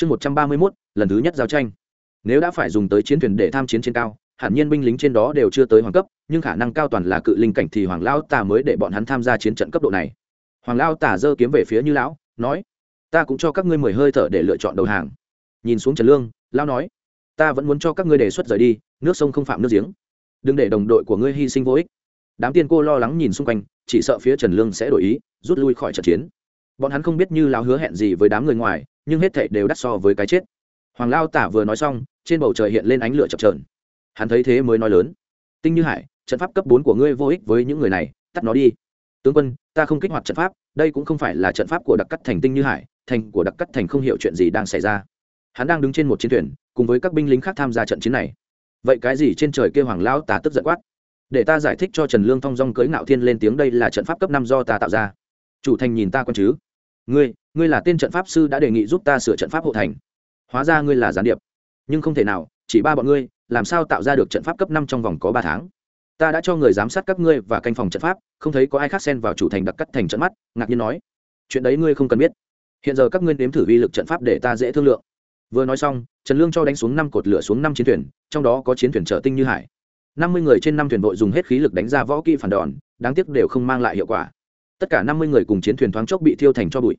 chương một trăm ba mươi mốt, lần thứ nhất giao tranh. Nếu đã phải dùng tới chiến thuyền để tham chiến trên cao, hẳn nhiên binh lính trên đó đều chưa tới hoàng cấp, nhưng khả năng cao toàn là cự linh cảnh thì hoàng lao tả mới để bọn hắn tham gia chiến trận cấp độ này. Hoàng lao tả giơ kiếm về phía như lão, nói, ta cũng cho các ngươi mười hơi thở để lựa chọn đầu hàng. Nhìn xuống trần lương, lão nói, ta vẫn muốn cho các ngươi đề xuất rời đi, nước sông không phạm nước giếng. Đừng để đồng đội của ngươi hy sinh vô ích. Đám tiên cô lo lắng nhìn xung quanh, chỉ sợ phía trần lương sẽ đổi ý, rút lui khỏi trận chiến. Bọn hắn không biết như lão hứa hẹn gì với đám người ngoài nhưng hết thảy đều đắt so với cái chết. Hoàng lao tả vừa nói xong, trên bầu trời hiện lên ánh lửa chập trờn hắn thấy thế mới nói lớn, tinh như hải, trận pháp cấp bốn của ngươi vô ích với những người này, tắt nó đi. Tướng quân, ta không kích hoạt trận pháp, đây cũng không phải là trận pháp của đặc cắt thành tinh như hải, thành của đặc cắt thành không hiểu chuyện gì đang xảy ra. Hắn đang đứng trên một chiến thuyền, cùng với các binh lính khác tham gia trận chiến này. Vậy cái gì trên trời kêu hoàng lao tả tức giận quát? Để ta giải thích cho trần lương thong dong cưới ngạo thiên lên tiếng đây là trận pháp cấp năm do ta tạo ra. Chủ thành nhìn ta con chứ? Ngươi ngươi là tên trận pháp sư đã đề nghị giúp ta sửa trận pháp hộ thành. Hóa ra ngươi là gián điệp. Nhưng không thể nào, chỉ ba bọn ngươi, làm sao tạo ra được trận pháp cấp năm trong vòng có ba tháng? Ta đã cho người giám sát các ngươi và canh phòng trận pháp, không thấy có ai khác xen vào chủ thành đặc cắt thành trận mắt, ngạc nhiên nói. Chuyện đấy ngươi không cần biết. Hiện giờ các ngươi nếm thử vi lực trận pháp để ta dễ thương lượng. Vừa nói xong, trần lương cho đánh xuống năm cột lửa xuống năm chiến thuyền, trong đó có chiến thuyền trợ tinh như hải. Năm mươi người trên năm thuyền đội dùng hết khí lực đánh ra võ kỹ phản đòn, đáng tiếc đều không mang lại hiệu quả tất cả năm mươi người cùng chiến thuyền thoáng chốc bị thiêu thành cho bụi.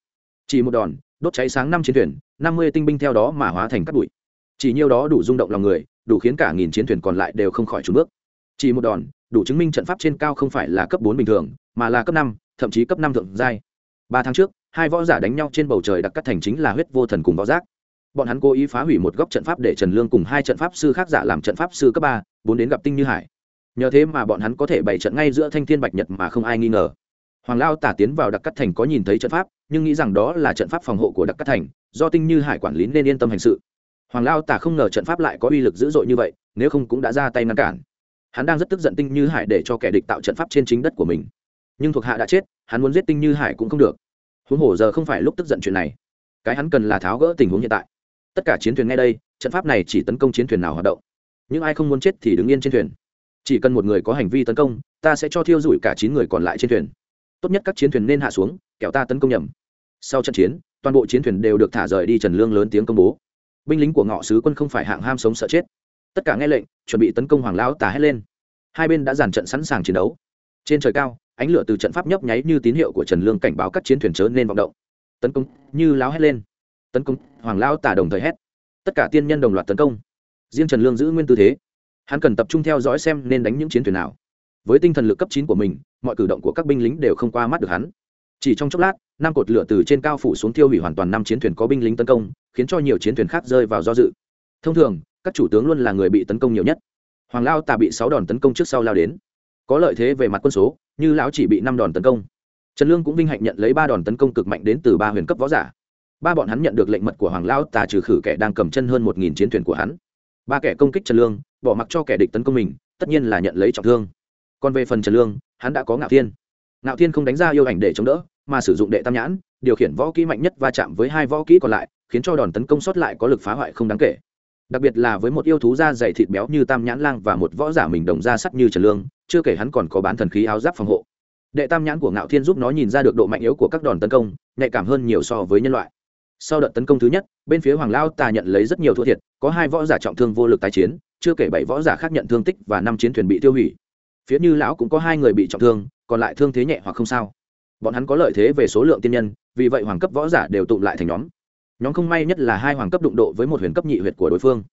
Chỉ một đòn, đốt cháy sáng năm chiến thuyền, năm mươi tinh binh theo đó mà hóa thành cát bụi. Chỉ nhiêu đó đủ rung động lòng người, đủ khiến cả nghìn chiến thuyền còn lại đều không khỏi trùn bước. Chỉ một đòn, đủ chứng minh trận pháp trên cao không phải là cấp bốn bình thường, mà là cấp năm, thậm chí cấp năm thượng giai. Ba tháng trước, hai võ giả đánh nhau trên bầu trời đặc cắt thành chính là huyết vô thần cùng võ giác. Bọn hắn cố ý phá hủy một góc trận pháp để trần lương cùng hai trận pháp sư khác giả làm trận pháp sư cấp ba, bốn đến gặp tinh như hải. Nhờ thế mà bọn hắn có thể bày trận ngay giữa thanh thiên bạch nhật mà không ai nghi ngờ hoàng lao tả tiến vào đặc cắt thành có nhìn thấy trận pháp, nhưng nghĩ rằng đó là trận pháp phòng hộ của đặc cắt thành, do tinh như hải quản lý nên yên tâm hành sự. Hoàng lao tả không ngờ trận pháp lại có uy lực dữ dội như vậy, nếu không cũng đã ra tay ngăn cản. Hắn đang rất tức giận tinh như hải để cho kẻ địch tạo trận pháp trên chính đất của mình. Nhưng thuộc hạ đã chết, hắn muốn giết tinh như hải cũng không được. Huống hồ giờ không phải lúc tức giận chuyện này. Cái hắn cần là tháo gỡ tình huống hiện tại. Tất cả chiến thuyền ngay đây, trận pháp này chỉ tấn công chiến thuyền nào hoạt động. Nhưng ai không muốn chết thì đứng yên trên thuyền. Chỉ cần một người có hành vi tấn công, ta sẽ cho thiêu rủi cả chín người còn lại trên thuyền tốt nhất các chiến thuyền nên hạ xuống, kẻo ta tấn công nhầm. Sau trận chiến, toàn bộ chiến thuyền đều được thả rời đi trần lương lớn tiếng công bố. Binh lính của ngọ sứ quân không phải hạng ham sống sợ chết. Tất cả nghe lệnh, chuẩn bị tấn công hoàng lão tà hét lên. Hai bên đã dàn trận sẵn sàng chiến đấu. Trên trời cao, ánh lửa từ trận pháp nhấp nháy như tín hiệu của trần lương cảnh báo các chiến thuyền chớ nên vọng động. Tấn công, như láo hét lên. Tấn công, hoàng lão tà đồng thời hét. Tất cả tiên nhân đồng loạt tấn công. Riêng trần lương giữ nguyên tư thế. Hắn cần tập trung theo dõi xem nên đánh những chiến thuyền nào với tinh thần lực cấp chín của mình, mọi cử động của các binh lính đều không qua mắt được hắn. Chỉ trong chốc lát, năm cột lửa từ trên cao phủ xuống tiêu hủy hoàn toàn năm chiến thuyền có binh lính tấn công, khiến cho nhiều chiến thuyền khác rơi vào do dự. Thông thường, các chủ tướng luôn là người bị tấn công nhiều nhất. Hoàng lao tà bị sáu đòn tấn công trước sau lao đến. Có lợi thế về mặt quân số, như lão chỉ bị năm đòn tấn công. Trần lương cũng vinh hạnh nhận lấy ba đòn tấn công cực mạnh đến từ ba huyền cấp võ giả. Ba bọn hắn nhận được lệnh mật của hoàng lao tà trừ khử kẻ đang cầm chân hơn một nghìn chiến thuyền của hắn. Ba kẻ công kích trần lương, bỏ mặc cho kẻ địch tấn công mình, tất nhiên là nhận lấy trọng thương còn về phần trần lương, hắn đã có ngạo thiên. Ngạo thiên không đánh ra yêu ảnh để chống đỡ, mà sử dụng đệ tam nhãn, điều khiển võ kỹ mạnh nhất va chạm với hai võ kỹ còn lại, khiến cho đòn tấn công sót lại có lực phá hoại không đáng kể. Đặc biệt là với một yêu thú da dày thịt béo như tam nhãn lang và một võ giả mình đồng da sắt như trần lương, chưa kể hắn còn có bán thần khí áo giáp phòng hộ. Đệ tam nhãn của ngạo thiên giúp nó nhìn ra được độ mạnh yếu của các đòn tấn công, nhạy cảm hơn nhiều so với nhân loại. Sau đợt tấn công thứ nhất, bên phía hoàng lao tà nhận lấy rất nhiều thua thiệt, có hai võ giả trọng thương vô lực tái chiến, chưa kể bảy võ giả khác nhận thương tích và năm chiến thuyền bị tiêu hủy phía như lão cũng có hai người bị trọng thương, còn lại thương thế nhẹ hoặc không sao. Bọn hắn có lợi thế về số lượng tiên nhân, vì vậy hoàng cấp võ giả đều tụ lại thành nhóm. Nhóm không may nhất là hai hoàng cấp đụng độ với một huyền cấp nhị huyệt của đối phương.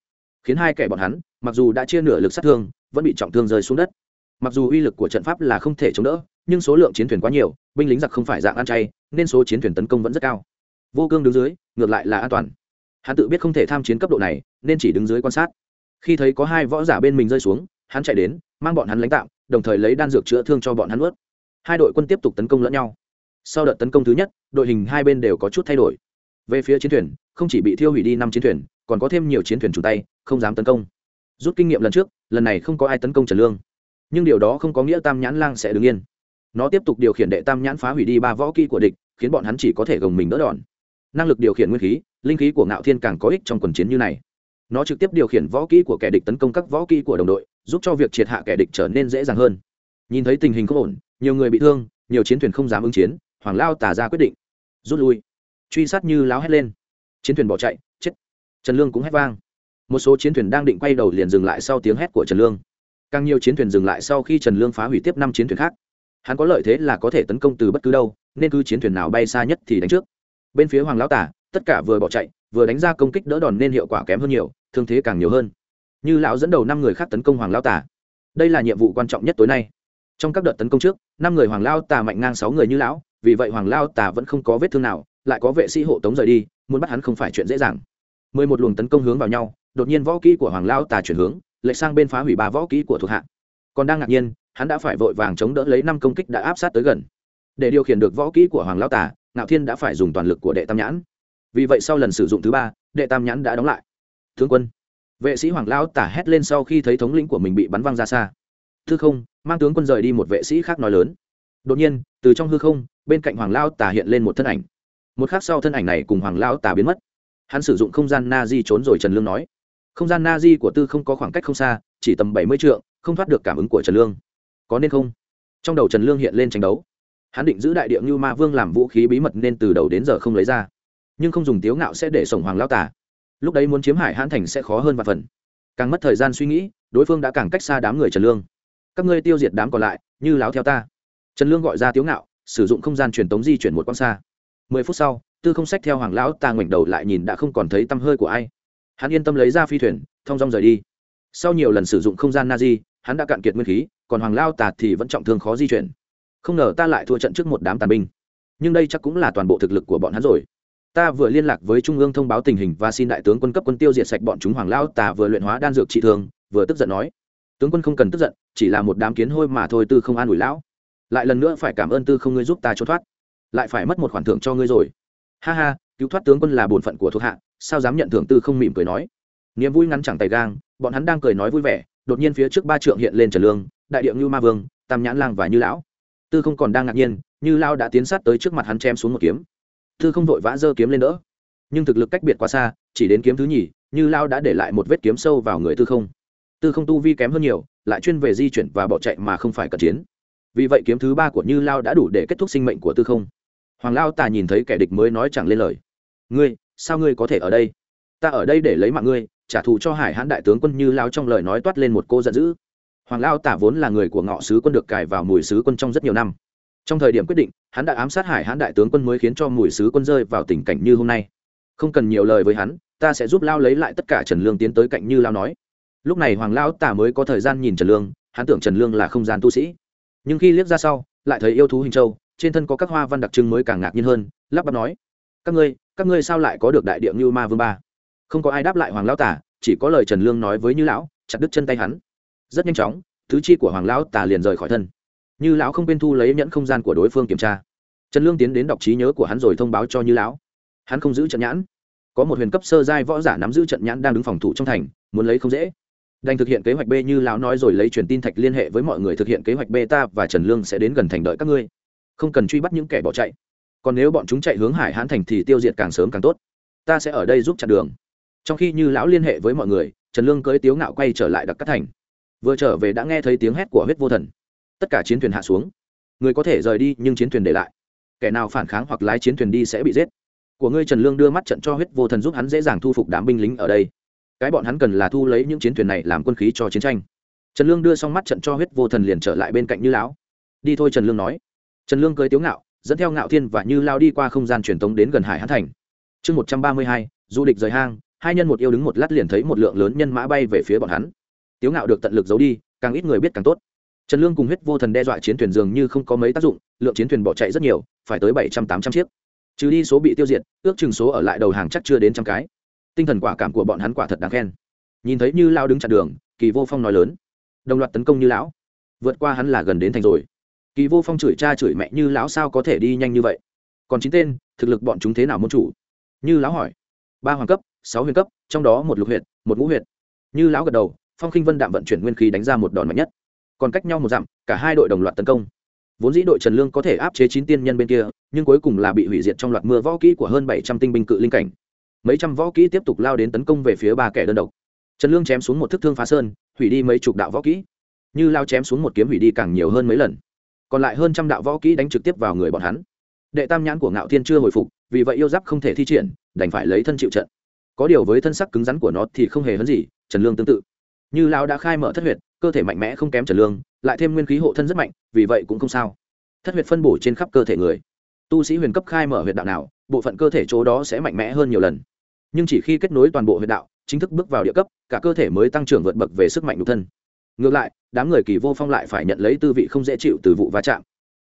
Khiến hai kẻ bọn hắn, mặc dù đã chia nửa lực sát thương, vẫn bị trọng thương rơi xuống đất. Mặc dù uy lực của trận pháp là không thể chống đỡ, nhưng số lượng chiến thuyền quá nhiều, binh lính giặc không phải dạng ăn chay, nên số chiến thuyền tấn công vẫn rất cao. Vô cương đứng dưới, ngược lại là an toàn. Hắn tự biết không thể tham chiến cấp độ này, nên chỉ đứng dưới quan sát. Khi thấy có hai võ giả bên mình rơi xuống, hắn chạy đến, mang bọn hắn lãnh tạm đồng thời lấy đan dược chữa thương cho bọn hắn ướt hai đội quân tiếp tục tấn công lẫn nhau. Sau đợt tấn công thứ nhất, đội hình hai bên đều có chút thay đổi. Về phía chiến thuyền, không chỉ bị thiêu hủy đi năm chiến thuyền, còn có thêm nhiều chiến thuyền chủ tay, không dám tấn công. Rút kinh nghiệm lần trước, lần này không có ai tấn công trần lương. Nhưng điều đó không có nghĩa tam nhãn lang sẽ đứng yên. Nó tiếp tục điều khiển đệ tam nhãn phá hủy đi ba võ kỹ của địch, khiến bọn hắn chỉ có thể gồng mình đỡ đòn. Năng lực điều khiển nguyên khí, linh khí của ngạo thiên càng có ích trong quần chiến như này nó trực tiếp điều khiển võ kỹ của kẻ địch tấn công các võ kỹ của đồng đội, giúp cho việc triệt hạ kẻ địch trở nên dễ dàng hơn. Nhìn thấy tình hình không ổn, nhiều người bị thương, nhiều chiến thuyền không dám ứng chiến, hoàng lao tả ra quyết định, rút lui. Truy sát như láo hét lên. Chiến thuyền bỏ chạy, chết. Trần lương cũng hét vang. Một số chiến thuyền đang định quay đầu liền dừng lại sau tiếng hét của trần lương. Càng nhiều chiến thuyền dừng lại sau khi trần lương phá hủy tiếp năm chiến thuyền khác. Hắn có lợi thế là có thể tấn công từ bất cứ đâu, nên cứ chiến thuyền nào bay xa nhất thì đánh trước. Bên phía hoàng lão tả tất cả vừa bỏ chạy vừa đánh ra công kích đỡ đòn nên hiệu quả kém hơn nhiều, thương thế càng nhiều hơn. Như lão dẫn đầu năm người khác tấn công hoàng lão tả đây là nhiệm vụ quan trọng nhất tối nay. Trong các đợt tấn công trước, năm người hoàng lao tà mạnh ngang sáu người như lão, vì vậy hoàng lao tà vẫn không có vết thương nào, lại có vệ sĩ hộ tống rời đi, muốn bắt hắn không phải chuyện dễ dàng. Mười một luồng tấn công hướng vào nhau, đột nhiên võ kỹ của hoàng lao tà chuyển hướng, lệch sang bên phá hủy ba võ kỹ của thuộc hạ. Còn đang ngạc nhiên, hắn đã phải vội vàng chống đỡ lấy năm công kích đã áp sát tới gần. Để điều khiển được võ kỹ của hoàng lao tà, ngạo thiên đã phải dùng toàn lực của đệ tam nhãn vì vậy sau lần sử dụng thứ ba, đệ tam nhãn đã đóng lại. Thương quân. Vệ sĩ hoàng lão tả hét lên sau khi thấy thống lĩnh của mình bị bắn văng ra xa. Thư không, mang tướng quân rời đi một vệ sĩ khác nói lớn. Đột nhiên, từ trong hư không, bên cạnh hoàng lao tả hiện lên một thân ảnh. Một khác sau thân ảnh này cùng hoàng lao tả biến mất. Hắn sử dụng không gian na di trốn rồi trần lương nói. Không gian na di của tư không có khoảng cách không xa, chỉ tầm bảy mươi trượng, không thoát được cảm ứng của trần lương. Có nên không? Trong đầu trần lương hiện lên tranh đấu. Hắn định giữ đại địa như ma vương làm vũ khí bí mật nên từ đầu đến giờ không lấy ra nhưng không dùng tiếu ngạo sẽ để sổng hoàng lao tả lúc đấy muốn chiếm hải hãn thành sẽ khó hơn và phần. Càng mất thời gian suy nghĩ, đối phương đã càng cách xa đám người trần lương. Các ngươi tiêu diệt đám còn lại, như láo theo ta. Trần lương gọi ra tiếu ngạo, sử dụng không gian truyền tống di chuyển một quãng xa. Mười phút sau, tư không sách theo hoàng lão ta ngoảnh đầu lại nhìn đã không còn thấy tăm hơi của ai. Hắn yên tâm lấy ra phi thuyền, thong dong rời đi. Sau nhiều lần sử dụng không gian na di, hắn đã cạn kiệt nguyên khí, còn hoàng lao tạt thì vẫn trọng thương khó di chuyển. Không ngờ ta lại thua trận trước một đám tàn binh. Nhưng đây chắc cũng là toàn bộ thực lực của bọn hắn rồi ta vừa liên lạc với trung ương thông báo tình hình và xin đại tướng quân cấp quân tiêu diệt sạch bọn chúng hoàng lao tà vừa luyện hóa đan dược trị thương vừa tức giận nói. Tướng quân không cần tức giận, chỉ là một đám kiến hôi mà thôi, tư không an ủi lão. Lại lần nữa phải cảm ơn tư không ngươi giúp ta trốn thoát. Lại phải mất một khoản thưởng cho ngươi rồi. Ha ha, cứu thoát tướng quân là bổn phận của thuộc hạ, sao dám nhận thưởng tư không mỉm cười nói. Niềm vui ngắn chẳng tay gang, bọn hắn đang cười nói vui vẻ, đột nhiên phía trước ba trượng hiện lên trần lương, đại điệu như ma vương, tam nhãn lang và như lão. Tư không còn đang ngạc nhiên, như lao đã tiến sát tới trước mặt hắn chém xuống một kiếm tư không vội vã giơ kiếm lên đỡ. Nhưng thực lực cách biệt quá xa, chỉ đến kiếm thứ nhì, như lao đã để lại một vết kiếm sâu vào người tư không. Tư không tu vi kém hơn nhiều, lại chuyên về di chuyển và bỏ chạy mà không phải cận chiến. Vì vậy kiếm thứ ba của như lao đã đủ để kết thúc sinh mệnh của tư không. Hoàng lao tà nhìn thấy kẻ địch mới nói chẳng lên lời. Ngươi, sao ngươi có thể ở đây? Ta ở đây để lấy mạng ngươi, trả thù cho hải hãn đại tướng quân như lao trong lời nói toát lên một cô giận dữ. Hoàng lao tả vốn là người của ngọ sứ quân được cài vào mùi sứ quân trong rất nhiều năm trong thời điểm quyết định, hắn đã ám sát hải hãn đại tướng quân mới khiến cho mùi sứ quân rơi vào tình cảnh như hôm nay. Không cần nhiều lời với hắn, ta sẽ giúp lao lấy lại tất cả trần lương tiến tới cạnh như lao nói. Lúc này hoàng lao tả mới có thời gian nhìn trần lương, hắn tưởng trần lương là không gian tu sĩ. Nhưng khi liếc ra sau, lại thấy yêu thú hình châu, trên thân có các hoa văn đặc trưng mới càng ngạc nhiên hơn, lắp bắp nói, các ngươi các ngươi sao lại có được đại địa như ma vương ba? Không có ai đáp lại hoàng lão tả, chỉ có lời trần lương nói với như lão, chặt đứt chân tay hắn. Rất nhanh chóng, thứ chi của hoàng lão tả liền rời khỏi thân như lão không quên thu lấy nhẫn không gian của đối phương kiểm tra. Trần lương tiến đến đọc trí nhớ của hắn rồi thông báo cho như lão. Hắn không giữ trận nhãn. Có một huyền cấp sơ giai võ giả nắm giữ trận nhãn đang đứng phòng thủ trong thành, muốn lấy không dễ. Đành thực hiện kế hoạch b như lão nói rồi lấy truyền tin thạch liên hệ với mọi người thực hiện kế hoạch b ta và trần lương sẽ đến gần thành đợi các ngươi. Không cần truy bắt những kẻ bỏ chạy. Còn nếu bọn chúng chạy hướng hải hãn thành thì tiêu diệt càng sớm càng tốt. Ta sẽ ở đây giúp chặn đường. Trong khi như lão liên hệ với mọi người, trần lương cưới tiếu ngạo quay trở lại đặc cát thành. Vừa trở về đã nghe thấy tiếng hét của huyết vô thần tất cả chiến thuyền hạ xuống. Người có thể rời đi, nhưng chiến thuyền để lại. Kẻ nào phản kháng hoặc lái chiến thuyền đi sẽ bị giết. Của ngươi trần lương đưa mắt trận cho huyết vô thần giúp hắn dễ dàng thu phục đám binh lính ở đây. Cái bọn hắn cần là thu lấy những chiến thuyền này làm quân khí cho chiến tranh. Trần lương đưa xong mắt trận cho huyết vô thần liền trở lại bên cạnh như lão. Đi thôi, trần lương nói. Trần lương cưới tiếu ngạo, dẫn theo ngạo thiên và như lao đi qua không gian truyền tống đến gần hải hán thành. Chương một trăm ba mươi hai, du địch rời hang, hai nhân một yêu đứng một lát liền thấy một lượng lớn nhân mã bay về phía bọn hắn. Tiếu ngạo được tận lực giấu đi, càng ít người biết càng tốt trần lương cùng huyết vô thần đe dọa chiến thuyền dường như không có mấy tác dụng, lượng chiến thuyền bỏ chạy rất nhiều, phải tới bảy trăm tám trăm chiếc. Trừ đi số bị tiêu diệt, ước chừng số ở lại đầu hàng chắc chưa đến trăm cái. Tinh thần quả cảm của bọn hắn quả thật đáng khen. Nhìn thấy như lao đứng chặn đường, kỳ vô phong nói lớn. Đồng loạt tấn công như lão. Vượt qua hắn là gần đến thành rồi. Kỳ vô phong chửi cha chửi mẹ như lão sao có thể đi nhanh như vậy? Còn chín tên, thực lực bọn chúng thế nào môn chủ? Như lão hỏi. Ba hoàng cấp, sáu huyền cấp, trong đó một lục huyện một ngũ huyện như lão gật đầu, phong khinh vân đạm vận chuyển nguyên khí đánh ra một đòn mạnh nhất còn cách nhau một dặm, cả hai đội đồng loạt tấn công. Vốn dĩ đội trần lương có thể áp chế chín tiên nhân bên kia, nhưng cuối cùng là bị hủy diệt trong loạt mưa võ kỹ của hơn bảy trăm tinh binh cự linh cảnh. Mấy trăm võ kỹ tiếp tục lao đến tấn công về phía ba kẻ đơn độc. Trần lương chém xuống một thức thương phá sơn, hủy đi mấy chục đạo võ kỹ. Như lao chém xuống một kiếm hủy đi càng nhiều hơn mấy lần. Còn lại hơn trăm đạo võ kỹ đánh trực tiếp vào người bọn hắn. Đệ tam nhãn của ngạo thiên chưa hồi phục, vì vậy yêu giáp không thể thi triển, đành phải lấy thân chịu trận. Có điều với thân sắc cứng rắn của nó thì không hề hấn gì, trần lương tương tự. Như lao đã khai mở thất huyệt cơ thể mạnh mẽ không kém trần lương, lại thêm nguyên khí hộ thân rất mạnh, vì vậy cũng không sao. Thất huyệt phân bổ trên khắp cơ thể người. Tu sĩ huyền cấp khai mở huyệt đạo nào, bộ phận cơ thể chỗ đó sẽ mạnh mẽ hơn nhiều lần. Nhưng chỉ khi kết nối toàn bộ huyệt đạo, chính thức bước vào địa cấp, cả cơ thể mới tăng trưởng vượt bậc về sức mạnh nhục thân. Ngược lại, đám người kỳ vô phong lại phải nhận lấy tư vị không dễ chịu từ vụ va chạm.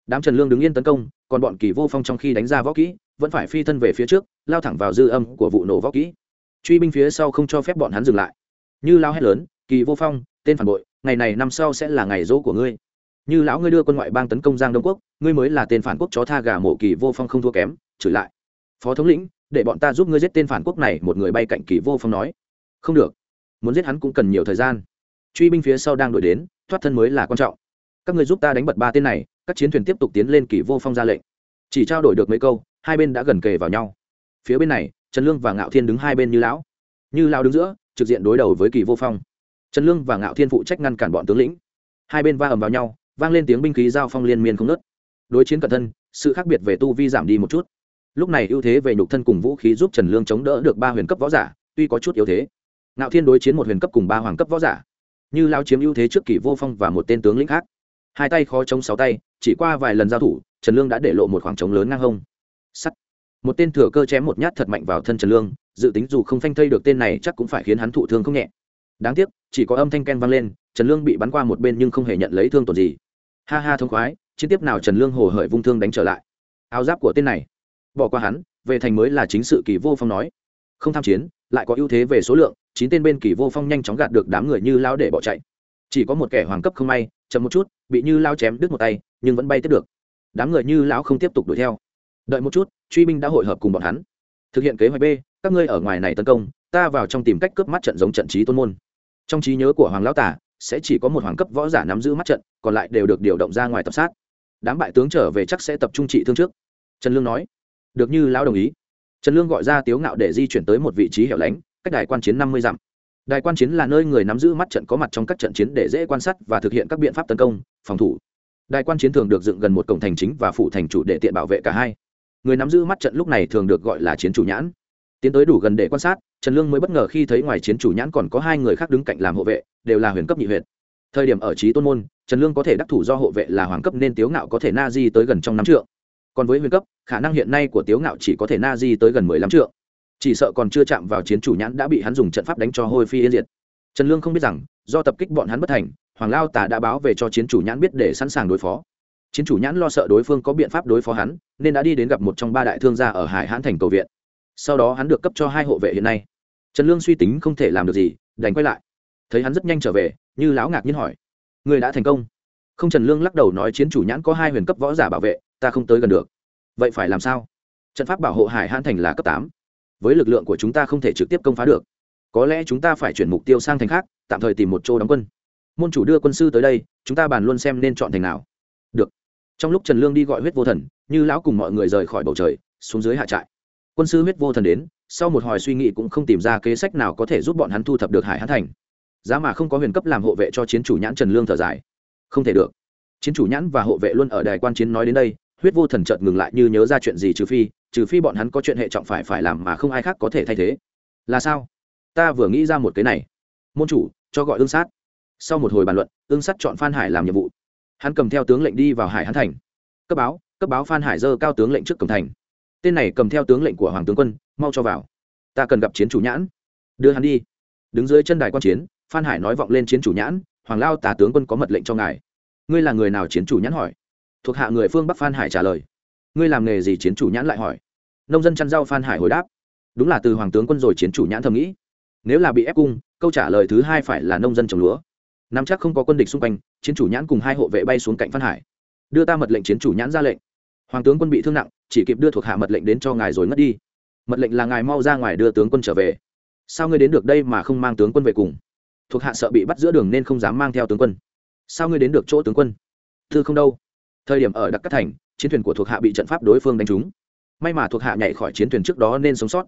Đám trần lương đứng yên tấn công, còn bọn kỳ vô phong trong khi đánh ra võ kỹ, vẫn phải phi thân về phía trước, lao thẳng vào dư âm của vụ nổ võ kỹ. Truy binh phía sau không cho phép bọn hắn dừng lại. Như lao hét lớn, kỳ vô phong, tên phản bội ngày này năm sau sẽ là ngày dỗ của ngươi. Như lão ngươi đưa quân ngoại bang tấn công giang đông quốc, ngươi mới là tên phản quốc chó tha gà mổ kỳ vô phong không thua kém, chửi lại. Phó thống lĩnh, để bọn ta giúp ngươi giết tên phản quốc này, một người bay cạnh kỳ vô phong nói. Không được. Muốn giết hắn cũng cần nhiều thời gian. Truy binh phía sau đang đuổi đến, thoát thân mới là quan trọng. Các ngươi giúp ta đánh bật ba tên này, các chiến thuyền tiếp tục tiến lên kỳ vô phong ra lệnh. Chỉ trao đổi được mấy câu, hai bên đã gần kề vào nhau. Phía bên này, trần lương và ngạo thiên đứng hai bên như lão. Như lão đứng giữa, trực diện đối đầu với kỳ vô phong trần lương và ngạo thiên phụ trách ngăn cản bọn tướng lĩnh. Hai bên va ầm vào nhau, vang lên tiếng binh khí giao phong liên miên không nớt đối chiến cận thân, sự khác biệt về tu vi giảm đi một chút. Lúc này ưu thế về nhục thân cùng vũ khí giúp trần lương chống đỡ được ba huyền cấp võ giả, tuy có chút yếu thế. Ngạo thiên đối chiến một huyền cấp cùng ba hoàng cấp võ giả. Như lao chiếm ưu thế trước kỷ vô phong và một tên tướng lĩnh khác. Hai tay khó chống sáu tay, chỉ qua vài lần giao thủ, trần lương đã để lộ một khoảng trống lớn ngang hông. Sắt. Một tên thừa cơ chém một nhát thật mạnh vào thân trần lương, dự tính dù không phanh thây được tên này chắc cũng phải khiến hắn thụ thương không nhẹ đáng tiếc, chỉ có âm thanh ken vang lên, trần lương bị bắn qua một bên nhưng không hề nhận lấy thương tổn gì. Ha ha thông khoái, chiến tiếp nào trần lương hồ hởi vung thương đánh trở lại. Áo giáp của tên này, bỏ qua hắn, về thành mới là chính sự kỳ vô phong nói. Không tham chiến, lại có ưu thế về số lượng, chín tên bên kỳ vô phong nhanh chóng gạt được đám người như lao để bỏ chạy. Chỉ có một kẻ hoàng cấp không may, chậm một chút, bị như lao chém đứt một tay, nhưng vẫn bay tiếp được. Đám người như lão không tiếp tục đuổi theo. Đợi một chút, truy binh đã hội hợp cùng bọn hắn. Thực hiện kế hoạch b, các ngươi ở ngoài này tấn công, ta vào trong tìm cách cướp mắt trận giống trận trí tôn môn trong trí nhớ của hoàng lão tả sẽ chỉ có một hoàng cấp võ giả nắm giữ mắt trận, còn lại đều được điều động ra ngoài tập sát. Đám bại tướng trở về chắc sẽ tập trung trị thương trước. Trần lương nói. Được như lão đồng ý. Trần lương gọi ra tiếu ngạo để di chuyển tới một vị trí hẻo lánh, cách đài quan chiến năm mươi dặm. Đài quan chiến là nơi người nắm giữ mắt trận có mặt trong các trận chiến để dễ quan sát và thực hiện các biện pháp tấn công, phòng thủ. Đài quan chiến thường được dựng gần một cổng thành chính và phụ thành chủ để tiện bảo vệ cả hai. Người nắm giữ mắt trận lúc này thường được gọi là chiến chủ nhãn tiến tới đủ gần để quan sát, trần lương mới bất ngờ khi thấy ngoài chiến chủ nhãn còn có hai người khác đứng cạnh làm hộ vệ, đều là huyền cấp nhị huyện thời điểm ở trí tôn môn, trần lương có thể đắc thủ do hộ vệ là hoàng cấp nên tiếu ngạo có thể na di tới gần trong năm trượng. Còn với huyền cấp, khả năng hiện nay của tiếu ngạo chỉ có thể na di tới gần mười lăm trượng. Chỉ sợ còn chưa chạm vào chiến chủ nhãn đã bị hắn dùng trận pháp đánh cho hôi phi yên diệt. Trần lương không biết rằng, do tập kích bọn hắn bất thành, hoàng lao tả đã báo về cho chiến chủ nhãn biết để sẵn sàng đối phó. Chiến chủ nhãn lo sợ đối phương có biện pháp đối phó hắn, nên đã đi đến gặp một trong ba đại thương gia ở hải hãn thành cầu viện sau đó hắn được cấp cho hai hộ vệ hiện nay. Trần lương suy tính không thể làm được gì, đành quay lại. Thấy hắn rất nhanh trở về, như lão ngạc nhiên hỏi người đã thành công? Không, trần lương lắc đầu nói, chiến chủ nhãn có hai huyền cấp võ giả bảo vệ, ta không tới gần được. Vậy phải làm sao? Trận pháp bảo hộ hải hãn thành là cấp tám. Với lực lượng của chúng ta không thể trực tiếp công phá được. Có lẽ chúng ta phải chuyển mục tiêu sang thành khác, tạm thời tìm một chỗ đóng quân. Môn chủ đưa quân sư tới đây, chúng ta bàn luôn xem nên chọn thành nào. Được. Trong lúc trần lương đi gọi huyết vô thần, như lão cùng mọi người rời khỏi bầu trời, xuống dưới hạ trại quân sư huyết vô thần đến, sau một hồi suy nghĩ cũng không tìm ra kế sách nào có thể giúp bọn hắn thu thập được hải hán thành. Giá mà không có huyền cấp làm hộ vệ cho chiến chủ nhãn trần lương thở dài. Không thể được. Chiến chủ nhãn và hộ vệ luôn ở đài quan chiến nói đến đây, huyết vô thần chợt ngừng lại như nhớ ra chuyện gì trừ phi trừ phi bọn hắn có chuyện hệ trọng phải phải làm mà không ai khác có thể thay thế. Là sao? Ta vừa nghĩ ra một cái này. Môn chủ, cho gọi ương sát. Sau một hồi bàn luận, ương sát chọn phan hải làm nhiệm vụ. Hắn cầm theo tướng lệnh đi vào hải hãn thành. Cấp báo cấp báo phan hải dơ cao tướng lệnh trước cổng thành tên này cầm theo tướng lệnh của hoàng tướng quân, mau cho vào. Ta cần gặp chiến chủ nhãn. Đưa hắn đi. Đứng dưới chân đài quan chiến, phan hải nói vọng lên chiến chủ nhãn, hoàng lao tà tướng quân có mật lệnh cho ngài. Ngươi là người nào chiến chủ nhãn hỏi? Thuộc hạ người phương bắc phan hải trả lời. Ngươi làm nghề gì chiến chủ nhãn lại hỏi? Nông dân chăn rau phan hải hồi đáp. Đúng là từ hoàng tướng quân rồi chiến chủ nhãn thầm nghĩ. Nếu là bị ép cung, câu trả lời thứ hai phải là nông dân trồng lúa. Nắm chắc không có quân địch xung quanh, chiến chủ nhãn cùng hai hộ vệ bay xuống cạnh phan hải. Đưa ta mật lệnh chiến chủ nhãn ra lệnh hoàng tướng quân bị thương nặng, chỉ kịp đưa thuộc hạ mật lệnh đến cho ngài rồi ngất đi. Mật lệnh là ngài mau ra ngoài đưa tướng quân trở về. Sao ngươi đến được đây mà không mang tướng quân về cùng? Thuộc hạ sợ bị bắt giữa đường nên không dám mang theo tướng quân. Sao ngươi đến được chỗ tướng quân? Thư không đâu. Thời điểm ở đặc cát thành, chiến thuyền của thuộc hạ bị trận pháp đối phương đánh trúng. May mà thuộc hạ nhảy khỏi chiến thuyền trước đó nên sống sót.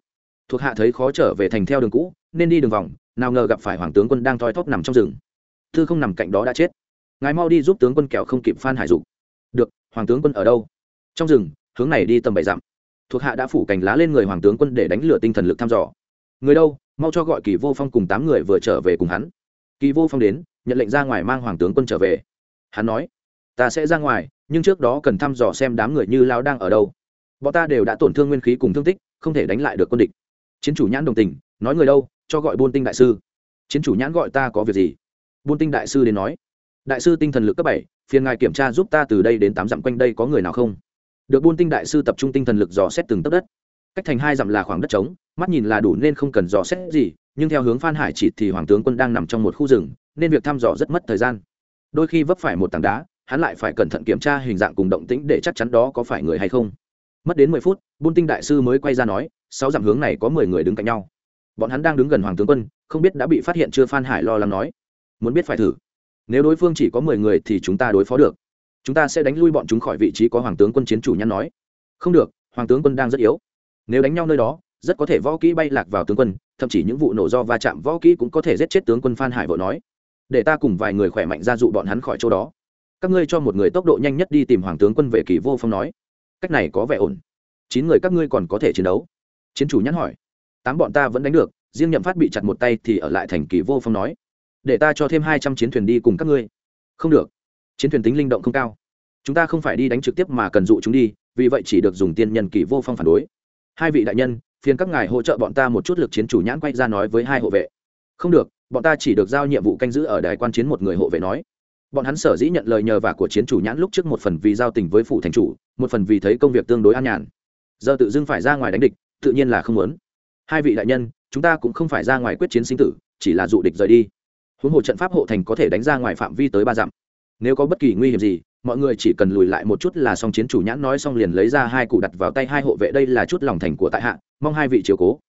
Thuộc hạ thấy khó trở về thành theo đường cũ, nên đi đường vòng, nào ngờ gặp phải hoàng tướng quân đang thoi thóp nằm trong rừng. Thư không nằm cạnh đó đã chết. Ngài mau đi giúp tướng quân kẹo không kịp phan hải dục. Được, hoàng tướng quân ở đâu? Trong rừng, hướng này đi tầm bảy dặm. Thuộc hạ đã phủ cành lá lên người hoàng tướng quân để đánh lửa tinh thần lực thăm dò. Người đâu? Mau cho gọi kỳ vô phong cùng tám người vừa trở về cùng hắn. Kỳ vô phong đến, nhận lệnh ra ngoài mang hoàng tướng quân trở về. Hắn nói, ta sẽ ra ngoài, nhưng trước đó cần thăm dò xem đám người như lao đang ở đâu. Bọn ta đều đã tổn thương nguyên khí cùng thương tích, không thể đánh lại được quân địch. Chiến chủ nhãn đồng tình, nói, người đâu? Cho gọi buôn tinh đại sư. Chiến chủ nhãn gọi, ta có việc gì? Buôn tinh đại sư đến nói, đại sư tinh thần lực cấp bảy, phiền ngài kiểm tra giúp ta từ đây đến tám dặm quanh đây có người nào không? Được buôn tinh đại sư tập trung tinh thần lực dò xét từng tấc đất. Cách thành hai dặm là khoảng đất trống, mắt nhìn là đủ nên không cần dò xét gì, nhưng theo hướng phan hải chỉ thì hoàng tướng quân đang nằm trong một khu rừng, nên việc thăm dò rất mất thời gian. Đôi khi vấp phải một tảng đá, hắn lại phải cẩn thận kiểm tra hình dạng cùng động tĩnh để chắc chắn đó có phải người hay không. Mất đến mười phút, buôn tinh đại sư mới quay ra nói, sáu dặm hướng này có mười người đứng cạnh nhau. Bọn hắn đang đứng gần hoàng tướng quân, không biết đã bị phát hiện chưa phan hải lo lắng nói. Muốn biết phải thử. Nếu đối phương chỉ có mười người thì chúng ta đối phó được chúng ta sẽ đánh lui bọn chúng khỏi vị trí có hoàng tướng quân chiến chủ nhăn nói. Không được, hoàng tướng quân đang rất yếu. Nếu đánh nhau nơi đó, rất có thể võ kỹ bay lạc vào tướng quân, thậm chí những vụ nổ do va chạm võ kỹ cũng có thể giết chết tướng quân phan hải vội nói. Để ta cùng vài người khỏe mạnh ra dụ bọn hắn khỏi chỗ đó. Các ngươi cho một người tốc độ nhanh nhất đi tìm hoàng tướng quân về kỳ vô phong nói. Cách này có vẻ ổn. Chín người các ngươi còn có thể chiến đấu? Chiến chủ nhắn hỏi. Tám bọn ta vẫn đánh được, riêng nhậm phát bị chặt một tay thì ở lại thành kỳ vô phong nói. Để ta cho thêm hai trăm chiến thuyền đi cùng các ngươi. Không được chiến thuyền tính linh động không cao. Chúng ta không phải đi đánh trực tiếp mà cần dụ chúng đi, vì vậy chỉ được dùng tiên nhân kỳ vô phong phản đối. Hai vị đại nhân, phiền các ngài hỗ trợ bọn ta một chút lực chiến chủ nhãn quay ra nói với hai hộ vệ. Không được, bọn ta chỉ được giao nhiệm vụ canh giữ ở đài quan chiến một người hộ vệ nói. Bọn hắn sở dĩ nhận lời nhờ vả của chiến chủ nhãn lúc trước một phần vì giao tình với phủ thành chủ, một phần vì thấy công việc tương đối an nhàn. Giờ tự dưng phải ra ngoài đánh địch, tự nhiên là không muốn. Hai vị đại nhân, chúng ta cũng không phải ra ngoài quyết chiến sinh tử, chỉ là dụ địch rời đi. Huống hồ trận pháp hộ thành có thể đánh ra ngoài phạm vi tới ba dặm nếu có bất kỳ nguy hiểm gì, mọi người chỉ cần lùi lại một chút là xong chiến chủ nhãn nói xong liền lấy ra hai cụ đặt vào tay hai hộ vệ. Đây là chút lòng thành của tại hạ, mong hai vị chiều cố.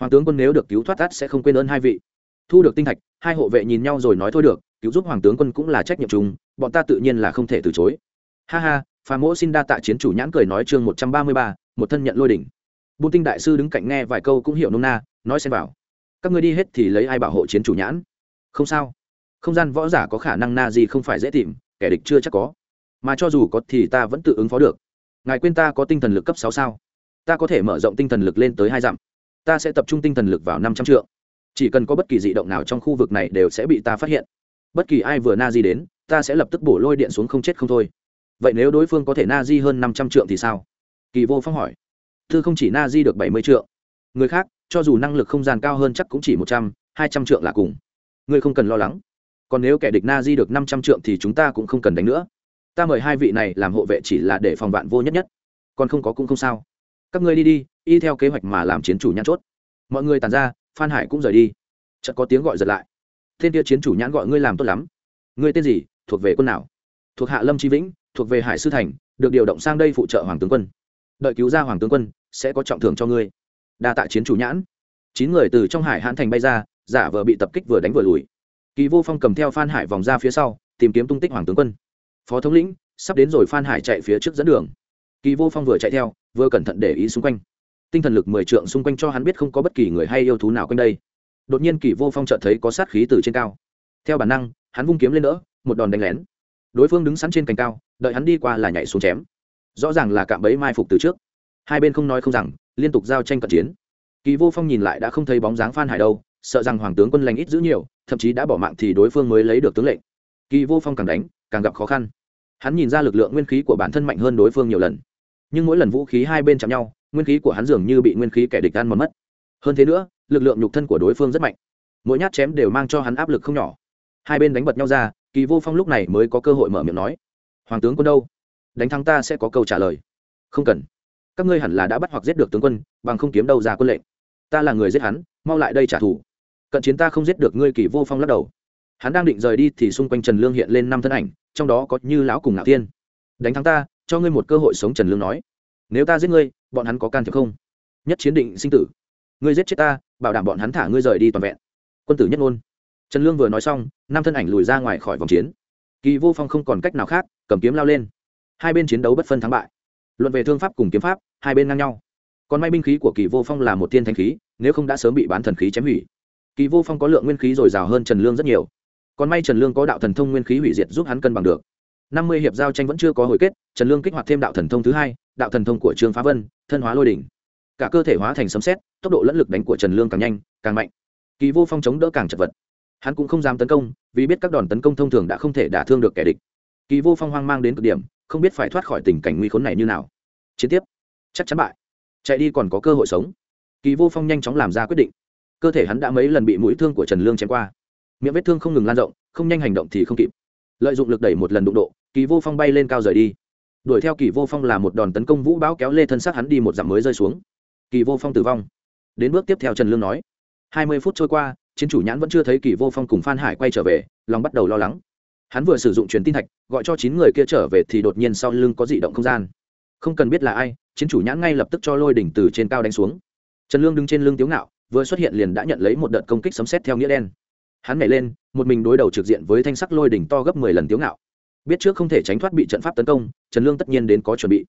Hoàng tướng quân nếu được cứu thoát tắt sẽ không quên ơn hai vị. Thu được tinh thạch, hai hộ vệ nhìn nhau rồi nói thôi được, cứu giúp hoàng tướng quân cũng là trách nhiệm chung, bọn ta tự nhiên là không thể từ chối. Ha ha phà mỗ xin đa tạ chiến chủ nhãn cười nói chương một trăm ba mươi ba, một thân nhận lôi đỉnh. Bùn tinh đại sư đứng cạnh nghe vài câu cũng hiểu nôm na, nói xem vào các ngươi đi hết thì lấy ai bảo hộ chiến chủ nhãn? Không sao không gian võ giả có khả năng na gì không phải dễ tìm, kẻ địch chưa chắc có. Mà cho dù có thì ta vẫn tự ứng phó được. Ngài quên ta có tinh thần lực cấp sáu sao? Ta có thể mở rộng tinh thần lực lên tới hai dặm. Ta sẽ tập trung tinh thần lực vào năm trăm triệu chỉ cần có bất kỳ dị động nào trong khu vực này đều sẽ bị ta phát hiện. Bất kỳ ai vừa na di đến, ta sẽ lập tức bổ lôi điện xuống không chết không thôi. Vậy nếu đối phương có thể na di hơn năm trăm triệu thì sao? Kỳ vô phong hỏi. Thư không chỉ na di được bảy mươi triệu người khác, cho dù năng lực không gian cao hơn chắc cũng chỉ một trăm, hai trăm triệu là cùng. Ngươi không cần lo lắng còn nếu kẻ địch na di được năm trăm trượng thì chúng ta cũng không cần đánh nữa. Ta mời hai vị này làm hộ vệ chỉ là để phòng vạn vô nhất nhất. Còn không có cũng không sao. Các ngươi đi đi, y theo kế hoạch mà làm chiến chủ nhãn chốt. Mọi người tàn ra, phan hải cũng rời đi. Chợt có tiếng gọi giật lại. Tên kia chiến chủ nhãn gọi ngươi làm tốt lắm. Ngươi tên gì? Thuộc về quân nào? Thuộc hạ lâm tri vĩnh, thuộc về hải sư thành, được điều động sang đây phụ trợ hoàng tướng quân. Đợi cứu ra hoàng tướng quân, sẽ có trọng thưởng cho ngươi. Đa tạ chiến chủ nhãn. Chín người từ trong hải hãn thành bay ra, giả vờ bị tập kích vừa đánh vừa lùi kỳ vô phong cầm theo phan hải vòng ra phía sau, tìm kiếm tung tích hoàng tướng quân. Phó thống lĩnh, sắp đến rồi phan hải chạy phía trước dẫn đường. Kỳ vô phong vừa chạy theo, vừa cẩn thận để ý xung quanh. Tinh thần lực mười trượng xung quanh cho hắn biết không có bất kỳ người hay yêu thú nào quanh đây. Đột nhiên kỳ vô phong chợt thấy có sát khí từ trên cao. Theo bản năng, hắn vung kiếm lên đỡ, một đòn đánh lén. Đối phương đứng sẵn trên cành cao, đợi hắn đi qua là nhảy xuống chém. Rõ ràng là cạm bẫy mai phục từ trước. Hai bên không nói không rằng, liên tục giao tranh cận chiến. Kỳ vô phong nhìn lại đã không thấy bóng dáng phan hải đâu sợ rằng hoàng tướng quân lành ít giữ nhiều, thậm chí đã bỏ mạng thì đối phương mới lấy được tướng lệnh. Kỳ vô phong càng đánh, càng gặp khó khăn. Hắn nhìn ra lực lượng nguyên khí của bản thân mạnh hơn đối phương nhiều lần. Nhưng mỗi lần vũ khí hai bên chạm nhau, nguyên khí của hắn dường như bị nguyên khí kẻ địch ăn mòn mất. Hơn thế nữa, lực lượng nhục thân của đối phương rất mạnh. Mỗi nhát chém đều mang cho hắn áp lực không nhỏ. Hai bên đánh bật nhau ra, kỳ vô phong lúc này mới có cơ hội mở miệng nói, hoàng tướng quân đâu? Đánh thắng ta sẽ có câu trả lời. Không cần. Các ngươi hẳn là đã bắt hoặc giết được tướng quân, bằng không kiếm đâu ra quân lệnh. Ta là người giết hắn, mau lại đây trả thù cận chiến ta không giết được ngươi kỳ vô phong lắc đầu. Hắn đang định rời đi thì xung quanh trần lương hiện lên năm thân ảnh, trong đó có như lão cùng ngạo tiên đánh thắng ta, cho ngươi một cơ hội sống, trần lương nói. Nếu ta giết ngươi, bọn hắn có can thiệp không? Nhất chiến định sinh tử. Ngươi giết chết ta, bảo đảm bọn hắn thả ngươi rời đi toàn vẹn. Quân tử nhất ngôn. Trần lương vừa nói xong, năm thân ảnh lùi ra ngoài khỏi vòng chiến. Kỳ vô phong không còn cách nào khác, cầm kiếm lao lên. Hai bên chiến đấu bất phân thắng bại. Luận về thương pháp cùng kiếm pháp, hai bên ngang nhau. Còn may binh khí của kỳ vô phong là một tiên thanh khí, nếu không đã sớm bị bán thần khí chém hủy kỳ vô phong có lượng nguyên khí dồi dào hơn trần lương rất nhiều. Còn may trần lương có đạo thần thông nguyên khí hủy diệt giúp hắn cân bằng được. Năm mươi hiệp giao tranh vẫn chưa có hồi kết, trần lương kích hoạt thêm đạo thần thông thứ hai, đạo thần thông của trương phá vân, thân hóa lôi đỉnh. Cả cơ thể hóa thành sấm xét tốc độ lẫn lực đánh của trần lương càng nhanh, càng mạnh. Kỳ vô phong chống đỡ càng chật vật. Hắn cũng không dám tấn công, vì biết các đòn tấn công thông thường đã không thể đả thương được kẻ địch. Kỳ vô phong hoang mang đến cực điểm, không biết phải thoát khỏi tình cảnh nguy khốn này như nào. Chiến tiếp. Chắc chắn bại. Chạy đi còn có cơ hội sống. Kỳ vô phong nhanh chóng làm ra quyết định cơ thể hắn đã mấy lần bị mũi thương của trần lương chém qua. Miệng vết thương không ngừng lan rộng, không nhanh hành động thì không kịp. Lợi dụng lực đẩy một lần đụng độ, kỳ vô phong bay lên cao rời đi. Đuổi theo kỳ vô phong là một đòn tấn công vũ bão kéo lê thân xác hắn đi một dặm mới rơi xuống. Kỳ vô phong tử vong. Đến bước tiếp theo trần lương nói, hai mươi phút trôi qua, chiến chủ nhãn vẫn chưa thấy kỳ vô phong cùng phan hải quay trở về, lòng bắt đầu lo lắng. Hắn vừa sử dụng truyền tin thạch, gọi cho chín người kia trở về thì đột nhiên sau lưng có dị động không gian. Không cần biết là ai, chiến chủ nhãn ngay lập tức cho lôi đỉnh từ trên cao đánh xuống. Trần lương đứng trên lưng tiếu ngạo vừa xuất hiện liền đã nhận lấy một đợt công kích sấm xét theo nghĩa đen. Hắn nhảy lên, một mình đối đầu trực diện với thanh sắc lôi đỉnh to gấp mười lần tiếu ngạo. Biết trước không thể tránh thoát bị trận pháp tấn công, trần lương tất nhiên đến có chuẩn bị.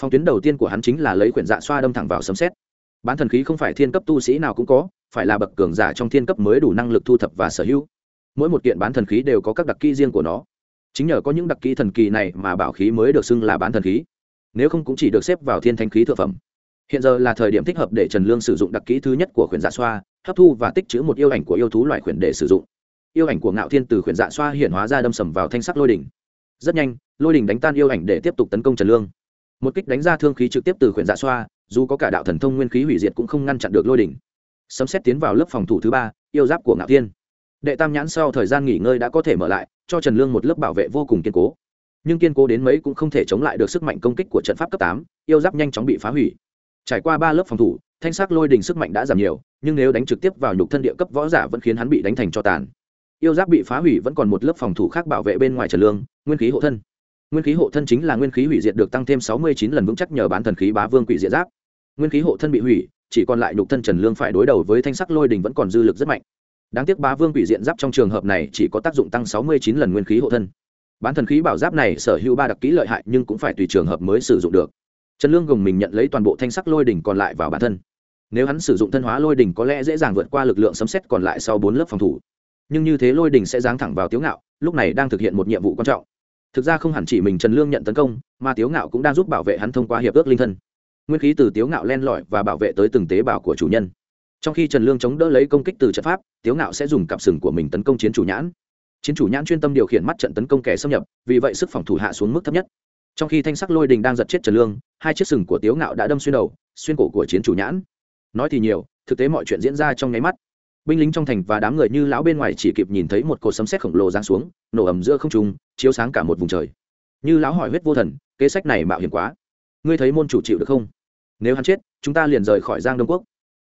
Phong tuyến đầu tiên của hắn chính là lấy quyển dạ xoa đâm thẳng vào sấm xét bán thần khí không phải thiên cấp tu sĩ nào cũng có, phải là bậc cường giả trong thiên cấp mới đủ năng lực thu thập và sở hữu. Mỗi một kiện bán thần khí đều có các đặc kỹ riêng của nó. Chính nhờ có những đặc kỹ thần kỳ này mà bảo khí mới được xưng là bán thần khí. Nếu không cũng chỉ được xếp vào thiên thanh khí thượng phẩm hiện giờ là thời điểm thích hợp để trần lương sử dụng đặc kỹ thứ nhất của khuyển dạ xoa, hấp thu và tích chữ một yêu ảnh của yêu thú loại khuyển để sử dụng. Yêu ảnh của ngạo thiên từ khuyển dạ xoa hiện hóa ra đâm sầm vào thanh sắc lôi đỉnh. Rất nhanh, lôi đỉnh đánh tan yêu ảnh để tiếp tục tấn công trần lương. Một kích đánh ra thương khí trực tiếp từ khuyển dạ xoa, dù có cả đạo thần thông nguyên khí hủy diệt cũng không ngăn chặn được lôi đỉnh. Sấm xét tiến vào lớp phòng thủ thứ ba, yêu giáp của ngạo thiên. Đệ tam nhãn sau thời gian nghỉ ngơi đã có thể mở lại, cho trần lương một lớp bảo vệ vô cùng kiên cố. Nhưng kiên cố đến mấy cũng không thể chống lại được sức mạnh công kích của trận pháp cấp tám, yêu giáp nhanh chóng bị phá hủy trải qua ba lớp phòng thủ, thanh sắc lôi đình sức mạnh đã giảm nhiều, nhưng nếu đánh trực tiếp vào nhục thân địa cấp võ giả vẫn khiến hắn bị đánh thành cho tàn. Yêu giáp bị phá hủy vẫn còn một lớp phòng thủ khác bảo vệ bên ngoài trần lương, nguyên khí hộ thân. Nguyên khí hộ thân chính là nguyên khí hủy diệt được tăng thêm sáu mươi chín lần vững chắc nhờ bán thần khí bá vương quỷ diệt giáp. Nguyên khí hộ thân bị hủy, chỉ còn lại nhục thân trần lương phải đối đầu với thanh sắc lôi đình vẫn còn dư lực rất mạnh. Đáng tiếc bá vương quỷ diện giáp trong trường hợp này chỉ có tác dụng tăng sáu mươi chín lần nguyên khí hộ thân. Bán thần khí bảo giáp này sở hữu ba đặc kỹ lợi hại nhưng cũng phải tùy trường hợp mới sử dụng được trần lương gồng mình nhận lấy toàn bộ thanh sắc lôi đỉnh còn lại vào bản thân. Nếu hắn sử dụng thân hóa lôi đỉnh có lẽ dễ dàng vượt qua lực lượng sấm xét còn lại sau bốn lớp phòng thủ. Nhưng như thế lôi đỉnh sẽ giáng thẳng vào tiếu ngạo, lúc này đang thực hiện một nhiệm vụ quan trọng. Thực ra không hẳn chỉ mình trần lương nhận tấn công, mà tiếu ngạo cũng đang giúp bảo vệ hắn thông qua hiệp ước linh thân. Nguyên khí từ tiếu ngạo len lỏi và bảo vệ tới từng tế bào của chủ nhân. Trong khi trần lương chống đỡ lấy công kích từ trận pháp, tiếu ngạo sẽ dùng cặp sừng của mình tấn công chiến chủ nhãn. Chiến chủ nhãn chuyên tâm điều khiển mắt trận tấn công kẻ xâm nhập, vì vậy sức phòng thủ hạ xuống mức thấp nhất trong khi thanh sắc lôi đình đang giật chết trần lương, hai chiếc sừng của tiếu ngạo đã đâm xuyên đầu, xuyên cổ của chiến chủ nhãn. Nói thì nhiều, thực tế mọi chuyện diễn ra trong nháy mắt. Binh lính trong thành và đám người như lão bên ngoài chỉ kịp nhìn thấy một cột sấm sét khổng lồ giáng xuống, nổ ầm giữa không trung, chiếu sáng cả một vùng trời. Như lão hỏi huyết vô thần, kế sách này mạo hiểm quá. Ngươi thấy môn chủ chịu được không? Nếu hắn chết, chúng ta liền rời khỏi giang đông quốc.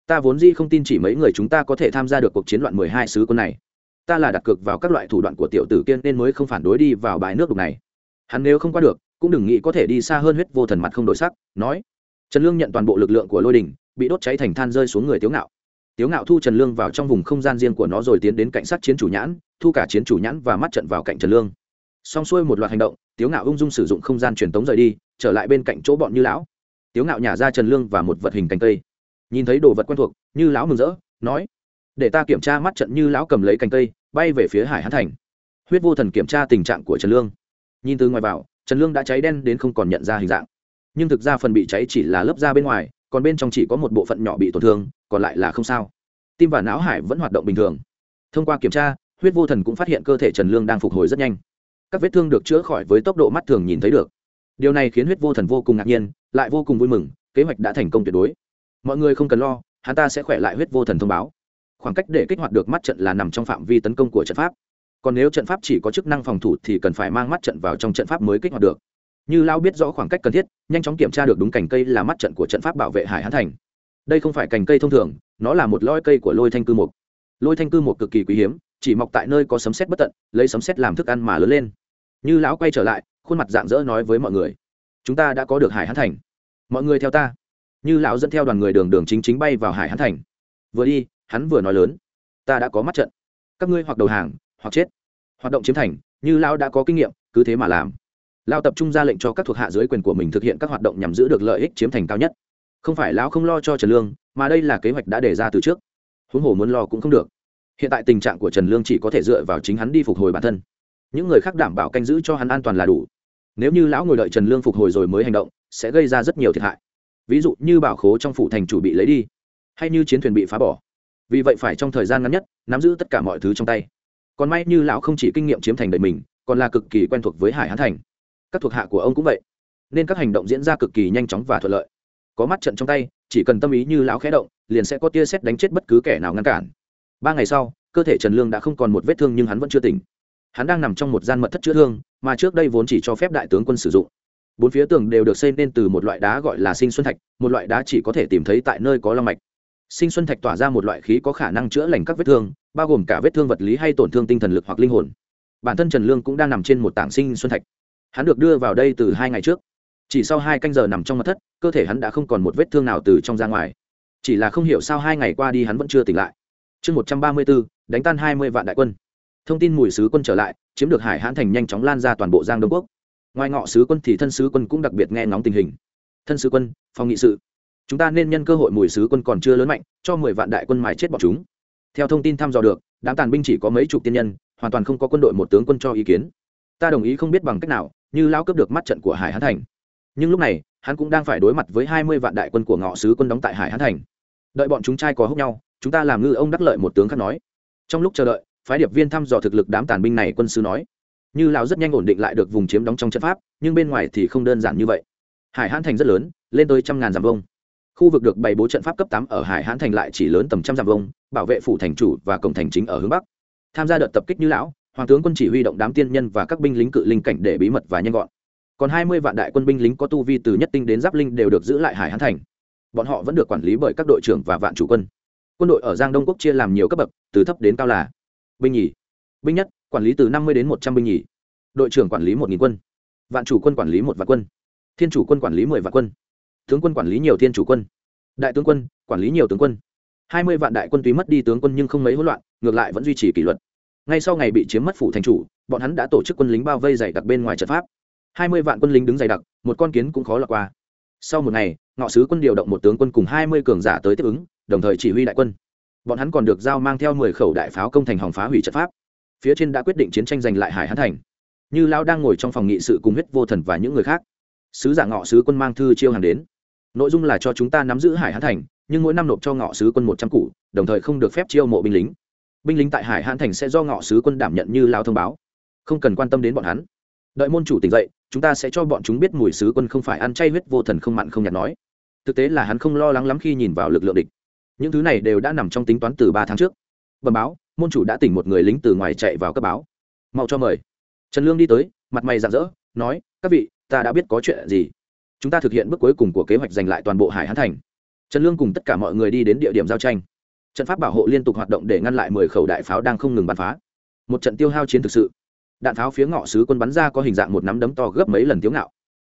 Ta vốn dĩ không tin chỉ mấy người chúng ta có thể tham gia được cuộc chiến loạn mười hai sứ quân này. Ta là đặt cược vào các loại thủ đoạn của tiểu tử kiên nên mới không phản đối đi vào bãi nước đục này. Hắn nếu không qua được cũng đừng nghĩ có thể đi xa hơn huyết vô thần mặt không đổi sắc, nói. Trần lương nhận toàn bộ lực lượng của lôi đình, bị đốt cháy thành than rơi xuống người tiếu ngạo. Tiếu ngạo thu trần lương vào trong vùng không gian riêng của nó rồi tiến đến cảnh sát chiến chủ nhãn, thu cả chiến chủ nhãn và mắt trận vào cạnh trần lương. Xong xuôi một loạt hành động, tiếu ngạo ung dung sử dụng không gian truyền tống rời đi, trở lại bên cạnh chỗ bọn như lão. Tiếu ngạo nhả ra trần lương và một vật hình cành cây. Nhìn thấy đồ vật quen thuộc, như lão mừng rỡ, nói. Để ta kiểm tra mắt trận như lão cầm lấy cành cây, bay về phía hải hán thành. Huyết vô thần kiểm tra tình trạng của trần lương. Nhìn từ ngoài vào trần lương đã cháy đen đến không còn nhận ra hình dạng. Nhưng thực ra phần bị cháy chỉ là lớp da bên ngoài, còn bên trong chỉ có một bộ phận nhỏ bị tổn thương, còn lại là không sao. Tim và não hải vẫn hoạt động bình thường. Thông qua kiểm tra, huyết vô thần cũng phát hiện cơ thể trần lương đang phục hồi rất nhanh. Các vết thương được chữa khỏi với tốc độ mắt thường nhìn thấy được. Điều này khiến huyết vô thần vô cùng ngạc nhiên, lại vô cùng vui mừng, kế hoạch đã thành công tuyệt đối. Mọi người không cần lo, hắn ta sẽ khỏe lại huyết vô thần thông báo. Khoảng cách để kích hoạt được mắt trận là nằm trong phạm vi tấn công của trận pháp còn nếu trận pháp chỉ có chức năng phòng thủ thì cần phải mang mắt trận vào trong trận pháp mới kích hoạt được. Như lao biết rõ khoảng cách cần thiết, nhanh chóng kiểm tra được đúng cành cây là mắt trận của trận pháp bảo vệ hải hán thành. Đây không phải cành cây thông thường, nó là một loi cây của lôi thanh cư mục lôi thanh cư mục cực kỳ quý hiếm, chỉ mọc tại nơi có sấm xét bất tận, lấy sấm xét làm thức ăn mà lớn lên. Như lão quay trở lại, khuôn mặt dạng dỡ nói với mọi người, chúng ta đã có được hải hán thành. Mọi người theo ta. Như lão dẫn theo đoàn người đường đường chính chính bay vào hải hán thành. Vừa đi, hắn vừa nói lớn, ta đã có mắt trận. Các ngươi hoặc đầu hàng, hoặc chết hoạt động chiếm thành, như lão đã có kinh nghiệm, cứ thế mà làm. Lão tập trung ra lệnh cho các thuộc hạ dưới quyền của mình thực hiện các hoạt động nhằm giữ được lợi ích chiếm thành cao nhất. Không phải lão không lo cho trần lương, mà đây là kế hoạch đã đề ra từ trước. Huống hồ muốn lo cũng không được. Hiện tại tình trạng của trần lương chỉ có thể dựa vào chính hắn đi phục hồi bản thân. Những người khác đảm bảo canh giữ cho hắn an toàn là đủ. Nếu như lão ngồi đợi trần lương phục hồi rồi mới hành động, sẽ gây ra rất nhiều thiệt hại. Ví dụ như bảo khố trong phủ thành chủ bị lấy đi, hay như chiến thuyền bị phá bỏ. Vì vậy phải trong thời gian ngắn nhất, nắm giữ tất cả mọi thứ trong tay còn may như lão không chỉ kinh nghiệm chiếm thành đời mình, còn là cực kỳ quen thuộc với hải hán thành. Các thuộc hạ của ông cũng vậy. Nên các hành động diễn ra cực kỳ nhanh chóng và thuận lợi. Có mắt trận trong tay, chỉ cần tâm ý như lão khẽ động, liền sẽ có tia xét đánh chết bất cứ kẻ nào ngăn cản. Ba ngày sau, cơ thể trần lương đã không còn một vết thương nhưng hắn vẫn chưa tỉnh. Hắn đang nằm trong một gian mật thất chữa thương, mà trước đây vốn chỉ cho phép đại tướng quân sử dụng. Bốn phía tường đều được xây nên từ một loại đá gọi là sinh xuân thạch, một loại đá chỉ có thể tìm thấy tại nơi có long mạch. Sinh xuân thạch tỏa ra một loại khí có khả năng chữa lành các vết thương bao gồm cả vết thương vật lý hay tổn thương tinh thần lực hoặc linh hồn. Bản thân trần lương cũng đang nằm trên một tảng sinh xuân thạch. Hắn được đưa vào đây từ hai ngày trước. Chỉ sau hai canh giờ nằm trong mặt thất, cơ thể hắn đã không còn một vết thương nào từ trong ra ngoài. Chỉ là không hiểu sao hai ngày qua đi hắn vẫn chưa tỉnh lại. Chương một trăm ba mươi bốn đánh tan hai mươi vạn đại quân. Thông tin mùi sứ quân trở lại, chiếm được hải hãn thành nhanh chóng lan ra toàn bộ giang đông quốc. Ngoài ngọ sứ quân thì thân sứ quân cũng đặc biệt nghe ngóng tình hình. Thân sứ quân, phòng nghị sự. Chúng ta nên nhân cơ hội mùi sứ quân còn chưa lớn mạnh, cho mười vạn đại quân mài chết bọn chúng theo thông tin thăm dò được, đám tàn binh chỉ có mấy chục tiên nhân, hoàn toàn không có quân đội một tướng quân cho ý kiến. Ta đồng ý không biết bằng cách nào, như lao cướp được mắt trận của hải hán thành. Nhưng lúc này, hắn cũng đang phải đối mặt với hai mươi vạn đại quân của ngọ sứ quân đóng tại hải hán thành. Đợi bọn chúng trai có hốc nhau, chúng ta làm ngư ông đắc lợi một tướng khác nói. Trong lúc chờ đợi, phái điệp viên thăm dò thực lực đám tàn binh này quân sứ nói. Như lão rất nhanh ổn định lại được vùng chiếm đóng trong trận pháp, nhưng bên ngoài thì không đơn giản như vậy. Hải hãn thành rất lớn, lên tới trăm ngàn dặm vông khu vực được bày bố trận pháp cấp tám ở hải hãn thành lại chỉ lớn tầm trăm dặm vông bảo vệ phủ thành chủ và cổng thành chính ở hướng bắc. Tham gia đợt tập kích như lão, hoàng tướng quân chỉ huy động đám tiên nhân và các binh lính cự linh cảnh để bí mật và nhanh gọn. Còn hai mươi vạn đại quân binh lính có tu vi từ nhất tinh đến giáp linh đều được giữ lại hải hãn thành. Bọn họ vẫn được quản lý bởi các đội trưởng và vạn chủ quân. Quân đội ở giang đông quốc chia làm nhiều cấp bậc, từ thấp đến cao là binh nhì, binh nhất, quản lý từ năm mươi đến một trăm binh nhì, đội trưởng quản lý một nghìn quân, vạn chủ quân quản lý một vạn quân, thiên chủ quân quản lý mười vạn quân tướng quân quản lý nhiều thiên chủ quân. Đại tướng quân, quản lý nhiều tướng quân. Hai mươi vạn đại quân tuy mất đi tướng quân nhưng không mấy hỗn loạn, ngược lại vẫn duy trì kỷ luật. Ngay sau ngày bị chiếm mất phủ thành chủ, bọn hắn đã tổ chức quân lính bao vây dày đặc bên ngoài trận pháp. Hai mươi vạn quân lính đứng dày đặc, một con kiến cũng khó lọt qua. Sau một ngày, ngọ sứ quân điều động một tướng quân cùng hai mươi cường giả tới tiếp ứng, đồng thời chỉ huy đại quân. Bọn hắn còn được giao mang theo mười khẩu đại pháo công thành hòng phá hủy trận pháp. Phía trên đã quyết định chiến tranh giành lại hải hán thành. Như lão đang ngồi trong phòng nghị sự cùng huyết vô thần và những người khác, sứ giả ngọ sứ quân mang thư chiêu hàng đến nội dung là cho chúng ta nắm giữ hải Hãn thành, nhưng mỗi năm nộp cho ngọ sứ quân một trăm cụ đồng thời không được phép chiêu mộ binh lính. Binh lính tại hải Hãn thành sẽ do ngọ sứ quân đảm nhận như lao thông báo. Không cần quan tâm đến bọn hắn. Đợi môn chủ tỉnh dậy, chúng ta sẽ cho bọn chúng biết mùi sứ quân không phải ăn chay huyết vô thần không mặn không nhạt nói. Thực tế là hắn không lo lắng lắm khi nhìn vào lực lượng địch. Những thứ này đều đã nằm trong tính toán từ ba tháng trước. Bờ báo, môn chủ đã tỉnh một người lính từ ngoài chạy vào cấp báo. Mau cho mời. Trần lương đi tới, mặt mày rạng rỡ, nói, các vị, ta đã biết có chuyện gì chúng ta thực hiện bước cuối cùng của kế hoạch giành lại toàn bộ hải hán thành. Trần lương cùng tất cả mọi người đi đến địa điểm giao tranh. Trận pháp bảo hộ liên tục hoạt động để ngăn lại mười khẩu đại pháo đang không ngừng bắn phá. Một trận tiêu hao chiến thực sự. Đạn pháo phía ngọ sứ quân bắn ra có hình dạng một nắm đấm to gấp mấy lần tiếu ngạo.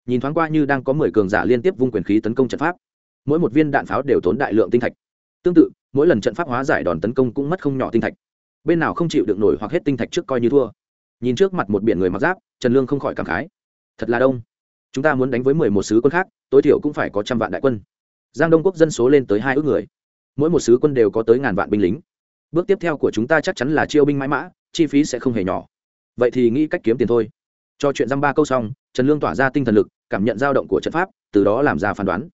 Nhìn thoáng qua như đang có mười cường giả liên tiếp vung quyền khí tấn công trận pháp, mỗi một viên đạn pháo đều tốn đại lượng tinh thạch. Tương tự, mỗi lần trận pháp hóa giải đòn tấn công cũng mất không nhỏ tinh thạch. Bên nào không chịu được nổi hoặc hết tinh thạch trước coi như thua. Nhìn trước mặt một biển người mặc giáp, trần lương không khỏi cảm khái. Thật là đông chúng ta muốn đánh với mười một sứ quân khác, tối thiểu cũng phải có trăm vạn đại quân. Giang đông quốc dân số lên tới hai ước người. Mỗi một sứ quân đều có tới ngàn vạn binh lính. Bước tiếp theo của chúng ta chắc chắn là chiêu binh mãi mã, chi phí sẽ không hề nhỏ. Vậy thì nghĩ cách kiếm tiền thôi. Cho chuyện dăm ba câu xong, trần lương tỏa ra tinh thần lực, cảm nhận dao động của trận pháp, từ đó làm ra phán đoán.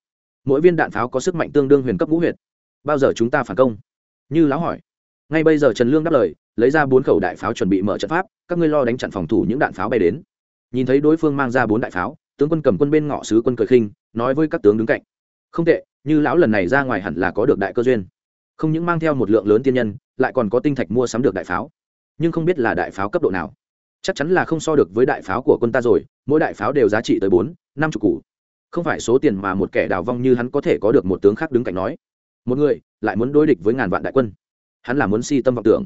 Mỗi viên đạn pháo có sức mạnh tương đương huyền cấp ngũ huyệt. Bao giờ chúng ta phản công? Như lão hỏi. Ngay bây giờ trần lương đáp lời, lấy ra bốn khẩu đại pháo chuẩn bị mở trận pháp, các ngươi lo đánh chặn phòng thủ những đạn pháo bay đến. Nhìn thấy đối phương mang ra bốn đại pháo tướng quân cầm quân bên ngọ sứ quân cười khinh, nói với các tướng đứng cạnh, không tệ, như lão lần này ra ngoài hẳn là có được đại cơ duyên. Không những mang theo một lượng lớn tiên nhân, lại còn có tinh thạch mua sắm được đại pháo. Nhưng không biết là đại pháo cấp độ nào. Chắc chắn là không so được với đại pháo của quân ta rồi, mỗi đại pháo đều giá trị tới bốn, năm chục củ. Không phải số tiền mà một kẻ đào vong như hắn có thể có được một tướng khác đứng cạnh nói. Một người lại muốn đối địch với ngàn vạn đại quân. Hắn là muốn si tâm vọng tưởng.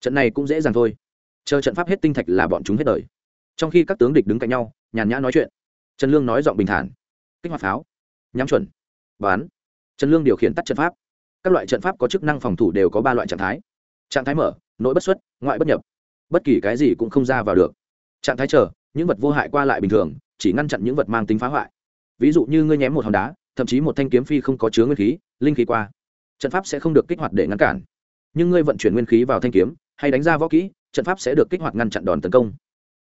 Trận này cũng dễ dàng thôi. Chờ trận pháp hết tinh thạch là bọn chúng hết đời. Trong khi các tướng địch đứng cạnh nhau, nhàn nhã nói chuyện trần lương nói giọng bình thản. Kích hoạt pháo. Nhắm chuẩn. Bán. Trần lương điều khiển tắt trận pháp. Các loại trận pháp có chức năng phòng thủ đều có ba loại trạng thái. Trạng thái mở, nội bất xuất, ngoại bất nhập. Bất kỳ cái gì cũng không ra vào được. Trạng thái chờ, những vật vô hại qua lại bình thường, chỉ ngăn chặn những vật mang tính phá hoại. Ví dụ như ngươi nhém một hòn đá, thậm chí một thanh kiếm phi không có chứa nguyên khí, linh khí qua. Trận pháp sẽ không được kích hoạt để ngăn cản. Nhưng ngươi vận chuyển nguyên khí vào thanh kiếm, hay đánh ra võ kỹ, trận pháp sẽ được kích hoạt ngăn chặn đòn tấn công.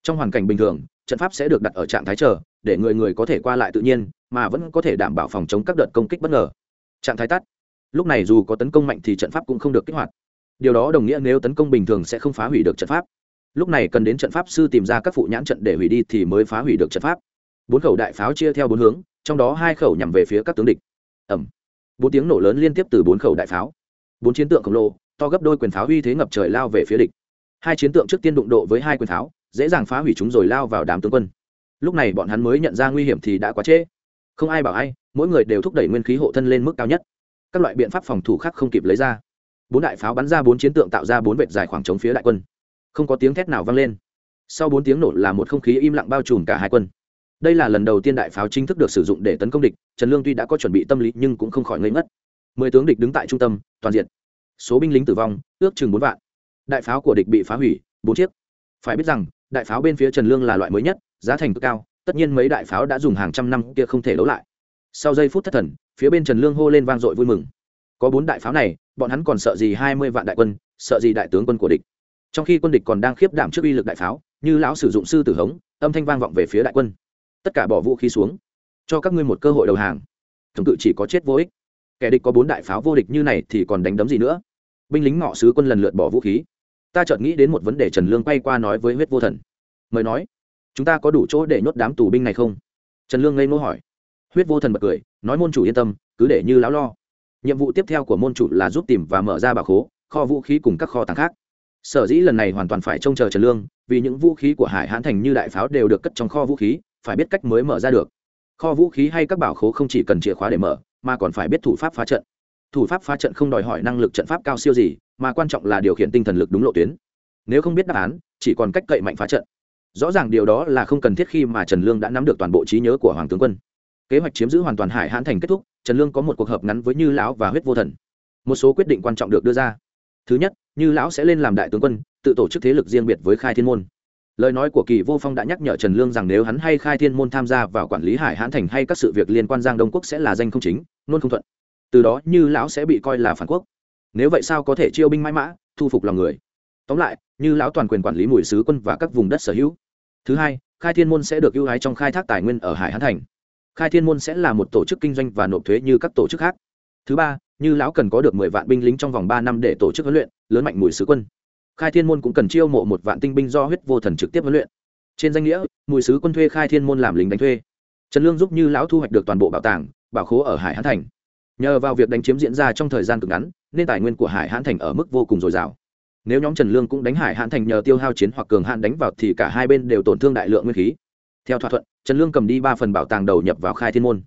Trong hoàn cảnh bình thường, trận pháp sẽ được đặt ở trạng thái chờ để người người có thể qua lại tự nhiên, mà vẫn có thể đảm bảo phòng chống các đợt công kích bất ngờ. Trạng thái tắt. Lúc này dù có tấn công mạnh thì trận pháp cũng không được kích hoạt. Điều đó đồng nghĩa nếu tấn công bình thường sẽ không phá hủy được trận pháp. Lúc này cần đến trận pháp sư tìm ra các phụ nhãn trận để hủy đi thì mới phá hủy được trận pháp. Bốn khẩu đại pháo chia theo bốn hướng, trong đó hai khẩu nhằm về phía các tướng địch. Ẩm bốn tiếng nổ lớn liên tiếp từ bốn khẩu đại pháo. Bốn chiến tượng khổng lồ, to gấp đôi quyền pháo uy thế ngập trời lao về phía địch. Hai chiến tượng trước tiên đụng độ với hai quyền pháo, dễ dàng phá hủy chúng rồi lao vào đám tướng quân lúc này bọn hắn mới nhận ra nguy hiểm thì đã quá trễ. Không ai bảo ai, mỗi người đều thúc đẩy nguyên khí hộ thân lên mức cao nhất. Các loại biện pháp phòng thủ khác không kịp lấy ra. Bốn đại pháo bắn ra bốn chiến tượng tạo ra bốn vệt dài khoảng trống phía đại quân. Không có tiếng thét nào vang lên. Sau bốn tiếng nổ là một không khí im lặng bao trùm cả hai quân. Đây là lần đầu tiên đại pháo chính thức được sử dụng để tấn công địch, trần lương tuy đã có chuẩn bị tâm lý nhưng cũng không khỏi ngây ngất. Mười tướng địch đứng tại trung tâm, toàn diện. Số binh lính tử vong, ước chừng bốn vạn. Đại pháo của địch bị phá hủy, bốn chiếc. Phải biết rằng đại pháo bên phía trần lương là loại mới nhất, giá thành cực cao, tất nhiên mấy đại pháo đã dùng hàng trăm năm kia không thể đấu lại. Sau giây phút thất thần, phía bên trần lương hô lên vang dội vui mừng. Có bốn đại pháo này, bọn hắn còn sợ gì hai mươi vạn đại quân, sợ gì đại tướng quân của địch. Trong khi quân địch còn đang khiếp đảm trước uy lực đại pháo, như lão sử dụng sư tử hống, âm thanh vang vọng về phía đại quân. Tất cả bỏ vũ khí xuống, cho các ngươi một cơ hội đầu hàng. Thống cự chỉ có chết vô ích. Kẻ địch có bốn đại pháo vô địch như này thì còn đánh đấm gì nữa? Binh lính ngọ sứ quân lần lượt bỏ vũ khí ta chợt nghĩ đến một vấn đề trần lương quay qua nói với huyết vô thần. Mời nói, chúng ta có đủ chỗ để nhốt đám tù binh này không? Trần lương ngây ngô hỏi. Huyết vô thần bật cười, nói môn chủ yên tâm, cứ để như lão lo. Nhiệm vụ tiếp theo của môn chủ là giúp tìm và mở ra bảo khố, kho vũ khí cùng các kho tàng khác. Sở dĩ lần này hoàn toàn phải trông chờ trần lương, vì những vũ khí của hải hãn thành như đại pháo đều được cất trong kho vũ khí, phải biết cách mới mở ra được. Kho vũ khí hay các bảo khố không chỉ cần chìa khóa để mở, mà còn phải biết thủ pháp phá trận thủ pháp phá trận không đòi hỏi năng lực trận pháp cao siêu gì, mà quan trọng là điều khiển tinh thần lực đúng lộ tuyến. Nếu không biết đáp án, chỉ còn cách cậy mạnh phá trận. Rõ ràng điều đó là không cần thiết khi mà trần lương đã nắm được toàn bộ trí nhớ của hoàng tướng quân. Kế hoạch chiếm giữ hoàn toàn hải hãn thành kết thúc, trần lương có một cuộc họp ngắn với như lão và huyết vô thần. Một số quyết định quan trọng được đưa ra. Thứ nhất, như lão sẽ lên làm đại tướng quân, tự tổ chức thế lực riêng biệt với khai thiên môn. Lời nói của kỳ vô phong đã nhắc nhở trần lương rằng nếu hắn hay khai thiên môn tham gia vào quản lý hải hãn thành hay các sự việc liên quan giang đông quốc sẽ là danh không chính luôn không thuận từ đó như lão sẽ bị coi là phản quốc. Nếu vậy sao có thể chiêu binh mãi mã, thu phục lòng người? Tóm lại, như lão toàn quyền quản lý mùi sứ quân và các vùng đất sở hữu. Thứ hai, khai thiên môn sẽ được ưu ái trong khai thác tài nguyên ở hải hán thành. Khai thiên môn sẽ là một tổ chức kinh doanh và nộp thuế như các tổ chức khác. Thứ ba, như lão cần có được mười vạn binh lính trong vòng ba năm để tổ chức huấn luyện, lớn mạnh mùi sứ quân. Khai thiên môn cũng cần chiêu mộ một vạn tinh binh do huyết vô thần trực tiếp huấn luyện. Trên danh nghĩa, mùi sứ quân thuê khai thiên môn làm lính đánh thuê. Trần lương giúp như lão thu hoạch được toàn bộ bảo tàng, bảo khố ở hải hán thành nhờ vào việc đánh chiếm diễn ra trong thời gian cực ngắn, nên tài nguyên của hải hãn thành ở mức vô cùng dồi dào. Nếu nhóm trần lương cũng đánh hải hãn thành nhờ tiêu hao chiến hoặc cường hạn đánh vào thì cả hai bên đều tổn thương đại lượng nguyên khí. Theo thỏa thuận, trần lương cầm đi ba phần bảo tàng đầu nhập vào khai thiên môn.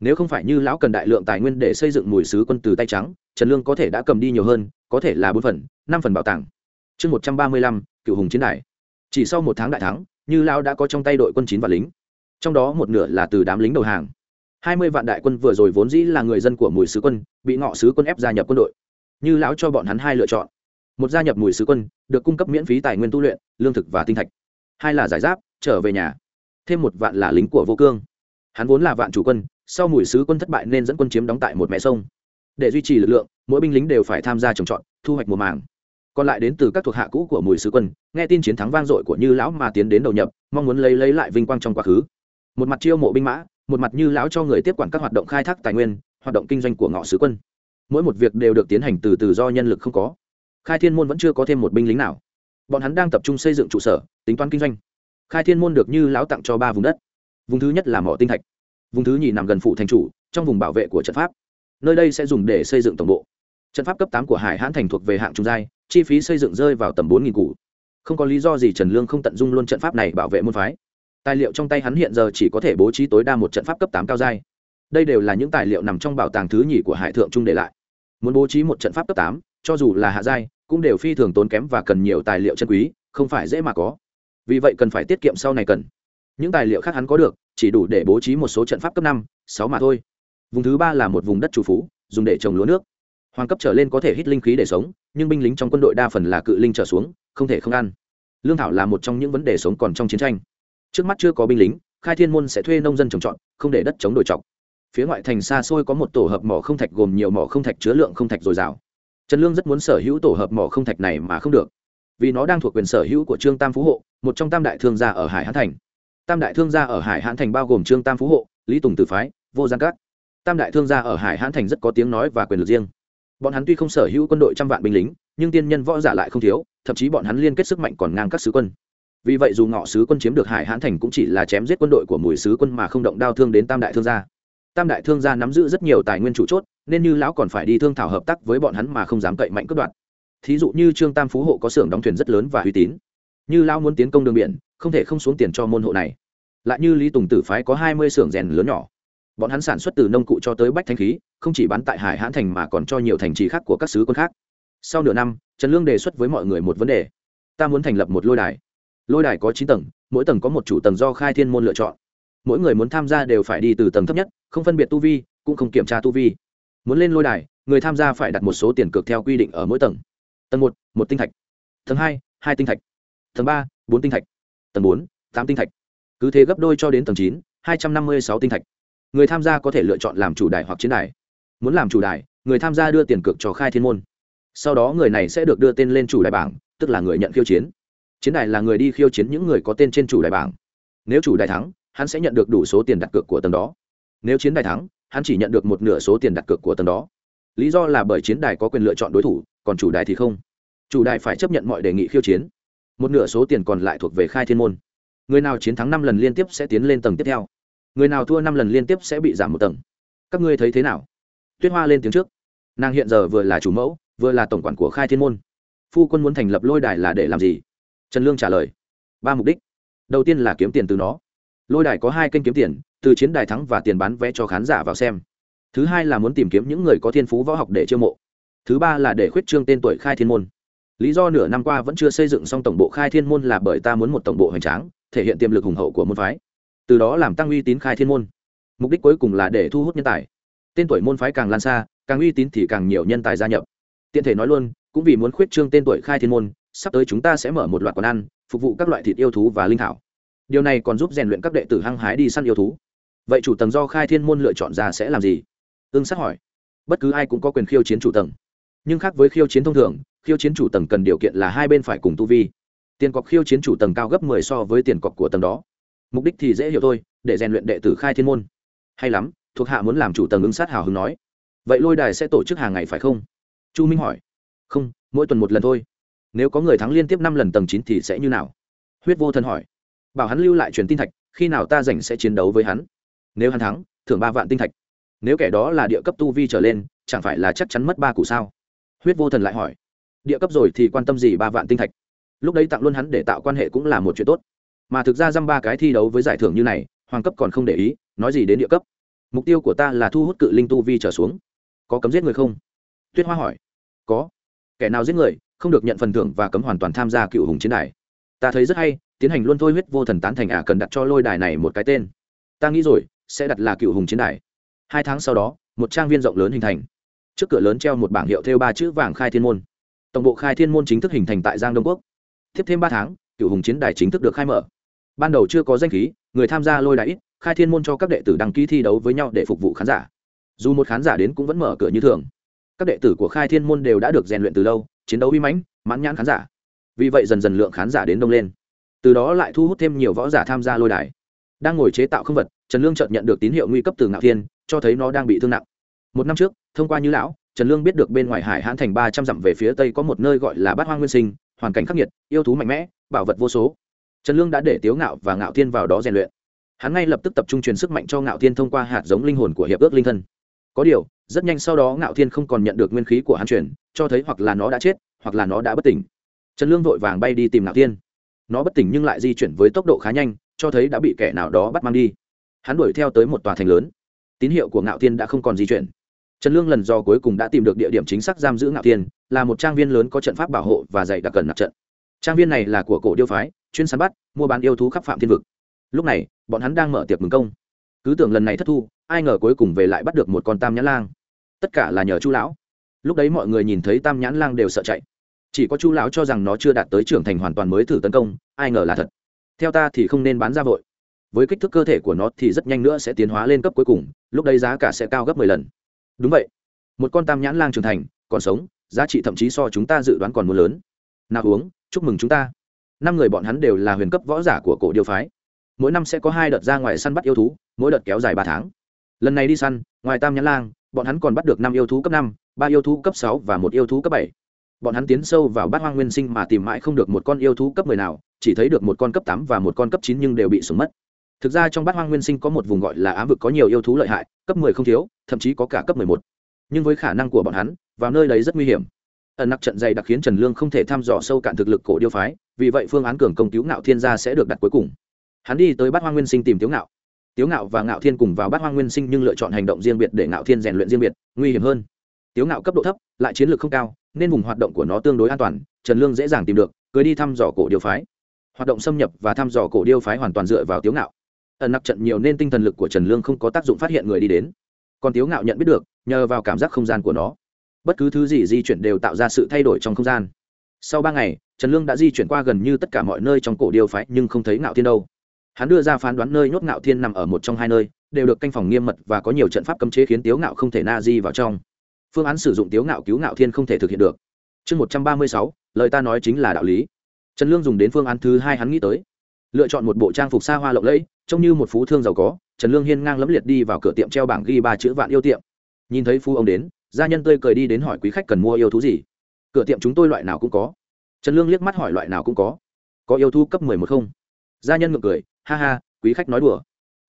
Nếu không phải như lão cần đại lượng tài nguyên để xây dựng mùi sứ quân từ tay trắng, trần lương có thể đã cầm đi nhiều hơn, có thể là bốn phần, năm phần bảo tàng. Chương một trăm ba mươi lăm, cựu hùng chiến đài. Chỉ sau một tháng đại thắng, như lão đã có trong tay đội quân chín vạn lính. Trong đó một nửa là từ đám lính đầu hàng hai mươi vạn đại quân vừa rồi vốn dĩ là người dân của mùi sứ quân, bị ngọ sứ quân ép gia nhập quân đội. Như lão cho bọn hắn hai lựa chọn. Một gia nhập mùi sứ quân, được cung cấp miễn phí tài nguyên tu luyện, lương thực và tinh thạch. Hai là giải giáp, trở về nhà. Thêm một vạn là lính của vô cương. Hắn vốn là vạn chủ quân, sau mùi sứ quân thất bại nên dẫn quân chiếm đóng tại một mẹ sông. Để duy trì lực lượng, mỗi binh lính đều phải tham gia trồng trọt, thu hoạch mùa màng. Còn lại đến từ các thuộc hạ cũ của mùi sứ quân, nghe tin chiến thắng vang dội của như lão mà tiến đến đầu nhập, mong muốn lấy lấy lại vinh quang trong quá khứ một mặt chiêu mộ binh mã, một mặt như lão cho người tiếp quản các hoạt động khai thác tài nguyên, hoạt động kinh doanh của ngọ sứ quân. Mỗi một việc đều được tiến hành từ từ do nhân lực không có. Khai thiên môn vẫn chưa có thêm một binh lính nào. Bọn hắn đang tập trung xây dựng trụ sở, tính toán kinh doanh. Khai thiên môn được như lão tặng cho ba vùng đất. Vùng thứ nhất là mỏ tinh thạch. Vùng thứ nhì nằm gần phủ thành chủ, trong vùng bảo vệ của trận pháp. Nơi đây sẽ dùng để xây dựng tổng bộ. Trận pháp cấp tám của hải hãn thành thuộc về hạng trung giai, chi phí xây dựng rơi vào tầm bốn nghìn củ. Không có lý do gì trần lương không tận dung luôn trận pháp này bảo vệ môn phái tài liệu trong tay hắn hiện giờ chỉ có thể bố trí tối đa một trận pháp cấp tám cao giai. Đây đều là những tài liệu nằm trong bảo tàng thứ nhì của hải thượng trung để lại. Muốn bố trí một trận pháp cấp tám, cho dù là hạ giai, cũng đều phi thường tốn kém và cần nhiều tài liệu chân quý, không phải dễ mà có. Vì vậy cần phải tiết kiệm sau này cần. Những tài liệu khác hắn có được, chỉ đủ để bố trí một số trận pháp cấp năm, sáu mà thôi. Vùng thứ ba là một vùng đất chủ phú, dùng để trồng lúa nước. Hoàng cấp trở lên có thể hít linh khí để sống, nhưng binh lính trong quân đội đa phần là cự linh trở xuống, không thể không ăn. Lương thảo là một trong những vấn đề sống còn trong chiến tranh trước mắt chưa có binh lính, khai thiên môn sẽ thuê nông dân trồng trọt, không để đất chống đổi trọc phía ngoại thành xa xôi có một tổ hợp mỏ không thạch gồm nhiều mỏ không thạch chứa lượng không thạch dồi dào. Trần lương rất muốn sở hữu tổ hợp mỏ không thạch này mà không được. Vì nó đang thuộc quyền sở hữu của trương tam phú hộ, một trong tam đại thương gia ở hải hãn thành. Tam đại thương gia ở hải hãn thành bao gồm trương tam phú hộ, lý tùng tử phái, vô giang các. Tam đại thương gia ở hải hãn thành rất có tiếng nói và quyền lực riêng. Bọn hắn tuy không sở hữu quân đội trăm vạn binh lính, nhưng tiên nhân võ giả lại không thiếu, thậm chí bọn hắn liên kết sức mạnh còn ngang các sứ quân vì vậy dù ngọ sứ quân chiếm được hải hãn thành cũng chỉ là chém giết quân đội của mùi sứ quân mà không động đao thương đến tam đại thương gia. Tam đại thương gia nắm giữ rất nhiều tài nguyên chủ chốt, nên như lão còn phải đi thương thảo hợp tác với bọn hắn mà không dám cậy mạnh cướp đoạt. Thí dụ như trương tam phú hộ có xưởng đóng thuyền rất lớn và uy tín. Như lão muốn tiến công đường biển, không thể không xuống tiền cho môn hộ này. Lại như lý tùng tử phái có hai mươi xưởng rèn lớn nhỏ. Bọn hắn sản xuất từ nông cụ cho tới bách thanh khí, không chỉ bán tại hải hãn thành mà còn cho nhiều thành trì khác của các sứ quân khác. Sau nửa năm, trần lương đề xuất với mọi người một vấn đề. Ta muốn thành lập một lôi đài lôi đài có chín tầng, mỗi tầng có một chủ tầng do khai thiên môn lựa chọn. Mỗi người muốn tham gia đều phải đi từ tầng thấp nhất, không phân biệt tu vi, cũng không kiểm tra tu vi. Muốn lên lôi đài, người tham gia phải đặt một số tiền cược theo quy định ở mỗi tầng. Tầng một một tinh thạch. Tầng hai hai tinh thạch. Tầng ba, bốn tinh thạch. Tầng bốn, tám tinh thạch. Cứ thế gấp đôi cho đến tầng chín, hai trăm năm mươi sáu tinh thạch. Người tham gia có thể lựa chọn làm chủ đài hoặc chiến đài. Muốn làm chủ đài, người tham gia đưa tiền cược cho khai thiên môn. Sau đó người này sẽ được đưa tên lên chủ đài bảng, tức là người nhận khiêu chiến chiến đài là người đi khiêu chiến những người có tên trên chủ đài bảng. Nếu chủ đài thắng, hắn sẽ nhận được đủ số tiền đặt cược của tầng đó. Nếu chiến đài thắng, hắn chỉ nhận được một nửa số tiền đặt cược của tầng đó. Lý do là bởi chiến đài có quyền lựa chọn đối thủ, còn chủ đài thì không. Chủ đài phải chấp nhận mọi đề nghị khiêu chiến. Một nửa số tiền còn lại thuộc về khai thiên môn. Người nào chiến thắng năm lần liên tiếp sẽ tiến lên tầng tiếp theo. Người nào thua năm lần liên tiếp sẽ bị giảm một tầng. Các ngươi thấy thế nào? Tuyết hoa lên tiếng trước. Nàng hiện giờ vừa là chủ mẫu, vừa là tổng quản của khai thiên môn. Phu quân muốn thành lập lôi đài là để làm gì? Trần lương trả lời, ba mục đích. Đầu tiên là kiếm tiền từ nó. Lôi đài có hai kênh kiếm tiền, từ chiến đài thắng và tiền bán vé cho khán giả vào xem. Thứ hai là muốn tìm kiếm những người có thiên phú võ học để chiêu mộ. Thứ ba là để khuyết trương tên tuổi khai thiên môn. Lý do nửa năm qua vẫn chưa xây dựng xong tổng bộ khai thiên môn là bởi ta muốn một tổng bộ hoành tráng, thể hiện tiềm lực hùng hậu của môn phái. Từ đó làm tăng uy tín khai thiên môn. Mục đích cuối cùng là để thu hút nhân tài. Tên tuổi môn phái càng lan xa, càng uy tín thì càng nhiều nhân tài gia nhập. Tiện thể nói luôn, cũng vì muốn khuyết trương tên tuổi khai thiên môn sắp tới chúng ta sẽ mở một loạt quán ăn, phục vụ các loại thịt yêu thú và linh thảo. Điều này còn giúp rèn luyện các đệ tử hăng hái đi săn yêu thú. Vậy chủ tầng do khai thiên môn lựa chọn ra sẽ làm gì? Ương sát hỏi. Bất cứ ai cũng có quyền khiêu chiến chủ tầng. Nhưng khác với khiêu chiến thông thường, khiêu chiến chủ tầng cần điều kiện là hai bên phải cùng tu vi. Tiền cọc khiêu chiến chủ tầng cao gấp mười so với tiền cọc của tầng đó. Mục đích thì dễ hiểu thôi, để rèn luyện đệ tử khai thiên môn. Hay lắm, thuộc hạ muốn làm chủ tầng ứng sát hào hứng nói. Vậy lôi đài sẽ tổ chức hàng ngày phải không? Chu minh hỏi. Không, mỗi tuần một lần thôi nếu có người thắng liên tiếp năm lần tầng chín thì sẽ như nào? Huyết vô thần hỏi. Bảo hắn lưu lại truyền tin thạch, khi nào ta rảnh sẽ chiến đấu với hắn? Nếu hắn thắng, thưởng ba vạn tinh thạch. Nếu kẻ đó là địa cấp tu vi trở lên, chẳng phải là chắc chắn mất ba cụ sao? Huyết vô thần lại hỏi. Địa cấp rồi thì quan tâm gì ba vạn tinh thạch? Lúc đấy tặng luôn hắn để tạo quan hệ cũng là một chuyện tốt. Mà thực ra dăm ba cái thi đấu với giải thưởng như này, hoàng cấp còn không để ý, nói gì đến địa cấp? Mục tiêu của ta là thu hút cự linh tu vi trở xuống. Có cấm giết người không? Tuyết hoa hỏi. Có. Kẻ nào giết người không được nhận phần thưởng và cấm hoàn toàn tham gia cựu hùng chiến đài. Ta thấy rất hay, tiến hành luôn thôi huyết vô thần tán thành ả cần đặt cho lôi đài này một cái tên. Ta nghĩ rồi, sẽ đặt là cựu hùng chiến đài. Hai tháng sau đó, một trang viên rộng lớn hình thành. Trước cửa lớn treo một bảng hiệu theo ba chữ vàng khai thiên môn. Tổng bộ khai thiên môn chính thức hình thành tại giang đông quốc. Tiếp thêm ba tháng, cựu hùng chiến đài chính thức được khai mở. Ban đầu chưa có danh khí, người tham gia lôi đài ít, khai thiên môn cho các đệ tử đăng ký thi đấu với nhau để phục vụ khán giả. Dù một khán giả đến cũng vẫn mở cửa như thường. Các đệ tử của khai thiên môn đều đã được rèn luyện từ lâu chiến đấu uy mãnh, mãn nhãn khán giả. Vì vậy dần dần lượng khán giả đến đông lên. Từ đó lại thu hút thêm nhiều võ giả tham gia lôi đài. Đang ngồi chế tạo không vật, trần lương chợt nhận được tín hiệu nguy cấp từ ngạo thiên, cho thấy nó đang bị thương nặng. Một năm trước, thông qua như lão, trần lương biết được bên ngoài hải hãn thành ba trăm dặm về phía tây có một nơi gọi là bát hoang nguyên sinh, hoàn cảnh khắc nghiệt, yêu thú mạnh mẽ, bảo vật vô số. Trần lương đã để tiếu ngạo và ngạo thiên vào đó rèn luyện. Hắn ngay lập tức tập trung truyền sức mạnh cho ngạo thiên thông qua hạt giống linh hồn của hiệp ước linh thân. Có điều rất nhanh sau đó ngạo thiên không còn nhận được nguyên khí của hắn truyền, cho thấy hoặc là nó đã chết, hoặc là nó đã bất tỉnh. Trần lương vội vàng bay đi tìm ngạo thiên. Nó bất tỉnh nhưng lại di chuyển với tốc độ khá nhanh, cho thấy đã bị kẻ nào đó bắt mang đi. Hắn đuổi theo tới một tòa thành lớn. Tín hiệu của ngạo thiên đã không còn di chuyển. Trần lương lần do cuối cùng đã tìm được địa điểm chính xác giam giữ ngạo thiên, là một trang viên lớn có trận pháp bảo hộ và dạy đặc cần nạp trận. Trang viên này là của cổ điêu phái, chuyên săn bắt, mua bán yêu thú khắp phạm thiên vực. Lúc này, bọn hắn đang mở tiệc mừng công cứ tưởng lần này thất thu, ai ngờ cuối cùng về lại bắt được một con tam nhãn lang. Tất cả là nhờ chu lão. Lúc đấy mọi người nhìn thấy tam nhãn lang đều sợ chạy. Chỉ có chu lão cho rằng nó chưa đạt tới trưởng thành hoàn toàn mới thử tấn công, ai ngờ là thật. Theo ta thì không nên bán ra vội. Với kích thước cơ thể của nó thì rất nhanh nữa sẽ tiến hóa lên cấp cuối cùng, lúc đấy giá cả sẽ cao gấp mười lần. Đúng vậy. Một con tam nhãn lang trưởng thành, còn sống, giá trị thậm chí so chúng ta dự đoán còn muốn lớn. Nào uống, chúc mừng chúng ta. Năm người bọn hắn đều là huyền cấp võ giả của cổ điêu phái mỗi năm sẽ có hai đợt ra ngoài săn bắt yêu thú, mỗi đợt kéo dài ba tháng. Lần này đi săn, ngoài tam nhãn lang, bọn hắn còn bắt được năm yêu thú cấp năm, ba yêu thú cấp sáu và một yêu thú cấp bảy. Bọn hắn tiến sâu vào bát hoang nguyên sinh mà tìm mãi không được một con yêu thú cấp mười nào, chỉ thấy được một con cấp tám và một con cấp chín nhưng đều bị súng mất. Thực ra trong bát hoang nguyên sinh có một vùng gọi là ám vực có nhiều yêu thú lợi hại, cấp mười không thiếu, thậm chí có cả cấp mười một. Nhưng với khả năng của bọn hắn, vào nơi đấy rất nguy hiểm. Ẩn nặc trận dày đặc khiến trần lương không thể thăm dò sâu cạn thực lực cổ điêu phái, vì vậy phương án cường công cứu ngạo thiên gia sẽ được đặt cuối cùng hắn đi tới bát hoang nguyên sinh tìm tiếu ngạo. Tiếu ngạo và ngạo thiên cùng vào bát hoang nguyên sinh nhưng lựa chọn hành động riêng biệt để ngạo thiên rèn luyện riêng biệt, nguy hiểm hơn. Tiếu ngạo cấp độ thấp, lại chiến lược không cao, nên vùng hoạt động của nó tương đối an toàn, trần lương dễ dàng tìm được, cưới đi thăm dò cổ điêu phái. Hoạt động xâm nhập và thăm dò cổ điêu phái hoàn toàn dựa vào tiếu ngạo. Ẩn nặc trận nhiều nên tinh thần lực của trần lương không có tác dụng phát hiện người đi đến. Còn tiếu ngạo nhận biết được, nhờ vào cảm giác không gian của nó, bất cứ thứ gì di chuyển đều tạo ra sự thay đổi trong không gian. Sau ba ngày, trần lương đã di chuyển qua gần như tất cả mọi nơi trong cổ điêu phái nhưng không thấy ngạo thiên đâu hắn đưa ra phán đoán nơi nhốt ngạo thiên nằm ở một trong hai nơi, đều được canh phòng nghiêm mật và có nhiều trận pháp cấm chế khiến tiếu ngạo không thể na di vào trong. Phương án sử dụng tiếu ngạo cứu ngạo thiên không thể thực hiện được. Chương một trăm ba mươi sáu, lời ta nói chính là đạo lý. Trần lương dùng đến phương án thứ hai hắn nghĩ tới. Lựa chọn một bộ trang phục xa hoa lộng lẫy, trông như một phú thương giàu có, trần lương hiên ngang lẫm liệt đi vào cửa tiệm treo bảng ghi ba chữ vạn yêu tiệm. Nhìn thấy phú ông đến, gia nhân tươi cười đi đến hỏi quý khách cần mua yêu thú gì. Cửa tiệm chúng tôi loại nào cũng có. Trần lương liếc mắt hỏi loại nào cũng có. Có yêu thú cấp mười một không. Gia nhân ngược cười ha ha, quý khách nói đùa.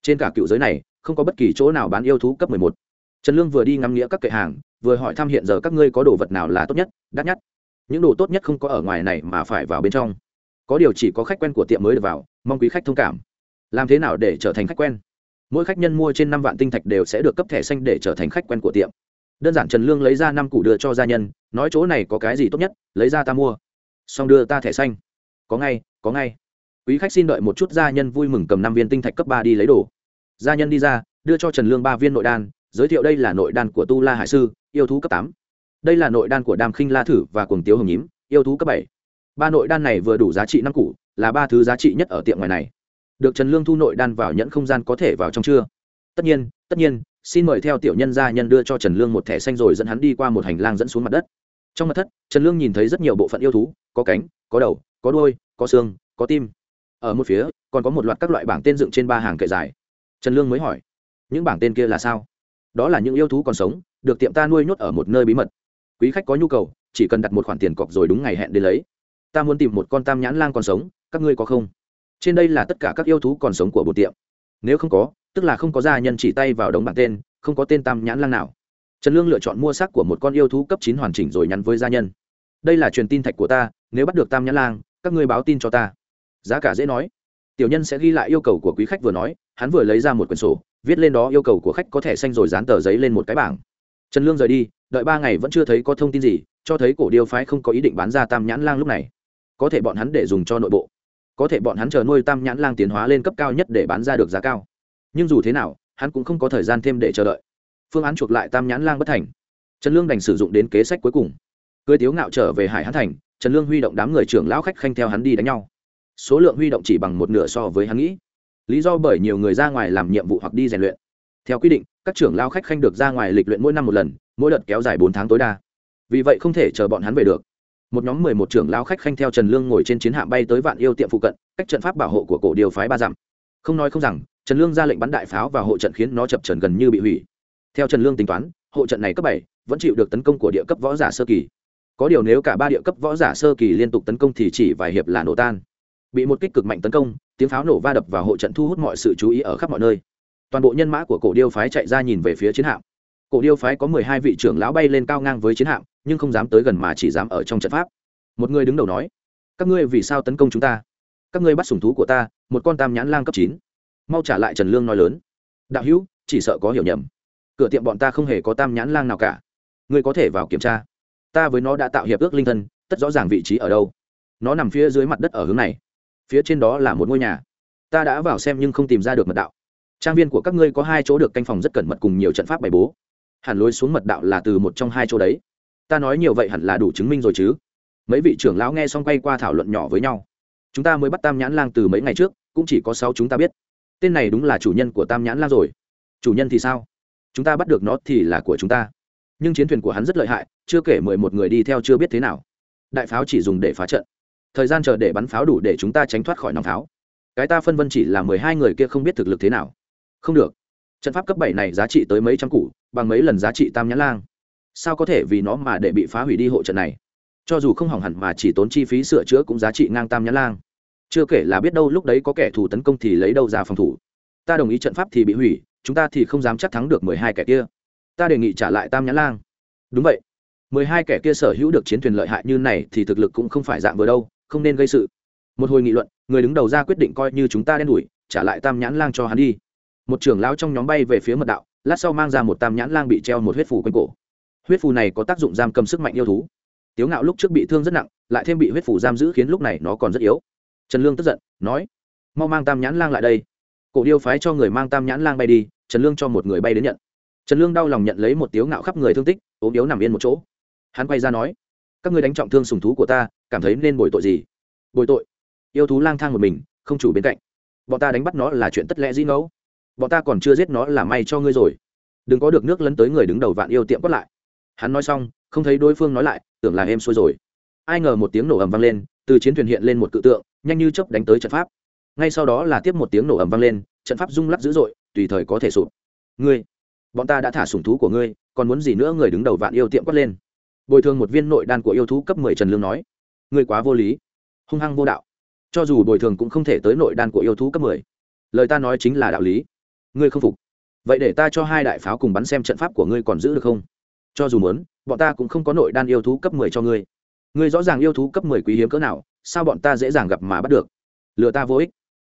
Trên cả cựu giới này, không có bất kỳ chỗ nào bán yêu thú cấp mười một. Trần lương vừa đi ngắm nghĩa các kệ hàng, vừa hỏi thăm hiện giờ các ngươi có đồ vật nào là tốt nhất, đắt nhất. Những đồ tốt nhất không có ở ngoài này mà phải vào bên trong. Có điều chỉ có khách quen của tiệm mới được vào, mong quý khách thông cảm. Làm thế nào để trở thành khách quen? Mỗi khách nhân mua trên năm vạn tinh thạch đều sẽ được cấp thẻ xanh để trở thành khách quen của tiệm. Đơn giản trần lương lấy ra năm củ đưa cho gia nhân, nói chỗ này có cái gì tốt nhất, lấy ra ta mua. Xong đưa ta thẻ xanh. Có ngay có ngay quý khách xin đợi một chút, gia nhân vui mừng cầm năm viên tinh thạch cấp ba đi lấy đồ. Gia nhân đi ra, đưa cho trần lương ba viên nội đan, giới thiệu đây là nội đan của tu la hải sư, yêu thú cấp tám. Đây là nội đan của đàm khinh la thử và cuồng tiếu hồng nhím, yêu thú cấp bảy. Ba nội đan này vừa đủ giá trị năm củ, là ba thứ giá trị nhất ở tiệm ngoài này. Được trần lương thu nội đan vào nhẫn không gian có thể vào trong chưa tất nhiên tất nhiên, xin mời theo tiểu nhân gia nhân đưa cho trần lương một thẻ xanh rồi dẫn hắn đi qua một hành lang dẫn xuống mặt đất. Trong mặt thất, trần lương nhìn thấy rất nhiều bộ phận yêu thú, có cánh, có đầu, có đuôi, có xương, có tim ở một phía, còn có một loạt các loại bảng tên dựng trên ba hàng kệ dài. Trần lương mới hỏi, những bảng tên kia là sao? Đó là những yêu thú còn sống, được tiệm ta nuôi nhốt ở một nơi bí mật. Quý khách có nhu cầu, chỉ cần đặt một khoản tiền cọc rồi đúng ngày hẹn đến lấy. Ta muốn tìm một con tam nhãn lang còn sống, các ngươi có không? Trên đây là tất cả các yêu thú còn sống của bộ tiệm. Nếu không có, tức là không có gia nhân chỉ tay vào đống bảng tên, không có tên tam nhãn lang nào. Trần lương lựa chọn mua xác của một con yêu thú cấp chín hoàn chỉnh rồi nhắn với gia nhân. Đây là truyền tin thạch của ta, nếu bắt được tam nhãn lang, các ngươi báo tin cho ta giá cả dễ nói. Tiểu nhân sẽ ghi lại yêu cầu của quý khách vừa nói, hắn vừa lấy ra một quyển sổ, viết lên đó yêu cầu của khách có thể xanh rồi dán tờ giấy lên một cái bảng. Trần lương rời đi, đợi ba ngày vẫn chưa thấy có thông tin gì, cho thấy cổ điêu phái không có ý định bán ra tam nhãn lang lúc này. Có thể bọn hắn để dùng cho nội bộ. Có thể bọn hắn chờ nuôi tam nhãn lang tiến hóa lên cấp cao nhất để bán ra được giá cao. Nhưng dù thế nào, hắn cũng không có thời gian thêm để chờ đợi. Phương án chuộc lại tam nhãn lang bất thành. Trần lương đành sử dụng đến kế sách cuối cùng. Cưới tiếu ngạo trở về hải Hãn thành, trần lương huy động đám người trưởng lão khách khanh theo hắn đi đánh nhau số lượng huy động chỉ bằng một nửa so với hắn nghĩ. Lý do bởi nhiều người ra ngoài làm nhiệm vụ hoặc đi rèn luyện. Theo quy định, các trưởng lao khách khanh được ra ngoài lịch luyện mỗi năm một lần, mỗi đợt kéo dài bốn tháng tối đa. Vì vậy không thể chờ bọn hắn về được. Một nhóm mười một trưởng lao khách khanh theo trần lương ngồi trên chiến hạm bay tới vạn yêu tiệm phụ cận, cách trận pháp bảo hộ của cổ điều phái ba dặm. Không nói không rằng, trần lương ra lệnh bắn đại pháo vào hộ trận khiến nó chập trần gần như bị hủy. Theo trần lương tính toán, hộ trận này cấp bảy vẫn chịu được tấn công của địa cấp võ giả sơ kỳ. Có điều nếu cả ba địa cấp võ giả sơ kỳ liên tục tấn công thì chỉ vài hiệp là nổ tan bị một kích cực mạnh tấn công, tiếng pháo nổ va đập vào hộ trận thu hút mọi sự chú ý ở khắp mọi nơi. Toàn bộ nhân mã của cổ điêu phái chạy ra nhìn về phía chiến hạm. Cổ điêu phái có mười hai vị trưởng lão bay lên cao ngang với chiến hạm, nhưng không dám tới gần mà chỉ dám ở trong trận pháp. Một người đứng đầu nói, các ngươi vì sao tấn công chúng ta? Các ngươi bắt sùng thú của ta, một con tam nhãn lang cấp chín. Mau trả lại trần lương nói lớn, đạo hữu, chỉ sợ có hiểu nhầm. Cửa tiệm bọn ta không hề có tam nhãn lang nào cả. Ngươi có thể vào kiểm tra. Ta với nó đã tạo hiệp ước linh thân, tất rõ ràng vị trí ở đâu. Nó nằm phía dưới mặt đất ở hướng này phía trên đó là một ngôi nhà. Ta đã vào xem nhưng không tìm ra được mật đạo. Trang viên của các ngươi có hai chỗ được canh phòng rất cẩn mật cùng nhiều trận pháp bày bố. Hẳn lối xuống mật đạo là từ một trong hai chỗ đấy. Ta nói nhiều vậy hẳn là đủ chứng minh rồi chứ. Mấy vị trưởng lão nghe xong quay qua thảo luận nhỏ với nhau. Chúng ta mới bắt tam nhãn lang từ mấy ngày trước, cũng chỉ có sáu chúng ta biết. Tên này đúng là chủ nhân của tam nhãn lang rồi. Chủ nhân thì sao? Chúng ta bắt được nó thì là của chúng ta. Nhưng chiến thuyền của hắn rất lợi hại, chưa kể mười một người đi theo chưa biết thế nào. Đại pháo chỉ dùng để phá trận thời gian chờ để bắn pháo đủ để chúng ta tránh thoát khỏi nòng pháo. Cái ta phân vân chỉ là mười hai người kia không biết thực lực thế nào. Không được. Trận pháp cấp bảy này giá trị tới mấy trăm củ, bằng mấy lần giá trị tam nhãn lang. Sao có thể vì nó mà để bị phá hủy đi hộ trận này? Cho dù không hỏng hẳn mà chỉ tốn chi phí sửa chữa cũng giá trị ngang tam nhãn lang. Chưa kể là biết đâu lúc đấy có kẻ thù tấn công thì lấy đâu ra phòng thủ. Ta đồng ý trận pháp thì bị hủy, chúng ta thì không dám chắc thắng được mười hai kẻ kia. Ta đề nghị trả lại tam nhãn lang. Đúng vậy. mười hai kẻ kia sở hữu được chiến thuyền lợi hại như này thì thực lực cũng không phải dạng vừa đâu không nên gây sự. Một hồi nghị luận, người đứng đầu ra quyết định coi như chúng ta đen đủi, trả lại tam nhãn lang cho hắn đi. Một trưởng lão trong nhóm bay về phía mật đạo, lát sau mang ra một tam nhãn lang bị treo một huyết phù quanh cổ. Huyết phù này có tác dụng giam cầm sức mạnh yêu thú. Tiếu ngạo lúc trước bị thương rất nặng, lại thêm bị huyết phù giam giữ khiến lúc này nó còn rất yếu. Trần lương tức giận, nói, mau mang tam nhãn lang lại đây. Cổ điêu phái cho người mang tam nhãn lang bay đi, trần lương cho một người bay đến nhận. Trần lương đau lòng nhận lấy một tiếu ngạo khắp người thương tích, ốm yếu nằm yên một chỗ. Hắn quay ra nói, các người đánh trọng thương sùng thú của ta cảm thấy nên bồi tội gì? Bồi tội? Yêu thú lang thang một mình, không chủ bên cạnh. Bọn ta đánh bắt nó là chuyện tất lẽ dĩ ngẫu. Bọn ta còn chưa giết nó là may cho ngươi rồi. Đừng có được nước lấn tới người đứng đầu vạn yêu tiệm quất lại. Hắn nói xong, không thấy đối phương nói lại, tưởng là em xuôi rồi. Ai ngờ một tiếng nổ ầm vang lên, từ chiến thuyền hiện lên một cự tượng, nhanh như chớp đánh tới trận pháp. Ngay sau đó là tiếp một tiếng nổ ầm vang lên, trận pháp rung lắc dữ dội, tùy thời có thể sụp. Ngươi, bọn ta đã thả sủng thú của ngươi, còn muốn gì nữa người đứng đầu vạn yêu tiệm quất lên. Bồi thường một viên nội đan của yêu thú cấp mười trần lương nói ngươi quá vô lý. Hung hăng vô đạo. Cho dù bồi thường cũng không thể tới nội đan của yêu thú cấp mười. Lời ta nói chính là đạo lý. Ngươi không phục. Vậy để ta cho hai đại pháo cùng bắn xem trận pháp của ngươi còn giữ được không? Cho dù muốn, bọn ta cũng không có nội đan yêu thú cấp mười cho ngươi. Ngươi rõ ràng yêu thú cấp mười quý hiếm cỡ nào, sao bọn ta dễ dàng gặp mà bắt được? Lừa ta vô ích.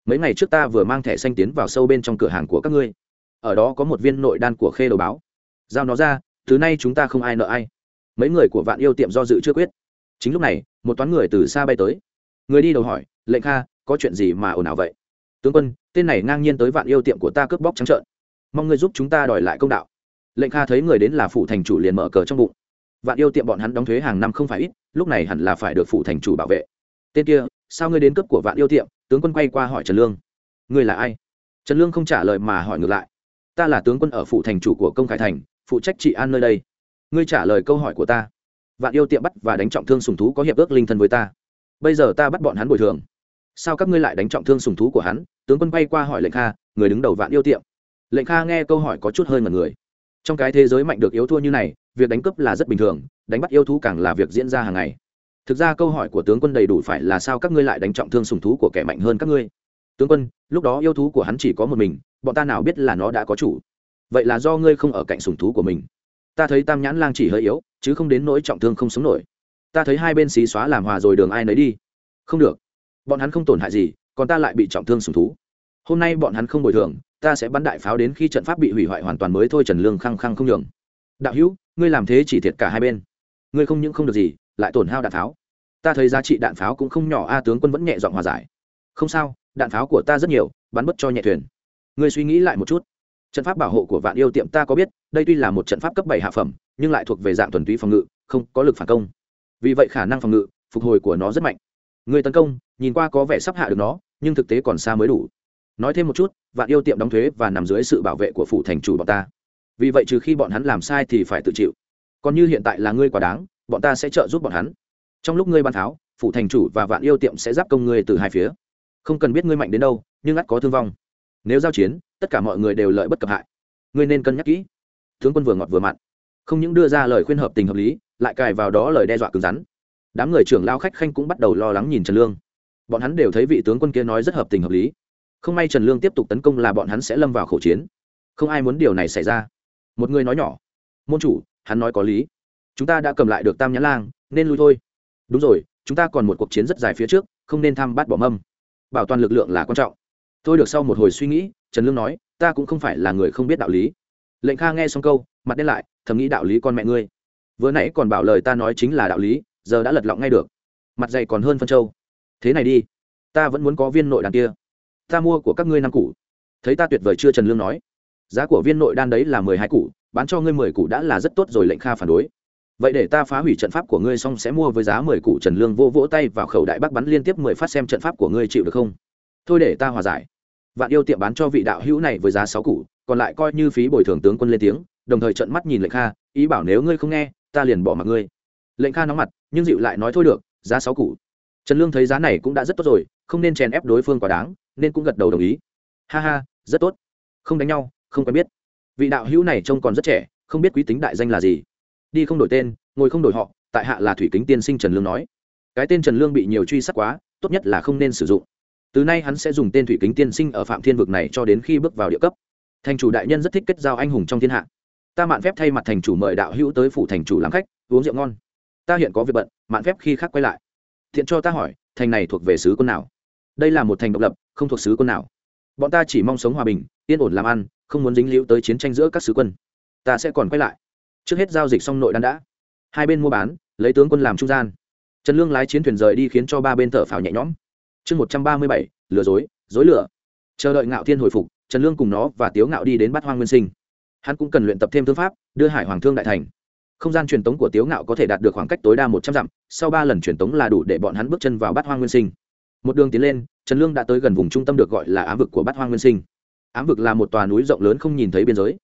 Mấy ngày trước ta vừa mang thẻ xanh tiến vào sâu bên trong cửa hàng của các ngươi. Ở đó có một viên nội đan của khê đầu báo. Giao nó ra, Thứ nay chúng ta không ai nợ ai. Mấy người của vạn yêu tiệm do dự chưa quyết chính lúc này, một toán người từ xa bay tới. Người đi đầu hỏi, lệnh kha, có chuyện gì mà ồn ào vậy? Tướng quân, tên này ngang nhiên tới vạn yêu tiệm của ta cướp bóc trắng trợn. Mong ngươi giúp chúng ta đòi lại công đạo. Lệnh kha thấy người đến là phủ thành chủ liền mở cờ trong bụng. Vạn yêu tiệm bọn hắn đóng thuế hàng năm không phải ít, lúc này hẳn là phải được phủ thành chủ bảo vệ. Tên kia, sao ngươi đến cướp của vạn yêu tiệm? Tướng quân quay qua hỏi trần lương. Ngươi là ai? Trần lương không trả lời mà hỏi ngược lại. Ta là tướng quân ở phủ thành chủ của công khải thành, phụ trách trị an nơi đây. Ngươi trả lời câu hỏi của ta vạn yêu tiệm bắt và đánh trọng thương sùng thú có hiệp ước linh thân với ta. Bây giờ ta bắt bọn hắn bồi thường. Sao các ngươi lại đánh trọng thương sùng thú của hắn? Tướng quân quay qua hỏi lệnh kha, người đứng đầu vạn yêu tiệm. Lệnh kha nghe câu hỏi có chút hơi mật người. Trong cái thế giới mạnh được yếu thua như này, việc đánh cướp là rất bình thường, đánh bắt yêu thú càng là việc diễn ra hàng ngày. Thực ra câu hỏi của tướng quân đầy đủ phải là sao các ngươi lại đánh trọng thương sùng thú của kẻ mạnh hơn các ngươi? Tướng quân, lúc đó yêu thú của hắn chỉ có một mình, bọn ta nào biết là nó đã có chủ? Vậy là do ngươi không ở cạnh sùng thú của mình. Ta thấy tam nhãn lang chỉ hơi yếu chứ không đến nỗi trọng thương không sống nổi. Ta thấy hai bên xí xóa làm hòa rồi đường ai nấy đi. Không được. Bọn hắn không tổn hại gì, còn ta lại bị trọng thương sùng thú. Hôm nay bọn hắn không bồi thường, ta sẽ bắn đại pháo đến khi trận pháp bị hủy hoại hoàn toàn mới thôi, trần lương khăng khăng không nhường. Đạo hữu, ngươi làm thế chỉ thiệt cả hai bên. Ngươi không những không được gì, lại tổn hao đạn pháo. Ta thấy giá trị đạn pháo cũng không nhỏ, a tướng quân vẫn nhẹ giọng hòa giải. Không sao, đạn pháo của ta rất nhiều, bắn bất cho nhẹ thuyền. Ngươi suy nghĩ lại một chút trận pháp bảo hộ của vạn yêu tiệm ta có biết, đây tuy là một trận pháp cấp bảy hạ phẩm, nhưng lại thuộc về dạng thuần túy phòng ngự, không có lực phản công. Vì vậy khả năng phòng ngự, phục hồi của nó rất mạnh. Người tấn công, nhìn qua có vẻ sắp hạ được nó, nhưng thực tế còn xa mới đủ. Nói thêm một chút, vạn yêu tiệm đóng thuế và nằm dưới sự bảo vệ của phủ thành chủ bọn ta. Vì vậy trừ khi bọn hắn làm sai thì phải tự chịu. Còn như hiện tại là ngươi quá đáng, bọn ta sẽ trợ giúp bọn hắn. Trong lúc ngươi ban tháo phủ thành chủ và vạn yêu tiệm sẽ giáp công ngươi từ hai phía. Không cần biết ngươi mạnh đến đâu, nhưng ắt có thương vong nếu giao chiến, tất cả mọi người đều lợi bất cập hại. Ngươi nên cân nhắc kỹ. Tướng quân vừa ngọt vừa mặn. Không những đưa ra lời khuyên hợp tình hợp lý, lại cài vào đó lời đe dọa cứng rắn. Đám người trưởng lao khách khanh cũng bắt đầu lo lắng nhìn trần lương. Bọn hắn đều thấy vị tướng quân kia nói rất hợp tình hợp lý. Không may trần lương tiếp tục tấn công là bọn hắn sẽ lâm vào khẩu chiến. Không ai muốn điều này xảy ra. Một người nói nhỏ. Môn chủ, hắn nói có lý. Chúng ta đã cầm lại được tam nhãn lang, nên lui thôi. Đúng rồi, chúng ta còn một cuộc chiến rất dài phía trước, không nên tham bát bỏ mâm. Bảo toàn lực lượng là quan trọng tôi được sau một hồi suy nghĩ, trần lương nói, ta cũng không phải là người không biết đạo lý. Lệnh kha nghe xong câu, mặt đen lại, thầm nghĩ đạo lý con mẹ ngươi. Vừa nãy còn bảo lời ta nói chính là đạo lý, giờ đã lật lọng ngay được. Mặt dày còn hơn phân châu. Thế này đi, ta vẫn muốn có viên nội đàn kia. Ta mua của các ngươi năm củ. Thấy ta tuyệt vời chưa, trần lương nói. Giá của viên nội đan đấy là mười hai củ, bán cho ngươi mười củ đã là rất tốt rồi, lệnh kha phản đối. Vậy để ta phá hủy trận pháp của ngươi xong sẽ mua với giá mười củ. Trần lương vô vỗ tay vào khẩu đại bác bắn liên tiếp mười phát xem trận pháp của ngươi chịu được không? Thôi để ta hòa giải. Vạn yêu tiệm bán cho vị đạo hữu này với giá sáu củ, còn lại coi như phí bồi thường tướng quân lên tiếng, đồng thời trận mắt nhìn lệnh kha, ý bảo nếu ngươi không nghe, ta liền bỏ mặc ngươi. Lệnh kha nóng mặt, nhưng dịu lại nói thôi được, giá sáu củ. Trần lương thấy giá này cũng đã rất tốt rồi, không nên chèn ép đối phương quá đáng, nên cũng gật đầu đồng ý. Ha ha, rất tốt. Không đánh nhau, không quen biết. Vị đạo hữu này trông còn rất trẻ, không biết quý tính đại danh là gì. Đi không đổi tên, ngồi không đổi họ, tại hạ là thủy kính tiên sinh trần lương nói. Cái tên trần lương bị nhiều truy sát quá, tốt nhất là không nên sử dụng từ nay hắn sẽ dùng tên thủy kính tiên sinh ở phạm thiên vực này cho đến khi bước vào địa cấp. Thành chủ đại nhân rất thích kết giao anh hùng trong thiên hạ. Ta mạn phép thay mặt thành chủ mời đạo hữu tới phủ thành chủ làm khách, uống rượu ngon. Ta hiện có việc bận, mạn phép khi khác quay lại. Thiện cho ta hỏi, thành này thuộc về sứ quân nào? Đây là một thành độc lập, không thuộc sứ quân nào. Bọn ta chỉ mong sống hòa bình, yên ổn làm ăn, không muốn dính liễu tới chiến tranh giữa các sứ quân. Ta sẽ còn quay lại. Trước hết giao dịch xong nội đan đã. Hai bên mua bán, lấy tướng quân làm trung gian. Trần lương lái chiến thuyền rời đi khiến cho ba bên thở phào nhẹ nhõm chương một trăm ba mươi bảy, lừa dối dối lửa. Chờ đợi ngạo thiên hồi phục, trần lương cùng nó và tiếu ngạo đi đến bắt hoang nguyên sinh. Hắn cũng cần luyện tập thêm thương pháp, đưa hải hoàng thương đại thành. Không gian truyền tống của tiếu ngạo có thể đạt được khoảng cách tối đa một trăm dặm, sau ba lần truyền tống là đủ để bọn hắn bước chân vào bát hoang nguyên sinh. Một đường tiến lên, trần lương đã tới gần vùng trung tâm được gọi là ám vực của bát hoang nguyên sinh. Ám vực là một tòa núi rộng lớn không nhìn thấy biên giới.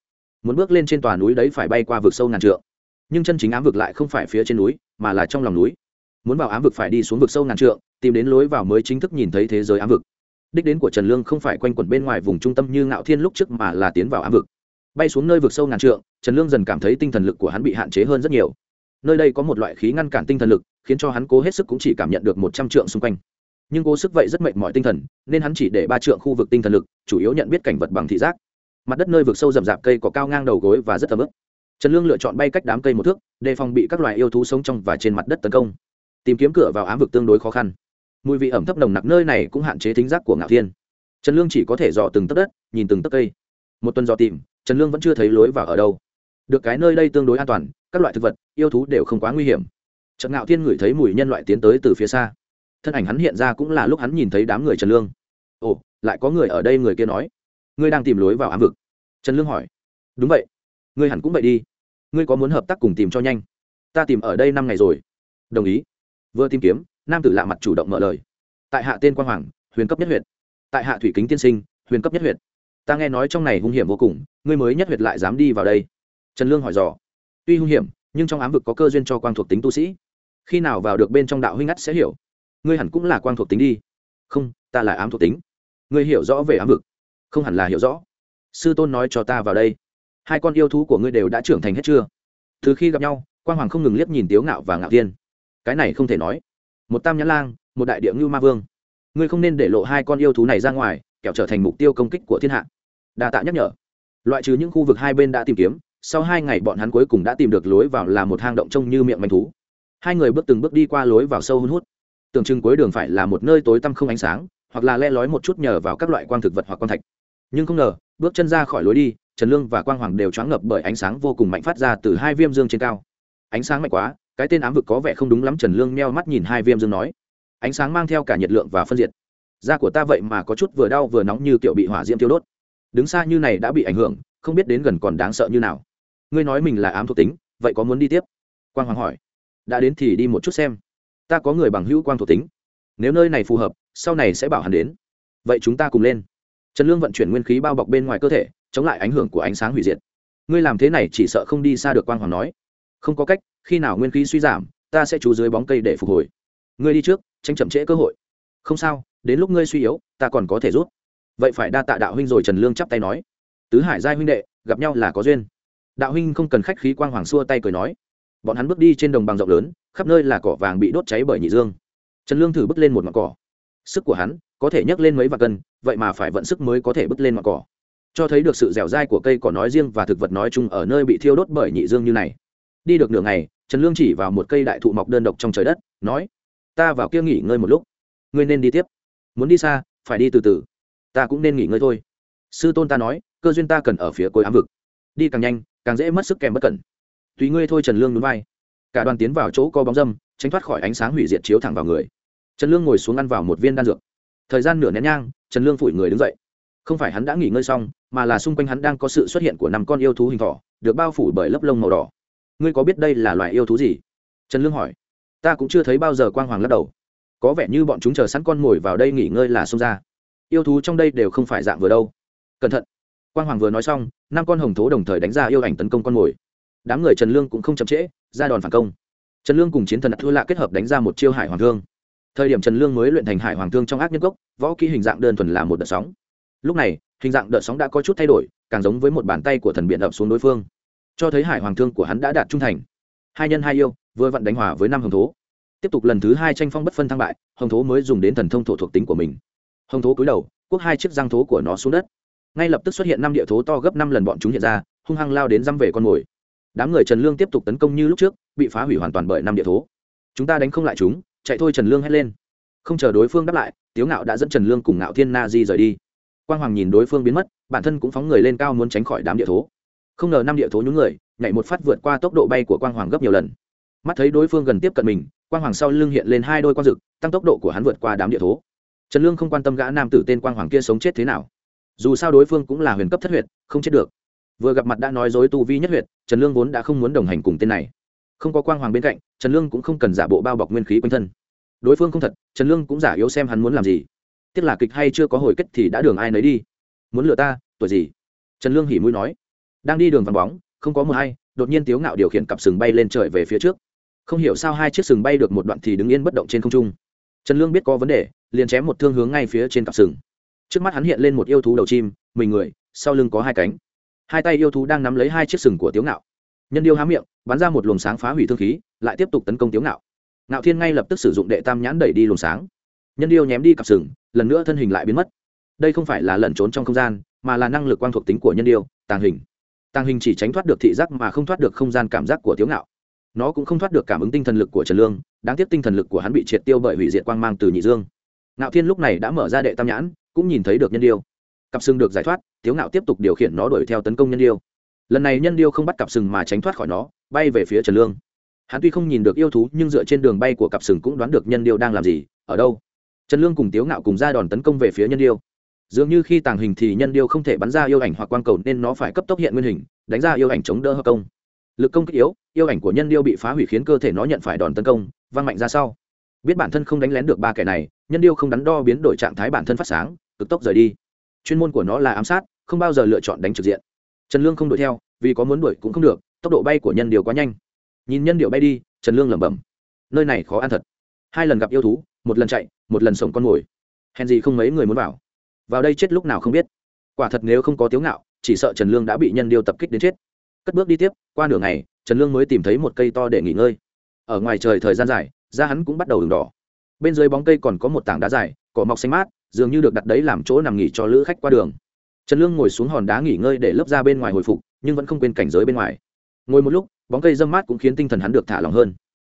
Muốn bước lên trên tòa núi đấy phải bay qua vực sâu ngàn trượng. Nhưng chân chính ám vực lại không phải phía trên núi, mà là trong lòng núi muốn vào ám vực phải đi xuống vực sâu ngàn trượng, tìm đến lối vào mới chính thức nhìn thấy thế giới ám vực. Đích đến của trần lương không phải quanh quẩn bên ngoài vùng trung tâm như ngạo thiên lúc trước mà là tiến vào ám vực. Bay xuống nơi vực sâu ngàn trượng, trần lương dần cảm thấy tinh thần lực của hắn bị hạn chế hơn rất nhiều. Nơi đây có một loại khí ngăn cản tinh thần lực, khiến cho hắn cố hết sức cũng chỉ cảm nhận được một trăm trượng xung quanh. Nhưng cố sức vậy rất mệt mỏi tinh thần, nên hắn chỉ để ba trượng khu vực tinh thần lực, chủ yếu nhận biết cảnh vật bằng thị giác. Mặt đất nơi vực sâu rậm rạp cây có cao ngang đầu gối và rất ấm ức. Trần lương lựa chọn bay cách đám cây một thước, đề phòng bị các loài yêu thú sống trong và trên mặt đất tấn công tìm kiếm cửa vào ám vực tương đối khó khăn. Mùi vị ẩm thấp nồng nặc nơi này cũng hạn chế thính giác của ngạo thiên. Trần lương chỉ có thể dò từng tấc đất, nhìn từng tấc cây. Một tuần dò tìm, trần lương vẫn chưa thấy lối vào ở đâu. Được cái nơi đây tương đối an toàn, các loại thực vật, yêu thú đều không quá nguy hiểm. Trần ngạo thiên ngửi thấy mùi nhân loại tiến tới từ phía xa. Thân ảnh hắn hiện ra cũng là lúc hắn nhìn thấy đám người trần lương. Ồ, lại có người ở đây người kia nói. Ngươi đang tìm lối vào ám vực? Trần lương hỏi. Đúng vậy. Ngươi hẳn cũng vậy đi. Ngươi có muốn hợp tác cùng tìm cho nhanh? Ta tìm ở đây năm ngày rồi. Đồng ý vừa tìm kiếm, nam tử lạ mặt chủ động mở lời. Tại hạ tên quang hoàng, huyền cấp nhất huyện tại hạ thủy kính tiên sinh, huyền cấp nhất huyện ta nghe nói trong này hung hiểm vô cùng, ngươi mới nhất huyệt lại dám đi vào đây. Trần lương hỏi dò. Tuy hung hiểm, nhưng trong ám vực có cơ duyên cho quang thuộc tính tu sĩ. Khi nào vào được bên trong đạo huynh ngắt sẽ hiểu. Ngươi hẳn cũng là quang thuộc tính đi. Không, ta là ám thuộc tính. Ngươi hiểu rõ về ám vực. Không hẳn là hiểu rõ. Sư tôn nói cho ta vào đây. Hai con yêu thú của ngươi đều đã trưởng thành hết chưa? Từ khi gặp nhau, quang hoàng không ngừng liếc nhìn tiếu ngạo và ngạo tiên cái này không thể nói. Một tam nhãn lang, một đại địa ngưu ma vương. Ngươi không nên để lộ hai con yêu thú này ra ngoài, kẻo trở thành mục tiêu công kích của thiên hạ. Đa tạ nhắc nhở. Loại trừ những khu vực hai bên đã tìm kiếm, sau hai ngày bọn hắn cuối cùng đã tìm được lối vào là một hang động trông như miệng manh thú. Hai người bước từng bước đi qua lối vào sâu hun hút. Tưởng chừng cuối đường phải là một nơi tối tăm không ánh sáng, hoặc là le lói một chút nhờ vào các loại quang thực vật hoặc quang thạch. Nhưng không ngờ, bước chân ra khỏi lối đi, trần lương và quang hoàng đều choáng ngập bởi ánh sáng vô cùng mạnh phát ra từ hai viêm dương trên cao. Ánh sáng mạnh quá cái tên ám vực có vẻ không đúng lắm, trần lương meo mắt nhìn hai viêm dương nói. Ánh sáng mang theo cả nhiệt lượng và phân diệt. Da của ta vậy mà có chút vừa đau vừa nóng như kiểu bị hỏa diễm tiêu đốt. Đứng xa như này đã bị ảnh hưởng, không biết đến gần còn đáng sợ như nào. Ngươi nói mình là ám thuộc tính, vậy có muốn đi tiếp? Quang hoàng hỏi. Đã đến thì đi một chút xem. Ta có người bằng hữu quang thuộc tính. Nếu nơi này phù hợp, sau này sẽ bảo hắn đến. Vậy chúng ta cùng lên. Trần lương vận chuyển nguyên khí bao bọc bên ngoài cơ thể, chống lại ảnh hưởng của ánh sáng hủy diệt. Ngươi làm thế này chỉ sợ không đi xa được, quang hoàng nói không có cách, khi nào nguyên khí suy giảm, ta sẽ trú dưới bóng cây để phục hồi. Ngươi đi trước tranh chậm trễ cơ hội. Không sao, đến lúc ngươi suy yếu, ta còn có thể rút. Vậy phải đa tạ đạo huynh rồi trần lương chắp tay nói. Tứ hải giai huynh đệ, gặp nhau là có duyên. Đạo huynh không cần khách khí quang hoàng xua tay cười nói. Bọn hắn bước đi trên đồng bằng rộng lớn, khắp nơi là cỏ vàng bị đốt cháy bởi nhị dương. Trần lương thử bước lên một mặt cỏ. Sức của hắn có thể nhấc lên mấy vạt cân, vậy mà phải vận sức mới có thể bước lên mặt cỏ. Cho thấy được sự dẻo dai của cây cỏ nói riêng và thực vật nói chung ở nơi bị thiêu đốt bởi nhị dương như này đi được nửa ngày, trần lương chỉ vào một cây đại thụ mọc đơn độc trong trời đất, nói, ta vào kia nghỉ ngơi một lúc. Ngươi nên đi tiếp. Muốn đi xa, phải đi từ từ. Ta cũng nên nghỉ ngơi thôi. Sư tôn ta nói, cơ duyên ta cần ở phía cuối ám vực. Đi càng nhanh, càng dễ mất sức kèm bất cẩn. Tùy ngươi thôi. Trần lương núi vai. Cả đoàn tiến vào chỗ có bóng dâm, tránh thoát khỏi ánh sáng hủy diệt chiếu thẳng vào người. Trần lương ngồi xuống ăn vào một viên đan dược. Thời gian nửa nén nhang, trần lương phủi người đứng dậy. Không phải hắn đã nghỉ ngơi xong, mà là xung quanh hắn đang có sự xuất hiện của năm con yêu thú hình thỏ, được bao phủ bởi lớp lông màu đỏ ngươi có biết đây là loài yêu thú gì? Trần lương hỏi. Ta cũng chưa thấy bao giờ quang hoàng lắc đầu. Có vẻ như bọn chúng chờ sẵn con mồi vào đây nghỉ ngơi là xông ra. Yêu thú trong đây đều không phải dạng vừa đâu. Cẩn thận. Quang hoàng vừa nói xong, năm con hồng thố đồng thời đánh ra yêu ảnh tấn công con mồi. Đám người trần lương cũng không chậm trễ, ra đòn phản công. Trần lương cùng chiến thần thua lạ kết hợp đánh ra một chiêu hải hoàng thương. Thời điểm trần lương mới luyện thành hải hoàng thương trong ác nhân gốc võ kỹ hình dạng đơn thuần là một đợt sóng. Lúc này, hình dạng đợt sóng đã có chút thay đổi, càng giống với một bàn tay của thần biện ập xuống đối phương cho thấy hải hoàng thương của hắn đã đạt trung thành. Hai nhân hai yêu, vừa vặn đánh hòa với năm hồng thố. Tiếp tục lần thứ hai tranh phong bất phân thăng bại, hồng thố mới dùng đến thần thông thổ thuộc tính của mình. Hồng thố cúi đầu, quốc hai chiếc răng thố của nó xuống đất. Ngay lập tức xuất hiện năm địa thố to gấp năm lần bọn chúng hiện ra, hung hăng lao đến dăm về con mồi. Đám người trần lương tiếp tục tấn công như lúc trước, bị phá hủy hoàn toàn bởi năm địa thố. Chúng ta đánh không lại chúng, chạy thôi trần lương hét lên. Không chờ đối phương đáp lại, tiếu ngạo đã dẫn trần lương cùng ngạo thiên na di rời đi. Quang hoàng nhìn đối phương biến mất, bản thân cũng phóng người lên cao muốn tránh khỏi đám địa thố không ngờ năm địa thố nhúng người, nhảy một phát vượt qua tốc độ bay của quang hoàng gấp nhiều lần. Mắt thấy đối phương gần tiếp cận mình, quang hoàng sau lưng hiện lên hai đôi quang rực, tăng tốc độ của hắn vượt qua đám địa thố. Trần lương không quan tâm gã nam tử tên quang hoàng kia sống chết thế nào. Dù sao đối phương cũng là huyền cấp thất huyệt, không chết được. Vừa gặp mặt đã nói dối tu vi nhất huyệt, trần lương vốn đã không muốn đồng hành cùng tên này. Không có quang hoàng bên cạnh, trần lương cũng không cần giả bộ bao bọc nguyên khí quanh thân. Đối phương không thật, trần lương cũng giả yếu xem hắn muốn làm gì. Tiếc là kịch hay chưa có hồi kết thì đã đường ai nấy đi. Muốn lừa ta, tuổi gì? Trần lương hỉ mũi nói đang đi đường vắng bóng, không có mờ hay, đột nhiên tiếu ngạo điều khiển cặp sừng bay lên trời về phía trước. Không hiểu sao hai chiếc sừng bay được một đoạn thì đứng yên bất động trên không trung. Trần lương biết có vấn đề, liền chém một thương hướng ngay phía trên cặp sừng. Trước mắt hắn hiện lên một yêu thú đầu chim, mình người, sau lưng có hai cánh. Hai tay yêu thú đang nắm lấy hai chiếc sừng của tiếu ngạo. Nhân điêu há miệng, bắn ra một luồng sáng phá hủy thương khí, lại tiếp tục tấn công tiếu ngạo. Ngạo thiên ngay lập tức sử dụng đệ tam nhãn đẩy đi luồng sáng. Nhân điêu nhém đi cặp sừng, lần nữa thân hình lại biến mất. Đây không phải là lẩn trốn trong không gian, mà là năng lực quang thuộc tính của nhân điêu, tàng hình tàng hình chỉ tránh thoát được thị giác mà không thoát được không gian cảm giác của tiếu ngạo. Nó cũng không thoát được cảm ứng tinh thần lực của trần lương, đáng tiếc tinh thần lực của hắn bị triệt tiêu bởi hủy diệt quang mang từ nhị dương. Ngạo thiên lúc này đã mở ra đệ tam nhãn, cũng nhìn thấy được nhân điêu. Cặp sừng được giải thoát, tiếu ngạo tiếp tục điều khiển nó đuổi theo tấn công nhân điêu. Lần này nhân điêu không bắt cặp sừng mà tránh thoát khỏi nó, bay về phía trần lương. Hắn tuy không nhìn được yêu thú, nhưng dựa trên đường bay của cặp sừng cũng đoán được nhân điêu đang làm gì, ở đâu. Trần lương cùng tiếu ngạo cùng ra đòn tấn công về phía nhân điêu dường như khi tàng hình thì nhân điêu không thể bắn ra yêu ảnh hoặc quang cầu nên nó phải cấp tốc hiện nguyên hình, đánh ra yêu ảnh chống đỡ hợp công. Lực công kích yếu, yêu ảnh của nhân điêu bị phá hủy khiến cơ thể nó nhận phải đòn tấn công văng mạnh ra sau. Biết bản thân không đánh lén được ba kẻ này, nhân điêu không đắn đo biến đổi trạng thái bản thân phát sáng, cực tốc rời đi. Chuyên môn của nó là ám sát, không bao giờ lựa chọn đánh trực diện. Trần lương không đuổi theo, vì có muốn đuổi cũng không được, tốc độ bay của nhân điều quá nhanh. Nhìn nhân điệu bay đi, trần lương lẩm bẩm, nơi này khó ăn thật. Hai lần gặp yêu thú, một lần chạy, một lần sống con mồi. Hèn gì không mấy người muốn vào vào đây chết lúc nào không biết. Quả thật nếu không có tiếu ngạo, chỉ sợ trần lương đã bị nhân điêu tập kích đến chết. Cất bước đi tiếp, qua nửa ngày, trần lương mới tìm thấy một cây to để nghỉ ngơi. Ở ngoài trời thời gian dài, da hắn cũng bắt đầu đường đỏ. Bên dưới bóng cây còn có một tảng đá dài, cỏ mọc xanh mát, dường như được đặt đấy làm chỗ nằm nghỉ cho lữ khách qua đường. Trần lương ngồi xuống hòn đá nghỉ ngơi để lớp ra bên ngoài hồi phục, nhưng vẫn không quên cảnh giới bên ngoài. Ngồi một lúc, bóng cây dâm mát cũng khiến tinh thần hắn được thả lỏng hơn.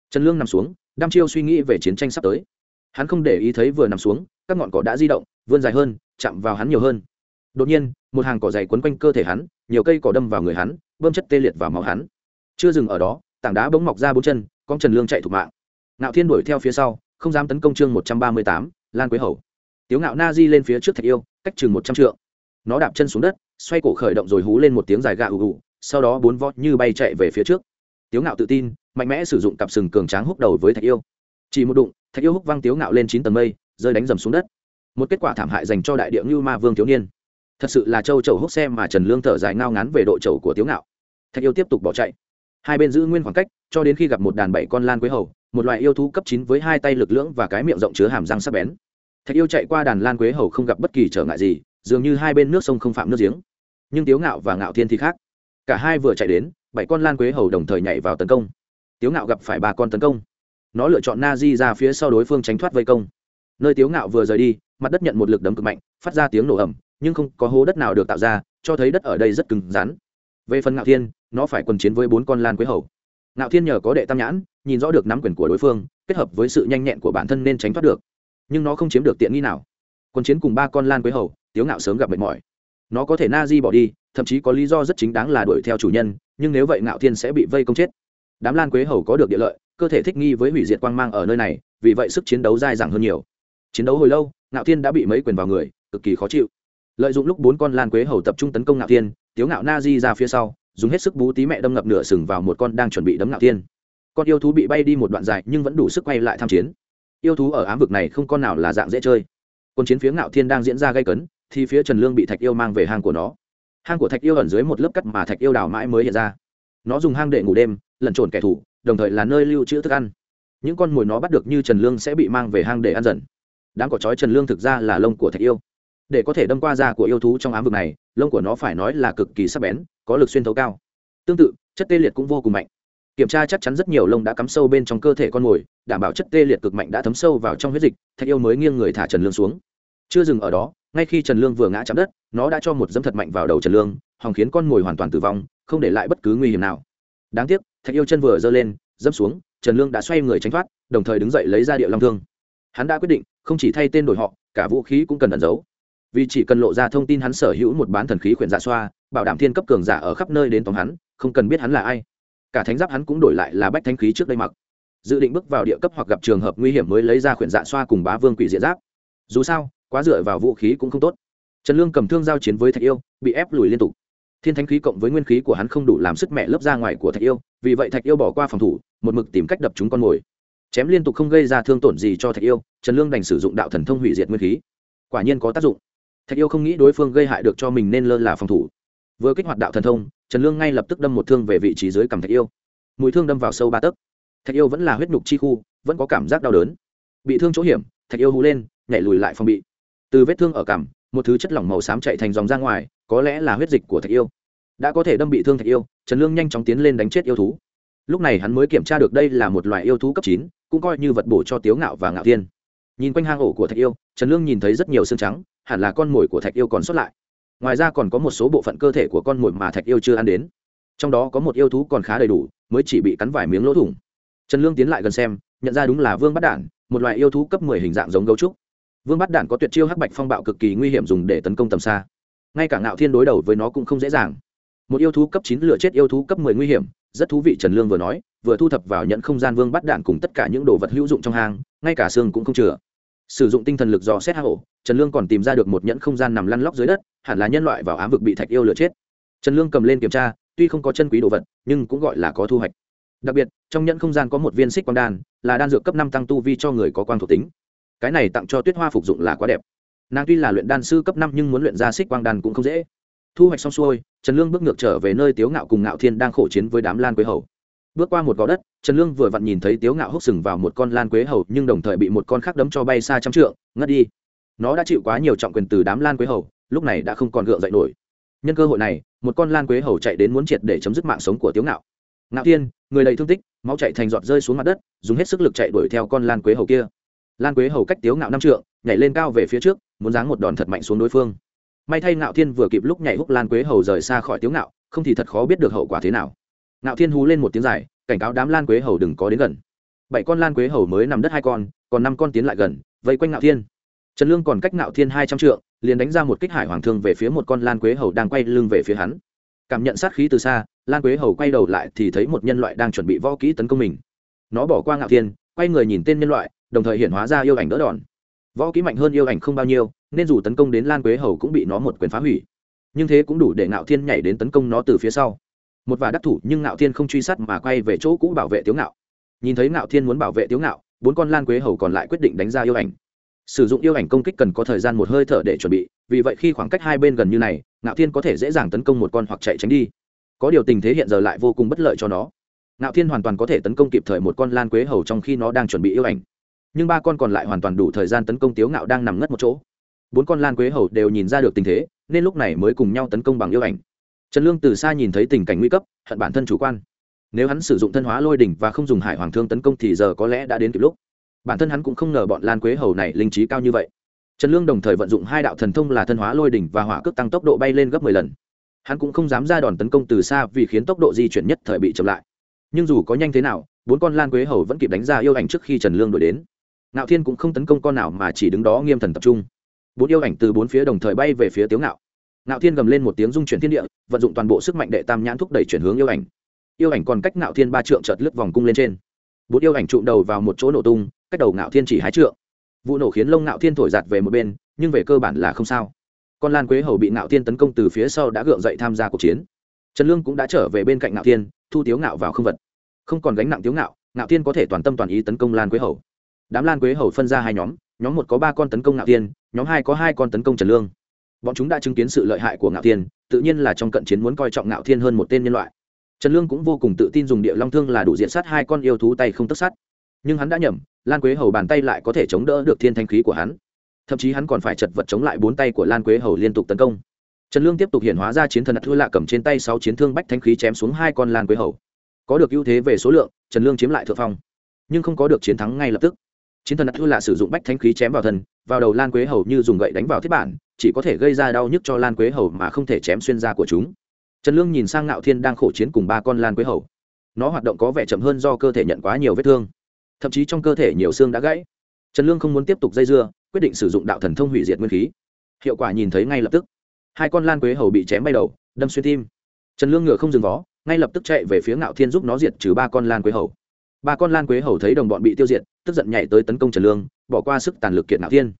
Trần lương nằm xuống, đăm chiêu suy nghĩ về chiến tranh sắp tới. Hắn không để ý thấy vừa nằm xuống, các ngọn cỏ đã di động vươn dài hơn, chạm vào hắn nhiều hơn. Đột nhiên, một hàng cỏ dày quấn quanh cơ thể hắn, nhiều cây cỏ đâm vào người hắn, bơm chất tê liệt vào máu hắn. Chưa dừng ở đó, tảng đá bỗng mọc ra bốn chân, con trần lương chạy thục mạng. Ngạo thiên đuổi theo phía sau, không dám tấn công chương một trăm ba mươi tám, lan quế hầu. Tiếu ngạo na di lên phía trước thạch yêu, cách chừng một trăm trượng. Nó đạp chân xuống đất, xoay cổ khởi động rồi hú lên một tiếng dài gà ù ù, sau đó bốn vót như bay chạy về phía trước. Tiếu ngạo tự tin, mạnh mẽ sử dụng cặp sừng cường tráng húc đầu với thạch yêu. Chỉ một đụng, thạch yêu húc văng tiếu ngạo lên chín tầng mây, rơi đánh dầm xuống đất một kết quả thảm hại dành cho đại địa ngưu ma vương thiếu niên. Thật sự là châu chầu húc xe mà trần lương thở dài ngao ngán về độ chầu của tiếu ngạo. Thạch yêu tiếp tục bỏ chạy. Hai bên giữ nguyên khoảng cách, cho đến khi gặp một đàn bảy con lan quế hầu, một loại yêu thú cấp chín với hai tay lực lưỡng và cái miệng rộng chứa hàm răng sắc bén. Thạch yêu chạy qua đàn lan quế hầu không gặp bất kỳ trở ngại gì, dường như hai bên nước sông không phạm nước giếng. Nhưng tiếu ngạo và ngạo thiên thì khác. Cả hai vừa chạy đến, bảy con lan quế hầu đồng thời nhảy vào tấn công. Tiếu ngạo gặp phải ba con tấn công. Nó lựa chọn na di ra phía sau đối phương tránh thoát vây công. Nơi tiếu ngạo vừa rời đi mặt đất nhận một lực đấm cực mạnh, phát ra tiếng nổ ẩm nhưng không có hố đất nào được tạo ra, cho thấy đất ở đây rất cứng rắn. Về phần ngạo thiên, nó phải quần chiến với bốn con lan quế hầu. Ngạo thiên nhờ có đệ tam nhãn, nhìn rõ được nắm quyền của đối phương, kết hợp với sự nhanh nhẹn của bản thân nên tránh thoát được. Nhưng nó không chiếm được tiện nghi nào. Quân chiến cùng ba con lan quế hầu, tiếu ngạo sớm gặp mệt mỏi. Nó có thể na di bỏ đi, thậm chí có lý do rất chính đáng là đuổi theo chủ nhân, nhưng nếu vậy ngạo thiên sẽ bị vây công chết. Đám lan quế hầu có được địa lợi, cơ thể thích nghi với hủy diệt quang mang ở nơi này, vì vậy sức chiến đấu dai dẳng hơn nhiều. Chiến đấu hồi lâu ngạo thiên đã bị mấy quyền vào người, cực kỳ khó chịu. Lợi dụng lúc bốn con lan quế hầu tập trung tấn công ngạo thiên, tiếu ngạo na di ra phía sau, dùng hết sức bú tí mẹ đâm ngập nửa sừng vào một con đang chuẩn bị đấm ngạo thiên. Con yêu thú bị bay đi một đoạn dài, nhưng vẫn đủ sức quay lại tham chiến. Yêu thú ở ám vực này không con nào là dạng dễ chơi. Quân chiến phía ngạo thiên đang diễn ra gây cấn, thì phía trần lương bị thạch yêu mang về hang của nó. Hang của thạch yêu ẩn dưới một lớp cắt mà thạch yêu đào mãi mới hiện ra. Nó dùng hang để ngủ đêm, lẩn trốn kẻ thù, đồng thời là nơi lưu trữ thức ăn. Những con mồi nó bắt được như trần lương sẽ bị mang về hang để ăn dần đám cỏ chói trần lương thực ra là lông của thạch yêu. Để có thể đâm qua da của yêu thú trong ám vực này, lông của nó phải nói là cực kỳ sắc bén, có lực xuyên thấu cao. Tương tự, chất tê liệt cũng vô cùng mạnh. Kiểm tra chắc chắn rất nhiều lông đã cắm sâu bên trong cơ thể con mồi, đảm bảo chất tê liệt cực mạnh đã thấm sâu vào trong huyết dịch, thạch yêu mới nghiêng người thả trần lương xuống. Chưa dừng ở đó, ngay khi trần lương vừa ngã chạm đất, nó đã cho một dẫm thật mạnh vào đầu trần lương, hòng khiến con mồi hoàn toàn tử vong, không để lại bất cứ nguy hiểm nào. Đáng tiếc, thạch yêu chân vừa giơ lên, dẫm xuống trần lương đã xoay người tránh thoát, đồng thời đứng dậy lấy ra địa long thương hắn đã quyết định, không chỉ thay tên đổi họ, cả vũ khí cũng cần ẩn giấu. Vì chỉ cần lộ ra thông tin hắn sở hữu một bán thần khí khuyển dạ xoa, bảo đảm thiên cấp cường giả ở khắp nơi đến tóm hắn, không cần biết hắn là ai. Cả thánh giáp hắn cũng đổi lại là bách thanh khí trước đây mặc. Dự định bước vào địa cấp hoặc gặp trường hợp nguy hiểm mới lấy ra khuyển dạ xoa cùng bá vương quỷ diện giáp. Dù sao, quá dựa vào vũ khí cũng không tốt. Trần lương cầm thương giao chiến với thạch yêu, bị ép lùi liên tục. Thiên thánh khí cộng với nguyên khí của hắn không đủ làm sức mẹ lớp ra ngoài của thạch yêu, vì vậy thạch yêu bỏ qua phòng thủ, một mực tìm cách đập chúng con mồi chém liên tục không gây ra thương tổn gì cho thạch yêu, trần lương đành sử dụng đạo thần thông hủy diệt nguyên khí. Quả nhiên có tác dụng. Thạch yêu không nghĩ đối phương gây hại được cho mình nên lơ là phòng thủ. Vừa kích hoạt đạo thần thông, trần lương ngay lập tức đâm một thương về vị trí dưới cằm thạch yêu. Mũi thương đâm vào sâu ba tấc. Thạch yêu vẫn là huyết nhục chi khu, vẫn có cảm giác đau đớn. Bị thương chỗ hiểm, thạch yêu hú lên, nhảy lùi lại phòng bị. Từ vết thương ở cằm, một thứ chất lỏng màu xám chạy thành dòng ra ngoài, có lẽ là huyết dịch của thạch yêu. Đã có thể đâm bị thương thạch yêu, trần lương nhanh chóng tiến lên đánh chết yêu thú lúc này hắn mới kiểm tra được đây là một loại yêu thú cấp chín, cũng coi như vật bổ cho tiếu ngạo và ngạo thiên. Nhìn quanh hang ổ của thạch yêu, trần lương nhìn thấy rất nhiều xương trắng, hẳn là con mồi của thạch yêu còn sót lại. Ngoài ra còn có một số bộ phận cơ thể của con mồi mà thạch yêu chưa ăn đến. Trong đó có một yêu thú còn khá đầy đủ, mới chỉ bị cắn vài miếng lỗ thủng. Trần lương tiến lại gần xem, nhận ra đúng là vương bắt đản, một loại yêu thú cấp mười hình dạng giống gấu trúc. Vương bắt đản có tuyệt chiêu hắc bạch phong bạo cực kỳ nguy hiểm dùng để tấn công tầm xa. Ngay cả ngạo thiên đối đầu với nó cũng không dễ dàng. Một yêu thú cấp chín lựa chết yêu thú cấp mười nguy hiểm rất thú vị trần lương vừa nói, vừa thu thập vào nhận không gian vương bắt đạn cùng tất cả những đồ vật hữu dụng trong hang, ngay cả xương cũng không chừa. Sử dụng tinh thần lực dò xét hang ổ, trần lương còn tìm ra được một nhẫn không gian nằm lăn lóc dưới đất, hẳn là nhân loại vào ám vực bị thạch yêu lửa chết. Trần lương cầm lên kiểm tra, tuy không có chân quý đồ vật, nhưng cũng gọi là có thu hoạch. Đặc biệt, trong nhẫn không gian có một viên xích quang đan, là đan dược cấp năm tăng tu vi cho người có quang thuộc tính. Cái này tặng cho tuyết hoa phục dụng là quá đẹp. Nàng tuy là luyện đan sư cấp năm nhưng muốn luyện ra xích quang đan cũng không dễ thu hoạch xong xuôi, trần lương bước ngược trở về nơi tiếu ngạo cùng ngạo thiên đang khổ chiến với đám lan quế hầu. Bước qua một gò đất, trần lương vừa vặn nhìn thấy tiếu ngạo hốc sừng vào một con lan quế hầu, nhưng đồng thời bị một con khác đấm cho bay xa trăm trượng, ngất đi. Nó đã chịu quá nhiều trọng quyền từ đám lan quế hầu, lúc này đã không còn gượng dậy nổi. Nhân cơ hội này, một con lan quế hầu chạy đến muốn triệt để chấm dứt mạng sống của tiếu ngạo. Ngạo thiên, người đầy thương tích máu chạy thành giọt rơi xuống mặt đất, dùng hết sức lực chạy đuổi theo con lan quế hầu kia. Lan quế hầu cách tiếu ngạo năm trượng, nhảy lên cao về phía trước, muốn giáng một đòn thật mạnh xuống đối phương may thay ngạo thiên vừa kịp lúc nhảy húc lan quế hầu rời xa khỏi tiếu ngạo, không thì thật khó biết được hậu quả thế nào. Ngạo thiên hú lên một tiếng dài, cảnh cáo đám lan quế hầu đừng có đến gần. Bảy con lan quế hầu mới nằm đất hai con, còn năm con tiến lại gần, vây quanh ngạo thiên. Trần lương còn cách ngạo thiên hai trăm trượng, liền đánh ra một kích hải hoàng thương về phía một con lan quế hầu đang quay lưng về phía hắn. Cảm nhận sát khí từ xa, lan quế hầu quay đầu lại thì thấy một nhân loại đang chuẩn bị võ kỹ tấn công mình. Nó bỏ qua ngạo thiên, quay người nhìn tên nhân loại, đồng thời hiện hóa ra yêu ảnh đỡ đòn. Võ kỹ mạnh hơn yêu ảnh không bao nhiêu nên dù tấn công đến lan quế hầu cũng bị nó một quyền phá hủy. Nhưng thế cũng đủ để ngạo thiên nhảy đến tấn công nó từ phía sau. Một và đắc thủ, nhưng ngạo thiên không truy sát mà quay về chỗ cũ bảo vệ tiếu ngạo. Nhìn thấy ngạo thiên muốn bảo vệ tiếu ngạo, bốn con lan quế hầu còn lại quyết định đánh ra yêu ảnh. Sử dụng yêu ảnh công kích cần có thời gian một hơi thở để chuẩn bị, vì vậy khi khoảng cách hai bên gần như này, ngạo thiên có thể dễ dàng tấn công một con hoặc chạy tránh đi. Có điều tình thế hiện giờ lại vô cùng bất lợi cho nó. Ngạo thiên hoàn toàn có thể tấn công kịp thời một con lan quế hầu trong khi nó đang chuẩn bị yêu ảnh. Nhưng ba con còn lại hoàn toàn đủ thời gian tấn công tiếu ngạo đang nằm ngất một chỗ bốn con lan quế hầu đều nhìn ra được tình thế, nên lúc này mới cùng nhau tấn công bằng yêu ảnh. Trần lương từ xa nhìn thấy tình cảnh nguy cấp, hận bản thân chủ quan. Nếu hắn sử dụng thân hóa lôi đỉnh và không dùng hải hoàng thương tấn công thì giờ có lẽ đã đến kịp lúc. Bản thân hắn cũng không ngờ bọn lan quế hầu này linh trí cao như vậy. Trần lương đồng thời vận dụng hai đạo thần thông là thân hóa lôi đỉnh và hỏa cước tăng tốc độ bay lên gấp mười lần. Hắn cũng không dám ra đòn tấn công từ xa vì khiến tốc độ di chuyển nhất thời bị chậm lại. Nhưng dù có nhanh thế nào, bốn con lan quế hầu vẫn kịp đánh ra yêu ảnh trước khi trần lương đuổi đến. Ngạo thiên cũng không tấn công con nào mà chỉ đứng đó nghiêm thần tập trung bốn yêu ảnh từ bốn phía đồng thời bay về phía tiếu ngạo. Ngạo thiên gầm lên một tiếng dung chuyển thiên địa, vận dụng toàn bộ sức mạnh đệ tam nhãn thúc đẩy chuyển hướng yêu ảnh. Yêu ảnh còn cách ngạo thiên ba trượng chợt lướt vòng cung lên trên. Bốn yêu ảnh trụm đầu vào một chỗ nổ tung, cách đầu ngạo thiên chỉ hai trượng. Vụ nổ khiến lông ngạo thiên thổi giạt về một bên, nhưng về cơ bản là không sao. Con lan quế hầu bị ngạo thiên tấn công từ phía sau đã gượng dậy tham gia cuộc chiến. Trần lương cũng đã trở về bên cạnh ngạo thiên, thu tiếu ngạo vào không vật. Không còn gánh nặng tiếu ngạo ngạo thiên có thể toàn tâm toàn ý tấn công lan quế hầu. Đám lan quế hầu phân ra hai nhóm nhóm một có ba con tấn công ngạo thiên nhóm hai có hai con tấn công trần lương. Bọn chúng đã chứng kiến sự lợi hại của ngạo thiên, tự nhiên là trong cận chiến muốn coi trọng ngạo thiên hơn một tên nhân loại. Trần lương cũng vô cùng tự tin dùng địa long thương là đủ diện sát hai con yêu thú tay không tất sát nhưng hắn đã nhầm, lan quế hầu bàn tay lại có thể chống đỡ được thiên thanh khí của hắn. Thậm chí hắn còn phải chật vật chống lại bốn tay của lan quế hầu liên tục tấn công. Trần lương tiếp tục hiện hóa ra chiến thần thư lạ cầm trên tay sáu chiến thương bách thanh khí chém xuống hai con lan quế hầu. Có được ưu thế về số lượng, trần lương chiếm lại thượng phong. Nhưng không có được chiến thắng ngay lập tức chiến thần thư là sử dụng bách thanh khí chém vào thần vào đầu lan quế hầu như dùng gậy đánh vào thiết bản, chỉ có thể gây ra đau nhức cho lan quế hầu mà không thể chém xuyên da của chúng. Trần lương nhìn sang ngạo thiên đang khổ chiến cùng ba con lan quế hầu. Nó hoạt động có vẻ chậm hơn do cơ thể nhận quá nhiều vết thương. Thậm chí trong cơ thể nhiều xương đã gãy. Trần lương không muốn tiếp tục dây dưa, quyết định sử dụng đạo thần thông hủy diệt nguyên khí. Hiệu quả nhìn thấy ngay lập tức. Hai con lan quế hầu bị chém bay đầu, đâm xuyên tim. Trần lương ngựa không dừng vó, ngay lập tức chạy về phía ngạo thiên giúp nó diệt trừ ba con lan quế hầu ba con lan quế hầu thấy đồng bọn bị tiêu diệt, tức giận nhảy tới tấn công trần lương, bỏ qua sức tàn lực kiện Nạo thiên.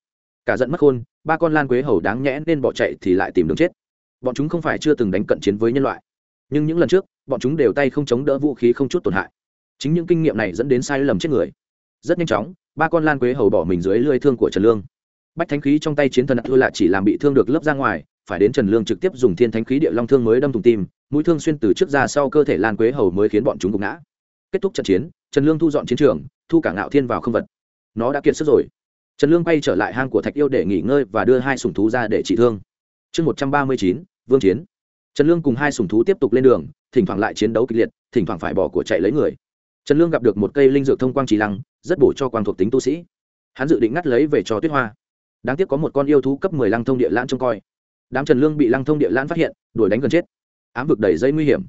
Cả giận mất khôn, ba con lan quế hầu đáng nhẽ nên bỏ chạy thì lại tìm đường chết. Bọn chúng không phải chưa từng đánh cận chiến với nhân loại. Nhưng những lần trước, bọn chúng đều tay không chống đỡ vũ khí không chút tổn hại. Chính những kinh nghiệm này dẫn đến sai lầm chết người. Rất nhanh chóng, ba con lan quế hầu bỏ mình dưới lưỡi thương của trần lương. Bách thánh khí trong tay chiến thần thư lại chỉ làm bị thương được lớp ra ngoài, phải đến trần lương trực tiếp dùng thiên thánh khí địa long thương mới đâm thùng tim, mũi thương xuyên từ trước ra sau cơ thể lan quế hầu mới khiến bọn chúng gục ngã. Kết thúc trận chiến trần lương thu dọn chiến trường, thu cả ngạo thiên vào không vật. Nó đã kiệt sức rồi. Trần lương bay trở lại hang của thạch yêu để nghỉ ngơi và đưa hai sùng thú ra để trị thương. Chương một trăm ba mươi chín, vương chiến. Trần lương cùng hai sùng thú tiếp tục lên đường, thỉnh thoảng lại chiến đấu kịch liệt, thỉnh thoảng phải bỏ của chạy lấy người. Trần lương gặp được một cây linh dược thông quang trí lăng, rất bổ cho quang thuộc tính tu sĩ. Hắn dự định ngắt lấy về cho tuyết hoa. Đáng tiếc có một con yêu thú cấp mười lăng thông địa lãn trông coi. Đám trần lương bị lăng thông địa lãn phát hiện, đuổi đánh gần chết. Ám vực đầy dây nguy hiểm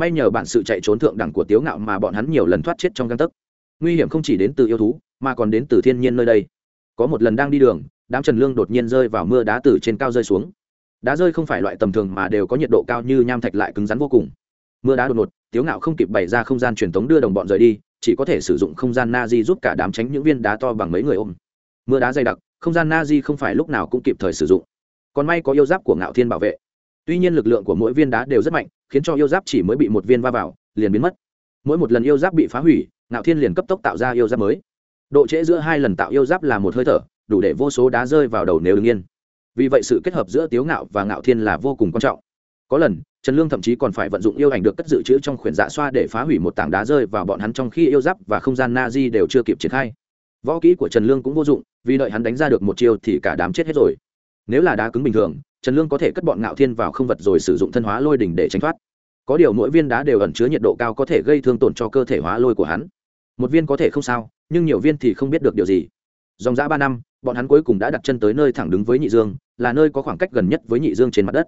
may nhờ bản sự chạy trốn thượng đẳng của tiếu ngạo mà bọn hắn nhiều lần thoát chết trong găng tấc. Nguy hiểm không chỉ đến từ yêu thú, mà còn đến từ thiên nhiên nơi đây. Có một lần đang đi đường, đám trần lương đột nhiên rơi vào mưa đá từ trên cao rơi xuống. Đá rơi không phải loại tầm thường mà đều có nhiệt độ cao như nham thạch lại cứng rắn vô cùng. Mưa đá đột ngột, tiếu ngạo không kịp bày ra không gian truyền thống đưa đồng bọn rời đi, chỉ có thể sử dụng không gian na di giúp cả đám tránh những viên đá to bằng mấy người ôm. Mưa đá dày đặc, không gian na di không phải lúc nào cũng kịp thời sử dụng. Còn may có yêu giáp của ngạo thiên bảo vệ. Tuy nhiên lực lượng của mỗi viên đá đều rất mạnh khiến cho yêu giáp chỉ mới bị một viên va vào, liền biến mất. Mỗi một lần yêu giáp bị phá hủy, ngạo thiên liền cấp tốc tạo ra yêu giáp mới. Độ trễ giữa hai lần tạo yêu giáp là một hơi thở, đủ để vô số đá rơi vào đầu nếu đứng yên. Vì vậy sự kết hợp giữa tiếu ngạo và ngạo thiên là vô cùng quan trọng. Có lần, trần lương thậm chí còn phải vận dụng yêu ảnh được cất dự trữ trong khuyển dạ xoa để phá hủy một tảng đá rơi vào bọn hắn trong khi yêu giáp và không gian na di đều chưa kịp triển khai. Võ kỹ của trần lương cũng vô dụng, vì đợi hắn đánh ra được một chiêu thì cả đám chết hết rồi. Nếu là đá cứng bình thường trần lương có thể cất bọn ngạo thiên vào không vật rồi sử dụng thân hóa lôi đỉnh để tránh thoát. Có điều mỗi viên đá đều ẩn chứa nhiệt độ cao có thể gây thương tổn cho cơ thể hóa lôi của hắn. Một viên có thể không sao, nhưng nhiều viên thì không biết được điều gì. Dòng giã ba năm, bọn hắn cuối cùng đã đặt chân tới nơi thẳng đứng với nhị dương, là nơi có khoảng cách gần nhất với nhị dương trên mặt đất.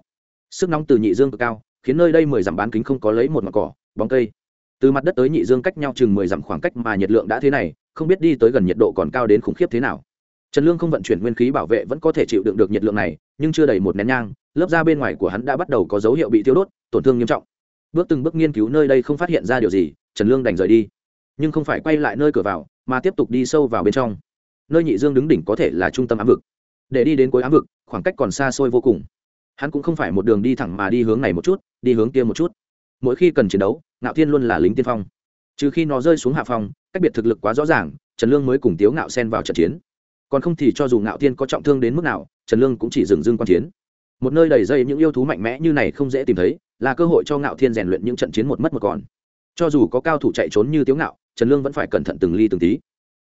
Sức nóng từ nhị dương cực cao, khiến nơi đây mười dặm bán kính không có lấy một mặt cỏ, bóng cây. Từ mặt đất tới nhị dương cách nhau chừng mười dặm khoảng cách mà nhiệt lượng đã thế này, không biết đi tới gần nhiệt độ còn cao đến khủng khiếp thế nào. Trần lương không vận chuyển nguyên khí bảo vệ vẫn có thể chịu đựng được nhiệt lượng này nhưng chưa đầy một nén nhang, lớp da bên ngoài của hắn đã bắt đầu có dấu hiệu bị tiêu đốt, tổn thương nghiêm trọng. Bước từng bước nghiên cứu nơi đây không phát hiện ra điều gì, trần lương đành rời đi. Nhưng không phải quay lại nơi cửa vào, mà tiếp tục đi sâu vào bên trong. Nơi nhị dương đứng đỉnh có thể là trung tâm ám vực. Để đi đến cuối ám vực, khoảng cách còn xa xôi vô cùng. Hắn cũng không phải một đường đi thẳng mà đi hướng này một chút, đi hướng kia một chút. Mỗi khi cần chiến đấu, ngạo thiên luôn là lính tiên phong. Trừ khi nó rơi xuống hạ phong, cách biệt thực lực quá rõ ràng, trần lương mới cùng tiếu ngạo xen vào trận chiến còn không thì cho dù ngạo thiên có trọng thương đến mức nào, trần lương cũng chỉ dừng dưng quan chiến. Một nơi đầy dây những yêu thú mạnh mẽ như này không dễ tìm thấy, là cơ hội cho ngạo thiên rèn luyện những trận chiến một mất một còn. Cho dù có cao thủ chạy trốn như tiếu ngạo, trần lương vẫn phải cẩn thận từng ly từng tí.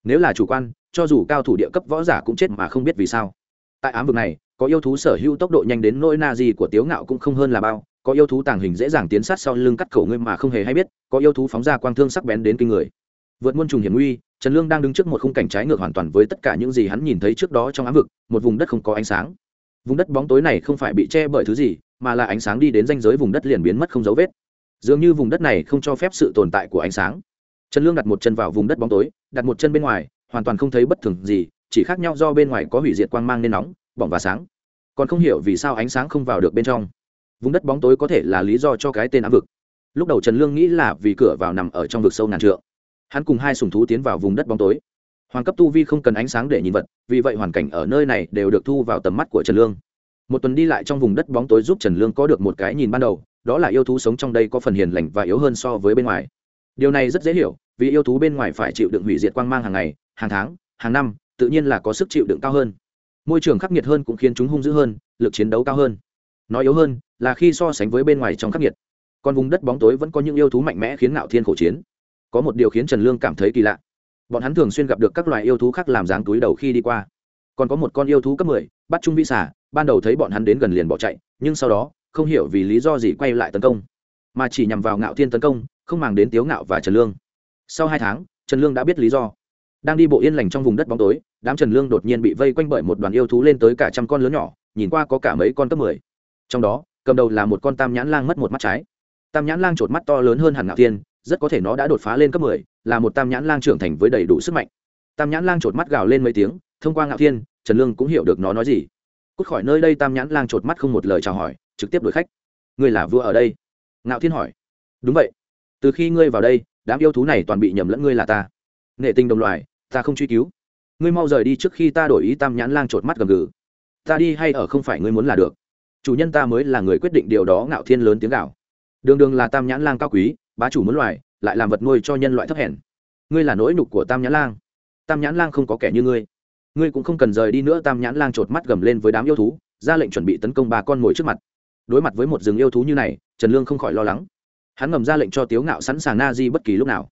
Nếu là chủ quan, cho dù cao thủ địa cấp võ giả cũng chết mà không biết vì sao. Tại ám vực này, có yêu thú sở hữu tốc độ nhanh đến nỗi na gì của tiếu ngạo cũng không hơn là bao, có yêu thú tàng hình dễ dàng tiến sát sau lưng cắt khẩu ngươi mà không hề hay biết, có yêu thú phóng ra quang thương sắc bén đến kinh người vượt muôn trùng hiểm nguy, trần lương đang đứng trước một khung cảnh trái ngược hoàn toàn với tất cả những gì hắn nhìn thấy trước đó trong ám vực, một vùng đất không có ánh sáng. Vùng đất bóng tối này không phải bị che bởi thứ gì, mà là ánh sáng đi đến ranh giới vùng đất liền biến mất không dấu vết. Dường như vùng đất này không cho phép sự tồn tại của ánh sáng. Trần lương đặt một chân vào vùng đất bóng tối, đặt một chân bên ngoài, hoàn toàn không thấy bất thường gì, chỉ khác nhau do bên ngoài có hủy diệt quang mang nên nóng, bỏng và sáng. Còn không hiểu vì sao ánh sáng không vào được bên trong. Vùng đất bóng tối có thể là lý do cho cái tên ám vực. Lúc đầu trần lương nghĩ là vì cửa vào nằm ở trong vực sâu ngàn trượng hắn cùng hai sùng thú tiến vào vùng đất bóng tối. Hoàng cấp tu vi không cần ánh sáng để nhìn vật, vì vậy hoàn cảnh ở nơi này đều được thu vào tầm mắt của trần lương. Một tuần đi lại trong vùng đất bóng tối giúp trần lương có được một cái nhìn ban đầu, đó là yêu thú sống trong đây có phần hiền lành và yếu hơn so với bên ngoài. Điều này rất dễ hiểu, vì yêu thú bên ngoài phải chịu đựng hủy diệt quang mang hàng ngày, hàng tháng, hàng năm, tự nhiên là có sức chịu đựng cao hơn. Môi trường khắc nghiệt hơn cũng khiến chúng hung dữ hơn, lực chiến đấu cao hơn. Nói yếu hơn, là khi so sánh với bên ngoài trong khắc nghiệt. Còn vùng đất bóng tối vẫn có những yêu thú mạnh mẽ khiến ngạo thiên khổ chiến có một điều khiến trần lương cảm thấy kỳ lạ. Bọn hắn thường xuyên gặp được các loài yêu thú khác làm dáng túi đầu khi đi qua. Còn có một con yêu thú cấp mười, bắt trung vi xả ban đầu thấy bọn hắn đến gần liền bỏ chạy, nhưng sau đó, không hiểu vì lý do gì quay lại tấn công. Mà chỉ nhằm vào ngạo thiên tấn công, không màng đến tiếu ngạo và trần lương. Sau hai tháng, trần lương đã biết lý do. Đang đi bộ yên lành trong vùng đất bóng tối, đám trần lương đột nhiên bị vây quanh bởi một đoàn yêu thú lên tới cả trăm con lớn nhỏ, nhìn qua có cả mấy con cấp mười. Trong đó, cầm đầu là một con tam nhãn lang mất một mắt trái. Tam nhãn lang chột mắt to lớn hơn hẳn ngạo thiên rất có thể nó đã đột phá lên cấp mười, là một tam nhãn lang trưởng thành với đầy đủ sức mạnh. Tam nhãn lang chột mắt gào lên mấy tiếng, thông qua ngạo thiên, trần lương cũng hiểu được nó nói gì. Cút khỏi nơi đây, tam nhãn lang chột mắt không một lời chào hỏi, trực tiếp đuổi khách. Ngươi là vua ở đây? Ngạo thiên hỏi. Đúng vậy. Từ khi ngươi vào đây, đám yêu thú này toàn bị nhầm lẫn ngươi là ta. Nghệ tinh đồng loài, ta không truy cứu. Ngươi mau rời đi trước khi ta đổi ý, tam nhãn lang chột mắt gầm gừ. Ta đi hay ở không phải ngươi muốn là được. Chủ nhân ta mới là người quyết định điều đó, ngạo thiên lớn tiếng gạo đường đường là tam nhãn lang cao quý bá chủ muốn loài, lại làm vật nuôi cho nhân loại thấp hèn. Ngươi là nỗi nhục của tam nhãn lang. Tam nhãn lang không có kẻ như ngươi. Ngươi cũng không cần rời đi nữa, tam nhãn lang chột mắt gầm lên với đám yêu thú, ra lệnh chuẩn bị tấn công ba con mồi trước mặt. Đối mặt với một rừng yêu thú như này, trần lương không khỏi lo lắng. Hắn ngầm ra lệnh cho tiếu ngạo sẵn sàng na di bất kỳ lúc nào.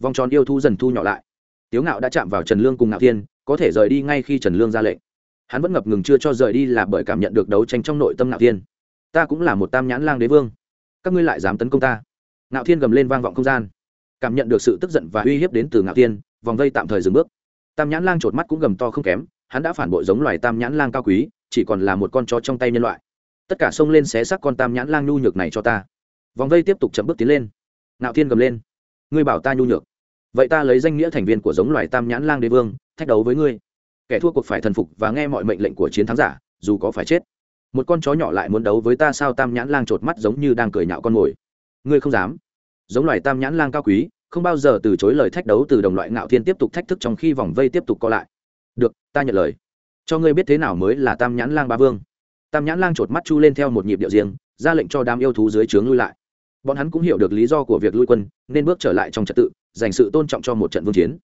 Vòng tròn yêu thú dần thu nhỏ lại. Tiếu ngạo đã chạm vào trần lương cùng ngạo thiên, có thể rời đi ngay khi trần lương ra lệnh. Hắn vẫn ngập ngừng chưa cho rời đi là bởi cảm nhận được đấu tranh trong nội tâm ngạo thiên. Ta cũng là một tam nhãn lang đế vương. Các ngươi lại dám tấn công ta ngạo thiên gầm lên vang vọng không gian. Cảm nhận được sự tức giận và uy hiếp đến từ ngạo thiên, vòng vây tạm thời dừng bước. Tam nhãn lang chột mắt cũng gầm to không kém, hắn đã phản bội giống loài tam nhãn lang cao quý, chỉ còn là một con chó trong tay nhân loại. Tất cả xông lên xé xác con tam nhãn lang nhu nhược này cho ta. Vòng vây tiếp tục chậm bước tiến lên. Ngạo thiên gầm lên. Ngươi bảo ta nhu nhược. Vậy ta lấy danh nghĩa thành viên của giống loài tam nhãn lang đế vương, thách đấu với ngươi. Kẻ thua cuộc phải thần phục và nghe mọi mệnh lệnh của chiến thắng giả, dù có phải chết. Một con chó nhỏ lại muốn đấu với ta sao tam nhãn lang chột mắt giống như đang cười nhạo con mồi ngươi không dám. Giống loài tam nhãn lang cao quý, không bao giờ từ chối lời thách đấu từ đồng loại ngạo thiên tiếp tục thách thức trong khi vòng vây tiếp tục co lại. Được, ta nhận lời. Cho ngươi biết thế nào mới là tam nhãn lang ba vương. Tam nhãn lang chột mắt chu lên theo một nhịp điệu riêng, ra lệnh cho đám yêu thú dưới trướng lui lại. Bọn hắn cũng hiểu được lý do của việc lui quân, nên bước trở lại trong trật tự, dành sự tôn trọng cho một trận vương chiến.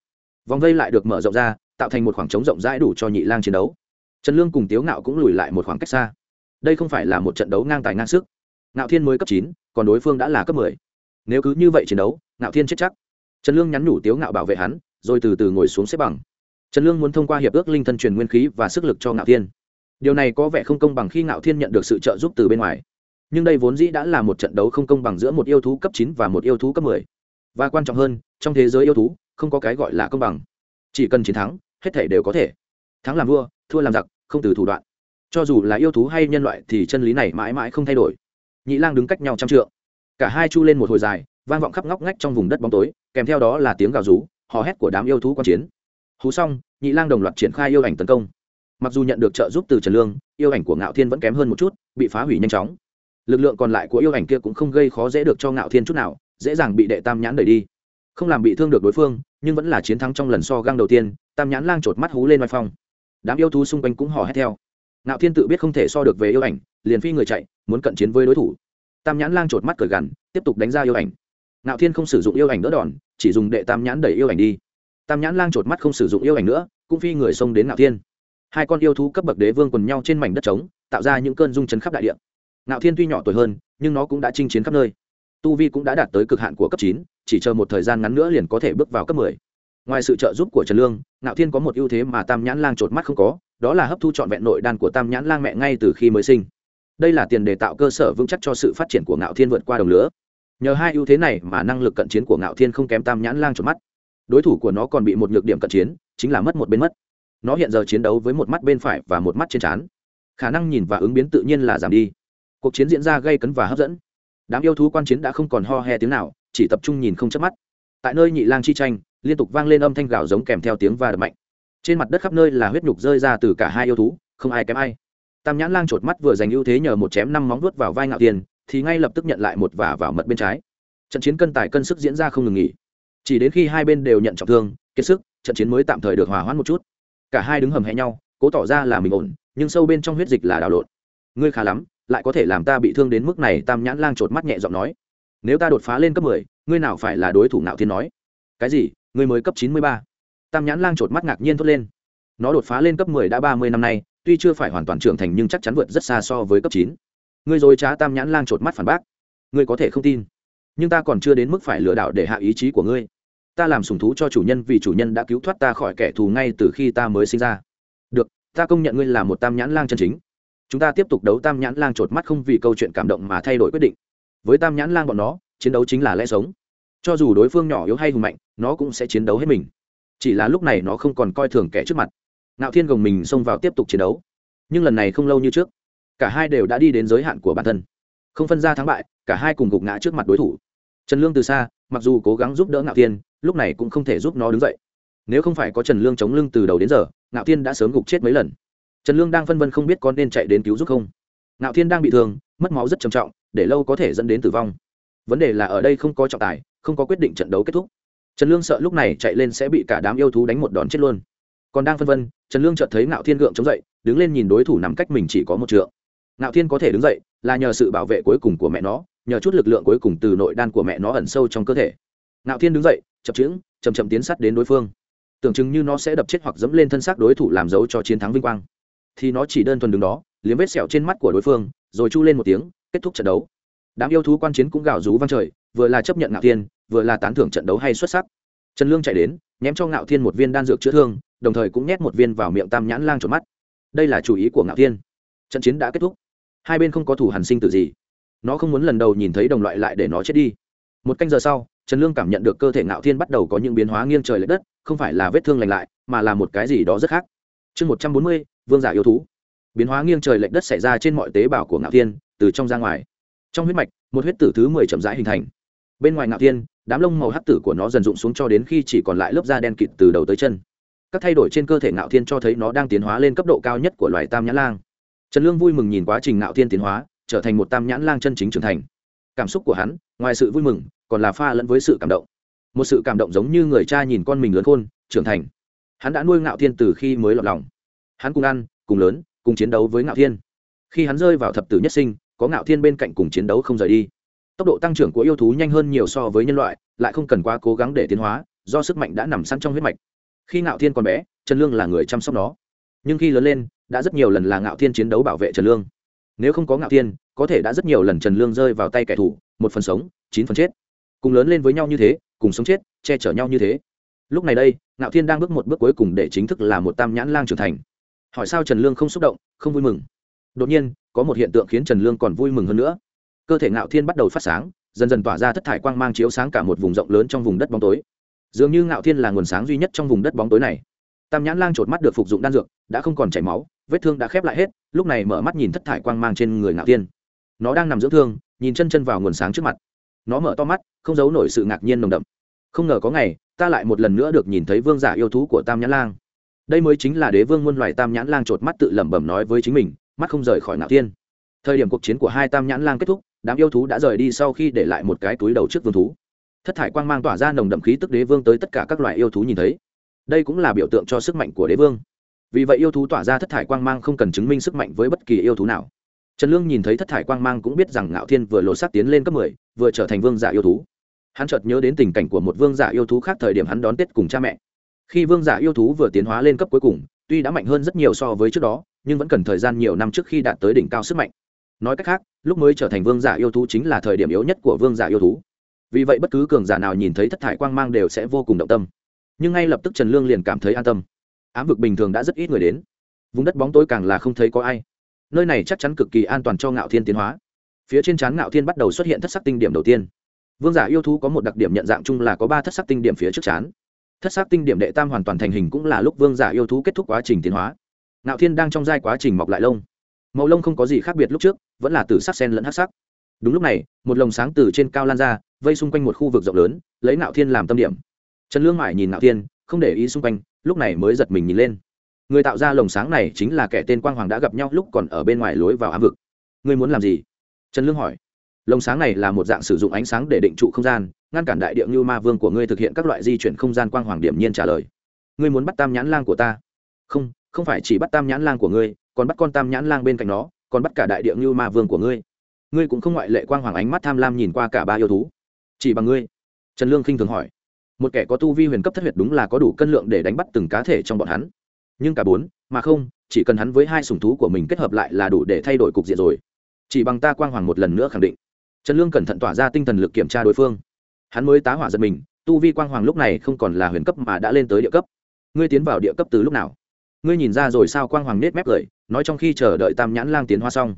Vòng vây lại được mở rộng ra, tạo thành một khoảng trống rộng rãi đủ cho nhị lang chiến đấu. Trần lương cùng tiếu ngạo cũng lùi lại một khoảng cách xa. Đây không phải là một trận đấu ngang tài ngang sức. Ngạo thiên mới cấp chín còn đối phương đã là cấp mười. Nếu cứ như vậy chiến đấu, ngạo thiên chết chắc. Trần lương nhắn nhủ tiếu ngạo bảo vệ hắn, rồi từ từ ngồi xuống xếp bằng. Trần lương muốn thông qua hiệp ước linh thân truyền nguyên khí và sức lực cho ngạo thiên. Điều này có vẻ không công bằng khi ngạo thiên nhận được sự trợ giúp từ bên ngoài. Nhưng đây vốn dĩ đã là một trận đấu không công bằng giữa một yêu thú cấp chín và một yêu thú cấp mười. Và quan trọng hơn, trong thế giới yêu thú, không có cái gọi là công bằng. Chỉ cần chiến thắng, hết thể đều có thể. Thắng làm vua, thua làm giặc, không từ thủ đoạn. Cho dù là yêu thú hay nhân loại thì chân lý này mãi mãi không thay đổi nhị lang đứng cách nhau trăm trượng. Cả hai chu lên một hồi dài, vang vọng khắp ngóc ngách trong vùng đất bóng tối, kèm theo đó là tiếng gào rú, hò hét của đám yêu thú quan chiến. Hú xong, nhị lang đồng loạt triển khai yêu ảnh tấn công. Mặc dù nhận được trợ giúp từ trần lương, yêu ảnh của ngạo thiên vẫn kém hơn một chút, bị phá hủy nhanh chóng. Lực lượng còn lại của yêu ảnh kia cũng không gây khó dễ được cho ngạo thiên chút nào, dễ dàng bị đệ tam nhãn đẩy đi. Không làm bị thương được đối phương, nhưng vẫn là chiến thắng trong lần so găng đầu tiên, tam nhãn lang chột mắt hú lên vai phong. Đám yêu thú xung quanh cũng hò hét theo ngạo thiên tự biết không thể so được về yêu ảnh, liền phi người chạy, muốn cận chiến với đối thủ. Tam nhãn lang chột mắt cởi gằn, tiếp tục đánh ra yêu ảnh. Ngạo thiên không sử dụng yêu ảnh đỡ đòn, chỉ dùng đệ tam nhãn đẩy yêu ảnh đi. Tam nhãn lang chột mắt không sử dụng yêu ảnh nữa, cũng phi người xông đến ngạo thiên. Hai con yêu thú cấp bậc đế vương quần nhau trên mảnh đất trống, tạo ra những cơn rung chấn khắp đại địa. Ngạo thiên tuy nhỏ tuổi hơn, nhưng nó cũng đã chinh chiến khắp nơi. Tu vi cũng đã đạt tới cực hạn của cấp chín, chỉ chờ một thời gian ngắn nữa liền có thể bước vào cấp mười. Ngoài sự trợ giúp của trần lương, ngạo thiên có một ưu thế mà tam nhãn lang chột mắt không có đó là hấp thu trọn vẹn nội đan của tam nhãn lang mẹ ngay từ khi mới sinh. Đây là tiền đề tạo cơ sở vững chắc cho sự phát triển của ngạo thiên vượt qua đồng lứa nhờ hai ưu thế này mà năng lực cận chiến của ngạo thiên không kém tam nhãn lang chột mắt. Đối thủ của nó còn bị một nhược điểm cận chiến, chính là mất một bên mất. Nó hiện giờ chiến đấu với một mắt bên phải và một mắt trên trán. Khả năng nhìn và ứng biến tự nhiên là giảm đi. Cuộc chiến diễn ra gây cấn và hấp dẫn. Đám yêu thú quan chiến đã không còn ho he tiếng nào, chỉ tập trung nhìn không chớp mắt. Tại nơi nhị lang chi tranh, liên tục vang lên âm thanh gào giống kèm theo tiếng và đập mạnh trên mặt đất khắp nơi là huyết nhục rơi ra từ cả hai yêu thú, không ai kém ai. Tam nhãn lang chột mắt vừa giành ưu thế nhờ một chém năm móng vuốt vào vai ngạo tiền, thì ngay lập tức nhận lại một vả vào mật bên trái. Trận chiến cân tài cân sức diễn ra không ngừng nghỉ. Chỉ đến khi hai bên đều nhận trọng thương, kiệt sức, trận chiến mới tạm thời được hòa hoãn một chút. Cả hai đứng hầm hẹ nhau, cố tỏ ra là mình ổn, nhưng sâu bên trong huyết dịch là đảo lộn. Ngươi khá lắm, lại có thể làm ta bị thương đến mức này, tam nhãn lang chột mắt nhẹ giọng nói. Nếu ta đột phá lên cấp mười, ngươi nào phải là đối thủ nào thiên nói. Cái gì? Ngươi mới cấp chín mươi ba tam nhãn lang chột mắt ngạc nhiên thốt lên. Nó đột phá lên cấp mười đã ba mươi năm nay, tuy chưa phải hoàn toàn trưởng thành nhưng chắc chắn vượt rất xa so với cấp chín. Ngươi dối trá tam nhãn lang chột mắt phản bác. Ngươi có thể không tin, nhưng ta còn chưa đến mức phải lừa đảo để hạ ý chí của ngươi. Ta làm sùng thú cho chủ nhân vì chủ nhân đã cứu thoát ta khỏi kẻ thù ngay từ khi ta mới sinh ra. Được, ta công nhận ngươi là một tam nhãn lang chân chính. Chúng ta tiếp tục đấu tam nhãn lang chột mắt không vì câu chuyện cảm động mà thay đổi quyết định. Với tam nhãn lang bọn nó, chiến đấu chính là lẽ sống. Cho dù đối phương nhỏ yếu hay hùng mạnh, nó cũng sẽ chiến đấu hết mình chỉ là lúc này nó không còn coi thường kẻ trước mặt. Ngạo thiên gồng mình xông vào tiếp tục chiến đấu. Nhưng lần này không lâu như trước, cả hai đều đã đi đến giới hạn của bản thân. Không phân ra thắng bại, cả hai cùng gục ngã trước mặt đối thủ. Trần lương từ xa, mặc dù cố gắng giúp đỡ ngạo thiên, lúc này cũng không thể giúp nó đứng dậy. Nếu không phải có trần lương chống lưng từ đầu đến giờ, ngạo thiên đã sớm gục chết mấy lần. Trần lương đang phân vân không biết có nên chạy đến cứu giúp không. Ngạo thiên đang bị thương, mất máu rất trầm trọng, để lâu có thể dẫn đến tử vong. Vấn đề là ở đây không có trọng tài, không có quyết định trận đấu kết thúc trần lương sợ lúc này chạy lên sẽ bị cả đám yêu thú đánh một đòn chết luôn còn đang phân vân trần lương chợt thấy ngạo thiên gượng chống dậy đứng lên nhìn đối thủ nằm cách mình chỉ có một trượng ngạo thiên có thể đứng dậy là nhờ sự bảo vệ cuối cùng của mẹ nó nhờ chút lực lượng cuối cùng từ nội đan của mẹ nó ẩn sâu trong cơ thể ngạo thiên đứng dậy chập chững chầm chậm tiến sát đến đối phương tưởng chừng như nó sẽ đập chết hoặc dẫm lên thân xác đối thủ làm dấu cho chiến thắng vinh quang thì nó chỉ đơn thuần đứng đó liếm vết sẹo trên mắt của đối phương rồi chu lên một tiếng kết thúc trận đấu đám yêu thú quan chiến cũng gào rú vang trời vừa là chấp nhận ngạo thiên vừa là tán thưởng trận đấu hay xuất sắc. Trần lương chạy đến nhém cho ngạo thiên một viên đan dược chữa thương, đồng thời cũng nhét một viên vào miệng tam nhãn lang trộm mắt. Đây là chủ ý của ngạo thiên. Trận chiến đã kết thúc. Hai bên không có thủ hàn sinh tử gì. Nó không muốn lần đầu nhìn thấy đồng loại lại để nó chết đi. Một canh giờ sau, trần lương cảm nhận được cơ thể ngạo thiên bắt đầu có những biến hóa nghiêng trời l ệ đất, không phải là vết thương lành lại, mà là một cái gì đó rất khác. Chương một trăm bốn mươi, vương giả yêu thú. Biến hóa nghiêng trời lệch đất xảy ra trên mọi tế bào của ngạo thiên, từ trong ra ngoài. Trong huyết mạch, một huyết tử thứ mười chậm rãi hình thành bên ngoài ngạo thiên, đám lông màu hắc tử của nó dần rụng xuống cho đến khi chỉ còn lại lớp da đen kịt từ đầu tới chân. Các thay đổi trên cơ thể ngạo thiên cho thấy nó đang tiến hóa lên cấp độ cao nhất của loài tam nhãn lang. Trần lương vui mừng nhìn quá trình ngạo thiên tiến hóa, trở thành một tam nhãn lang chân chính trưởng thành. Cảm xúc của hắn, ngoài sự vui mừng, còn là pha lẫn với sự cảm động. Một sự cảm động giống như người cha nhìn con mình lớn khôn, trưởng thành. Hắn đã nuôi ngạo thiên từ khi mới lọt lòng. Hắn cùng ăn, cùng lớn, cùng chiến đấu với ngạo thiên. Khi hắn rơi vào thập tử nhất sinh, có ngạo thiên bên cạnh cùng chiến đấu không rời đi tốc độ tăng trưởng của yêu thú nhanh hơn nhiều so với nhân loại, lại không cần quá cố gắng để tiến hóa, do sức mạnh đã nằm sẵn trong huyết mạch. Khi ngạo thiên còn bé, trần lương là người chăm sóc nó. Nhưng khi lớn lên, đã rất nhiều lần là ngạo thiên chiến đấu bảo vệ trần lương. Nếu không có ngạo thiên, có thể đã rất nhiều lần trần lương rơi vào tay kẻ thù, một phần sống, chín phần chết. Cùng lớn lên với nhau như thế, cùng sống chết, che chở nhau như thế. Lúc này đây, ngạo thiên đang bước một bước cuối cùng để chính thức là một tam nhãn lang trưởng thành. Hỏi sao trần lương không xúc động, không vui mừng? Đột nhiên, có một hiện tượng khiến trần lương còn vui mừng hơn nữa cơ thể ngạo thiên bắt đầu phát sáng, dần dần tỏa ra thất thải quang mang chiếu sáng cả một vùng rộng lớn trong vùng đất bóng tối. Dường như ngạo thiên là nguồn sáng duy nhất trong vùng đất bóng tối này. Tam nhãn lang chột mắt được phục dụng đan dược, đã không còn chảy máu, vết thương đã khép lại hết, lúc này mở mắt nhìn thất thải quang mang trên người ngạo thiên. Nó đang nằm dưỡng thương, nhìn chân chân vào nguồn sáng trước mặt. Nó mở to mắt, không giấu nổi sự ngạc nhiên nồng đậm. Không ngờ có ngày, ta lại một lần nữa được nhìn thấy vương giả yêu thú của tam nhãn lang. Đây mới chính là đế vương muôn loài tam nhãn lang chột mắt tự lẩm bẩm nói với chính mình, mắt không rời khỏi ngạo thiên. Thời điểm cuộc chiến của hai tam nhãn lang kết thúc đám yêu thú đã rời đi sau khi để lại một cái túi đầu trước vương thú. Thất thải quang mang tỏa ra nồng đậm khí tức đế vương tới tất cả các loài yêu thú nhìn thấy. Đây cũng là biểu tượng cho sức mạnh của đế vương. Vì vậy yêu thú tỏa ra thất thải quang mang không cần chứng minh sức mạnh với bất kỳ yêu thú nào. Trần lương nhìn thấy thất thải quang mang cũng biết rằng ngạo thiên vừa lột xác tiến lên cấp mười, vừa trở thành vương giả yêu thú. Hắn chợt nhớ đến tình cảnh của một vương giả yêu thú khác thời điểm hắn đón tết cùng cha mẹ. Khi vương giả yêu thú vừa tiến hóa lên cấp cuối cùng, tuy đã mạnh hơn rất nhiều so với trước đó, nhưng vẫn cần thời gian nhiều năm trước khi đạt tới đỉnh cao sức mạnh nói cách khác, lúc mới trở thành vương giả yêu thú chính là thời điểm yếu nhất của vương giả yêu thú. Vì vậy bất cứ cường giả nào nhìn thấy thất thải quang mang đều sẽ vô cùng động tâm. Nhưng ngay lập tức trần lương liền cảm thấy an tâm. Ám vực bình thường đã rất ít người đến. Vùng đất bóng tối càng là không thấy có ai. Nơi này chắc chắn cực kỳ an toàn cho ngạo thiên tiến hóa. Phía trên trán ngạo thiên bắt đầu xuất hiện thất sắc tinh điểm đầu tiên. Vương giả yêu thú có một đặc điểm nhận dạng chung là có ba thất sắc tinh điểm phía trước chán. Thất sắc tinh điểm đệ tam hoàn toàn thành hình cũng là lúc vương giả yêu thú kết thúc quá trình tiến hóa. Ngạo thiên đang trong giai quá trình mọc lại lông màu lông không có gì khác biệt lúc trước, vẫn là từ sắc sen lẫn hát sắc. Đúng lúc này, một lồng sáng từ trên cao lan ra, vây xung quanh một khu vực rộng lớn, lấy Nạo thiên làm tâm điểm. Trần lương mải nhìn Nạo thiên, không để ý xung quanh, lúc này mới giật mình nhìn lên. Người tạo ra lồng sáng này chính là kẻ tên quang hoàng đã gặp nhau lúc còn ở bên ngoài lối vào ám vực. Ngươi muốn làm gì? Trần lương hỏi. Lồng sáng này là một dạng sử dụng ánh sáng để định trụ không gian, ngăn cản đại địa như ma vương của ngươi thực hiện các loại di chuyển không gian quang hoàng điểm nhiên trả lời. Ngươi muốn bắt tam nhãn lang của ta? Không không phải chỉ bắt tam nhãn lang của ngươi còn bắt con tam nhãn lang bên cạnh nó, còn bắt cả đại địa như ma vương của ngươi. Ngươi cũng không ngoại lệ quang hoàng ánh mắt tham lam nhìn qua cả ba yêu thú. Chỉ bằng ngươi? Trần lương khinh thường hỏi. Một kẻ có tu vi huyền cấp thất huyệt đúng là có đủ cân lượng để đánh bắt từng cá thể trong bọn hắn. Nhưng cả bốn, mà không, chỉ cần hắn với hai sùng thú của mình kết hợp lại là đủ để thay đổi cục diện rồi. Chỉ bằng ta quang hoàng một lần nữa khẳng định. Trần lương cẩn thận tỏa ra tinh thần lực kiểm tra đối phương. Hắn mới tá hỏa giật mình, tu vi quang hoàng lúc này không còn là huyền cấp mà đã lên tới địa cấp. Ngươi tiến vào địa cấp từ lúc nào? Ngươi nhìn ra rồi sao quang hoàng nết mép cười nói trong khi chờ đợi tam nhãn lang tiến hoa xong,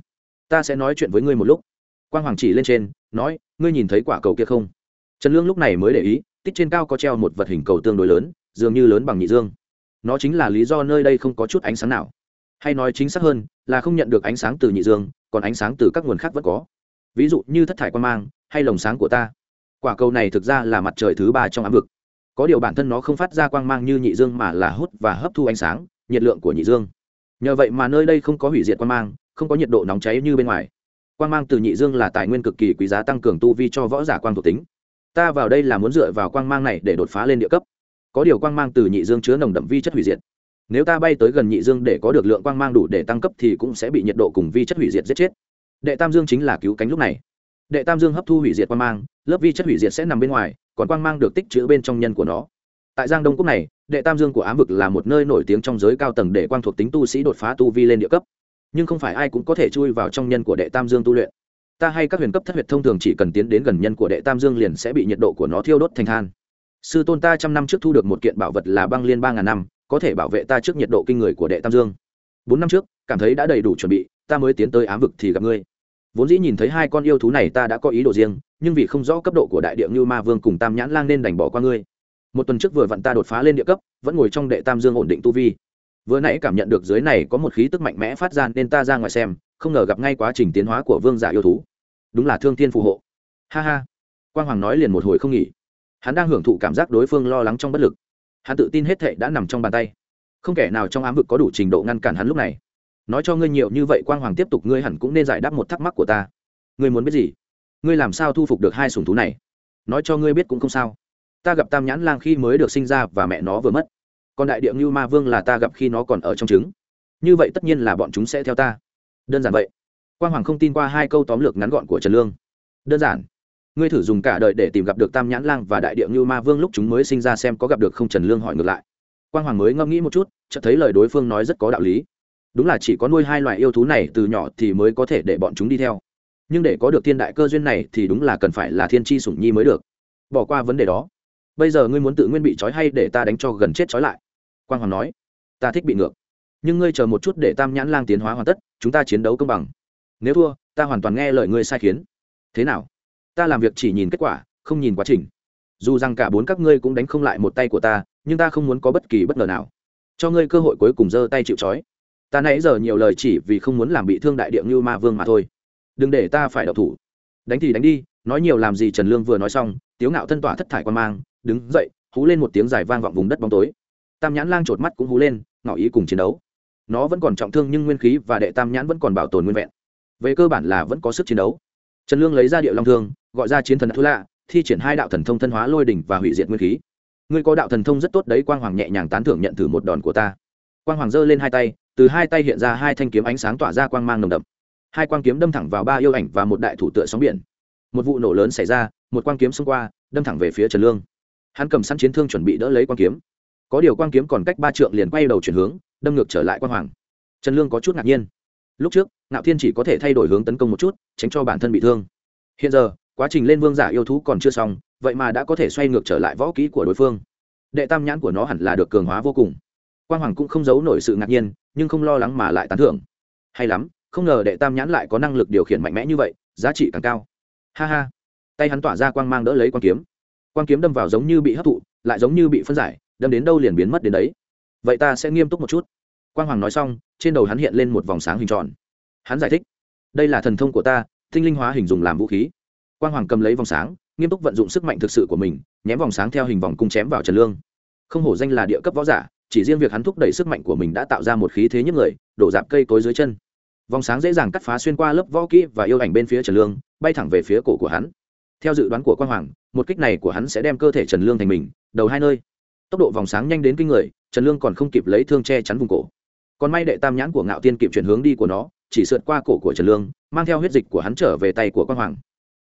ta sẽ nói chuyện với ngươi một lúc. Quang hoàng chỉ lên trên, nói, ngươi nhìn thấy quả cầu kia không? Trần lương lúc này mới để ý, tích trên cao có treo một vật hình cầu tương đối lớn, dường như lớn bằng nhị dương. Nó chính là lý do nơi đây không có chút ánh sáng nào. Hay nói chính xác hơn, là không nhận được ánh sáng từ nhị dương, còn ánh sáng từ các nguồn khác vẫn có. Ví dụ như thất thải quan mang, hay lồng sáng của ta. Quả cầu này thực ra là mặt trời thứ ba trong ám vực. Có điều bản thân nó không phát ra quang mang như nhị dương mà là hút và hấp thu ánh sáng, nhiệt lượng của nhị dương nhờ vậy mà nơi đây không có hủy diệt quang mang, không có nhiệt độ nóng cháy như bên ngoài. Quang mang từ nhị dương là tài nguyên cực kỳ quý giá tăng cường tu vi cho võ giả quang thuộc tính. Ta vào đây là muốn dựa vào quang mang này để đột phá lên địa cấp. Có điều quang mang từ nhị dương chứa nồng đậm vi chất hủy diệt. Nếu ta bay tới gần nhị dương để có được lượng quang mang đủ để tăng cấp thì cũng sẽ bị nhiệt độ cùng vi chất hủy diệt giết chết. Đệ tam dương chính là cứu cánh lúc này. Đệ tam dương hấp thu hủy diệt quang mang, lớp vi chất hủy diệt sẽ nằm bên ngoài, còn quang mang được tích trữ bên trong nhân của nó. Tại giang đông quốc này đệ tam dương của ám vực là một nơi nổi tiếng trong giới cao tầng để quang thuộc tính tu sĩ đột phá tu vi lên địa cấp. Nhưng không phải ai cũng có thể chui vào trong nhân của đệ tam dương tu luyện. Ta hay các huyền cấp thất huyệt thông thường chỉ cần tiến đến gần nhân của đệ tam dương liền sẽ bị nhiệt độ của nó thiêu đốt thành than. Sư tôn ta trăm năm trước thu được một kiện bảo vật là băng liên ba ngàn năm, có thể bảo vệ ta trước nhiệt độ kinh người của đệ tam dương. Bốn năm trước, cảm thấy đã đầy đủ chuẩn bị, ta mới tiến tới ám vực thì gặp ngươi. Vốn dĩ nhìn thấy hai con yêu thú này ta đã có ý đồ riêng, nhưng vì không rõ cấp độ của đại địa như ma vương cùng tam nhãn lang nên đành bỏ qua ngươi một tuần trước vừa vặn ta đột phá lên địa cấp, vẫn ngồi trong đệ tam dương ổn định tu vi. Vừa nãy cảm nhận được dưới này có một khí tức mạnh mẽ phát ra nên ta ra ngoài xem, không ngờ gặp ngay quá trình tiến hóa của vương giả yêu thú. Đúng là thương thiên phù hộ. Ha ha. Quang hoàng nói liền một hồi không nghỉ. Hắn đang hưởng thụ cảm giác đối phương lo lắng trong bất lực. Hắn tự tin hết thệ đã nằm trong bàn tay. Không kẻ nào trong ám vực có đủ trình độ ngăn cản hắn lúc này. Nói cho ngươi nhiều như vậy quang hoàng tiếp tục ngươi hẳn cũng nên giải đáp một thắc mắc của ta. Ngươi muốn biết gì? Ngươi làm sao thu phục được hai sùng thú này? Nói cho ngươi biết cũng không sao ta gặp tam nhãn lang khi mới được sinh ra và mẹ nó vừa mất. Còn đại địa ngưu ma vương là ta gặp khi nó còn ở trong trứng. Như vậy tất nhiên là bọn chúng sẽ theo ta. Đơn giản vậy. Quang hoàng không tin qua hai câu tóm lược ngắn gọn của trần lương. Đơn giản. Ngươi thử dùng cả đời để tìm gặp được tam nhãn lang và đại địa ngưu ma vương lúc chúng mới sinh ra xem có gặp được không trần lương hỏi ngược lại. Quang hoàng mới ngẫm nghĩ một chút, chợt thấy lời đối phương nói rất có đạo lý. Đúng là chỉ có nuôi hai loại yêu thú này từ nhỏ thì mới có thể để bọn chúng đi theo. Nhưng để có được thiên đại cơ duyên này thì đúng là cần phải là thiên tri sủng nhi mới được. Bỏ qua vấn đề đó bây giờ ngươi muốn tự nguyên bị trói hay để ta đánh cho gần chết trói lại? Quang hoàng nói. Ta thích bị ngược. Nhưng ngươi chờ một chút để tam nhãn lang tiến hóa hoàn tất, chúng ta chiến đấu công bằng. Nếu thua, ta hoàn toàn nghe lời ngươi sai khiến. Thế nào? Ta làm việc chỉ nhìn kết quả, không nhìn quá trình. Dù rằng cả bốn các ngươi cũng đánh không lại một tay của ta, nhưng ta không muốn có bất kỳ bất ngờ nào. Cho ngươi cơ hội cuối cùng giơ tay chịu trói. Ta nãy giờ nhiều lời chỉ vì không muốn làm bị thương đại địa như ma vương mà thôi. Đừng để ta phải đậu thủ. Đánh thì đánh đi nói nhiều làm gì trần lương vừa nói xong, tiếu ngạo thân tỏa thất thải quan mang, đứng dậy, hú lên một tiếng dài vang vọng vùng đất bóng tối. Tam nhãn lang chột mắt cũng hú lên, ngỏ ý cùng chiến đấu. Nó vẫn còn trọng thương nhưng nguyên khí và đệ tam nhãn vẫn còn bảo tồn nguyên vẹn. Về cơ bản là vẫn có sức chiến đấu. Trần lương lấy ra điệu long thương, gọi ra chiến thần thú lạ, thi triển hai đạo thần thông thân hóa lôi đỉnh và hủy diệt nguyên khí. Ngươi có đạo thần thông rất tốt đấy, quang hoàng nhẹ nhàng tán thưởng nhận thử một đòn của ta. Quang hoàng giơ lên hai tay, từ hai tay hiện ra hai thanh kiếm ánh sáng tỏa ra quang mang nồng đậm. Hai quang kiếm đâm thẳng vào ba yêu ảnh và một đại thủ tựa sóng biển một vụ nổ lớn xảy ra, một quang kiếm xông qua, đâm thẳng về phía trần lương. Hắn cầm sẵn chiến thương chuẩn bị đỡ lấy quang kiếm. Có điều quang kiếm còn cách ba trượng liền quay đầu chuyển hướng, đâm ngược trở lại quang hoàng. Trần lương có chút ngạc nhiên. Lúc trước, ngạo thiên chỉ có thể thay đổi hướng tấn công một chút, tránh cho bản thân bị thương. Hiện giờ, quá trình lên vương giả yêu thú còn chưa xong, vậy mà đã có thể xoay ngược trở lại võ kỹ của đối phương. Đệ tam nhãn của nó hẳn là được cường hóa vô cùng. Quang hoàng cũng không giấu nổi sự ngạc nhiên, nhưng không lo lắng mà lại tán thưởng. Hay lắm, không ngờ đệ tam nhãn lại có năng lực điều khiển mạnh mẽ như vậy, giá trị càng cao ha ha. Tay hắn tỏa ra quang mang đỡ lấy quang kiếm. Quang kiếm đâm vào giống như bị hấp thụ, lại giống như bị phân giải, đâm đến đâu liền biến mất đến đấy. Vậy ta sẽ nghiêm túc một chút. Quang hoàng nói xong, trên đầu hắn hiện lên một vòng sáng hình tròn. Hắn giải thích. Đây là thần thông của ta, tinh linh hóa hình dùng làm vũ khí. Quang hoàng cầm lấy vòng sáng, nghiêm túc vận dụng sức mạnh thực sự của mình nhém vòng sáng theo hình vòng cung chém vào trần lương. Không hổ danh là địa cấp võ giả, chỉ riêng việc hắn thúc đẩy sức mạnh của mình đã tạo ra một khí thế nhức người, đổ dạp cây cối dưới chân vòng sáng dễ dàng cắt phá xuyên qua lớp võ kỹ và yêu ảnh bên phía trần lương, bay thẳng về phía cổ của hắn. Theo dự đoán của quang hoàng, một kích này của hắn sẽ đem cơ thể trần lương thành mình, đầu hai nơi. Tốc độ vòng sáng nhanh đến kinh người, trần lương còn không kịp lấy thương che chắn vùng cổ. Còn may đệ tam nhãn của ngạo tiên kịp chuyển hướng đi của nó, chỉ sượt qua cổ của trần lương, mang theo huyết dịch của hắn trở về tay của quang hoàng.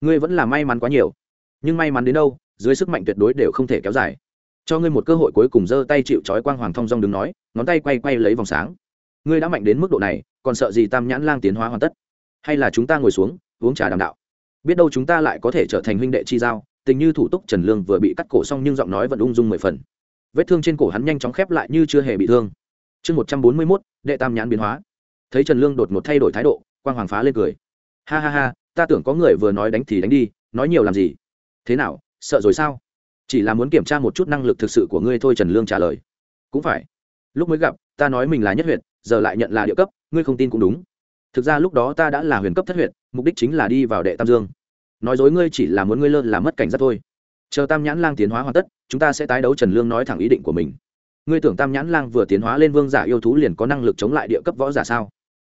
Ngươi vẫn là may mắn quá nhiều. Nhưng may mắn đến đâu, dưới sức mạnh tuyệt đối đều không thể kéo dài. Cho ngươi một cơ hội cuối cùng giơ tay chịu trói quang hoàng thong dong đứng nói, ngón tay quay quay lấy vòng sáng ngươi đã mạnh đến mức độ này, còn sợ gì tam nhãn lang tiến hóa hoàn tất? Hay là chúng ta ngồi xuống, uống trà đàm đạo? Biết đâu chúng ta lại có thể trở thành huynh đệ chi giao, tình như thủ túc trần lương vừa bị cắt cổ xong nhưng giọng nói vẫn ung dung mười phần. Vết thương trên cổ hắn nhanh chóng khép lại như chưa hề bị thương. Chương một trăm bốn mươi mốt, đệ tam nhãn biến hóa. Thấy trần lương đột ngột thay đổi thái độ, quang hoàng phá lên cười. Ha ha ha, ta tưởng có người vừa nói đánh thì đánh đi, nói nhiều làm gì? Thế nào, sợ rồi sao? Chỉ là muốn kiểm tra một chút năng lực thực sự của ngươi thôi trần lương trả lời. Cũng phải. Lúc mới gặp, ta nói mình là nhất huyện giờ lại nhận là địa cấp, ngươi không tin cũng đúng. Thực ra lúc đó ta đã là huyền cấp thất huyện mục đích chính là đi vào đệ tam dương. Nói dối ngươi chỉ là muốn ngươi lơ là mất cảnh giác thôi. Chờ tam nhãn lang tiến hóa hoàn tất, chúng ta sẽ tái đấu trần lương nói thẳng ý định của mình. Ngươi tưởng tam nhãn lang vừa tiến hóa lên vương giả yêu thú liền có năng lực chống lại địa cấp võ giả sao?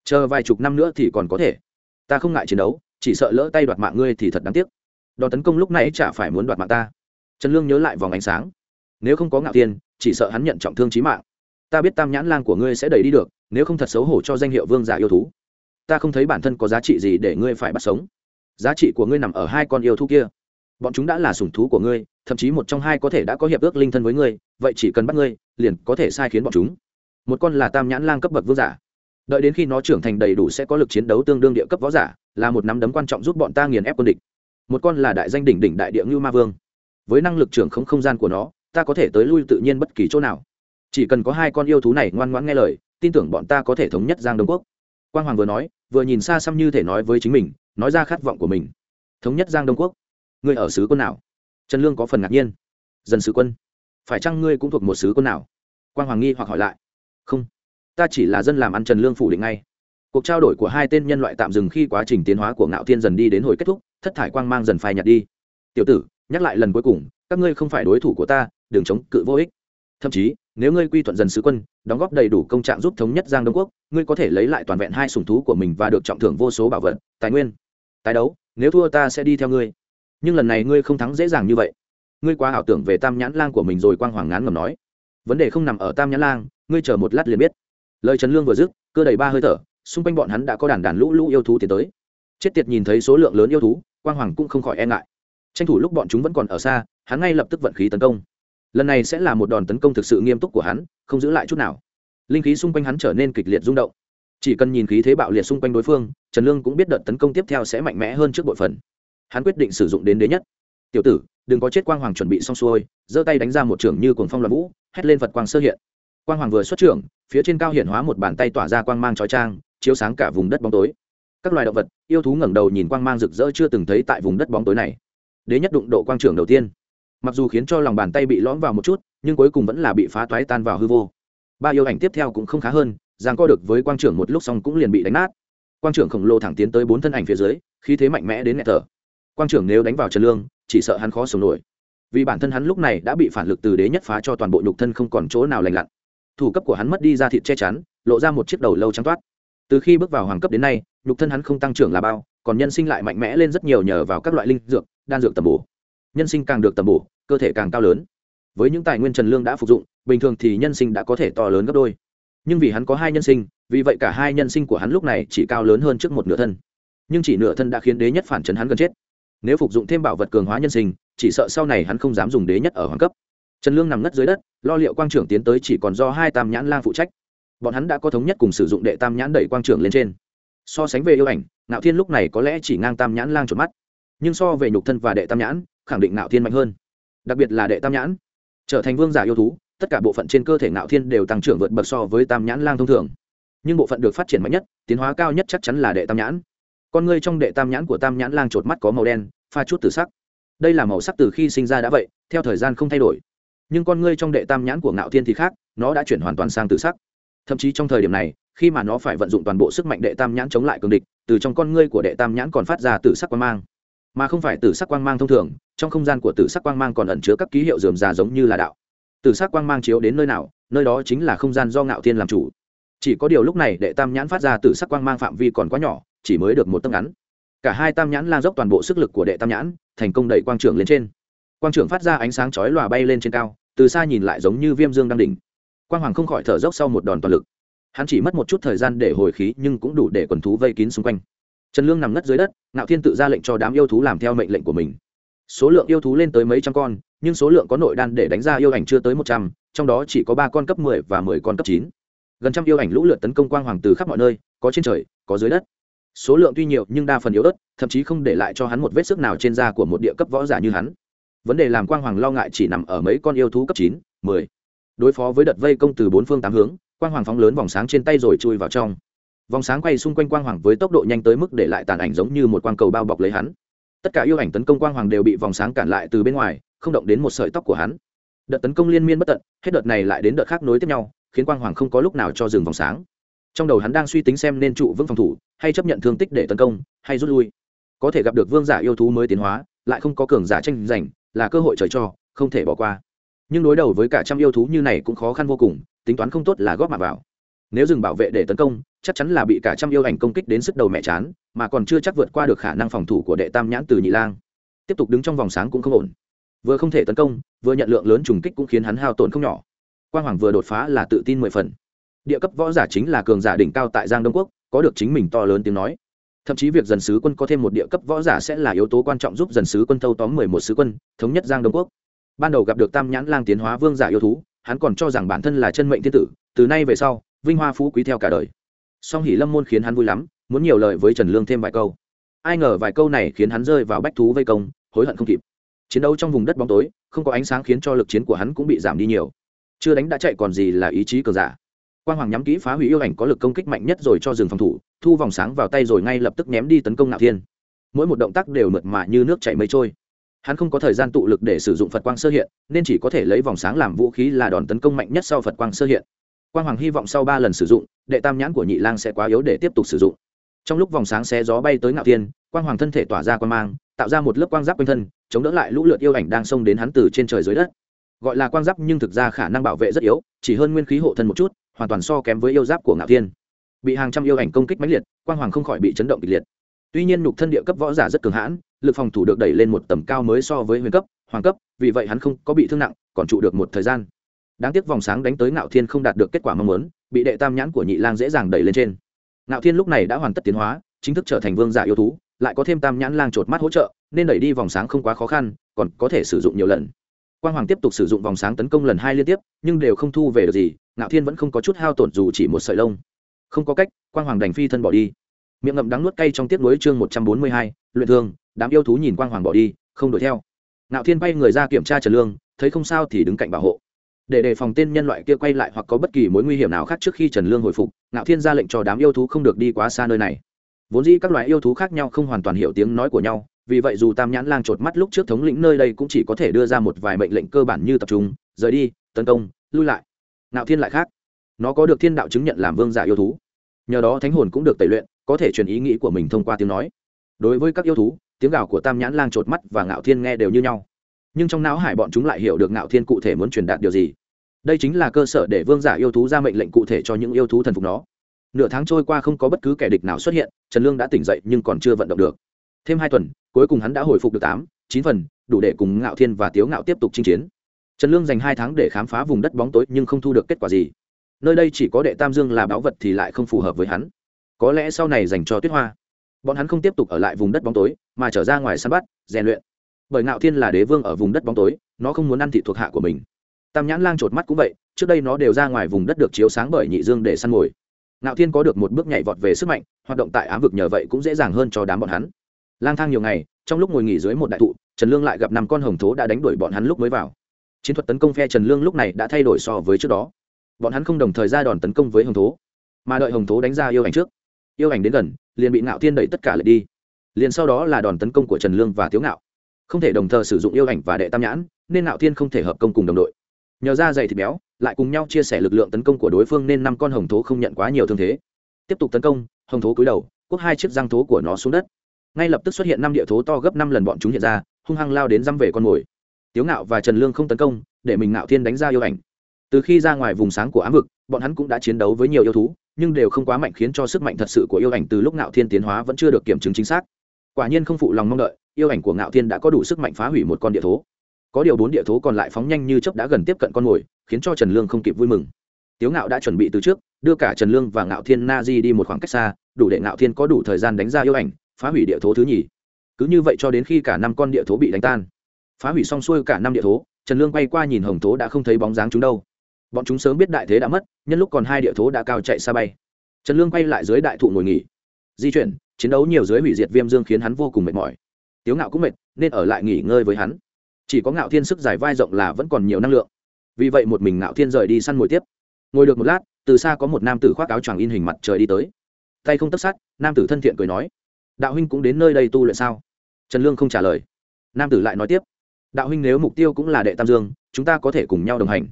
Chờ vài chục năm nữa thì còn có thể. Ta không ngại chiến đấu, chỉ sợ lỡ tay đoạt mạng ngươi thì thật đáng tiếc. Đòn tấn công lúc này chả phải muốn đoạt mạng ta. Trần lương nhớ lại vòng ánh sáng. Nếu không có ngạo tiên chỉ sợ hắn nhận trọng thương trí mạng ta biết tam nhãn lang của ngươi sẽ đẩy đi được, nếu không thật xấu hổ cho danh hiệu vương giả yêu thú. Ta không thấy bản thân có giá trị gì để ngươi phải bắt sống. Giá trị của ngươi nằm ở hai con yêu thú kia. Bọn chúng đã là sủng thú của ngươi, thậm chí một trong hai có thể đã có hiệp ước linh thân với ngươi, vậy chỉ cần bắt ngươi, liền có thể sai khiến bọn chúng. Một con là tam nhãn lang cấp bậc vương giả. Đợi đến khi nó trưởng thành đầy đủ sẽ có lực chiến đấu tương đương địa cấp võ giả, là một nắm đấm quan trọng giúp bọn ta nghiền ép quân địch. Một con là đại danh đỉnh đỉnh đại địa ngưu ma vương. Với năng lực trưởng không không gian của nó, ta có thể tới lui tự nhiên bất kỳ chỗ nào chỉ cần có hai con yêu thú này ngoan ngoãn nghe lời, tin tưởng bọn ta có thể thống nhất giang đông quốc. Quang hoàng vừa nói, vừa nhìn xa xăm như thể nói với chính mình, nói ra khát vọng của mình. Thống nhất giang đông quốc. Ngươi ở sứ quân nào? Trần lương có phần ngạc nhiên. Dần sứ quân. Phải chăng ngươi cũng thuộc một sứ quân nào? Quang hoàng nghi hoặc hỏi lại. Không. Ta chỉ là dân làm ăn trần lương phủ định ngay. Cuộc trao đổi của hai tên nhân loại tạm dừng khi quá trình tiến hóa của ngạo thiên dần đi đến hồi kết thúc, thất thải quang mang dần phai nhạt đi. Tiểu tử, nhắc lại lần cuối cùng, các ngươi không phải đối thủ của ta, đừng chống cự vô ích. Thậm chí nếu ngươi quy thuận dần sứ quân, đóng góp đầy đủ công trạng giúp thống nhất giang đông quốc, ngươi có thể lấy lại toàn vẹn hai sùng thú của mình và được trọng thưởng vô số bảo vật, tài nguyên. Tái đấu, nếu thua ta sẽ đi theo ngươi. Nhưng lần này ngươi không thắng dễ dàng như vậy. Ngươi quá ảo tưởng về tam nhãn lang của mình rồi quang hoàng ngán ngầm nói. Vấn đề không nằm ở tam nhãn lang, ngươi chờ một lát liền biết. Lời trần lương vừa dứt, cơ đầy ba hơi thở, xung quanh bọn hắn đã có đàn đàn lũ lũ yêu thú tiến tới. Chết tiệt nhìn thấy số lượng lớn yêu thú, quang hoàng cũng không khỏi e ngại. Tranh thủ lúc bọn chúng vẫn còn ở xa, hắn ngay lập tức vận khí tấn công lần này sẽ là một đòn tấn công thực sự nghiêm túc của hắn, không giữ lại chút nào. Linh khí xung quanh hắn trở nên kịch liệt rung động. Chỉ cần nhìn khí thế bạo liệt xung quanh đối phương, trần lương cũng biết đợt tấn công tiếp theo sẽ mạnh mẽ hơn trước bội phần. Hắn quyết định sử dụng đến đế nhất. Tiểu tử, đừng có chết quang hoàng chuẩn bị xong xuôi. Giơ tay đánh ra một trưởng như cuồng phong loạn vũ, hét lên phật quang sơ hiện. Quang hoàng vừa xuất trưởng, phía trên cao hiển hóa một bàn tay tỏa ra quang mang trói trang, chiếu sáng cả vùng đất bóng tối. Các loài động vật, yêu thú ngẩng đầu nhìn quang mang rực rỡ chưa từng thấy tại vùng đất bóng tối này. Đế nhất đụng độ quang trưởng đầu tiên mặc dù khiến cho lòng bàn tay bị lõm vào một chút, nhưng cuối cùng vẫn là bị phá toái tan vào hư vô. Ba yêu ảnh tiếp theo cũng không khá hơn giang co được với quang trưởng một lúc xong cũng liền bị đánh nát. Quang trưởng khổng lồ thẳng tiến tới bốn thân ảnh phía dưới, khí thế mạnh mẽ đến nghẹt thở. Quang trưởng nếu đánh vào trần lương, chỉ sợ hắn khó sống nổi. Vì bản thân hắn lúc này đã bị phản lực từ đế nhất phá cho toàn bộ nhục thân không còn chỗ nào lành lặn. Thủ cấp của hắn mất đi ra thịt che chắn, lộ ra một chiếc đầu lâu trắng toát. Từ khi bước vào hoàng cấp đến nay, nhục thân hắn không tăng trưởng là bao, còn nhân sinh lại mạnh mẽ lên rất nhiều nhờ vào các loại linh dược, đan dược tầm bổ. Nhân sinh càng được tầm bổ cơ thể càng cao lớn. Với những tài nguyên trần lương đã phục dụng, bình thường thì nhân sinh đã có thể to lớn gấp đôi. Nhưng vì hắn có hai nhân sinh, vì vậy cả hai nhân sinh của hắn lúc này chỉ cao lớn hơn trước một nửa thân. Nhưng chỉ nửa thân đã khiến đế nhất phản chấn hắn gần chết. Nếu phục dụng thêm bảo vật cường hóa nhân sinh, chỉ sợ sau này hắn không dám dùng đế nhất ở hoàng cấp. Trần lương nằm ngất dưới đất, lo liệu quang trưởng tiến tới chỉ còn do hai tam nhãn lang phụ trách. Bọn hắn đã có thống nhất cùng sử dụng đệ tam nhãn đẩy quang trưởng lên trên. So sánh về yêu ảnh, ngạo thiên lúc này có lẽ chỉ ngang tam nhãn lang trột mắt. Nhưng so về nhục thân và đệ tam nhãn, khẳng định ngạo thiên mạnh hơn đặc biệt là đệ tam nhãn. Trở thành vương giả yêu thú, tất cả bộ phận trên cơ thể ngạo thiên đều tăng trưởng vượt bậc so với tam nhãn lang thông thường. Nhưng bộ phận được phát triển mạnh nhất, tiến hóa cao nhất chắc chắn là đệ tam nhãn. Con ngươi trong đệ tam nhãn của tam nhãn lang trột mắt có màu đen, pha chút từ sắc. Đây là màu sắc từ khi sinh ra đã vậy, theo thời gian không thay đổi. Nhưng con ngươi trong đệ tam nhãn của ngạo thiên thì khác, nó đã chuyển hoàn toàn sang từ sắc. Thậm chí trong thời điểm này, khi mà nó phải vận dụng toàn bộ sức mạnh đệ tam nhãn chống lại cường địch, từ trong con ngươi của đệ tam nhãn còn phát ra từ sắc quan mang mà không phải tử sắc quang mang thông thường, trong không gian của tử sắc quang mang còn ẩn chứa các ký hiệu dườm già giống như là đạo. Tử sắc quang mang chiếu đến nơi nào, nơi đó chính là không gian do ngạo thiên làm chủ. Chỉ có điều lúc này đệ tam nhãn phát ra tử sắc quang mang phạm vi còn quá nhỏ, chỉ mới được một tấc ngắn. Cả hai tam nhãn lan dốc toàn bộ sức lực của đệ tam nhãn, thành công đẩy quang trưởng lên trên. Quang trưởng phát ra ánh sáng chói lòa bay lên trên cao, từ xa nhìn lại giống như viêm dương đang đỉnh. Quang hoàng không khỏi thở dốc sau một đòn toàn lực. Hắn chỉ mất một chút thời gian để hồi khí, nhưng cũng đủ để quần thú vây kín xung quanh trần lương nằm ngất dưới đất, ngạo thiên tự ra lệnh cho đám yêu thú làm theo mệnh lệnh của mình. Số lượng yêu thú lên tới mấy trăm con, nhưng số lượng có nội đan để đánh ra yêu ảnh chưa tới một trăm, trong đó chỉ có ba con cấp mười và mười con cấp chín. Gần trăm yêu ảnh lũ lượt tấn công quang hoàng từ khắp mọi nơi, có trên trời, có dưới đất. Số lượng tuy nhiều nhưng đa phần yếu ớt, thậm chí không để lại cho hắn một vết sức nào trên da của một địa cấp võ giả như hắn. Vấn đề làm quang hoàng lo ngại chỉ nằm ở mấy con yêu thú cấp chín, mười. Đối phó với đợt vây công từ bốn phương tám hướng, quang hoàng phóng lớn vòng sáng trên tay rồi chui vào trong vòng sáng quay xung quanh quang hoàng với tốc độ nhanh tới mức để lại tàn ảnh giống như một quang cầu bao bọc lấy hắn. Tất cả yêu ảnh tấn công quang hoàng đều bị vòng sáng cản lại từ bên ngoài, không động đến một sợi tóc của hắn. Đợt tấn công liên miên bất tận, hết đợt này lại đến đợt khác nối tiếp nhau, khiến quang hoàng không có lúc nào cho dừng vòng sáng. Trong đầu hắn đang suy tính xem nên trụ vững phòng thủ, hay chấp nhận thương tích để tấn công, hay rút lui. Có thể gặp được vương giả yêu thú mới tiến hóa, lại không có cường giả tranh giành, là cơ hội trời cho, không thể bỏ qua. Nhưng đối đầu với cả trăm yêu thú như này cũng khó khăn vô cùng, tính toán không tốt là góp mặt vào. Nếu dừng bảo vệ để tấn công chắc chắn là bị cả trăm yêu ảnh công kích đến sức đầu mẹ chán, mà còn chưa chắc vượt qua được khả năng phòng thủ của đệ tam nhãn từ nhị lang. Tiếp tục đứng trong vòng sáng cũng không ổn. Vừa không thể tấn công, vừa nhận lượng lớn trùng kích cũng khiến hắn hao tổn không nhỏ. Quang hoàng vừa đột phá là tự tin mười phần. Địa cấp võ giả chính là cường giả đỉnh cao tại giang đông quốc, có được chính mình to lớn tiếng nói. Thậm chí việc dần sứ quân có thêm một địa cấp võ giả sẽ là yếu tố quan trọng giúp dần sứ quân thâu tóm mười một sứ quân, thống nhất giang đông quốc. Ban đầu gặp được tam nhãn lang tiến hóa vương giả yêu thú, hắn còn cho rằng bản thân là chân mệnh thiên tử, từ nay về sau, vinh hoa phú quý theo cả đời song hỷ lâm môn khiến hắn vui lắm, muốn nhiều lời với trần lương thêm vài câu. Ai ngờ vài câu này khiến hắn rơi vào bách thú vây công, hối hận không kịp. Chiến đấu trong vùng đất bóng tối, không có ánh sáng khiến cho lực chiến của hắn cũng bị giảm đi nhiều. Chưa đánh đã chạy còn gì là ý chí cờ giả. Quang hoàng nhắm kỹ phá hủy yêu ảnh có lực công kích mạnh nhất rồi cho dừng phòng thủ, thu vòng sáng vào tay rồi ngay lập tức ném đi tấn công nạo thiên. Mỗi một động tác đều mượt mà như nước chảy mây trôi. Hắn không có thời gian tụ lực để sử dụng phật quang sơ hiện, nên chỉ có thể lấy vòng sáng làm vũ khí là đòn tấn công mạnh nhất sau phật quang sơ hiện quang hoàng hy vọng sau ba lần sử dụng, đệ tam nhãn của nhị lang sẽ quá yếu để tiếp tục sử dụng. Trong lúc vòng sáng xé gió bay tới ngạo thiên, quang hoàng thân thể tỏa ra quan mang, tạo ra một lớp quang giáp quanh thân, chống đỡ lại lũ lượt yêu ảnh đang xông đến hắn từ trên trời dưới đất. Gọi là quang giáp nhưng thực ra khả năng bảo vệ rất yếu, chỉ hơn nguyên khí hộ thân một chút, hoàn toàn so kém với yêu giáp của ngạo thiên. Bị hàng trăm yêu ảnh công kích mãnh liệt, quang hoàng không khỏi bị chấn động kịch liệt. Tuy nhiên nhục thân địa cấp võ giả rất cường hãn, lực phòng thủ được đẩy lên một tầm cao mới so với huyền cấp, hoàng cấp, vì vậy hắn không có bị thương nặng, còn trụ được một thời gian đáng tiếc vòng sáng đánh tới ngạo thiên không đạt được kết quả mong muốn, bị đệ tam nhãn của nhị lang dễ dàng đẩy lên trên. Ngạo thiên lúc này đã hoàn tất tiến hóa, chính thức trở thành vương giả yêu thú, lại có thêm tam nhãn lang trột mắt hỗ trợ, nên đẩy đi vòng sáng không quá khó khăn, còn có thể sử dụng nhiều lần. Quang hoàng tiếp tục sử dụng vòng sáng tấn công lần hai liên tiếp, nhưng đều không thu về được gì, ngạo thiên vẫn không có chút hao tổn dù chỉ một sợi lông. Không có cách, quang hoàng đành phi thân bỏ đi. Miệng ngậm đắng nuốt cay trong tiếp nối chương một trăm bốn mươi hai, luyện thương, đám yêu thú nhìn quang hoàng bỏ đi, không đuổi theo. Ngạo thiên bay người ra kiểm tra trần lương, thấy không sao thì đứng cạnh bảo hộ để đề phòng tên nhân loại kia quay lại hoặc có bất kỳ mối nguy hiểm nào khác trước khi trần lương hồi phục, ngạo thiên ra lệnh cho đám yêu thú không được đi quá xa nơi này. Vốn dĩ các loại yêu thú khác nhau không hoàn toàn hiểu tiếng nói của nhau, vì vậy dù tam nhãn lang chột mắt lúc trước thống lĩnh nơi đây cũng chỉ có thể đưa ra một vài mệnh lệnh cơ bản như tập trung, rời đi, tấn công, lui lại. Ngạo thiên lại khác. Nó có được thiên đạo chứng nhận làm vương giả yêu thú. Nhờ đó thánh hồn cũng được tẩy luyện, có thể truyền ý nghĩ của mình thông qua tiếng nói. Đối với các yêu thú, tiếng gào của tam nhãn lang chột mắt và ngạo thiên nghe đều như nhau nhưng trong não hải bọn chúng lại hiểu được ngạo thiên cụ thể muốn truyền đạt điều gì. Đây chính là cơ sở để vương giả yêu thú ra mệnh lệnh cụ thể cho những yêu thú thần phục nó. Nửa tháng trôi qua không có bất cứ kẻ địch nào xuất hiện, trần lương đã tỉnh dậy nhưng còn chưa vận động được. Thêm hai tuần, cuối cùng hắn đã hồi phục được tám, chín phần, đủ để cùng ngạo thiên và tiếu ngạo tiếp tục chinh chiến. Trần lương dành hai tháng để khám phá vùng đất bóng tối nhưng không thu được kết quả gì. Nơi đây chỉ có đệ tam dương là báu vật thì lại không phù hợp với hắn. Có lẽ sau này dành cho tuyết hoa. Bọn hắn không tiếp tục ở lại vùng đất bóng tối, mà trở ra ngoài săn bắt, rèn luyện bởi ngạo thiên là đế vương ở vùng đất bóng tối, nó không muốn ăn thị thuộc hạ của mình. Tam nhãn lang chột mắt cũng vậy, trước đây nó đều ra ngoài vùng đất được chiếu sáng bởi nhị dương để săn mồi. Ngạo thiên có được một bước nhảy vọt về sức mạnh, hoạt động tại ám vực nhờ vậy cũng dễ dàng hơn cho đám bọn hắn. Lang thang nhiều ngày, trong lúc ngồi nghỉ dưới một đại thụ, trần lương lại gặp năm con hồng thố đã đánh đuổi bọn hắn lúc mới vào. Chiến thuật tấn công phe trần lương lúc này đã thay đổi so với trước đó. Bọn hắn không đồng thời ra đòn tấn công với hồng thố, mà đợi hồng thố đánh ra yêu ảnh trước. Yêu ảnh đến gần, liền bị ngạo thiên đẩy tất cả lại đi. Liền sau đó là đòn tấn công của trần lương và tiếu ngạo không thể đồng thời sử dụng yêu ảnh và đệ tam nhãn, nên nạo thiên không thể hợp công cùng đồng đội. Nhờ ra dày thịt béo, lại cùng nhau chia sẻ lực lượng tấn công của đối phương nên năm con hồng thố không nhận quá nhiều thương thế. Tiếp tục tấn công, hồng thố cúi đầu, quốc hai chiếc răng thố của nó xuống đất. Ngay lập tức xuất hiện năm địa thố to gấp năm lần bọn chúng hiện ra, hung hăng lao đến dăm về con mồi. Tiếu ngạo và trần lương không tấn công, để mình ngạo thiên đánh ra yêu ảnh. Từ khi ra ngoài vùng sáng của ám vực, bọn hắn cũng đã chiến đấu với nhiều yêu thú, nhưng đều không quá mạnh khiến cho sức mạnh thật sự của yêu ảnh từ lúc ngạo thiên tiến hóa vẫn chưa được kiểm chứng chính xác. Quả nhiên không phụ lòng mong đợi yêu ảnh của ngạo thiên đã có đủ sức mạnh phá hủy một con địa thố. Có điều bốn địa thố còn lại phóng nhanh như chớp đã gần tiếp cận con mồi, khiến cho trần lương không kịp vui mừng. Tiếu ngạo đã chuẩn bị từ trước, đưa cả trần lương và ngạo thiên na di đi một khoảng cách xa, đủ để ngạo thiên có đủ thời gian đánh ra yêu ảnh, phá hủy địa thố thứ nhì. Cứ như vậy cho đến khi cả năm con địa thố bị đánh tan. Phá hủy xong xuôi cả năm địa thố, trần lương quay qua nhìn hồng thố đã không thấy bóng dáng chúng đâu. Bọn chúng sớm biết đại thế đã mất, nhân lúc còn hai địa thố đã cao chạy xa bay. Trần lương quay lại dưới đại thụ ngồi nghỉ. Di chuyển, chiến đấu nhiều dưới hủy diệt viêm dương khiến hắn vô cùng mệt mỏi tiếu ngạo cũng mệt, nên ở lại nghỉ ngơi với hắn. Chỉ có ngạo thiên sức giải vai rộng là vẫn còn nhiều năng lượng. Vì vậy một mình ngạo thiên rời đi săn mồi tiếp. Ngồi được một lát, từ xa có một nam tử khoác áo choàng in hình mặt trời đi tới. Tay không tất sát nam tử thân thiện cười nói, đạo huynh cũng đến nơi đây tu luyện sao? Trần lương không trả lời. Nam tử lại nói tiếp, đạo huynh nếu mục tiêu cũng là đệ tam dương, chúng ta có thể cùng nhau đồng hành.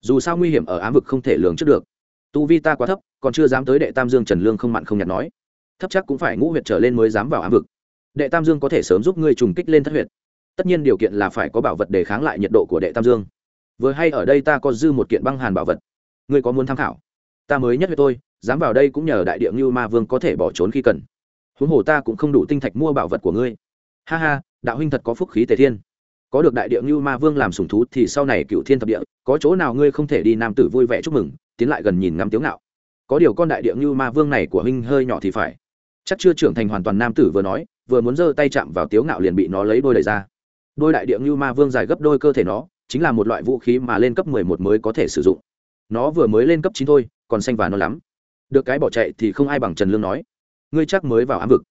Dù sao nguy hiểm ở ám vực không thể lường trước được. Tu vi ta quá thấp, còn chưa dám tới đệ tam dương. Trần lương không mặn không nhạt nói, thấp chắc cũng phải ngũ huyệt trở lên mới dám vào ám vực đệ tam dương có thể sớm giúp ngươi trùng kích lên thất huyệt. Tất nhiên điều kiện là phải có bảo vật để kháng lại nhiệt độ của đệ tam dương. Vừa hay ở đây ta có dư một kiện băng hàn bảo vật. Ngươi có muốn tham khảo? Ta mới nhất với tôi, dám vào đây cũng nhờ đại địa như ma vương có thể bỏ trốn khi cần. Huống hồ ta cũng không đủ tinh thạch mua bảo vật của ngươi. Ha ha, đạo huynh thật có phúc khí tề thiên. Có được đại địa như ma vương làm sùng thú thì sau này cựu thiên thập địa, có chỗ nào ngươi không thể đi nam tử vui vẻ chúc mừng, tiến lại gần nhìn ngắm tiếu ngạo. Có điều con đại địa như ma vương này của huynh hơi nhỏ thì phải. Chắc chưa trưởng thành hoàn toàn nam tử vừa nói vừa muốn giơ tay chạm vào tiếu ngạo liền bị nó lấy đôi đẩy ra. Đôi đại địa như ma vương dài gấp đôi cơ thể nó, chính là một loại vũ khí mà lên cấp mười một mới có thể sử dụng. Nó vừa mới lên cấp chín thôi, còn xanh và nó lắm. Được cái bỏ chạy thì không ai bằng trần lương nói. Ngươi chắc mới vào ám vực.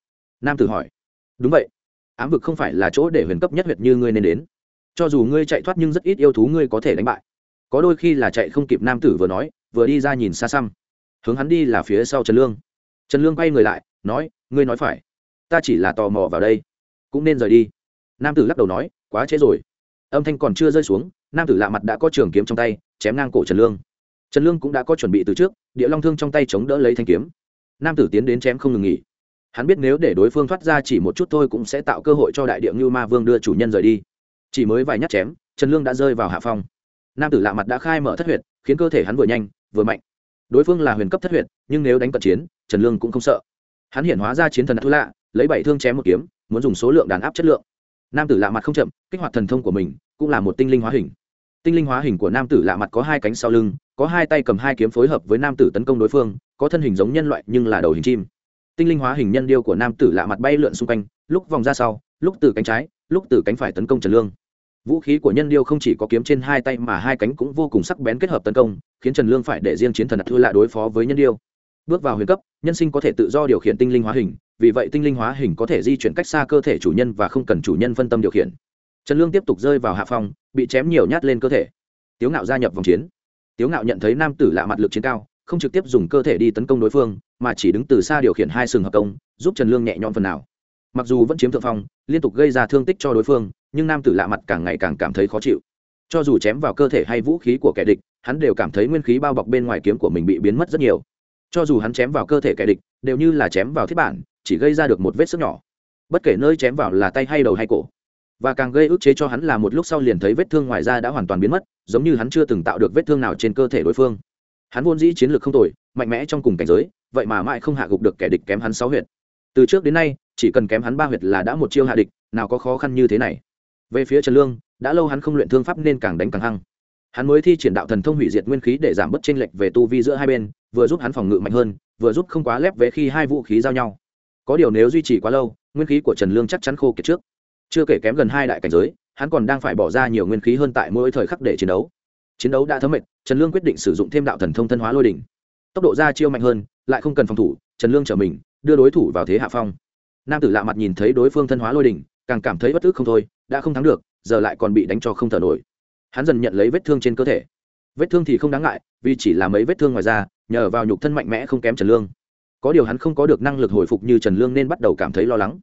Nam tử hỏi. Đúng vậy. Ám vực không phải là chỗ để huyền cấp nhất huyệt như ngươi nên đến. Cho dù ngươi chạy thoát nhưng rất ít yêu thú ngươi có thể đánh bại. Có đôi khi là chạy không kịp nam tử vừa nói, vừa đi ra nhìn xa xăm. Hướng hắn đi là phía sau trần lương. Trần lương quay người lại, nói, ngươi nói phải ta chỉ là tò mò vào đây. Cũng nên rời đi. Nam tử lắc đầu nói, quá trễ rồi. Âm thanh còn chưa rơi xuống, nam tử lạ mặt đã có trường kiếm trong tay, chém ngang cổ trần lương. Trần lương cũng đã có chuẩn bị từ trước, địa long thương trong tay chống đỡ lấy thanh kiếm. Nam tử tiến đến chém không ngừng nghỉ. Hắn biết nếu để đối phương thoát ra chỉ một chút thôi cũng sẽ tạo cơ hội cho đại địa ngưu ma vương đưa chủ nhân rời đi. Chỉ mới vài nhát chém, trần lương đã rơi vào hạ phong. Nam tử lạ mặt đã khai mở thất huyệt, khiến cơ thể hắn vừa nhanh, vừa mạnh. Đối phương là huyền cấp thất huyệt, nhưng nếu đánh cận chiến, trần lương cũng không sợ. Hắn hiện hóa ra chiến thần thu lạ lấy bảy thương chém một kiếm, muốn dùng số lượng đàn áp chất lượng. Nam tử lạ mặt không chậm, kích hoạt thần thông của mình, cũng là một tinh linh hóa hình. Tinh linh hóa hình của nam tử lạ mặt có hai cánh sau lưng, có hai tay cầm hai kiếm phối hợp với nam tử tấn công đối phương, có thân hình giống nhân loại nhưng là đầu hình chim. Tinh linh hóa hình nhân điêu của nam tử lạ mặt bay lượn xung quanh, lúc vòng ra sau, lúc từ cánh trái, lúc từ cánh phải tấn công trần lương. Vũ khí của nhân điêu không chỉ có kiếm trên hai tay mà hai cánh cũng vô cùng sắc bén kết hợp tấn công, khiến trần lương phải để riêng chiến thần đặt thư lại đối phó với nhân điêu bước vào huyền cấp, nhân sinh có thể tự do điều khiển tinh linh hóa hình, vì vậy tinh linh hóa hình có thể di chuyển cách xa cơ thể chủ nhân và không cần chủ nhân phân tâm điều khiển. Trần lương tiếp tục rơi vào hạ phòng bị chém nhiều nhát lên cơ thể. Tiếu ngạo gia nhập vòng chiến. Tiếu ngạo nhận thấy nam tử lạ mặt lực chiến cao, không trực tiếp dùng cơ thể đi tấn công đối phương, mà chỉ đứng từ xa điều khiển hai sừng hợp công, giúp trần lương nhẹ nhõm phần nào. Mặc dù vẫn chiếm thượng phong, liên tục gây ra thương tích cho đối phương, nhưng nam tử lạ mặt càng ngày càng cảm thấy khó chịu. Cho dù chém vào cơ thể hay vũ khí của kẻ địch, hắn đều cảm thấy nguyên khí bao bọc bên ngoài kiếm của mình bị biến mất rất nhiều cho dù hắn chém vào cơ thể kẻ địch, đều như là chém vào thiết bản, chỉ gây ra được một vết sức nhỏ. Bất kể nơi chém vào là tay hay đầu hay cổ. Và càng gây ức chế cho hắn là một lúc sau liền thấy vết thương ngoài da đã hoàn toàn biến mất, giống như hắn chưa từng tạo được vết thương nào trên cơ thể đối phương. Hắn vốn dĩ chiến lược không tồi, mạnh mẽ trong cùng cảnh giới, vậy mà mãi không hạ gục được kẻ địch kém hắn sáu huyệt. Từ trước đến nay, chỉ cần kém hắn ba huyệt là đã một chiêu hạ địch, nào có khó khăn như thế này. Về phía trần lương, đã lâu hắn không luyện thương pháp nên càng đánh càng hăng hắn mới thi triển đạo thần thông hủy diệt nguyên khí để giảm bớt tranh lệch về tu vi giữa hai bên, vừa giúp hắn phòng ngự mạnh hơn, vừa giúp không quá lép vế khi hai vũ khí giao nhau. Có điều nếu duy trì quá lâu, nguyên khí của trần lương chắc chắn khô kiệt trước. Chưa kể kém gần hai đại cảnh giới, hắn còn đang phải bỏ ra nhiều nguyên khí hơn tại mỗi thời khắc để chiến đấu. Chiến đấu đã thấm mệt, trần lương quyết định sử dụng thêm đạo thần thông thân hóa lôi đỉnh. Tốc độ ra chiêu mạnh hơn, lại không cần phòng thủ, trần lương trở mình, đưa đối thủ vào thế hạ phong. Nam tử lạ mặt nhìn thấy đối phương thân hóa lôi đỉnh, càng cảm thấy bất ức không thôi, đã không thắng được, giờ lại còn bị đánh cho không thở nổi hắn dần nhận lấy vết thương trên cơ thể. Vết thương thì không đáng ngại, vì chỉ là mấy vết thương ngoài da, nhờ vào nhục thân mạnh mẽ không kém trần lương. Có điều hắn không có được năng lực hồi phục như trần lương nên bắt đầu cảm thấy lo lắng.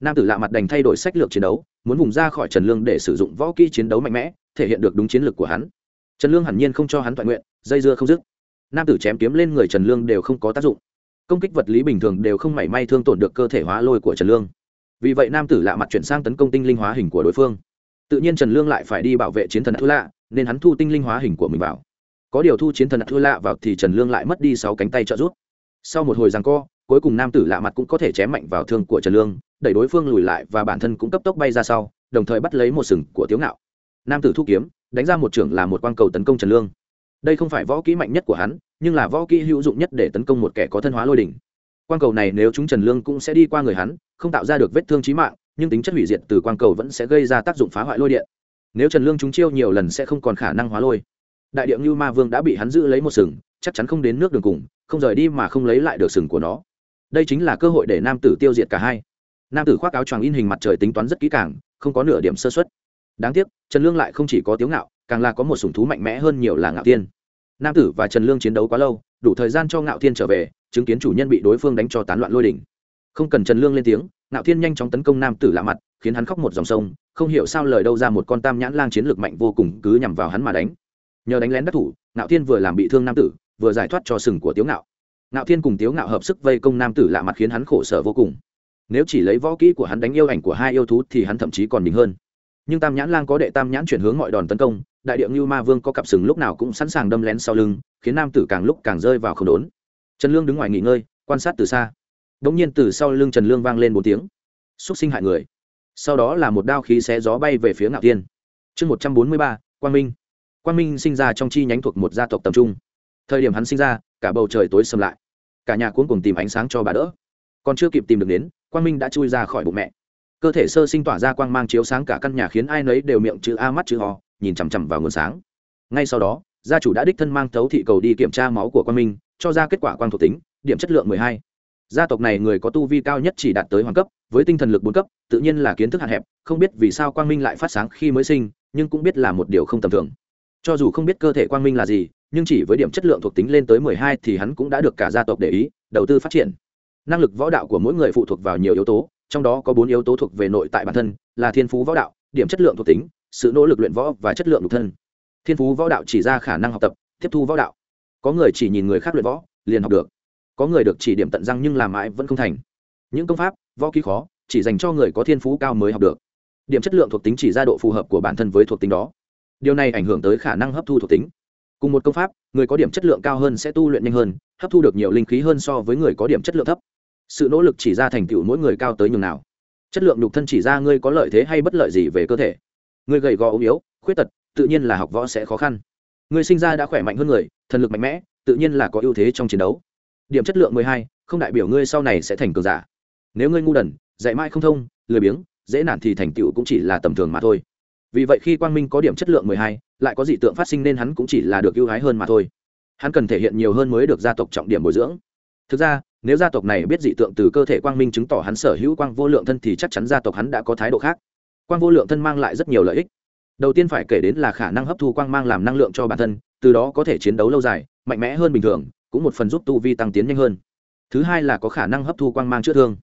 Nam tử lạ mặt đành thay đổi sách lược chiến đấu, muốn vùng ra khỏi trần lương để sử dụng võ kỹ chiến đấu mạnh mẽ, thể hiện được đúng chiến lược của hắn. Trần lương hẳn nhiên không cho hắn thoại nguyện, dây dưa không dứt. Nam tử chém kiếm lên người trần lương đều không có tác dụng. Công kích vật lý bình thường đều không mảy may thương tổn được cơ thể hóa lôi của trần lương. Vì vậy nam tử lạ mặt chuyển sang tấn công tinh linh hóa hình của đối phương tự nhiên trần lương lại phải đi bảo vệ chiến thần thua lạ nên hắn thu tinh linh hóa hình của mình vào. Có điều thu chiến thần thua lạ vào thì trần lương lại mất đi sáu cánh tay trợ giúp. sau một hồi rằng co, cuối cùng nam tử lạ mặt cũng có thể chém mạnh vào thương của trần lương, đẩy đối phương lùi lại và bản thân cũng cấp tốc bay ra sau, đồng thời bắt lấy một sừng của tiếu ngạo. Nam tử thu kiếm, đánh ra một trưởng là một quang cầu tấn công trần lương. Đây không phải võ kỹ mạnh nhất của hắn, nhưng là võ kỹ hữu dụng nhất để tấn công một kẻ có thân hóa lôi đỉnh. Quang cầu này nếu chúng trần lương cũng sẽ đi qua người hắn, không tạo ra được vết thương trí mạng nhưng tính chất hủy diệt từ quang cầu vẫn sẽ gây ra tác dụng phá hoại lôi điện. Nếu trần lương chúng chiêu nhiều lần sẽ không còn khả năng hóa lôi. Đại điệu như ma vương đã bị hắn giữ lấy một sừng, chắc chắn không đến nước đường cùng, không rời đi mà không lấy lại được sừng của nó. Đây chính là cơ hội để nam tử tiêu diệt cả hai. Nam tử khoác áo choàng in hình mặt trời tính toán rất kỹ càng, không có nửa điểm sơ xuất đáng tiếc, trần lương lại không chỉ có tiếu ngạo, càng là có một sủng thú mạnh mẽ hơn nhiều là ngạo tiên nam tử và trần lương chiến đấu quá lâu, đủ thời gian cho ngạo tiên trở về, chứng kiến chủ nhân bị đối phương đánh cho tán loạn lôi đỉnh. Không cần trần lương lên tiếng nạo thiên nhanh chóng tấn công nam tử lạ mặt, khiến hắn khóc một dòng sông, không hiểu sao lời đâu ra một con tam nhãn lang chiến lược mạnh vô cùng cứ nhằm vào hắn mà đánh. Nhờ đánh lén đắc thủ, nạo thiên vừa làm bị thương nam tử, vừa giải thoát cho sừng của tiếu ngạo. Nạo thiên cùng tiếu ngạo hợp sức vây công nam tử lạ mặt khiến hắn khổ sở vô cùng. Nếu chỉ lấy võ kỹ của hắn đánh yêu ảnh của hai yêu thú thì hắn thậm chí còn mình hơn. Nhưng tam nhãn lang có đệ tam nhãn chuyển hướng mọi đòn tấn công, đại điệu như ma vương có cặp sừng lúc nào cũng sẵn sàng đâm lén sau lưng, khiến nam tử càng lúc càng rơi vào không đốn. Trần lương đứng ngoài nghỉ ngơi, quan sát từ xa đống nhiên từ sau lưng trần lương vang lên một tiếng. Xúc sinh hại người. Sau đó là một đao khí xé gió bay về phía ngạo tiên chương một trăm bốn mươi ba, quang minh. Quang minh sinh ra trong chi nhánh thuộc một gia tộc tầm trung. Thời điểm hắn sinh ra, cả bầu trời tối sầm lại. Cả nhà cuống cùng tìm ánh sáng cho bà đỡ. Còn chưa kịp tìm được đến quang minh đã chui ra khỏi bụng mẹ. Cơ thể sơ sinh tỏa ra quang mang chiếu sáng cả căn nhà khiến ai nấy đều miệng chữ a mắt chữ ho nhìn chằm chằm vào nguồn sáng. Ngay sau đó, gia chủ đã đích thân mang thấu thị cầu đi kiểm tra máu của quang minh, cho ra kết quả quang thuộc tính, điểm chất lượng mười hai gia tộc này người có tu vi cao nhất chỉ đạt tới hoàng cấp, với tinh thần lực bốn cấp, tự nhiên là kiến thức hạn hẹp, không biết vì sao quang minh lại phát sáng khi mới sinh, nhưng cũng biết là một điều không tầm thường. Cho dù không biết cơ thể quang minh là gì, nhưng chỉ với điểm chất lượng thuộc tính lên tới mười hai thì hắn cũng đã được cả gia tộc để ý, đầu tư phát triển. Năng lực võ đạo của mỗi người phụ thuộc vào nhiều yếu tố, trong đó có bốn yếu tố thuộc về nội tại bản thân, là thiên phú võ đạo, điểm chất lượng thuộc tính, sự nỗ lực luyện võ và chất lượng nhục thân. Thiên phú võ đạo chỉ ra khả năng học tập, tiếp thu võ đạo. Có người chỉ nhìn người khác luyện võ, liền học được có người được chỉ điểm tận răng nhưng làm mãi vẫn không thành. Những công pháp, võ ký khó, chỉ dành cho người có thiên phú cao mới học được. Điểm chất lượng thuộc tính chỉ ra độ phù hợp của bản thân với thuộc tính đó. Điều này ảnh hưởng tới khả năng hấp thu thuộc tính. Cùng một công pháp, người có điểm chất lượng cao hơn sẽ tu luyện nhanh hơn, hấp thu được nhiều linh khí hơn so với người có điểm chất lượng thấp. Sự nỗ lực chỉ ra thành tựu mỗi người cao tới nhường nào. Chất lượng nhục thân chỉ ra ngươi có lợi thế hay bất lợi gì về cơ thể. Ngươi gầy gò ốm yếu, khuyết tật, tự nhiên là học võ sẽ khó khăn. Ngươi sinh ra đã khỏe mạnh hơn người, thần lực mạnh mẽ, tự nhiên là có ưu thế trong chiến đấu điểm chất lượng mười hai, không đại biểu ngươi sau này sẽ thành cường giả. Nếu ngươi ngu đần, dạy mãi không thông, lười biếng, dễ nản thì thành tựu cũng chỉ là tầm thường mà thôi. Vì vậy khi quang minh có điểm chất lượng mười hai, lại có dị tượng phát sinh nên hắn cũng chỉ là được ưu ái hơn mà thôi. Hắn cần thể hiện nhiều hơn mới được gia tộc trọng điểm bồi dưỡng. Thực ra, nếu gia tộc này biết dị tượng từ cơ thể quang minh chứng tỏ hắn sở hữu quang vô lượng thân thì chắc chắn gia tộc hắn đã có thái độ khác. Quang vô lượng thân mang lại rất nhiều lợi ích. Đầu tiên phải kể đến là khả năng hấp thu quang mang làm năng lượng cho bản thân, từ đó có thể chiến đấu lâu dài, mạnh mẽ hơn bình thường cũng một phần giúp tu vi tăng tiến nhanh hơn. Thứ hai là có khả năng hấp thu quang mang chữa thương.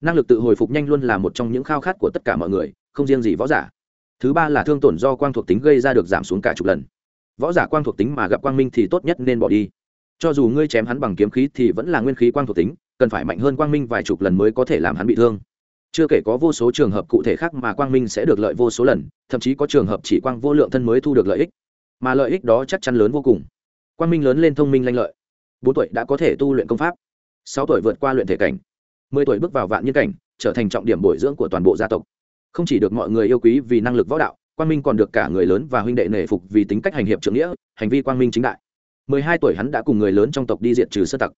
Năng lực tự hồi phục nhanh luôn là một trong những khao khát của tất cả mọi người, không riêng gì võ giả. Thứ ba là thương tổn do quang thuộc tính gây ra được giảm xuống cả chục lần. Võ giả quang thuộc tính mà gặp quang minh thì tốt nhất nên bỏ đi. Cho dù ngươi chém hắn bằng kiếm khí thì vẫn là nguyên khí quang thuộc tính, cần phải mạnh hơn quang minh vài chục lần mới có thể làm hắn bị thương. Chưa kể có vô số trường hợp cụ thể khác mà quang minh sẽ được lợi vô số lần, thậm chí có trường hợp chỉ quang vô lượng thân mới thu được lợi ích. Mà lợi ích đó chắc chắn lớn vô cùng. Quang minh lớn lên thông minh lanh lợi bốn tuổi đã có thể tu luyện công pháp, sáu tuổi vượt qua luyện thể cảnh, mười tuổi bước vào vạn nhân cảnh, trở thành trọng điểm bồi dưỡng của toàn bộ gia tộc. Không chỉ được mọi người yêu quý vì năng lực võ đạo, quang minh còn được cả người lớn và huynh đệ nể phục vì tính cách hành hiệp trưởng nghĩa, hành vi quang minh chính đại. Mười hai tuổi hắn đã cùng người lớn trong tộc đi diệt trừ sơ tặc.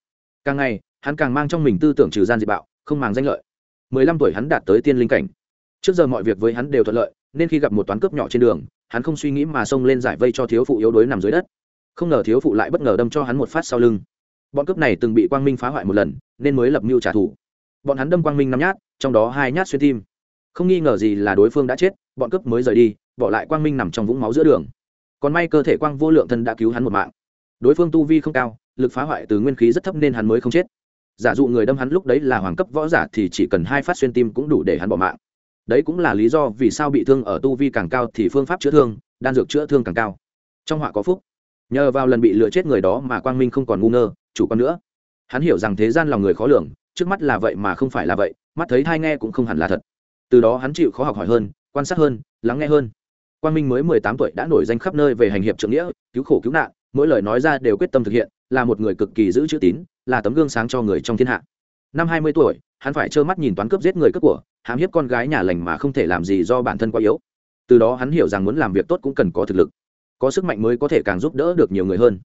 Càng ngày, hắn càng mang trong mình tư tưởng trừ gian diệt bạo, không màng danh lợi. Mười lăm tuổi hắn đạt tới tiên linh cảnh. Trước giờ mọi việc với hắn đều thuận lợi, nên khi gặp một toán cướp nhỏ trên đường, hắn không suy nghĩ mà xông lên giải vây cho thiếu phụ yếu đuối nằm dưới đất không ngờ thiếu phụ lại bất ngờ đâm cho hắn một phát sau lưng. Bọn cướp này từng bị quang minh phá hoại một lần, nên mới lập mưu trả thù. Bọn hắn đâm quang minh năm nhát, trong đó hai nhát xuyên tim. Không nghi ngờ gì là đối phương đã chết, bọn cướp mới rời đi, bỏ lại quang minh nằm trong vũng máu giữa đường. Còn may cơ thể quang vô lượng thân đã cứu hắn một mạng. Đối phương tu vi không cao, lực phá hoại từ nguyên khí rất thấp nên hắn mới không chết. Giả dụ người đâm hắn lúc đấy là hoàng cấp võ giả thì chỉ cần hai phát xuyên tim cũng đủ để hắn bỏ mạng. Đấy cũng là lý do vì sao bị thương ở tu vi càng cao thì phương pháp chữa thương, đan dược chữa thương càng cao. Trong họa có phúc nhờ vào lần bị lừa chết người đó mà quang minh không còn ngu ngơ, chủ quan nữa. Hắn hiểu rằng thế gian lòng người khó lường, trước mắt là vậy mà không phải là vậy, mắt thấy thai nghe cũng không hẳn là thật. Từ đó hắn chịu khó học hỏi hơn, quan sát hơn, lắng nghe hơn. Quang minh mới mười tám tuổi đã nổi danh khắp nơi về hành hiệp trưởng nghĩa, cứu khổ cứu nạn, mỗi lời nói ra đều quyết tâm thực hiện, là một người cực kỳ giữ chữ tín, là tấm gương sáng cho người trong thiên hạ. Năm hai mươi tuổi, hắn phải trơ mắt nhìn toán cướp giết người cướp của, hãm hiếp con gái nhà lành mà không thể làm gì do bản thân quá yếu. Từ đó hắn hiểu rằng muốn làm việc tốt cũng cần có thực lực có sức mạnh mới có thể càng giúp đỡ được nhiều người hơn.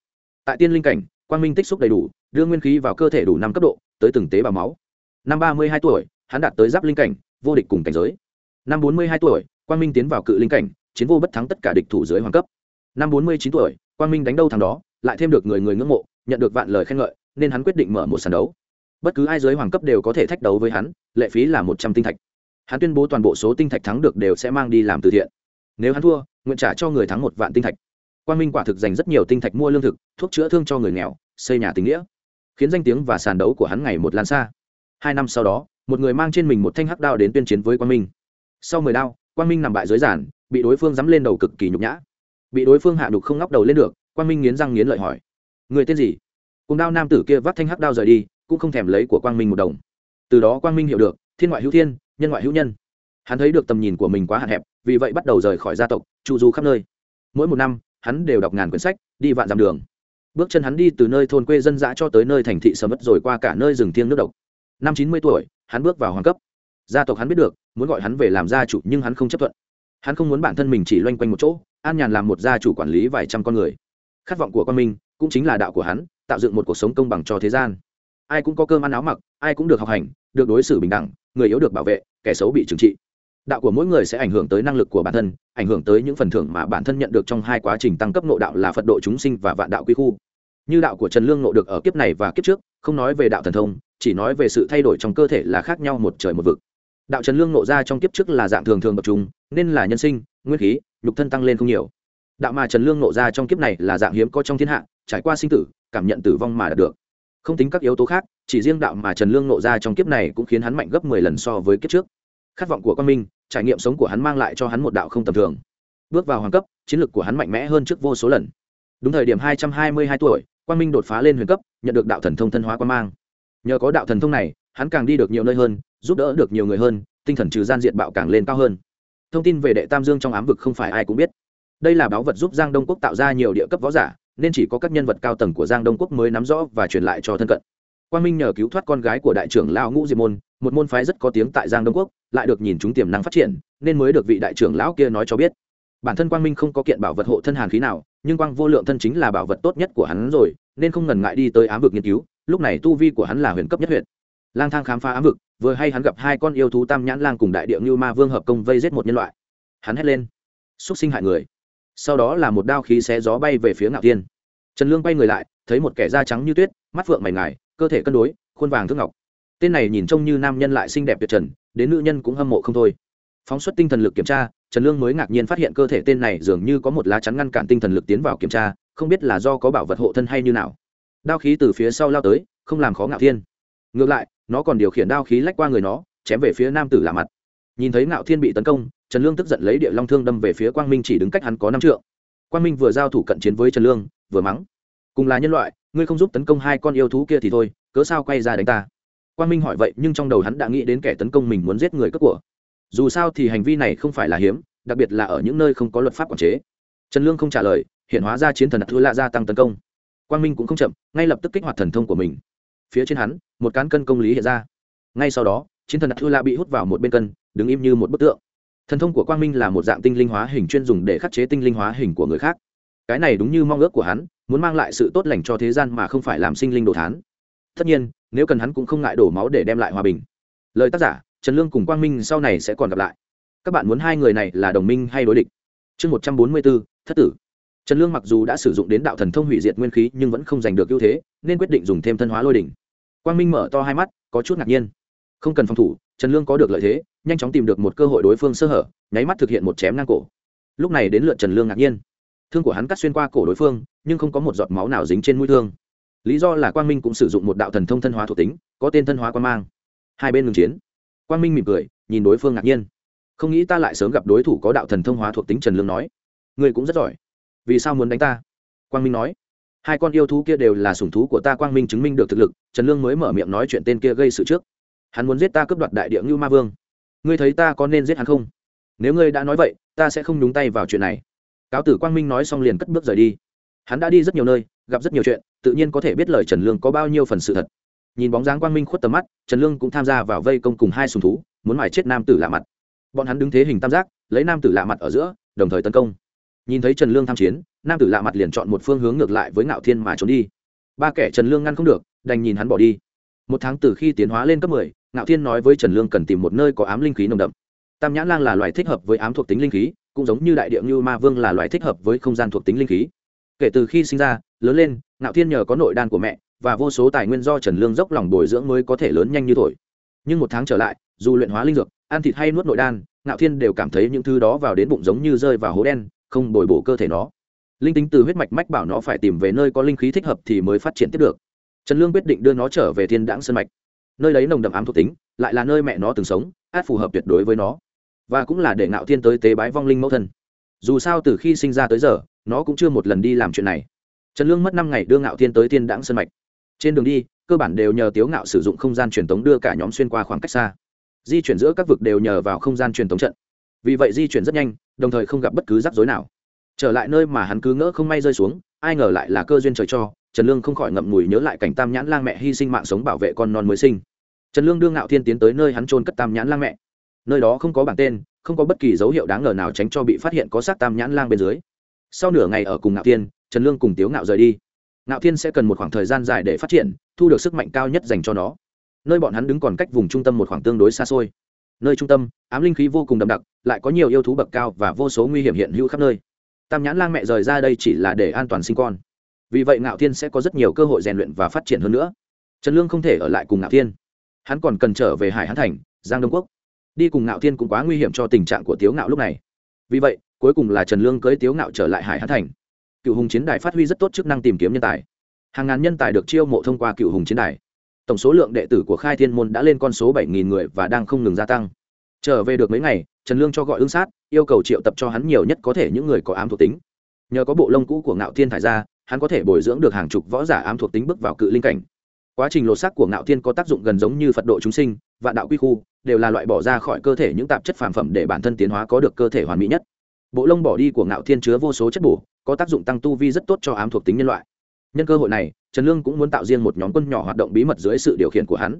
Tại tiên linh cảnh, quang minh tích xúc đầy đủ, đưa nguyên khí vào cơ thể đủ năm cấp độ, tới từng tế bào máu. Năm ba mươi hai tuổi, hắn đạt tới giáp linh cảnh, vô địch cùng cảnh giới. Năm bốn mươi hai tuổi, quang minh tiến vào cự linh cảnh, chiến vô bất thắng tất cả địch thủ dưới hoàng cấp. Năm bốn mươi chín tuổi, quang minh đánh đâu thằng đó, lại thêm được người người ngưỡng mộ, nhận được vạn lời khen ngợi, nên hắn quyết định mở một sàn đấu. Bất cứ ai dưới hoàng cấp đều có thể thách đấu với hắn, lệ phí là một trăm tinh thạch. Hắn tuyên bố toàn bộ số tinh thạch thắng được đều sẽ mang đi làm từ thiện. Nếu hắn thua, nguyện trả cho người thắng một vạn tinh thạch quang minh quả thực dành rất nhiều tinh thạch mua lương thực, thuốc chữa thương cho người nghèo, xây nhà tình nghĩa, khiến danh tiếng và sàn đấu của hắn ngày một lan xa. Hai năm sau đó, một người mang trên mình một thanh hắc đao đến tuyên chiến với quang minh. Sau mười đao, quang minh nằm bại dưới giản bị đối phương dắm lên đầu cực kỳ nhục nhã. Bị đối phương hạ đục không ngóc đầu lên được, quang minh nghiến răng nghiến lợi hỏi, người tên gì? Cùng đao nam tử kia vắt thanh hắc đao rời đi, cũng không thèm lấy của quang minh một đồng. Từ đó quang minh hiểu được, thiên ngoại hữu thiên, nhân ngoại hữu nhân. Hắn thấy được tầm nhìn của mình quá hạn hẹp, vì vậy bắt đầu rời khỏi gia tộc, trụ du khắp nơi. Mỗi một năm hắn đều đọc ngàn quyển sách, đi vạn dặm đường. Bước chân hắn đi từ nơi thôn quê dân dã cho tới nơi thành thị sầm mất rồi qua cả nơi rừng thiêng nước độc. Năm chín mươi tuổi, hắn bước vào hoàng cấp. Gia tộc hắn biết được, muốn gọi hắn về làm gia chủ nhưng hắn không chấp thuận. Hắn không muốn bản thân mình chỉ loanh quanh một chỗ, an nhàn làm một gia chủ quản lý vài trăm con người. Khát vọng của con mình cũng chính là đạo của hắn, tạo dựng một cuộc sống công bằng cho thế gian. Ai cũng có cơm ăn áo mặc, ai cũng được học hành, được đối xử bình đẳng, người yếu được bảo vệ, kẻ xấu bị trừng trị đạo của mỗi người sẽ ảnh hưởng tới năng lực của bản thân ảnh hưởng tới những phần thưởng mà bản thân nhận được trong hai quá trình tăng cấp nộ đạo là phật độ chúng sinh và vạn đạo quy khu. Như đạo của trần lương nộ được ở kiếp này và kiếp trước không nói về đạo thần thông chỉ nói về sự thay đổi trong cơ thể là khác nhau một trời một vực. Đạo trần lương nộ ra trong kiếp trước là dạng thường thường bậc trung, nên là nhân sinh nguyên khí nhục thân tăng lên không nhiều. Đạo mà trần lương nộ ra trong kiếp này là dạng hiếm có trong thiên hạ trải qua sinh tử cảm nhận tử vong mà đạt được. Không tính các yếu tố khác chỉ riêng đạo mà trần lương nộ ra trong kiếp này cũng khiến hắn mạnh gấp mười lần so với kiếp trước. Khát vọng của quan minh trải nghiệm sống của hắn mang lại cho hắn một đạo không tầm thường. Bước vào hoàng cấp, chiến lược của hắn mạnh mẽ hơn trước vô số lần. Đúng thời điểm hai trăm hai mươi hai tuổi, quang minh đột phá lên huyền cấp, nhận được đạo thần thông thân hóa quan mang. Nhờ có đạo thần thông này, hắn càng đi được nhiều nơi hơn, giúp đỡ được nhiều người hơn, tinh thần trừ gian diện bạo càng lên cao hơn. Thông tin về đệ tam dương trong ám vực không phải ai cũng biết. Đây là báu vật giúp giang đông quốc tạo ra nhiều địa cấp võ giả, nên chỉ có các nhân vật cao tầng của giang đông quốc mới nắm rõ và truyền lại cho thân cận quang minh nhờ cứu thoát con gái của đại trưởng lão ngũ diệp môn, một môn phái rất có tiếng tại giang đông quốc, lại được nhìn chúng tiềm năng phát triển, nên mới được vị đại trưởng lão kia nói cho biết. Bản thân quang minh không có kiện bảo vật hộ thân hàn khí nào, nhưng quang vô lượng thân chính là bảo vật tốt nhất của hắn rồi, nên không ngần ngại đi tới ám vực nghiên cứu, lúc này tu vi của hắn là huyền cấp nhất huyện lang thang khám phá ám vực, vừa hay hắn gặp hai con yêu thú tam nhãn lang cùng đại địa như ma vương hợp công vây giết một nhân loại. Hắn hét lên "Súc sinh hại người. Sau đó là một đao khí xé gió bay về phía ngạo tiên trần lương bay người lại, thấy một kẻ da trắng như tuyết, mắt phượng mày ngài cơ thể cân đối, khuôn vàng thước ngọc. Tên này nhìn trông như nam nhân lại xinh đẹp tuyệt trần, đến nữ nhân cũng hâm mộ không thôi. Phóng xuất tinh thần lực kiểm tra, trần lương mới ngạc nhiên phát hiện cơ thể tên này dường như có một lá chắn ngăn cản tinh thần lực tiến vào kiểm tra, không biết là do có bảo vật hộ thân hay như nào. Đao khí từ phía sau lao tới, không làm khó ngạo thiên. Ngược lại, nó còn điều khiển đao khí lách qua người nó, chém về phía nam tử lạ mặt. Nhìn thấy ngạo thiên bị tấn công, trần lương tức giận lấy địa long thương đâm về phía quang minh chỉ đứng cách hắn có năm trượng. Quang minh vừa giao thủ cận chiến với trần lương, vừa mắng cùng là nhân loại, ngươi không giúp tấn công hai con yêu thú kia thì thôi, cớ sao quay ra đánh ta? Quang minh hỏi vậy, nhưng trong đầu hắn đã nghĩ đến kẻ tấn công mình muốn giết người cướp của. Dù sao thì hành vi này không phải là hiếm, đặc biệt là ở những nơi không có luật pháp quản chế. Trần lương không trả lời, hiện hóa ra chiến thần thua lạ gia tăng tấn công. Quang minh cũng không chậm, ngay lập tức kích hoạt thần thông của mình. Phía trên hắn, một cán cân công lý hiện ra. Ngay sau đó, chiến thần thua lạ bị hút vào một bên cân, đứng im như một bức tượng. Thần thông của quang minh là một dạng tinh linh hóa hình chuyên dùng để khắc chế tinh linh hóa hình của người khác cái này đúng như mong ước của hắn, muốn mang lại sự tốt lành cho thế gian mà không phải làm sinh linh đồ thán. Tất nhiên, nếu cần hắn cũng không ngại đổ máu để đem lại hòa bình. Lời tác giả, trần lương cùng quang minh sau này sẽ còn gặp lại. Các bạn muốn hai người này là đồng minh hay đối địch? Chương một trăm bốn mươi bốn, thất tử. Trần lương mặc dù đã sử dụng đến đạo thần thông hủy diệt nguyên khí nhưng vẫn không giành được ưu thế, nên quyết định dùng thêm thân hóa lôi đỉnh. Quang minh mở to hai mắt, có chút ngạc nhiên. Không cần phòng thủ, trần lương có được lợi thế, nhanh chóng tìm được một cơ hội đối phương sơ hở, nháy mắt thực hiện một chém ngang cổ. Lúc này đến lượt trần lương ngạc nhiên thương của hắn cắt xuyên qua cổ đối phương, nhưng không có một giọt máu nào dính trên mũi thương. Lý do là quang minh cũng sử dụng một đạo thần thông thân hóa thuộc tính, có tên thân hóa quan mang. Hai bên ngừng chiến. Quang minh mỉm cười, nhìn đối phương ngạc nhiên. Không nghĩ ta lại sớm gặp đối thủ có đạo thần thông hóa thuộc tính trần lương nói. Người cũng rất giỏi. Vì sao muốn đánh ta? Quang minh nói. Hai con yêu thú kia đều là sủng thú của ta, quang minh chứng minh được thực lực, trần lương mới mở miệng nói chuyện tên kia gây sự trước. Hắn muốn giết ta cướp đoạt đại địa ngưu ma vương. Ngươi thấy ta có nên giết hắn không? Nếu ngươi đã nói vậy, ta sẽ không nhúng tay vào chuyện này cáo tử quang minh nói xong liền cất bước rời đi. Hắn đã đi rất nhiều nơi, gặp rất nhiều chuyện, tự nhiên có thể biết lời trần lương có bao nhiêu phần sự thật. Nhìn bóng dáng quang minh khuất tầm mắt, trần lương cũng tham gia vào vây công cùng hai sùng thú, muốn mải chết nam tử lạ mặt. Bọn hắn đứng thế hình tam giác, lấy nam tử lạ mặt ở giữa, đồng thời tấn công. Nhìn thấy trần lương tham chiến, nam tử lạ mặt liền chọn một phương hướng ngược lại với ngạo thiên mà trốn đi. Ba kẻ trần lương ngăn không được, đành nhìn hắn bỏ đi. Một tháng từ khi tiến hóa lên cấp mười, ngạo thiên nói với trần lương cần tìm một nơi có ám linh khí nồng đậm. Tam nhãn lang là loài thích hợp với ám thuộc tính linh khí cũng giống như đại địa như ma vương là loài thích hợp với không gian thuộc tính linh khí. Kể từ khi sinh ra, lớn lên, ngạo thiên nhờ có nội đan của mẹ và vô số tài nguyên do trần lương dốc lòng bồi dưỡng mới có thể lớn nhanh như thổi. Nhưng một tháng trở lại, dù luyện hóa linh dược, ăn thịt hay nuốt nội đan, ngạo thiên đều cảm thấy những thứ đó vào đến bụng giống như rơi vào hố đen, không bồi bổ cơ thể nó. Linh tính từ huyết mạch mách bảo nó phải tìm về nơi có linh khí thích hợp thì mới phát triển tiếp được. Trần lương quyết định đưa nó trở về thiên đãng sân mạch. Nơi đấy nồng đậm ám thuộc tính, lại là nơi mẹ nó từng sống, át phù hợp tuyệt đối với nó và cũng là để ngạo thiên tới tế bái vong linh mẫu thân. Dù sao từ khi sinh ra tới giờ, nó cũng chưa một lần đi làm chuyện này. Trần lương mất năm ngày đưa ngạo thiên tới thiên đãng sân mạch. Trên đường đi, cơ bản đều nhờ tiếu ngạo sử dụng không gian truyền tống đưa cả nhóm xuyên qua khoảng cách xa. Di chuyển giữa các vực đều nhờ vào không gian truyền tống trận. Vì vậy di chuyển rất nhanh, đồng thời không gặp bất cứ rắc rối nào. Trở lại nơi mà hắn cứ ngỡ không may rơi xuống, ai ngờ lại là cơ duyên trời cho, trần lương không khỏi ngậm ngùi nhớ lại cảnh tam nhãn lang mẹ hy sinh mạng sống bảo vệ con non mới sinh. Trần lương đưa ngạo thiên tiến tới nơi hắn trôn cất tam nhãn lang mẹ nơi đó không có bảng tên, không có bất kỳ dấu hiệu đáng ngờ nào tránh cho bị phát hiện có xác tam nhãn lang bên dưới. Sau nửa ngày ở cùng ngạo thiên, trần lương cùng tiếu ngạo rời đi. Ngạo thiên sẽ cần một khoảng thời gian dài để phát triển, thu được sức mạnh cao nhất dành cho nó. Nơi bọn hắn đứng còn cách vùng trung tâm một khoảng tương đối xa xôi. Nơi trung tâm, ám linh khí vô cùng đậm đặc, lại có nhiều yêu thú bậc cao và vô số nguy hiểm hiện hữu khắp nơi. Tam nhãn lang mẹ rời ra đây chỉ là để an toàn sinh con. Vì vậy ngạo thiên sẽ có rất nhiều cơ hội rèn luyện và phát triển hơn nữa. Trần lương không thể ở lại cùng ngạo thiên. Hắn còn cần trở về hải hán thành, giang đông quốc đi cùng ngạo thiên cũng quá nguy hiểm cho tình trạng của tiếu ngạo lúc này. Vì vậy, cuối cùng là trần lương cưới tiếu ngạo trở lại hải hán thành. Cựu hùng chiến đài phát huy rất tốt chức năng tìm kiếm nhân tài. Hàng ngàn nhân tài được chiêu mộ thông qua cựu hùng chiến đài. Tổng số lượng đệ tử của khai thiên môn đã lên con số bảy nghìn người và đang không ngừng gia tăng. Trở về được mấy ngày, trần lương cho gọi ương sát, yêu cầu triệu tập cho hắn nhiều nhất có thể những người có ám thuộc tính. Nhờ có bộ lông cũ của ngạo thiên thải ra, hắn có thể bồi dưỡng được hàng chục võ giả ám thuộc tính bước vào cự linh cảnh. Quá trình lột xác của ngạo thiên có tác dụng gần giống như phật độ chúng sinh và đạo quy khu đều là loại bỏ ra khỏi cơ thể những tạp chất phàm phẩm để bản thân tiến hóa có được cơ thể hoàn mỹ nhất. Bộ lông bỏ đi của ngạo thiên chứa vô số chất bổ, có tác dụng tăng tu vi rất tốt cho ám thuộc tính nhân loại. Nhân cơ hội này, trần lương cũng muốn tạo riêng một nhóm quân nhỏ hoạt động bí mật dưới sự điều khiển của hắn.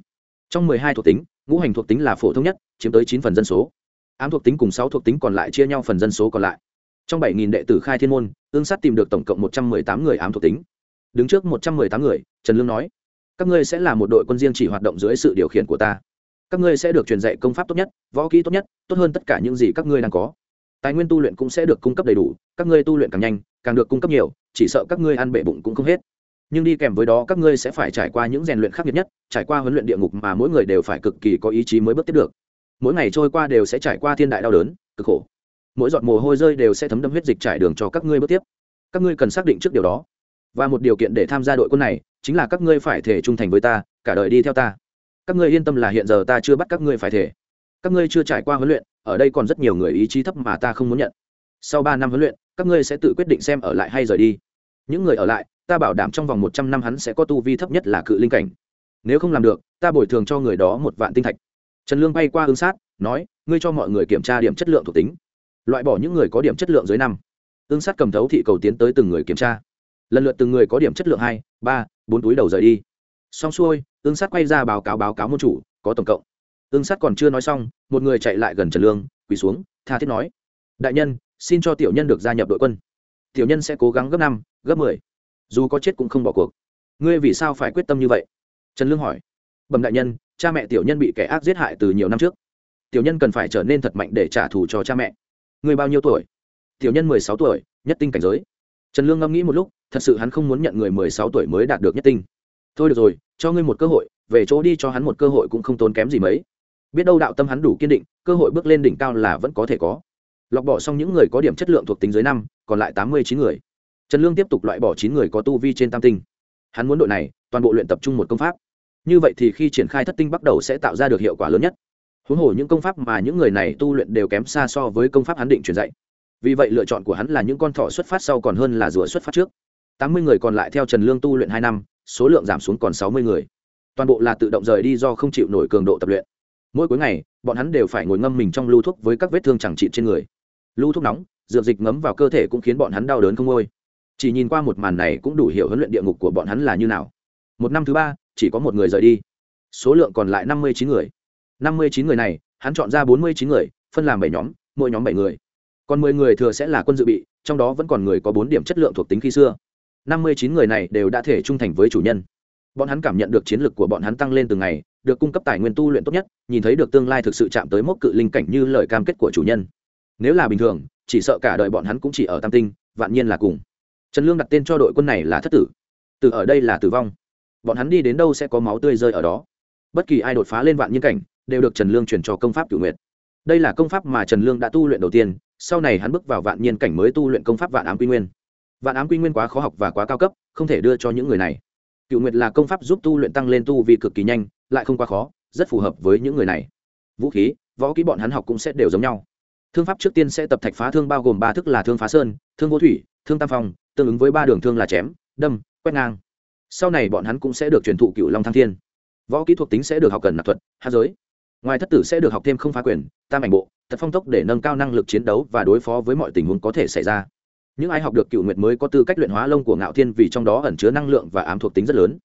Trong mười hai thuộc tính, ngũ hành thuộc tính là phổ thông nhất, chiếm tới chín phần dân số. Ám thuộc tính cùng sáu thuộc tính còn lại chia nhau phần dân số còn lại. Trong bảy nghìn đệ tử khai thiên môn, ương sát tìm được tổng cộng một trăm mười tám người ám thuộc tính. Đứng trước một trăm mười tám người, trần lương nói, các ngươi sẽ là một đội quân riêng chỉ hoạt động dưới sự điều khiển của ta các ngươi sẽ được truyền dạy công pháp tốt nhất, võ kỹ tốt nhất, tốt hơn tất cả những gì các ngươi đang có. Tài nguyên tu luyện cũng sẽ được cung cấp đầy đủ, các ngươi tu luyện càng nhanh, càng được cung cấp nhiều, chỉ sợ các ngươi ăn bệ bụng cũng không hết. Nhưng đi kèm với đó, các ngươi sẽ phải trải qua những rèn luyện khắc nghiệt nhất, trải qua huấn luyện địa ngục mà mỗi người đều phải cực kỳ có ý chí mới bước tiếp được. Mỗi ngày trôi qua đều sẽ trải qua thiên đại đau đớn, cực khổ. Mỗi giọt mồ hôi rơi đều sẽ thấm đâm huyết dịch trải đường cho các ngươi bước tiếp. Các ngươi cần xác định trước điều đó. Và một điều kiện để tham gia đội quân này, chính là các ngươi phải thể trung thành với ta, cả đời đi theo ta các ngươi yên tâm là hiện giờ ta chưa bắt các ngươi phải thể. Các ngươi chưa trải qua huấn luyện, ở đây còn rất nhiều người ý chí thấp mà ta không muốn nhận. Sau ba năm huấn luyện, các ngươi sẽ tự quyết định xem ở lại hay rời đi. Những người ở lại, ta bảo đảm trong vòng một trăm năm hắn sẽ có tu vi thấp nhất là cự linh cảnh. Nếu không làm được, ta bồi thường cho người đó một vạn tinh thạch. Trần lương bay qua ứng sát, nói, ngươi cho mọi người kiểm tra điểm chất lượng thuộc tính. Loại bỏ những người có điểm chất lượng dưới năm. Ứng sát cầm thấu thị cầu tiến tới từng người kiểm tra. Lần lượt từng người có điểm chất lượng hai, ba, bốn túi đầu rời đi xong xuôi, ương sát quay ra báo cáo báo cáo môn chủ, có tổng cộng. Ương sát còn chưa nói xong, một người chạy lại gần trần lương, quỳ xuống, tha thiết nói. Đại nhân, xin cho tiểu nhân được gia nhập đội quân. Tiểu nhân sẽ cố gắng gấp năm, gấp mười. Dù có chết cũng không bỏ cuộc. Ngươi vì sao phải quyết tâm như vậy? Trần lương hỏi. Bẩm đại nhân, cha mẹ tiểu nhân bị kẻ ác giết hại từ nhiều năm trước. Tiểu nhân cần phải trở nên thật mạnh để trả thù cho cha mẹ. Ngươi bao nhiêu tuổi? Tiểu nhân mười sáu tuổi, nhất tinh cảnh giới. Trần lương ngẫm nghĩ một lúc, thật sự hắn không muốn nhận người mười sáu tuổi mới đạt được nhất tinh thôi được rồi, cho ngươi một cơ hội, về chỗ đi cho hắn một cơ hội cũng không tốn kém gì mấy. Biết đâu đạo tâm hắn đủ kiên định, cơ hội bước lên đỉnh cao là vẫn có thể có. Lọc bỏ xong những người có điểm chất lượng thuộc tính dưới năm, còn lại tám mươi chín người. Trần lương tiếp tục loại bỏ chín người có tu vi trên tam tinh. Hắn muốn đội này, toàn bộ luyện tập trung một công pháp. Như vậy thì khi triển khai thất tinh bắt đầu sẽ tạo ra được hiệu quả lớn nhất. Huống hồ những công pháp mà những người này tu luyện đều kém xa so với công pháp hắn định truyền dạy. Vì vậy lựa chọn của hắn là những con thỏ xuất phát sau còn hơn là rùa xuất phát trước. Tám mươi người còn lại theo trần lương tu luyện hai năm số lượng giảm xuống còn sáu mươi người. Toàn bộ là tự động rời đi do không chịu nổi cường độ tập luyện. Mỗi cuối ngày, bọn hắn đều phải ngồi ngâm mình trong lưu thuốc với các vết thương chẳng trị trên người. Lưu thuốc nóng, dược dịch ngấm vào cơ thể cũng khiến bọn hắn đau đớn không ngôi. Chỉ nhìn qua một màn này cũng đủ hiểu huấn luyện địa ngục của bọn hắn là như nào. Một năm thứ ba, chỉ có một người rời đi. Số lượng còn lại năm mươi chín người. Năm mươi chín người này, hắn chọn ra bốn mươi chín người, phân làm bảy nhóm, mỗi nhóm bảy người. Còn mười người thừa sẽ là quân dự bị, trong đó vẫn còn người có bốn điểm chất lượng thuộc tính khi xưa năm mươi chín người này đều đã thể trung thành với chủ nhân. Bọn hắn cảm nhận được chiến lược của bọn hắn tăng lên từng ngày, được cung cấp tài nguyên tu luyện tốt nhất, nhìn thấy được tương lai thực sự chạm tới mốc cự linh cảnh như lời cam kết của chủ nhân. Nếu là bình thường, chỉ sợ cả đời bọn hắn cũng chỉ ở tam tinh, vạn nhiên là cùng. Trần lương đặt tên cho đội quân này là thất tử. Từ ở đây là tử vong. Bọn hắn đi đến đâu sẽ có máu tươi rơi ở đó. Bất kỳ ai đột phá lên vạn nhiên cảnh, đều được trần lương chuyển cho công pháp cửu nguyệt. Đây là công pháp mà trần lương đã tu luyện đầu tiên, sau này hắn bước vào vạn nhiên cảnh mới tu luyện công pháp vạn ám quy nguyên vạn ám quy nguyên quá khó học và quá cao cấp, không thể đưa cho những người này. Cựu nguyệt là công pháp giúp tu luyện tăng lên tu vì cực kỳ nhanh, lại không quá khó, rất phù hợp với những người này. Vũ khí, võ kỹ bọn hắn học cũng sẽ đều giống nhau. Thương pháp trước tiên sẽ tập thạch phá thương bao gồm ba thức là thương phá sơn, thương vô thủy, thương tam phong, tương ứng với ba đường thương là chém, đâm, quét ngang. Sau này bọn hắn cũng sẽ được truyền thụ cựu long thăng thiên. Võ kỹ thuộc tính sẽ được học cần nạp thuật, hạ giới. Ngoài thất tử sẽ được học thêm không phá quyền, tam ảnh bộ thật phong tốc để nâng cao năng lực chiến đấu và đối phó với mọi tình huống có thể xảy ra những ai học được cựu nguyệt mới có tư cách luyện hóa lông của ngạo thiên vì trong đó ẩn chứa năng lượng và ám thuộc tính rất lớn.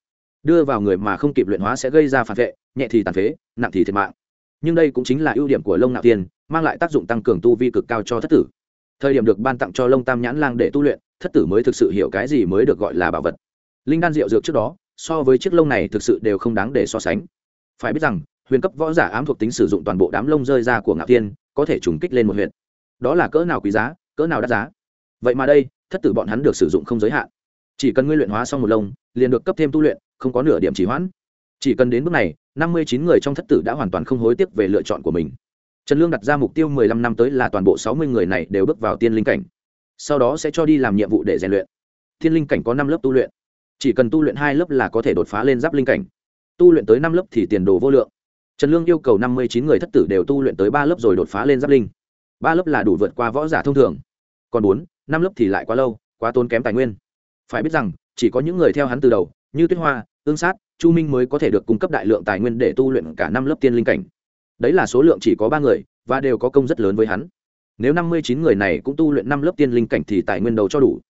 Đưa vào người mà không kịp luyện hóa sẽ gây ra phản vệ, nhẹ thì tàn phế, nặng thì thiệt mạng. Nhưng đây cũng chính là ưu điểm của lông ngạo thiên, mang lại tác dụng tăng cường tu vi cực cao cho thất tử. Thời điểm được ban tặng cho lông tam nhãn lang để tu luyện, thất tử mới thực sự hiểu cái gì mới được gọi là bảo vật. Linh đan rượu dược trước đó, so với chiếc lông này thực sự đều không đáng để so sánh. Phải biết rằng, huyền cấp võ giả ám thuộc tính sử dụng toàn bộ đám lông rơi ra của ngạo thiên, có thể trùng kích lên một huyện đó là cỡ nào quý giá, cỡ nào đắt giá? Vậy mà đây, thất tử bọn hắn được sử dụng không giới hạn. Chỉ cần ngươi luyện hóa xong một lông, liền được cấp thêm tu luyện, không có nửa điểm chỉ hoãn. Chỉ cần đến bước này, năm mươi chín người trong thất tử đã hoàn toàn không hối tiếc về lựa chọn của mình. Trần lương đặt ra mục tiêu mười lăm năm tới là toàn bộ sáu mươi người này đều bước vào tiên linh cảnh. Sau đó sẽ cho đi làm nhiệm vụ để rèn luyện. Tiên linh cảnh có năm lớp tu luyện. Chỉ cần tu luyện hai lớp là có thể đột phá lên giáp linh cảnh. Tu luyện tới năm lớp thì tiền đồ vô lượng. Trần lương yêu cầu năm mươi chín người thất tử đều tu luyện tới ba lớp rồi đột phá lên giáp linh. Ba lớp là đủ vượt qua võ giả thông thường. Còn bốn năm lớp thì lại quá lâu, quá tốn kém tài nguyên. Phải biết rằng, chỉ có những người theo hắn từ đầu, như tuyết hoa tương sát, chu minh mới có thể được cung cấp đại lượng tài nguyên để tu luyện cả năm lớp tiên linh cảnh. Đấy là số lượng chỉ có ba người, và đều có công rất lớn với hắn. Nếu năm mươi chín người này cũng tu luyện năm lớp tiên linh cảnh thì tài nguyên đầu cho đủ.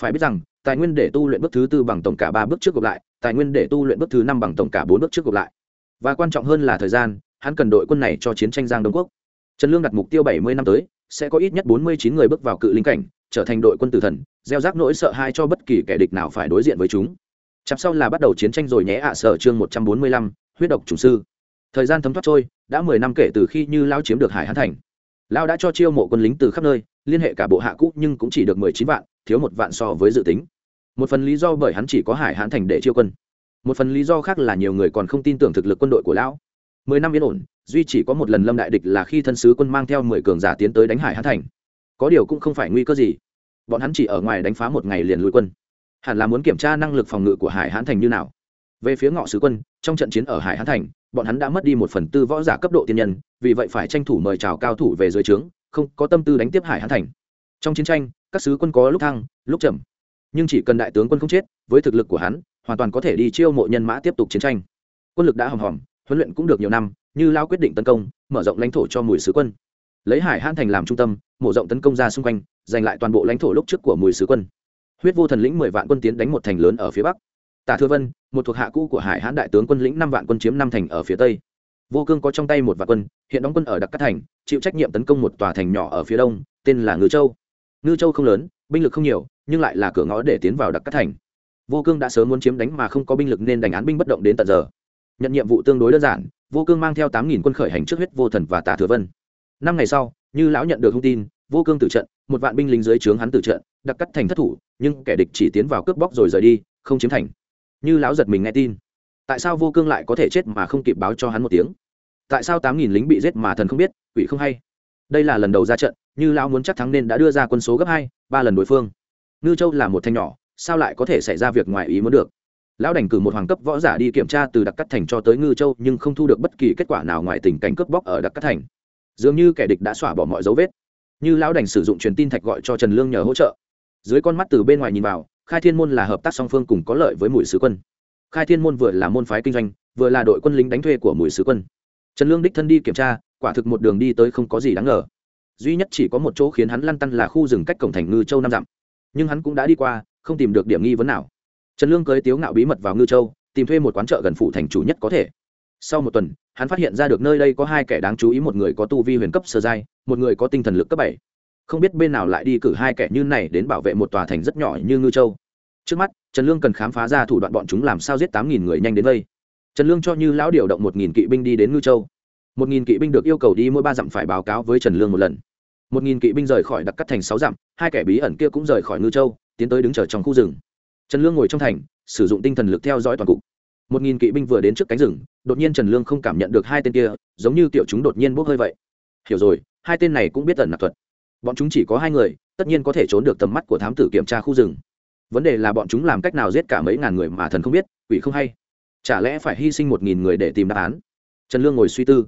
Phải biết rằng, tài nguyên để tu luyện bước thứ tư bằng tổng cả ba bước trước gộp lại, tài nguyên để tu luyện bước thứ năm bằng tổng cả bốn bước trước gộp lại. Và quan trọng hơn là thời gian, hắn cần đội quân này cho chiến tranh giang đông quốc. Trần lương đặt mục tiêu bảy mươi năm tới, sẽ có ít nhất bốn mươi chín người bước vào cự linh cảnh trở thành đội quân tử thần, gieo rác nỗi sợ hãi cho bất kỳ kẻ địch nào phải đối diện với chúng. Chặp sau là bắt đầu chiến tranh rồi nhé ạ, sở chương một trăm bốn mươi lăm, huyết độc chủ sư. Thời gian thấm thoát trôi, đã mười năm kể từ khi như lao chiếm được hải hán thành. Lao đã cho chiêu mộ quân lính từ khắp nơi, liên hệ cả bộ hạ cũ nhưng cũng chỉ được mười chín vạn, thiếu một vạn so với dự tính. Một phần lý do bởi hắn chỉ có hải hán thành để chiêu quân. Một phần lý do khác là nhiều người còn không tin tưởng thực lực quân đội của lão. Mười năm yên ổn, duy chỉ có một lần lâm đại địch là khi thân sứ quân mang theo mười cường giả tiến tới đánh hải hán thành. Có điều cũng không phải nguy cơ gì bọn hắn chỉ ở ngoài đánh phá một ngày liền lùi quân. Hẳn là muốn kiểm tra năng lực phòng ngự của hải Hãn thành như nào. Về phía ngọ sứ quân, trong trận chiến ở hải Hãn thành, bọn hắn đã mất đi một phần tư võ giả cấp độ tiên nhân, vì vậy phải tranh thủ mời chào cao thủ về dưới trướng, không có tâm tư đánh tiếp hải Hãn thành. Trong chiến tranh, các sứ quân có lúc thăng, lúc chậm. Nhưng chỉ cần đại tướng quân không chết, với thực lực của hắn, hoàn toàn có thể đi chiêu mộ nhân mã tiếp tục chiến tranh. Quân lực đã hòm hòm huấn luyện cũng được nhiều năm, như lao quyết định tấn công, mở rộng lãnh thổ cho mùi sứ quân. Lấy hải hãn thành làm trung tâm mổ rộng tấn công ra xung quanh, giành lại toàn bộ lãnh thổ lúc trước của mùi sứ quân. Huyết vô thần lĩnh mười vạn quân tiến đánh một thành lớn ở phía bắc. Tả thừa vân, một thuộc hạ cũ của hải hãn đại tướng quân lĩnh năm vạn quân chiếm năm thành ở phía tây. Vô cương có trong tay một vạn quân, hiện đóng quân ở đặc cát thành, chịu trách nhiệm tấn công một tòa thành nhỏ ở phía đông, tên là ngư châu. Ngư châu không lớn, binh lực không nhiều, nhưng lại là cửa ngõ để tiến vào đặc cát thành. Vô cương đã sớm muốn chiếm đánh mà không có binh lực nên đánh án binh bất động đến tận giờ. Nhận nhiệm vụ tương đối đơn giản, vô cương mang theo tám nghìn quân khởi hành trước huyết vô thần và tả thừa vân. Năm ngày sau như lão nhận được thông tin, vô cương tử trận, một vạn binh lính dưới trướng hắn tử trận, đặc cắt thành thất thủ, nhưng kẻ địch chỉ tiến vào cướp bóc rồi rời đi, không chiếm thành. Như lão giật mình nghe tin, tại sao vô cương lại có thể chết mà không kịp báo cho hắn một tiếng? Tại sao tám nghìn lính bị giết mà thần không biết, quỷ không hay? Đây là lần đầu ra trận, như lão muốn chắc thắng nên đã đưa ra quân số gấp hai, ba lần đối phương. Ngư châu là một thanh nhỏ, sao lại có thể xảy ra việc ngoài ý muốn được? Lão đành cử một hoàng cấp võ giả đi kiểm tra từ đặc cắt thành cho tới ngư châu, nhưng không thu được bất kỳ kết quả nào ngoài tình cảnh cướp bóc ở đặc cắt thành dường như kẻ địch đã xóa bỏ mọi dấu vết. Như lão đành sử dụng truyền tin thạch gọi cho trần lương nhờ hỗ trợ. Dưới con mắt từ bên ngoài nhìn vào, khai thiên môn là hợp tác song phương cùng có lợi với mũi sứ quân. Khai thiên môn vừa là môn phái kinh doanh, vừa là đội quân lính đánh thuê của mũi sứ quân. Trần lương đích thân đi kiểm tra, quả thực một đường đi tới không có gì đáng ngờ. Duy nhất chỉ có một chỗ khiến hắn lăn tăn là khu rừng cách cổng thành ngư châu năm dặm. Nhưng hắn cũng đã đi qua, không tìm được điểm nghi vấn nào. Trần lương cưới tiếu ngạo bí mật vào ngư châu, tìm thuê một quán chợ gần phủ thành chủ nhất có thể sau một tuần, hắn phát hiện ra được nơi đây có hai kẻ đáng chú ý, một người có tu vi huyền cấp sơ giai, một người có tinh thần lực cấp bảy. Không biết bên nào lại đi cử hai kẻ như này đến bảo vệ một tòa thành rất nhỏ như ngư châu. Trước mắt, trần lương cần khám phá ra thủ đoạn bọn chúng làm sao giết tám nghìn người nhanh đến đây. Trần lương cho như lão điều động một nghìn kỵ binh đi đến ngư châu. Một nghìn kỵ binh được yêu cầu đi mỗi ba dặm phải báo cáo với trần lương một lần. Một nghìn kỵ binh rời khỏi đặc cắt thành sáu dặm, hai kẻ bí ẩn kia cũng rời khỏi ngư châu, tiến tới đứng chờ trong khu rừng. Trần lương ngồi trong thành, sử dụng tinh thần lực theo dõi toàn cục một nghìn kỵ binh vừa đến trước cánh rừng, đột nhiên trần lương không cảm nhận được hai tên kia, giống như kiểu chúng đột nhiên bốc hơi vậy. Hiểu rồi, hai tên này cũng biết tần nạp thuật. Bọn chúng chỉ có hai người, tất nhiên có thể trốn được tầm mắt của thám tử kiểm tra khu rừng. Vấn đề là bọn chúng làm cách nào giết cả mấy ngàn người mà thần không biết, quỷ không hay. Chả lẽ phải hy sinh một nghìn người để tìm đáp án? Trần lương ngồi suy tư.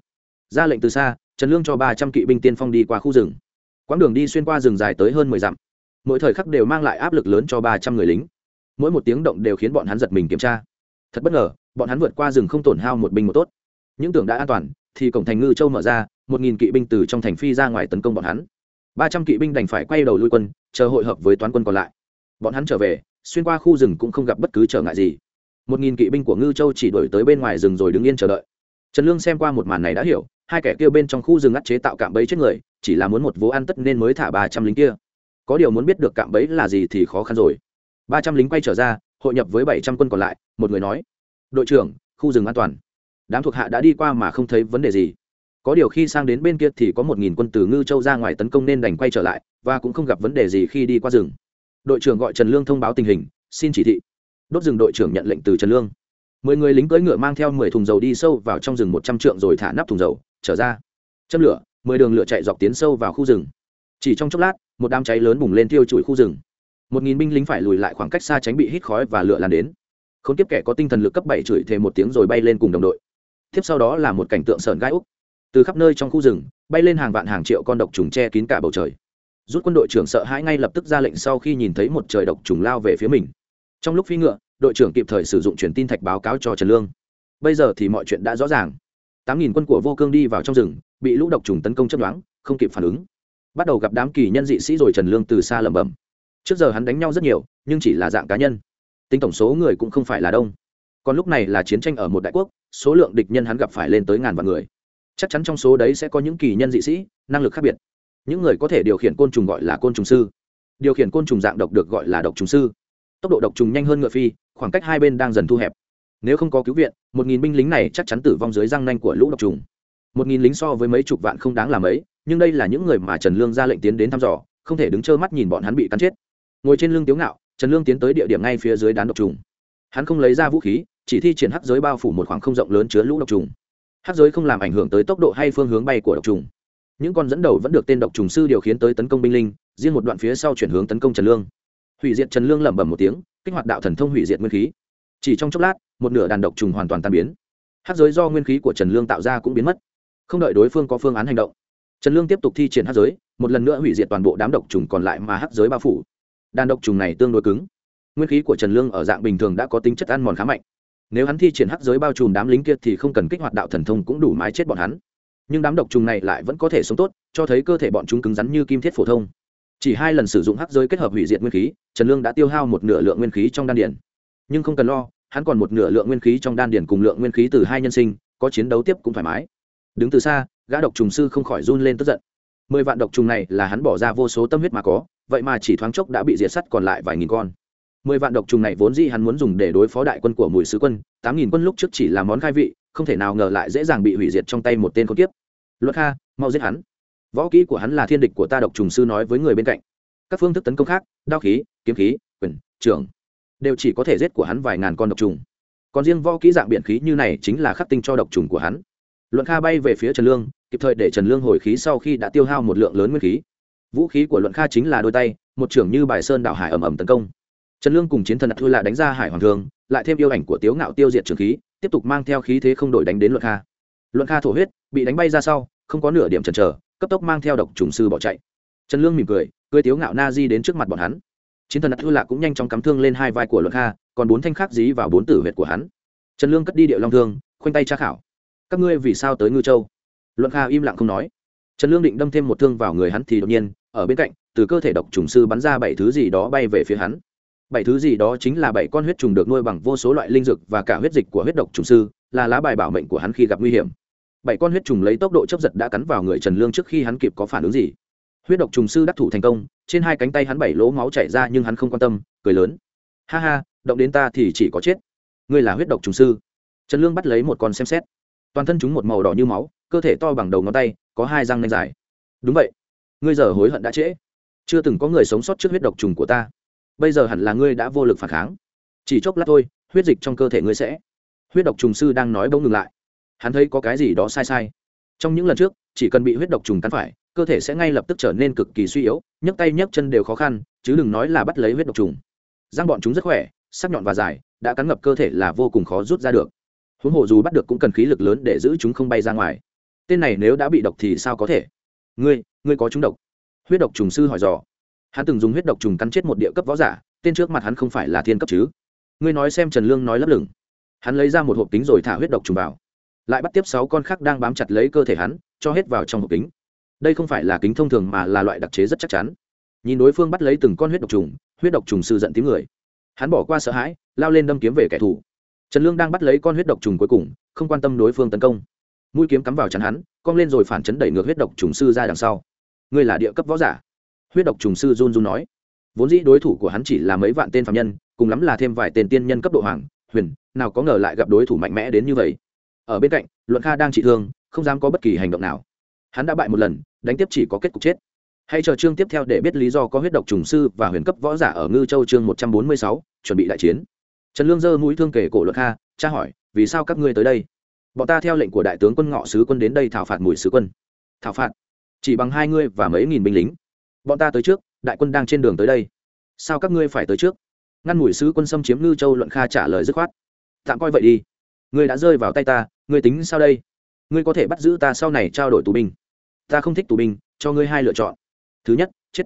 Ra lệnh từ xa, trần lương cho ba trăm kỵ binh tiên phong đi qua khu rừng. Quãng đường đi xuyên qua rừng dài tới hơn mười dặm. Mỗi thời khắc đều mang lại áp lực lớn cho ba trăm người lính. Mỗi một tiếng động đều khiến bọn hắn giật mình kiểm tra thật bất ngờ, bọn hắn vượt qua rừng không tổn hao một binh một tốt. Những tưởng đã an toàn, thì cổng thành ngư châu mở ra, một nghìn kỵ binh từ trong thành phi ra ngoài tấn công bọn hắn. Ba trăm kỵ binh đành phải quay đầu lui quân, chờ hội hợp với toán quân còn lại. Bọn hắn trở về, xuyên qua khu rừng cũng không gặp bất cứ trở ngại gì. Một nghìn kỵ binh của ngư châu chỉ đổi tới bên ngoài rừng rồi đứng yên chờ đợi. Trần lương xem qua một màn này đã hiểu, hai kẻ kia bên trong khu rừng ngắt chế tạo cạm bẫy chết người, chỉ là muốn một vố ăn tất nên mới thả ba trăm lính kia. Có điều muốn biết được cạm bẫy là gì thì khó khăn rồi. Ba trăm lính quay trở ra hội nhập với bảy trăm quân còn lại, một người nói, đội trưởng, khu rừng an toàn. Đám thuộc hạ đã đi qua mà không thấy vấn đề gì. Có điều khi sang đến bên kia thì có một nghìn quân từ ngư châu ra ngoài tấn công nên đành quay trở lại, và cũng không gặp vấn đề gì khi đi qua rừng. Đội trưởng gọi trần lương thông báo tình hình, xin chỉ thị. Đốt rừng đội trưởng nhận lệnh từ trần lương. Mười người lính cưỡi ngựa mang theo mười thùng dầu đi sâu vào trong rừng một trăm trượng rồi thả nắp thùng dầu, trở ra. Châm lửa, mười đường lửa chạy dọc tiến sâu vào khu rừng. Chỉ trong chốc lát, một đám cháy lớn bùng lên thiêu trụi khu rừng một nghìn binh lính phải lùi lại khoảng cách xa tránh bị hít khói và lửa lan đến. Không tiếp kẻ có tinh thần lực cấp bảy chửi thề một tiếng rồi bay lên cùng đồng đội. Tiếp sau đó là một cảnh tượng sờn gai úc. Từ khắp nơi trong khu rừng, bay lên hàng vạn hàng triệu con độc trùng che kín cả bầu trời. Rút quân đội trưởng sợ hãi ngay lập tức ra lệnh sau khi nhìn thấy một trời độc trùng lao về phía mình. Trong lúc phi ngựa, đội trưởng kịp thời sử dụng truyền tin thạch báo cáo cho trần lương. Bây giờ thì mọi chuyện đã rõ ràng. Tám nghìn quân của vô cương đi vào trong rừng, bị lũ độc trùng tấn công chấp đoán không kịp phản ứng. Bắt đầu gặp đám kỳ nhân dị sĩ rồi trần lương từ xa lẩm bẩm trước giờ hắn đánh nhau rất nhiều, nhưng chỉ là dạng cá nhân. Tính tổng số người cũng không phải là đông. Còn lúc này là chiến tranh ở một đại quốc, số lượng địch nhân hắn gặp phải lên tới ngàn vạn người. Chắc chắn trong số đấy sẽ có những kỳ nhân dị sĩ, năng lực khác biệt. Những người có thể điều khiển côn trùng gọi là côn trùng sư. Điều khiển côn trùng dạng độc được gọi là độc trùng sư. Tốc độ độc trùng nhanh hơn ngựa phi, khoảng cách hai bên đang dần thu hẹp. Nếu không có cứu viện, một nghìn binh lính này chắc chắn tử vong dưới răng nanh của lũ độc trùng. Một nghìn lính so với mấy chục vạn không đáng là mấy, nhưng đây là những người mà trần lương ra lệnh tiến đến thăm dò, không thể đứng trơ mắt nhìn bọn hắn bị cắn chết ngồi trên lưng tiếu ngạo, trần lương tiến tới địa điểm ngay phía dưới đán độc trùng. Hắn không lấy ra vũ khí, chỉ thi triển hắc giới bao phủ một khoảng không rộng lớn chứa lũ độc trùng. Hắc giới không làm ảnh hưởng tới tốc độ hay phương hướng bay của độc trùng. Những con dẫn đầu vẫn được tên độc trùng sư điều khiển tới tấn công binh linh, riêng một đoạn phía sau chuyển hướng tấn công trần lương. Hủy diệt trần lương lẩm bẩm một tiếng, kích hoạt đạo thần thông hủy diệt nguyên khí. Chỉ trong chốc lát, một nửa đàn độc trùng hoàn toàn tan biến. Hát giới do nguyên khí của trần lương tạo ra cũng biến mất. Không đợi đối phương có phương án hành động, trần lương tiếp tục thi triển hát giới, một lần nữa hủy diệt toàn bộ đám độc trùng còn lại mà hát giới bao phủ đàn độc trùng này tương đối cứng. Nguyên khí của trần lương ở dạng bình thường đã có tính chất ăn mòn khá mạnh. Nếu hắn thi triển hắc giới bao trùm đám lính kia thì không cần kích hoạt đạo thần thông cũng đủ mái chết bọn hắn. Nhưng đám độc trùng này lại vẫn có thể sống tốt, cho thấy cơ thể bọn chúng cứng rắn như kim thiết phổ thông. Chỉ hai lần sử dụng hắc giới kết hợp hủy diệt nguyên khí, trần lương đã tiêu hao một nửa lượng nguyên khí trong đan điển nhưng không cần lo, hắn còn một nửa lượng nguyên khí trong đan điển cùng lượng nguyên khí từ hai nhân sinh, có chiến đấu tiếp cũng thoải mái. Đứng từ xa, gã độc trùng sư không khỏi run lên tức giận. Mười vạn độc trùng này là hắn bỏ ra vô số tâm huyết mà có vậy mà chỉ thoáng chốc đã bị diệt sắt còn lại vài nghìn con. Mười vạn độc trùng này vốn dĩ hắn muốn dùng để đối phó đại quân của mùi sứ quân, tám nghìn quân lúc trước chỉ là món khai vị, không thể nào ngờ lại dễ dàng bị hủy diệt trong tay một tên con kiếp. Luật kha, mau giết hắn. Võ kỹ của hắn là thiên địch của ta, độc trùng sư nói với người bên cạnh. Các phương thức tấn công khác, đao khí, kiếm khí, quyền, trưởng, đều chỉ có thể giết của hắn vài ngàn con độc trùng. Còn riêng võ kỹ dạng biện khí như này chính là khắc tinh cho độc trùng của hắn. Luận kha bay về phía trần lương, kịp thời để trần lương hồi khí sau khi đã tiêu hao một lượng lớn nguyên khí vũ khí của luận kha chính là đôi tay, một trưởng như bài sơn đạo hải ầm ầm tấn công. Trần lương cùng chiến thần đặt thư là đánh ra hải hoàng thường lại thêm yêu ảnh của tiếu ngạo tiêu diệt trường khí, tiếp tục mang theo khí thế không đổi đánh đến luận kha. Luận kha thổ huyết, bị đánh bay ra sau, không có nửa điểm chần chờ, cấp tốc mang theo độc trùng sư bỏ chạy. Trần lương mỉm cười cười tiếu ngạo na di đến trước mặt bọn hắn. Chiến thần đặt thư lạ cũng nhanh chóng cắm thương lên hai vai của luận kha, còn bốn thanh khác dí vào bốn tử huyệt của hắn. Trần lương cất đi điệu long thương, khoanh tay tra khảo. Các ngươi vì sao tới ngư châu? Luận kha im lặng không nói trần lương định đâm thêm một thương vào người hắn thì đột nhiên, ở bên cạnh, từ cơ thể độc trùng sư bắn ra bảy thứ gì đó bay về phía hắn. Bảy thứ gì đó chính là bảy con huyết trùng được nuôi bằng vô số loại linh dược và cả huyết dịch của huyết độc trùng sư, là lá bài bảo mệnh của hắn khi gặp nguy hiểm. Bảy con huyết trùng lấy tốc độ chấp giật đã cắn vào người trần lương trước khi hắn kịp có phản ứng gì. Huyết độc trùng sư đắc thủ thành công, trên hai cánh tay hắn bảy lỗ máu chảy ra nhưng hắn không quan tâm, cười lớn. Ha ha, động đến ta thì chỉ có chết. Ngươi là huyết độc trùng sư. Trần lương bắt lấy một con xem xét. Toàn thân chúng một màu đỏ như máu, cơ thể to bằng đầu ngón tay có hai răng nanh dài. Đúng vậy. Ngươi giờ hối hận đã trễ. Chưa từng có người sống sót trước huyết độc trùng của ta. Bây giờ hẳn là ngươi đã vô lực phản kháng. Chỉ chốc lát thôi, huyết dịch trong cơ thể ngươi sẽ. Huyết độc trùng sư đang nói bỗng ngừng lại. Hắn thấy có cái gì đó sai sai. Trong những lần trước, chỉ cần bị huyết độc trùng cắn phải, cơ thể sẽ ngay lập tức trở nên cực kỳ suy yếu, nhấc tay nhấc chân đều khó khăn, chứ đừng nói là bắt lấy huyết độc trùng. Răng bọn chúng rất khỏe, sắc nhọn và dài, đã cắn ngập cơ thể là vô cùng khó rút ra được. Huống hồ dù bắt được cũng cần khí lực lớn để giữ chúng không bay ra ngoài tên này nếu đã bị độc thì sao có thể? Ngươi ngươi có trúng độc? Huyết độc trùng sư hỏi dò. Hắn từng dùng huyết độc trùng cắn chết một địa cấp võ giả, tên trước mặt hắn không phải là thiên cấp chứ? Ngươi nói xem trần lương nói lấp lửng. Hắn lấy ra một hộp kính rồi thả huyết độc trùng vào. Lại bắt tiếp sáu con khác đang bám chặt lấy cơ thể hắn, cho hết vào trong hộp kính. Đây không phải là kính thông thường mà là loại đặc chế rất chắc chắn. Nhìn đối phương bắt lấy từng con huyết độc trùng, huyết độc trùng sư giận tím người. Hắn bỏ qua sợ hãi, lao lên đâm kiếm về kẻ thù. Trần lương đang bắt lấy con huyết độc trùng cuối cùng, không quan tâm đối phương tấn công mũi kiếm cắm vào chắn hắn, cong lên rồi phản chấn đẩy ngược huyết độc trùng sư ra đằng sau. Ngươi là địa cấp võ giả. Huyết độc trùng sư run run nói. Vốn dĩ đối thủ của hắn chỉ là mấy vạn tên phạm nhân, cùng lắm là thêm vài tên tiên nhân cấp độ hoàng, huyền, nào có ngờ lại gặp đối thủ mạnh mẽ đến như vậy. Ở bên cạnh, luận kha đang trị thương, không dám có bất kỳ hành động nào. Hắn đã bại một lần, đánh tiếp chỉ có kết cục chết. Hãy chờ chương tiếp theo để biết lý do có huyết độc trùng sư và huyền cấp võ giả ở ngư châu chương một trăm bốn mươi sáu, chuẩn bị đại chiến. Trần lương dơ mũi thương kể cổ luận kha tra hỏi, vì sao các ngươi tới đây? Bọn ta theo lệnh của đại tướng quân ngọ sứ quân đến đây thảo phạt mùi sứ quân. Thảo phạt? Chỉ bằng hai ngươi và mấy nghìn binh lính. Bọn ta tới trước, đại quân đang trên đường tới đây. Sao các ngươi phải tới trước? Ngăn mùi sứ quân xâm chiếm ngư châu luận kha trả lời dứt khoát. Tạm coi vậy đi. Ngươi đã rơi vào tay ta, ngươi tính sao đây? Ngươi có thể bắt giữ ta sau này trao đổi tù binh. Ta không thích tù binh, cho ngươi hai lựa chọn. Thứ nhất, chết.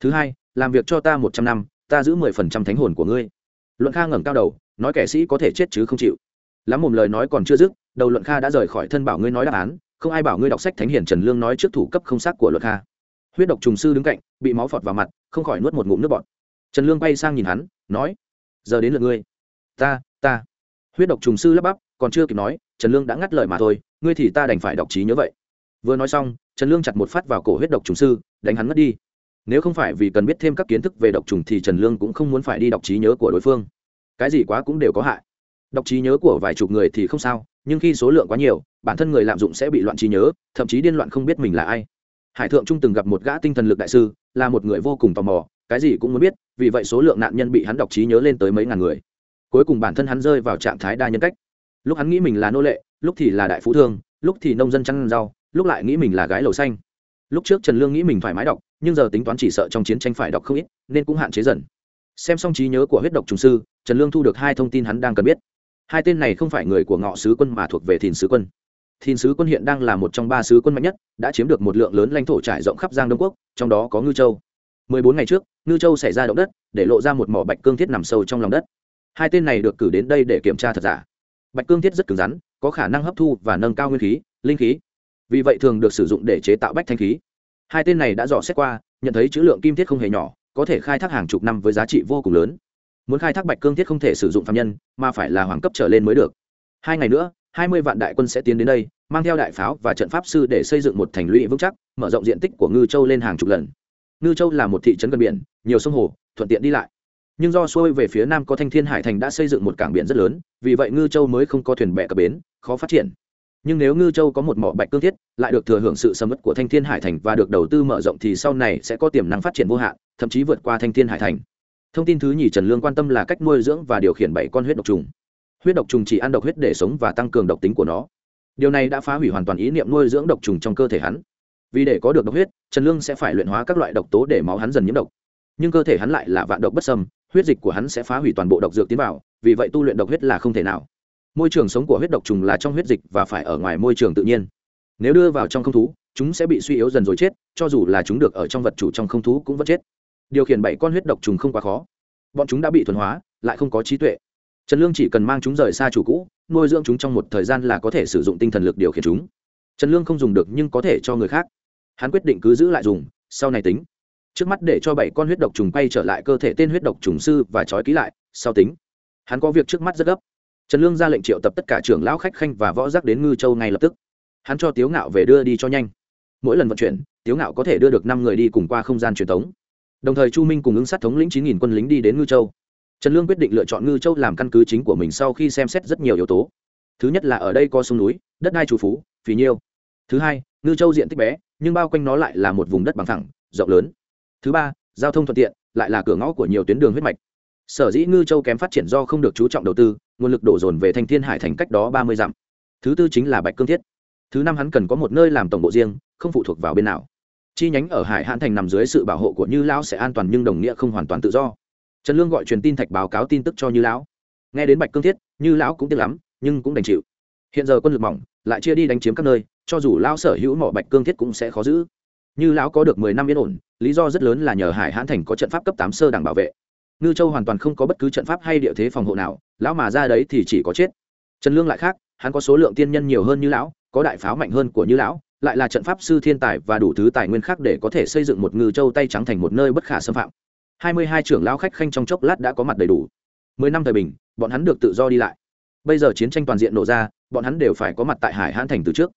Thứ hai, làm việc cho ta một trăm năm, ta giữ mười phần trăm thánh hồn của ngươi. Luận kha ngẩng cao đầu, nói kẻ sĩ có thể chết chứ không chịu. Lắm mồm lời nói còn chưa dứt đầu luận kha đã rời khỏi thân bảo ngươi nói đáp án, không ai bảo ngươi đọc sách thánh hiển trần lương nói trước thủ cấp không xác của luận kha. Huyết độc trùng sư đứng cạnh, bị máu phọt vào mặt, không khỏi nuốt một ngụm nước bọt. Trần lương bay sang nhìn hắn, nói, giờ đến lượt ngươi. Ta ta. Huyết độc trùng sư lắp bắp, còn chưa kịp nói, trần lương đã ngắt lời mà thôi, ngươi thì ta đành phải đọc trí nhớ vậy. Vừa nói xong, trần lương chặt một phát vào cổ huyết độc trùng sư, đánh hắn ngất đi. Nếu không phải vì cần biết thêm các kiến thức về độc trùng thì trần lương cũng không muốn phải đi đọc trí nhớ của đối phương. Cái gì quá cũng đều có hại. Đọc trí nhớ của vài chục người thì không sao nhưng khi số lượng quá nhiều, bản thân người lạm dụng sẽ bị loạn trí nhớ, thậm chí điên loạn không biết mình là ai. Hải thượng trung từng gặp một gã tinh thần lực đại sư, là một người vô cùng tò mò, cái gì cũng muốn biết, vì vậy số lượng nạn nhân bị hắn đọc trí nhớ lên tới mấy ngàn người. Cuối cùng bản thân hắn rơi vào trạng thái đa nhân cách. Lúc hắn nghĩ mình là nô lệ, lúc thì là đại phú thương, lúc thì nông dân chăn rau, lúc lại nghĩ mình là gái lầu xanh. Lúc trước trần lương nghĩ mình phải mái đọc, nhưng giờ tính toán chỉ sợ trong chiến tranh phải đọc không ít, nên cũng hạn chế dần. Xem xong trí nhớ của huyết độc trùng sư, trần lương thu được hai thông tin hắn đang cần biết hai tên này không phải người của ngọ sứ quân mà thuộc về thìn sứ quân. Thìn sứ quân hiện đang là một trong ba sứ quân mạnh nhất, đã chiếm được một lượng lớn lãnh thổ trải rộng khắp giang đông quốc, trong đó có ngư châu. Mười bốn ngày trước, ngư châu xảy ra động đất, để lộ ra một mỏ bạch cương thiết nằm sâu trong lòng đất. Hai tên này được cử đến đây để kiểm tra thật giả. Bạch cương thiết rất cứng rắn, có khả năng hấp thu và nâng cao nguyên khí, linh khí. Vì vậy thường được sử dụng để chế tạo bách thanh khí. Hai tên này đã dò xét qua, nhận thấy chữ lượng kim thiết không hề nhỏ, có thể khai thác hàng chục năm với giá trị vô cùng lớn muốn khai thác bạch cương thiết không thể sử dụng phạm nhân, mà phải là hoàng cấp trở lên mới được. Hai ngày nữa, hai mươi vạn đại quân sẽ tiến đến đây, mang theo đại pháo và trận pháp sư để xây dựng một thành lũy vững chắc, mở rộng diện tích của ngư châu lên hàng chục lần. Ngư châu là một thị trấn gần biển, nhiều sông hồ, thuận tiện đi lại. Nhưng do xuôi về phía nam có thanh thiên hải thành đã xây dựng một cảng biển rất lớn, vì vậy ngư châu mới không có thuyền bè cập bến, khó phát triển. Nhưng nếu ngư châu có một mỏ bạch cương thiết, lại được thừa hưởng sự sầm mất của thanh thiên hải thành và được đầu tư mở rộng thì sau này sẽ có tiềm năng phát triển vô hạn, thậm chí vượt qua thanh thiên hải thành thông tin thứ nhì trần lương quan tâm là cách nuôi dưỡng và điều khiển bảy con huyết độc trùng. Huyết độc trùng chỉ ăn độc huyết để sống và tăng cường độc tính của nó. Điều này đã phá hủy hoàn toàn ý niệm nuôi dưỡng độc trùng trong cơ thể hắn. Vì để có được độc huyết, trần lương sẽ phải luyện hóa các loại độc tố để máu hắn dần nhiễm độc. Nhưng cơ thể hắn lại là vạn độc bất sâm huyết dịch của hắn sẽ phá hủy toàn bộ độc dược tiến vào, vì vậy tu luyện độc huyết là không thể nào. Môi trường sống của huyết độc trùng là trong huyết dịch và phải ở ngoài môi trường tự nhiên. Nếu đưa vào trong không thú, chúng sẽ bị suy yếu dần rồi chết, cho dù là chúng được ở trong vật chủ trong không thú cũng vẫn chết điều khiển bảy con huyết độc trùng không quá khó. Bọn chúng đã bị thuần hóa, lại không có trí tuệ. Trần lương chỉ cần mang chúng rời xa chủ cũ, nuôi dưỡng chúng trong một thời gian là có thể sử dụng tinh thần lực điều khiển chúng. Trần lương không dùng được nhưng có thể cho người khác. Hắn quyết định cứ giữ lại dùng, sau này tính. Trước mắt để cho bảy con huyết độc trùng quay trở lại cơ thể tên huyết độc trùng sư và trói ký lại, sau tính. Hắn có việc trước mắt rất gấp. Trần lương ra lệnh triệu tập tất cả trưởng lão khách khanh và võ giác đến ngư châu ngay lập tức. Hắn cho tiếu ngạo về đưa đi cho nhanh. Mỗi lần vận chuyển, tiếu ngạo có thể đưa được năm người đi cùng qua không gian truyền thống đồng thời chu minh cùng ứng sát thống lĩnh chín nghìn quân lính đi đến ngư châu. Trần lương quyết định lựa chọn ngư châu làm căn cứ chính của mình sau khi xem xét rất nhiều yếu tố. Thứ nhất là ở đây có sông núi, đất đai trù phú, phì nhiêu. Thứ hai, ngư châu diện tích bé, nhưng bao quanh nó lại là một vùng đất bằng thẳng rộng lớn. Thứ ba, giao thông thuận tiện, lại là cửa ngõ của nhiều tuyến đường huyết mạch. Sở dĩ ngư châu kém phát triển do không được chú trọng đầu tư, nguồn lực đổ dồn về thanh thiên hải thành cách đó ba mươi dặm. Thứ tư chính là bạch cương thiết. Thứ năm hắn cần có một nơi làm tổng bộ riêng, không phụ thuộc vào bên nào chi nhánh ở hải hãn thành nằm dưới sự bảo hộ của như lão sẽ an toàn nhưng đồng nghĩa không hoàn toàn tự do. Trần lương gọi truyền tin thạch báo cáo tin tức cho như lão. Nghe đến bạch cương thiết, như lão cũng tiếc lắm, nhưng cũng đành chịu. Hiện giờ quân lực mỏng, lại chia đi đánh chiếm các nơi, cho dù lão sở hữu mỏ bạch cương thiết cũng sẽ khó giữ. Như lão có được mười năm yên ổn, lý do rất lớn là nhờ hải hãn thành có trận pháp cấp tám sơ đẳng bảo vệ. Ngư châu hoàn toàn không có bất cứ trận pháp hay địa thế phòng hộ nào, lão mà ra đấy thì chỉ có chết. Trần lương lại khác, hắn có số lượng tiên nhân nhiều hơn như lão, có đại pháo mạnh hơn của như lão lại là trận pháp sư thiên tài và đủ thứ tài nguyên khác để có thể xây dựng một ngư châu tay trắng thành một nơi bất khả xâm phạm. Hai mươi hai trưởng lão khách khanh trong chốc lát đã có mặt đầy đủ. Mười năm thời bình, bọn hắn được tự do đi lại. Bây giờ chiến tranh toàn diện nổ ra, bọn hắn đều phải có mặt tại hải hãn thành từ trước.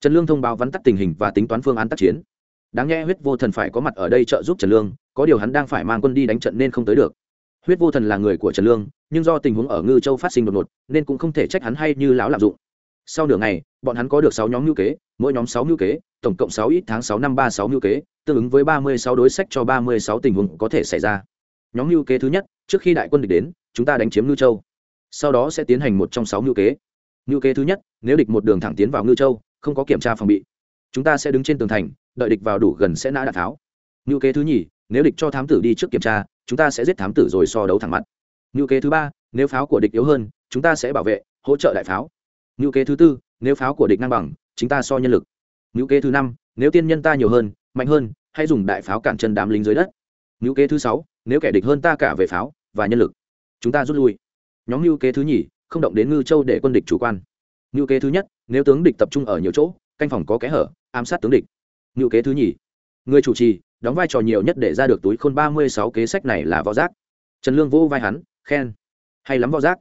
Trần lương thông báo vắn tắt tình hình và tính toán phương án tác chiến. Đáng nhẽ huyết vô thần phải có mặt ở đây trợ giúp trần lương, có điều hắn đang phải mang quân đi đánh trận nên không tới được. Huyết vô thần là người của trần lương, nhưng do tình huống ở ngư châu phát sinh đột ngột, nên cũng không thể trách hắn hay như lão lạm dụng sau nửa ngày, bọn hắn có được sáu nhóm ngữ kế, mỗi nhóm sáu ngữ kế, tổng cộng sáu ít tháng sáu năm ba sáu ngữ kế, tương ứng với ba mươi sáu đối sách cho ba mươi sáu tình huống có thể xảy ra. Nhóm ngữ kế thứ nhất, trước khi đại quân địch đến, chúng ta đánh chiếm ngư châu. Sau đó sẽ tiến hành một trong sáu ngữ kế. Ngữ kế thứ nhất, nếu địch một đường thẳng tiến vào ngư châu, không có kiểm tra phòng bị, chúng ta sẽ đứng trên tường thành, đợi địch vào đủ gần sẽ nã đạn tháo. Ngữ kế thứ nhì, nếu địch cho thám tử đi trước kiểm tra, chúng ta sẽ giết thám tử rồi so đấu thẳng mặt. Ngữ kế thứ ba, nếu pháo của địch yếu hơn, chúng ta sẽ bảo vệ, hỗ trợ đại pháo ngữ kế thứ tư, nếu pháo của địch ngang bằng chúng ta so nhân lực. Ngữ kế thứ năm, nếu tiên nhân ta nhiều hơn, mạnh hơn, hãy dùng đại pháo cản chân đám lính dưới đất. Ngữ kế thứ sáu, nếu kẻ địch hơn ta cả về pháo và nhân lực, chúng ta rút lui. Nhóm ngữ kế thứ nhì, không động đến ngư châu để quân địch chủ quan. Ngữ kế thứ nhất, nếu tướng địch tập trung ở nhiều chỗ, canh phòng có kẽ hở, ám sát tướng địch. Ngữ kế thứ nhì, người chủ trì, đóng vai trò nhiều nhất để ra được túi khôn ba mươi sáu kế sách này là võ giác. Trần lương vô vai hắn, khen. Hay lắm võ giác.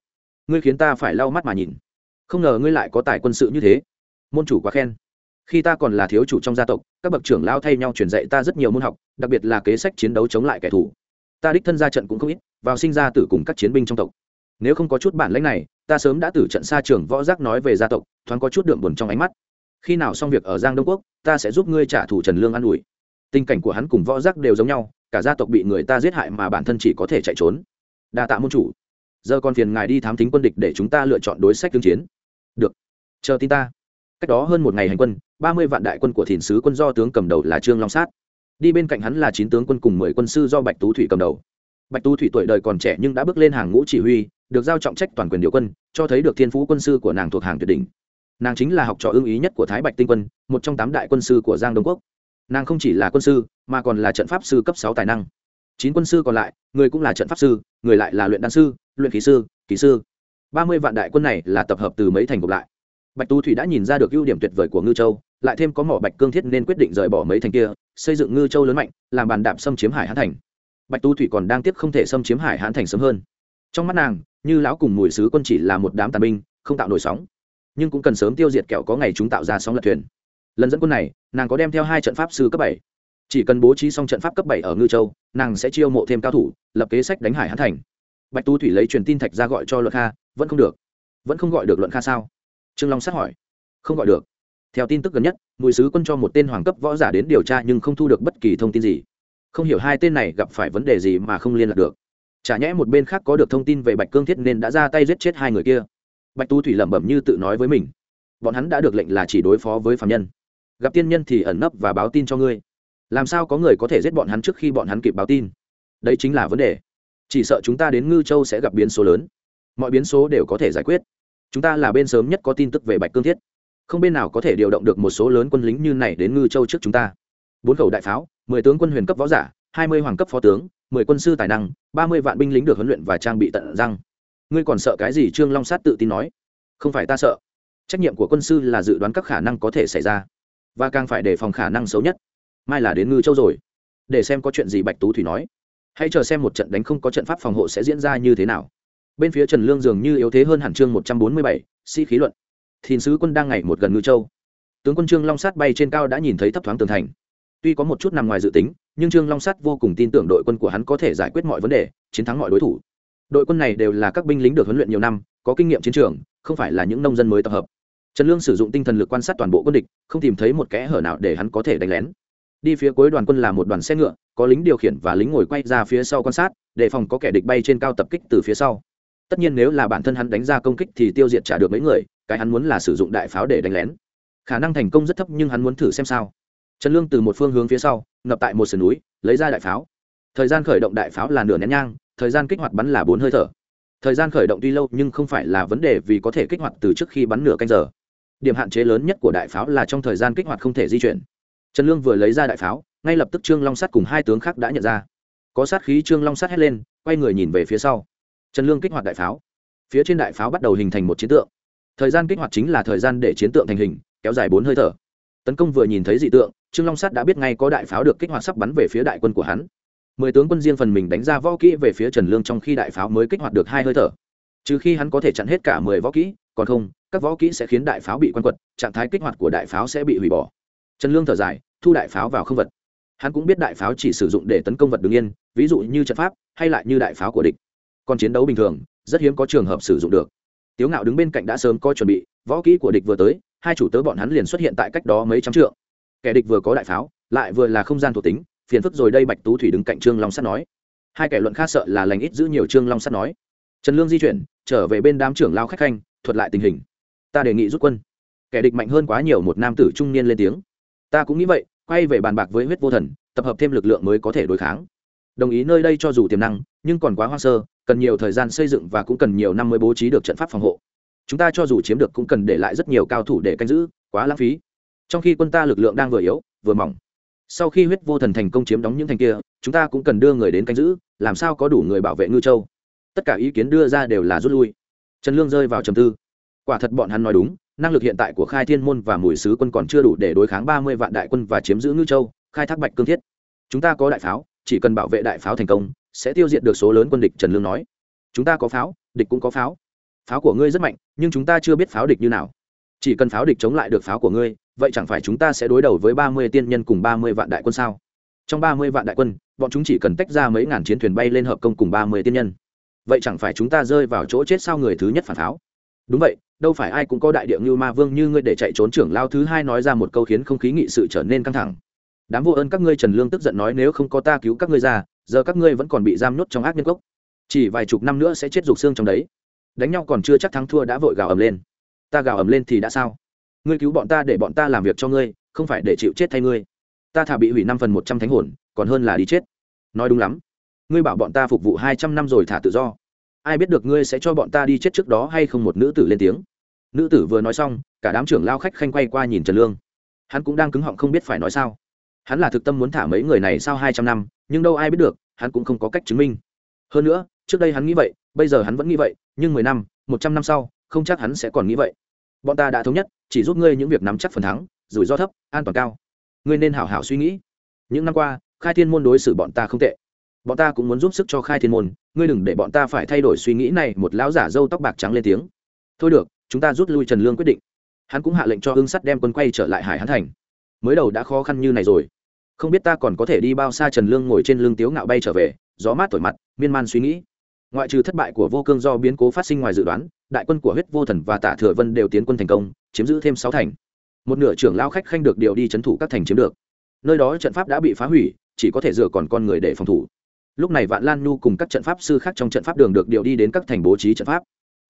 Ngươi khiến ta phải lau mắt mà nhìn không ngờ ngươi lại có tài quân sự như thế. Môn chủ quá khen. Khi ta còn là thiếu chủ trong gia tộc, các bậc trưởng lao thay nhau truyền dạy ta rất nhiều môn học, đặc biệt là kế sách chiến đấu chống lại kẻ thù. Ta đích thân ra trận cũng không ít, vào sinh ra tử cùng các chiến binh trong tộc. Nếu không có chút bản lãnh này, ta sớm đã tử trận xa trường võ giác nói về gia tộc, thoáng có chút đượm buồn trong ánh mắt. Khi nào xong việc ở giang đông quốc, ta sẽ giúp ngươi trả thù trần lương an ủi. Tình cảnh của hắn cùng võ giác đều giống nhau, cả gia tộc bị người ta giết hại mà bản thân chỉ có thể chạy trốn. Đa tạ môn chủ. Giờ còn phiền ngài đi thám thính quân địch để chúng ta lựa chọn đối sách tương chiến chờ tin ta. Cách đó hơn một ngày hành quân, ba mươi vạn đại quân của thìn sứ quân do tướng cầm đầu là trương long sát. Đi bên cạnh hắn là chín tướng quân cùng mười quân sư do bạch tú thủy cầm đầu. Bạch tú thủy tuổi đời còn trẻ nhưng đã bước lên hàng ngũ chỉ huy, được giao trọng trách toàn quyền điều quân, cho thấy được thiên phú quân sư của nàng thuộc hàng tuyệt đỉnh. Nàng chính là học trò ưng ý nhất của thái bạch tinh quân, một trong tám đại quân sư của giang đông quốc. Nàng không chỉ là quân sư, mà còn là trận pháp sư cấp sáu tài năng. Chín quân sư còn lại, người cũng là trận pháp sư, người lại là luyện đan sư, luyện khí sư, kỹ sư. Ba mươi vạn đại quân này là tập hợp từ mấy thành gộp lại bạch tu thủy đã nhìn ra được ưu điểm tuyệt vời của ngư châu, lại thêm có mỏ bạch cương thiết nên quyết định rời bỏ mấy thành kia, xây dựng ngư châu lớn mạnh, làm bàn đạp xâm chiếm hải hãn thành. Bạch tu thủy còn đang tiếp không thể xâm chiếm hải hãn thành sớm hơn. Trong mắt nàng, như lão cùng mùi sứ quân chỉ là một đám tàn binh, không tạo nổi sóng. Nhưng cũng cần sớm tiêu diệt kẹo có ngày chúng tạo ra sóng lật thuyền. Lần dẫn quân này, nàng có đem theo hai trận pháp sư cấp bảy. Chỉ cần bố trí xong trận pháp cấp bảy ở ngư châu, nàng sẽ chiêu mộ thêm cao thủ, lập kế sách đánh hải hãn thành. Bạch tu thủy lấy truyền tin thạch ra gọi cho luận kha, vẫn không được. Vẫn không gọi được luận kha sao? Trương long sát hỏi. Không gọi được. Theo tin tức gần nhất, mùi sứ quân cho một tên hoàng cấp võ giả đến điều tra nhưng không thu được bất kỳ thông tin gì. Không hiểu hai tên này gặp phải vấn đề gì mà không liên lạc được. Chả nhẽ một bên khác có được thông tin về bạch cương thiết nên đã ra tay giết chết hai người kia. Bạch tu thủy lẩm bẩm như tự nói với mình. Bọn hắn đã được lệnh là chỉ đối phó với phạm nhân. Gặp tiên nhân thì ẩn nấp và báo tin cho ngươi. Làm sao có người có thể giết bọn hắn trước khi bọn hắn kịp báo tin? Đấy chính là vấn đề. Chỉ sợ chúng ta đến ngư châu sẽ gặp biến số lớn. Mọi biến số đều có thể giải quyết chúng ta là bên sớm nhất có tin tức về bạch cương thiết. Không bên nào có thể điều động được một số lớn quân lính như này đến ngư châu trước chúng ta. Bốn khẩu đại pháo, mười tướng quân huyền cấp võ giả, hai mươi hoàng cấp phó tướng, mười quân sư tài năng, ba mươi vạn binh lính được huấn luyện và trang bị tận răng. Ngươi còn sợ cái gì? Trương long sát tự tin nói. Không phải ta sợ. Trách nhiệm của quân sư là dự đoán các khả năng có thể xảy ra. Và càng phải đề phòng khả năng xấu nhất. Mai là đến ngư châu rồi. Để xem có chuyện gì bạch tú thủy nói. Hãy chờ xem một trận đánh không có trận pháp phòng hộ sẽ diễn ra như thế nào bên phía trần lương dường như yếu thế hơn hẳn chương một trăm bốn mươi bảy, sĩ khí luận. Thìn sứ quân đang ngày một gần ngư châu. Tướng quân trương long sát bay trên cao đã nhìn thấy thấp thoáng tường thành. Tuy có một chút nằm ngoài dự tính, nhưng trương long sát vô cùng tin tưởng đội quân của hắn có thể giải quyết mọi vấn đề, chiến thắng mọi đối thủ. Đội quân này đều là các binh lính được huấn luyện nhiều năm, có kinh nghiệm chiến trường, không phải là những nông dân mới tập hợp. Trần lương sử dụng tinh thần lực quan sát toàn bộ quân địch, không tìm thấy một kẽ hở nào để hắn có thể đánh lén. Đi phía cuối đoàn quân là một đoàn xe ngựa, có lính điều khiển và lính ngồi quay ra phía sau quan sát, đề phòng có kẻ địch bay trên cao tập kích từ phía sau tất nhiên nếu là bản thân hắn đánh ra công kích thì tiêu diệt trả được mấy người, cái hắn muốn là sử dụng đại pháo để đánh lén. Khả năng thành công rất thấp nhưng hắn muốn thử xem sao. Trần lương từ một phương hướng phía sau, ngập tại một sườn núi, lấy ra đại pháo. Thời gian khởi động đại pháo là nửa nén nhang, thời gian kích hoạt bắn là bốn hơi thở. Thời gian khởi động tuy lâu nhưng không phải là vấn đề vì có thể kích hoạt từ trước khi bắn nửa canh giờ. Điểm hạn chế lớn nhất của đại pháo là trong thời gian kích hoạt không thể di chuyển. Trần lương vừa lấy ra đại pháo, ngay lập tức trương long sắt cùng hai tướng khác đã nhận ra. Có sát khí trương long sắt hét lên, quay người nhìn về phía sau trần lương kích hoạt đại pháo. Phía trên đại pháo bắt đầu hình thành một chiến tượng. Thời gian kích hoạt chính là thời gian để chiến tượng thành hình, kéo dài bốn hơi thở. Tấn công vừa nhìn thấy dị tượng, trương long sắt đã biết ngay có đại pháo được kích hoạt sắp bắn về phía đại quân của hắn. Mười tướng quân riêng phần mình đánh ra võ kỹ về phía trần lương trong khi đại pháo mới kích hoạt được hai hơi thở. Trừ khi hắn có thể chặn hết cả mười võ kỹ, còn không, các võ kỹ sẽ khiến đại pháo bị quan quật, trạng thái kích hoạt của đại pháo sẽ bị hủy bỏ. Trần lương thở dài, thu đại pháo vào không vật. Hắn cũng biết đại pháo chỉ sử dụng để tấn công vật đứng yên, ví dụ như trận pháp, hay lại như đại pháo của địch còn chiến đấu bình thường, rất hiếm có trường hợp sử dụng được. Tiếu ngạo đứng bên cạnh đã sớm có chuẩn bị, võ kỹ của địch vừa tới, hai chủ tớ bọn hắn liền xuất hiện tại cách đó mấy trăm trượng. Kẻ địch vừa có đại pháo, lại vừa là không gian thuộc tính, phiền phức rồi đây bạch tú thủy đứng cạnh trương long sắt nói. Hai kẻ luận khác sợ là lành ít giữ nhiều trương long sắt nói. Trần lương di chuyển, trở về bên đám trưởng lao khách khanh, thuật lại tình hình. Ta đề nghị rút quân. Kẻ địch mạnh hơn quá nhiều một nam tử trung niên lên tiếng. Ta cũng nghĩ vậy, quay về bàn bạc với huyết vô thần, tập hợp thêm lực lượng mới có thể đối kháng. Đồng ý nơi đây cho dù tiềm năng, nhưng còn quá hoang sơ cần nhiều thời gian xây dựng và cũng cần nhiều năm mới bố trí được trận pháp phòng hộ. Chúng ta cho dù chiếm được cũng cần để lại rất nhiều cao thủ để canh giữ, quá lãng phí. Trong khi quân ta lực lượng đang vừa yếu, vừa mỏng. Sau khi huyết vô thần thành công chiếm đóng những thành kia, chúng ta cũng cần đưa người đến canh giữ, làm sao có đủ người bảo vệ ngư châu. Tất cả ý kiến đưa ra đều là rút lui. Trần lương rơi vào trầm tư. Quả thật bọn hắn nói đúng, năng lực hiện tại của khai thiên môn và mùi sứ quân còn chưa đủ để đối kháng ba mươi vạn đại quân và chiếm giữ ngư châu, khai thác bạch cương thiết. Chúng ta có đại pháo, chỉ cần bảo vệ đại pháo thành công sẽ tiêu diệt được số lớn quân địch, trần lương nói. Chúng ta có pháo, địch cũng có pháo. Pháo của ngươi rất mạnh, nhưng chúng ta chưa biết pháo địch như nào. Chỉ cần pháo địch chống lại được pháo của ngươi, vậy chẳng phải chúng ta sẽ đối đầu với ba mươi tiên nhân cùng ba mươi vạn đại quân sao? Trong ba mươi vạn đại quân, bọn chúng chỉ cần tách ra mấy ngàn chiến thuyền bay lên hợp công cùng ba mươi tiên nhân. Vậy chẳng phải chúng ta rơi vào chỗ chết sao người thứ nhất phản pháo? Đúng vậy, đâu phải ai cũng có đại địa ngưu ma vương như ngươi để chạy trốn trưởng lao thứ hai nói ra một câu khiến không khí nghị sự trở nên căng thẳng. Đám vô ơn các ngươi, trần lương tức giận nói, nếu không có ta cứu các ngươi ra giờ các ngươi vẫn còn bị giam nhốt trong ác nhân cốc. Chỉ vài chục năm nữa sẽ chết rục xương trong đấy. Đánh nhau còn chưa chắc thắng thua đã vội gào ầm lên. Ta gào ầm lên thì đã sao? Ngươi cứu bọn ta để bọn ta làm việc cho ngươi, không phải để chịu chết thay ngươi. Ta thả bị hủy năm phần một trăm thánh hồn, còn hơn là đi chết. Nói đúng lắm. Ngươi bảo bọn ta phục vụ hai trăm năm rồi thả tự do. Ai biết được ngươi sẽ cho bọn ta đi chết trước đó hay không một nữ tử lên tiếng. Nữ tử vừa nói xong, cả đám trưởng lao khách khanh quay qua nhìn trần lương. Hắn cũng đang cứng họng không biết phải nói sao. Hắn là thực tâm muốn thả mấy người này sau hai trăm năm nhưng đâu ai biết được, hắn cũng không có cách chứng minh. Hơn nữa, trước đây hắn nghĩ vậy, bây giờ hắn vẫn nghĩ vậy, nhưng mười năm, một trăm năm sau, không chắc hắn sẽ còn nghĩ vậy. Bọn ta đã thống nhất, chỉ giúp ngươi những việc nắm chắc phần thắng, rủi ro thấp, an toàn cao. Ngươi nên hảo hảo suy nghĩ. Những năm qua, khai thiên môn đối xử bọn ta không tệ. Bọn ta cũng muốn giúp sức cho khai thiên môn, ngươi đừng để bọn ta phải thay đổi suy nghĩ này, một lão giả dâu tóc bạc trắng lên tiếng. Thôi được, chúng ta rút lui trần lương quyết định. Hắn cũng hạ lệnh cho hương sắt đem quân quay trở lại hải Hán thành. Mới đầu đã khó khăn như này rồi không biết ta còn có thể đi bao xa trần lương ngồi trên lưng tiếu ngạo bay trở về, gió mát thổi mặt, miên man suy nghĩ. Ngoại trừ thất bại của vô cương do biến cố phát sinh ngoài dự đoán, đại quân của huyết vô thần và tả thừa vân đều tiến quân thành công, chiếm giữ thêm sáu thành. Một nửa trưởng lao khách khanh được điều đi c h ấ n thủ các thành chiếm được. Nơi đó trận pháp đã bị phá hủy, chỉ có thể dựa còn con người để phòng thủ. Lúc này vạn lan nhu cùng các trận pháp sư khác trong trận pháp đường được điều đi đến các thành bố trí trận pháp.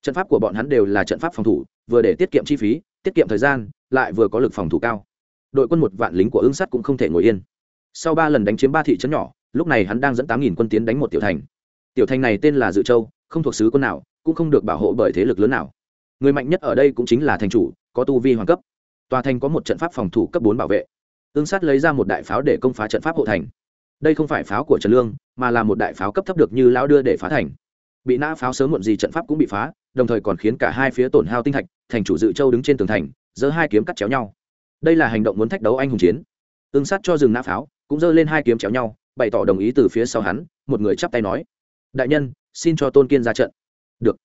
Trận pháp của bọn hắn đều là trận pháp phòng thủ, vừa để tiết kiệm chi phí, tiết kiệm thời gian, lại vừa có lực phòng thủ cao. Đội quân một vạn lính của ương sắt cũng không thể ngồi yên sau ba lần đánh chiếm ba thị trấn nhỏ, lúc này hắn đang dẫn tám nghìn quân tiến đánh một tiểu thành. Tiểu thành này tên là dự châu, không thuộc sứ quân nào, cũng không được bảo hộ bởi thế lực lớn nào. Người mạnh nhất ở đây cũng chính là thành chủ, có tu vi hoàng cấp. Tòa thành có một trận pháp phòng thủ cấp bốn bảo vệ. Ương sát lấy ra một đại pháo để công phá trận pháp hộ thành. Đây không phải pháo của trần lương, mà là một đại pháo cấp thấp được như lão đưa để phá thành. Bị nã pháo sớm muộn gì trận pháp cũng bị phá, đồng thời còn khiến cả hai phía tổn hao tinh thạch, thành chủ dự châu đứng trên tường thành, giơ hai kiếm cắt chéo nhau. Đây là hành động muốn thách đấu anh hùng chiến. Ương sát cho dừng nã pháo cũng giơ lên hai kiếm chéo nhau, bày tỏ đồng ý từ phía sau hắn, một người chắp tay nói, đại nhân, xin cho tôn kiên ra trận. Được.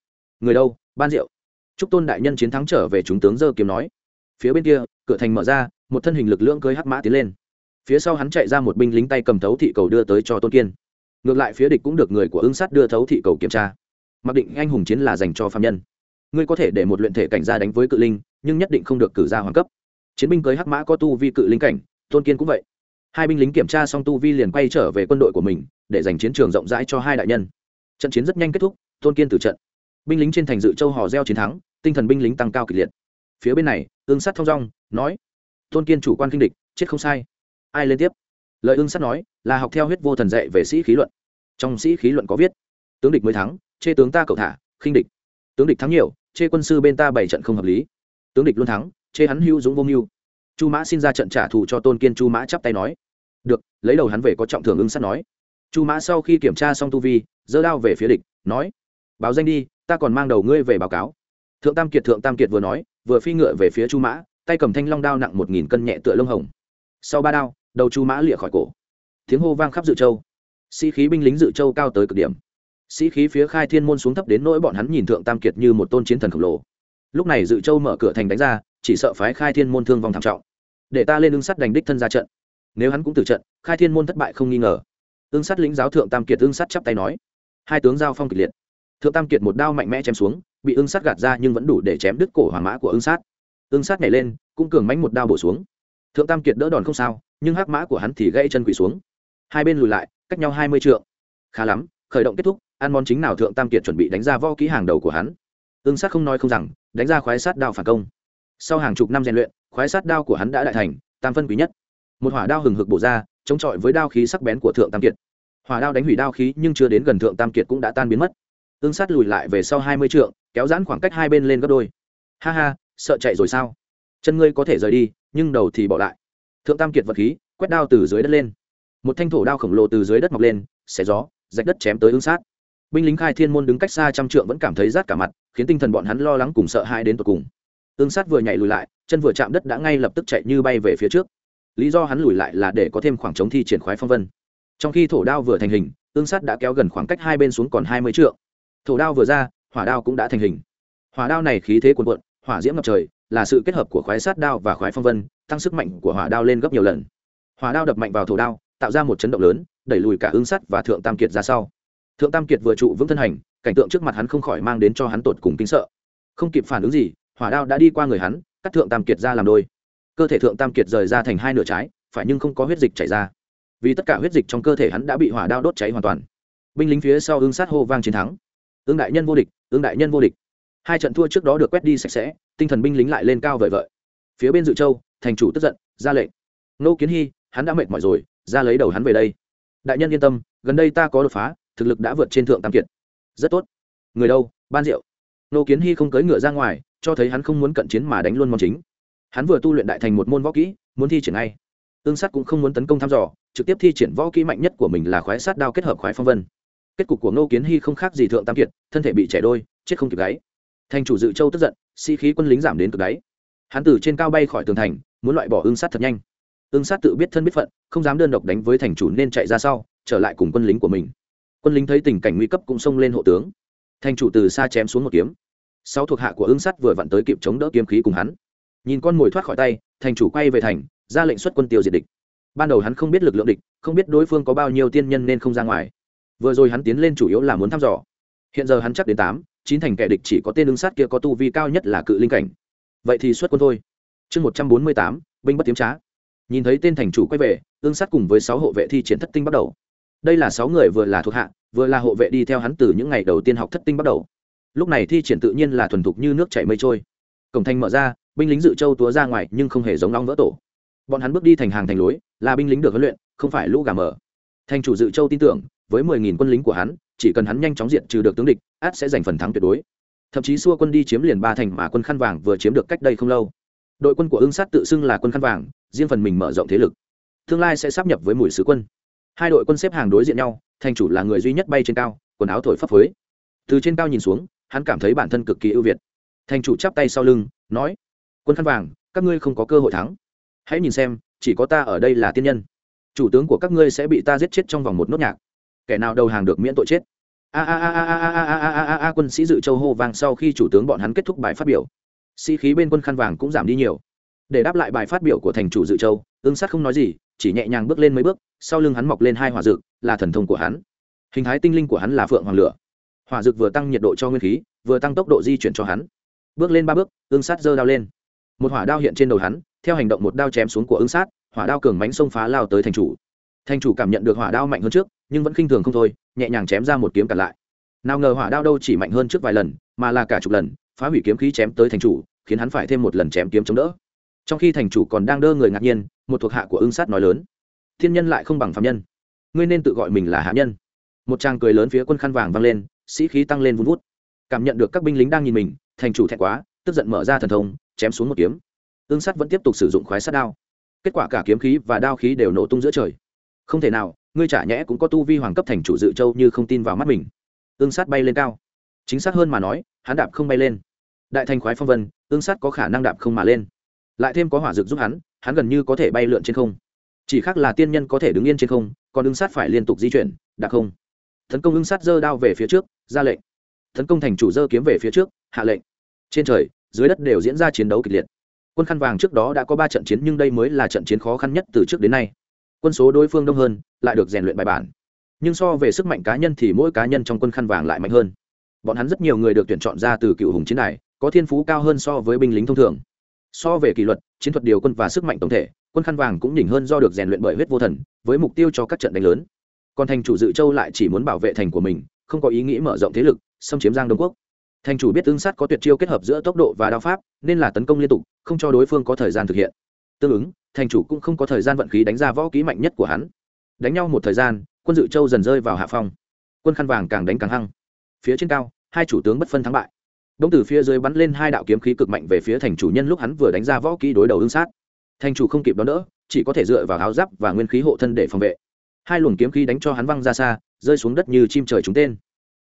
Người đâu? Ban rượu chúc tôn đại nhân chiến thắng trở về chúng tướng dơ kiếm nói. Phía bên kia, cửa thành mở ra, một thân hình lực lượng cưới hắc mã tiến lên. Phía sau hắn chạy ra một binh lính tay cầm thấu thị cầu đưa tới cho tôn kiên. Ngược lại phía địch cũng được người của ứng sát đưa thấu thị cầu kiểm tra. Mặc định anh hùng chiến là dành cho phạm nhân. Ngươi có thể để một luyện thể cảnh ra đánh với cự linh, nhưng nhất định không được cử ra hoàng cấp. Chiến binh cưới hắc mã có tu vi cự linh cảnh, tôn kiên cũng vậy hai binh lính kiểm tra xong tu vi liền quay trở về quân đội của mình, để giành chiến trường rộng rãi cho hai đại nhân. Trận chiến rất nhanh kết thúc, tôn kiên tử trận. Binh lính trên thành dự châu hò reo chiến thắng, tinh thần binh lính tăng cao kịch liệt. Phía bên này, ương sắt thong dong, nói, tôn kiên chủ quan kinh địch, chết không sai. Ai lên tiếp? Lời ương sắt nói, là học theo huyết vô thần dạy về sĩ khí luận. Trong sĩ khí luận có viết, tướng địch mới thắng, chê tướng ta cậu thả, khinh địch. Tướng địch thắng nhiều, chê quân sư bên ta bảy trận không hợp lý. Tướng địch luôn thắng, chê hắn hưu dũng vô mưu. Chu mã xin ra trận trả thù cho tôn kiên, chu mã chắp tay nói được, lấy đầu hắn về có trọng thưởng ưng sắt nói. Chu mã sau khi kiểm tra xong tu vi, giơ đao về phía địch, nói, báo danh đi, ta còn mang đầu ngươi về báo cáo. Thượng tam kiệt, thượng tam kiệt vừa nói, vừa phi ngựa về phía chu mã, tay cầm thanh long đao nặng một nghìn cân nhẹ tựa lông hồng. Sau ba đao, đầu chu mã lịa khỏi cổ. Tiếng hô vang khắp dự châu. Sĩ khí binh lính dự châu cao tới cực điểm. Sĩ khí phía khai thiên môn xuống thấp đến nỗi bọn hắn nhìn thượng tam kiệt như một tôn chiến thần khổng lồ. Lúc này dự châu mở cửa thành đánh ra, chỉ sợ phái khai thiên môn thương vong thảm trọng. Để ta lên ứng sắt đánh đích thân ra trận nếu hắn cũng từ trận, khai thiên môn thất bại không nghi ngờ. Ương sát lĩnh giáo thượng tam kiệt ương sát chắp tay nói. Hai tướng giao phong kịch liệt. Thượng tam kiệt một đao mạnh mẽ chém xuống, bị ương sát gạt ra nhưng vẫn đủ để chém đứt cổ hoàng mã của ương sát. Ương sát nhảy lên, cũng cường mánh một đao bổ xuống. Thượng tam kiệt đỡ đòn không sao, nhưng hắc mã của hắn thì gãy chân quỳ xuống. Hai bên lùi lại, cách nhau hai mươi trượng. Khá lắm, khởi động kết thúc, ăn món chính nào thượng tam kiệt chuẩn bị đánh ra võ ký hàng đầu của hắn. Ương sát không nói không rằng, đánh ra khoái sát đao phản công. Sau hàng chục năm rèn luyện, khoái sát đao của hắn đã đại thành, tam phân quý nhất một hỏa đao hừng hực bổ ra, chống chọi với đao khí sắc bén của thượng tam kiệt. Hỏa đao đánh hủy đao khí nhưng chưa đến gần thượng tam kiệt cũng đã tan biến mất. Ương sát lùi lại về sau hai mươi trượng, kéo giãn khoảng cách hai bên lên gấp đôi. Ha ha, sợ chạy rồi sao? Chân ngươi có thể rời đi, nhưng đầu thì bỏ lại. Thượng tam kiệt vật khí, quét đao từ dưới đất lên. Một thanh thổ đao khổng lồ từ dưới đất mọc lên, xé gió, rạch đất chém tới ương sát. Binh lính khai thiên môn đứng cách xa trăm trượng vẫn cảm thấy rát cả mặt, khiến tinh thần bọn hắn lo lắng cùng sợ hãi đến tột cùng. Ương sát vừa nhảy lùi lại, chân vừa chạm đất đã ngay lập tức chạy như bay về phía trước lý do hắn lùi lại là để có thêm khoảng trống thi triển khoái phong vân. Trong khi thổ đao vừa thành hình ương sát đã kéo gần khoảng cách hai bên xuống còn hai mươi trượng. Thổ đao vừa ra, hỏa đao cũng đã thành hình. Hỏa đao này khí thế cuồn cuộn, hỏa diễm ngập trời, là sự kết hợp của khoái sát đao và khoái phong vân, tăng sức mạnh của hỏa đao lên gấp nhiều lần. Hỏa đao đập mạnh vào thổ đao, tạo ra một chấn động lớn, đẩy lùi cả ương sắt và thượng tam kiệt ra sau. Thượng tam kiệt vừa trụ vững thân hành, cảnh tượng trước mặt hắn không khỏi mang đến cho hắn tột cùng kinh sợ. Không kịp phản ứng gì, hỏa đao đã đi qua người hắn, cắt thượng tam kiệt ra làm đôi cơ thể thượng tam kiệt rời ra thành hai nửa trái phải nhưng không có huyết dịch chảy ra. Vì tất cả huyết dịch trong cơ thể hắn đã bị hỏa đao đốt cháy hoàn toàn. Binh lính phía sau ương sát hô vang chiến thắng. Ương đại nhân vô địch ương đại nhân vô địch. Hai trận thua trước đó được quét đi sạch sẽ tinh thần binh lính lại lên cao vời vợi. Phía bên dự châu thành chủ tức giận ra lệnh. Nô kiến hy hắn đã mệt mỏi rồi ra lấy đầu hắn về đây. Đại nhân yên tâm gần đây ta có đột phá thực lực đã vượt trên thượng tam kiệt. Rất tốt. Người đâu? Ban rượu, nô kiến hy không cưỡi ngựa ra ngoài cho thấy hắn không muốn cận chiến mà đánh luôn món chính hắn vừa tu luyện đại thành một môn võ kỹ, muốn thi triển ngay. Tương sát cũng không muốn tấn công thăm dò, trực tiếp thi triển võ kỹ mạnh nhất của mình là khoái sát đao kết hợp khoái phong vân. Kết cục của ngô kiến hy không khác gì thượng tam kiệt, thân thể bị trẻ đôi, chết không kịp gáy. Thành chủ dự châu tức giận, sĩ、si、khí quân lính giảm đến cực đáy hắn từ trên cao bay khỏi tường thành, muốn loại bỏ ương sát thật nhanh. Ương sát tự biết thân biết phận, không dám đơn độc đánh với thành chủ nên chạy ra sau, trở lại cùng quân lính của mình. Quân lính thấy tình cảnh nguy cấp cũng xông lên hộ tướng. Thành chủ từ xa chém xuống một kiếm. Sáu thuộc hạ của ương sát vừa vặn tới kịp chống đỡ kiếm khí cùng hắn nhìn con mồi thoát khỏi tay, thành chủ quay về thành, ra lệnh xuất quân tiêu diệt địch. Ban đầu hắn không biết lực lượng địch, không biết đối phương có bao nhiêu tiên nhân nên không ra ngoài. Vừa rồi hắn tiến lên chủ yếu là muốn thăm dò. Hiện giờ hắn chắc đến tám, chín thành kẻ địch chỉ có tên ứng sát kia có tu vi cao nhất là cự linh cảnh. Vậy thì xuất quân thôi. Chương một trăm bốn mươi tám, binh bất tiếm trá. Nhìn thấy tên thành chủ quay về ương sát cùng với sáu hộ vệ thi triển thất tinh bắt đầu. Đây là sáu người vừa là thuộc hạ, vừa là hộ vệ đi theo hắn từ những ngày đầu tiên học thất tinh bắt đầu. Lúc này thi triển tự nhiên là thuần thục như nước chảy mây trôi. Cổng thành mở ra binh lính dự châu túa ra ngoài nhưng không hề giống long vỡ tổ. Bọn hắn bước đi thành hàng thành lối, là binh lính được huấn luyện, không phải lũ gà mờ. Thành chủ dự châu tin tưởng, với mười nghìn quân lính của hắn, chỉ cần hắn nhanh chóng diện trừ được tướng địch, át sẽ giành phần thắng tuyệt đối. Thậm chí xua quân đi chiếm liền ba thành mà quân khăn vàng vừa chiếm được cách đây không lâu. Đội quân của ưng sát tự xưng là quân khăn vàng, riêng phần mình mở rộng thế lực. Tương lai sẽ sắp nhập với mùi sứ quân. Hai đội quân xếp hàng đối diện nhau, thành chủ là người duy nhất bay trên cao, quần áo thổi phấp phới. Từ trên cao nhìn xuống, hắn cảm thấy bản thân cực kỳ ưu việt. Thành chủ chắp tay sau lưng, nói quân khăn vàng các ngươi không có cơ hội thắng hãy nhìn xem chỉ có ta ở đây là tiên nhân chủ tướng của các ngươi sẽ bị ta giết chết trong vòng một nốt nhạc kẻ nào đầu hàng được miễn tội chết a a a a a a a a a a quân sĩ dự châu hô vang sau khi chủ tướng bọn hắn kết thúc bài phát biểu sĩ khí bên quân khăn vàng cũng giảm đi nhiều để đáp lại bài phát biểu của thành chủ dự châu ương sát không nói gì chỉ nhẹ nhàng bước lên mấy bước sau lưng hắn mọc lên hai hỏa dực là thần thông của hắn hình thái tinh linh của hắn là phượng hoàng lửa hỏa dực vừa tăng nhiệt độ cho nguyên khí vừa tăng tốc độ di chuyển cho hắn bước lên ba bước ương sát giơ đao lên một hỏa đao hiện trên đầu hắn, theo hành động một đao chém xuống của ứng sát, hỏa đao cường mánh xông phá lao tới thành chủ. Thành chủ cảm nhận được hỏa đao mạnh hơn trước, nhưng vẫn khinh thường không thôi, nhẹ nhàng chém ra một kiếm cản lại. Nào ngờ hỏa đao đâu chỉ mạnh hơn trước vài lần, mà là cả chục lần, phá hủy kiếm khí chém tới thành chủ, khiến hắn phải thêm một lần chém kiếm chống đỡ. Trong khi thành chủ còn đang đơ người ngạc nhiên, một thuộc hạ của ưng sát nói lớn, thiên nhân lại không bằng phạm nhân. Ngươi nên tự gọi mình là hạ nhân. Một tràng cười lớn phía quân khăn vàng vang lên, sĩ khí tăng lên vun vút. Cảm nhận được các binh lính đang nhìn mình, thành chủ thẹn quá tức giận mở ra thần thông, chém xuống một kiếm. Ương sắt vẫn tiếp tục sử dụng khoái sát đao. Kết quả cả kiếm khí và đao khí đều nổ tung giữa trời. Không thể nào, ngươi chả nhẽ cũng có tu vi hoàng cấp thành chủ dự châu như không tin vào mắt mình. Ương sát bay lên cao. Chính xác hơn mà nói, hắn đạp không bay lên. Đại thành khoái phong vân ương sát có khả năng đạp không mà lên. Lại thêm có hỏa dược giúp hắn hắn gần như có thể bay lượn trên không. Chỉ khác là tiên nhân có thể đứng yên trên không, còn ương sát phải liên tục di chuyển, đạp không. Tấn công ương sát giơ đao về phía trước, ra lệnh. Tấn công thành chủ giơ kiếm về phía trước, hạ lệnh trên trời, dưới đất đều diễn ra chiến đấu kịch liệt. Quân khăn vàng trước đó đã có ba trận chiến nhưng đây mới là trận chiến khó khăn nhất từ trước đến nay. Quân số đối phương đông hơn, lại được rèn luyện bài bản. Nhưng so về sức mạnh cá nhân thì mỗi cá nhân trong quân khăn vàng lại mạnh hơn. Bọn hắn rất nhiều người được tuyển chọn ra từ cựu hùng chiến này có thiên phú cao hơn so với binh lính thông thường. So về kỷ luật, chiến thuật điều quân và sức mạnh tổng thể, quân khăn vàng cũng đỉnh hơn do được rèn luyện bởi huyết vô thần, với mục tiêu cho các trận đánh lớn. Còn thành chủ dự châu lại chỉ muốn bảo vệ thành của mình, không có ý nghĩ mở rộng thế lực, xâm chiếm giang đông quốc thành chủ biết tương sát có tuyệt chiêu kết hợp giữa tốc độ và đao pháp, nên là tấn công liên tục, không cho đối phương có thời gian thực hiện. Tương ứng, thành chủ cũng không có thời gian vận khí đánh ra võ kỹ mạnh nhất của hắn. Đánh nhau một thời gian, quân dự châu dần rơi vào hạ phong. Quân khăn vàng càng đánh càng hăng. Phía trên cao, hai chủ tướng bất phân thắng bại. Đông từ phía dưới bắn lên hai đạo kiếm khí cực mạnh về phía thành chủ nhân lúc hắn vừa đánh ra võ kỹ đối đầu tương sát. Thành chủ không kịp đón đỡ, chỉ có thể dựa vào áo giáp và nguyên khí hộ thân để phòng vệ. Hai luồng kiếm khí đánh cho hắn văng ra xa, rơi xuống đất như chim trời trúng tên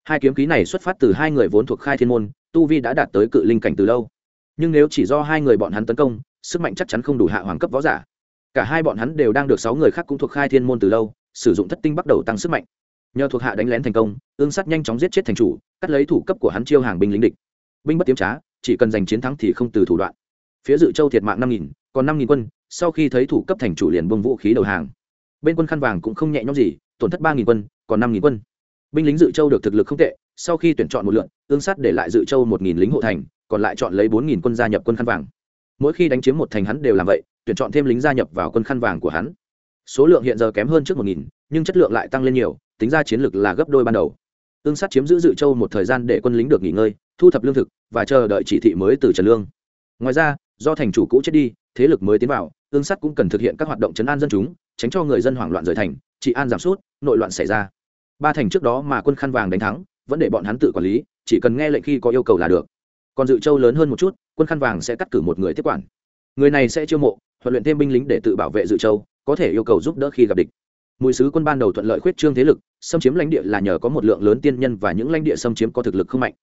hai kiếm khí này xuất phát từ hai người vốn thuộc khai thiên môn, tu vi đã đạt tới cự linh cảnh từ lâu. Nhưng nếu chỉ do hai người bọn hắn tấn công, sức mạnh chắc chắn không đủ hạ hoàng cấp võ giả. Cả hai bọn hắn đều đang được sáu người khác cũng thuộc khai thiên môn từ lâu, sử dụng thất tinh bắt đầu tăng sức mạnh. Nhờ thuộc hạ đánh lén thành công, ương sắt nhanh chóng giết chết thành chủ, cắt lấy thủ cấp của hắn chiêu hàng binh lính địch. Binh bất tiếm trá, chỉ cần giành chiến thắng thì không từ thủ đoạn. Phía dự châu thiệt mạng năm nghìn, còn năm nghìn quân, sau khi thấy thủ cấp thành chủ liền bông vũ khí đầu hàng. Bên quân khăn vàng cũng không nhẹ nhõm gì, tổn thất ba nghìn quân, còn năm nghìn quân binh lính dự châu được thực lực không tệ, sau khi tuyển chọn một lượn ương sắt để lại dự châu một nghìn lính hộ thành, còn lại chọn lấy bốn nghìn quân gia nhập quân khăn vàng. Mỗi khi đánh chiếm một thành hắn đều làm vậy, tuyển chọn thêm lính gia nhập vào quân khăn vàng của hắn. Số lượng hiện giờ kém hơn trước một nghìn, nhưng chất lượng lại tăng lên nhiều, tính ra chiến lược là gấp đôi ban đầu. Ương sát chiếm giữ dự châu một thời gian để quân lính được nghỉ ngơi, thu thập lương thực, và chờ đợi chỉ thị mới từ trần lương. Ngoài ra, do thành chủ cũ chết đi, thế lực mới tiến vào, ương sát cũng cần thực hiện các hoạt động chấn an dân chúng, tránh cho người dân hoảng loạn rời thành, trị an giảm sút, nội loạn xảy ra ba thành trước đó mà quân khăn vàng đánh thắng, vẫn để bọn hắn tự quản lý, chỉ cần nghe lệnh khi có yêu cầu là được. Còn dự châu lớn hơn một chút, quân khăn vàng sẽ cắt cử một người tiếp quản. Người này sẽ chiêu mộ, huấn luyện thêm binh lính để tự bảo vệ dự châu, có thể yêu cầu giúp đỡ khi gặp địch. Mùi sứ quân ban đầu thuận lợi khuyết trương thế lực, xâm chiếm lãnh địa là nhờ có một lượng lớn tiên nhân và những lãnh địa xâm chiếm có thực lực không mạnh.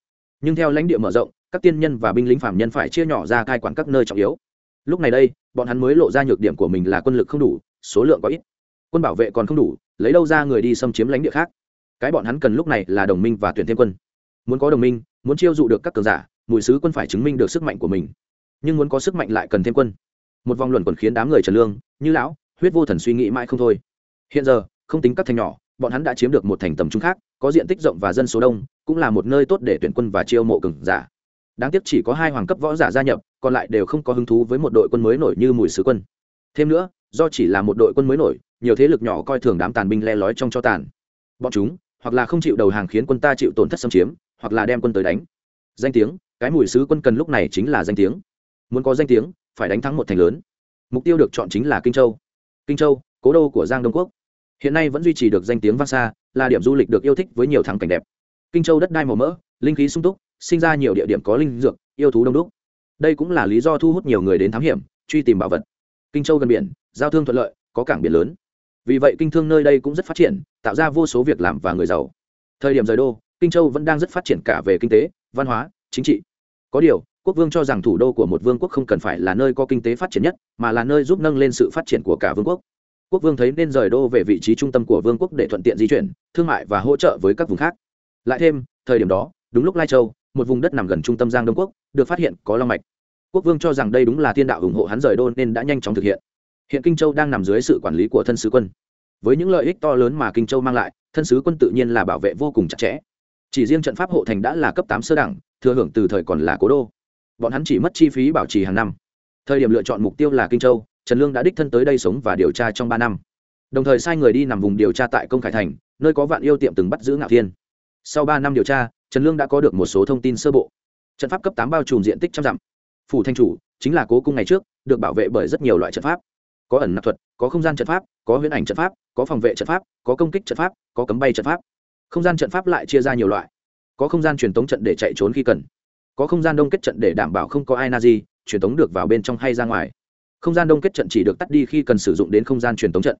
Nhưng theo lãnh địa mở rộng, các tiên nhân và binh lính phạm nhân phải chia nhỏ ra cai quản các nơi trọng yếu. Lúc này đây, bọn hắn mới lộ ra nhược điểm của mình là quân lực không đủ, số lượng có ít. Quân bảo vệ còn không đủ, lấy đâu ra người đi xâm chiếm lãnh địa khác? Cái bọn hắn cần lúc này là đồng minh và tuyển thêm quân. Muốn có đồng minh, muốn chiêu dụ được các cường giả, mùi sứ quân phải chứng minh được sức mạnh của mình. Nhưng muốn có sức mạnh lại cần thêm quân. Một vòng luận còn khiến đám người trần lương, như lão, huyết vô thần suy nghĩ mãi không thôi. Hiện giờ, không tính các thành nhỏ, bọn hắn đã chiếm được một thành tầm trung khác, có diện tích rộng và dân số đông, cũng là một nơi tốt để tuyển quân và chiêu mộ cường giả. Đáng tiếc chỉ có hai hoàng cấp võ giả gia nhập, còn lại đều không có hứng thú với một đội quân mới nổi như mùi sứ quân. Thêm nữa, do chỉ là một đội quân mới nổi, nhiều thế lực nhỏ coi thường đám tàn binh le lói trong cho tàn. Bọn chúng hoặc là không chịu đầu hàng khiến quân ta chịu tổn thất xâm chiếm, hoặc là đem quân tới đánh. Danh tiếng, cái mùi sứ quân cần lúc này chính là danh tiếng. Muốn có danh tiếng, phải đánh thắng một thành lớn. Mục tiêu được chọn chính là kinh châu. Kinh châu, cố đô của giang đông quốc. Hiện nay vẫn duy trì được danh tiếng vang xa, là điểm du lịch được yêu thích với nhiều thắng cảnh đẹp. Kinh châu đất đai màu mỡ, linh khí sung túc, sinh ra nhiều địa điểm có linh dược, yêu thú đông đúc. Đây cũng là lý do thu hút nhiều người đến thám hiểm, truy tìm bảo vật. Kinh châu gần biển, giao thương thuận lợi, có cảng biển lớn vì vậy kinh thương nơi đây cũng rất phát triển, tạo ra vô số việc làm và người giàu. Thời điểm rời đô, kinh châu vẫn đang rất phát triển cả về kinh tế, văn hóa, chính trị. Có điều, quốc vương cho rằng thủ đô của một vương quốc không cần phải là nơi có kinh tế phát triển nhất, mà là nơi giúp nâng lên sự phát triển của cả vương quốc. Quốc vương thấy nên rời đô về vị trí trung tâm của vương quốc để thuận tiện di chuyển, thương mại và hỗ trợ với các vùng khác. Lại thêm, thời điểm đó, đúng lúc lai châu, một vùng đất nằm gần trung tâm giang đông quốc, được phát hiện có long mạch. Quốc vương cho rằng đây đúng là thiên đạo ủng hộ hắn rời đô nên đã nhanh chóng thực hiện hiện kinh châu đang nằm dưới sự quản lý của thân sứ quân. Với những lợi ích to lớn mà kinh châu mang lại, thân sứ quân tự nhiên là bảo vệ vô cùng chặt chẽ. Chỉ riêng trận pháp hộ thành đã là cấp tám sơ đẳng, thừa hưởng từ thời còn là cố đô. Bọn hắn chỉ mất chi phí bảo trì hàng năm. Thời điểm lựa chọn mục tiêu là kinh châu, trần lương đã đích thân tới đây sống và điều tra trong ba năm. Đồng thời sai người đi nằm vùng điều tra tại công khải thành, nơi có vạn yêu tiệm từng bắt giữ ngạo thiên. Sau ba năm điều tra, trần lương đã có được một số thông tin sơ bộ. Trận pháp cấp tám bao trùm diện tích trăm dặm. Phủ thanh chủ, chính là cố cung ngày trước, được bảo vệ bởi rất nhiều loại trận pháp có ẩn nạp thuật, có không gian trận pháp, có huyễn ảnh trận pháp, có phòng vệ trận pháp, có công kích trận pháp, có cấm bay trận pháp. Không gian trận pháp lại chia ra nhiều loại. Có không gian truyền tống trận để chạy trốn khi cần. Có không gian đông kết trận để đảm bảo không có ai na di truyền tống được vào bên trong hay ra ngoài. Không gian đông kết trận chỉ được tắt đi khi cần sử dụng đến không gian truyền tống trận.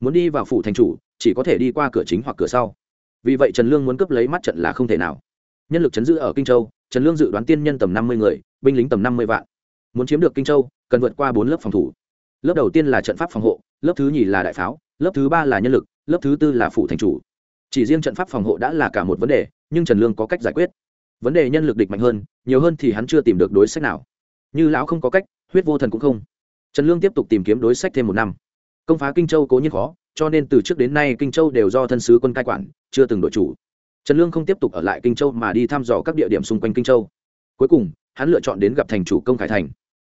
Muốn đi vào phủ thành chủ, chỉ có thể đi qua cửa chính hoặc cửa sau. Vì vậy trần lương muốn cướp lấy mắt trận là không thể nào. Nhân lực chấn giữ ở kinh châu, trần lương dự đoán tiên nhân tầm năm mươi người, binh lính tầm năm mươi vạn. Muốn chiếm được kinh châu, cần vượt qua bốn lớp phòng thủ lớp đầu tiên là trận pháp phòng hộ, lớp thứ nhì là đại pháo, lớp thứ ba là nhân lực, lớp thứ tư là phủ thành chủ. Chỉ riêng trận pháp phòng hộ đã là cả một vấn đề, nhưng trần lương có cách giải quyết. Vấn đề nhân lực địch mạnh hơn, nhiều hơn thì hắn chưa tìm được đối sách nào. Như lão không có cách, huyết vô thần cũng không. Trần lương tiếp tục tìm kiếm đối sách thêm một năm. Công phá kinh châu cố nhiên khó, cho nên từ trước đến nay kinh châu đều do thân sứ quân cai quản, chưa từng đội chủ. Trần lương không tiếp tục ở lại kinh châu mà đi thăm dò các địa điểm xung quanh kinh châu. Cuối cùng, hắn lựa chọn đến gặp thành chủ công khải thành.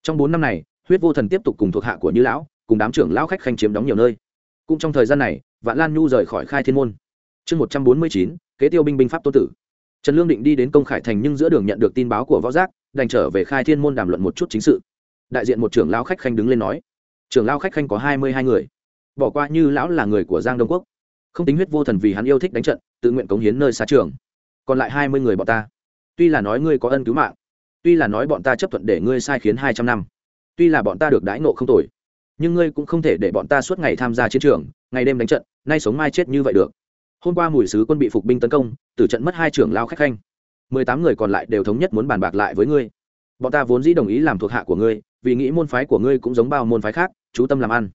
Trong bốn năm này huyết vô thần tiếp tục cùng thuộc hạ của như lão, cùng đám trưởng lão khách khanh chiếm đóng nhiều nơi. Cũng trong thời gian này, vạn lan nhu rời khỏi khai thiên môn. Chương một trăm bốn mươi chín, kế tiêu binh binh pháp tô tử. Trần lương định đi đến công khải thành nhưng giữa đường nhận được tin báo của võ giác, đành trở về khai thiên môn đàm luận một chút chính sự. Đại diện một trưởng lão khách khanh đứng lên nói, trưởng lão khách khanh có hai mươi hai người. Bỏ qua như lão là người của giang đông quốc. Không tính huyết vô thần vì hắn yêu thích đánh trận, tự nguyện cống hiến nơi xa trường. Còn lại hai mươi người bọn ta. Tuy là nói ngươi có ân cứu mạng, tuy là nói bọn ta chấp thuận để ngươi sai khiến hai trăm năm tuy là bọn ta được đãi nộ không tồi, nhưng ngươi cũng không thể để bọn ta suốt ngày tham gia chiến trường, ngày đêm đánh trận, nay sống mai chết như vậy được. Hôm qua mùi sứ quân bị phục binh tấn công từ trận mất hai trưởng lao khách khanh. Mười tám người còn lại đều thống nhất muốn bàn bạc lại với ngươi. Bọn ta vốn dĩ đồng ý làm thuộc hạ của ngươi, vì nghĩ môn phái của ngươi cũng giống bao môn phái khác, chú tâm làm ăn.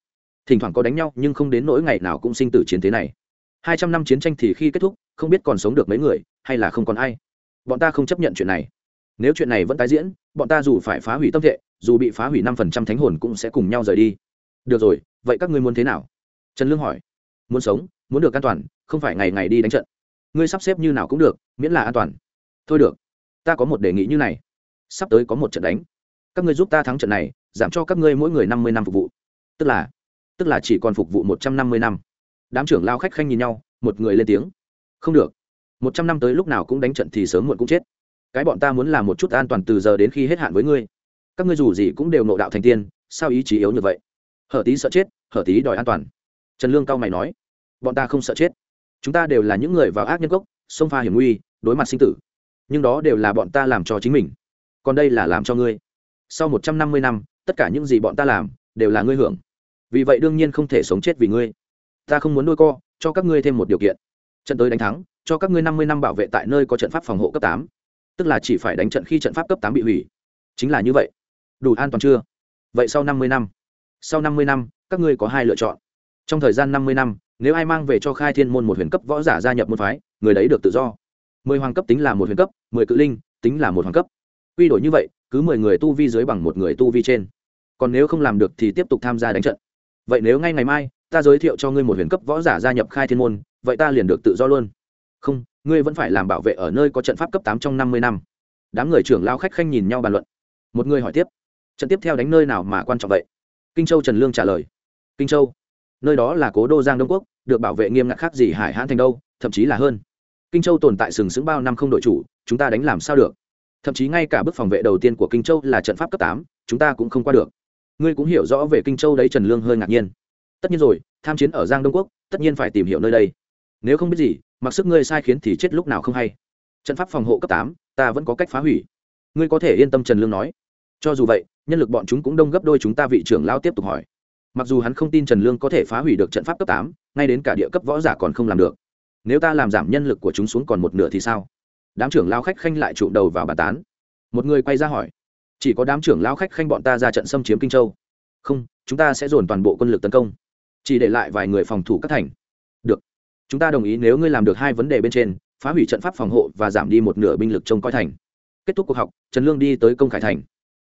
Thỉnh thoảng có đánh nhau, nhưng không đến nỗi ngày nào cũng sinh tử chiến thế này. Hai trăm năm chiến tranh thì khi kết thúc, không biết còn sống được mấy người, hay là không còn ai. Bọn ta không chấp nhận chuyện này nếu chuyện này vẫn tái diễn, bọn ta dù phải phá hủy tâm thệ, dù bị phá hủy năm phần trăm thánh hồn cũng sẽ cùng nhau rời đi. Được rồi, vậy các ngươi muốn thế nào? Trần lương hỏi. Muốn sống, muốn được an toàn, không phải ngày ngày đi đánh trận. Ngươi sắp xếp như nào cũng được, miễn là an toàn. Thôi được, ta có một đề nghị như này. Sắp tới có một trận đánh. Các ngươi giúp ta thắng trận này, giảm cho các ngươi mỗi người năm mươi năm phục vụ. Tức là tức là chỉ còn phục vụ một trăm năm mươi năm. Đám trưởng lao khách khanh nhìn nhau, một người lên tiếng. Không được. Một trăm năm tới lúc nào cũng đánh trận thì sớm muộn cũng chết cái bọn ta muốn làm một chút an toàn từ giờ đến khi hết hạn với ngươi. Các ngươi dù gì cũng đều nộ đạo thành tiên, sao ý chí yếu như vậy? Hở tí sợ chết, hở tí đòi an toàn. Trần lương cao mày nói, bọn ta không sợ chết. Chúng ta đều là những người vào ác nhân gốc xông pha hiểm nguy, đối mặt sinh tử. Nhưng đó đều là bọn ta làm cho chính mình. Còn đây là làm cho ngươi. Sau một trăm năm mươi năm, tất cả những gì bọn ta làm, đều là ngươi hưởng. Vì vậy đương nhiên không thể sống chết vì ngươi. Ta không muốn nuôi co, cho các ngươi thêm một điều kiện. Trận tới đánh thắng, cho các ngươi năm mươi năm bảo vệ tại nơi có trận pháp phòng hộ cấp tám tức là chỉ phải đánh trận khi trận pháp cấp tám bị hủy. Chính là như vậy. Đủ an toàn chưa? Vậy sau năm mươi năm. Sau năm mươi năm, các ngươi có hai lựa chọn. Trong thời gian năm mươi năm, nếu ai mang về cho khai thiên môn một huyền cấp võ giả gia nhập môn phái, người đấy được tự do. Mười hoàng cấp tính là một huyền cấp, mười cự linh tính là một hoàng cấp. Quy đổi như vậy, cứ mười người tu vi dưới bằng một người tu vi trên. Còn nếu không làm được thì tiếp tục tham gia đánh trận. Vậy nếu ngay ngày mai, ta giới thiệu cho ngươi một huyền cấp võ giả gia nhập khai thiên môn, vậy ta liền được tự do luôn. Không ngươi vẫn phải làm bảo vệ ở nơi có trận pháp cấp tám trong năm mươi năm. Đám người trưởng lao khách khanh nhìn nhau bàn luận. Một người hỏi tiếp, trận tiếp theo đánh nơi nào mà quan trọng vậy? Kinh châu trần lương trả lời, kinh châu, nơi đó là cố đô giang đông quốc, được bảo vệ nghiêm ngặt khác gì hải hãn thành đâu, thậm chí là hơn. Kinh châu tồn tại sừng sững bao năm không đội chủ, chúng ta đánh làm sao được? Thậm chí ngay cả bước phòng vệ đầu tiên của kinh châu là trận pháp cấp tám, chúng ta cũng không qua được. Ngươi cũng hiểu rõ về kinh châu đấy, trần lương hơi ngạc nhiên. Tất nhiên rồi, tham chiến ở giang đông quốc, tất nhiên phải tìm hiểu nơi đây. Nếu không biết gì mặc sức ngươi sai khiến thì chết lúc nào không hay. Trận pháp phòng hộ cấp tám, ta vẫn có cách phá hủy. Ngươi có thể yên tâm trần lương nói. Cho dù vậy, nhân lực bọn chúng cũng đông gấp đôi chúng ta vị trưởng lao tiếp tục hỏi. Mặc dù hắn không tin trần lương có thể phá hủy được trận pháp cấp tám, ngay đến cả địa cấp võ giả còn không làm được. Nếu ta làm giảm nhân lực của chúng xuống còn một nửa thì sao? Đám trưởng lao khách khanh lại trụ đầu vào bàn tán. Một người quay ra hỏi. Chỉ có đám trưởng lao khách khanh bọn ta ra trận xâm chiếm kinh châu. Không, chúng ta sẽ dồn toàn bộ quân lực tấn công. Chỉ để lại vài người phòng thủ các thành. Được chúng ta đồng ý nếu ngươi làm được hai vấn đề bên trên, phá hủy trận pháp phòng hộ và giảm đi một nửa binh lực trông coi thành. Kết thúc cuộc học, trần lương đi tới công khải thành.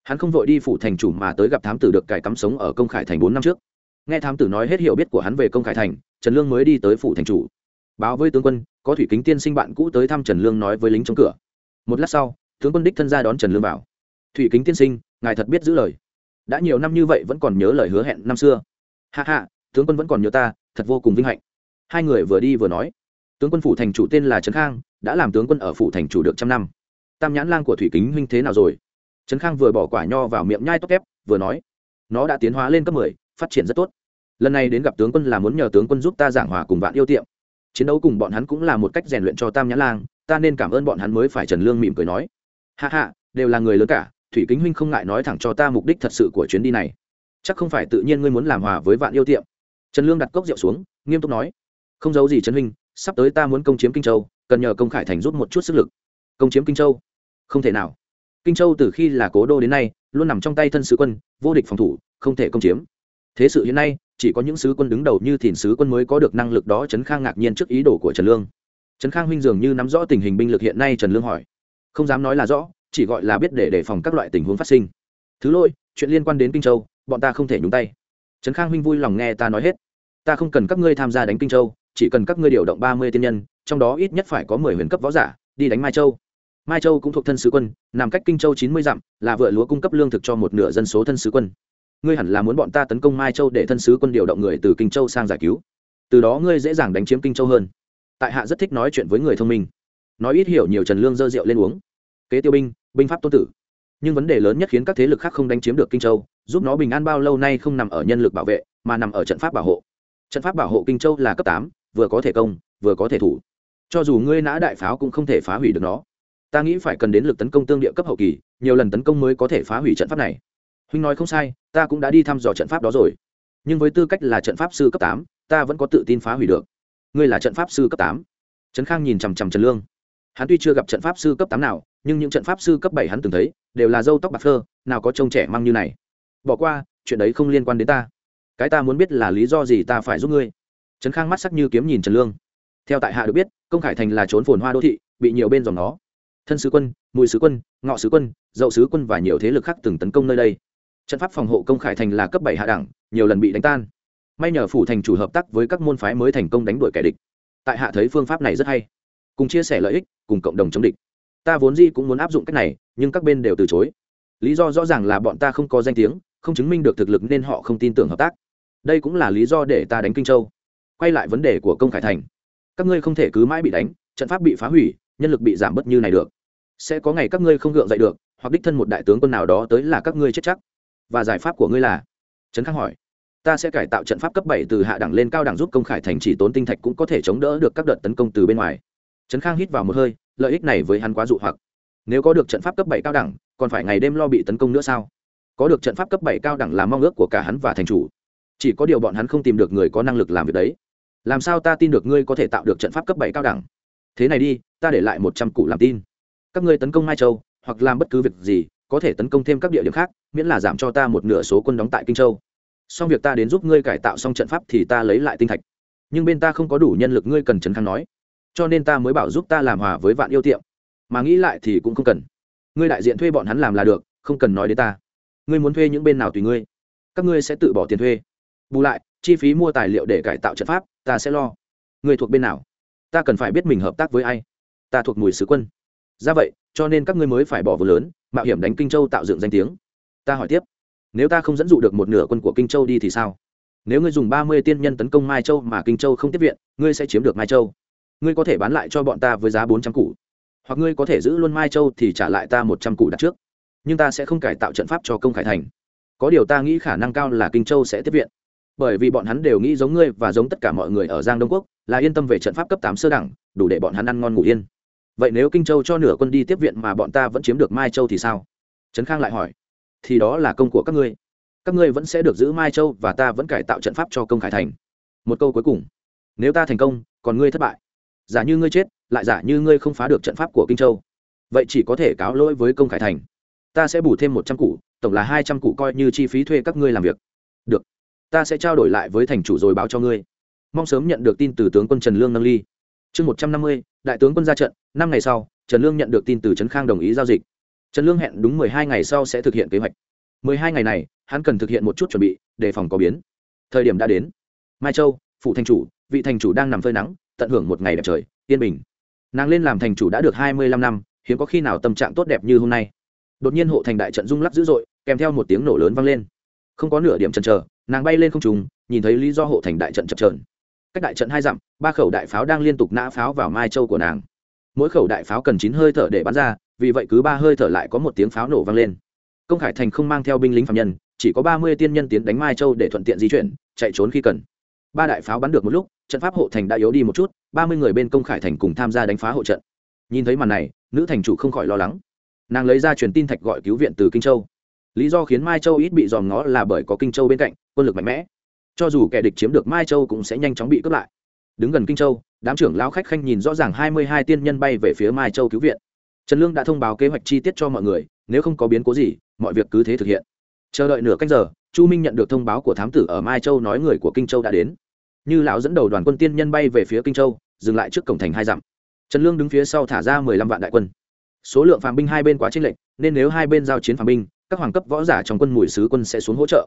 Hắn không vội đi phủ thành chủ mà tới gặp thám tử được cải cắm sống ở công khải thành bốn năm trước. Nghe thám tử nói hết hiểu biết của hắn về công khải thành, trần lương mới đi tới phủ thành chủ. Báo với tướng quân, có thủy kính tiên sinh bạn cũ tới thăm trần lương nói với lính chống cửa. Một lát sau, tướng quân đích thân ra đón trần lương vào. Thủy kính tiên sinh, ngài thật biết giữ lời. Đã nhiều năm như vậy vẫn còn nhớ lời hứa hẹn năm xưa. Hạ hạ tướng quân vẫn còn nhớ ta, thật vô cùng vinh hạnh hai người vừa đi vừa nói, tướng quân phủ thành chủ tên là trấn khang, đã làm tướng quân ở phủ thành chủ được trăm năm. Tam nhãn lang của thủy kính huynh thế nào rồi? Trấn khang vừa bỏ quả nho vào miệng nhai tóc kép vừa nói, nó đã tiến hóa lên cấp mười, phát triển rất tốt. Lần này đến gặp tướng quân là muốn nhờ tướng quân giúp ta giảng hòa cùng vạn yêu tiệm. Chiến đấu cùng bọn hắn cũng là một cách rèn luyện cho tam nhãn lang, ta nên cảm ơn bọn hắn mới phải trần lương mỉm cười nói. Hạ hạ đều là người lớn cả, thủy kính huynh không ngại nói thẳng cho ta mục đích thật sự của chuyến đi này. Chắc không phải tự nhiên ngươi muốn làm hòa với vạn yêu tiệm. Trần lương đặt cốc rượu xuống, nghiêm túc nói không giấu gì trần huynh, sắp tới ta muốn công chiếm kinh châu, cần nhờ công khải thành giúp một chút sức lực. Công chiếm kinh châu? Không thể nào. Kinh châu từ khi là cố đô đến nay, luôn nằm trong tay thân sứ quân, vô địch phòng thủ, không thể công chiếm. Thế sự hiện nay, chỉ có những sứ quân đứng đầu như thìn sứ quân mới có được năng lực đó, trấn khang ngạc nhiên trước ý đồ của trần lương. Trấn khang huynh dường như nắm rõ tình hình binh lực hiện nay, trần lương hỏi. Không dám nói là rõ, chỉ gọi là biết để đề phòng các loại tình huống phát sinh. Thứ lỗi, chuyện liên quan đến kinh châu, bọn ta không thể nhúng tay. Trấn khang huynh vui lòng nghe ta nói hết. Ta không cần các ngươi tham gia đánh kinh châu chỉ cần các ngươi điều động ba mươi tiên nhân, trong đó ít nhất phải có mười huyền cấp võ giả, đi đánh mai châu. Mai châu cũng thuộc thân sứ quân, nằm cách kinh châu chín mươi dặm, là vựa lúa cung cấp lương thực cho một nửa dân số thân sứ quân. Ngươi hẳn là muốn bọn ta tấn công mai châu để thân sứ quân điều động người từ kinh châu sang giải cứu. Từ đó ngươi dễ dàng đánh chiếm kinh châu hơn. Tại hạ rất thích nói chuyện với người thông minh. Nói ít hiểu nhiều trần lương dơ rượu lên uống. Kế tiêu binh binh pháp tôn tử. Nhưng vấn đề lớn nhất khiến các thế lực khác không đánh chiếm được kinh châu, giúp nó bình an bao lâu nay không nằm ở nhân lực bảo vệ, mà nằm ở trận pháp bảo hộ. Trận pháp bảo hộ kinh châu là cấp tám vừa có thể công, vừa có thể thủ. Cho dù ngươi nã đại pháo cũng không thể phá hủy được nó. Ta nghĩ phải cần đến lực tấn công tương địa cấp hậu kỳ, nhiều lần tấn công mới có thể phá hủy trận pháp này. Huynh nói không sai, ta cũng đã đi thăm dò trận pháp đó rồi. Nhưng với tư cách là trận pháp sư cấp tám, ta vẫn có tự tin phá hủy được. Ngươi là trận pháp sư cấp tám. Trấn khang nhìn chằm chằm trần lương. Hắn tuy chưa gặp trận pháp sư cấp tám nào, nhưng những trận pháp sư cấp bảy hắn từng thấy, đều là dâu tóc bạc thơ nào có trông trẻ măng như này. Bỏ qua, chuyện đấy không liên quan đến ta. Cái ta muốn biết là lý do gì ta phải giúp ngươi trấn khang mắt sắc như kiếm nhìn trần lương. Theo tại hạ được biết, công khải thành là trốn phồn hoa đô thị, bị nhiều bên dòng nó. Thân sứ quân, mùi sứ quân, ngọ sứ quân, dậu sứ quân và nhiều thế lực khác từng tấn công nơi đây. Trận pháp phòng hộ công khải thành là cấp bảy hạ đẳng, nhiều lần bị đánh tan. May nhờ phủ thành chủ hợp tác với các môn phái mới thành công đánh đuổi kẻ địch. Tại hạ thấy phương pháp này rất hay. Cùng chia sẻ lợi ích, cùng cộng đồng chống địch. Ta vốn gì cũng muốn áp dụng cách này, nhưng các bên đều từ chối. Lý do rõ ràng là bọn ta không có danh tiếng, không chứng minh được thực lực nên họ không tin tưởng hợp tác. Đây cũng là lý do để ta đánh kinh châu quay lại vấn đề của công khải thành. Các ngươi không thể cứ mãi bị đánh, trận pháp bị phá hủy, nhân lực bị giảm bớt như này được. Sẽ có ngày các ngươi không gượng dậy được, hoặc đích thân một đại tướng quân nào đó tới là các ngươi chết chắc. Và giải pháp của ngươi là, trấn khang hỏi, ta sẽ cải tạo trận pháp cấp bảy từ hạ đẳng lên cao đẳng giúp công khải thành chỉ tốn tinh thạch cũng có thể chống đỡ được các đợt tấn công từ bên ngoài. Trấn khang hít vào một hơi, lợi ích này với hắn quá dụ hoặc. Nếu có được trận pháp cấp bảy cao đẳng, còn phải ngày đêm lo bị tấn công nữa sao? Có được trận pháp cấp bảy cao đẳng là mong ước của cả hắn và thành chủ. Chỉ có điều bọn hắn không tìm được người có năng lực làm việc đấy làm sao ta tin được ngươi có thể tạo được trận pháp cấp bảy cao đẳng? Thế này đi, ta để lại một trăm cụ làm tin. Các ngươi tấn công mai châu, hoặc làm bất cứ việc gì, có thể tấn công thêm các địa điểm khác, miễn là giảm cho ta một nửa số quân đóng tại kinh châu. Xong việc ta đến giúp ngươi cải tạo xong trận pháp thì ta lấy lại tinh thạch. Nhưng bên ta không có đủ nhân lực ngươi cần trấn khang nói. Cho nên ta mới bảo giúp ta làm hòa với vạn yêu tiệm. Mà nghĩ lại thì cũng không cần. Ngươi đại diện thuê bọn hắn làm là được, không cần nói đến ta. Ngươi muốn thuê những bên nào tùy ngươi. Các ngươi sẽ tự bỏ tiền thuê. Bù lại, chi phí mua tài liệu để cải tạo trận pháp ta sẽ lo. Ngươi thuộc bên nào? Ta cần phải biết mình hợp tác với ai. Ta thuộc mùi sứ quân. Ra vậy, cho nên các ngươi mới phải bỏ vừa lớn, mạo hiểm đánh kinh châu tạo dựng danh tiếng. Ta hỏi tiếp, nếu ta không dẫn dụ được một nửa quân của kinh châu đi thì sao? Nếu ngươi dùng ba mươi tiên nhân tấn công mai châu mà kinh châu không tiếp viện, ngươi sẽ chiếm được mai châu. Ngươi có thể bán lại cho bọn ta với giá bốn trăm củ. Hoặc ngươi có thể giữ luôn mai châu thì trả lại ta một trăm củ đặt trước. Nhưng ta sẽ không cải tạo trận pháp cho công khải thành. Có điều ta nghĩ khả năng cao là kinh châu sẽ tiếp viện bởi vì bọn hắn đều nghĩ giống ngươi và giống tất cả mọi người ở giang đông quốc, là yên tâm về trận pháp cấp tám sơ đẳng, đủ để bọn hắn ăn ngon ngủ yên. Vậy nếu kinh châu cho nửa quân đi tiếp viện mà bọn ta vẫn chiếm được mai châu thì sao? Trấn khang lại hỏi. Thì đó là công của các ngươi. Các ngươi vẫn sẽ được giữ mai châu và ta vẫn cải tạo trận pháp cho công khải thành. Một câu cuối cùng. Nếu ta thành công, còn ngươi thất bại. Giả như ngươi chết, lại giả như ngươi không phá được trận pháp của kinh châu. Vậy chỉ có thể cáo lỗi với công khải thành. Ta sẽ bù thêm một trăm cụ, tổng là hai trăm cụ coi như chi phí thuê các ngươi làm việc. Được ta sẽ trao đổi lại với thành chủ rồi báo cho ngươi. Mong sớm nhận được tin từ tướng quân trần lương nâng ly. Chương một trăm năm mươi, đại tướng quân ra trận, năm ngày sau, trần lương nhận được tin từ trấn khang đồng ý giao dịch. Trần lương hẹn đúng mười hai ngày sau sẽ thực hiện kế hoạch. mười hai ngày này, hắn cần thực hiện một chút chuẩn bị, đề phòng có biến. Thời điểm đã đến. Mai châu phụ thành chủ, vị thành chủ đang nằm phơi nắng, tận hưởng một ngày đẹp trời, yên bình. Nàng lên làm thành chủ đã được hai mươi lăm năm, hiếm có khi nào tâm trạng tốt đẹp như hôm nay. Đột nhiên hộ thành đại trận rung lắc dữ dội, kèm theo một tiếng nổ lớn vang lên. Không có nửa điểm chần chờ nàng bay lên không trùng nhìn thấy lý do hộ thành đại trận chập trờn cách đại trận hai dặm, ba khẩu đại pháo đang liên tục nã pháo vào mai châu của nàng. Mỗi khẩu đại pháo cần chín hơi thở để bắn ra, vì vậy cứ ba hơi thở lại có một tiếng pháo nổ vang lên. Công khải thành không mang theo binh lính phạm nhân, chỉ có ba mươi tiên nhân tiến đánh mai châu để thuận tiện di chuyển, chạy trốn khi cần. Ba đại pháo bắn được một lúc, trận pháp hộ thành đã yếu đi một chút, ba mươi người bên công khải thành cùng tham gia đánh phá hộ trận. Nhìn thấy màn này, nữ thành chủ không khỏi lo lắng. Nàng lấy ra truyền tin thạch gọi cứu viện từ kinh châu. Lý do khiến mai châu ít bị dòm ngó là bởi có kinh châu bên cạnh quân lực mạnh mẽ. Cho dù kẻ địch chiếm được mai châu cũng sẽ nhanh chóng bị cướp lại. Đứng gần kinh châu, đám trưởng lao khách khanh nhìn rõ ràng hai mươi hai tiên nhân bay về phía mai châu cứu viện. Trần lương đã thông báo kế hoạch chi tiết cho mọi người, nếu không có biến cố gì, mọi việc cứ thế thực hiện. Chờ đợi nửa cách giờ, chu minh nhận được thông báo của thám tử ở mai châu nói người của kinh châu đã đến. Như lão dẫn đầu đoàn quân tiên nhân bay về phía kinh châu, dừng lại trước cổng thành hai dặm. Trần lương đứng phía sau thả ra mười lăm vạn đại quân. Số lượng phàm binh hai bên quá chênh lệch, nên nếu hai bên giao chiến phàm binh, các hoàng cấp võ giả trong quân mùi sứ quân sẽ xuống hỗ trợ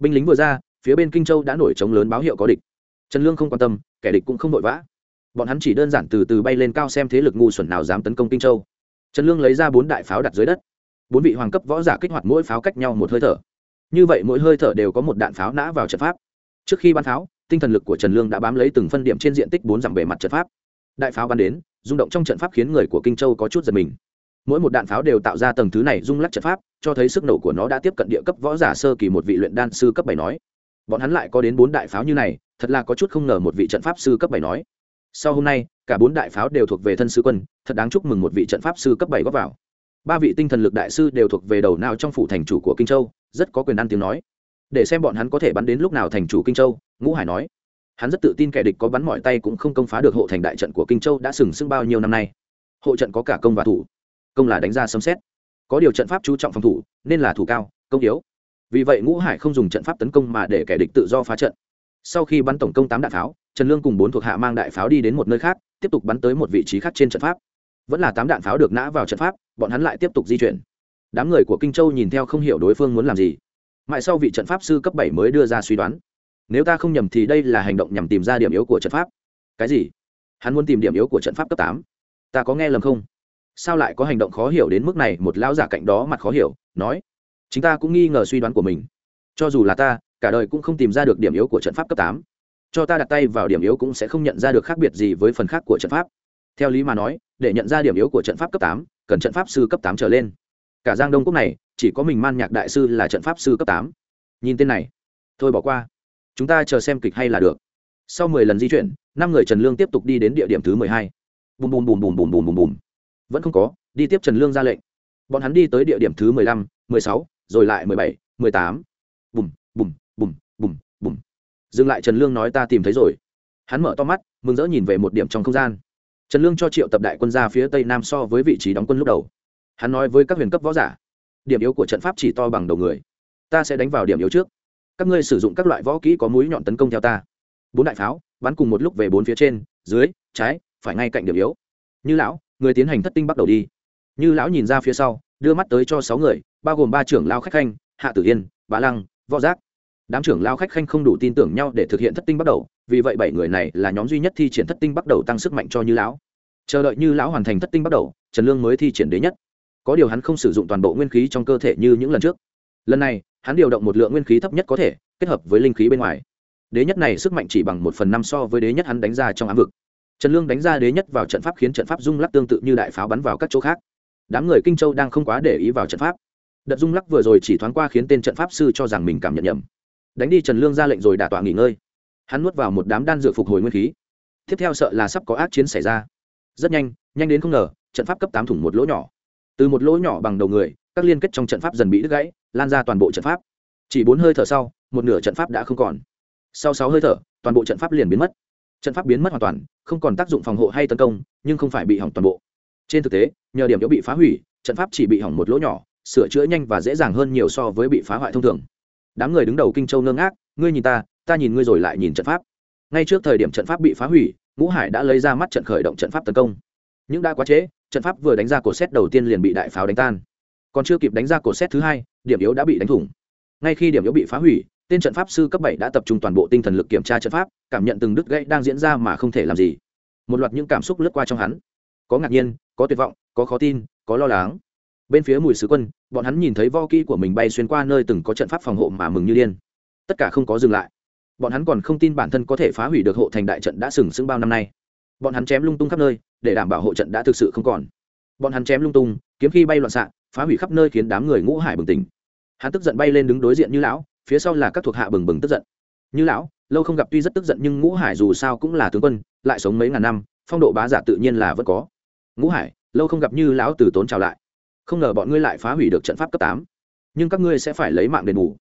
binh lính vừa ra, phía bên kinh châu đã nổi trống lớn báo hiệu có địch. Trần lương không quan tâm, kẻ địch cũng không vội vã. Bọn hắn chỉ đơn giản từ từ bay lên cao xem thế lực ngu xuẩn nào dám tấn công kinh châu. Trần lương lấy ra bốn đại pháo đặt dưới đất. Bốn vị hoàng cấp võ giả kích hoạt mỗi pháo cách nhau một hơi thở. Như vậy mỗi hơi thở đều có một đạn pháo nã vào trận pháp. Trước khi bắn pháo, tinh thần lực của trần lương đã bám lấy từng phân điểm trên diện tích bốn dặm bề mặt trận pháp. Đại pháo bắn đến, rung động trong trận pháp khiến người của kinh châu có chút giật mình. Mỗi một đạn pháo đều tạo ra tầng thứ này rung lắc trận pháp cho thấy sức nổ của nó đã tiếp cận địa cấp võ giả sơ kỳ một vị luyện đan sư cấp bảy nói. Bọn hắn lại có đến bốn đại pháo như này, thật là có chút không ngờ một vị trận pháp sư cấp bảy nói. Sau hôm nay, cả bốn đại pháo đều thuộc về thân sứ quân, thật đáng chúc mừng một vị trận pháp sư cấp bảy góp vào. Ba vị tinh thần lực đại sư đều thuộc về đầu nào trong phủ thành chủ của kinh châu, rất có quyền ăn tiếng nói. Để xem bọn hắn có thể bắn đến lúc nào thành chủ kinh châu, ngũ hải nói. Hắn rất tự tin kẻ địch có bắn mọi tay cũng không công phá được hộ thành đại trận của kinh châu đã sừng sững bao nhiêu năm nay. Hộ trận có cả công và thủ. Công là đánh ra sấm xét có điều trận pháp chú trọng phòng thủ, nên là thủ cao, công yếu. Vì vậy ngũ hải không dùng trận pháp tấn công mà để kẻ địch tự do phá trận. Sau khi bắn tổng công tám đạn pháo, trần lương cùng bốn thuộc hạ mang đại pháo đi đến một nơi khác, tiếp tục bắn tới một vị trí khác trên trận pháp. Vẫn là tám đạn pháo được nã vào trận pháp, bọn hắn lại tiếp tục di chuyển. Đám người của kinh châu nhìn theo không hiểu đối phương muốn làm gì. Mãi sau vị trận pháp sư cấp bảy mới đưa ra suy đoán. Nếu ta không nhầm thì đây là hành động nhằm tìm ra điểm yếu của trận pháp. Cái gì? Hắn muốn tìm điểm yếu của trận pháp cấp tám. Ta có nghe lầm không? Sao lại có hành động khó hiểu đến mức này? Một lão giả cạnh đó mặt khó hiểu, nói chúng ta cũng nghi ngờ suy đoán của mình. Cho dù là ta, cả đời cũng không tìm ra được điểm yếu của trận pháp cấp tám. Cho ta đặt tay vào điểm yếu cũng sẽ không nhận ra được khác biệt gì với phần khác của trận pháp. Theo lý mà nói, để nhận ra điểm yếu của trận pháp cấp tám, cần trận pháp sư cấp tám trở lên. Cả giang đông quốc này, chỉ có mình man nhạc đại sư là trận pháp sư cấp tám. Nhìn tên này, thôi bỏ qua. Chúng ta chờ xem kịch hay là được. Sau mười lần di chuyển, năm người trần lương tiếp tục đi đến địa điểm thứ mười hai. Bùm bùm bùm bùm bùm bùm bùm bùm vẫn không có, đi tiếp trần lương ra lệnh. Bọn hắn đi tới địa điểm thứ mười lăm, mười sáu, rồi lại mười bảy, mười tám. Bùm bùm bùm bùm bùm. Dừng lại trần lương nói ta tìm thấy rồi. Hắn mở to mắt, mừng rỡ nhìn về một điểm trong không gian. Trần lương cho triệu tập đại quân ra phía tây nam so với vị trí đóng quân lúc đầu. Hắn nói với các huyền cấp võ giả, điểm yếu của trận pháp chỉ to bằng đầu người. Ta sẽ đánh vào điểm yếu trước. Các ngươi sử dụng các loại võ kỹ có mũi nhọn tấn công theo ta. Bốn đại pháo, bắn cùng một lúc về bốn phía trên, dưới, trái, phải ngay cạnh điểm yếu. Như lão người tiến hành thất tinh bắt đầu đi. Như lão nhìn ra phía sau, đưa mắt tới cho sáu người, bao gồm ba trưởng lao khách khanh, hạ tử yên, bá lăng, võ giác. Đám trưởng lao khách khanh không đủ tin tưởng nhau để thực hiện thất tinh bắt đầu, vì vậy bảy người này là nhóm duy nhất thi triển thất tinh bắt đầu tăng sức mạnh cho như lão. Chờ đợi như lão hoàn thành thất tinh bắt đầu, trần lương mới thi triển đế nhất. Có điều hắn không sử dụng toàn bộ nguyên khí trong cơ thể như những lần trước. Lần này, hắn điều động một lượng nguyên khí thấp nhất có thể, kết hợp với linh khí bên ngoài. Đế nhất này sức mạnh chỉ bằng một phần năm so với đế nhất hắn đánh ra trong ám vực trần lương đánh ra đế nhất vào trận pháp khiến trận pháp rung lắc tương tự như đại pháo bắn vào các chỗ khác. Đám người kinh châu đang không quá để ý vào trận pháp. Đợt rung lắc vừa rồi chỉ thoáng qua khiến tên trận pháp sư cho rằng mình cảm nhận nhầm. Đánh đi trần lương ra lệnh rồi đả tọa nghỉ ngơi. Hắn nuốt vào một đám đan dược phục hồi nguyên khí. Tiếp theo sợ là sắp có ác chiến xảy ra. Rất nhanh nhanh đến không ngờ, trận pháp cấp tám thủng một lỗ nhỏ. Từ một lỗ nhỏ bằng đầu người, các liên kết trong trận pháp dần bị đứt gãy, lan ra toàn bộ trận pháp. Chỉ bốn hơi thở sau, một nửa trận pháp đã không còn. Sau sáu hơi thở, toàn bộ trận pháp liền biến mất. Trận pháp biến mất hoàn toàn không còn tác dụng phòng hộ hay tấn công, nhưng không phải bị hỏng toàn bộ. Trên thực tế, nhờ điểm yếu bị phá hủy, trận pháp chỉ bị hỏng một lỗ nhỏ, sửa chữa nhanh và dễ dàng hơn nhiều so với bị phá hoại thông thường. Đám người đứng đầu kinh châu ngơ ngác, ngươi nhìn ta ta nhìn ngươi rồi lại nhìn trận pháp. Ngay trước thời điểm trận pháp bị phá hủy, ngũ hải đã lấy ra mắt trận khởi động trận pháp tấn công. Nhưng đã quá trễ, trận pháp vừa đánh ra cổ xét đầu tiên liền bị đại pháo đánh tan. Còn chưa kịp đánh ra cổ xét thứ hai, điểm yếu đã bị đánh thủng. Ngay khi điểm yếu bị phá hủy tên trận pháp sư cấp bảy đã tập trung toàn bộ tinh thần lực kiểm tra trận pháp, cảm nhận từng đứt gãy đang diễn ra mà không thể làm gì. Một loạt những cảm xúc lướt qua trong hắn. Có ngạc nhiên, có tuyệt vọng, có khó tin, có lo lắng. Bên phía mùi sứ quân, bọn hắn nhìn thấy vo kỹ của mình bay xuyên qua nơi từng có trận pháp phòng hộ mà mừng như điên. Tất cả không có dừng lại. Bọn hắn còn không tin bản thân có thể phá hủy được hộ thành đại trận đã sừng sững bao năm nay. Bọn hắn chém lung tung khắp nơi, để đảm bảo hộ trận đã thực sự không còn. Bọn hắn chém lung tung, kiếm khi bay loạn xạ, phá hủy khắp nơi khiến đám người ngũ hải bừng tỉnh. Hắn tức giận bay lên đứng đối diện như lão phía sau là các thuộc hạ bừng bừng tức giận. Như lão, lâu không gặp tuy rất tức giận nhưng ngũ hải dù sao cũng là tướng quân, lại sống mấy ngàn năm, phong độ bá giả tự nhiên là vẫn có. Ngũ hải, lâu không gặp như lão từ tốn chào lại. Không ngờ bọn ngươi lại phá hủy được trận pháp cấp tám. Nhưng các ngươi sẽ phải lấy mạng đền bù.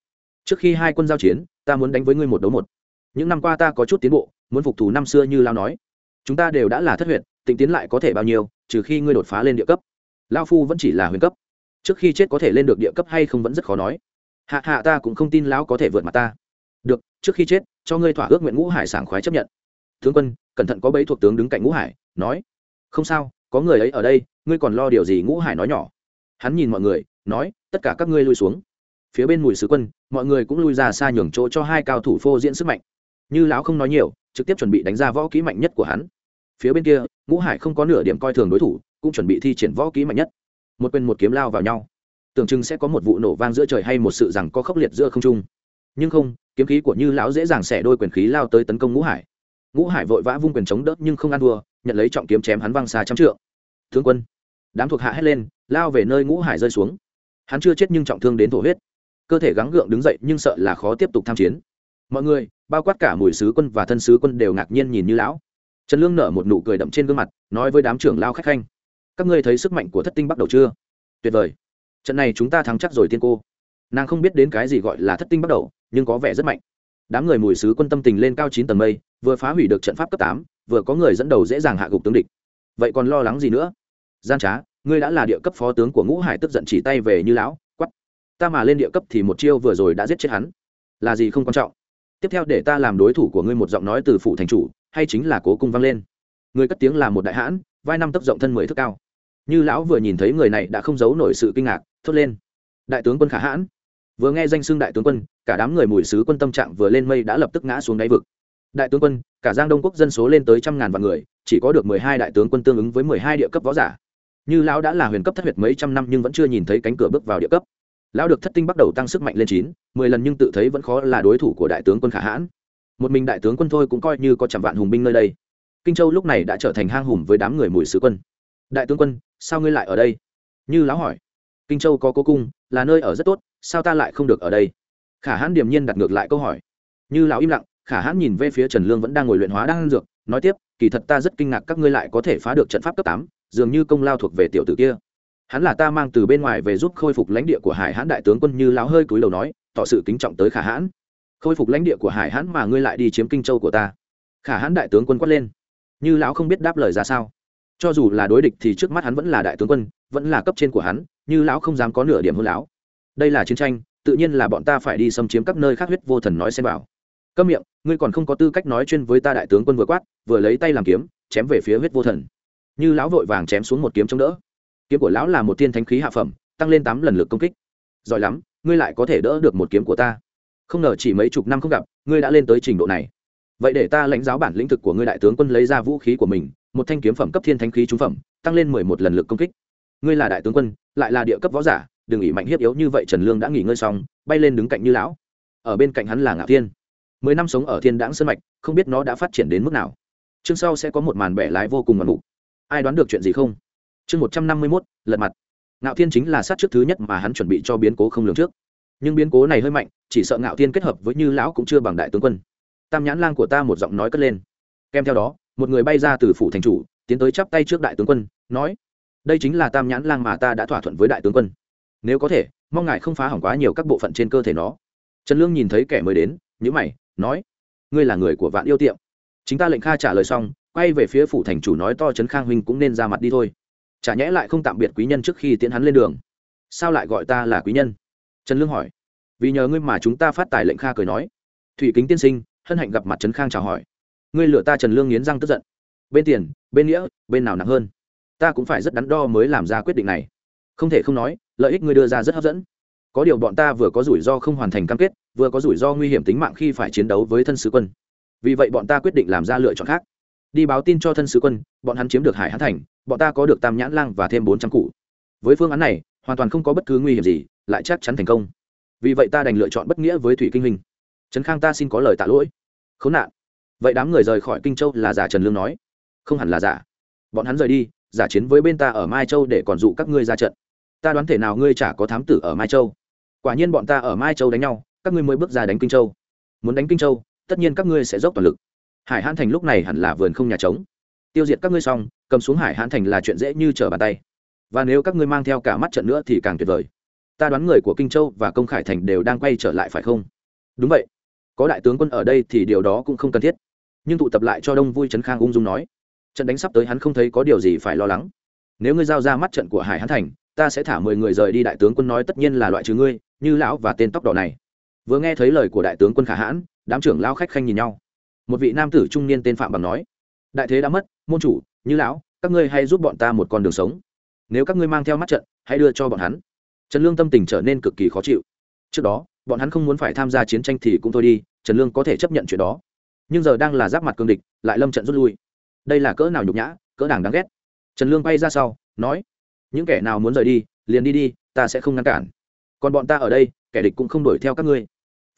Trước khi hai quân giao chiến, ta muốn đánh với ngươi một đấu một. Những năm qua ta có chút tiến bộ, muốn phục thù năm xưa như lao nói. Chúng ta đều đã là thất huyện tịnh tiến lại có thể bao nhiêu, trừ khi ngươi đột phá lên địa cấp. Lao phu vẫn chỉ là huyền cấp. Trước khi chết có thể lên được địa cấp hay không vẫn rất khó nói hạ hạ ta cũng không tin lão có thể vượt mặt ta. Được, trước khi chết, cho ngươi thỏa ước nguyện ngũ hải sảng khoái chấp nhận. Tướng quân, cẩn thận có bấy thuộc tướng đứng cạnh ngũ hải, nói, không sao, có người ấy ở đây, ngươi còn lo điều gì? Ngũ hải nói nhỏ. Hắn nhìn mọi người, nói, tất cả các ngươi lui xuống. Phía bên mùi sứ quân, mọi người cũng lui ra xa nhường chỗ cho hai cao thủ phô diễn sức mạnh. Như lão không nói nhiều, trực tiếp chuẩn bị đánh ra võ kỹ mạnh nhất của hắn. Phía bên kia, ngũ hải không có nửa điểm coi thường đối thủ, cũng chuẩn bị thi triển võ kỹ mạnh nhất. Một quyền một kiếm lao vào nhau tưởng chừng sẽ có một vụ nổ vang giữa trời hay một sự rằng có khốc liệt giữa không trung. Nhưng không, kiếm khí của như lão dễ dàng xẻ đôi quyền khí lao tới tấn công ngũ hải. Ngũ hải vội vã vung quyền chống đỡ nhưng không ăn thua, nhận lấy trọng kiếm chém hắn văng xa trăm trượng. Thương quân. Đám thuộc hạ hét lên, lao về nơi ngũ hải rơi xuống. Hắn chưa chết nhưng trọng thương đến thổ huyết. Cơ thể gắng gượng đứng dậy nhưng sợ là khó tiếp tục tham chiến. Mọi người, bao quát cả mùi sứ quân và thân sứ quân đều ngạc nhiên nhìn như lão. Trần lương nở một nụ cười đậm trên gương mặt, nói với đám trưởng lao khách khanh. Các ngươi thấy sức mạnh của thất tinh bắt đầu chưa? Tuyệt vời trận này chúng ta thắng chắc rồi tiên cô. Nàng không biết đến cái gì gọi là thất tinh bắt đầu, nhưng có vẻ rất mạnh. Đám người mùi sứ quân tâm tình lên cao chín tầng mây, vừa phá hủy được trận pháp cấp tám, vừa có người dẫn đầu dễ dàng hạ gục tướng địch. Vậy còn lo lắng gì nữa? Gian trá, ngươi đã là địa cấp phó tướng của ngũ hải tức giận chỉ tay về như lão quắt ta mà lên địa cấp thì một chiêu vừa rồi đã giết chết hắn. Là gì không quan trọng. Tiếp theo để ta làm đối thủ của ngươi một giọng nói từ phủ thành chủ, hay chính là cố cung vang lên. Người cất tiếng là một đại hãn, vai năm tấc rộng thân mười thước cao như lão vừa nhìn thấy người này đã không giấu nổi sự kinh ngạc, thốt lên. Đại tướng quân khả hãn. Vừa nghe danh xưng đại tướng quân, cả đám người mùi sứ quân tâm trạng vừa lên mây đã lập tức ngã xuống đáy vực. Đại tướng quân, cả giang đông quốc dân số lên tới trăm ngàn vạn người, chỉ có được mười hai đại tướng quân tương ứng với mười hai địa cấp võ giả. Như lão đã là huyền cấp thất huyệt mấy trăm năm nhưng vẫn chưa nhìn thấy cánh cửa bước vào địa cấp. Lão được thất tinh bắt đầu tăng sức mạnh lên chín, mười lần nhưng tự thấy vẫn khó là đối thủ của đại tướng quân khả hãn. Một mình đại tướng quân thôi cũng coi như có trăm vạn hùng binh nơi đây. Kinh châu lúc này đã trở thành hang hùng với đám người mùi sứ quân. Đại tướng quân sao ngươi lại ở đây? Như lão hỏi. Kinh châu có cố cung, là nơi ở rất tốt, sao ta lại không được ở đây? Khả hãn điềm nhiên đặt ngược lại câu hỏi. Như lão im lặng, khả hãn nhìn về phía trần lương vẫn đang ngồi luyện hóa đang dược, nói tiếp, kỳ thật ta rất kinh ngạc các ngươi lại có thể phá được trận pháp cấp tám, dường như công lao thuộc về tiểu tử kia. Hắn là ta mang từ bên ngoài về giúp khôi phục lãnh địa của hải hãn đại tướng quân như lão hơi cúi đầu nói, tỏ sự kính trọng tới khả hãn. Khôi phục lãnh địa của hải hãn mà ngươi lại đi chiếm kinh châu của ta. Khả hãn đại tướng quân quát lên. Như lão không biết đáp lời ra sao cho dù là đối địch thì trước mắt hắn vẫn là đại tướng quân, vẫn là cấp trên của hắn, như lão không dám có nửa điểm hơn lão đây là chiến tranh, tự nhiên là bọn ta phải đi xâm chiếm các nơi khác huyết vô thần nói xem bảo. Câm miệng, ngươi còn không có tư cách nói chuyên với ta đại tướng quân vừa quát, vừa lấy tay làm kiếm, chém về phía huyết vô thần. Như lão vội vàng chém xuống một kiếm chống đỡ. Kiếm của lão là một tiên thánh khí hạ phẩm, tăng lên tám lần lực công kích. Giỏi lắm, ngươi lại có thể đỡ được một kiếm của ta. Không ngờ chỉ mấy chục năm không gặp, ngươi đã lên tới trình độ này. Vậy để ta lãnh giáo bản lĩnh thực của ngươi đại tướng quân lấy ra vũ khí của mình một thanh kiếm phẩm cấp thiên thánh khí trúng phẩm, tăng lên mười một lần lực công kích. Ngươi là đại tướng quân, lại là địa cấp võ giả, đừng ỉ mạnh hiếp yếu như vậy trần lương đã nghỉ ngơi xong, bay lên đứng cạnh như lão. Ở bên cạnh hắn là ngạo thiên. Mười năm sống ở thiên đãng sơn mạch, không biết nó đã phát triển đến mức nào. Chương sau sẽ có một màn bẻ lái vô cùng ngoạn mục ai đoán được chuyện gì không? Chương một trăm năm mươi mốt, lật mặt. Ngạo thiên chính là sát trước thứ nhất mà hắn chuẩn bị cho biến cố không lường trước. Nhưng biến cố này hơi mạnh, chỉ sợ ngạo thiên kết hợp với như lão cũng chưa bằng đại tướng quân. Tam nhãn lang của ta một giọng nói cất lên. Kèm theo đó một người bay ra từ phủ thành chủ, tiến tới chắp tay trước đại tướng quân, nói, đây chính là tam nhãn lang mà ta đã thỏa thuận với đại tướng quân. Nếu có thể, mong ngài không phá hỏng quá nhiều các bộ phận trên cơ thể nó. Trần lương nhìn thấy kẻ mới đến nhữ mày, nói, ngươi là người của vạn yêu tiệm. Chính ta lệnh kha trả lời xong, quay về phía phủ thành chủ nói to, trấn khang huynh cũng nên ra mặt đi thôi. Chả nhẽ lại không tạm biệt quý nhân trước khi tiến hắn lên đường? Sao lại gọi ta là quý nhân? Trần lương hỏi, vì nhờ ngươi mà chúng ta phát tài lệnh kha cười nói. Thủy kính tiên sinh, hân hạnh gặp mặt trấn khang chào hỏi ngươi lựa ta trần lương nghiến răng tức giận. Bên tiền, bên nghĩa, bên nào nặng hơn? Ta cũng phải rất đắn đo mới làm ra quyết định này. Không thể không nói, lợi ích ngươi đưa ra rất hấp dẫn. Có điều bọn ta vừa có rủi ro không hoàn thành cam kết, vừa có rủi ro nguy hiểm tính mạng khi phải chiến đấu với thân sứ quân. Vì vậy bọn ta quyết định làm ra lựa chọn khác. Đi báo tin cho thân sứ quân, bọn hắn chiếm được hải hán thành, bọn ta có được tam nhãn lang và thêm bốn trăm cụ. Với phương án này, hoàn toàn không có bất cứ nguy hiểm gì, lại chắc chắn thành công. Vì vậy ta đành lựa chọn bất nghĩa với thủy kinh hình trấn khang ta xin có lời tạ lỗi. Khốn nạn vậy đám người rời khỏi kinh châu là giả trần lương nói. Không hẳn là giả. Bọn hắn rời đi, giả chiến với bên ta ở mai châu để còn dụ các ngươi ra trận. Ta đoán thể nào ngươi chả có thám tử ở mai châu? Quả nhiên bọn ta ở mai châu đánh nhau, các ngươi mới bước ra đánh kinh châu. Muốn đánh kinh châu, tất nhiên các ngươi sẽ dốc toàn lực. Hải hãn thành lúc này hẳn là vườn không nhà trống. Tiêu diệt các ngươi xong, cầm xuống hải hãn thành là chuyện dễ như trở bàn tay. Và nếu các ngươi mang theo cả mắt trận nữa thì càng tuyệt vời. Ta đoán người của kinh châu và công khải thành đều đang quay trở lại phải không? Đúng vậy. Có đại tướng quân ở đây thì điều đó cũng không cần thiết nhưng tụ tập lại cho đông vui trấn khang ung dung nói trận đánh sắp tới hắn không thấy có điều gì phải lo lắng nếu ngươi giao ra mắt trận của hải hán thành ta sẽ thả mười người rời đi đại tướng quân nói tất nhiên là loại trừ ngươi như lão và tên tóc đỏ này vừa nghe thấy lời của đại tướng quân khả hãn đám trưởng lao khách khanh nhìn nhau một vị nam tử trung niên tên phạm bằng nói đại thế đã mất môn chủ như lão các ngươi hay giúp bọn ta một con đường sống nếu các ngươi mang theo mắt trận hãy đưa cho bọn hắn trần lương tâm tình trở nên cực kỳ khó chịu trước đó bọn hắn không muốn phải tham gia chiến tranh thì cũng thôi đi trần lương có thể chấp nhận chuyện đó nhưng giờ đang là giáp mặt cương địch, lại lâm trận rút lui. Đây là cỡ nào nhục nhã, cỡ đảng đáng ghét. Trần lương bay ra sau, nói, những kẻ nào muốn rời đi, liền đi đi, ta sẽ không ngăn cản. Còn bọn ta ở đây, kẻ địch cũng không đuổi theo các ngươi.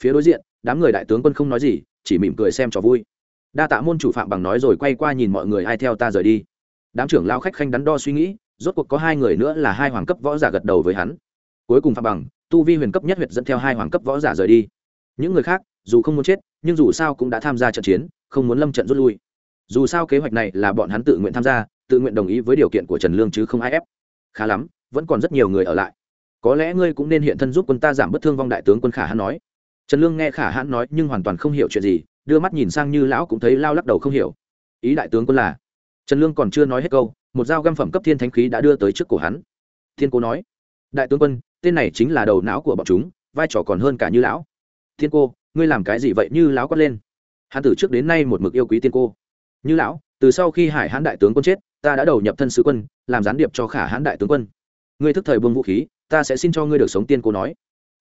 Phía đối diện, đám người đại tướng quân không nói gì, chỉ mỉm cười xem trò vui. Đa tạ môn chủ phạm bằng nói rồi quay qua nhìn mọi người ai theo ta rời đi. Đám trưởng lao khách khanh đắn đo suy nghĩ, rốt cuộc có hai người nữa là hai hoàng cấp võ giả gật đầu với hắn. Cuối cùng phạm bằng, tu vi huyền cấp nhất huyệt dẫn theo hai hoàng cấp võ giả rời đi. Những người khác, dù không muốn chết nhưng dù sao cũng đã tham gia trận chiến, không muốn lâm trận rút lui. Dù sao kế hoạch này là bọn hắn tự nguyện tham gia, tự nguyện đồng ý với điều kiện của trần lương chứ không ai ép. Khá lắm, vẫn còn rất nhiều người ở lại. Có lẽ ngươi cũng nên hiện thân giúp quân ta giảm bất thương vong đại tướng quân khả hãn nói. Trần lương nghe khả hãn nói nhưng hoàn toàn không hiểu chuyện gì, đưa mắt nhìn sang như lão cũng thấy lao lắc đầu không hiểu. Ý đại tướng quân là? Trần lương còn chưa nói hết câu, một dao găm phẩm cấp thiên thánh khí đã đưa tới trước cổ hắn. Thiên cố nói, đại tướng quân, tên này chính là đầu não của bọn chúng, vai trò còn hơn cả như lão. Thiên cô ngươi làm cái gì vậy như lão quát lên? Hắn từ trước đến nay một mực yêu quý tiên cô. Như lão, từ sau khi hải hãn đại tướng quân chết, ta đã đầu nhập thân sứ quân, làm gián điệp cho khả hãn đại tướng quân. Ngươi thức thời buông vũ khí, ta sẽ xin cho ngươi được sống tiên cô nói.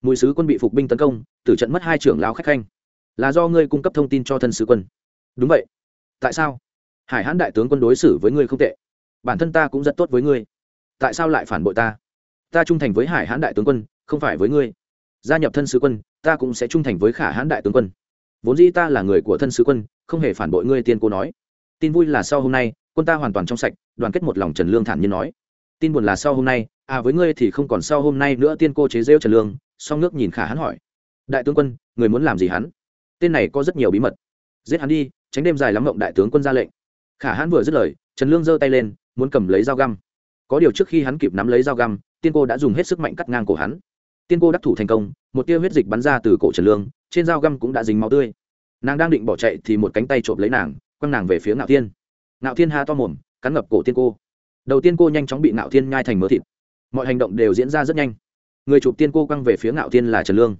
Mùi sứ quân bị phục binh tấn công, tử trận mất hai trưởng lao khách khanh. Là do ngươi cung cấp thông tin cho thân sứ quân. Đúng vậy. Tại sao? Hải hãn đại tướng quân đối xử với ngươi không tệ. Bản thân ta cũng rất tốt với ngươi. Tại sao lại phản bội ta? Ta trung thành với hải hãn đại tướng quân, không phải với ngươi gia nhập thân sứ quân, ta cũng sẽ trung thành với khả hãn đại tướng quân. Vốn dĩ ta là người của thân sứ quân, không hề phản bội ngươi tiên cô nói. Tin vui là sau hôm nay, quân ta hoàn toàn trong sạch, đoàn kết một lòng trần lương thản nhiên nói. Tin buồn là sau hôm nay à với ngươi thì không còn sau hôm nay nữa tiên cô chế rêu trần lương, song nước nhìn khả hắn hỏi. Đại tướng quân, người muốn làm gì hắn? Tên này có rất nhiều bí mật. Giết hắn đi, tránh đêm dài lắm mộng đại tướng quân ra lệnh. Khả hãn vừa dứt lời, trần lương giơ tay lên, muốn cầm lấy dao găm. Có điều trước khi hắn kịp nắm lấy dao găm, tiên cô đã dùng hết sức mạnh cắt ngang cổ hắn tiên cô đắc thủ thành công, một tia huyết dịch bắn ra từ cổ trần lương, trên dao găm cũng đã dính máu tươi. Nàng đang định bỏ chạy thì một cánh tay trộm lấy nàng, quăng nàng về phía ngạo thiên. Ngạo thiên ha to mồm, cắn ngập cổ tiên cô. Đầu tiên cô nhanh chóng bị ngạo thiên nhai thành mớ thịt. Mọi hành động đều diễn ra rất nhanh. Người chụp tiên cô quăng về phía ngạo thiên là trần lương.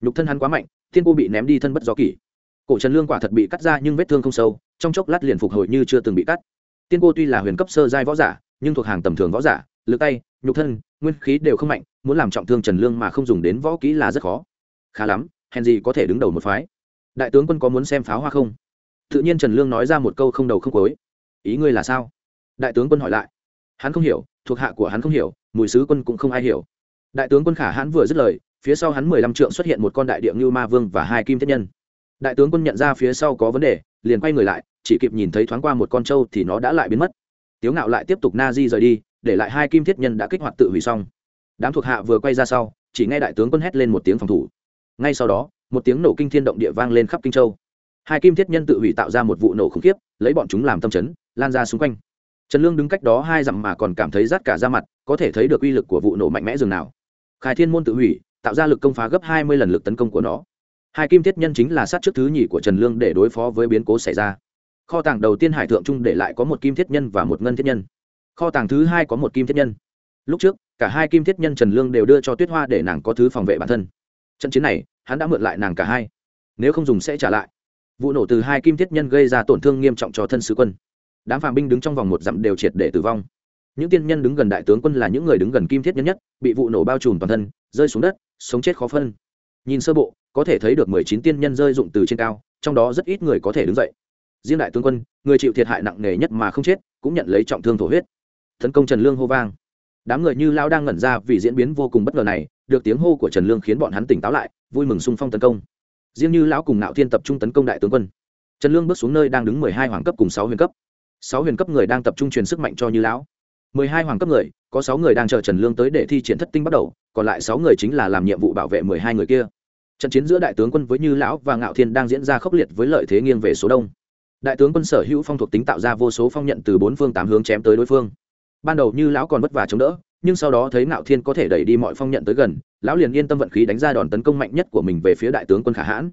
Nhục thân hắn quá mạnh, tiên cô bị ném đi thân bất do kỷ. Cổ trần lương quả thật bị cắt ra nhưng vết thương không sâu, trong chốc lát liền phục hồi như chưa từng bị cắt. Tiên cô tuy là huyền cấp sơ giai võ giả, nhưng thuộc hàng tầm thường võ giả, lực tay, nhục thân nguyên khí đều không mạnh, muốn làm trọng thương trần lương mà không dùng đến võ kỹ là rất khó. Khá lắm, hèn gì có thể đứng đầu một phái. Đại tướng quân có muốn xem pháo hoa không? Tự nhiên trần lương nói ra một câu không đầu không cuối. Ý ngươi là sao? Đại tướng quân hỏi lại. Hắn không hiểu, thuộc hạ của hắn không hiểu, mùi sứ quân cũng không ai hiểu. Đại tướng quân khả hãn vừa dứt lời, phía sau hắn mười lăm trượng xuất hiện một con đại địa ngưu ma vương và hai kim thiết nhân. Đại tướng quân nhận ra phía sau có vấn đề, liền quay người lại, chỉ kịp nhìn thấy thoáng qua một con trâu thì nó đã lại biến mất. Tiếu ngạo lại tiếp tục na di rời đi để lại hai kim thiết nhân đã kích hoạt tự hủy xong. Đám thuộc hạ vừa quay ra sau, chỉ nghe đại tướng quân hét lên một tiếng phòng thủ. Ngay sau đó, một tiếng nổ kinh thiên động địa vang lên khắp kinh châu. Hai kim thiết nhân tự hủy tạo ra một vụ nổ khủng khiếp, lấy bọn chúng làm tâm chấn, lan ra xung quanh. Trần lương đứng cách đó hai dặm mà còn cảm thấy rát cả ra mặt, có thể thấy được uy lực của vụ nổ mạnh mẽ dường nào. Khai thiên môn tự hủy, tạo ra lực công phá gấp hai mươi lần lực tấn công của nó. Hai kim thiết nhân chính là sát trước thứ nhì của trần lương để đối phó với biến cố xảy ra. Kho tàng đầu tiên hải thượng trung để lại có một kim thiết nhân và một ngân thiết nhân kho tàng thứ hai có một kim thiết nhân. Lúc trước, cả hai kim thiết nhân trần lương đều đưa cho tuyết hoa để nàng có thứ phòng vệ bản thân. Trận chiến này, hắn đã mượn lại nàng cả hai. Nếu không dùng sẽ trả lại. Vụ nổ từ hai kim thiết nhân gây ra tổn thương nghiêm trọng cho thân sứ quân. Đám phạm binh đứng trong vòng một dặm đều triệt để tử vong. Những tiên nhân đứng gần đại tướng quân là những người đứng gần kim thiết nhân nhất, bị vụ nổ bao trùm toàn thân, rơi xuống đất, sống chết khó phân. Nhìn sơ bộ, có thể thấy được mười chín tiên nhân rơi dụng từ trên cao, trong đó rất ít người có thể đứng dậy. Riêng đại tướng quân, người chịu thiệt hại nặng nề nhất mà không chết, cũng nhận lấy trọng thương thổ huyết tấn công trần lương hô vang. Đám người như lao đang ngẩn ra vì diễn biến vô cùng bất ngờ này, được tiếng hô của trần lương khiến bọn hắn tỉnh táo lại, vui mừng xung phong tấn công. Riêng như lão cùng nạo thiên tập trung tấn công đại tướng quân, trần lương bước xuống nơi đang đứng mười hai hoàng cấp cùng sáu huyền cấp. Sáu huyền cấp người đang tập trung truyền sức mạnh cho như lão. mười hai hoàng cấp người, có sáu người đang chờ trần lương tới để thi triển thất tinh bắt đầu, còn lại sáu người chính là làm nhiệm vụ bảo vệ mười hai người kia. Trận chiến giữa đại tướng quân với như lão và ngạo thiên đang diễn ra khốc liệt với lợi thế nghiêng về số đông. Đại tướng quân sở hữu phong thuộc tính tạo ra vô số phong nhận từ bốn phương tám hướng chém tới đối phương ban đầu như lão còn vất vả chống đỡ, nhưng sau đó thấy ngạo thiên có thể đẩy đi mọi phong nhận tới gần, lão liền yên tâm vận khí đánh ra đòn tấn công mạnh nhất của mình về phía đại tướng quân khả hãn.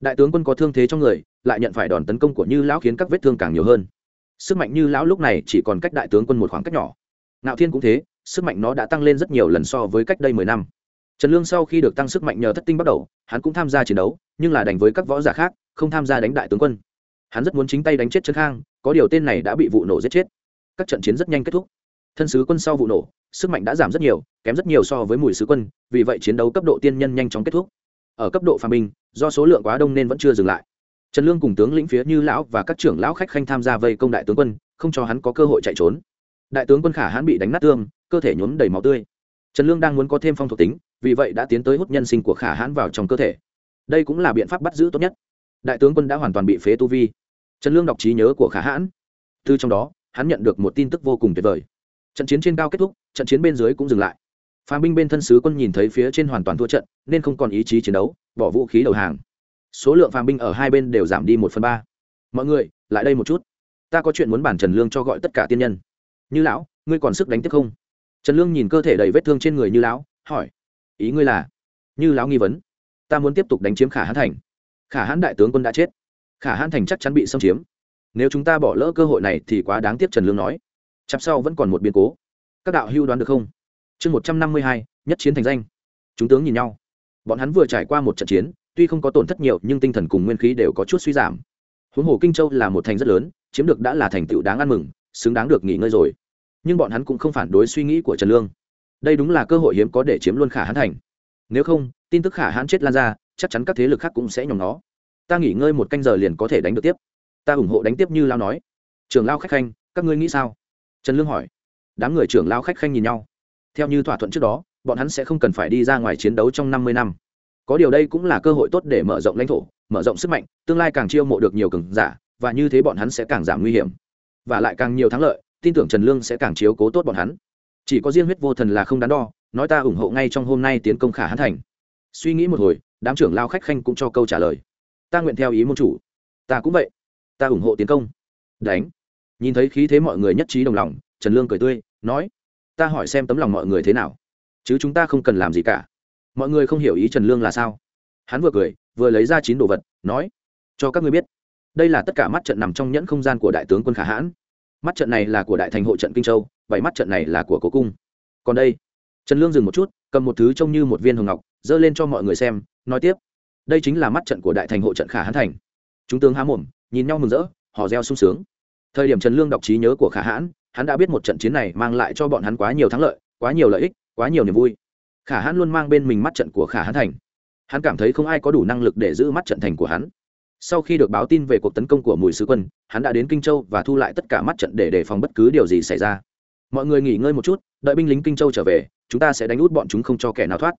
Đại tướng quân có thương thế trong người, lại nhận phải đòn tấn công của như lão khiến các vết thương càng nhiều hơn. Sức mạnh như lão lúc này chỉ còn cách đại tướng quân một khoảng cách nhỏ. Ngạo thiên cũng thế, sức mạnh nó đã tăng lên rất nhiều lần so với cách đây mười năm. Trần lương sau khi được tăng sức mạnh nhờ thất tinh bắt đầu, hắn cũng tham gia chiến đấu, nhưng là đánh với các võ giả khác, không tham gia đánh đại tướng quân. Hắn rất muốn chính tay đánh chết trấn khang, có điều tên này đã bị vụ nổ giết chết. Các trận chiến rất nhanh kết thúc thân sứ quân sau vụ nổ, sức mạnh đã giảm rất nhiều, kém rất nhiều so với mùi sứ quân, vì vậy chiến đấu cấp độ tiên nhân nhanh chóng kết thúc. Ở cấp độ phàm binh, do số lượng quá đông nên vẫn chưa dừng lại. Trần lương cùng tướng lĩnh phía như lão và các trưởng lão khách khanh tham gia vây công đại tướng quân, không cho hắn có cơ hội chạy trốn. Đại tướng quân khả hãn bị đánh nát tương, cơ thể nhuốm đầy máu tươi. Trần lương đang muốn có thêm phong thuộc tính, vì vậy đã tiến tới hút nhân sinh của khả hãn vào trong cơ thể. Đây cũng là biện pháp bắt giữ tốt nhất. Đại tướng quân đã hoàn toàn bị phế tu vi. Trần lương đọc trí nhớ của khả hãn. Từ trong đó, hắn nhận được một tin tức vô cùng tuyệt vời trận chiến trên cao kết thúc, trận chiến bên dưới cũng dừng lại. Phá binh bên thân sứ quân nhìn thấy phía trên hoàn toàn thua trận, nên không còn ý chí chiến đấu, bỏ vũ khí đầu hàng. Số lượng phàm binh ở hai bên đều giảm đi một phần ba. Mọi người, lại đây một chút. Ta có chuyện muốn bản trần lương cho gọi tất cả tiên nhân. Như lão, ngươi còn sức đánh tiếp không? Trần lương nhìn cơ thể đầy vết thương trên người như lão, hỏi. Ý ngươi là? Như lão nghi vấn. Ta muốn tiếp tục đánh chiếm khả hãn thành. Khả hãn đại tướng quân đã chết. Khả hãn thành chắc chắn bị xâm chiếm. Nếu chúng ta bỏ lỡ cơ hội này thì quá đáng tiếc trần lương nói chặp sau vẫn còn một biến cố. Các đạo hưu đoán được không? Chương một trăm năm mươi hai, nhất chiến thành danh. Chúng tướng nhìn nhau. Bọn hắn vừa trải qua một trận chiến, tuy không có tổn thất nhiều, nhưng tinh thần cùng nguyên khí đều có chút suy giảm. Huống hồ kinh châu là một thành rất lớn, chiếm được đã là thành tựu đáng ăn mừng, xứng đáng được nghỉ ngơi rồi. Nhưng bọn hắn cũng không phản đối suy nghĩ của trần lương. Đây đúng là cơ hội hiếm có để chiếm luôn khả hãn thành. Nếu không, tin tức khả hãn chết lan ra, chắc chắn các thế lực khác cũng sẽ nhòm nó ta nghỉ ngơi một canh giờ liền có thể đánh được tiếp. Ta ủng hộ đánh tiếp như lao nói. Trường lao khách khanh, các ngươi nghĩ sao? Trần lương hỏi. Đám người trưởng lao khách khanh nhìn nhau. Theo như thỏa thuận trước đó, bọn hắn sẽ không cần phải đi ra ngoài chiến đấu trong năm mươi năm. Có điều đây cũng là cơ hội tốt để mở rộng lãnh thổ, mở rộng sức mạnh, tương lai càng chiêu mộ được nhiều cường giả, và như thế bọn hắn sẽ càng giảm nguy hiểm. Và lại càng nhiều thắng lợi, tin tưởng trần lương sẽ càng chiếu cố tốt bọn hắn. Chỉ có riêng huyết vô thần là không đắn đo, nói ta ủng hộ ngay trong hôm nay tiến công khả hãn thành. Suy nghĩ một hồi, đám trưởng lao khách khanh cũng cho câu trả lời. Ta nguyện theo ý môn chủ. Ta cũng vậy. Ta ủng hộ tiến công. Đánh nhìn thấy khí thế mọi người nhất trí đồng lòng, trần lương cười tươi, nói, ta hỏi xem tấm lòng mọi người thế nào, chứ chúng ta không cần làm gì cả. Mọi người không hiểu ý trần lương là sao. Hắn vừa cười, vừa lấy ra chín đồ vật, nói, cho các ngươi biết, đây là tất cả mắt trận nằm trong nhẫn không gian của đại tướng quân khả hãn. Mắt trận này là của đại thành hộ trận kinh châu, bảy mắt trận này là của cố cung. Còn đây. Trần lương dừng một chút, cầm một thứ trông như một viên hồng ngọc, giơ lên cho mọi người xem, nói tiếp, đây chính là mắt trận của đại thành hộ trận khả hãn thành. Chúng tướng há mồm, nhìn nhau mừng rỡ họ reo sung sướng thời điểm trần lương đọc trí nhớ của khả hãn, hắn đã biết một trận chiến này mang lại cho bọn hắn quá nhiều thắng lợi, quá nhiều lợi ích, quá nhiều niềm vui. Khả hãn luôn mang bên mình mắt trận của khả hãn thành. Hắn cảm thấy không ai có đủ năng lực để giữ mắt trận thành của hắn. Sau khi được báo tin về cuộc tấn công của mùi sứ quân, hắn đã đến kinh châu và thu lại tất cả mắt trận để đề phòng bất cứ điều gì xảy ra. Mọi người nghỉ ngơi một chút, đợi binh lính kinh châu trở về, chúng ta sẽ đánh út bọn chúng không cho kẻ nào thoát.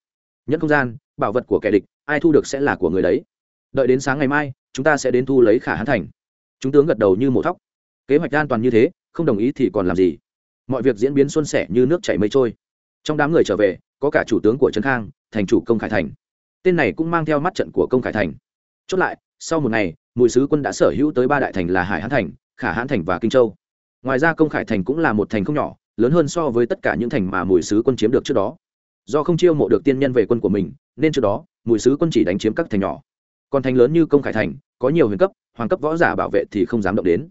Nhất không gian, bảo vật của kẻ địch, ai thu được sẽ là của người đấy. Đợi đến sáng ngày mai, chúng ta sẽ đến thu lấy khả hãn thành. Chúng tướng gật đầu như mổ thóc kế hoạch an toàn như thế, không đồng ý thì còn làm gì? Mọi việc diễn biến xuân sẻ như nước chảy mây trôi. Trong đám người trở về, có cả chủ tướng của trấn khang, thành chủ công khải thành. Tên này cũng mang theo mắt trận của công khải thành. Chốt lại, sau một ngày, mùi sứ quân đã sở hữu tới ba đại thành là hải Hãn thành, khả Hãn thành và kinh châu. Ngoài ra công khải thành cũng là một thành không nhỏ, lớn hơn so với tất cả những thành mà mùi sứ quân chiếm được trước đó. Do không chiêu mộ được tiên nhân về quân của mình, nên trước đó, mùi sứ quân chỉ đánh chiếm các thành nhỏ. Còn thành lớn như công khải thành, có nhiều huyền cấp, hoàng cấp võ giả bảo vệ thì không dám động đến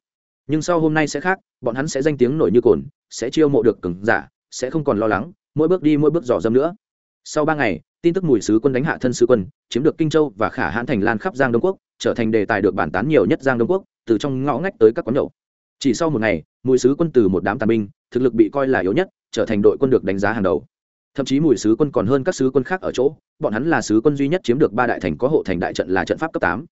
nhưng sau hôm nay sẽ khác, bọn hắn sẽ danh tiếng nổi như cồn, sẽ chiêu mộ được cứng giả, sẽ không còn lo lắng, mỗi bước đi mỗi bước dò dâm nữa. Sau ba ngày, tin tức mùi sứ quân đánh hạ thân sứ quân, chiếm được kinh châu và khả hãn thành lan khắp giang đông quốc, trở thành đề tài được bản tán nhiều nhất giang đông quốc, từ trong ngõ ngách tới các quán nhậu. Chỉ sau một ngày, mùi sứ quân từ một đám tàn binh, thực lực bị coi là yếu nhất, trở thành đội quân được đánh giá hàng đầu. Thậm chí mùi sứ quân còn hơn các sứ quân khác ở chỗ, bọn hắn là sứ quân duy nhất chiếm được ba đại thành có hộ thành đại trận là trận pháp cấp tám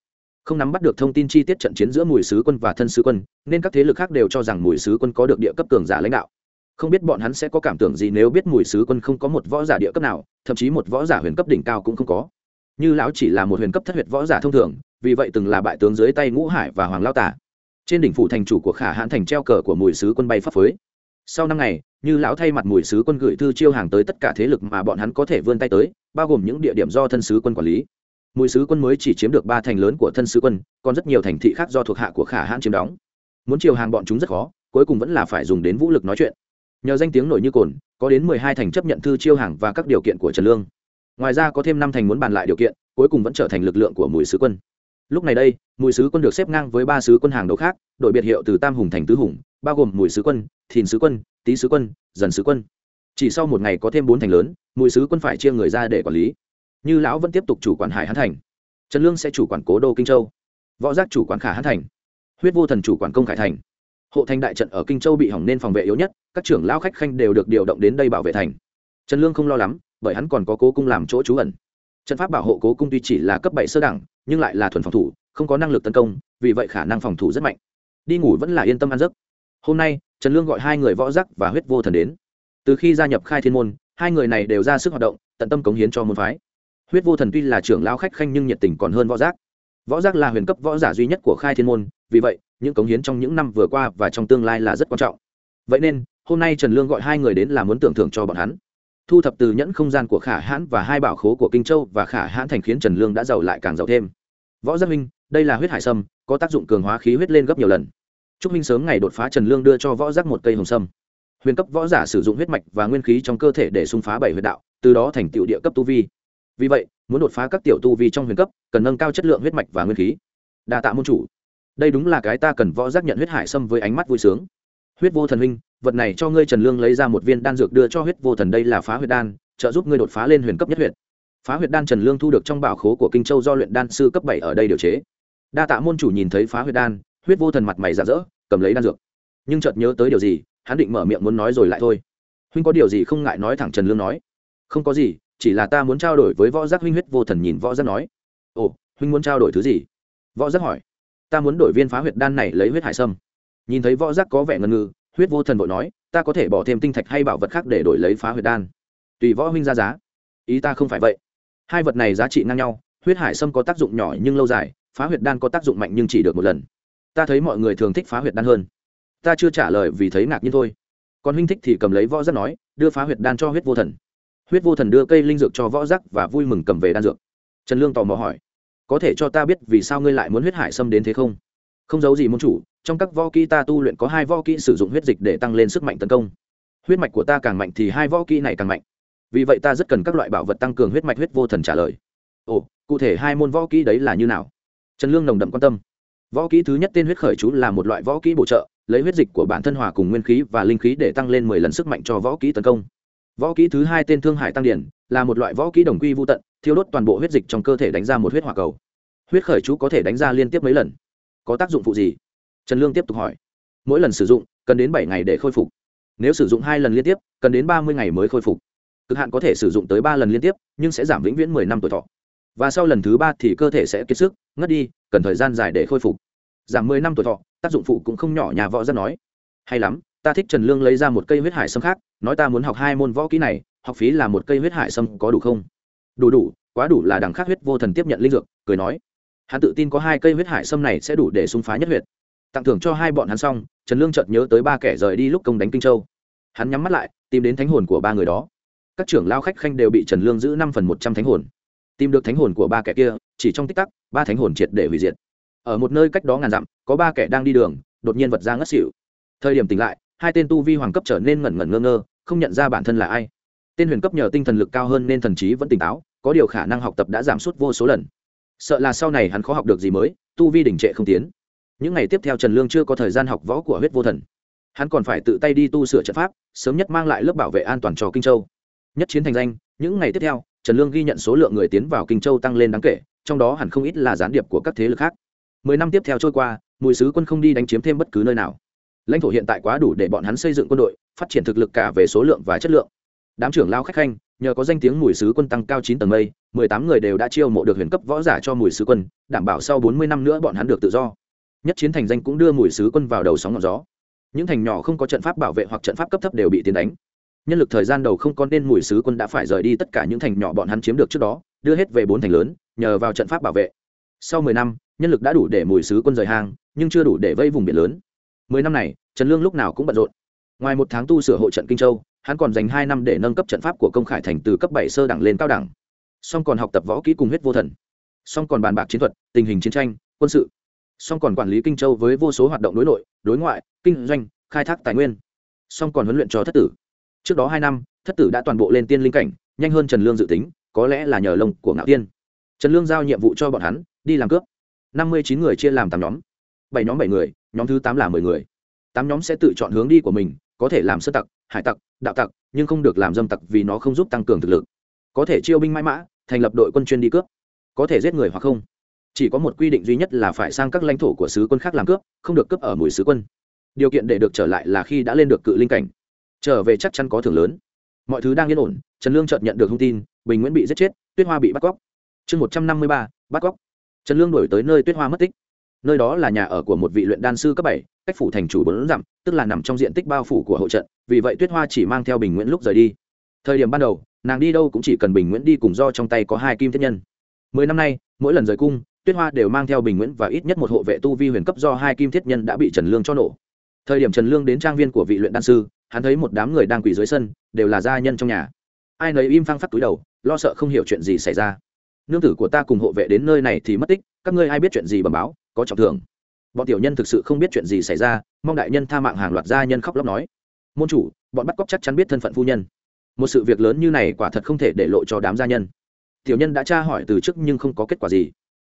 không nắm bắt được thông tin chi tiết trận chiến giữa mùi sứ quân và thân sứ quân, nên các thế lực khác đều cho rằng mùi sứ quân có được địa cấp cường giả lãnh đạo. Không biết bọn hắn sẽ có cảm tưởng gì nếu biết mùi sứ quân không có một võ giả địa cấp nào, thậm chí một võ giả huyền cấp đỉnh cao cũng không có. Như lão chỉ là một huyền cấp thất huyệt võ giả thông thường, vì vậy từng là bại tướng dưới tay ngũ hải và hoàng lao tả. Trên đỉnh phủ thành chủ của khả hãn thành treo cờ của mùi sứ quân bay phấp phới. Sau năm ngày, như lão thay mặt mùi sứ quân gửi thư chiêu hàng tới tất cả thế lực mà bọn hắn có thể vươn tay tới, bao gồm những địa điểm do thân sứ quân quản lý mùi sứ quân mới chỉ chiếm được ba thành lớn của thân sứ quân, còn rất nhiều thành thị khác do thuộc hạ của khả hãn chiếm đóng. Muốn chiều hàng bọn chúng rất khó, cuối cùng vẫn là phải dùng đến vũ lực nói chuyện. Nhờ danh tiếng nổi như cồn, có đến mười hai thành chấp nhận thư chiêu hàng và các điều kiện của trần lương. Ngoài ra có thêm năm thành muốn bàn lại điều kiện, cuối cùng vẫn trở thành lực lượng của mùi sứ quân. Lúc này đây mùi sứ quân được xếp ngang với ba sứ quân hàng đầu khác, đội biệt hiệu từ tam hùng thành tứ hùng, bao gồm mùi sứ quân, thìn sứ quân, tý sứ quân, dần sứ quân. Chỉ sau một ngày có thêm bốn thành lớn mùi sứ quân phải chia người ra để quản lý như lão vẫn tiếp tục chủ quản hải hán thành. Trần lương sẽ chủ quản cố đô kinh châu. Võ giác chủ quản khả hán thành. Huyết vô thần chủ quản công khải thành. Hộ thành đại trận ở kinh châu bị hỏng nên phòng vệ yếu nhất, các trưởng lao khách khanh đều được điều động đến đây bảo vệ thành. Trần lương không lo lắm, bởi hắn còn có cố cung làm chỗ trú ẩn. Trận pháp bảo hộ cố cung tuy chỉ là cấp bảy sơ đẳng, nhưng lại là thuần phòng thủ, không có năng lực tấn công, vì vậy khả năng phòng thủ rất mạnh. Đi ngủ vẫn là yên tâm ăn giấc. Hôm nay, trần lương gọi hai người võ giác và huyết vô thần đến. Từ khi gia nhập khai thiên môn, hai người này đều ra sức hoạt động, tận tâm cống hiến cho môn phái huyết vô thần tuy là trưởng lao khách khanh nhưng nhiệt tình còn hơn võ giác. Võ giác là huyền cấp võ giả duy nhất của khai thiên môn, vì vậy, những cống hiến trong những năm vừa qua và trong tương lai là rất quan trọng. Vậy nên, hôm nay trần lương gọi hai người đến là muốn tưởng thưởng cho bọn hắn. Thu thập từ nhẫn không gian của khả hãn và hai bảo khố của kinh châu và khả hãn thành khiến trần lương đã giàu lại càng giàu thêm. Võ giác minh, đây là huyết hải sâm, có tác dụng cường hóa khí huyết lên gấp nhiều lần. Chúc minh sớm ngày đột phá trần lương đưa cho võ giác một cây hồng sâm. Huyền cấp võ giả sử dụng huyết mạch và nguyên khí trong cơ thể để xung phá bảy huyệt đạo, từ đó thành tựu địa cấp tu vi vì vậy, muốn đột phá các tiểu tu vi trong huyền cấp, cần nâng cao chất lượng huyết mạch và nguyên khí. Đa tạ môn chủ. Đây đúng là cái ta cần võ giác nhận huyết hải sâm với ánh mắt vui sướng. Huyết vô thần huynh, vật này cho ngươi trần lương lấy ra một viên đan dược đưa cho huyết vô thần đây là phá huyết đan, trợ giúp ngươi đột phá lên huyền cấp nhất huyệt. Phá huyết đan trần lương thu được trong bảo khố của kinh châu do luyện đan sư cấp bảy ở đây điều chế. Đa tạ môn chủ nhìn thấy phá huyết đan, huyết vô thần mặt mày rạ rỡ, cầm lấy đan dược. Nhưng chợt nhớ tới điều gì, hắn định mở miệng muốn nói rồi lại thôi. Huynh có điều gì không ngại nói thẳng trần lương nói. Không có gì chỉ là ta muốn trao đổi với võ giác huynh huyết vô thần nhìn võ giác nói. Ồ, huynh muốn trao đổi thứ gì? Võ giác hỏi. Ta muốn đổi viên phá huyệt đan này lấy huyết hải sâm. Nhìn thấy võ giác có vẻ ngần ngừ, huyết vô thần vội nói, ta có thể bỏ thêm tinh thạch hay bảo vật khác để đổi lấy phá huyệt đan. Tùy võ huynh ra giá. Ý ta không phải vậy. Hai vật này giá trị ngang nhau, huyết hải sâm có tác dụng nhỏ nhưng lâu dài, phá huyệt đan có tác dụng mạnh nhưng chỉ được một lần. Ta thấy mọi người thường thích phá huyệt đan hơn. Ta chưa trả lời vì thấy ngạc nhiên thôi. Còn huynh thích thì cầm lấy võ giác nói, đưa phá huyệt đan cho huyết vô thần huyết vô thần đưa cây linh dược cho võ giác và vui mừng cầm về đan dược. Trần lương tò mò hỏi, có thể cho ta biết vì sao ngươi lại muốn huyết hải xâm đến thế không? Không giấu gì môn chủ, trong các võ kỹ ta tu luyện có hai võ kỹ sử dụng huyết dịch để tăng lên sức mạnh tấn công. Huyết mạch của ta càng mạnh thì hai võ kỹ này càng mạnh. Vì vậy ta rất cần các loại bảo vật tăng cường huyết mạch. Huyết vô thần trả lời, ồ, cụ thể hai môn võ kỹ đấy là như nào? Trần lương nồng đậm quan tâm, võ kỹ thứ nhất tên huyết khởi chú là một loại võ kỹ bổ trợ, lấy huyết dịch của bản thân hòa cùng nguyên khí và linh khí để tăng lên mười lần sức mạnh cho võ kỹ tấn công võ kỹ thứ hai tên thương hải tăng điển, là một loại võ kỹ đồng quy vô tận, thiêu đốt toàn bộ huyết dịch trong cơ thể đánh ra một huyết hỏa cầu. Huyết khởi chú có thể đánh ra liên tiếp mấy lần. Có tác dụng phụ gì? Trần lương tiếp tục hỏi. Mỗi lần sử dụng, cần đến bảy ngày để khôi phục. Nếu sử dụng hai lần liên tiếp, cần đến ba mươi ngày mới khôi phục. Cực hạn có thể sử dụng tới ba lần liên tiếp, nhưng sẽ giảm vĩnh viễn mười năm tuổi thọ. Và sau lần thứ ba thì cơ thể sẽ kiệt sức, ngất đi, cần thời gian dài để khôi phục. Giảm mười năm tuổi thọ, tác dụng phụ cũng không nhỏ, nhà võ rất nói. Hay lắm ta thích trần lương lấy ra một cây huyết hải sâm khác, nói ta muốn học hai môn võ kỹ này, học phí là một cây huyết hải sâm có đủ không? Đủ đủ, quá đủ là đằng khác huyết vô thần tiếp nhận linh dược, cười nói. Hắn tự tin có hai cây huyết hải sâm này sẽ đủ để xung phá nhất huyệt. Tặng thưởng cho hai bọn hắn xong, trần lương chợt nhớ tới ba kẻ rời đi lúc công đánh kinh châu. Hắn nhắm mắt lại, tìm đến thánh hồn của ba người đó. Các trưởng lao khách khanh đều bị trần lương giữ năm phần một trăm thánh hồn. Tìm được thánh hồn của ba kẻ kia, chỉ trong tích tắc, ba thánh hồn triệt để hủy diệt. Ở một nơi cách đó ngàn dặm, có ba kẻ đang đi đường, đột nhiên vật ra ngất xỉu. Thời điểm tỉnh lại hai tên tu vi hoàng cấp trở nên ngẩn ngẩn ngơ ngơ, không nhận ra bản thân là ai. Tên huyền cấp nhờ tinh thần lực cao hơn nên thần trí vẫn tỉnh táo, có điều khả năng học tập đã giảm sút vô số lần. Sợ là sau này hắn khó học được gì mới, tu vi đỉnh trệ không tiến. Những ngày tiếp theo trần lương chưa có thời gian học võ của huyết vô thần. Hắn còn phải tự tay đi tu sửa trận pháp, sớm nhất mang lại lớp bảo vệ an toàn cho kinh châu. Nhất chiến thành danh, những ngày tiếp theo, trần lương ghi nhận số lượng người tiến vào kinh châu tăng lên đáng kể, trong đó hẳn không ít là gián điệp của các thế lực khác. Mười năm tiếp theo trôi qua, mùi sứ quân không đi đánh chiếm thêm bất cứ nơi nào lãnh thổ hiện tại quá đủ để bọn hắn xây dựng quân đội, phát triển thực lực cả về số lượng và chất lượng. Đám trưởng lao khách khanh, nhờ có danh tiếng mùi sứ quân tăng cao chín tầng mây, mười tám người đều đã chiêu mộ được huyền cấp võ giả cho mùi sứ quân, đảm bảo sau bốn mươi năm nữa bọn hắn được tự do. Nhất chiến thành danh cũng đưa mùi sứ quân vào đầu sóng ngọn gió. Những thành nhỏ không có trận pháp bảo vệ hoặc trận pháp cấp thấp đều bị tiến đánh. Nhân lực thời gian đầu không có nên mùi sứ quân đã phải rời đi tất cả những thành nhỏ bọn hắn chiếm được trước đó, đưa hết về bốn thành lớn, nhờ vào trận pháp bảo vệ. Sau mười năm, nhân lực đã đủ để mùi sứ quân rời hang, nhưng chưa đủ để vây vùng biển lớn mười năm này, trần lương lúc nào cũng bận rộn. Ngoài một tháng tu sửa hộ trận kinh châu, hắn còn dành hai năm để nâng cấp trận pháp của công khải thành từ cấp bảy sơ đẳng lên cao đẳng. Song còn học tập võ kỹ cùng huyết vô thần. Song còn bàn bạc chiến thuật, tình hình chiến tranh, quân sự. Song còn quản lý kinh châu với vô số hoạt động đối nội, đối ngoại, kinh doanh, khai thác tài nguyên. Song còn huấn luyện cho thất tử. Trước đó hai năm, thất tử đã toàn bộ lên tiên linh cảnh, nhanh hơn trần lương dự tính, có lẽ là nhờ lông của ngạo tiên. Trần lương giao nhiệm vụ cho bọn hắn, đi làm cướp. Năm mươi chín người chia làm tám nhóm. Bảy nhóm bảy người nhóm thứ tám là mười người. Tám nhóm sẽ tự chọn hướng đi của mình, có thể làm sơ tặc, hải tặc, đạo tặc, nhưng không được làm dâm tặc vì nó không giúp tăng cường thực lực. Có thể chiêu binh mãi mã, thành lập đội quân chuyên đi cướp. Có thể giết người hoặc không. Chỉ có một quy định duy nhất là phải sang các lãnh thổ của sứ quân khác làm cướp, không được cướp ở mũi sứ quân. Điều kiện để được trở lại là khi đã lên được cự linh cảnh. Trở về chắc chắn có thưởng lớn. Mọi thứ đang yên ổn, trần lương chợt nhận được thông tin, bình nguyễn bị giết chết, tuyết hoa bị bắt cóc. Chương một trăm năm mươi ba, bắt cóc. Trần lương đổi tới nơi tuyết hoa mất tích nơi đó là nhà ở của một vị luyện đan sư cấp bảy, cách phủ thành chủ bốn dặm, tức là nằm trong diện tích bao phủ của hậu trận, vì vậy tuyết hoa chỉ mang theo bình nguyễn lúc rời đi. Thời điểm ban đầu, nàng đi đâu cũng chỉ cần bình nguyễn đi cùng do trong tay có hai kim thiết nhân. Mười năm nay, mỗi lần rời cung, tuyết hoa đều mang theo bình nguyễn và ít nhất một hộ vệ tu vi huyền cấp do hai kim thiết nhân đã bị trần lương cho nổ. Thời điểm trần lương đến trang viên của vị luyện đan sư, hắn thấy một đám người đang quỳ dưới sân, đều là gia nhân trong nhà. Ai nấy im phăng phát túi đầu, lo sợ không hiểu chuyện gì xảy ra. Nương tử của ta cùng hộ vệ đến nơi này thì mất tích, các ngươi ai biết chuyện gì bẩm báo? Có trọng thưởng. Bọn tiểu nhân thực sự không biết chuyện gì xảy ra, mong đại nhân tha mạng hàng loạt gia nhân khóc lóc nói. Môn chủ, bọn bắt cóc chắc chắn biết thân phận phu nhân. Một sự việc lớn như này quả thật không thể để lộ cho đám gia nhân. Tiểu nhân đã tra hỏi từ trước nhưng không có kết quả gì.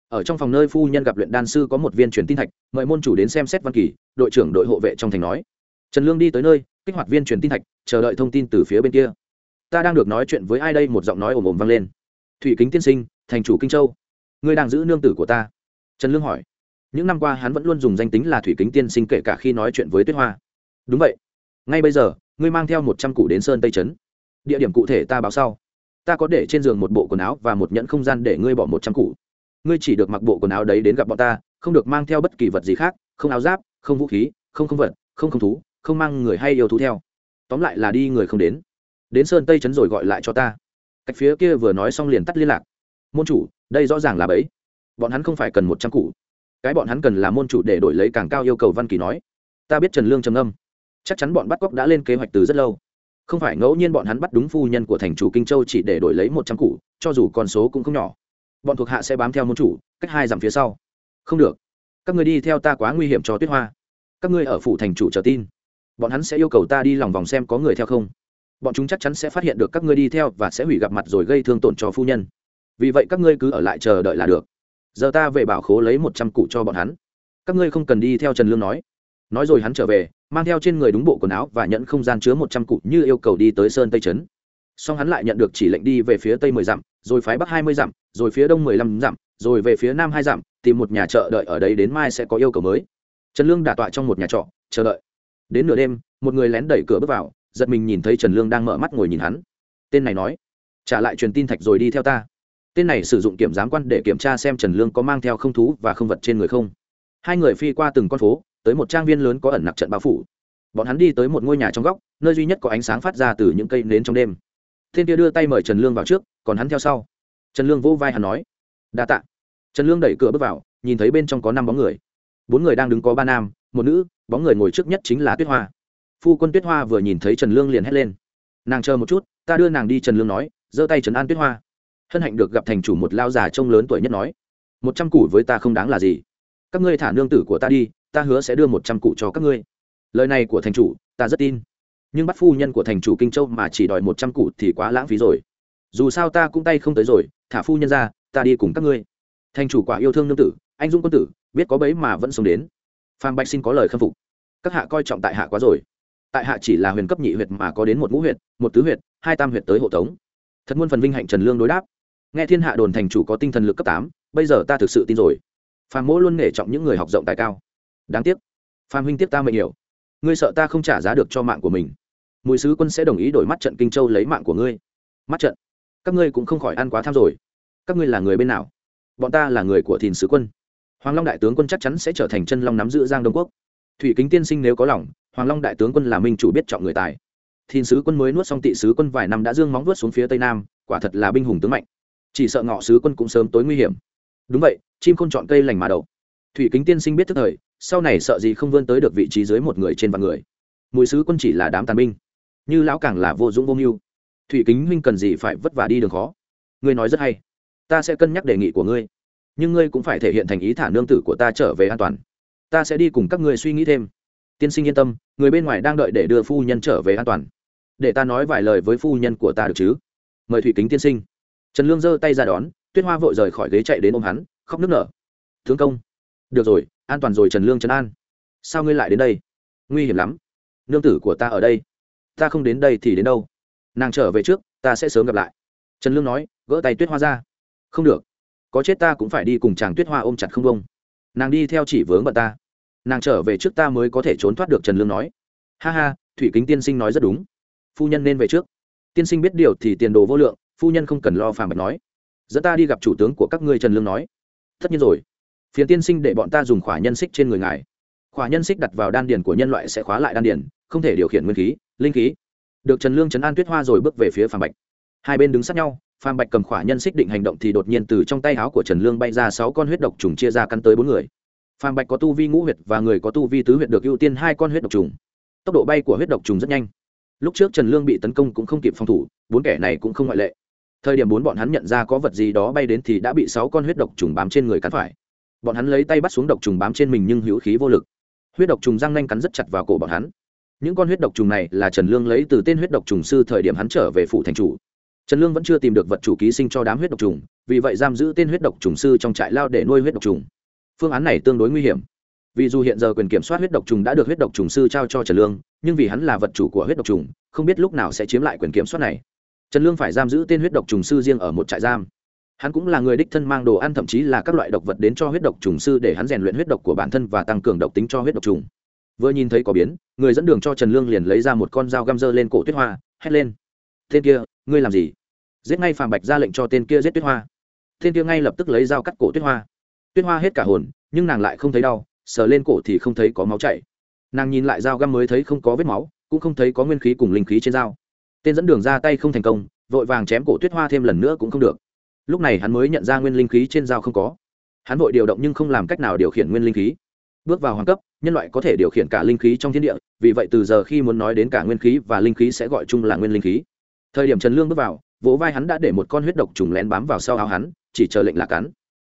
Ở trong phòng nơi phu nhân gặp luyện đan sư có một viên truyền tin thạch, mời môn chủ đến xem xét văn kỳ, đội trưởng đội hộ vệ trong thành nói. Trần lương đi tới nơi, kích hoạt viên truyền tin thạch, chờ đợi thông tin từ phía bên kia. Ta đang được nói chuyện với ai đây? Một giọng nói ồm ồm vang lên. Thủy kính tiên sinh, thành chủ kinh châu. Ngươi đang giữ nương tử của ta? Trần lương hỏi những năm qua hắn vẫn luôn dùng danh tính là thủy kính tiên sinh kể cả khi nói chuyện với tuyết hoa. Đúng vậy. Ngay bây giờ, ngươi mang theo một trăm cụ đến sơn tây trấn. Địa điểm cụ thể ta báo sau. Ta có để trên giường một bộ quần áo và một nhẫn không gian để ngươi bỏ một trăm cụ ngươi chỉ được mặc bộ quần áo đấy đến gặp bọn ta, không được mang theo bất kỳ vật gì khác, không áo giáp, không vũ khí, không không vật, không không thú, không mang người hay yêu thú theo. Tóm lại là đi người không đến. Đến sơn tây trấn rồi gọi lại cho ta. Cách phía kia vừa nói xong liền tắt liên lạc. Môn chủ, đây rõ ràng là bẫy. bọn hắn không phải cần một trăm cụ cái bọn hắn cần là môn chủ để đổi lấy càng cao yêu cầu văn kỳ nói. Ta biết trần lương trầm âm chắc chắn bọn bắt cóc đã lên kế hoạch từ rất lâu. Không phải ngẫu nhiên bọn hắn bắt đúng phu nhân của thành chủ kinh châu chỉ để đổi lấy một trăm củ, cho dù con số cũng không nhỏ. Bọn thuộc hạ sẽ bám theo môn chủ cách hai dặm phía sau. Không được. Các người đi theo ta quá nguy hiểm cho tuyết hoa. Các ngươi ở phủ thành chủ chờ tin. Bọn hắn sẽ yêu cầu ta đi lòng vòng xem có người theo không. Bọn chúng chắc chắn sẽ phát hiện được các ngươi đi theo và sẽ hủy gặp mặt rồi gây thương tổn cho phu nhân. Vì vậy các ngươi cứ ở lại chờ đợi là được giờ ta về bảo khố lấy một trăm cụ cho bọn hắn. Các ngươi không cần đi theo trần lương nói. Nói rồi hắn trở về, mang theo trên người đúng bộ quần áo và nhận không gian chứa một trăm cụ như yêu cầu đi tới sơn tây trấn. Song hắn lại nhận được chỉ lệnh đi về phía tây mười dặm, rồi phái bắc hai mươi dặm, rồi phía đông mười lăm dặm, rồi về phía nam hai dặm, tìm một nhà chợ đợi ở đấy đến mai sẽ có yêu cầu mới. Trần lương đả tọa trong một nhà trọ, chờ đợi. Đến nửa đêm, một người lén đẩy cửa bước vào, giật mình nhìn thấy trần lương đang mở mắt ngồi nhìn hắn. Tên này nói, trả lại truyền tin thạch rồi đi theo ta tên này sử dụng kiểm giám quan để kiểm tra xem trần lương có mang theo không thú và không vật trên người không. Hai người phi qua từng con phố, tới một trang viên lớn có ẩn nặc trận bao phủ. Bọn hắn đi tới một ngôi nhà trong góc, nơi duy nhất có ánh sáng phát ra từ những cây nến trong đêm. Thiên kia đưa tay mời trần lương vào trước, còn hắn theo sau. Trần lương vỗ vai hắn nói, đa t ạ trần lương đẩy cửa bước vào, nhìn thấy bên trong có năm bóng người. Bốn người đang đứng có ba nam, một nữ, bóng người ngồi trước nhất chính là tuyết hoa. Phu quân tuyết hoa vừa nhìn thấy trần lương liền hét lên, nàng chờ một chút, ta đưa nàng đi. Trần lương nói, giơ tay trần an tuyết hoa hân hạnh được gặp thành chủ một lao già trông lớn tuổi nhất nói, một trăm củ với ta không đáng là gì. Các ngươi thả nương tử của ta đi, ta hứa sẽ đưa một trăm củ cho các ngươi. Lời này của thành chủ, ta rất tin. Nhưng bắt phu nhân của thành chủ kinh châu mà chỉ đòi một trăm củ thì quá lãng phí rồi. Dù sao ta cũng tay không tới rồi, thả phu nhân ra, ta đi cùng các ngươi. Thành chủ quả yêu thương nương tử, anh dung quân tử, biết có bấy mà vẫn sống đến. Phan bạch xin có lời khâm phục. Các hạ coi trọng tại hạ quá rồi. Tại hạ chỉ là huyền cấp nhị huyệt mà có đến một ngũ huyệt, một tứ huyệt, hai tam huyệt tới hộ tống. Thật muôn phần vinh hạnh trần lương đối đáp nghe thiên hạ đồn thành chủ có tinh thần lực cấp tám, bây giờ ta thực sự tin rồi. Phàm mỗ luôn nể trọng những người học rộng tài cao. Đáng tiếc. Phàm huynh tiếp ta mệnh hiểu ngươi sợ ta không trả giá được cho mạng của mình. Mùi sứ quân sẽ đồng ý đổi mắt trận kinh châu lấy mạng của ngươi. Mắt trận. Các ngươi cũng không khỏi ăn quá tham rồi. Các ngươi là người bên nào? Bọn ta là người của thìn sứ quân. Hoàng long đại tướng quân chắc chắn sẽ trở thành chân long nắm giữ giang đông quốc. Thủy kính tiên sinh nếu có lòng, hoàng long đại tướng quân là minh chủ biết chọn người tài. Thìn sứ quân mới nuốt xong tị sứ quân vài năm đã dương móng vuốt xuống phía tây nam, quả thật là binh hùng tướng mạnh chỉ sợ ngọ sứ quân cũng sớm tối nguy hiểm. Đúng vậy, chim không chọn cây lành mà đậu thủy kính tiên sinh biết thức thời, sau này sợ gì không vươn tới được vị trí dưới một người trên vạn người. Mùi sứ quân chỉ là đám tàn binh, như lão càng là vô dũng vô mưu. Thủy kính huynh cần gì phải vất vả đi đường khó? Ngươi nói rất hay, ta sẽ cân nhắc đề nghị của ngươi, nhưng ngươi cũng phải thể hiện thành ý thả nương tử của ta trở về an toàn. Ta sẽ đi cùng các ngươi suy nghĩ thêm. Tiên sinh yên tâm, người bên ngoài đang đợi để đưa phu nhân trở về an toàn. Để ta nói vài lời với phu nhân của ta được chứ? Mời thủy kính tiên sinh trần lương giơ tay ra đón, tuyết hoa vội rời khỏi ghế chạy đến ôm hắn, khóc nức nở. Thương công. Được rồi, an toàn rồi trần lương trấn an. Sao ngươi lại đến đây? Nguy hiểm lắm. Nương tử của ta ở đây. Ta không đến đây thì đến đâu. Nàng trở về trước, ta sẽ sớm gặp lại. Trần lương nói, gỡ tay tuyết hoa ra. Không được. Có chết ta cũng phải đi cùng chàng tuyết hoa ôm chặt không bông nàng đi theo chỉ vướng bận ta. Nàng trở về trước ta mới có thể trốn thoát được, trần lương nói. Ha ha, thủy kính tiên sinh nói rất đúng. Phu nhân nên về trước. Tiên sinh biết điều thì tiền đồ vô lượng phu nhân không cần lo phàm bạch nói. Dẫn ta đi gặp chủ tướng của các ngươi trần lương nói. Tất nhiên rồi. Phiền tiên sinh để bọn ta dùng khỏa nhân xích trên người ngài. Khỏa nhân xích đặt vào đan điền của nhân loại sẽ khóa lại đan điền, không thể điều khiển nguyên khí, linh khí. Được trần lương trấn an tuyết hoa rồi bước về phía phàm bạch. Hai bên đứng sát nhau, phàm bạch cầm khỏa nhân xích định hành động thì đột nhiên từ trong tay áo của trần lương bay ra sáu con huyết độc trùng chia ra căn tới bốn người. Phàm bạch có tu vi ngũ huyệt và người có tu vi tứ huyệt được ưu tiên hai con huyết độc trùng. Tốc độ bay của huyết độc trùng rất nhanh. Lúc trước trần lương bị tấn công cũng không kịp phòng thủ, bốn kẻ này cũng không ngoại lệ thời điểm bốn bọn hắn nhận ra có vật gì đó bay đến thì đã bị sáu con huyết độc trùng bám trên người cắn phải. Bọn hắn lấy tay bắt xuống độc trùng bám trên mình nhưng hữu khí vô lực. Huyết độc trùng răng nanh cắn rất chặt vào cổ bọn hắn. Những con huyết độc trùng này là trần lương lấy từ tên huyết độc trùng sư thời điểm hắn trở về phủ thành chủ. Trần lương vẫn chưa tìm được vật chủ ký sinh cho đám huyết độc trùng, vì vậy giam giữ tên huyết độc trùng sư trong trại lao để nuôi huyết độc trùng. Phương án này tương đối nguy hiểm. Vì dù hiện giờ quyền kiểm soát huyết độc trùng đã được huyết độc trùng sư trao cho trần lương, nhưng vì hắn là vật chủ của huyết độc trùng, không biết lúc nào sẽ chiếm lại quyền kiểm soát này trần lương phải giam giữ tên huyết độc trùng sư riêng ở một trại giam. Hắn cũng là người đích thân mang đồ ăn, thậm chí là các loại độc vật đến cho huyết độc trùng sư để hắn rèn luyện huyết độc của bản thân và tăng cường độc tính cho huyết độc trùng. Vừa nhìn thấy có biến, người dẫn đường cho trần lương liền lấy ra một con dao găm dơ lên cổ tuyết hoa, hét lên. Tên kia, ngươi làm gì? Giết ngay phàm bạch ra lệnh cho tên kia giết tuyết hoa. Tên kia ngay lập tức lấy dao cắt cổ tuyết hoa. Tuyết hoa hết cả hồn, nhưng nàng lại không thấy đau, sờ lên cổ thì không thấy có máu chảy. Nàng nhìn lại dao găm mới thấy không có vết máu, cũng không thấy có nguyên khí cùng linh khí trên dao tên dẫn đường ra tay không thành công, vội vàng chém cổ tuyết hoa thêm lần nữa cũng không được. Lúc này hắn mới nhận ra nguyên linh khí trên dao không có. Hắn vội điều động nhưng không làm cách nào điều khiển nguyên linh khí. Bước vào hoàng cấp, nhân loại có thể điều khiển cả linh khí trong thiên địa, vì vậy từ giờ khi muốn nói đến cả nguyên khí và linh khí sẽ gọi chung là nguyên linh khí. Thời điểm trần lương bước vào, vỗ vai hắn đã để một con huyết độc trùng lén bám vào sau áo hắn, chỉ chờ lệnh là cắn.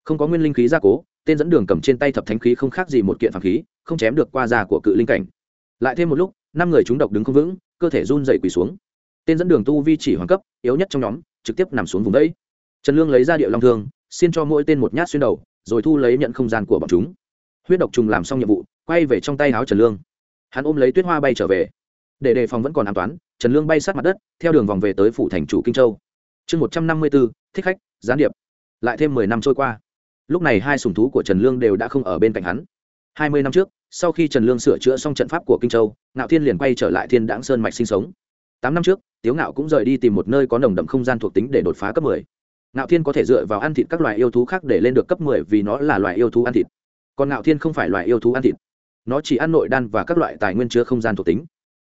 Không có nguyên linh khí gia cố, tên dẫn đường cầm trên tay thập thánh khí không khác gì một kiện phàm khí, không chém được qua da của cự linh cảnh. Lại thêm một lúc, năm người chúng độc đứng không vững, cơ thể run dậy quỳ xuống tên dẫn đường tu vi chỉ hoàng cấp yếu nhất trong nhóm trực tiếp nằm xuống vùng đấy. Trần lương lấy ra điệu long thương xin cho mỗi tên một nhát xuyên đầu rồi thu lấy nhận không gian của bọn chúng. Huyết độc trùng làm xong nhiệm vụ quay về trong tay áo trần lương. Hắn ôm lấy tuyết hoa bay trở về. Để đề phòng vẫn còn an toàn, trần lương bay sát mặt đất theo đường vòng về tới phủ thành chủ kinh châu. Chương một trăm năm mươi b ố thích khách gián điệp. Lại thêm mười năm trôi qua. Lúc này hai sùng thú của trần lương đều đã không ở bên cạnh hắn. Hai mươi năm trước sau khi trần lương sửa chữa xong trận pháp của kinh châu ngạo thiên liền quay trở lại thiên đãng sơn mạch sinh sống. Tám năm trước tiếu ngạo cũng rời đi tìm một nơi có nồng đậm không gian thuộc tính để đột phá cấp mười. Ngạo thiên có thể dựa vào ăn thịt các loài yêu thú khác để lên được cấp mười vì nó là loài yêu thú ăn thịt. Còn ngạo thiên không phải loài yêu thú ăn thịt. Nó chỉ ăn nội đan và các loại tài nguyên chứa không gian thuộc tính.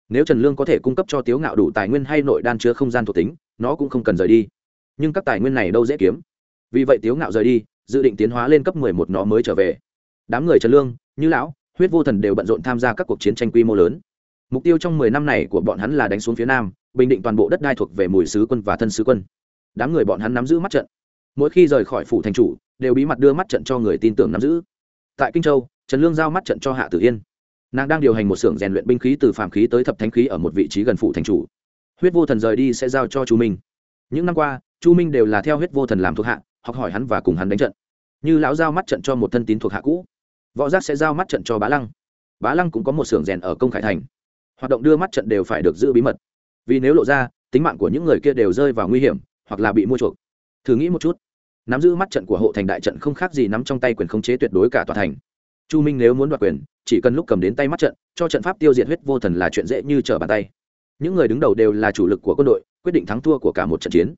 Nếu trần lương có thể cung cấp cho tiếu ngạo đủ tài nguyên hay nội đan chứa không gian thuộc tính, nó cũng không cần rời đi. Nhưng các tài nguyên này đâu dễ kiếm. Vì vậy tiếu ngạo rời đi, dự định tiến hóa lên cấp mười một nó mới trở về. Đám người trần lương, như lão, huyết vô thần đều bận rộn tham gia các cuộc chiến tranh quy mô lớn mục tiêu trong mười năm này của bọn hắn là đánh xuống phía nam, bình định toàn bộ đất đai thuộc về mùi sứ quân và thân sứ quân. Đám người bọn hắn nắm giữ mắt trận. Mỗi khi rời khỏi phủ thành chủ, đều bí mật đưa mắt trận cho người tin tưởng nắm giữ. Tại kinh châu, trần lương giao mắt trận cho hạ tử yên. Nàng đang điều hành một xưởng rèn luyện binh khí từ phạm khí tới thập thánh khí ở một vị trí gần phủ thành chủ. Huyết vô thần rời đi sẽ giao cho chu minh. Những năm qua, chu minh đều là theo huyết vô thần làm thuộc hạ, học hỏi hắn và cùng hắn đánh trận. Như lão giao mắt trận cho một thân tín thuộc hạ cũ, võ giác sẽ giao mắt trận cho bá lăng. Bá lăng cũng có một xưởng rèn ở công khải thành hoạt động đưa mắt trận đều phải được giữ bí mật. Vì nếu lộ ra, tính mạng của những người kia đều rơi vào nguy hiểm, hoặc là bị mua chuộc. Thử nghĩ một chút. Nắm giữ mắt trận của hộ thành đại trận không khác gì nắm trong tay quyền khống chế tuyệt đối cả tòa thành. Chu minh nếu muốn đoạt quyền, chỉ cần lúc cầm đến tay mắt trận, cho trận pháp tiêu diệt huyết vô thần là chuyện dễ như trở bàn tay. Những người đứng đầu đều là chủ lực của quân đội, quyết định thắng thua của cả một trận chiến.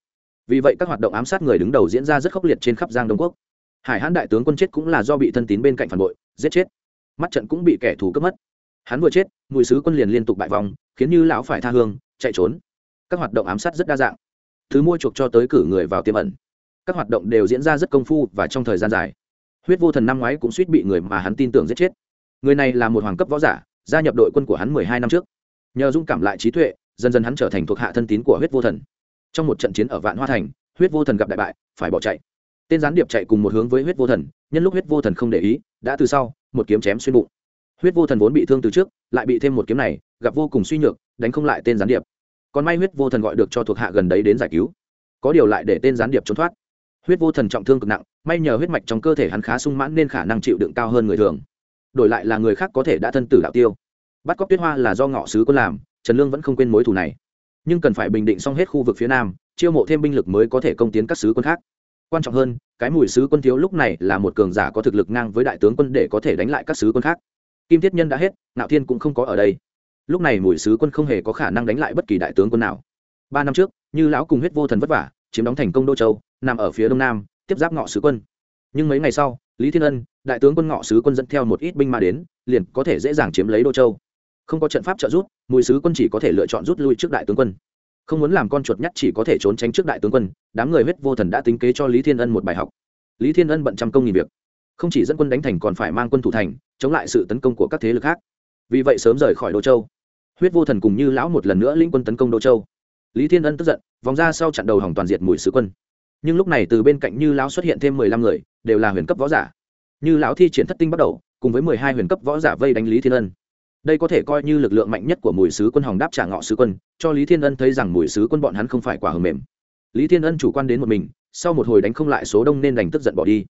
Vì vậy các hoạt động ám sát người đứng đầu diễn ra rất khốc liệt trên khắp giang đông quốc. Hải hãn đại tướng quân chết cũng là do bị thân tín bên cạnh phản bội, giết chết. Mắt trận cũng bị kẻ thù cướp mất hắn vừa chết, mùi sứ quân liền liên tục bại vòng khiến như lão phải tha hương, chạy trốn. Các hoạt động ám sát rất đa dạng. Thứ mua chuộc cho tới cử người vào tiềm ẩn. Các hoạt động đều diễn ra rất công phu và trong thời gian dài. Huyết vô thần năm ngoái cũng suýt bị người mà hắn tin tưởng giết chết. Người này là một hoàng cấp võ giả, gia nhập đội quân của hắn mười hai năm trước. Nhờ dung cảm lại trí tuệ, dần dần hắn trở thành thuộc hạ thân tín của huyết vô thần. Trong một trận chiến ở vạn hoa thành, huyết vô thần gặp đại bại, phải bỏ chạy. Tên gián điệp chạy cùng một hướng với huyết vô thần, nhân lúc huyết vô thần không để ý, đã từ sau, một kiếm chém xuyên bụng huyết vô thần vốn bị thương từ trước, lại bị thêm một kiếm này, gặp vô cùng suy nhược, đánh không lại tên gián điệp. Còn may huyết vô thần gọi được cho thuộc hạ gần đấy đến giải cứu. Có điều lại để tên gián điệp trốn thoát. Huyết vô thần trọng thương cực nặng, may nhờ huyết mạch trong cơ thể hắn khá sung mãn nên khả năng chịu đựng cao hơn người thường. Đổi lại là người khác có thể đã thân tử đạo tiêu. Bắt cóc tuyết hoa là do ngọ sứ quân làm, trần lương vẫn không quên mối thù này. Nhưng cần phải bình định xong hết khu vực phía nam, chiêu mộ thêm binh lực mới có thể công tiến các sứ quân khác. Quan trọng hơn, cái mùi sứ quân thiếu lúc này là một cường giả có thực lực ngang với đại tướng quân để có thể đánh lại các sứ quân khác kim thiết nhân đã hết, nạo thiên cũng không có ở đây. Lúc này mùi sứ quân không hề có khả năng đánh lại bất kỳ đại tướng quân nào. Ba năm trước, như lão cùng huyết vô thần vất vả, chiếm đóng thành công đô châu, nằm ở phía đông nam, tiếp giáp ngọ sứ quân. Nhưng mấy ngày sau, lý thiên ân, đại tướng quân ngọ sứ quân dẫn theo một ít binh mà đến, liền có thể dễ dàng chiếm lấy đô châu. Không có trận pháp trợ giúp, mùi sứ quân chỉ có thể lựa chọn rút lui trước đại tướng quân. Không muốn làm con chuột nhắt chỉ có thể trốn tránh trước đại tướng quân, đám người huyết vô thần đã tính kế cho lý thiên ân một bài học. Lý thiên ân bận trăm công nghìn việc không chỉ dẫn quân đánh thành còn phải mang quân thủ thành, chống lại sự tấn công của các thế lực khác. Vì vậy sớm rời khỏi đô châu. Huyết vô thần cùng như lão một lần nữa linh quân tấn công đô châu. Lý thiên ân tức giận, vòng ra sau chặn đầu hỏng toàn diệt mùi sứ quân. Nhưng lúc này từ bên cạnh như lão xuất hiện thêm mười lăm người, đều là huyền cấp võ giả. Như lão thi triển thất tinh bắt đầu, cùng với mười hai huyền cấp võ giả vây đánh lý thiên ân. Đây có thể coi như lực lượng mạnh nhất của mùi sứ quân hòng đáp trả ngọ sứ quân, cho lý thiên ân thấy rằng mùi sứ quân bọn hắn không phải quả hầm mềm. Lý thiên ân chủ quan đến một mình, sau một hồi đánh không lại số đông nên đành tức giận bỏ đi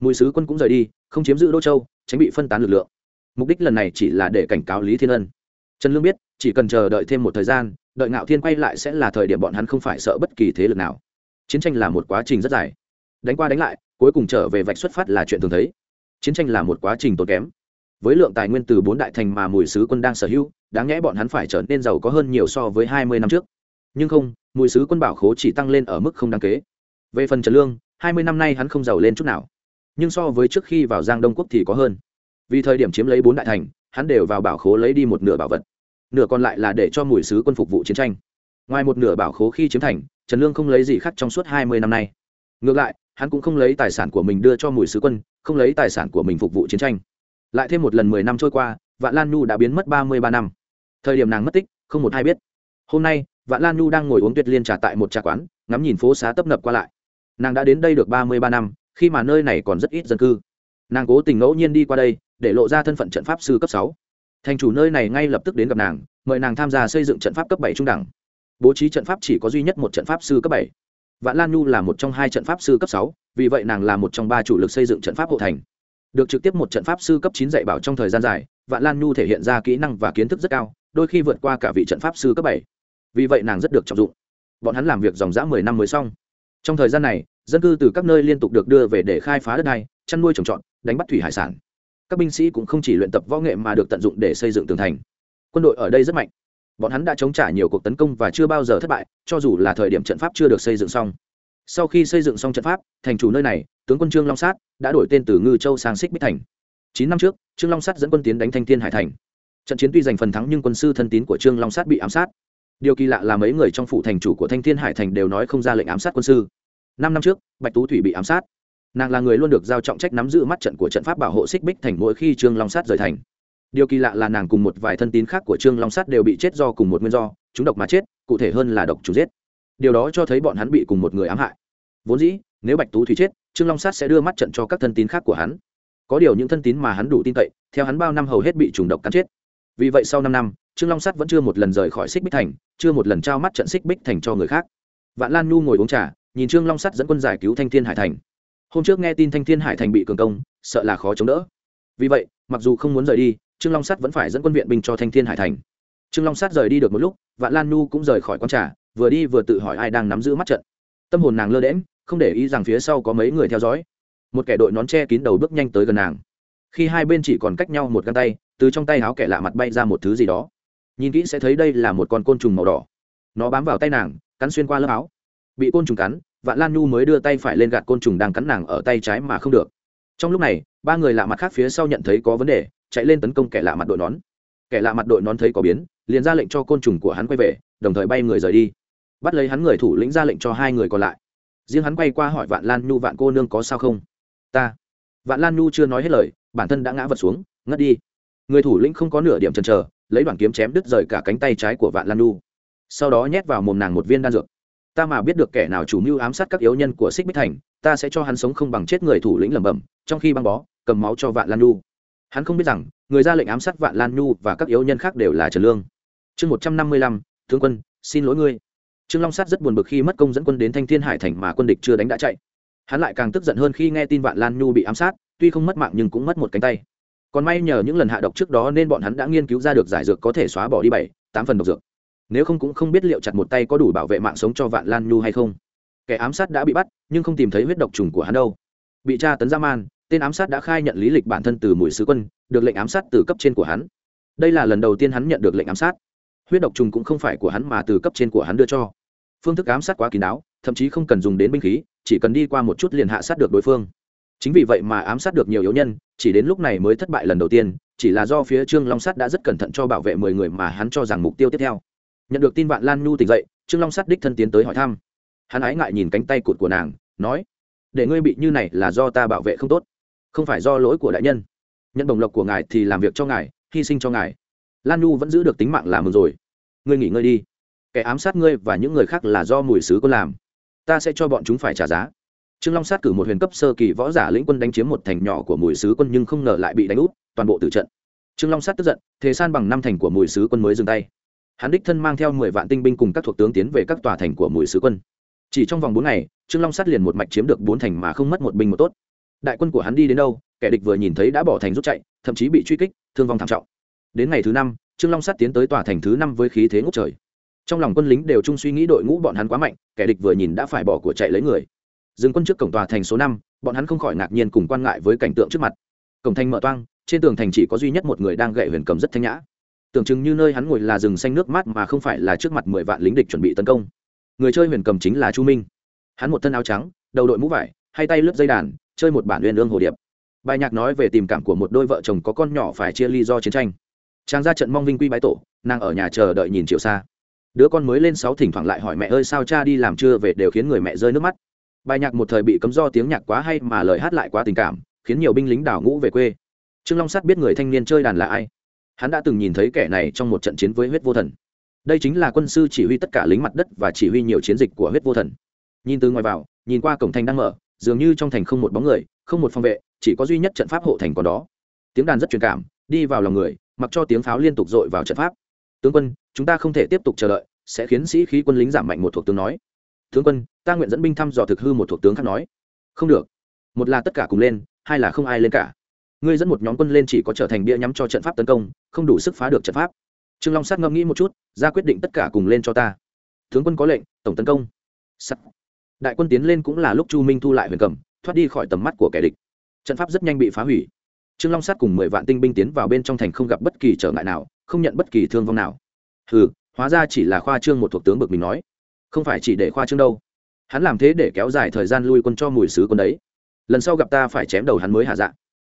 mùi sứ quân cũng rời đi, không chiếm giữ đô châu, tránh bị phân tán lực lượng. Mục đích lần này chỉ là để cảnh cáo lý thiên ân. Trần lương biết, chỉ cần chờ đợi thêm một thời gian, đợi ngạo thiên quay lại sẽ là thời điểm bọn hắn không phải sợ bất kỳ thế lực nào. Chiến tranh là một quá trình rất dài. Đánh qua đánh lại, cuối cùng trở về vạch xuất phát là chuyện thường thấy. Chiến tranh là một quá trình tốn kém. Với lượng tài nguyên từ bốn đại thành mà mùi sứ quân đang sở hữu, đáng nhẽ bọn hắn phải trở nên giàu có hơn nhiều so với hai mươi năm trước. Nhưng không, mùi sứ quân bảo khố chỉ tăng lên ở mức không đáng kế về phần trần lương, hai mươi năm nay hắn không giàu lên chút nào nhưng so với trước khi vào giang đông quốc thì có hơn. Vì thời điểm chiếm lấy bốn đại thành, hắn đều vào bảo khố lấy đi một nửa bảo vật. Nửa còn lại là để cho mùi sứ quân phục vụ chiến tranh. Ngoài một nửa bảo khố khi chiếm thành, trần lương không lấy gì khác trong suốt hai mươi năm nay. Ngược lại, hắn cũng không lấy tài sản của mình đưa cho mùi sứ quân, không lấy tài sản của mình phục vụ chiến tranh. Lại thêm một lần mười năm trôi qua, vạn lan nhu đã biến mất ba mươi ba năm. Thời điểm nàng mất tích, không một ai biết. Hôm nay, vạn lan nhu đang ngồi uống tuyệt liên trà tại một trà quán, ngắm nhìn phố xá tấp nập qua lại. Nàng đã đến đây được ba mươi ba năm khi mà nơi này còn rất ít dân cư. Nàng cố tình ngẫu nhiên đi qua đây, để lộ ra thân phận trận pháp sư cấp sáu. Thành chủ nơi này ngay lập tức đến gặp nàng, mời nàng tham gia xây dựng trận pháp cấp bảy trung đẳng. Bố trí trận pháp chỉ có duy nhất một trận pháp sư cấp bảy. Vạn lan nhu là một trong hai trận pháp sư cấp sáu, vì vậy nàng là một trong ba chủ lực xây dựng trận pháp hộ thành. Được trực tiếp một trận pháp sư cấp chín dạy bảo trong thời gian dài, vạn lan nhu thể hiện ra kỹ năng và kiến thức rất cao, đôi khi vượt qua cả vị trận pháp sư cấp bảy. Vì vậy nàng rất được trọng dụng. Bọn hắn làm việc dòng dã mười năm mới xong. Trong thời gian này dân cư từ các nơi liên tục được đưa về để khai phá đất đai, chăn nuôi trồng trọt, đánh bắt thủy hải sản. Các binh sĩ cũng không chỉ luyện tập võ nghệ mà được tận dụng để xây dựng tường thành. Quân đội ở đây rất mạnh. Bọn hắn đã chống trả nhiều cuộc tấn công và chưa bao giờ thất bại, cho dù là thời điểm trận pháp chưa được xây dựng xong. Sau khi xây dựng xong trận pháp, thành chủ nơi này, tướng quân trương long sát đã đổi tên từ ngư châu sang xích bích thành. Chín năm trước, trương long sát dẫn quân tiến đánh thanh thiên hải thành. Trận chiến tuy giành phần thắng nhưng quân sư thân tín của trương long sát bị ám sát. Điều kỳ lạ là mấy người trong phủ thành chủ của thanh thiên hải thành đều nói không ra lệnh ám sát quân sư năm năm trước, bạch tú thủy bị ám sát. Nàng là người luôn được giao trọng trách nắm giữ mắt trận của trận pháp bảo hộ xích bích thành mỗi khi trương long sát rời thành. Điều kỳ lạ là nàng cùng một vài thân tín khác của trương long sát đều bị chết do cùng một nguyên do, chúng độc mà chết, cụ thể hơn là độc chủ giết. Điều đó cho thấy bọn hắn bị cùng một người ám hại. Vốn dĩ, nếu bạch tú thủy chết, trương long sát sẽ đưa mắt trận cho các thân tín khác của hắn. Có điều những thân tín mà hắn đủ tin cậy, theo hắn bao năm hầu hết bị trùng độc cắn chết. Vì vậy sau năm năm, trương long sát vẫn chưa một lần rời khỏi xích bích thành, chưa một lần trao mắt trận xích bích thành cho người khác. Vạn lan nhu ngồi uống trà nhìn trương long sắt dẫn quân giải cứu thanh thiên hải thành. Hôm trước nghe tin thanh thiên hải thành bị cường công, sợ là khó chống đỡ. Vì vậy, mặc dù không muốn rời đi, trương long sắt vẫn phải dẫn quân viện binh cho thanh thiên hải thành. Trương long sắt rời đi được một lúc, vạn lan nhu cũng rời khỏi q trà, vừa đi vừa tự hỏi ai đang nắm giữ mắt trận. Tâm hồn nàng lơ đễm không để ý rằng phía sau có mấy người theo dõi. Một kẻ đội nón che kín đầu bước nhanh tới gần nàng. Khi hai bên chỉ còn cách nhau một găng tay, từ trong tay áo kẻ lạ mặt bay ra một thứ gì đó. Nhìn kỹ sẽ thấy đây là một con côn trùng màu đỏ. Nó bám vào tay nàng, cắn xuyên qua lớp áo bị côn trùng cắn, vạn lan nhu mới đưa tay phải lên gạt côn trùng đang cắn nàng ở tay trái mà không được. Trong lúc này, ba người lạ mặt khác phía sau nhận thấy có vấn đề, chạy lên tấn công kẻ lạ mặt đội nón. Kẻ lạ mặt đội nón thấy có biến, liền ra lệnh cho côn trùng của hắn quay về, đồng thời bay người rời đi. Bắt lấy hắn người thủ lĩnh ra lệnh cho hai người còn lại. Riêng hắn quay qua hỏi vạn lan nhu, vạn cô nương có sao không? Ta. Vạn lan nhu chưa nói hết lời, bản thân đã ngã vật xuống, ngất đi. Người thủ lĩnh không có nửa điểm chần chờ, lấy đoạn kiếm chém đứt rời cả cánh tay trái của vạn lan nhu. Sau đó nhét vào mồm nàng một viên đan dược ta mà biết được kẻ nào chủ mưu ám sát các yếu nhân của xích bích thành, ta sẽ cho hắn sống không bằng chết người thủ lĩnh lẩm bẩm, trong khi băng bó, cầm máu cho vạn lan nhu. Hắn không biết rằng, người ra lệnh ám sát vạn lan nhu và các yếu nhân khác đều là trần lương. Chương một trăm năm mươi lăm, tướng quân, xin lỗi ngươi. Trương long sát rất buồn bực khi mất công dẫn quân đến thanh thiên hải thành mà quân địch chưa đánh đã chạy. Hắn lại càng tức giận hơn khi nghe tin vạn lan nhu bị ám sát, tuy không mất mạng nhưng cũng mất một cánh tay. Còn may nhờ những lần hạ độc trước đó nên bọn hắn đã nghiên cứu ra được giải dược có thể xóa bỏ đi bảy, tám phần độc dược nếu không cũng không biết liệu chặt một tay có đủ bảo vệ mạng sống cho vạn lan nhu hay không. Kẻ ám sát đã bị bắt, nhưng không tìm thấy huyết độc trùng của hắn đâu. Bị tra tấn ra man, tên ám sát đã khai nhận lý lịch bản thân từ mùi sứ quân, được lệnh ám sát từ cấp trên của hắn. Đây là lần đầu tiên hắn nhận được lệnh ám sát. Huyết độc trùng cũng không phải của hắn mà từ cấp trên của hắn đưa cho. Phương thức ám sát quá kín đáo, thậm chí không cần dùng đến binh khí, chỉ cần đi qua một chút liền hạ sát được đối phương. Chính vì vậy mà ám sát được nhiều yếu nhân, chỉ đến lúc này mới thất bại lần đầu tiên, chỉ là do phía trương long sắt đã rất cẩn thận cho bảo vệ mười người mà hắn cho rằng mục tiêu tiếp theo nhận được tin vạn lan nhu tỉnh dậy, trương long sắt đích thân tiến tới hỏi thăm. Hắn ái ngại nhìn cánh tay cụt của nàng, nói, để ngươi bị như này là do ta bảo vệ không tốt, không phải do lỗi của đại nhân. Nhận đồng lộc của ngài thì làm việc cho ngài, hy sinh cho ngài. Lan nhu vẫn giữ được tính mạng là mừng rồi. Ngươi nghỉ ngơi đi. Kẻ ám sát ngươi và những người khác là do mùi sứ quân làm. Ta sẽ cho bọn chúng phải trả giá. Trương long sát cử một huyền cấp sơ kỳ võ giả lĩnh quân đánh chiếm một thành nhỏ của mùi sứ quân nhưng không ngờ lại bị đánh úp toàn bộ tử trận. Trương long sát tức giận thế san bằng năm thành của mùi sứ quân mới dừng tay hắn đích thân mang theo mười vạn tinh binh cùng các thuộc tướng tiến về các tòa thành của mùi sứ quân. Chỉ trong vòng bốn ngày, trương long sát liền một mạch chiếm được bốn thành mà không mất một binh một tốt. Đại quân của hắn đi đến đâu, kẻ địch vừa nhìn thấy đã bỏ thành rút chạy, thậm chí bị truy kích, thương vong thảm trọng. Đến ngày thứ năm, trương long sát tiến tới tòa thành thứ năm với khí thế ngốc trời. Trong lòng quân lính đều chung suy nghĩ đội ngũ bọn hắn quá mạnh, kẻ địch vừa nhìn đã phải bỏ của chạy lấy người. Dừng quân trước cổng tòa thành số năm, bọn hắn không khỏi ngạc nhiên cùng quan ngại với cảnh tượng trước mặt. Cổng thành mở toang, trên tường thành chỉ có duy nhất một người đang gậy huyền cầm rất thanh nhã tưởng chừng như nơi hắn ngồi là rừng xanh nước mát mà không phải là trước mặt mười vạn lính địch chuẩn bị tấn công. Người chơi huyền cầm chính là chu minh. Hắn một thân áo trắng, đầu đội mũ vải hay tay lướt dây đàn, chơi một bản huyền ương hồ điệp. Bài nhạc nói về tình cảm của một đôi vợ chồng có con nhỏ phải chia ly do chiến tranh. Trang ra trận mong vinh quy bái tổ, nàng ở nhà chờ đợi nhìn chiều xa đứa con mới lên sáu thỉnh thoảng lại hỏi mẹ ơi sao cha đi làm chưa về đều khiến người mẹ rơi nước mắt. Bài nhạc một thời bị cấm do tiếng nhạc quá hay mà lời hát lại quá tình cảm, khiến nhiều binh lính đảo ngũ về quê. Trương long sắt biết người thanh niên chơi đàn là ai hắn đã từng nhìn thấy kẻ này trong một trận chiến với huyết vô thần. Đây chính là quân sư chỉ huy tất cả lính mặt đất và chỉ huy nhiều chiến dịch của huyết vô thần. Nhìn từ ngoài vào, nhìn qua cổng thành đang mở, dường như trong thành không một bóng người, không một phòng vệ, chỉ có duy nhất trận pháp hộ thành còn đó. Tiếng đàn rất truyền cảm, đi vào lòng người, mặc cho tiếng pháo liên tục dội vào trận pháp. Tướng quân, chúng ta không thể tiếp tục chờ đợi, sẽ khiến sĩ khí quân lính giảm mạnh, một thuộc tướng nói. Tướng quân, ta nguyện dẫn binh thăm dò thực hư, một thuộc tướng khác nói. Không được. Một là tất cả cùng lên, hai là không ai lên cả ngươi dẫn một nhóm quân lên chỉ có trở thành bia nhắm cho trận pháp tấn công, không đủ sức phá được trận pháp. Trương long sát ngẫm nghĩ một chút, ra quyết định tất cả cùng lên cho ta. Tướng quân có lệnh, tổng tấn công. Sắc. đại quân tiến lên cũng là lúc chu minh thu lại huyền cầm, thoát đi khỏi tầm mắt của kẻ địch. Trận pháp rất nhanh bị phá hủy. Trương long sát cùng mười vạn tinh binh tiến vào bên trong thành không gặp bất kỳ trở ngại nào, không nhận bất kỳ thương vong nào. Hừ, hóa ra chỉ là khoa trương một thuộc tướng bực mình nói. Không phải chỉ để khoa trương đâu. Hắn làm thế để kéo dài thời gian lui quân cho mùi sứ quân đấy. Lần sau gặp ta phải chém đầu hắn mới hạ dạ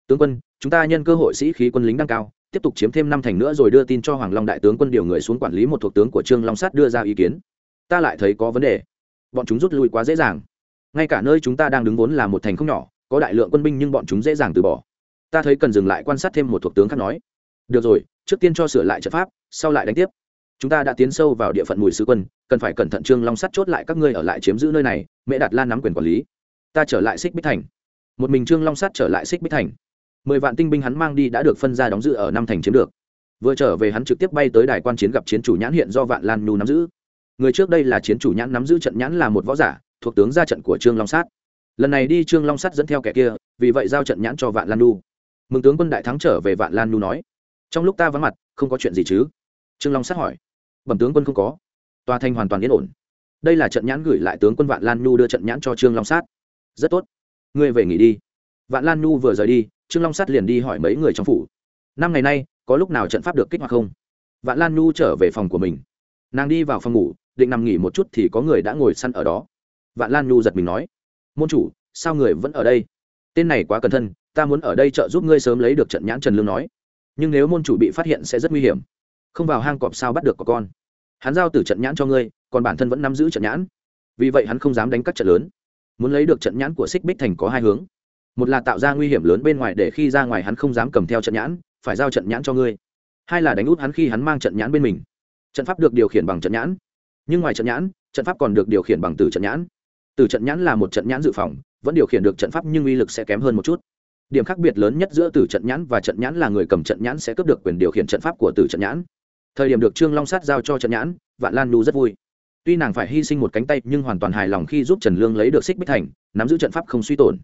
tướng quân, chúng ta nhân cơ hội sĩ khí quân lính đang cao, tiếp tục chiếm thêm năm thành nữa rồi đưa tin cho hoàng long đại tướng quân điều người xuống quản lý một thuộc tướng của trương long sát đưa ra ý kiến. Ta lại thấy có vấn đề. Bọn chúng rút lui quá dễ dàng. Ngay cả nơi chúng ta đang đứng vốn là một thành không nhỏ, có đại lượng quân binh nhưng bọn chúng dễ dàng từ bỏ. Ta thấy cần dừng lại quan sát thêm một thuộc tướng khác nói. Được rồi, trước tiên cho sửa lại trận pháp, sau lại đánh tiếp. Chúng ta đã tiến sâu vào địa phận mùi sứ quân, cần phải cẩn thận trương long sắt chốt lại các ngươi ở lại chiếm giữ nơi này, mẹ đạt lan nắm quyền quản lý. Ta trở lại xích bích thành. Một mình trương long sắt trở lại xích bích thành mười vạn tinh binh hắn mang đi đã được phân ra đóng giữ ở năm thành chiếm được. Vừa trở về hắn trực tiếp bay tới đài quan chiến gặp chiến chủ nhãn hiện do vạn lan nhu nắm giữ. Người trước đây là chiến chủ nhãn nắm giữ trận nhãn là một võ giả, thuộc tướng ra trận của trương long sát. Lần này đi trương long sát dẫn theo kẻ kia, vì vậy giao trận nhãn cho vạn lan nhu. Mừng tướng quân đại thắng trở về vạn lan nhu nói, trong lúc ta vắng mặt, không có chuyện gì chứ? Trương long sát hỏi. Bẩm tướng quân không có. Tòa thành hoàn toàn yên ổn. Đây là trận nhãn gửi lại tướng quân vạn lan nhu đưa trận nhãn cho trương long sát. Rất tốt, ngươi về nghỉ đi. Vạn lan nhu vừa rời đi trương long sát liền đi hỏi mấy người trong phủ. Năm ngày nay, có lúc nào trận pháp được kích hoạt không? Vạn lan nhu trở về phòng của mình. Nàng đi vào phòng ngủ, định nằm nghỉ một chút thì có người đã ngồi săn ở đó. Vạn lan nhu giật mình nói, môn chủ, sao người vẫn ở đây? Tên này quá cẩn thân ta muốn ở đây trợ giúp ngươi sớm lấy được trận nhãn trần lương nói. Nhưng nếu môn chủ bị phát hiện sẽ rất nguy hiểm. Không vào hang cọp sao bắt được có con. Hắn giao từ trận nhãn cho ngươi, còn bản thân vẫn nắm giữ trận nhãn. Vì vậy hắn không dám đánh các trận lớn. Muốn lấy được trận nhãn của xích bích thành có hai hướng một là tạo ra nguy hiểm lớn bên ngoài để khi ra ngoài hắn không dám cầm theo trận nhãn, phải giao trận nhãn cho ngươi. Hai là đánh út hắn khi hắn mang trận nhãn bên mình. Trận pháp được điều khiển bằng trận nhãn. Nhưng ngoài trận nhãn, trận pháp còn được điều khiển bằng từ trận nhãn. Từ trận nhãn là một trận nhãn dự phòng, vẫn điều khiển được trận pháp nhưng uy lực sẽ kém hơn một chút. Điểm khác biệt lớn nhất giữa từ trận nhãn và trận nhãn là người cầm trận nhãn sẽ cướp được quyền điều khiển trận pháp của từ trận nhãn. Thời điểm được trương long sát giao cho trận nhãn, vạn lan nhu rất vui. Tuy nàng phải hy sinh một cánh tay nhưng hoàn toàn hài lòng khi giúp trần lương lấy được xích bích thành, nắm giữ trận pháp không suy tổn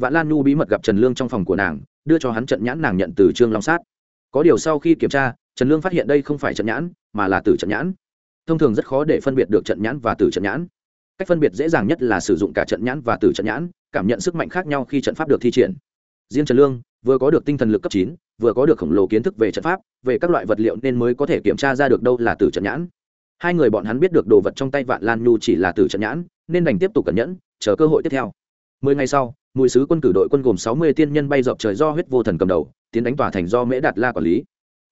vạn lan nhu bí mật gặp trần lương trong phòng của nàng, đưa cho hắn trận nhãn nàng nhận từ trương long sát. Có điều sau khi kiểm tra, trần lương phát hiện đây không phải trận nhãn, mà là từ trận nhãn. Thông thường rất khó để phân biệt được trận nhãn và từ trận nhãn. Cách phân biệt dễ dàng nhất là sử dụng cả trận nhãn và từ trận nhãn, cảm nhận sức mạnh khác nhau khi trận pháp được thi triển. Riêng trần lương, vừa có được tinh thần lực cấp chín, vừa có được khổng lồ kiến thức về trận pháp, về các loại vật liệu nên mới có thể kiểm tra ra được đâu là từ trận nhãn. Hai người bọn hắn biết được đồ vật trong tay vạn lan nhu chỉ là từ trận nhãn, nên đành tiếp tục cẩn nhẫn, chờ cơ hội tiếp theo. Mười ngày sau mùi sứ quân cử đội quân gồm sáu mươi tiên nhân bay dọc trời do huyết vô thần cầm đầu, tiến đánh tòa thành do mễ đạt la quản lý.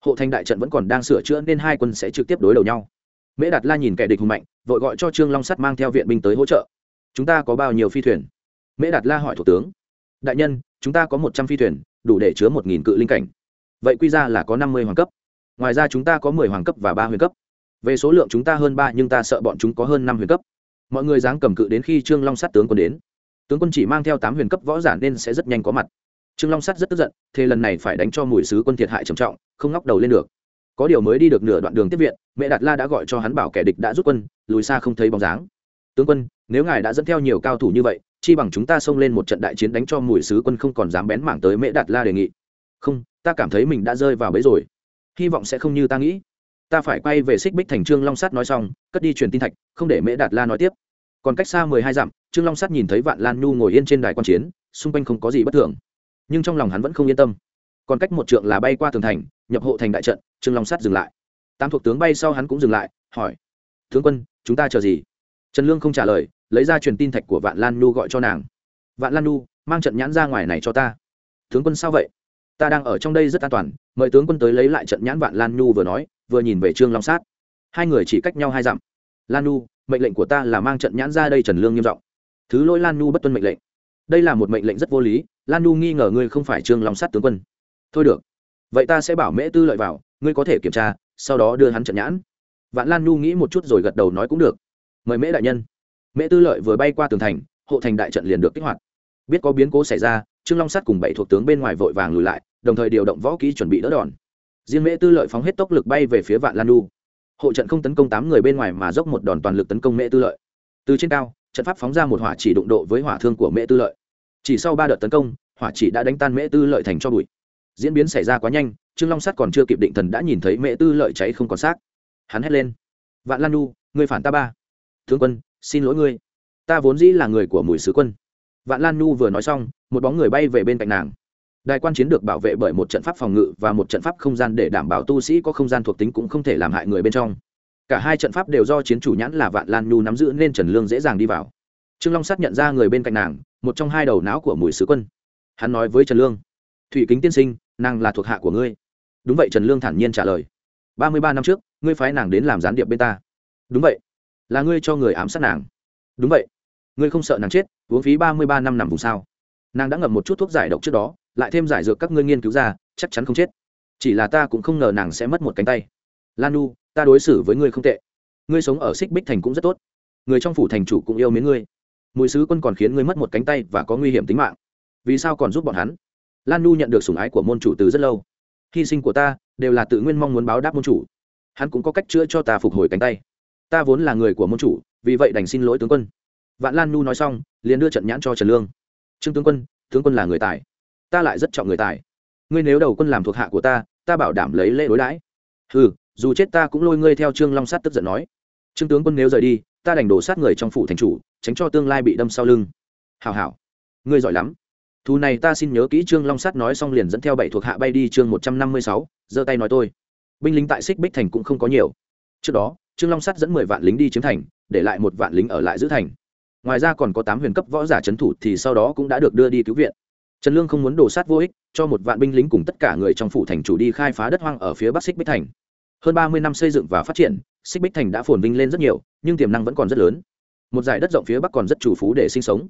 Hộ thành đại trận vẫn còn đang sửa chữa nên hai quân sẽ trực tiếp đối đầu nhau. Mễ đạt la nhìn kẻ địch hùng mạnh, vội gọi cho trương long sắt mang theo viện binh tới hỗ trợ. Chúng ta có bao nhiêu phi thuyền? Mễ đạt la hỏi thủ tướng. Đại nhân, chúng ta có một trăm phi thuyền, đủ để chứa một nghìn cự linh cảnh. Vậy quy ra là có năm mươi hoàng cấp. Ngoài ra chúng ta có mười hoàng cấp và ba huyền cấp. Về số lượng chúng ta hơn ba, nhưng ta sợ bọn chúng có hơn năm huyền cấp. Mọi người dáng cầm cự đến khi trương long sát tướng quân đến tướng quân chỉ mang theo tám huyền cấp võ giả nên sẽ rất nhanh có mặt. Trương long sát rất tức giận, thế lần này phải đánh cho mùi sứ quân thiệt hại trầm trọng, không ngóc đầu lên được. Có điều mới đi được nửa đoạn đường tiếp viện, mẹ đạt la đã gọi cho hắn bảo kẻ địch đã rút quân, lùi xa không thấy bóng dáng. Tướng quân, nếu ngài đã dẫn theo nhiều cao thủ như vậy, chi bằng chúng ta xông lên một trận đại chiến đánh cho mùi sứ quân không còn dám bén mảng tới mễ đạt la đề nghị. Không, ta cảm thấy mình đã rơi vào bẫy rồi. Hy vọng sẽ không như ta nghĩ. Ta phải quay về xích bích thành. Trương long sắt nói xong, cất đi truyền tin thạch, không để mễ đạt la nói tiếp còn cách xa mười hai dặm, trương long sắt nhìn thấy vạn lan nhu ngồi yên trên đài quan chiến, xung quanh không có gì bất thường. Nhưng trong lòng hắn vẫn không yên tâm. Còn cách một trượng là bay qua tường thành, nhập hộ thành đại trận, trương long sắt dừng lại. Tam thuộc tướng bay sau hắn cũng dừng lại, hỏi, tướng quân, chúng ta chờ gì? Trần lương không trả lời, lấy ra truyền tin thạch của vạn lan nhu gọi cho nàng. Vạn lan nhu, mang trận nhãn ra ngoài này cho ta. Tướng quân sao vậy? Ta đang ở trong đây rất an toàn, mời tướng quân tới lấy lại trận nhãn vạn lan nhu vừa nói, vừa nhìn về trương long sát. Hai người chỉ cách nhau hai dặm. Lan nhu mệnh lệnh của ta là mang trận nhãn ra đây trần lương nghiêm trọng thứ lỗi lan nhu bất tuân mệnh lệnh. Đây là một mệnh lệnh rất vô lý, lan nhu nghi ngờ ngươi không phải trương long sát tướng quân. Thôi được. Vậy ta sẽ bảo mễ tư lợi vào, ngươi có thể kiểm tra, sau đó đưa hắn trận nhãn. Vạn lan nhu nghĩ một chút rồi gật đầu nói cũng được. Mời mễ đại nhân. Mễ tư lợi vừa bay qua tường thành, hộ thành đại trận liền được kích hoạt. Biết có biến cố xảy ra, trương long sắt cùng bảy thuộc tướng bên ngoài vội vàng lùi lại, đồng thời điều động võ kỹ chuẩn bị đỡ đòn. Riêng mễ tư lợi phóng hết tốc lực bay về phía vạn lan nhu hộ trận không tấn công tám người bên ngoài mà dốc một đòn toàn lực tấn công mễ tư lợi. Từ trên cao, trận pháp phóng ra một hỏa chỉ đụng độ với hỏa thương của mễ tư lợi. Chỉ sau ba đợt tấn công, hỏa chỉ đã đánh tan mễ tư lợi thành cho bụi. Diễn biến xảy ra quá nhanh, trương long sắt còn chưa kịp định thần đã nhìn thấy mễ tư lợi cháy không còn xác. Hắn hét lên, vạn lan nu người phản ta ba. Thương quân, xin lỗi ngươi. Ta vốn dĩ là người của mùi sứ quân. Vạn lan nu vừa nói xong, một bóng người bay về bên cạnh nàng đài quan chiến được bảo vệ bởi một trận pháp phòng ngự và một trận pháp không gian để đảm bảo tu sĩ có không gian thuộc tính cũng không thể làm hại người bên trong. Cả hai trận pháp đều do chiến chủ nhãn là vạn lan nhu nắm giữ nên trần lương dễ dàng đi vào. Trương long sát nhận ra người bên cạnh nàng, một trong hai đầu não của mùi sứ quân. Hắn nói với trần lương, thủy kính tiên sinh, nàng là thuộc hạ của ngươi. Đúng vậy, trần lương thản nhiên trả lời, ba mươi ba năm trước, ngươi phái nàng đến làm gián điệp bên ta. Đúng vậy, là ngươi cho người ám sát nàng. Đúng vậy, ngươi không sợ nàng chết, uống phí ba mươi ba năm nằm vùng sao? Nàng đã ngậm một chút thuốc giải độc trước đó lại thêm giải dược các ngươi nghiên cứu ra, chắc chắn không chết. Chỉ là ta cũng không ngờ nàng sẽ mất một cánh tay. Lan nu, ta đối xử với ngươi không tệ. Ngươi sống ở xích bích thành cũng rất tốt. Người trong phủ thành chủ cũng yêu mến ngươi. Mùi sứ quân còn khiến ngươi mất một cánh tay và có nguy hiểm tính mạng. Vì sao còn giúp bọn hắn? Lan nu nhận được sủng ái của môn chủ từ rất lâu. Hy sinh của ta đều là tự nguyên mong muốn báo đáp môn chủ. Hắn cũng có cách chữa cho ta phục hồi cánh tay. Ta vốn là người của môn chủ, vì vậy đành xin lỗi tướng quân. Vạn lan nu nói xong, liền đưa trận nhãn cho trần lương. Trương tướng quân tướng quân là người tài ta lại rất trọng người tài. Ngươi nếu đầu quân làm thuộc hạ của ta ta bảo đảm lấy lễ đối đãi. Ừ dù chết ta cũng lôi ngươi theo trương long sát tức giận nói. Trương tướng quân nếu rời đi, ta đành đổ sát người trong phủ thành chủ, tránh cho tương lai bị đâm sau lưng. Hào hào ngươi giỏi lắm. Thù này ta xin nhớ kỹ trương long sát nói xong liền dẫn theo bảy thuộc hạ bay đi chương một trăm năm mươi sáu, giơ tay nói tôi. Binh lính tại xích bích thành cũng không có nhiều. Trước đó, trương long sát dẫn mười vạn lính đi chiếm thành, để lại một vạn lính ở lại giữ thành. Ngoài ra còn có tám huyền cấp võ giả trấn thủ thì sau đó cũng đã được đưa đi cứu viện trần lương không muốn đổ sát vô ích, cho một vạn binh lính cùng tất cả người trong phủ thành chủ đi khai phá đất hoang ở phía bắc xích bích thành. Hơn ba mươi năm xây dựng và phát triển, xích bích thành đã phồn vinh lên rất nhiều, nhưng tiềm năng vẫn còn rất lớn. Một giải đất rộng phía bắc còn rất chủ phú để sinh sống.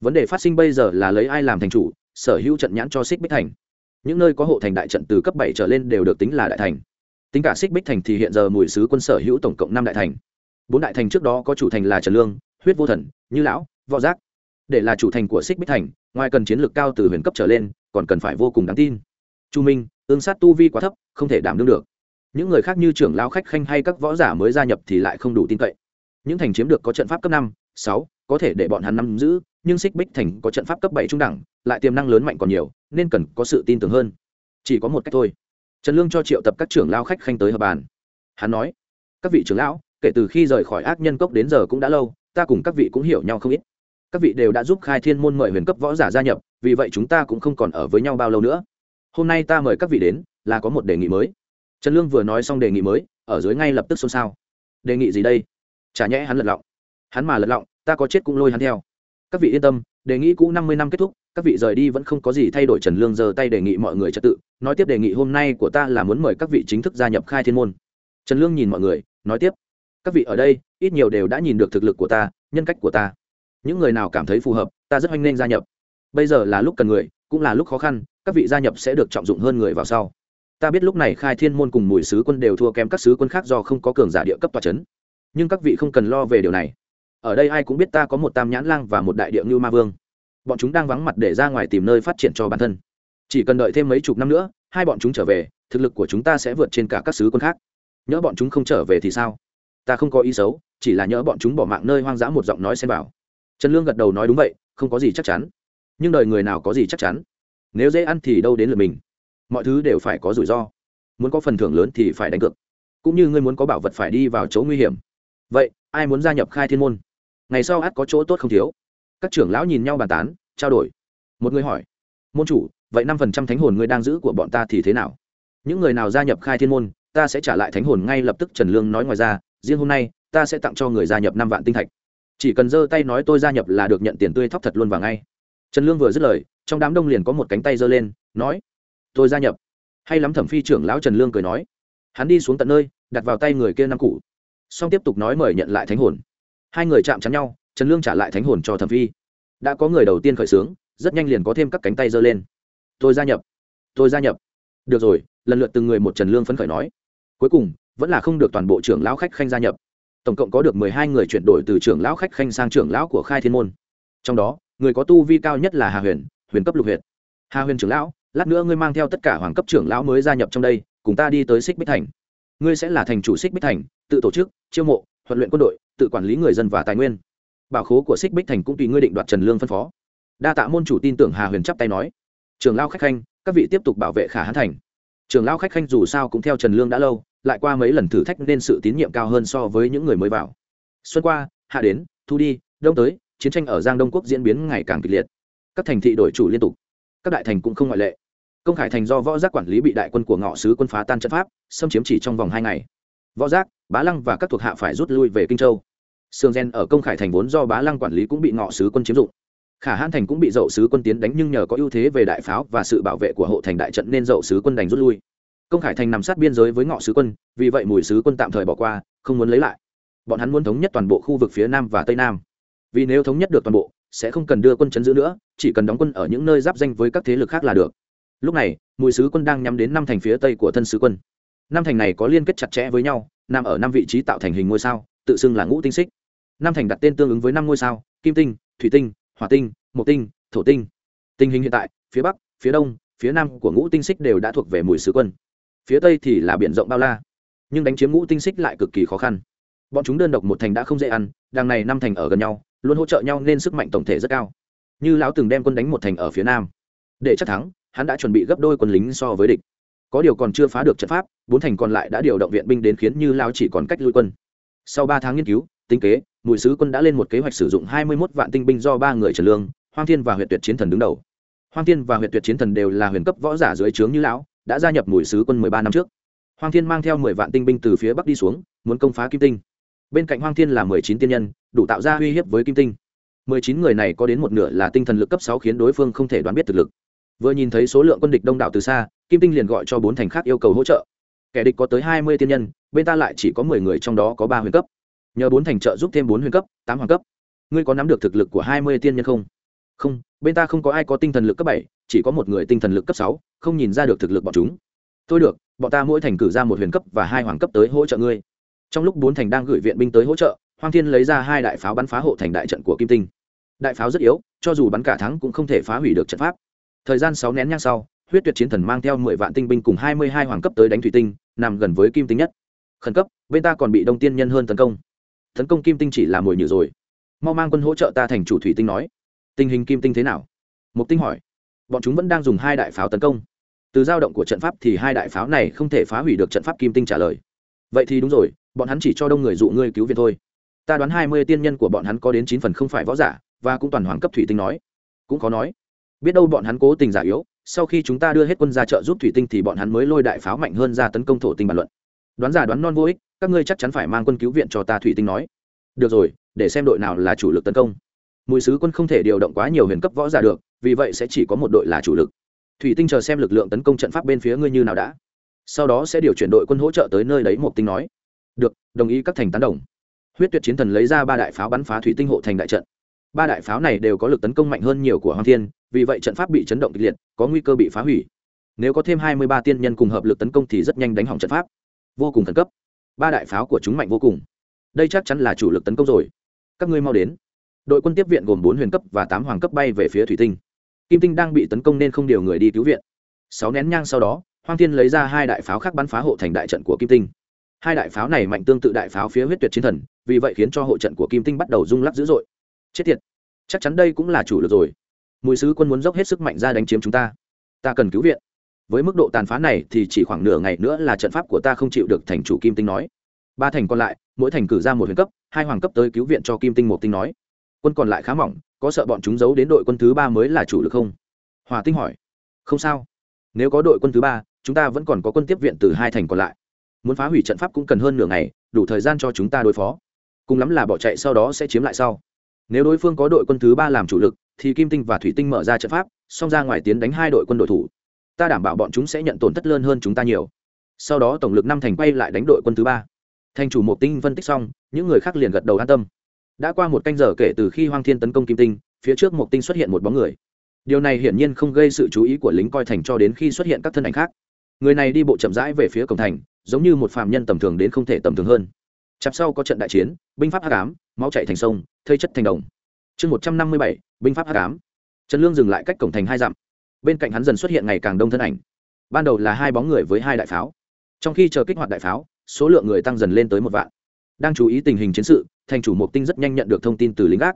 Vấn đề phát sinh bây giờ là lấy ai làm thành chủ, sở hữu trận nhãn cho xích bích thành. Những nơi có hộ thành đại trận từ cấp bảy trở lên đều được tính là đại thành. Tính cả xích bích thành thì hiện giờ mùi sứ quân sở hữu tổng cộng năm đại thành. Bốn đại thành trước đó có chủ thành là trần lương, huyết vô thần, như lão, võ giác. Để là chủ thành của xích bích thành ngoài cần chiến lược cao từ huyền cấp trở lên, còn cần phải vô cùng đáng tin. Chu minh, ương sát tu vi quá thấp, không thể đảm đương được. Những người khác như trưởng lao khách khanh hay các võ giả mới gia nhập thì lại không đủ tin cậy. Những thành chiếm được có trận pháp cấp năm, sáu, có thể để bọn hắn nắm giữ, nhưng xích bích thành có trận pháp cấp bảy trung đẳng, lại tiềm năng lớn mạnh còn nhiều, nên cần có sự tin tưởng hơn. Chỉ có một cách thôi. Trần lương cho triệu tập các trưởng lao khách khanh tới hợp bàn. Hắn nói, các vị trưởng lão, kể từ khi rời khỏi ác nhân cốc đến giờ cũng đã lâu, ta cùng các vị cũng hiểu nhau không ít các vị đều đã giúp khai thiên môn mời huyền cấp võ giả gia nhập, vì vậy chúng ta cũng không còn ở với nhau bao lâu nữa. Hôm nay ta mời các vị đến, là có một đề nghị mới. Trần lương vừa nói xong đề nghị mới, ở dưới ngay lập tức xôn xao. Đề nghị gì đây? Chả nhẽ hắn lật lọng. Hắn mà lật lọng, ta có chết cũng lôi hắn theo. Các vị yên tâm, đề nghị cũ năm mươi năm kết thúc, các vị rời đi vẫn không có gì thay đổi trần lương giơ tay đề nghị mọi người trật tự, nói tiếp đề nghị hôm nay của ta là muốn mời các vị chính thức gia nhập khai thiên môn. Trần lương nhìn mọi người, nói tiếp. Các vị ở đây, ít nhiều đều đã nhìn được thực lực của ta, nhân cách của ta những người nào cảm thấy phù hợp, ta rất hoan nghênh gia nhập. Bây giờ là lúc cần người, cũng là lúc khó khăn, các vị gia nhập sẽ được trọng dụng hơn người vào sau. Ta biết lúc này khai thiên môn cùng mùi sứ quân đều thua kém các sứ quân khác do không có cường giả địa cấp tòa c h ấ n nhưng các vị không cần lo về điều này. Ở đây ai cũng biết ta có một tam nhãn lang và một đại địa ngưu ma vương. Bọn chúng đang vắng mặt để ra ngoài tìm nơi phát triển cho bản thân. Chỉ cần đợi thêm mấy chục năm nữa, hai bọn chúng trở về, thực lực của chúng ta sẽ vượt trên cả các sứ quân khác. Nhỡ bọn chúng không trở về thì sao? Ta không có ý xấu, chỉ là nhỡ bọn chúng bỏ mạng nơi hoang dã một giọng nói xem vào trần lương gật đầu nói đúng vậy, không có gì chắc chắn. Nhưng đời người nào có gì chắc chắn? Nếu dễ ăn thì đâu đến lượt mình. Mọi thứ đều phải có rủi ro. Muốn có phần thưởng lớn thì phải đánh cược. Cũng như ngươi muốn có bảo vật phải đi vào chỗ nguy hiểm. Vậy, ai muốn gia nhập khai thiên môn? Ngày sau ắt có chỗ tốt không thiếu. Các trưởng lão nhìn nhau bàn tán, trao đổi. Một người hỏi. Môn chủ, vậy năm phần trăm thánh hồn ngươi đang giữ của bọn ta thì thế nào? Những người nào gia nhập khai thiên môn, ta sẽ trả lại thánh hồn ngay lập tức, trần lương nói ngoài ra. Riêng hôm nay, ta sẽ tặng cho người gia nhập năm vạn tinh thạch chỉ cần giơ tay nói tôi gia nhập là được nhận tiền tươi thóc thật luôn và ngay. Trần lương vừa dứt lời, trong đám đông liền có một cánh tay giơ lên, nói, tôi gia nhập. Hay lắm thẩm phi trưởng lão trần lương cười nói, hắn đi xuống tận nơi, đặt vào tay người kia năm cụ xong tiếp tục nói mời nhận lại thánh hồn. Hai người chạm chắn nhau, trần lương trả lại thánh hồn cho thẩm phi. Đã có người đầu tiên khởi xướng rất nhanh liền có thêm các cánh tay giơ lên. Tôi gia nhập, tôi gia nhập. Được rồi, lần lượt từng người một trần lương phấn khởi nói. Cuối cùng, vẫn là không được toàn bộ trưởng lão khách khanh gia nhập tổng cộng có được mười hai người chuyển đổi từ trưởng lão khách khanh sang trưởng lão của khai thiên môn. Trong đó, người có tu vi cao nhất là hà huyền huyền cấp lục huyện hà huyền trưởng lão, lát nữa ngươi mang theo tất cả hoàng cấp trưởng lão mới gia nhập trong đây, cùng ta đi tới xích bích thành. Ngươi sẽ là thành chủ xích bích thành, tự tổ chức, chiêu mộ, huấn luyện quân đội, tự quản lý người dân và tài nguyên. Bảo khố của xích bích thành cũng tùy ngươi định đoạt trần lương phân phó. Đa tạ môn chủ tin tưởng hà huyền chắp tay nói. Trường lao khách khanh, các vị tiếp tục bảo vệ khả hãn thành. Trường lao khách khanh dù sao cũng theo trần lương đã lâu lại qua mấy lần thử thách nên sự tín nhiệm cao hơn so với những người mới vào. Xuân qua, hạ đến, thu đi, đông tới, chiến tranh ở giang đông quốc diễn biến ngày càng kịch liệt. Các thành thị đổi chủ liên tục. Các đại thành cũng không ngoại lệ. Công khải thành do võ giác quản lý bị đại quân của ngọ sứ quân phá tan trận pháp, xâm chiếm chỉ trong vòng hai ngày. Võ giác, bá lăng và các thuộc hạ phải rút lui về kinh châu. Sương gen ở công khải thành vốn do bá lăng quản lý cũng bị ngọ sứ quân chiếm dụng. Khả hãn thành cũng bị dậu sứ quân tiến đánh nhưng nhờ có ưu thế về đại pháo và sự bảo vệ của hộ thành đại trận nên dậu sứ quân đành rút lui công khải thành nằm sát biên giới với ngọ sứ quân, vì vậy mùi sứ quân tạm thời bỏ qua, không muốn lấy lại. Bọn hắn muốn thống nhất toàn bộ khu vực phía nam và tây nam. Vì nếu thống nhất được toàn bộ, sẽ không cần đưa quân chấn giữ nữa, chỉ cần đóng quân ở những nơi giáp danh với các thế lực khác là được. Lúc này, mùi sứ quân đang nhắm đến năm thành phía tây của thân sứ quân. Năm thành này có liên kết chặt chẽ với nhau, nằm ở năm vị trí tạo thành hình ngôi sao, tự xưng là ngũ tinh xích. Năm thành đặt tên tương ứng với năm ngôi sao, kim tinh, thủy tinh, hỏa tinh, mộc tinh, thổ tinh. Tình hình hiện tại, phía bắc, phía đông, phía nam của ngũ tinh xích đều đã thuộc về mùi sứ quân phía tây thì là biển rộng bao la. Nhưng đánh chiếm ngũ tinh xích lại cực kỳ khó khăn. Bọn chúng đơn độc một thành đã không dễ ăn, đằng này năm thành ở gần nhau, luôn hỗ trợ nhau nên sức mạnh tổng thể rất cao. Như lão từng đem quân đánh một thành ở phía nam. Để chắc thắng, hắn đã chuẩn bị gấp đôi quân lính so với địch. Có điều còn chưa phá được trận pháp, bốn thành còn lại đã điều động viện binh đến khiến như lao chỉ còn cách lui quân. Sau ba tháng nghiên cứu, tính kế, mùi sứ quân đã lên một kế hoạch sử dụng hai mươi một vạn tinh binh do ba người trần lương, hoang thiên và huyện tuyệt chiến thần đứng đầu. Hoang thiên và huyện tuyệt chiến thần đều là huyền cấp võ giả dưới trướng như lão đã gia nhập mùi sứ quân mười ba năm trước. Hoang thiên mang theo mười vạn tinh binh từ phía bắc đi xuống, muốn công phá kim tinh. Bên cạnh hoang thiên là mười chín tiên nhân, đủ tạo ra uy hiếp với kim tinh. Mười chín người này có đến một nửa là tinh thần lực cấp sáu khiến đối phương không thể đoán biết thực lực. Vừa nhìn thấy số lượng quân địch đông đảo từ xa, kim tinh liền gọi cho bốn thành khác yêu cầu hỗ trợ. Kẻ địch có tới hai mươi tiên nhân, bên ta lại chỉ có mười người trong đó có ba huyền cấp. Nhờ bốn thành trợ giúp thêm bốn huyền cấp, tám hoàng cấp. Ngươi có nắm được thực lực của hai mươi tiên nhân không? Không, bên ta không có ai có tinh thần lực cấp bảy chỉ có một người tinh thần lực cấp sáu, không nhìn ra được thực lực bọn chúng. Thôi được, bọn ta mỗi thành cử ra một huyền cấp và hai hoàng cấp tới hỗ trợ ngươi. Trong lúc bốn thành đang gửi viện binh tới hỗ trợ hoàng thiên lấy ra hai đại pháo bắn phá hộ thành đại trận của kim tinh. Đại pháo rất yếu, cho dù bắn cả thắng cũng không thể phá hủy được trận pháp. Thời gian sáu nén nhang sau, huyết tuyệt chiến thần mang theo mười vạn tinh binh cùng hai mươi hai hoàng cấp tới đánh thủy tinh, nằm gần với kim tinh nhất. Khẩn cấp, bên ta còn bị đông tiên nhân hơn tấn công. Tấn công kim tinh chỉ là mồi nhử rồi. Mau mang quân hỗ trợ ta thành chủ thủy tinh nói. Tình hình kim tinh thế nào? Mục tinh hỏi bọn chúng vẫn đang dùng hai đại pháo tấn công. Từ dao động của trận pháp thì hai đại pháo này không thể phá hủy được trận pháp kim tinh trả lời. Vậy thì đúng rồi, bọn hắn chỉ cho đông người dụ ngươi cứu viện thôi. Ta đoán hai mươi tiên nhân của bọn hắn có đến chín phần không phải võ giả, và cũng toàn hoàng cấp thủy tinh nói. Cũng có nói. Biết đâu bọn hắn cố tình giả yếu, sau khi chúng ta đưa hết quân ra trợ giúp thủy tinh thì bọn hắn mới lôi đại pháo mạnh hơn ra tấn công thổ tinh bàn luận. Đoán giả đoán non vô ích, các ngươi chắc chắn phải mang quân cứu viện cho ta thủy tinh nói. Được rồi, để xem đội nào là chủ lực tấn công. Mùi sứ quân không thể điều động quá nhiều huyền cấp võ giả được vì vậy sẽ chỉ có một đội là chủ lực. Thủy tinh chờ xem lực lượng tấn công trận pháp bên phía ngươi như nào đã. Sau đó sẽ điều chuyển đội quân hỗ trợ tới nơi đấy một tinh nói. Được, đồng ý các thành tán đồng. Huyết tuyệt chiến thần lấy ra ba đại pháo bắn phá thủy tinh hộ thành đại trận. Ba đại pháo này đều có lực tấn công mạnh hơn nhiều của hoàng thiên, vì vậy trận pháp bị chấn động kịch liệt, có nguy cơ bị phá hủy. Nếu có thêm hai mươi ba tiên nhân cùng hợp lực tấn công thì rất nhanh đánh hỏng trận pháp. Vô cùng khẩn cấp. Ba đại pháo của chúng mạnh vô cùng. Đây chắc chắn là chủ lực tấn công rồi. Các ngươi mau đến. Đội quân tiếp viện gồm bốn huyền cấp và tám hoàng cấp bay về phía thủy tinh kim tinh đang bị tấn công nên không điều người đi cứu viện. Sáu nén nhang sau đó hoàng thiên lấy ra hai đại pháo khác bắn phá hộ thành đại trận của kim tinh. Hai đại pháo này mạnh tương tự đại pháo phía huyết tuyệt chiến thần, vì vậy khiến cho hộ trận của kim tinh bắt đầu rung lắc dữ dội. Chết tiệt! Chắc chắn đây cũng là chủ lực rồi. Mùi sứ quân muốn dốc hết sức mạnh ra đánh chiếm chúng ta. Ta cần cứu viện. Với mức độ tàn phá này thì chỉ khoảng nửa ngày nữa là trận pháp của ta không chịu được, thành chủ kim tinh nói. Ba thành còn lại, mỗi thành cử ra một huyền cấp, hai hoàng cấp tới cứu viện cho kim tinh một tinh nói quân còn lại khá mỏng, có sợ bọn chúng giấu đến đội quân thứ ba mới là chủ lực không? Hòa tinh hỏi. Không sao. Nếu có đội quân thứ ba, chúng ta vẫn còn có quân tiếp viện từ hai thành còn lại. Muốn phá hủy trận pháp cũng cần hơn nửa ngày, đủ thời gian cho chúng ta đối phó. Cùng lắm là bỏ chạy sau đó sẽ chiếm lại sau. Nếu đối phương có đội quân thứ ba làm chủ lực, thì kim tinh và thủy tinh mở ra trận pháp xong ra ngoài tiến đánh hai đội quân đội thủ. Ta đảm bảo bọn chúng sẽ nhận tổn thất lớn hơn chúng ta nhiều. Sau đó tổng lực năm thành quay lại đánh đội quân thứ ba. Thành chủ một tinh phân tích xong, những người khác liền gật đầu an tâm đã qua một canh giờ kể từ khi hoang thiên tấn công kim tinh, phía trước một tinh xuất hiện một bóng người. Điều này hiển nhiên không gây sự chú ý của lính coi thành cho đến khi xuất hiện các thân ảnh khác. Người này đi bộ chậm rãi về phía cổng thành, giống như một phạm nhân tầm thường đến không thể tầm thường hơn. Chặp sau có trận đại chiến, binh pháp hắc ám, máu chạy thành sông, thây chất thành đồng. Chương một trăm năm mươi bảy, binh pháp hắc ám. Trần lương dừng lại cách cổng thành hai dặm. Bên cạnh hắn dần xuất hiện ngày càng đông thân ảnh. Ban đầu là hai bóng người với hai đại pháo. Trong khi chờ kích hoạt đại pháo, số lượng người tăng dần lên tới một vạn đang chú ý tình hình chiến sự, thành chủ mộc tinh rất nhanh nhận được thông tin từ lính gác.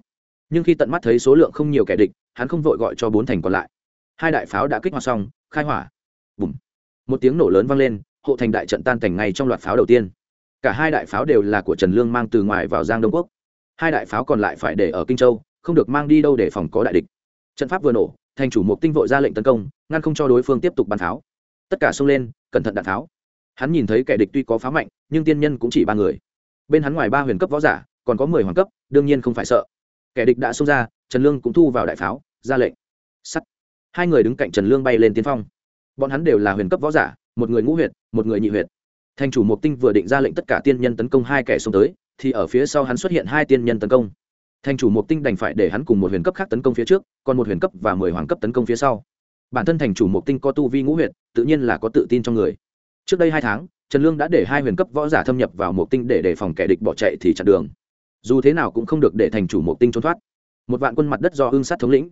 Nhưng khi tận mắt thấy số lượng không nhiều kẻ địch, hắn không vội gọi cho bốn thành còn lại. Hai đại pháo đã kích hoạt xong, khai hỏa. Bùm. Một tiếng nổ lớn vang lên, hộ thành đại trận tan thành ngay trong loạt pháo đầu tiên. Cả hai đại pháo đều là của trần lương mang từ ngoài vào giang đông quốc. Hai đại pháo còn lại phải để ở kinh châu, không được mang đi đâu để phòng có đại địch. Trận pháp vừa nổ, thành chủ mục tinh vội ra lệnh tấn công, ngăn không cho đối phương tiếp tục bắn pháo. Tất cả xông lên, cẩn thận đạn pháo. Hắn nhìn thấy kẻ địch tuy có pháo mạnh, nhưng tiên nhân cũng chỉ ba người bên hắn ngoài ba huyền cấp võ giả, còn có mười hoàng cấp, đương nhiên không phải sợ. Kẻ địch đã xông ra, trần lương cũng thu vào đại pháo, ra lệnh. Sắt. Hai người đứng cạnh trần lương bay lên tiên phong. Bọn hắn đều là huyền cấp võ giả, một người ngũ huyệt, một người nhị huyệt. Thành chủ Mộc tinh vừa định ra lệnh tất cả tiên nhân tấn công hai kẻ xông tới, thì ở phía sau hắn xuất hiện hai tiên nhân tấn công. Thành chủ Mộc tinh đành phải để hắn cùng một huyền cấp khác tấn công phía trước, còn một huyền cấp và mười hoàng cấp tấn công phía sau. Bản thân thành chủ Mộc tinh có tu vi ngũ huyệt, tự nhiên là có tự tin trong người. Trước đây hai tháng trần lương đã để hai huyền cấp võ giả thâm nhập vào một tinh để đề phòng kẻ địch bỏ chạy thì chặn đường. Dù thế nào cũng không được để thành chủ một tinh trốn thoát. Một vạn quân mặt đất do hương sát thống lĩnh.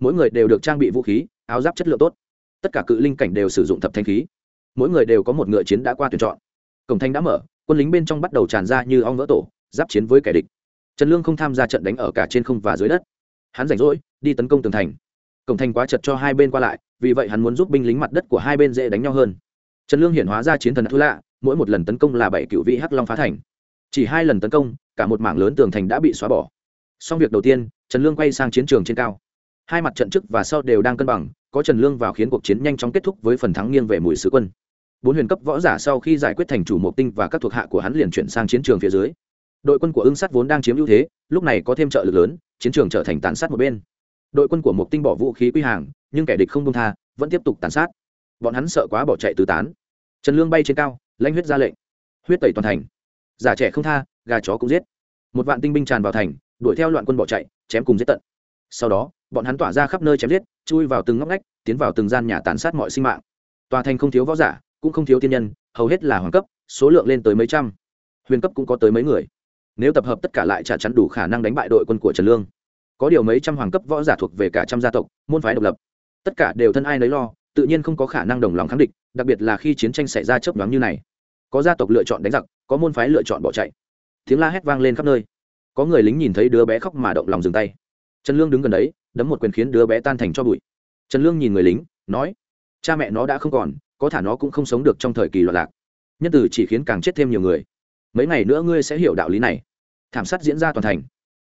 Mỗi người đều được trang bị vũ khí, áo giáp chất lượng tốt. Tất cả cự linh cảnh đều sử dụng thập thanh khí. Mỗi người đều có một ngựa chiến đã qua tuyển chọn. Cổng thanh đã mở, quân lính bên trong bắt đầu tràn ra như ong vỡ tổ, giáp chiến với kẻ địch. Trần lương không tham gia trận đánh ở cả trên không và dưới đất. Hắn rảnh rỗi, đi tấn công tường thành. Cổng thành quá chật cho hai bên qua lại, vì vậy hắn muốn giúp binh lính mặt đất của hai bên dễ đánh nhau hơn trần lương hiện hóa ra chiến thần thu lạ, mỗi một lần tấn công là bảy cựu vị hắc long phá thành. Chỉ hai lần tấn công, cả một mảng lớn tường thành đã bị xóa bỏ. Xong việc đầu tiên, trần lương quay sang chiến trường trên cao. Hai mặt trận trước và sau đều đang cân bằng, có trần lương vào khiến cuộc chiến nhanh chóng kết thúc với phần thắng nghiêng về mùi sứ quân. Bốn huyền cấp võ giả sau khi giải quyết thành chủ mộc tinh và các thuộc hạ của hắn liền chuyển sang chiến trường phía dưới. Đội quân của ưng sắt vốn đang chiếm ưu thế, lúc này có thêm trợ lực lớn, chiến trường trở thành tàn sát một bên. Đội quân của mộc tinh bỏ vũ khí quy hàng, nhưng kẻ địch không công tha, vẫn tiếp tục tàn sát. Bọn hắn sợ quá bỏ chạy tứ tán trần lương bay trên cao, lãnh huyết ra lệnh. Huyết tẩy toàn thành. Giả trẻ không tha, gà chó cũng giết. Một vạn tinh binh tràn vào thành, đuổi theo loạn quân bỏ chạy, chém cùng giết tận. Sau đó, bọn hắn tỏa ra khắp nơi chém giết, chui vào từng ngóc ngách, tiến vào từng gian nhà tàn sát mọi sinh mạng. Tòa thành không thiếu võ giả, cũng không thiếu tiên nhân, hầu hết là hoàng cấp, số lượng lên tới mấy trăm. Huyền cấp cũng có tới mấy người. Nếu tập hợp tất cả lại trả chắn đủ khả năng đánh bại đội quân của trần lương. Có điều mấy trăm hoàng cấp võ giả thuộc về cả trăm gia tộc, môn phái độc lập. Tất cả đều thân ai nấy lo tự nhiên không có khả năng đồng lòng kháng địch, đặc biệt là khi chiến tranh xảy ra chớp nhoáng như này. Có gia tộc lựa chọn đánh giặc, có môn phái lựa chọn bỏ chạy. Tiếng la hét vang lên khắp nơi. Có người lính nhìn thấy đứa bé khóc mà động lòng dừng tay. Trần lương đứng gần đấy, đấm một quyền khiến đứa bé tan thành cho bụi. Trần lương nhìn người lính, nói, cha mẹ nó đã không còn, có thả nó cũng không sống được trong thời kỳ loạn lạc. Nhân tử chỉ khiến càng chết thêm nhiều người. Mấy ngày nữa ngươi sẽ hiểu đạo lý này. Thảm sát diễn ra toàn thành.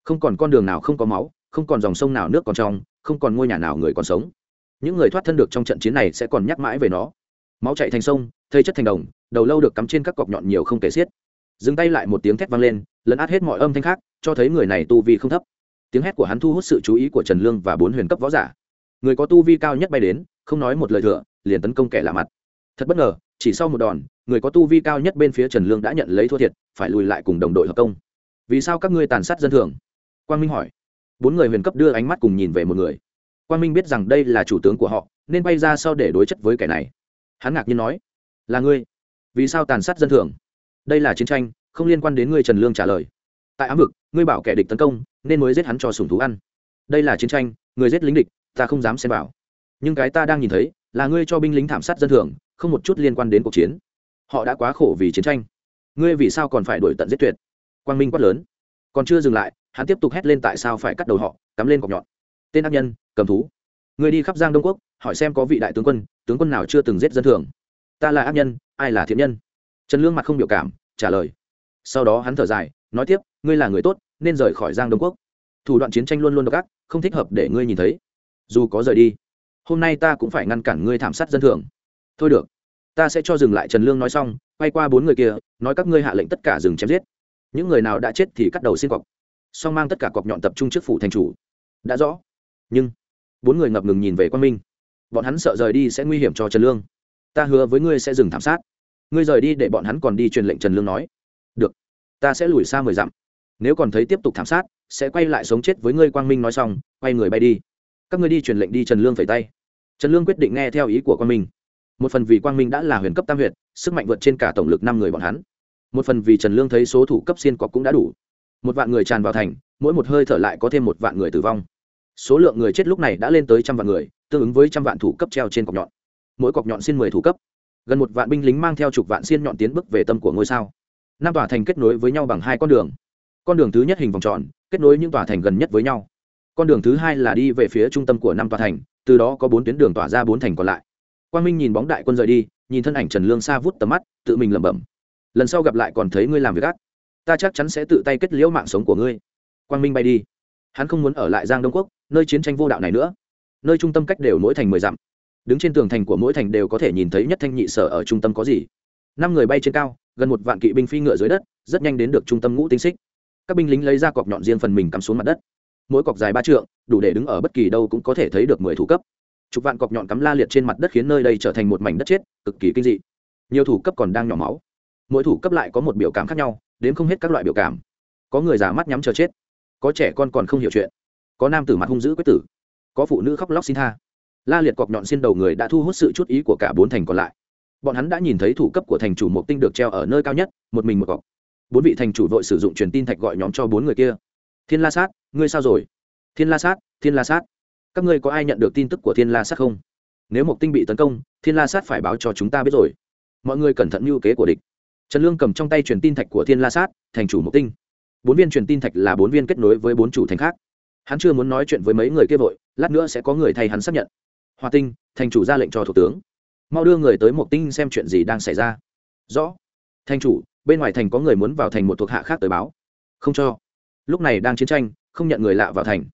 Không còn con đường nào không có máu, không còn dòng sông nào nước còn trong, không còn ngôi nhà nào người còn sống những người thoát thân được trong trận chiến này sẽ còn nhắc mãi về nó. Máu chạy thành sông, thây chất thành đồng, đầu lâu được cắm trên các cọc nhọn nhiều không kể xiết. Dừng tay lại một tiếng thét vang lên, lấn át hết mọi âm thanh khác, cho thấy người này tu vi không thấp. Tiếng hét của hắn thu hút sự chú ý của trần lương và bốn huyền cấp võ giả. Người có tu vi cao nhất bay đến, không nói một lời thừa, liền tấn công kẻ lạ mặt. Thật bất ngờ, chỉ sau một đòn, người có tu vi cao nhất bên phía trần lương đã nhận lấy thua thiệt, phải lùi lại cùng đồng đội hợp công. Vì sao các ngươi tàn sát dân thường? Quang minh hỏi. Bốn người huyền cấp đưa ánh mắt cùng nhìn về một người quang minh biết rằng đây là chủ tướng của họ, nên bay ra sau để đối chất với kẻ này. Hắn ngạc nhiên nói, là ngươi? Vì sao tàn sát dân thường? Đây là chiến tranh, không liên quan đến ngươi trần lương trả lời. Tại ám vực, ngươi bảo kẻ địch tấn công, nên mới giết hắn cho sùng thú ăn. Đây là chiến tranh, người giết lính địch, ta không dám xem vào. Nhưng cái ta đang nhìn thấy, là ngươi cho binh lính thảm sát dân thường, không một chút liên quan đến cuộc chiến. Họ đã quá khổ vì chiến tranh. Ngươi vì sao còn phải đuổi tận giết tuyệt? Quang minh quát lớn. Còn chưa dừng lại, hắn tiếp tục hét lên tại sao phải cắt đầu họ, cắm lên cọc nhọn. Tên ác nhân cầm thú. Người đi khắp giang đông quốc, hỏi xem có vị đại tướng quân tướng quân nào chưa từng giết dân thường. Ta là ác nhân, ai là thiện nhân? Trần lương mặt không biểu cảm, trả lời. Sau đó hắn thở dài, nói tiếp, ngươi là người tốt, nên rời khỏi giang đông quốc. Thủ đoạn chiến tranh luôn luôn độc ác, không thích hợp để ngươi nhìn thấy. Dù có rời đi, hôm nay ta cũng phải ngăn cản ngươi thảm sát dân thường. Thôi được, ta sẽ cho dừng lại trần lương nói xong, quay qua bốn người kia, nói các ngươi hạ lệnh tất cả dừng chém giết. Những người nào đã chết thì cắt đầu xin cọc. Song mang tất cả cọc nhọn tập trung trước phủ thành chủ. Đã rõ. Nhưng bốn người ngập ngừng nhìn về quan minh. Bọn hắn sợ rời đi sẽ nguy hiểm cho trần lương. Ta hứa với ngươi sẽ dừng thảm sát. Ngươi rời đi để bọn hắn còn đi truyền lệnh trần lương nói. Được. Ta sẽ lùi xa mười dặm. Nếu còn thấy tiếp tục thảm sát, sẽ quay lại sống chết với ngươi, quang minh nói xong, quay người bay đi. Các ngươi đi truyền lệnh đi, trần lương phẩy tay. Trần lương quyết định nghe theo ý của quang minh. Một phần vì quang minh đã là huyền cấp tam huyện sức mạnh vượt trên cả tổng lực năm người bọn hắn. Một phần vì trần lương thấy số thủ cấp xiên cọc cũng đã đủ. Một vạn người tràn vào thành, mỗi một hơi thở lại có thêm một vạn người tử vong số lượng người chết lúc này đã lên tới trăm vạn người, tương ứng với trăm vạn thủ cấp treo trên cọc nhọn. Mỗi cọc nhọn xin mười thủ cấp. Gần một vạn binh lính mang theo chục vạn xiên nhọn tiến bước về tâm của ngôi sao. Năm tòa thành kết nối với nhau bằng hai con đường. Con đường thứ nhất hình vòng tròn, kết nối những tòa thành gần nhất với nhau. Con đường thứ hai là đi về phía trung tâm của năm tòa thành, từ đó có bốn tuyến đường tỏa ra bốn thành còn lại. Quang minh nhìn bóng đại quân rời đi, nhìn thân ảnh trần lương xa vút tầm mắt, tự mình lẩm bẩm. Lần sau gặp lại còn thấy ngươi làm việc gác ta chắc chắn sẽ tự tay kết liễu mạng sống của ngươi. Quang minh bay đi. Hắn không muốn ở lại giang đông quốc nơi chiến tranh vô đạo này nữa. Nơi trung tâm cách đều mỗi thành mười dặm. Đứng trên tường thành của mỗi thành đều có thể nhìn thấy nhất thanh nhị sở ở trung tâm có gì. Năm người bay trên cao, gần một vạn kỵ binh phi ngựa dưới đất, rất nhanh đến được trung tâm ngũ tinh xích. Các binh lính lấy ra cọc nhọn riêng phần mình cắm xuống mặt đất. Mỗi cọc dài ba trượng, đủ để đứng ở bất kỳ đâu cũng có thể thấy được mười thủ cấp. Chục vạn cọc nhọn cắm la liệt trên mặt đất khiến nơi đây trở thành một mảnh đất chết, cực kỳ kinh dị. Nhiều thủ cấp còn đang nhỏ máu. Mỗi thủ cấp lại có một biểu cảm khác nhau, đến không hết các loại biểu cảm. Có người già mắt nhắm chờ chết, có trẻ con còn không hiểu chuyện có nam tử mặt hung dữ quyết tử, có phụ nữ khóc lóc xin tha. La liệt cọc nhọn xin đầu người đã thu hút sự chút ý của cả bốn thành còn lại. Bọn hắn đã nhìn thấy thủ cấp của thành chủ mộc tinh được treo ở nơi cao nhất, một mình một cọc. Bốn vị thành chủ vội sử dụng truyền tin thạch gọi nhóm cho bốn người kia. Thiên la sát, ngươi sao rồi? Thiên la sát, thiên la sát. Các ngươi có ai nhận được tin tức của thiên la sát không? Nếu mộc tinh bị tấn công, thiên la sát phải báo cho chúng ta biết rồi. Mọi người cẩn thận mưu kế của địch. Trần lương cầm trong tay truyền tin thạch của thiên la sát, thành chủ mộc tinh. Bốn viên truyền tin thạch là bốn viên kết nối với bốn chủ thành khác hắn chưa muốn nói chuyện với mấy người kia vội, lát nữa sẽ có người thay hắn xác nhận. Hoa tinh, thành chủ ra lệnh cho thủ tướng. Mau đưa người tới mộc tinh xem chuyện gì đang xảy ra. Rõ. Thành chủ, bên ngoài thành có người muốn vào thành một thuộc hạ khác tới báo. Không cho. Lúc này đang chiến tranh, không nhận người lạ vào thành.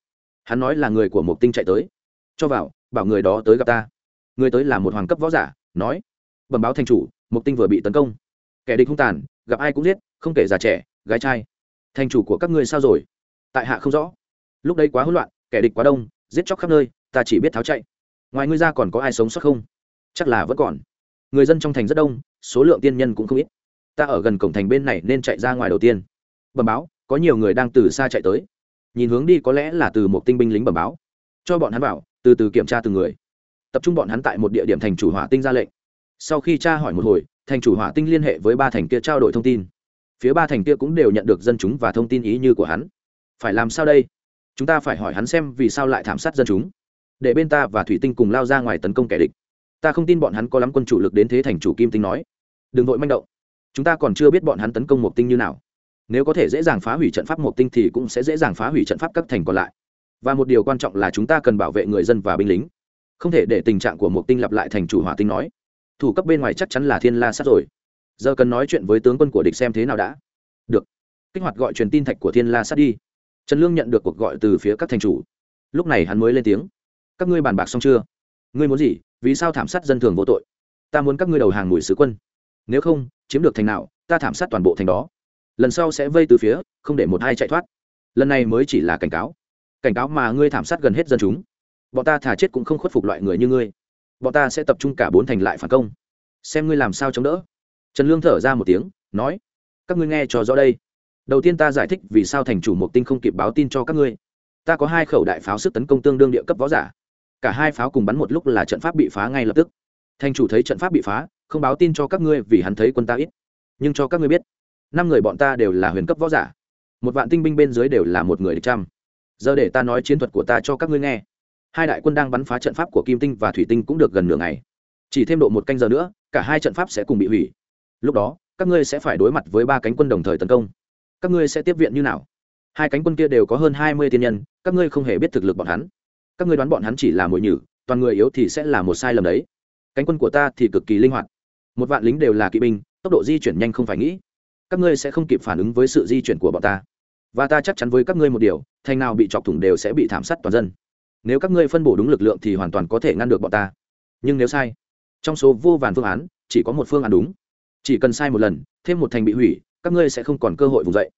Hắn nói là người của mộc tinh chạy tới. Cho vào, bảo người đó tới gặp ta. Người tới là một hoàng cấp võ giả, nói. Bẩm báo thành chủ, mộc tinh vừa bị tấn công. Kẻ địch hung tàn, gặp ai cũng giết, không kể già trẻ, gái trai. Thành chủ của các ngươi sao rồi? Tại hạ không rõ lúc đây quá hỗn loạn, kẻ địch quá đông, giết chóc khắp nơi, ta chỉ biết tháo chạy. Ngoài ngươi ra còn có ai sống sót không? Chắc là vẫn còn. Người dân trong thành rất đông, số lượng tiên nhân cũng không ít. Ta ở gần cổng thành bên này nên chạy ra ngoài đầu tiên. Bẩm báo, có nhiều người đang từ xa chạy tới. Nhìn hướng đi có lẽ là từ một tinh binh lính bẩm báo. Cho bọn hắn vào từ từ kiểm tra từng người. Tập trung bọn hắn tại một địa điểm thành chủ hỏa tinh ra lệnh. Sau khi tra hỏi một hồi, thành chủ hỏa tinh liên hệ với ba thành kia trao đổi thông tin. Phía ba thành kia cũng đều nhận được dân chúng và thông tin ý như của hắn. Phải làm sao đây? Chúng ta phải hỏi hắn xem vì sao lại thảm sát dân chúng. Để bên ta và thủy tinh cùng lao ra ngoài tấn công kẻ địch. Ta không tin bọn hắn có lắm quân chủ lực đến thế thành chủ kim tinh nói. Đừng vội manh động. Chúng ta còn chưa biết bọn hắn tấn công một tinh như nào. Nếu có thể dễ dàng phá hủy trận pháp một tinh thì cũng sẽ dễ dàng phá hủy trận pháp các thành còn lại. Và một điều quan trọng là chúng ta cần bảo vệ người dân và binh lính. Không thể để tình trạng của một tinh lặp lại thành chủ hỏa tinh nói. Thủ cấp bên ngoài chắc chắn là thiên la sát rồi. Giờ cần nói chuyện với tướng quân của địch xem thế nào đã. Được. Kích hoạt gọi truyền tin thạch của thiên la sát đi trần lương nhận được cuộc gọi từ phía các thành chủ. Lúc này hắn mới lên tiếng. Các ngươi bàn bạc xong chưa? Ngươi muốn gì? Vì sao thảm sát dân thường vô tội? Ta muốn các ngươi đầu hàng mùi sứ quân. Nếu không, chiếm được thành nào, ta thảm sát toàn bộ thành đó. Lần sau sẽ vây từ phía, không để một hai chạy thoát. Lần này mới chỉ là cảnh cáo. Cảnh cáo mà ngươi thảm sát gần hết dân chúng. Bọn ta thả chết cũng không khuất phục loại người như ngươi. Bọn ta sẽ tập trung cả bốn thành lại phản công. Xem ngươi làm sao chống đỡ. Trần lương thở ra một tiếng, nói, các ngươi nghe cho rõ đây đầu tiên ta giải thích vì sao thành chủ mục tinh không kịp báo tin cho các ngươi. Ta có hai khẩu đại pháo sức tấn công tương đương địa cấp võ giả. Cả hai pháo cùng bắn một lúc là trận pháp bị phá ngay lập tức. Thành chủ thấy trận pháp bị phá, không báo tin cho các ngươi vì hắn thấy quân ta ít. Nhưng cho các ngươi biết, năm người bọn ta đều là huyền cấp võ giả. Một vạn tinh binh bên dưới đều là một người địch trăm. Giờ để ta nói chiến thuật của ta cho các ngươi nghe. Hai đại quân đang bắn phá trận pháp của kim tinh và thủy tinh cũng được gần nửa ngày. Chỉ thêm độ một canh giờ nữa, cả hai trận pháp sẽ cùng bị hủy. Lúc đó, các ngươi sẽ phải đối mặt với ba cánh quân đồng thời tấn công các ngươi sẽ tiếp viện như nào? Hai cánh quân kia đều có hơn hai mươi tiên nhân, các ngươi không hề biết thực lực bọn hắn. Các ngươi đoán bọn hắn chỉ là mồi nhử, toàn người yếu thì sẽ là một sai lầm đấy. Cánh quân của ta thì cực kỳ linh hoạt. Một vạn lính đều là kỵ binh, tốc độ di chuyển nhanh không phải nghĩ. Các ngươi sẽ không kịp phản ứng với sự di chuyển của bọn ta. Và ta chắc chắn với các ngươi một điều, thành nào bị chọc thủng đều sẽ bị thảm sát toàn dân. Nếu các ngươi phân bổ đúng lực lượng thì hoàn toàn có thể ngăn được bọn ta. Nhưng nếu sai, trong số vô vàn phương án, chỉ có một phương án đúng. Chỉ cần sai một lần, thêm một thành bị hủy các ngươi sẽ không còn cơ hội vùng dậy.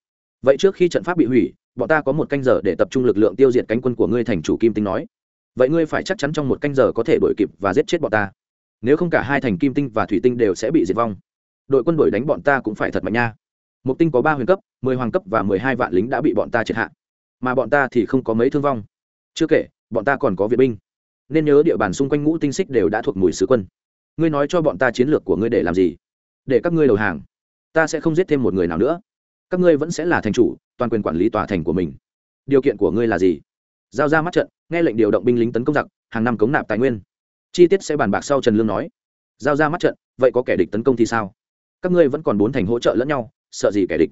Vậy trước khi trận pháp bị hủy, bọn ta có một canh giờ để tập trung lực lượng tiêu diệt cánh quân của ngươi thành chủ kim tinh nói. Vậy ngươi phải chắc chắn trong một canh giờ có thể đuổi kịp và giết chết bọn ta. Nếu không cả hai thành kim tinh và thủy tinh đều sẽ bị diệt vong. Đội quân đuổi đánh bọn ta cũng phải thật mạnh nha. Mục tinh có ba huyền cấp, mười hoàng cấp và mười hai vạn lính đã bị bọn ta triệt hạ. Mà bọn ta thì không có mấy thương vong. Chưa kể, bọn ta còn có viện binh. Nên nhớ địa bàn xung quanh ngũ tinh xích đều đã thuộc mùi sứ quân. Ngươi nói cho bọn ta chiến lược của ngươi để làm gì? Để các ngươi đầu hàng ta sẽ không giết thêm một người nào nữa. Các ngươi vẫn sẽ là thành chủ, toàn quyền quản lý tòa thành của mình. Điều kiện của ngươi là gì? Giao ra mắt trận, nghe lệnh điều động binh lính tấn công giặc, hàng năm cống nạp tài nguyên. Chi tiết sẽ bàn bạc sau trần lương nói. Giao ra mắt trận, vậy có kẻ địch tấn công thì sao? Các ngươi vẫn còn bốn thành hỗ trợ lẫn nhau, sợ gì kẻ địch?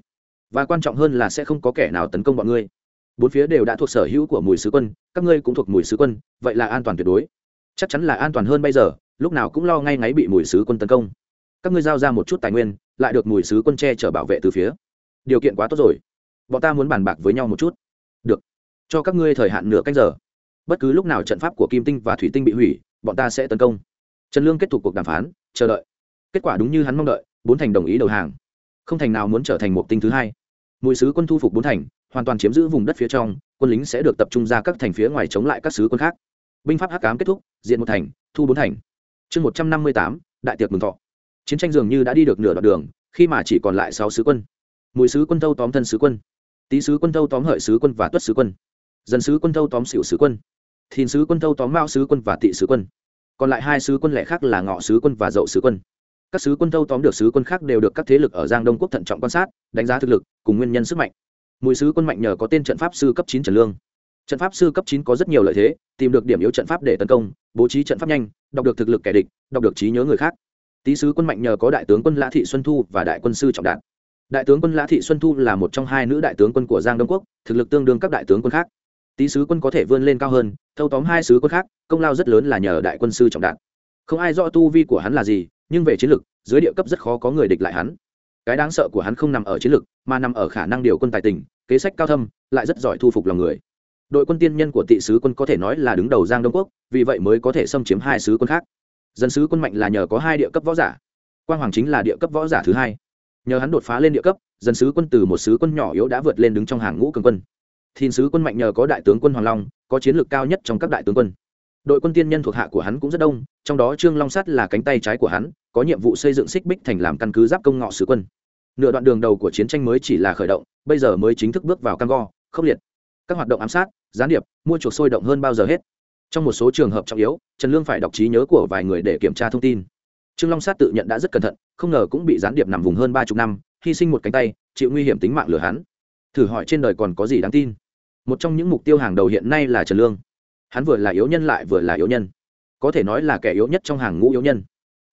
Và quan trọng hơn là sẽ không có kẻ nào tấn công bọn ngươi. Bốn phía đều đã thuộc sở hữu của mùi sứ quân, các ngươi cũng thuộc mùi sứ quân, vậy là an toàn tuyệt đối. Chắc chắn là an toàn hơn bây giờ, lúc nào cũng lo ngay ngáy bị mùi sứ quân tấn công. Các ngươi giao ra một chút tài nguyên lại được mùi sứ quân che chở bảo vệ từ phía. Điều kiện quá tốt rồi. Bọn ta muốn bàn bạc với nhau một chút. Được. Cho các ngươi thời hạn nửa canh giờ. Bất cứ lúc nào trận pháp của kim tinh và thủy tinh bị hủy, bọn ta sẽ tấn công. Trần lương kết thúc cuộc đàm phán, chờ đợi. Kết quả đúng như hắn mong đợi, bốn thành đồng ý đầu hàng. Không thành nào muốn trở thành một tinh thứ hai. Mùi sứ quân thu phục bốn thành, hoàn toàn chiếm giữ vùng đất phía trong, quân lính sẽ được tập trung ra các thành phía ngoài chống lại các sứ quân khác. Binh pháp hắc cám kết thúc, diện một thành, thu bốn thành. Chương một trăm năm mươi tám, đại tiệc mừng thọ chiến tranh dường như đã đi được nửa đoạn đường khi mà chỉ còn lại sáu sứ quân mùi sứ quân thâu tóm thân sứ quân tý sứ quân thâu tóm hợi sứ quân và tuất sứ quân dần sứ quân thâu tóm xỉu sứ quân thìn sứ quân thâu tóm mao sứ quân và tị sứ quân còn lại hai sứ quân lẻ khác là ngọ sứ quân và dậu sứ quân các sứ quân thâu tóm được sứ quân khác đều được các thế lực ở giang đông quốc thận trọng quan sát đánh giá thực lực cùng nguyên nhân sức mạnh mùi sứ quân mạnh nhờ có tên trận pháp sư cấp chín trần lương trận pháp sư cấp chín có rất nhiều lợi thế tìm được điểm yếu trận pháp để tấn công bố trí trận pháp nhanh đọc được thực lực kẻ địch đọc được trí nhớ người khác tý sứ quân mạnh nhờ có đại tướng quân lã thị xuân thu và đại quân sư trọng đạt. Đại tướng quân lã thị xuân thu là một trong hai nữ đại tướng quân của giang đông quốc, thực lực tương đương các đại tướng quân khác. Tý sứ quân có thể vươn lên cao hơn, thâu tóm hai sứ quân khác, công lao rất lớn là nhờ đại quân sư trọng đạt. Không ai rõ tu vi của hắn là gì, nhưng về chiến lược dưới địa cấp rất khó có người địch lại hắn. Cái đáng sợ của hắn không nằm ở chiến lược mà nằm ở khả năng điều quân tài tình, kế sách cao thâm, lại rất giỏi thu phục lòng người. Đội quân tiên nhân của tị sứ quân có thể nói là đứng đầu giang đông quốc, vì vậy mới có thể xâm chiếm hai sứ quân khác dân sứ quân mạnh là nhờ có hai địa cấp võ giả. Quang hoàng chính là địa cấp võ giả thứ hai. Nhờ hắn đột phá lên địa cấp, dân sứ quân từ một sứ quân nhỏ yếu đã vượt lên đứng trong hàng ngũ cường quân. Thìn sứ quân mạnh nhờ có đại tướng quân hoàng long, có chiến lược cao nhất trong các đại tướng quân. Đội quân tiên nhân thuộc hạ của hắn cũng rất đông, trong đó trương long sắt là cánh tay trái của hắn, có nhiệm vụ xây dựng xích bích thành làm căn cứ giáp công ngọ sứ quân. Nửa đoạn đường đầu của chiến tranh mới chỉ là khởi động, bây giờ mới chính thức bước vào cam go, khốc liệt. Các hoạt động ám sát, gián điệp, mua chuộc sôi động hơn bao giờ hết trong một số trường hợp trọng yếu, trần lương phải đọc trí nhớ của vài người để kiểm tra thông tin. Trương long sát tự nhận đã rất cẩn thận, không ngờ cũng bị gián điệp nằm vùng hơn ba chục năm, hy sinh một cánh tay, chịu nguy hiểm tính mạng lừa hắn. Thử hỏi trên đời còn có gì đáng tin? Một trong những mục tiêu hàng đầu hiện nay là trần lương. Hắn vừa là yếu nhân lại vừa là yếu nhân. Có thể nói là kẻ yếu nhất trong hàng ngũ yếu nhân.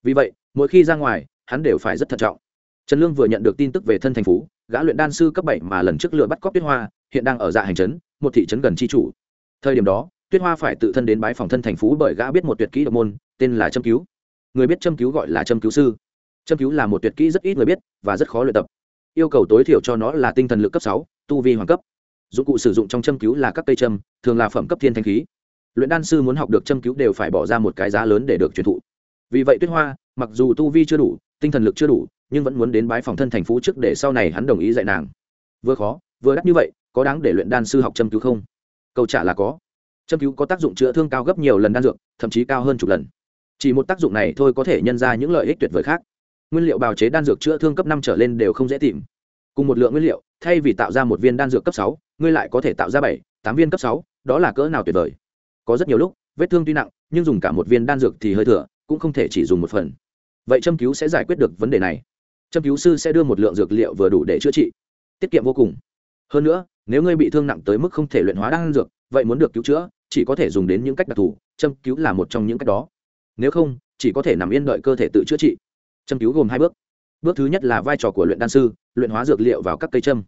Vì vậy, mỗi khi ra ngoài, hắn đều phải rất thận trọng. Trần lương vừa nhận được tin tức về thân thành phú, gã luyện đan sư cấp bảy mà lần trước lựa bắt cóc tuyết hoa, hiện đang ở dạ hành trấn, một thị trấn gần tri chủ. Thời điểm đó tuyết hoa phải tự thân đến bái phòng thân thành phú bởi gã biết một tuyệt kỹ độc môn, tên là châm cứu. Người biết châm cứu gọi là châm cứu sư. Châm cứu là một tuyệt kỹ rất ít người biết và rất khó luyện tập. Yêu cầu tối thiểu cho nó là tinh thần lực cấp sáu, tu vi hoàng cấp. Dụng cụ sử dụng trong châm cứu là các cây châm, thường là phẩm cấp thiên thanh khí. Luyện đan sư muốn học được châm cứu đều phải bỏ ra một cái giá lớn để được truyền thụ. Vì vậy tuyết hoa, mặc dù tu vi chưa đủ, tinh thần lực chưa đủ, nhưng vẫn muốn đến bái phòng thân thành phú trước để sau này hắn đồng ý dạy nàng. Vừa khó, vừa đắt như vậy, có đáng để luyện đan sư học châm cứu không? Câu trả là có châm cứu có tác dụng chữa thương cao gấp nhiều lần đan dược, thậm chí cao hơn chục lần. Chỉ một tác dụng này thôi có thể nhân ra những lợi ích tuyệt vời khác. Nguyên liệu bào chế đan dược chữa thương cấp năm trở lên đều không dễ tìm. Cùng một lượng nguyên liệu, thay vì tạo ra một viên đan dược cấp sáu, ngươi lại có thể tạo ra bảy, tám viên cấp sáu, đó là cỡ nào tuyệt vời. Có rất nhiều lúc, vết thương tuy nặng, nhưng dùng cả một viên đan dược thì hơi thừa, cũng không thể chỉ dùng một phần. Vậy châm cứu sẽ giải quyết được vấn đề này. Châm cứu sư sẽ đưa một lượng dược liệu vừa đủ để chữa trị. Tiết kiệm vô cùng. Hơn nữa, nếu ngươi bị thương nặng tới mức không thể luyện hóa đan dược, vậy muốn được cứu chữa chỉ có thể dùng đến những cách đặc thù, châm cứu là một trong những cách đó. Nếu không, chỉ có thể nằm yên đợi cơ thể tự chữa trị. Châm cứu gồm hai bước. Bước thứ nhất là vai trò của luyện đan sư, luyện hóa dược liệu vào các cây châm.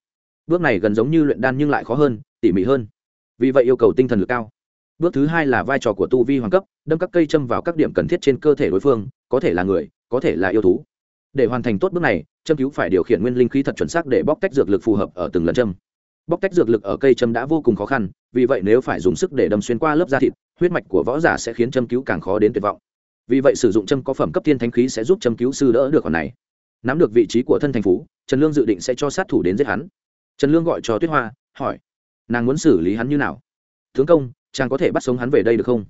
Bước này gần giống như luyện đan nhưng lại khó hơn, tỉ mỉ hơn. Vì vậy yêu cầu tinh thần lực cao. Bước thứ hai là vai trò của tu vi hoàng cấp, đâm các cây châm vào các điểm cần thiết trên cơ thể đối phương, có thể là người, có thể là yêu thú. Để hoàn thành tốt bước này, châm cứu phải điều khiển nguyên linh khí thật chuẩn xác để bóc tách dược lực phù hợp ở từng lần châm bóc tách dược lực ở cây châm đã vô cùng khó khăn, vì vậy nếu phải dùng sức để đâm xuyên qua lớp da thịt, huyết mạch của võ giả sẽ khiến châm cứu càng khó đến tuyệt vọng. Vì vậy sử dụng châm có phẩm cấp thiên thánh khí sẽ giúp châm cứu sư đỡ được khoản này. Nắm được vị trí của thân thành phú, trần lương dự định sẽ cho sát thủ đến giết hắn. Trần lương gọi cho tuyết hoa, hỏi, nàng muốn xử lý hắn như nào? Tướng công, chàng có thể bắt sống hắn về đây được không?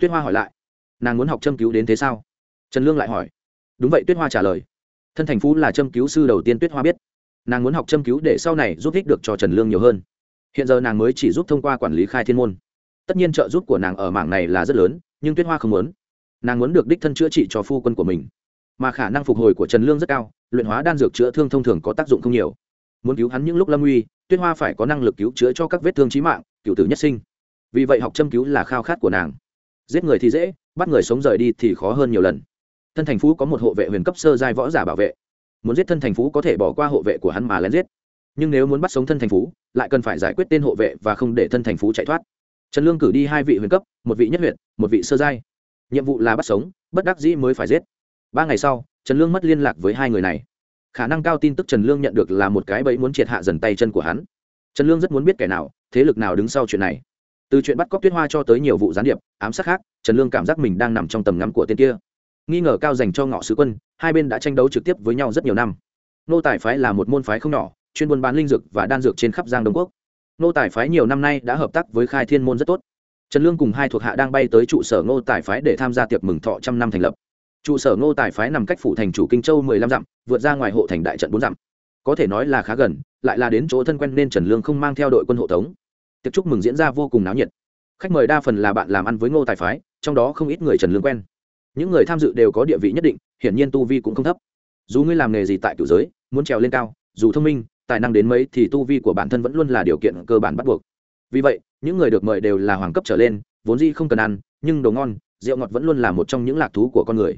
Tuyết hoa hỏi lại, nàng muốn học châm cứu đến thế sao? Trần lương lại hỏi, đúng vậy, tuyết hoa trả lời, thân thành phú là châm cứu sư đầu tiên tuyết hoa biết nàng muốn học châm cứu để sau này giúp ích được cho trần lương nhiều hơn. Hiện giờ nàng mới chỉ giúp thông qua quản lý khai thiên môn. Tất nhiên trợ giúp của nàng ở mảng này là rất lớn, nhưng tuyết hoa không muốn. Nàng muốn được đích thân chữa trị cho phu quân của mình. Mà khả năng phục hồi của trần lương rất cao, luyện hóa đan dược chữa thương thông thường có tác dụng không nhiều. Muốn cứu hắn những lúc lâm nguy, tuyết hoa phải có năng lực cứu chữa cho các vết thương trí mạng, cựu tử nhất sinh. Vì vậy học châm cứu là khao khát của nàng. Giết người thì dễ, bắt người sống rời đi thì khó hơn nhiều lần. Thân thành phú có một hộ vệ huyền cấp sơ giai võ giả bảo vệ muốn giết thân thành phú có thể bỏ qua hộ vệ của hắn mà lén giết. Nhưng nếu muốn bắt sống thân thành phú, lại cần phải giải quyết tên hộ vệ và không để thân thành phú chạy thoát. Trần lương cử đi hai vị huyền cấp, một vị nhất huyện một vị sơ giai. Nhiệm vụ là bắt sống, bất đắc dĩ mới phải giết. Ba ngày sau, trần lương mất liên lạc với hai người này. Khả năng cao tin tức trần lương nhận được là một cái bẫy muốn triệt hạ dần tay chân của hắn. Trần lương rất muốn biết kẻ nào, thế lực nào đứng sau chuyện này. Từ chuyện bắt cóc tuyết hoa cho tới nhiều vụ gián điệp, ám sát khác, trần lương cảm giác mình đang nằm trong tầm ngắm của tên kia nghi ngờ cao dành cho ngọ sứ quân, hai bên đã tranh đấu trực tiếp với nhau rất nhiều năm. Nô tài phái là một môn phái không nhỏ, chuyên buôn bán linh dược và đan dược trên khắp giang đông quốc. Nô tài phái nhiều năm nay đã hợp tác với khai thiên môn rất tốt. Trần lương cùng hai thuộc hạ đang bay tới trụ sở ngô tài phái để tham gia tiệc mừng thọ trăm năm thành lập. Trụ sở ngô tài phái nằm cách phủ thành chủ kinh châu mười lăm dặm, vượt ra ngoài hộ thành đại trận bốn dặm. Có thể nói là khá gần, lại là đến chỗ thân quen nên trần lương không mang theo đội quân hộ tống. Tiệc chúc mừng diễn ra vô cùng náo nhiệt. Khách mời đa phần là bạn làm ăn với ngô tài phái, trong đó không ít người trần lương quen những người tham dự đều có địa vị nhất định, hiển nhiên tu vi cũng không thấp. Dù ngươi làm nghề gì tại cựu giới, muốn trèo lên cao, dù thông minh, tài năng đến mấy thì tu vi của bản thân vẫn luôn là điều kiện cơ bản bắt buộc. Vì vậy, những người được mời đều là hoàng cấp trở lên, vốn di không cần ăn, nhưng đồ ngon, rượu ngọt vẫn luôn là một trong những lạc thú của con người.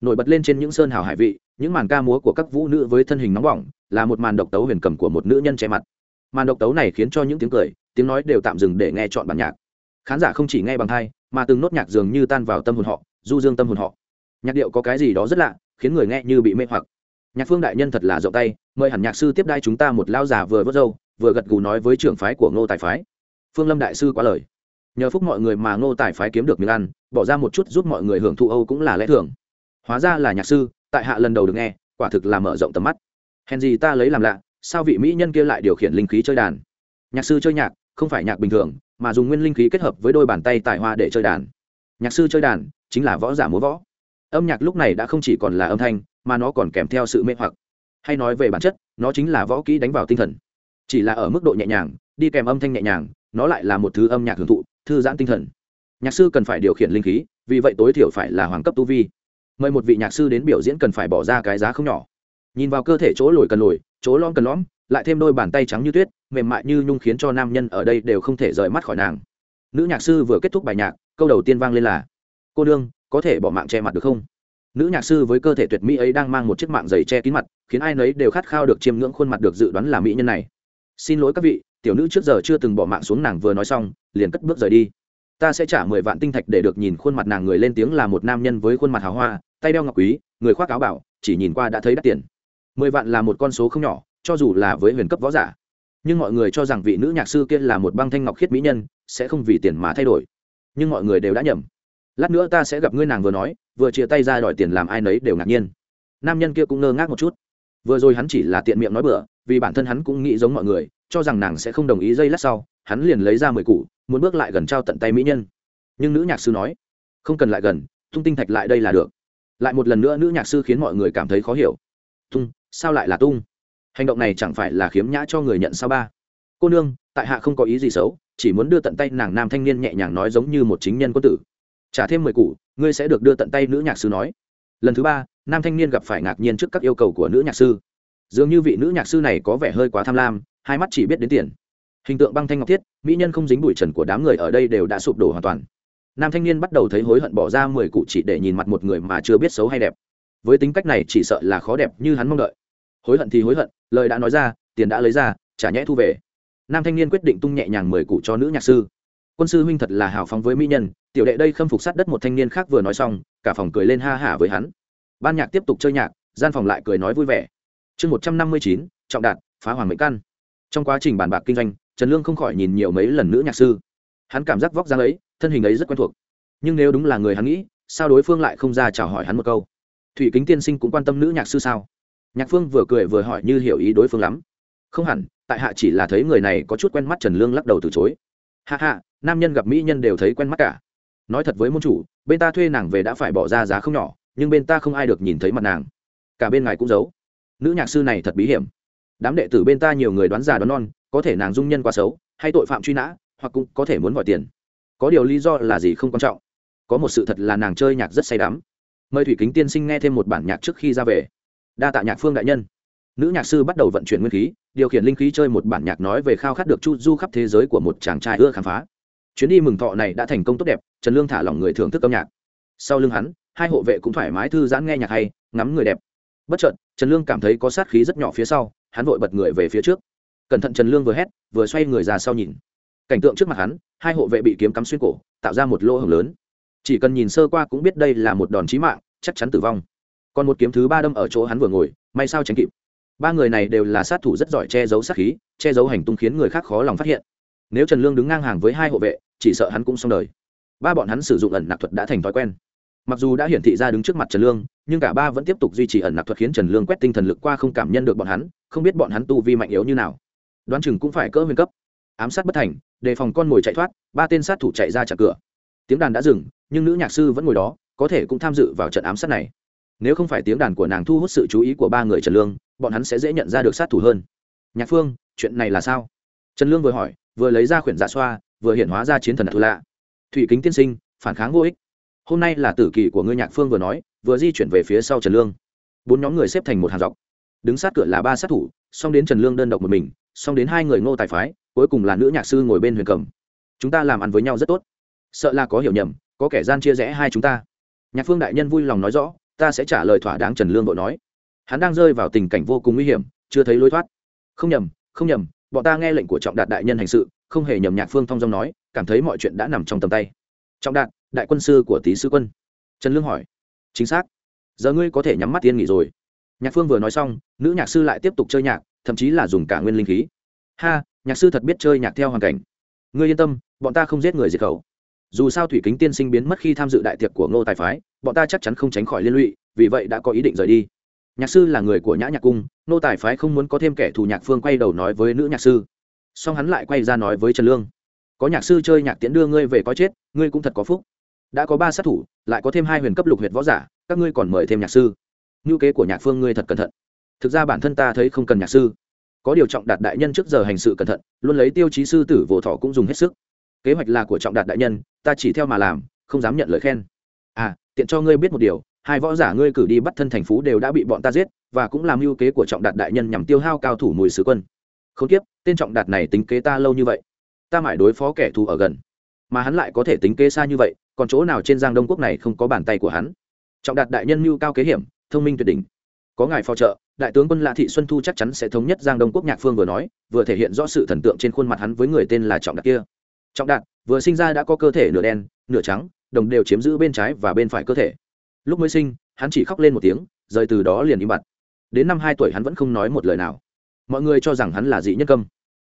Nổi bật lên trên những sơn hào hải vị, những màn ca múa của các vũ nữ với thân hình nóng bỏng, là một màn độc tấu huyền cầm của một nữ nhân che mặt. Màn độc tấu này khiến cho những tiếng cười, tiếng nói đều tạm dừng để nghe chọn bản nhạc. Khán giả không chỉ nghe bằng thai mà từng nốt nhạc dường như tan vào tâm hồn họ du dương tâm hồn họ. Nhạc điệu có cái gì đó rất lạ, khiến người nghe như bị mê hoặc. Nhạc phương đại nhân thật là rộng tay, mời hẳn nhạc sư tiếp đai chúng ta một lao già vừa vớt râu, vừa gật gù nói với trưởng phái của ngô tài phái. Phương lâm đại sư quá lời. Nhờ phúc mọi người mà ngô tài phái kiếm được miếng ăn, bỏ ra một chút giúp mọi người hưởng thụ âu cũng là lẽ thường. Hóa ra là nhạc sư, tại hạ lần đầu được nghe, quả thực là mở rộng tầm mắt. Hèn gì ta lấy làm lạ, sao vị mỹ nhân kia lại điều khiển linh khí chơi đàn? Nhạc sư chơi nhạc, không phải nhạc bình thường, mà dùng nguyên linh khí kết hợp với đôi bàn tay tài hoa để chơi đàn nhạc sư chơi đàn chính là võ giả múa võ. Âm nhạc lúc này đã không chỉ còn là âm thanh, mà nó còn kèm theo sự mê hoặc. Hay nói về bản chất, nó chính là võ kỹ đánh vào tinh thần. Chỉ là ở mức độ nhẹ nhàng, đi kèm âm thanh nhẹ nhàng, nó lại là một thứ âm nhạc hưởng thụ, thư giãn tinh thần. Nhạc sư cần phải điều khiển linh khí, vì vậy tối thiểu phải là hoàng cấp tu vi. Mời một vị nhạc sư đến biểu diễn cần phải bỏ ra cái giá không nhỏ. Nhìn vào cơ thể chỗ lồi cần lồi, chỗ lom cần lõm, lại thêm đôi bàn tay trắng như tuyết, mềm mại như nhung khiến cho nam nhân ở đây đều không thể rời mắt khỏi nàng. Nữ nhạc sư vừa kết thúc bài nhạc câu đầu tiên vang lên là, cô đương có thể bỏ mạng che mặt được không? Nữ nhạc sư với cơ thể tuyệt mỹ ấy đang mang một chiếc mạng giày che kín mặt, khiến ai nấy đều khát khao được chiêm ngưỡng khuôn mặt được dự đoán là mỹ nhân này. Xin lỗi các vị, tiểu nữ trước giờ chưa từng bỏ mạng xuống nàng vừa nói xong, liền cất bước rời đi. Ta sẽ trả mười vạn tinh thạch để được nhìn khuôn mặt nàng người lên tiếng là một nam nhân với khuôn mặt hào hoa, tay đeo ngọc quý, người khoác áo bảo, chỉ nhìn qua đã thấy đắt tiền. Mười vạn là một con số không nhỏ, cho dù là với huyền cấp võ giả. Nhưng mọi người cho rằng vị nữ nhạc sư kia là một băng thanh ngọc khiết mỹ nhân, sẽ không vì tiền mà thay đổi nhưng mọi người đều đã nhầm. Lát nữa ta sẽ gặp ngươi nàng vừa nói vừa chia tay ra đòi tiền làm ai nấy đều ngạc nhiên. Nam nhân kia cũng ngơ ngác một chút. Vừa rồi hắn chỉ là tiện miệng nói bừa vì bản thân hắn cũng nghĩ giống mọi người cho rằng nàng sẽ không đồng ý dây lát sau hắn liền lấy ra mười củ, muốn bước lại gần trao tận tay mỹ nhân. Nhưng nữ nhạc sư nói không cần lại gần tung tinh thạch lại đây là được. Lại một lần nữa nữ nhạc sư khiến mọi người cảm thấy khó hiểu. Tung sao lại là tung? Hành động này chẳng phải là khiếm nhã cho người nhận sao ba? Cô nương tại hạ không có ý gì xấu chỉ muốn đưa tận tay nàng nam thanh niên nhẹ nhàng nói giống như một chính nhân quân tử. Trả thêm mười củ, ngươi sẽ được đưa tận tay nữ nhạc sư nói. Lần thứ ba nam thanh niên gặp phải ngạc nhiên trước các yêu cầu của nữ nhạc sư. Dường như vị nữ nhạc sư này có vẻ hơi quá tham lam hai mắt chỉ biết đến tiền. Hình tượng băng thanh ngọc thiết mỹ nhân không dính bụi trần của đám người ở đây đều đã sụp đổ hoàn toàn. Nam thanh niên bắt đầu thấy hối hận bỏ ra mười cụ chỉ để nhìn mặt một người mà chưa biết xấu hay đẹp. Với tính cách này chỉ sợ là khó đẹp như hắn mong đợi. Hối hận thì hối hận lời đã nói ra tiền đã lấy ra trả nhẽ thu về nam thanh niên quyết định tung nhẹ nhàng mười cụ cho nữ nhạc sư. Quân sư huynh thật là hào phóng với mỹ nhân, tiểu đệ đây khâm phục sát đất một thanh niên khác vừa nói xong, cả phòng cười lên ha hả với hắn. Ban nhạc tiếp tục chơi nhạc, gian phòng lại cười nói vui vẻ. Chương một trăm năm mươi chín, trọng đạt, phá hoàng mệnh căn. Trong quá trình bàn bạc kinh doanh, trần lương không khỏi nhìn nhiều mấy lần nữ nhạc sư. Hắn cảm giác vóc dáng ấy, thân hình ấy rất quen thuộc. Nhưng nếu đúng là người hắn nghĩ, sao đối phương lại không ra chào hỏi hắn một câu? Thủy kính tiên sinh cũng quan tâm nữ nhạc sư sao? Nhạc phương vừa cười vừa hỏi như hiểu ý đối phương lắm. Không hẳn tại hạ chỉ là thấy người này có chút quen mắt trần lương lắc đầu từ chối. Hạ hạ nam nhân gặp mỹ nhân đều thấy quen mắt cả. Nói thật với môn chủ, bên ta thuê nàng về đã phải bỏ ra giá không nhỏ, nhưng bên ta không ai được nhìn thấy mặt nàng. Cả bên ngài cũng giấu. Nữ nhạc sư này thật bí hiểm. Đám đệ tử bên ta nhiều người đoán già đoán non, có thể nàng dung nhân quá xấu, hay tội phạm truy nã, hoặc cũng có thể muốn vòi tiền. Có điều lý do là gì không quan trọng. Có một sự thật là nàng chơi nhạc rất say đắm. Mời thủy kính tiên sinh nghe thêm một bản nhạc trước khi ra về. Đa tạ nhạc phương đại nhân nữ nhạc sư bắt đầu vận chuyển nguyên khí, điều khiển linh khí chơi một bản nhạc nói về khao khát được chu du khắp thế giới của một chàng trai ưa khám phá. Chuyến đi mừng thọ này đã thành công tốt đẹp, trần lương thả lỏng người thưởng thức âm nhạc. Sau lưng hắn, hai hộ vệ cũng thoải mái thư giãn nghe nhạc hay, ngắm người đẹp. Bất chợt, trần lương cảm thấy có sát khí rất nhỏ phía sau, hắn vội bật người về phía trước. Cẩn thận trần lương vừa hét, vừa xoay người ra sau nhìn. Cảnh tượng trước mặt hắn, hai hộ vệ bị kiếm cắm xuyên cổ, tạo ra một lỗ hổng lớn. Chỉ cần nhìn sơ qua cũng biết đây là một đòn chí mạng, chắc chắn tử vong. Còn một kiếm thứ ba đâm ở chỗ hắn vừa ngồi, may sao tránh kịp ba người này đều là sát thủ rất giỏi che giấu sát khí, che giấu hành tung khiến người khác khó lòng phát hiện. Nếu trần lương đứng ngang hàng với hai hộ vệ, chỉ sợ hắn cũng xong đời. Ba bọn hắn sử dụng ẩn nặc thuật đã thành thói quen. Mặc dù đã hiển thị ra đứng trước mặt trần lương, nhưng cả ba vẫn tiếp tục duy trì ẩn nặc thuật khiến trần lương quét tinh thần lực qua không cảm nhận được bọn hắn, không biết bọn hắn tu vi mạnh yếu như nào. Đoán chừng cũng phải cỡ huyền cấp. Ám sát bất thành, đề phòng con mồi chạy thoát, ba tên sát thủ chạy ra chặn cửa. Tiếng đàn đã dừng, nhưng nữ nhạc sư vẫn ngồi đó, có thể cũng tham dự vào trận ám sát này nếu không phải tiếng đàn của nàng thu hút sự chú ý của ba người trần lương, bọn hắn sẽ dễ nhận ra được sát thủ hơn. Nhạc phương, chuyện này là sao? Trần lương vừa hỏi, vừa lấy ra khuyển dạ xoa, vừa hiện hóa ra chiến thần thù lạ. Thủy kính tiên sinh, phản kháng vô ích. Hôm nay là tử kỳ của ngươi, nhạc phương vừa nói, vừa di chuyển về phía sau trần lương. Bốn nhóm người xếp thành một hàng dọc. Đứng sát cửa là ba sát thủ xong đến trần lương đơn độc một mình xong đến hai người ngô tài phái, cuối cùng là nữ nhạc sư ngồi bên huyền cầm. Chúng ta làm ăn với nhau rất tốt. Sợ là có hiểu nhầm, có kẻ gian chia rẽ hai chúng ta. Nhạc phương đại nhân vui lòng nói rõ ta sẽ trả lời thỏa đáng trần lương vội nói. Hắn đang rơi vào tình cảnh vô cùng nguy hiểm, chưa thấy lối thoát. Không nhầm không nhầm, bọn ta nghe lệnh của trọng đạt đại nhân hành sự, không hề nhầm nhạc phương thong dong nói, cảm thấy mọi chuyện đã nằm trong tầm tay. Trọng đạt, đại quân sư của tý sư quân. Trần lương hỏi. Chính xác. Giờ ngươi có thể nhắm mắt tiên nghỉ rồi. Nhạc phương vừa nói xong, nữ nhạc sư lại tiếp tục chơi nhạc, thậm chí là dùng cả nguyên linh khí. Ha, nhạc sư thật biết chơi nhạc theo hoàn cảnh. Ngươi yên tâm, bọn ta không giết người diệt khẩu dù sao thủy kính tiên sinh biến mất khi tham dự đại tiệc của ngô tài phái, bọn ta chắc chắn không tránh khỏi liên lụy, vì vậy đã có ý định rời đi. Nhạc sư là người của nhã nhạc cung, ngô tài phái không muốn có thêm kẻ thù nhạc phương quay đầu nói với nữ nhạc sư. Song hắn lại quay ra nói với trần lương, có nhạc sư chơi nhạc tiễn đưa ngươi về có chết, ngươi cũng thật có phúc. Đã có ba sát thủ, lại có thêm hai huyền cấp lục huyệt võ giả, các ngươi còn mời thêm nhạc sư. Ngữ kế của nhạc phương ngươi thật cẩn thận. Thực ra bản thân ta thấy không cần nhạc sư. Có điều trọng đạt đại nhân trước giờ hành sự cẩn thận, luôn lấy tiêu chí sư tử vỗ thọ cũng dùng hết sức kế hoạch là của trọng đạt đại nhân, ta chỉ theo mà làm, không dám nhận lời khen. À tiện cho ngươi biết một điều, hai võ giả ngươi cử đi bắt thân thành phú đều đã bị bọn ta giết, và cũng làm mưu kế của trọng đạt đại nhân nhằm tiêu hao cao thủ mùi sứ quân. Không tiếp, tên trọng đạt này tính kế ta lâu như vậy. Ta mãi đối phó kẻ thù ở gần. Mà hắn lại có thể tính kế xa như vậy, còn chỗ nào trên giang đông quốc này không có bàn tay của hắn? Trọng đạt đại nhân mưu cao kế hiểm, thông minh tuyệt đỉnh. Có ngài phò trợ, đại tướng quân lạ thị xuân thu chắc chắn sẽ thống nhất giang đông quốc nhạc phương vừa nói, vừa thể hiện rõ sự thần tượng trên khuôn mặt hắn với người tên là trọng đạt kia trọng đạt, vừa sinh ra đã có cơ thể nửa đen, nửa trắng, đồng đều chiếm giữ bên trái và bên phải cơ thể. Lúc mới sinh, hắn chỉ khóc lên một tiếng, rời từ đó liền im bặt. Đến năm hai tuổi hắn vẫn không nói một lời nào. Mọi người cho rằng hắn là dị nhân câm.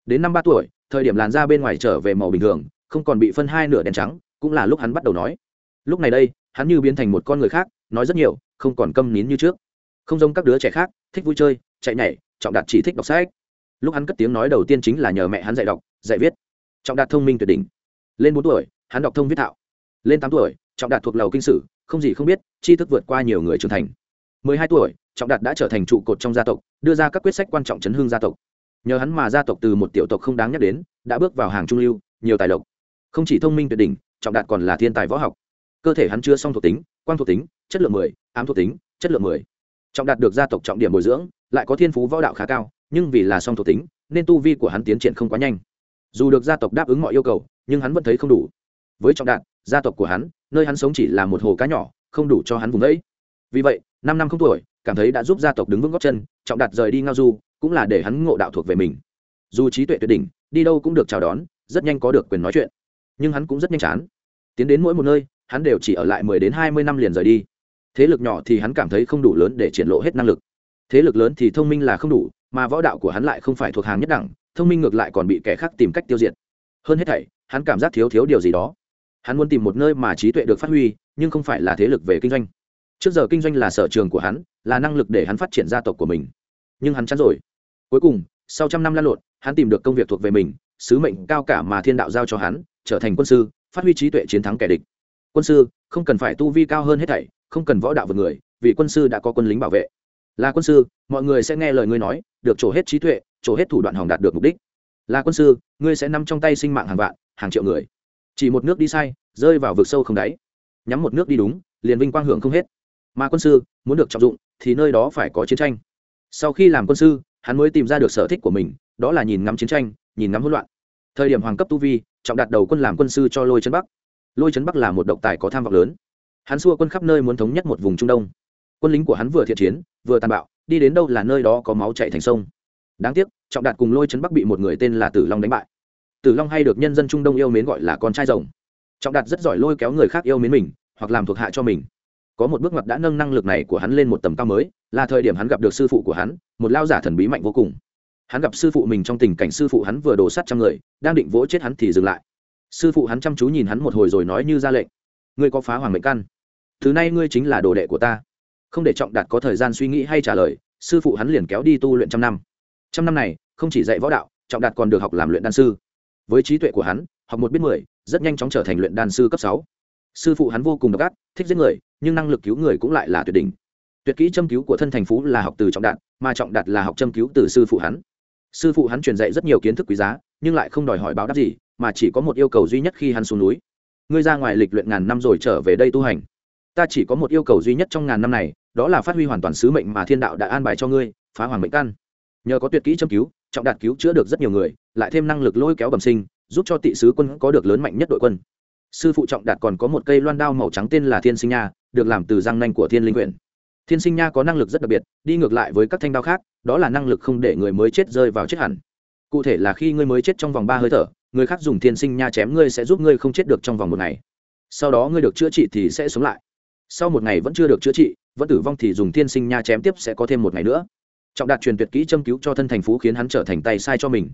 Đến năm ba tuổi, thời điểm làn da bên ngoài trở về màu bình thường, không còn bị phân hai nửa đen trắng, cũng là lúc hắn bắt đầu nói. Lúc này đây, hắn như biến thành một con người khác, nói rất nhiều, không còn câm nín như trước. Không giống các đứa trẻ khác, thích vui chơi, chạy nhảy, trọng đạt chỉ thích đọc sách. Lúc hắn cất tiếng nói đầu tiên chính là nhờ mẹ hắn dạy đọc, dạy viết trọng đạt thông minh tuyệt đỉnh. Lên bốn tuổi, hắn đọc thông viết thạo. Lên tám tuổi, trọng đạt thuộc lầu kinh sử, không gì không biết, tri thức vượt qua nhiều người trưởng thành. Mười hai tuổi, trọng đạt đã trở thành trụ cột trong gia tộc, đưa ra các quyết sách quan trọng chấn hương gia tộc. Nhờ hắn mà gia tộc từ một tiểu tộc không đáng nhắc đến, đã bước vào hàng trung lưu, nhiều tài lộc. Không chỉ thông minh tuyệt đỉnh, trọng đạt còn là thiên tài võ học. Cơ thể hắn chưa xong thuộc tính, quang thuộc tính, chất lượng mười, ám thuộc tính, chất lượng mười. Trọng đạt được gia tộc trọng điểm bồi dưỡng, lại có thiên phú võ đạo khá cao, nhưng vì là song thuộc tính, nên tu vi của hắn tiến triển không quá nhanh dù được gia tộc đáp ứng mọi yêu cầu, nhưng hắn vẫn thấy không đủ. Với trọng đạt gia tộc của hắn, nơi hắn sống chỉ là một hồ cá nhỏ, không đủ cho hắn vùng đấy vì vậy, năm năm không tuổi, cảm thấy đã giúp gia tộc đứng vững góc chân, trọng đạt rời đi ngao du, cũng là để hắn ngộ đạo thuộc về mình. Dù trí tuệ tuyệt đỉnh, đi đâu cũng được chào đón, rất nhanh có được quyền nói chuyện. Nhưng hắn cũng rất nhanh chán. Tiến đến mỗi một nơi, hắn đều chỉ ở lại mười đến hai mươi năm liền rời đi. Thế lực nhỏ thì hắn cảm thấy không đủ lớn để triển lộ hết năng lực. Thế lực lớn thì thông minh là không đủ, mà võ đạo của hắn lại không phải thuộc hàng nhất đẳng thông minh ngược lại còn bị kẻ khác tìm cách tiêu diệt. Hơn hết thảy, hắn cảm giác thiếu thiếu điều gì đó. Hắn muốn tìm một nơi mà trí tuệ được phát huy, nhưng không phải là thế lực về kinh doanh. Trước giờ kinh doanh là sở trường của hắn, là năng lực để hắn phát triển gia tộc của mình. Nhưng hắn chán rồi. Cuối cùng, sau trăm năm lăn lộn, hắn tìm được công việc thuộc về mình, sứ mệnh cao cả mà thiên đạo giao cho hắn, trở thành quân sư, phát huy trí tuệ chiến thắng kẻ địch. Quân sư, không cần phải tu vi cao hơn hết thảy, không cần võ đạo vượt người, vì quân sư đã có quân lính bảo vệ. Là quân sư, mọi người sẽ nghe lời ngươi nói, được trổ hết trí tuệ trổ hết thủ đoạn hòng đạt được mục đích. Là quân sư, ngươi sẽ nằm trong tay sinh mạng hàng vạn, hàng triệu người. Chỉ một nước đi sai, rơi vào vực sâu không đáy. Nhắm một nước đi đúng, liền vinh quang hưởng không hết. Mà quân sư, muốn được trọng dụng, thì nơi đó phải có chiến tranh. Sau khi làm quân sư, hắn mới tìm ra được sở thích của mình, đó là nhìn ngắm chiến tranh, nhìn ngắm hỗn loạn. Thời điểm hoàng cấp tu vi, trọng đặt đầu quân làm quân sư cho lôi trấn bắc. Lôi trấn bắc là một độc tài có tham vọng lớn. Hắn xua quân khắp nơi muốn thống nhất một vùng trung đông. Quân lính của hắn vừa thiện chiến, vừa tàn bạo, đi đến đâu là nơi đó có máu chạy thành sông. Đáng tiếc trọng đạt cùng lôi trấn bắc bị một người tên là tử long đánh bại. Tử long hay được nhân dân trung đông yêu mến gọi là con trai rồng. Trọng đạt rất giỏi lôi kéo người khác yêu mến mình, hoặc làm thuộc hạ cho mình. Có một bước ngoặt đã nâng năng lực này của hắn lên một tầm cao mới, là thời điểm hắn gặp được sư phụ của hắn, một lao giả thần bí mạnh vô cùng. Hắn gặp sư phụ mình trong tình cảnh sư phụ hắn vừa đổ sát trăm người, đang định vỗ chết hắn thì dừng lại. Sư phụ hắn chăm chú nhìn hắn một hồi rồi nói như ra lệnh. Ngươi có phá hoàng mệnh căn. Thứ nay ngươi chính là đồ đệ của ta. Không để trọng đạt có thời gian suy nghĩ hay trả lời, sư phụ hắn liền kéo đi tu luyện trăm năm trăm năm này, không chỉ dạy võ đạo, trọng đạt còn được học làm luyện đan sư. Với trí tuệ của hắn, học một biết mười, rất nhanh chóng trở thành luyện đan sư cấp sáu. Sư phụ hắn vô cùng độc ác, thích giết người, nhưng năng lực cứu người cũng lại là tuyệt đỉnh. Tuyệt kỹ châm cứu của thân thành phú là học từ trọng đạt, mà trọng đạt là học châm cứu từ sư phụ hắn. Sư phụ hắn truyền dạy rất nhiều kiến thức quý giá, nhưng lại không đòi hỏi báo đáp gì, mà chỉ có một yêu cầu duy nhất khi hắn xuống núi. Ngươi ra ngoài lịch luyện ngàn năm rồi trở về đây tu hành. Ta chỉ có một yêu cầu duy nhất trong ngàn năm này, đó là phát huy hoàn toàn sứ mệnh mà thiên đạo đã an bài cho ngươi, phá hoàng mệnh căn nhờ có tuyệt kỹ châm cứu, trọng đạt cứu chữa được rất nhiều người, lại thêm năng lực lôi kéo bẩm sinh, giúp cho tị sứ quân có được lớn mạnh nhất đội quân. Sư phụ trọng đạt còn có một cây loan đao màu trắng tên là thiên sinh nha, được làm từ răng nanh của thiên linh quyển. Thiên sinh nha có năng lực rất đặc biệt, đi ngược lại với các thanh đao khác, đó là năng lực không để người mới chết rơi vào chết hẳn. Cụ thể là khi ngươi mới chết trong vòng ba hơi thở, người khác dùng thiên sinh nha chém ngươi sẽ giúp ngươi không chết được trong vòng một ngày. Sau đó ngươi được chữa trị thì sẽ sống lại. Sau một ngày vẫn chưa được chữa trị, vẫn tử vong thì dùng thiên sinh nha chém tiếp sẽ có thêm một ngày nữa trọng đạt truyền tuyệt kỹ châm cứu cho thân thành phú khiến hắn trở thành tay sai cho mình.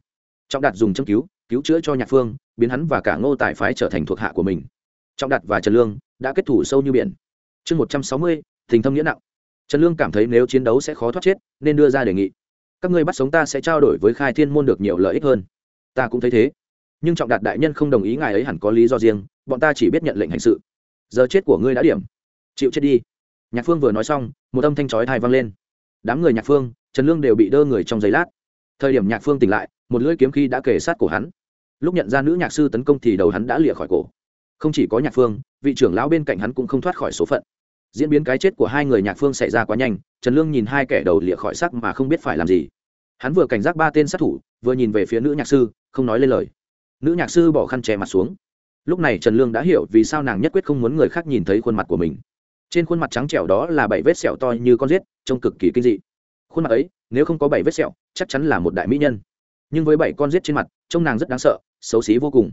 Trọng đạt dùng châm cứu cứu chữa cho nhạc phương, biến hắn và cả ngô tài phái trở thành thuộc hạ của mình. Trọng đạt và trần lương đã kết thủ sâu như biển. Chương một trăm sáu mươi, thình thâm nghĩa nặng. Trần lương cảm thấy nếu chiến đấu sẽ khó thoát chết, nên đưa ra đề nghị. Các ngươi bắt sống ta sẽ trao đổi với khai thiên môn được nhiều lợi ích hơn. Ta cũng thấy thế. Nhưng trọng đạt đại nhân không đồng ý ngài ấy hẳn có lý do riêng, bọn ta chỉ biết nhận lệnh hành sự. Giờ chết của ngươi đã điểm. Chịu chết đi. Nhạc phương vừa nói xong, một âm thanh chói thai vang lên. Đám người nhạc phương trần lương đều bị đơ người trong giấy lát. Thời điểm nhạc phương tỉnh lại, một lưỡi kiếm khí đã kề sát cổ hắn. Lúc nhận ra nữ nhạc sư tấn công thì đầu hắn đã lìa khỏi cổ. Không chỉ có nhạc phương, vị trưởng lão bên cạnh hắn cũng không thoát khỏi số phận. Diễn biến cái chết của hai người nhạc phương xảy ra quá nhanh, trần lương nhìn hai kẻ đầu lìa khỏi sắc mà không biết phải làm gì. Hắn vừa cảnh giác ba tên sát thủ, vừa nhìn về phía nữ nhạc sư, không nói lên lời. Nữ nhạc sư bỏ khăn che mặt xuống. Lúc này trần lương đã hiểu vì sao nàng nhất quyết không muốn người khác nhìn thấy khuôn mặt của mình. Trên khuôn mặt trắng trẻo đó là bảy vết sẹo to như con rết trông cực kỳ kinh dị khuôn mặt ấy, nếu không có bảy vết sẹo, chắc chắn là một đại mỹ nhân. Nhưng với bảy con rết trên mặt, trông nàng rất đáng sợ, xấu xí vô cùng.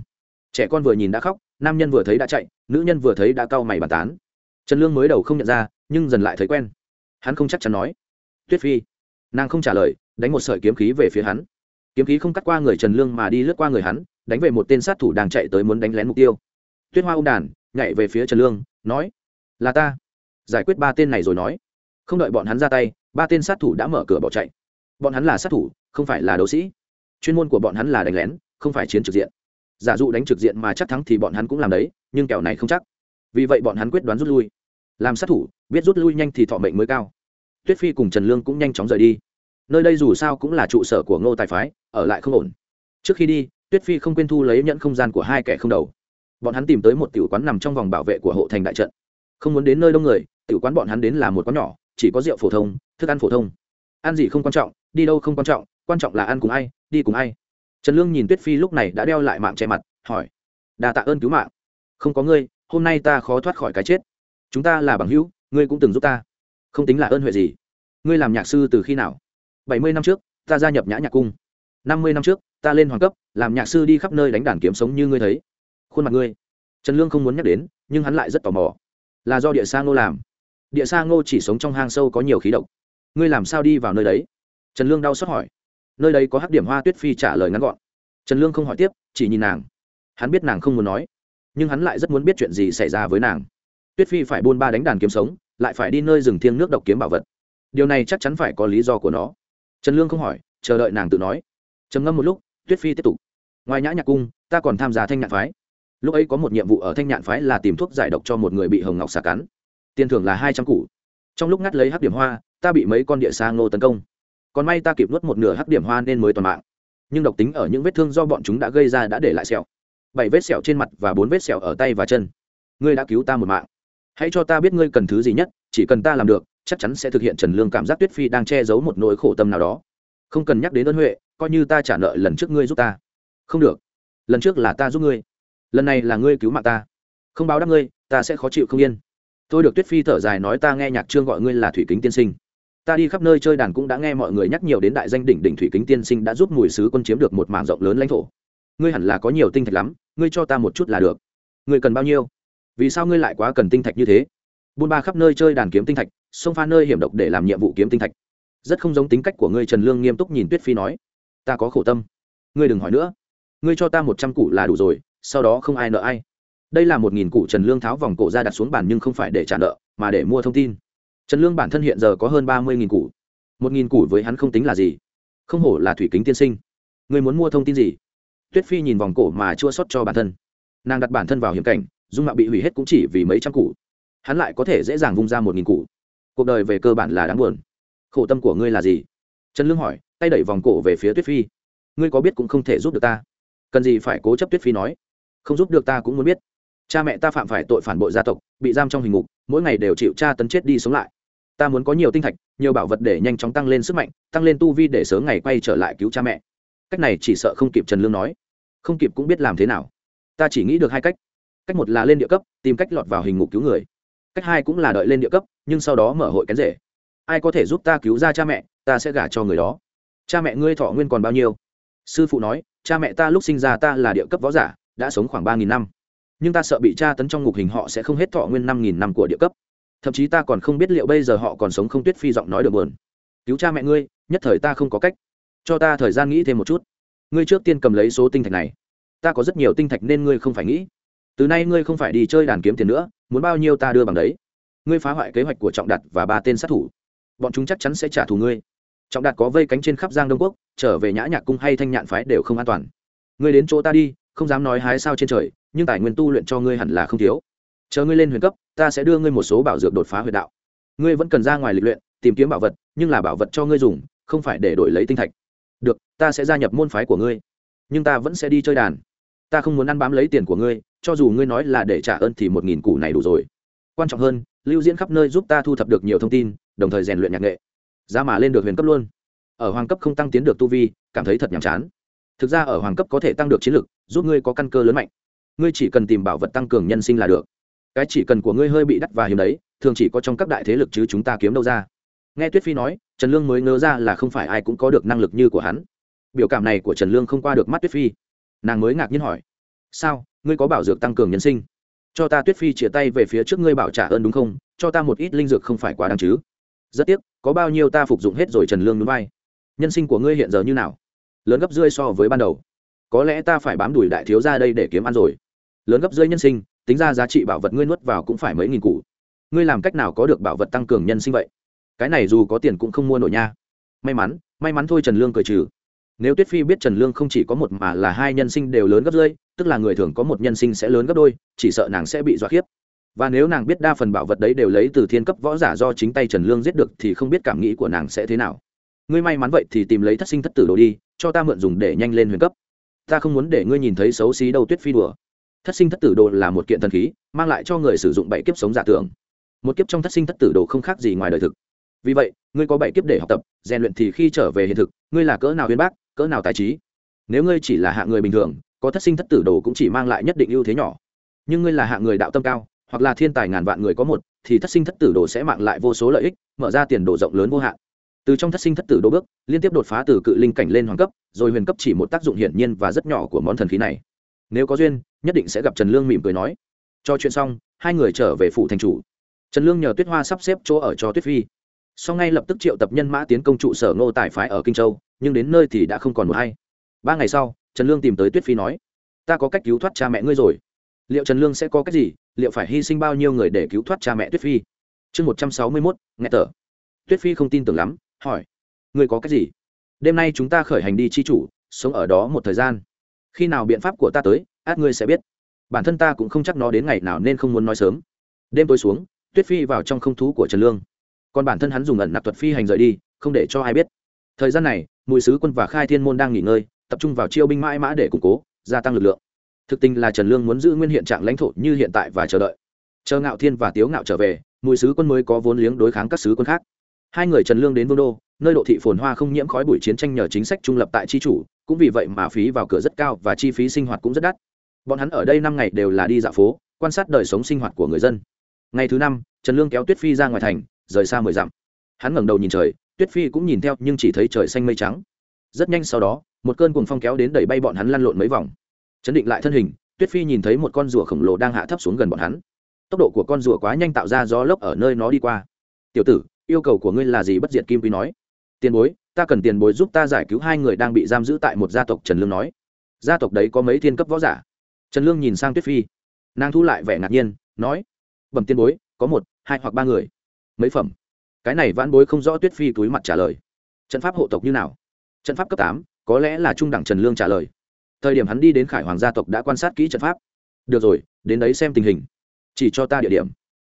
Trẻ con vừa nhìn đã khóc, nam nhân vừa thấy đã chạy, nữ nhân vừa thấy đã cau mày bàn tán. Trần lương mới đầu không nhận ra, nhưng dần lại thấy quen. Hắn không chắc chắn nói. Tuyết phi. Nàng không trả lời, đánh một sợi kiếm khí về phía hắn. Kiếm khí không cắt qua người trần lương mà đi lướt qua người hắn, đánh về một tên sát thủ đang chạy tới muốn đánh lén mục tiêu. Tuyết hoa ô đàn, nhảy về phía trần lương, nói, là ta. Giải quyết ba tên này rồi nói. Không đợi bọn hắn ra tay ba tên sát thủ đã mở cửa bỏ chạy. Bọn hắn là sát thủ, không phải là đấu sĩ. Chuyên môn của bọn hắn là đánh lén, không phải chiến trực diện. Giả dụ đánh trực diện mà chắc thắng thì bọn hắn cũng làm đấy, nhưng kẻo này không chắc. Vì vậy bọn hắn quyết đoán rút lui. Làm sát thủ, biết rút lui nhanh thì thọ mệnh mới cao. Tuyết phi cùng trần lương cũng nhanh chóng rời đi. Nơi đây dù sao cũng là trụ sở của ngô tài phái, ở lại không ổn. Trước khi đi, tuyết phi không quên thu lấy nhẫn không gian của hai kẻ không đầu. Bọn hắn tìm tới một tiểu quán nằm trong vòng bảo vệ của hộ thành đại trận. Không muốn đến nơi đông người, tiểu quán bọn hắn đến là một quán nhỏ chỉ có rượu phổ thông, thức ăn phổ thông. Ăn gì không quan trọng, đi đâu không quan trọng quan trọng là ăn cùng ai, đi cùng ai. Trần lương nhìn tuyết phi lúc này đã đeo lại mạng che mặt, hỏi đà tạ ơn cứu mạng. Không có ngươi, hôm nay ta khó thoát khỏi cái chết. Chúng ta là bằng hữu, ngươi cũng từng giúp ta. Không tính là ơn huệ gì. Ngươi làm nhạc sư từ khi nào? Bảy mươi năm trước, ta gia nhập nhã nhạc cung. Năm mươi năm trước, ta lên hoàng cấp, làm nhạc sư đi khắp nơi đánh đàn kiếm sống như ngươi thấy. Khuôn mặt ngươi. Trần lương không muốn nhắc đến, nhưng hắn lại rất tò mò. Là do địa sa ngô làm? Địa sa ngô chỉ sống trong hang sâu có nhiều khí độc. Ngươi làm sao đi vào nơi đấy? Trần lương đau xót hỏi. Nơi đấy có hắc điểm hoa tuyết phi trả lời ngắn gọn. Trần lương không hỏi tiếp, chỉ nhìn nàng. Hắn biết nàng không muốn nói, nhưng hắn lại rất muốn biết chuyện gì xảy ra với nàng. Tuyết phi phải buôn ba đánh đàn kiếm sống, lại phải đi nơi rừng thiêng nước độc kiếm bảo vật. Điều này chắc chắn phải có lý do của nó. Trần lương không hỏi, chờ đợi nàng tự nói. Trầm ngâm một lúc, tuyết phi tiếp tục. Ngoài nhã nhạc cung, ta còn tham gia thanh nhạn phái. Lúc ấy có một nhiệm vụ ở thanh nhạn phái là tìm thuốc giải độc cho một người bị hồng ngọc xà cắn tiền thưởng là hai trăm củ. Trong lúc ngắt lấy hắc điểm hoa, ta bị mấy con địa sa ngô tấn công. Còn may ta kịp nuốt một nửa hắc điểm hoa nên mới toàn mạng. Nhưng độc tính ở những vết thương do bọn chúng đã gây ra đã để lại sẹo. Bảy vết sẹo trên mặt và bốn vết sẹo ở tay và chân. Ngươi đã cứu ta một mạng. Hãy cho ta biết ngươi cần thứ gì nhất, chỉ cần ta làm được, chắc chắn sẽ thực hiện trần lương cảm giác tuyết phi đang che giấu một nỗi khổ tâm nào đó. Không cần nhắc đến ơn huệ, coi như ta trả nợ lần trước ngươi giúp ta. Không được. Lần trước là ta giúp ngươi. Lần này là ngươi cứu mạng ta. Không báo đáp ngươi, ta sẽ khó chịu không yên tôi được tuyết phi thở dài nói ta nghe nhạc trương gọi ngươi là thủy kính tiên sinh. Ta đi khắp nơi chơi đàn cũng đã nghe mọi người nhắc nhiều đến đại danh đỉnh đỉnh thủy kính tiên sinh đã giúp mùi sứ quân chiếm được một mảng rộng lớn lãnh thổ. Ngươi hẳn là có nhiều tinh thạch lắm, ngươi cho ta một chút là được. Ngươi cần bao nhiêu? Vì sao ngươi lại quá cần tinh thạch như thế? Buôn ba khắp nơi chơi đàn kiếm tinh thạch xông pha nơi hiểm độc để làm nhiệm vụ kiếm tinh thạch. Rất không giống tính cách của ngươi trần lương nghiêm túc nhìn tuyết phi nói. Ta có khổ tâm. Ngươi đừng hỏi nữa. Ngươi cho ta một trăm củ là đủ rồi, sau đó không ai nợ ai đây là một nghìn củ trần lương tháo vòng cổ ra đặt xuống bàn nhưng không phải để trả nợ, mà để mua thông tin. Trần lương bản thân hiện giờ có hơn ba mươi nghìn củ một nghìn củ với hắn không tính là gì. Không hổ là thủy kính tiên sinh. Ngươi muốn mua thông tin gì? Tuyết phi nhìn vòng cổ mà chua sót cho bản thân. Nàng đặt bản thân vào hiểm cảnh, dung mạo bị hủy hết cũng chỉ vì mấy trăm củ hắn lại có thể dễ dàng vung ra một nghìn củ cuộc đời về cơ bản là đáng buồn. Khổ tâm của ngươi là gì? Trần lương hỏi, tay đẩy vòng cổ về phía tuyết phi. Ngươi có biết cũng không thể giúp được ta. Cần gì phải cố chấp tuyết phi nói. Không giúp được ta cũng muốn biết cha mẹ ta phạm phải tội phản bội gia tộc, bị giam trong hình ngục, mỗi ngày đều chịu tra tấn chết đi sống lại. Ta muốn có nhiều tinh thạch, nhiều bảo vật để nhanh chóng tăng lên sức mạnh, tăng lên tu vi để sớm ngày quay trở lại cứu cha mẹ. Cách này chỉ sợ không kịp trần lương nói. Không kịp cũng biết làm thế nào. Ta chỉ nghĩ được hai cách. Cách một là lên địa cấp, tìm cách lọt vào hình ngục cứu người. Cách hai cũng là đợi lên địa cấp, nhưng sau đó mở hội kén rể. Ai có thể giúp ta cứu ra cha mẹ, ta sẽ gả cho người đó. Cha mẹ ngươi thọ nguyên còn bao nhiêu? Sư phụ nói, cha mẹ ta lúc sinh ra ta là địa cấp võ giả, đã sống khoảng ba nghìn năm nhưng ta sợ bị tra tấn trong ngục hình họ sẽ không hết thọ nguyên năm nghìn năm của địa cấp. Thậm chí ta còn không biết liệu bây giờ họ còn sống không tuyết phi giọng nói được buồn. Cứu cha mẹ ngươi, nhất thời ta không có cách. Cho ta thời gian nghĩ thêm một chút. Ngươi trước tiên cầm lấy số tinh thạch này. Ta có rất nhiều tinh thạch nên ngươi không phải nghĩ. Từ nay ngươi không phải đi chơi đàn kiếm tiền nữa, muốn bao nhiêu ta đưa bằng đấy. Ngươi phá hoại kế hoạch của trọng đạt và ba tên sát thủ. Bọn chúng chắc chắn sẽ trả thù ngươi. Trọng đạt có vây cánh trên khắp giang đông quốc, trở về nhã nhạc cung hay thanh nhạn phái đều không an toàn. Ngươi đến chỗ ta đi, không dám nói hái sao trên trời nhưng tài nguyên tu luyện cho ngươi hẳn là không thiếu. Chờ ngươi lên huyền cấp, ta sẽ đưa ngươi một số bảo dược đột phá huyền đạo. Ngươi vẫn cần ra ngoài lịch luyện, tìm kiếm bảo vật, nhưng là bảo vật cho ngươi dùng, không phải để đổi lấy tinh thạch. Được, ta sẽ gia nhập môn phái của ngươi, nhưng ta vẫn sẽ đi chơi đàn. Ta không muốn ăn bám lấy tiền của ngươi, cho dù ngươi nói là để trả ơn thì một nghìn củ này đủ rồi. Quan trọng hơn, lưu diễn khắp nơi giúp ta thu thập được nhiều thông tin, đồng thời rèn luyện nhạc nghệ. Giá mà lên được huyền cấp luôn. Ở hoàng cấp không tăng tiến được tu vi, cảm thấy thật nhàm chán. Thực ra ở hoàng cấp có thể tăng được chiến lực, giúp ngươi có căn cơ lớn mạnh ngươi chỉ cần tìm bảo vật tăng cường nhân sinh là được. Cái chỉ cần của ngươi hơi bị đắt và hiếm đấy, thường chỉ có trong các đại thế lực chứ chúng ta kiếm đâu ra. Nghe tuyết phi nói, trần lương mới ngớ ra là không phải ai cũng có được năng lực như của hắn. Biểu cảm này của trần lương không qua được mắt tuyết phi. Nàng mới ngạc nhiên hỏi, sao, ngươi có bảo dược tăng cường nhân sinh? Cho ta tuyết phi chia tay về phía trước ngươi bảo trả ơn đúng không? Cho ta một ít linh dược không phải quá đáng chứ? Rất tiếc, có bao nhiêu ta phục dụng hết rồi trần lương núi bay nhân sinh của ngươi hiện giờ như nào? Lớn gấp rưỡi so với ban đầu. Có lẽ ta phải bám đuổi đại thiếu ra đây để kiếm ăn rồi lớn gấp rưỡi nhân sinh, tính ra giá trị bảo vật ngươi nuốt vào cũng phải mấy nghìn củ. Ngươi làm cách nào có được bảo vật tăng cường nhân sinh vậy? Cái này dù có tiền cũng không mua nổi nha. May mắn may mắn thôi trần lương cười trừ. Nếu tuyết phi biết trần lương không chỉ có một mà là hai nhân sinh đều lớn gấp rưỡi tức là người thường có một nhân sinh sẽ lớn gấp đôi, chỉ sợ nàng sẽ bị dọa khiếp. Và nếu nàng biết đa phần bảo vật đấy đều lấy từ thiên cấp võ giả do chính tay trần lương giết được thì không biết cảm nghĩ của nàng sẽ thế nào. Ngươi may mắn vậy thì tìm lấy thất sinh thất tử đồ đi, cho ta mượn dùng để nhanh lên huyền cấp. Ta không muốn để ngươi nhìn thấy xấu xí đâu tuyết phi đùa thất sinh thất tử đồ là một kiện thần khí, mang lại cho người sử dụng bảy kiếp sống giả tưởng. Một kiếp trong thất sinh thất tử đồ không khác gì ngoài đời thực. Vì vậy, ngươi có bảy kiếp để học tập, rèn luyện thì khi trở về hiện thực, ngươi là cỡ nào uyên bác, cỡ nào tài trí? Nếu ngươi chỉ là hạ người bình thường, có thất sinh thất tử đồ cũng chỉ mang lại nhất định ưu thế nhỏ. Nhưng ngươi là hạ người đạo tâm cao, hoặc là thiên tài ngàn vạn người có một, thì thất sinh thất tử đồ sẽ mang lại vô số lợi ích, mở ra tiền đồ rộng lớn vô hạn. Từ trong thất sinh thất tử đô bước, liên tiếp đột phá từ cự linh cảnh lên hoàng cấp, rồi huyền cấp chỉ một tác dụng hiển nhiên và rất nhỏ của món thần khí này nếu có duyên, nhất định sẽ gặp trần lương mỉm cười nói. Cho chuyện xong, hai người trở về phủ thành chủ. Trần lương nhờ tuyết hoa sắp xếp chỗ ở cho tuyết phi. Sau ngay lập tức triệu tập nhân mã tiến công trụ sở ngô tài phái ở kinh châu, nhưng đến nơi thì đã không còn một hay ba ngày sau, trần lương tìm tới tuyết phi nói, ta có cách cứu thoát cha mẹ ngươi rồi. Liệu trần lương sẽ có cách gì? Liệu phải hy sinh bao nhiêu người để cứu thoát cha mẹ tuyết phi? Chương một trăm sáu mươi mốt nghe tờ tuyết phi không tin tưởng lắm, hỏi, ngươi có cách gì? Đêm nay chúng ta khởi hành đi chi chủ, sống ở đó một thời gian khi nào biện pháp của ta tới, át ngươi sẽ biết. Bản thân ta cũng không chắc nó đến ngày nào nên không muốn nói sớm. Đêm tối xuống, tuyết phi vào trong không thú của trần lương. Còn bản thân hắn dùng ẩn nạp thuật phi hành rời đi, không để cho ai biết. Thời gian này, mùi sứ quân và khai thiên môn đang nghỉ ngơi, tập trung vào chiêu binh mãi mã để củng cố, gia tăng lực lượng. Thực tình là trần lương muốn giữ nguyên hiện trạng lãnh thổ như hiện tại và chờ đợi. Chờ ngạo thiên và tiếu ngạo trở về, mùi sứ quân mới có vốn liếng đối kháng các sứ quân khác. Hai người trần lương đến vương đô nơi độ thị phồn hoa không nhiễm khói bụi chiến tranh nhờ chính sách trung lập tại tri chủ, cũng vì vậy mà phí vào cửa rất cao và chi phí sinh hoạt cũng rất đắt. Bọn hắn ở đây năm ngày đều là đi dạo phố, quan sát đời sống sinh hoạt của người dân. Ngày thứ năm, trần lương kéo tuyết phi ra ngoài thành, rời xa mười dặm. Hắn ngẩng đầu nhìn trời, tuyết phi cũng nhìn theo nhưng chỉ thấy trời xanh mây trắng. Rất nhanh sau đó, một cơn cuồng phong kéo đến đẩy bay bọn hắn lăn lộn mấy vòng. Chấn định lại thân hình, tuyết phi nhìn thấy một con rùa khổng lồ đang hạ thấp xuống gần bọn hắn. Tốc độ của con rùa quá nhanh tạo ra gió lốc ở nơi nó đi qua. Tiểu tử, yêu cầu của ngươi là gì? Bất diệt kim quy nói tiền bối, ta cần tiền bối giúp ta giải cứu hai người đang bị giam giữ tại một gia tộc trần lương nói. Gia tộc đấy có mấy thiên cấp võ giả. Trần lương nhìn sang tuyết phi. Nàng thu lại vẻ ngạc nhiên, nói. Bẩm tiền bối, có một, hai hoặc ba người. Mấy phẩm. Cái này vãn bối không rõ tuyết phi túi mặt trả lời. Trận pháp hộ tộc như nào? Trận pháp cấp tám, có lẽ là trung đẳng trần lương trả lời. Thời điểm hắn đi đến khải hoàng gia tộc đã quan sát kỹ trận pháp. Được rồi, đến đấy xem tình hình. Chỉ cho ta địa điểm.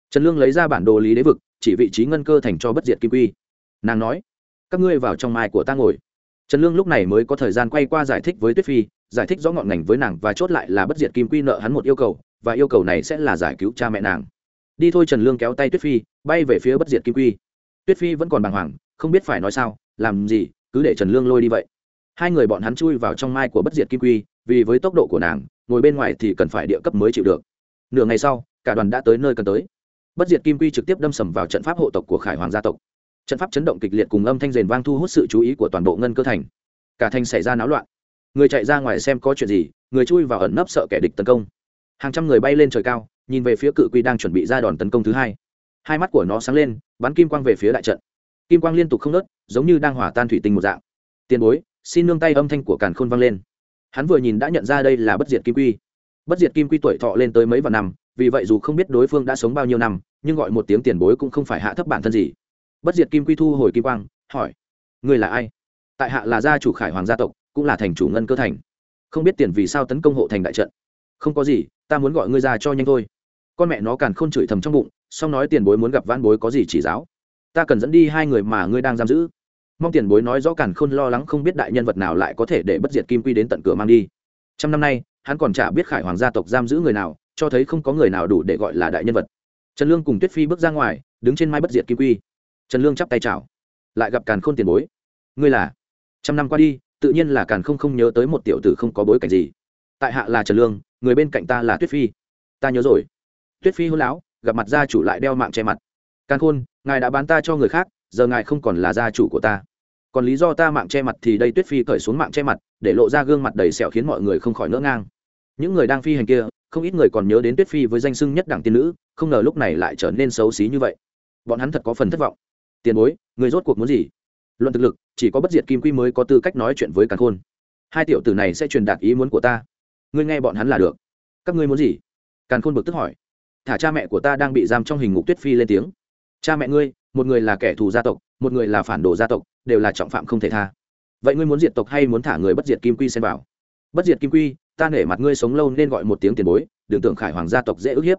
Trần lương lấy ra bản đồ lý đế vực, chỉ vị trí ngân cơ thành cho bất diệt kim quy. Nàng nói các ngươi vào trong mai của ta ngồi. Trần lương lúc này mới có thời gian quay qua giải thích với tuyết phi, giải thích rõ ngọn ngành với nàng và chốt lại là bất diệt kim quy nợ hắn một yêu cầu, và yêu cầu này sẽ là giải cứu cha mẹ nàng. Đi thôi trần lương kéo tay tuyết phi, bay về phía bất diệt kim quy. Tuyết phi vẫn còn bàng hoàng, không biết phải nói sao, làm gì, cứ để trần lương lôi đi vậy. Hai người bọn hắn chui vào trong mai của bất diệt kim quy, vì với tốc độ của nàng, ngồi bên ngoài thì cần phải địa cấp mới chịu được. Nửa ngày sau, cả đoàn đã tới nơi cần tới. Bất diệt kim quy trực tiếp đâm sầm vào trận pháp hộ tộc của khải hoàng gia tộc trận pháp chấn động kịch liệt cùng âm thanh rền vang thu hút sự chú ý của toàn bộ ngân cơ thành. Cả thành xảy ra náo loạn. Người chạy ra ngoài xem có chuyện gì, người chui vào ẩn nấp sợ kẻ địch tấn công. Hàng trăm người bay lên trời cao, nhìn về phía cự quy đang chuẩn bị ra đòn tấn công thứ hai. Hai mắt của nó sáng lên, bắn kim quang về phía đại trận. Kim quang liên tục không nớt giống như đang hỏa tan thủy tinh một dạng. Tiền bối, xin nương tay âm thanh của càn khôn vang lên. Hắn vừa nhìn đã nhận ra đây là bất diệt kim quy. Bất diệt kim quy tuổi thọ lên tới mấy vạn năm, vì vậy dù không biết đối phương đã sống bao nhiêu năm, nhưng gọi một tiếng tiền bối cũng không phải hạ thấp bản thân gì bất diệt kim quy thu hồi kim quang, hỏi người là ai? Tại hạ là gia chủ khải hoàng gia tộc, cũng là thành chủ ngân cơ thành. Không biết tiền vì sao tấn công hộ thành đại trận. Không có gì, ta muốn gọi ngươi ra cho nhanh thôi. Con mẹ nó càn k h ô n chửi thầm trong bụng xong nói tiền bối muốn gặp van bối có gì chỉ giáo. Ta cần dẫn đi hai người mà ngươi đang giam giữ. Mong tiền bối nói rõ càn khôn lo lắng không biết đại nhân vật nào lại có thể để bất diệt kim quy đến tận cửa mang đi. Trăm năm nay, hắn còn chả biết khải hoàng gia tộc giam giữ người nào, cho thấy không có người nào đủ để gọi là đại nhân vật. Trần lương cùng tuyết phi bước ra ngoài, đứng trên mai bất diệt kim quy trần lương chắp tay chào. Lại gặp càn khôn tiền bối. Ngươi là? Trăm năm qua đi, tự nhiên là càn không không nhớ tới một tiểu tử không có bối cảnh gì. Tại hạ là trần lương, người bên cạnh ta là tuyết phi. Ta nhớ rồi. Tuyết phi hôn lão gặp mặt gia chủ lại đeo mạng che mặt. Càn khôn, ngài đã bán ta cho người khác, giờ ngài không còn là gia chủ của ta. Còn lý do ta mạng che mặt thì đây tuyết phi cởi xuống mạng che mặt, để lộ ra gương mặt đầy sẹo khiến mọi người không khỏi ngỡ ngang. Những người đang phi hành kia, không ít người còn nhớ đến tuyết phi với danh sưng nhất đẳng tiên nữ, không ngờ lúc này lại trở nên xấu xí như vậy. Bọn hắn thật có phần thất vọng tiền bối, người rốt cuộc muốn gì? Luận thực lực, chỉ có bất diệt kim quy mới có tư cách nói chuyện với càn khôn. Hai tiểu tử này sẽ truyền đạt ý muốn của ta. Ngươi nghe bọn hắn là được. Các ngươi muốn gì? Càn khôn bực tức hỏi. Thả cha mẹ của ta đang bị giam trong hình ngục tuyết phi lên tiếng. Cha mẹ ngươi, một người là kẻ thù gia tộc, một người là phản đồ gia tộc, đều là trọng phạm không thể tha. Vậy ngươi muốn diệt tộc hay muốn thả người bất diệt kim quy xem vào? Bất diệt kim quy, ta nể mặt ngươi sống lâu nên gọi một tiếng tiền bối, đừng tưởng khải hoàng gia tộc dễ ức hiếp.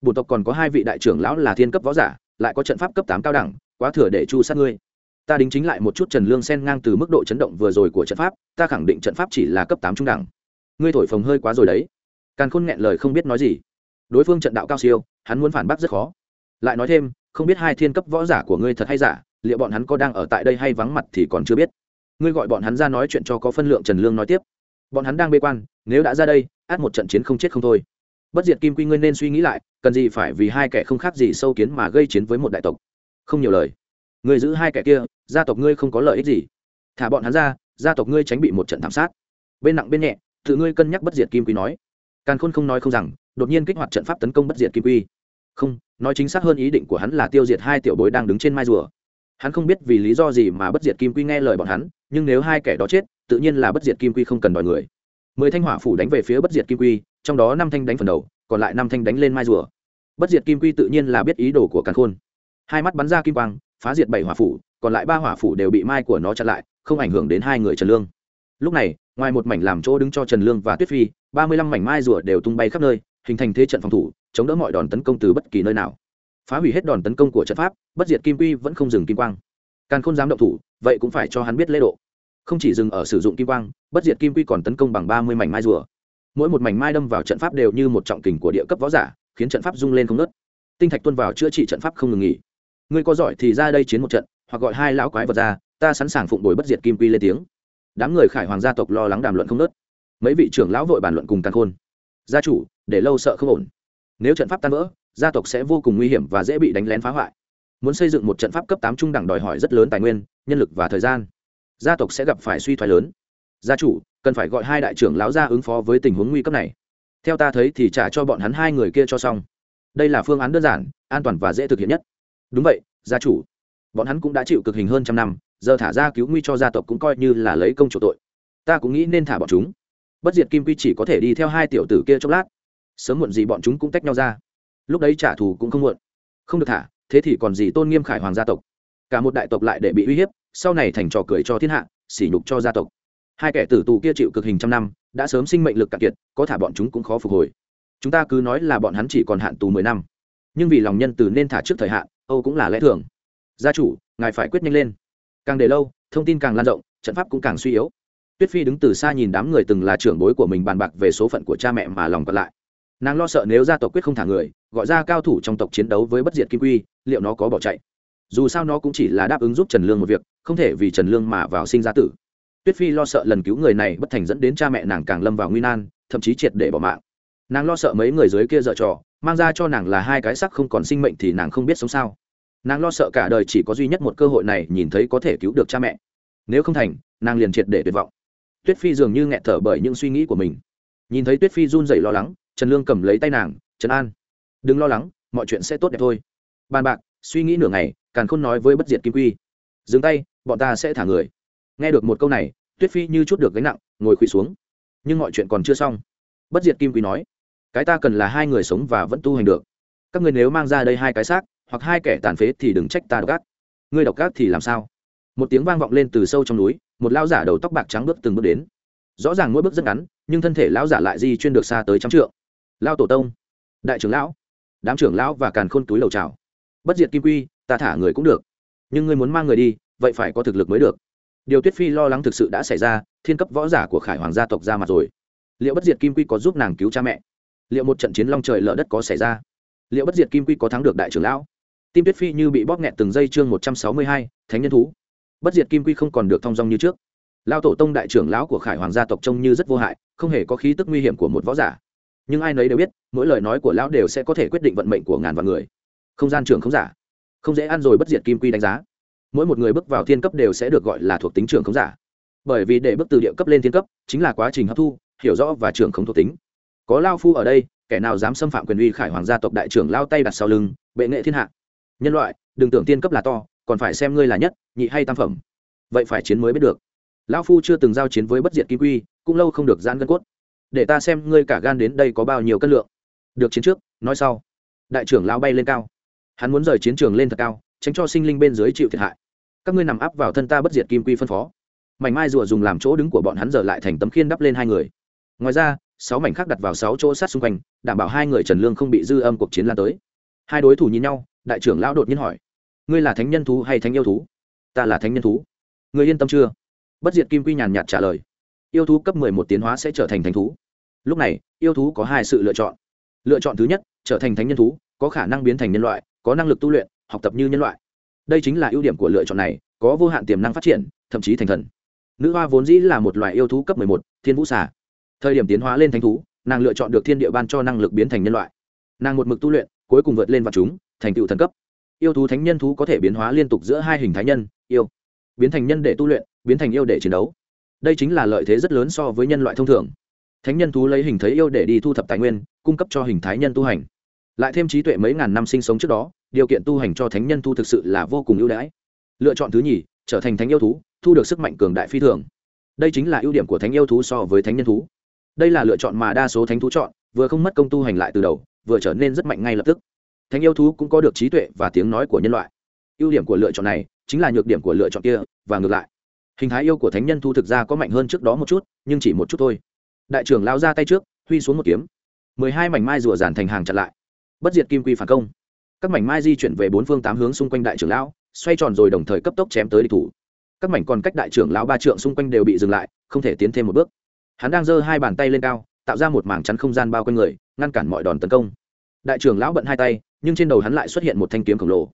Bổn tộc còn có hai vị đại trưởng lão là thiên cấp võ giả, lại có trận pháp cấp tám cao đẳng quá thừa để chu sát ngươi. Ta đính chính lại một chút trần lương sen ngang từ mức độ chấn động vừa rồi của trận pháp, ta khẳng định trận pháp chỉ là cấp tám trung đẳng. Ngươi thổi phồng hơi quá rồi đấy. Càn khôn nghẹn lời không biết nói gì. Đối phương trận đạo cao siêu, hắn muốn phản bác rất khó. Lại nói thêm, không biết hai thiên cấp võ giả của ngươi thật hay giả, liệu bọn hắn có đang ở tại đây hay vắng mặt thì còn chưa biết. Ngươi gọi bọn hắn ra nói chuyện cho có phân lượng trần lương nói tiếp. Bọn hắn đang bê quan, nếu đã ra đây, át một trận chiến không chết không thôi. Bất diệt kim quy ngươi nên suy nghĩ lại, cần gì phải vì hai kẻ không khác gì sâu kiến mà gây chiến với một đại tộc không nhiều lời. Người giữ hai kẻ kia, gia tộc ngươi không có lợi ích gì. Thả bọn hắn ra, gia tộc ngươi tránh bị một trận thảm sát. Bên nặng bên nhẹ, tự ngươi cân nhắc bất diệt kim quy nói. Càn khôn không nói không rằng, đột nhiên kích hoạt trận pháp tấn công bất diệt kim quy. Không, nói chính xác hơn ý định của hắn là tiêu diệt hai tiểu bối đang đứng trên mai rùa. Hắn không biết vì lý do gì mà bất diệt kim quy nghe lời bọn hắn, nhưng nếu hai kẻ đó chết, tự nhiên là bất diệt kim quy không cần đòi người. Mười thanh hỏa phủ đánh về phía bất diệt kim quy, trong đó năm thanh đánh phần đầu, còn lại năm thanh đánh lên mai rùa. Bất diệt kim quy tự nhiên là biết ý đồ của càn khôn hai mắt bắn ra kim quang, phá diệt bảy hỏa phủ, còn lại ba hỏa phủ đều bị mai của nó chặn lại, không ảnh hưởng đến hai người trần lương. Lúc này, ngoài một mảnh làm chỗ đứng cho trần lương và tuyết phi, ba mươi lăm mảnh mai rùa đều tung bay khắp nơi, hình thành thế trận phòng thủ, chống đỡ mọi đòn tấn công từ bất kỳ nơi nào. Phá hủy hết đòn tấn công của trận pháp, bất diệt kim quy vẫn không dừng kim quang. Càng không dám động thủ, vậy cũng phải cho hắn biết lễ độ. Không chỉ dừng ở sử dụng kim quang, bất diệt kim quy còn tấn công bằng ba mươi mảnh mai rùa. Mỗi một mảnh mai đâm vào trận pháp đều như một trọng kình của địa cấp võ giả, khiến trận pháp rung lên không nớt tinh thạch tuôn vào chữa trị trận pháp không ngừng nghỉ ngươi có giỏi thì ra đây chiến một trận, hoặc gọi hai lão quái vật ra, ta sẵn sàng phụng đổi bất diệt kim quy lên tiếng. Đám người khải hoàng gia tộc lo lắng đàm luận không nớt mấy vị trưởng lão vội bàn luận cùng căn khôn. Gia chủ, để lâu sợ không ổn. Nếu trận pháp tan vỡ, gia tộc sẽ vô cùng nguy hiểm và dễ bị đánh lén phá hoại. Muốn xây dựng một trận pháp cấp tám trung đẳng đòi hỏi rất lớn tài nguyên, nhân lực và thời gian. Gia tộc sẽ gặp phải suy thoái lớn. Gia chủ, cần phải gọi hai đại trưởng lão ra ứng phó với tình huống nguy cấp này. Theo ta thấy thì trả cho bọn hắn hai người kia cho xong. Đây là phương án đơn giản, an toàn và dễ thực hiện nhất đúng vậy, gia chủ. Bọn hắn cũng đã chịu cực hình hơn trăm năm, giờ thả ra cứu nguy cho gia tộc cũng coi như là lấy công chủ tội. Ta cũng nghĩ nên thả bọn chúng. Bất diệt kim quy chỉ có thể đi theo hai tiểu tử kia chốc lát. Sớm muộn gì bọn chúng cũng tách nhau ra. Lúc đấy trả thù cũng không muộn. Không được thả, thế thì còn gì tôn nghiêm khải hoàng gia tộc. Cả một đại tộc lại để bị uy hiếp, sau này thành trò cười cho thiên hạ, sỉ nhục cho gia tộc. Hai kẻ tử tù kia chịu cực hình trăm năm, đã sớm sinh mệnh lực cạn kiệt, có thả bọn chúng cũng khó phục hồi. Chúng ta cứ nói là bọn hắn chỉ còn hạn tù mười năm. Nhưng vì lòng nhân từ nên thả trước thời hạn âu cũng là lẽ thường. Gia chủ, ngài phải quyết nhanh lên. Càng để lâu, thông tin càng lan rộng, trận pháp cũng càng suy yếu. Tuyết phi đứng từ xa nhìn đám người từng là trưởng bối của mình bàn bạc về số phận của cha mẹ mà lòng còn lại. Nàng lo sợ nếu gia tộc quyết không thả người, gọi ra cao thủ trong tộc chiến đấu với bất diệt kim quy, liệu nó có bỏ chạy? Dù sao nó cũng chỉ là đáp ứng giúp trần lương một việc, không thể vì trần lương mà vào sinh ra tử. Tuyết phi lo sợ lần cứu người này bất thành dẫn đến cha mẹ nàng càng lâm vào nguy nan, thậm chí triệt để bỏ mạng nàng lo sợ mấy người dưới kia dở trò, mang ra cho nàng là hai cái sắc không còn sinh mệnh thì nàng không biết sống sao. Nàng lo sợ cả đời chỉ có duy nhất một cơ hội này nhìn thấy có thể cứu được cha mẹ. Nếu không thành, nàng liền triệt để tuyệt vọng. Tuyết phi dường như nghẹt thở bởi những suy nghĩ của mình. Nhìn thấy tuyết phi run rẩy lo lắng, trần lương cầm lấy tay nàng, trần an, đừng lo lắng, mọi chuyện sẽ tốt đẹp thôi. Bàn bạc, suy nghĩ nửa ngày, càn khôn nói với bất diệt kim quy. Dừng tay, bọn ta sẽ thả người. Nghe được một câu này, tuyết phi như chút được gánh nặng, ngồi khuỵu xuống. Nhưng mọi chuyện còn chưa xong. Bất diệt kim quy nói cái ta cần là hai người sống và vẫn tu hành được. Các người nếu mang ra đây hai cái xác, hoặc hai kẻ tàn phế thì đừng trách ta độc ác. Ngươi độc ác thì làm sao? Một tiếng vang vọng lên từ sâu trong núi, một lao giả đầu tóc bạc trắng bước từng bước đến. Rõ ràng mỗi bước rất ngắn, nhưng thân thể lão giả lại di chuyên được xa tới trăm trượng. Lao tổ tông, đại trưởng lão, đám trưởng lão và càn khôn túi lầu trào bất diệt kim quy, ta thả người cũng được. Nhưng ngươi muốn mang người đi, vậy phải có thực lực mới được. Điều tuyết phi lo lắng thực sự đã xảy ra, thiên cấp võ giả của khải hoàng gia tộc ra mặt rồi. Liệu bất diệt kim quy có giúp nàng cứu cha mẹ? Liệu một trận chiến long trời lở đất có xảy ra? Liệu bất diệt kim quy có thắng được đại trưởng lão? Tim tuyết phi như bị bóp nghẹt từng giây chương một trăm sáu mươi hai, thánh nhân thú. Bất diệt kim quy không còn được thong dong như trước. Lao tổ tông đại trưởng lão của khải hoàng gia tộc trông như rất vô hại, không hề có khí tức nguy hiểm của một võ giả. Nhưng ai nấy đều biết, mỗi lời nói của lão đều sẽ có thể quyết định vận mệnh của ngàn vạn người. Không gian trưởng không giả. Không dễ ăn rồi bất diệt kim quy đánh giá. Mỗi một người bước vào thiên cấp đều sẽ được gọi là thuộc tính trưởng không giả. Bởi vì để bước từ địa cấp lên thiên cấp, chính là quá trình hấp thu, hiểu rõ và trưởng không thuộc tính có lao phu ở đây, kẻ nào dám xâm phạm quyền uy khải hoàng gia tộc đại trưởng lao tay đặt sau lưng, bệ nghệ thiên hạ. Nhân loại, đừng tưởng tiên cấp là to, còn phải xem ngươi là nhất, nhị hay tam phẩm. Vậy phải chiến mới biết được. Lão phu chưa từng giao chiến với bất diệt kim quy, cũng lâu không được giãn gân cốt. Để ta xem ngươi cả gan đến đây có bao nhiêu cân lượng. Được chiến trước, nói sau. Đại trưởng lão bay lên cao. Hắn muốn rời chiến trường lên thật cao, tránh cho sinh linh bên dưới chịu thiệt hại. Các ngươi nằm áp vào thân ta bất diệt kim quy phân phó. Mảnh mai rùa dùng làm chỗ đứng của bọn hắn giờ lại thành tấm khiên đắp lên hai người. Ngoài ra sáu mảnh khác đặt vào sáu chỗ sát xung quanh, đảm bảo hai người trần lương không bị dư âm cuộc chiến lan tới. Hai đối thủ nhìn nhau, đại trưởng lão đột nhiên hỏi, ngươi là thánh nhân thú hay thánh yêu thú? Ta là thánh nhân thú. Ngươi yên tâm chưa? Bất diệt kim quy nhàn nhạt trả lời, yêu thú cấp mười một tiến hóa sẽ trở thành thánh thú. Lúc này, yêu thú có hai sự lựa chọn. Lựa chọn thứ nhất, trở thành thánh nhân thú, có khả năng biến thành nhân loại, có năng lực tu luyện, học tập như nhân loại. Đây chính là ưu điểm của lựa chọn này, có vô hạn tiềm năng phát triển, thậm chí thành thần. Nữ hoa vốn dĩ là một loại yêu thú cấp mười một, thiên vũ xà thời điểm tiến hóa lên thánh thú, nàng lựa chọn được thiên địa ban cho năng lực biến thành nhân loại. Nàng một mực tu luyện, cuối cùng vượt lên vào chúng, thành tựu thần cấp. Yêu thú thánh nhân thú có thể biến hóa liên tục giữa hai hình thái nhân, yêu. Biến thành nhân để tu luyện, biến thành yêu để chiến đấu. Đây chính là lợi thế rất lớn so với nhân loại thông thường. Thánh nhân thú lấy hình thấy yêu để đi thu thập tài nguyên, cung cấp cho hình thái nhân tu hành. Lại thêm trí tuệ mấy ngàn năm sinh sống trước đó, điều kiện tu hành cho thánh nhân thú thực sự là vô cùng ưu đãi. Lựa chọn thứ nhì, trở thành thánh yêu thú, thu được sức mạnh cường đại phi thường. Đây chính là ưu điểm của thánh yêu thú so với thánh nhân thú đây là lựa chọn mà đa số thánh thú chọn, vừa không mất công tu hành lại từ đầu, vừa trở nên rất mạnh ngay lập tức. Thánh yêu thú cũng có được trí tuệ và tiếng nói của nhân loại. Ưu điểm của lựa chọn này chính là nhược điểm của lựa chọn kia, và ngược lại. Hình thái yêu của thánh nhân thu thực ra có mạnh hơn trước đó một chút, nhưng chỉ một chút thôi. Đại trưởng lao ra tay trước, huy xuống một kiếm. Mười hai mảnh mai rùa dàn thành hàng chặn lại. Bất diệt kim quy phản công. Các mảnh mai di chuyển về bốn phương tám hướng xung quanh đại trưởng lão, xoay tròn rồi đồng thời cấp tốc chém tới địch thủ. Các mảnh còn cách đại trưởng lão ba trượng xung quanh đều bị dừng lại, không thể tiến thêm một bước hắn đang giơ hai bàn tay lên cao, tạo ra một mảng chắn không gian bao quanh người, ngăn cản mọi đòn tấn công. Đại trưởng lão bận hai tay, nhưng trên đầu hắn lại xuất hiện một thanh kiếm khổng lồ.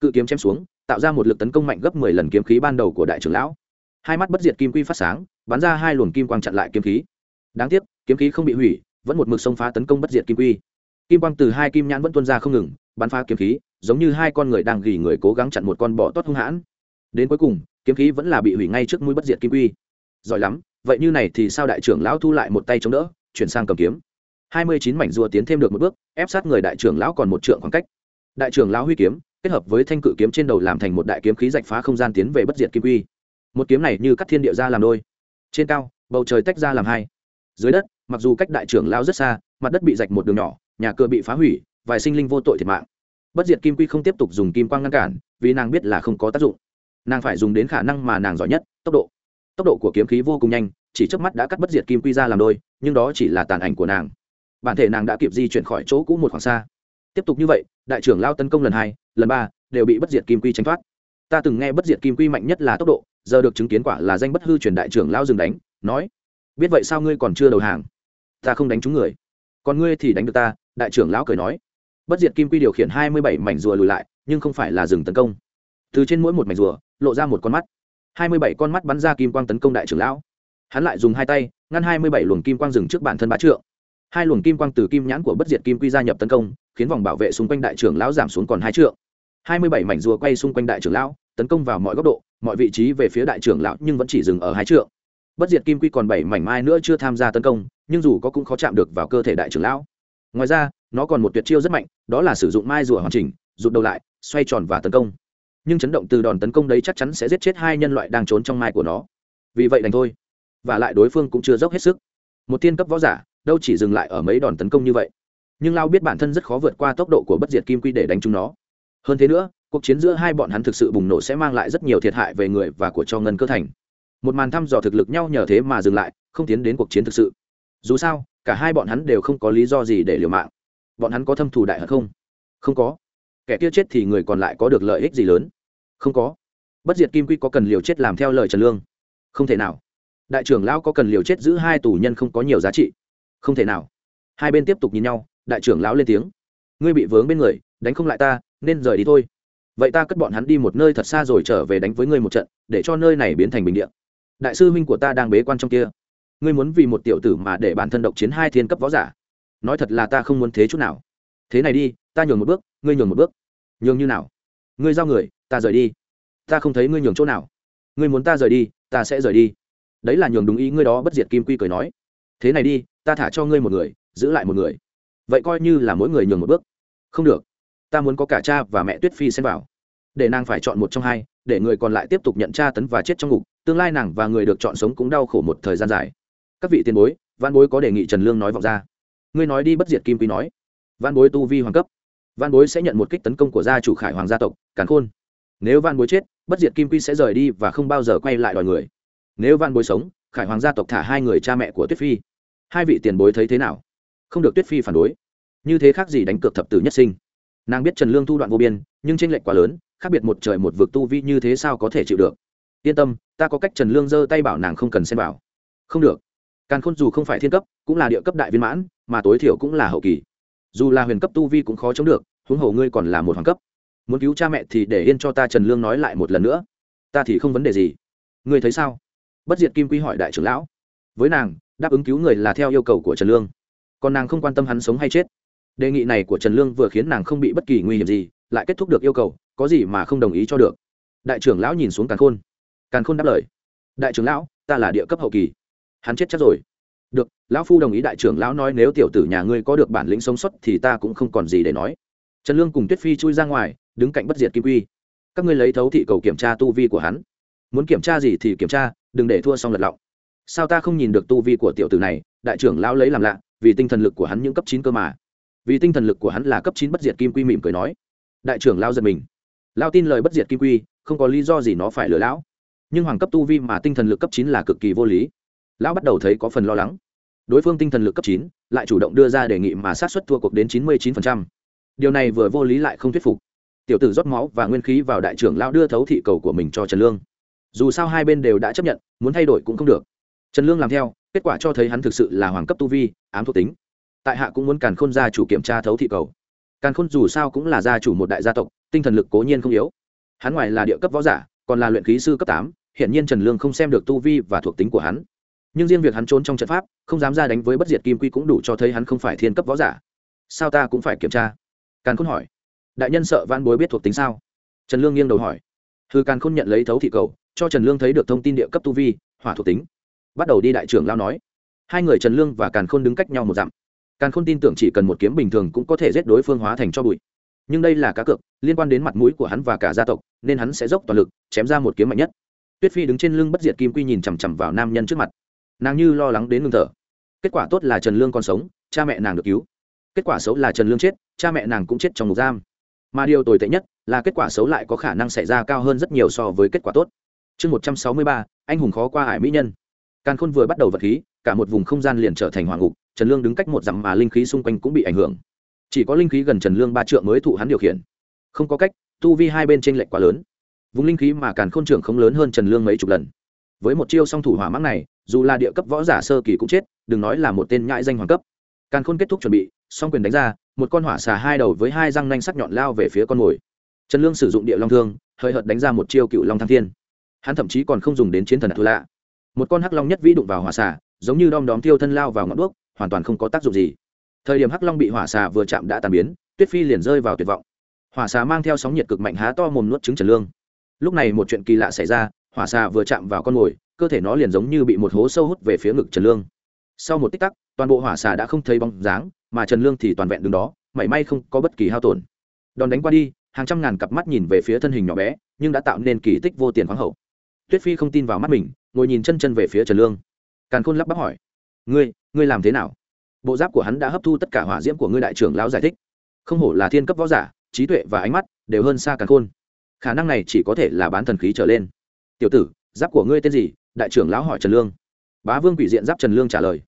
Cự kiếm chém xuống, tạo ra một lực tấn công mạnh gấp mười lần kiếm khí ban đầu của đại trưởng lão. Hai mắt bất diệt kim quy phát sáng, bắn ra hai luồng kim quang chặn lại kiếm khí. Đáng tiếc, kiếm khí không bị hủy, vẫn một mực xông phá tấn công bất diệt kim quy. Kim quang từ hai kim nhãn vẫn tuôn ra không ngừng, bắn phá kiếm khí, giống như hai con người đang gỉ người cố gắng chặn một con bọ tót hung hãn. Đến cuối cùng, kiếm khí vẫn là bị hủy ngay trước mũi bất diệt kim quy. Giỏi lắm vậy như này thì sao đại trưởng lão thu lại một tay chống đỡ, chuyển sang cầm kiếm. Hai mươi chín mảnh rùa tiến thêm được một bước, ép sát người đại trưởng lão còn một trượng khoảng cách. Đại trưởng lão huy kiếm, kết hợp với thanh cự kiếm trên đầu làm thành một đại kiếm khí rạch phá không gian tiến về bất diệt kim quy. Một kiếm này như cắt thiên địa ra làm đôi. Trên cao, bầu trời tách ra làm hai. Dưới đất, mặc dù cách đại trưởng lão rất xa, mặt đất bị rạch một đường nhỏ, nhà cửa bị phá hủy, vài sinh linh vô tội thiệt mạng. Bất diệt kim quy không tiếp tục dùng kim quang ngăn cản, vì nàng biết là không có tác dụng. Nàng phải dùng đến khả năng mà nàng giỏi nhất, tốc độ. Tốc độ của kiếm khí vô cùng nhanh chỉ trước mắt đã cắt bất diệt kim quy ra làm đôi, nhưng đó chỉ là tàn ảnh của nàng. Bản thể nàng đã kịp di chuyển khỏi chỗ cũ một khoảng xa. Tiếp tục như vậy, đại trưởng lao tấn công lần hai, lần ba, đều bị bất diệt kim quy tránh thoát. Ta từng nghe bất diệt kim quy mạnh nhất là tốc độ, giờ được chứng kiến quả là danh bất hư truyền đại trưởng lao dừng đánh, nói, biết vậy sao ngươi còn chưa đầu hàng? Ta không đánh trúng người. Còn ngươi thì đánh được ta, đại trưởng lão cười nói. Bất diệt kim quy điều khiển hai mươi bảy mảnh rùa lùi lại, nhưng không phải là dừng tấn công. Từ trên mỗi một mảnh rùa, lộ ra một con mắt. hai mươi bảy con mắt bắn ra kim quang tấn công đại trưởng lão hắn lại dùng hai tay, ngăn hai mươi bảy luồng kim quang dừng trước bản thân bá trượng. Hai luồng kim quang từ kim nhãn của bất diệt kim quy gia nhập tấn công, khiến vòng bảo vệ xung quanh đại trưởng lão giảm xuống còn hai trượng. Hai mươi bảy mảnh rùa quay xung quanh đại trưởng lão, tấn công vào mọi góc độ, mọi vị trí về phía đại trưởng lão nhưng vẫn chỉ dừng ở hai trượng. Bất diệt kim quy còn bảy mảnh mai nữa chưa tham gia tấn công, nhưng dù có cũng khó chạm được vào cơ thể đại trưởng lão. Ngoài ra, nó còn một tuyệt chiêu rất mạnh, đó là sử dụng mai rùa hoàn chỉnh, rụt đầu lại, xoay tròn và tấn công. Nhưng chấn động từ đòn tấn công đấy chắc chắn sẽ giết chết hai nhân loại đang trốn trong mai của nó. Vì vậy đành thôi và lại đối phương cũng chưa dốc hết sức. Một tiên cấp võ giả, đâu chỉ dừng lại ở mấy đòn tấn công như vậy. Nhưng lao biết bản thân rất khó vượt qua tốc độ của bất diệt kim quy để đánh chúng nó. Hơn thế nữa, cuộc chiến giữa hai bọn hắn thực sự bùng nổ sẽ mang lại rất nhiều thiệt hại về người và của cho ngân cơ thành. Một màn thăm dò thực lực nhau nhờ thế mà dừng lại, không tiến đến cuộc chiến thực sự. Dù sao, cả hai bọn hắn đều không có lý do gì để liều mạng. Bọn hắn có thâm thù đại hận không? Không có. Kẻ kia chết thì người còn lại có được lợi ích gì lớn? Không có. Bất diệt kim quy có cần liều chết làm theo lời trần lương? Không thể nào đại trưởng lão có cần liều chết giữ hai tù nhân không có nhiều giá trị? Không thể nào. Hai bên tiếp tục nhìn nhau, đại trưởng lão lên tiếng. Ngươi bị vướng bên người, đánh không lại ta, nên rời đi thôi. Vậy ta cất bọn hắn đi một nơi thật xa rồi trở về đánh với ngươi một trận, để cho nơi này biến thành bình địa. đại sư huynh của ta đang bế quan trong kia. Ngươi muốn vì một tiểu tử mà để bản thân độc chiến hai thiên cấp võ giả. Nói thật là ta không muốn thế chút nào. Thế này đi, ta nhường một bước, ngươi nhường một bước. Nhường như nào? Ngươi giao người, ta rời đi. Ta không thấy ngươi nhường chỗ nào. Ngươi muốn ta rời đi, ta sẽ rời đi đấy là nhường đúng ý ngươi đó, bất diệt kim quy cười nói. Thế này đi, ta thả cho ngươi một người, giữ lại một người. Vậy coi như là mỗi người nhường một bước. Không được. Ta muốn có cả cha và mẹ tuyết phi xem vào. Để nàng phải chọn một trong hai, để người còn lại tiếp tục nhận tra tấn và chết trong ngục, tương lai nàng và người được chọn sống cũng đau khổ một thời gian dài. Các vị tiền bối văn bối có đề nghị trần lương nói vọng ra. Ngươi nói đi, bất diệt kim quy nói. Văn bối tu vi hoàng cấp. Văn bối sẽ nhận một kích tấn công của gia chủ khải hoàng gia tộc, càn khôn. Nếu văn bối chết, bất diệt kim quy sẽ rời đi và không bao giờ quay lại đòi người nếu văn bối sống, khải hoàng gia tộc thả hai người cha mẹ của tuyết phi. Hai vị tiền bối thấy thế nào? Không được tuyết phi phản đối. Như thế khác gì đánh cược thập tử nhất sinh? Nàng biết trần lương thu đoạn vô biên, nhưng tranh lệch quá lớn, khác biệt một trời một vực tu vi như thế sao có thể chịu được? Yên tâm, ta có cách trần lương giơ tay bảo nàng không cần xem vào. không được. Càn khôn dù không phải thiên cấp, cũng là địa cấp đại viên mãn, mà tối thiểu cũng là hậu kỳ. Dù là huyền cấp tu vi cũng khó chống được, huống hồ ngươi còn là một hoàng cấp. Muốn cứu cha mẹ thì để yên cho ta trần lương nói lại một lần nữa. Ta thì không vấn đề gì. Ngươi thấy sao? Bất diệt kim quy hỏi đại trưởng lão. Với nàng, đáp ứng cứu người là theo yêu cầu của trần lương. Còn nàng không quan tâm hắn sống hay chết. Đề nghị này của trần lương vừa khiến nàng không bị bất kỳ nguy hiểm gì, lại kết thúc được yêu cầu, có gì mà không đồng ý cho được. Đại trưởng lão nhìn xuống càn khôn. Càn khôn đáp lời. Đại trưởng lão, ta là địa cấp hậu kỳ. Hắn chết chắc rồi. Được, lão phu đồng ý đại trưởng lão nói nếu tiểu tử nhà ngươi có được bản lĩnh sống sót thì ta cũng không còn gì để nói. Trần lương cùng tuyết phi chui ra ngoài, đứng cạnh bất diệt kim quy. Các ngươi lấy thấu thị cầu kiểm tra tu vi của hắn muốn kiểm tra gì thì kiểm tra, đừng để thua xong lật lọng. Sao ta không nhìn được tu vi của tiểu tử này, đại trưởng lão lấy làm lạ, vì tinh thần lực của hắn những cấp chín cơ mà. Vì tinh thần lực của hắn là cấp chín bất diệt kim quy mỉm cười nói. Đại trưởng lao giật mình. Lao tin lời bất diệt kim quy, không có lý do gì nó phải lừa lão. Nhưng hoàng cấp tu vi mà tinh thần lực cấp chín là cực kỳ vô lý. Lão bắt đầu thấy có phần lo lắng. Đối phương tinh thần lực cấp chín lại chủ động đưa ra đề nghị mà sát xuất thua cuộc đến chín mươi chín điều này vừa vô lý lại không thuyết phục. Tiểu tử rót máu và nguyên khí vào đại trưởng lão đưa thấu thị cầu của mình cho trần lương dù sao hai bên đều đã chấp nhận, muốn thay đổi cũng không được. Trần lương làm theo, kết quả cho thấy hắn thực sự là hoàng cấp tu vi, ám thuộc tính. Tại hạ cũng muốn càn khôn gia chủ kiểm tra thấu thị cầu. Càn khôn dù sao cũng là gia chủ một đại gia tộc, tinh thần lực cố nhiên không yếu. Hắn ngoài là địa cấp võ giả, còn là luyện khí sư cấp tám hiện nhiên trần lương không xem được tu vi và thuộc tính của hắn. Nhưng riêng việc hắn trốn trong trận pháp, không dám ra đánh với bất diệt kim quy cũng đủ cho thấy hắn không phải thiên cấp võ giả. Sao ta cũng phải kiểm tra? Càn khôn hỏi. Đại nhân sợ van bối biết thuộc tính sao? Trần lương nghiêng đầu hỏi. Hư càn khôn nhận lấy thấu thị cầu cho trần lương thấy được thông tin địa cấp tu vi, hỏa thuộc tính. Bắt đầu đi đại trưởng lao nói. Hai người trần lương và càn khôn đứng cách nhau một dặm. Càn khôn tin tưởng chỉ cần một kiếm bình thường cũng có thể giết đối phương hóa thành cho bụi. Nhưng đây là cá cược, liên quan đến mặt mũi của hắn và cả gia tộc, nên hắn sẽ dốc toàn lực, chém ra một kiếm mạnh nhất. Tuyết phi đứng trên lưng bất diệt kim quy nhìn chằm chằm vào nam nhân trước mặt. Nàng như lo lắng đến ngưng thở. Kết quả tốt là trần lương còn sống, cha mẹ nàng được cứu. Kết quả xấu là trần lương chết, cha mẹ nàng cũng chết trong ngục giam. Mà điều tồi tệ nhất là kết quả xấu lại có khả năng xảy ra cao hơn rất nhiều so với kết quả tốt chương một trăm sáu mươi ba, anh hùng khó qua hải mỹ nhân. Càn khôn vừa bắt đầu vật khí, cả một vùng không gian liền trở thành hoàng ngục, trần lương đứng cách một dặm mà linh khí xung quanh cũng bị ảnh hưởng. Chỉ có linh khí gần trần lương ba trượng mới thụ hắn điều khiển. Không có cách, tu vi hai bên t r ê n lệch quá lớn. Vùng linh khí mà càn Khôn trưởng không lớn hơn trần lương mấy chục lần. Với một chiêu song thủ hỏa mắc này, dù là địa cấp võ giả sơ kỳ cũng chết, đừng nói là một tên nhãi danh hoàng cấp. Càn khôn kết thúc chuẩn bị, song quyền đánh ra, một con hỏa xà hai đầu với hai răng nanh sắc nhọn lao về phía con mồi. Trần lương sử dụng địa long thương, hơi hợt đánh ra một chiêu cựu long thăng thiên hắn thậm chí còn không dùng đến chiến thần thù lạ một con hắc long nhất vĩ đụng vào hỏa xà, giống như đom đóm tiêu thân lao vào ngọn đuốc, hoàn toàn không có tác dụng gì. Thời điểm hắc long bị hỏa xà vừa chạm đã tàn biến, tuyết phi liền rơi vào tuyệt vọng. Hỏa xà mang theo sóng nhiệt cực mạnh há to mồm nuốt trứng trần lương. Lúc này một chuyện kỳ lạ xảy ra, hỏa xà vừa chạm vào con mồi, cơ thể nó liền giống như bị một hố sâu hút về phía ngực trần lương. Sau một tích tắc, toàn bộ hỏa xà đã không thấy bóng dáng, mà trần lương thì toàn vẹn đứng đó, mảy may không có bất kỳ hao tổn. Đòn đánh qua đi, hàng trăm ngàn cặp mắt nhìn về phía thân hình nhỏ bé, nhưng đã tạo nên kỳ tích vô tiền khoáng hậu tuyết phi không tin vào mắt mình, ngồi nhìn chân chân về phía trần lương. Càn khôn lắp bắp hỏi, ngươi ngươi làm thế nào? Bộ giáp của hắn đã hấp thu tất cả hỏa diễm của ngươi đại trưởng lão giải thích. Không hổ là thiên cấp võ giả, trí tuệ và ánh mắt đều hơn xa càn khôn. Khả năng này chỉ có thể là bán thần khí trở lên. Tiểu tử, giáp của ngươi tên gì? Đại trưởng lão hỏi trần lương. Bá vương quỷ diện giáp trần lương trả lời,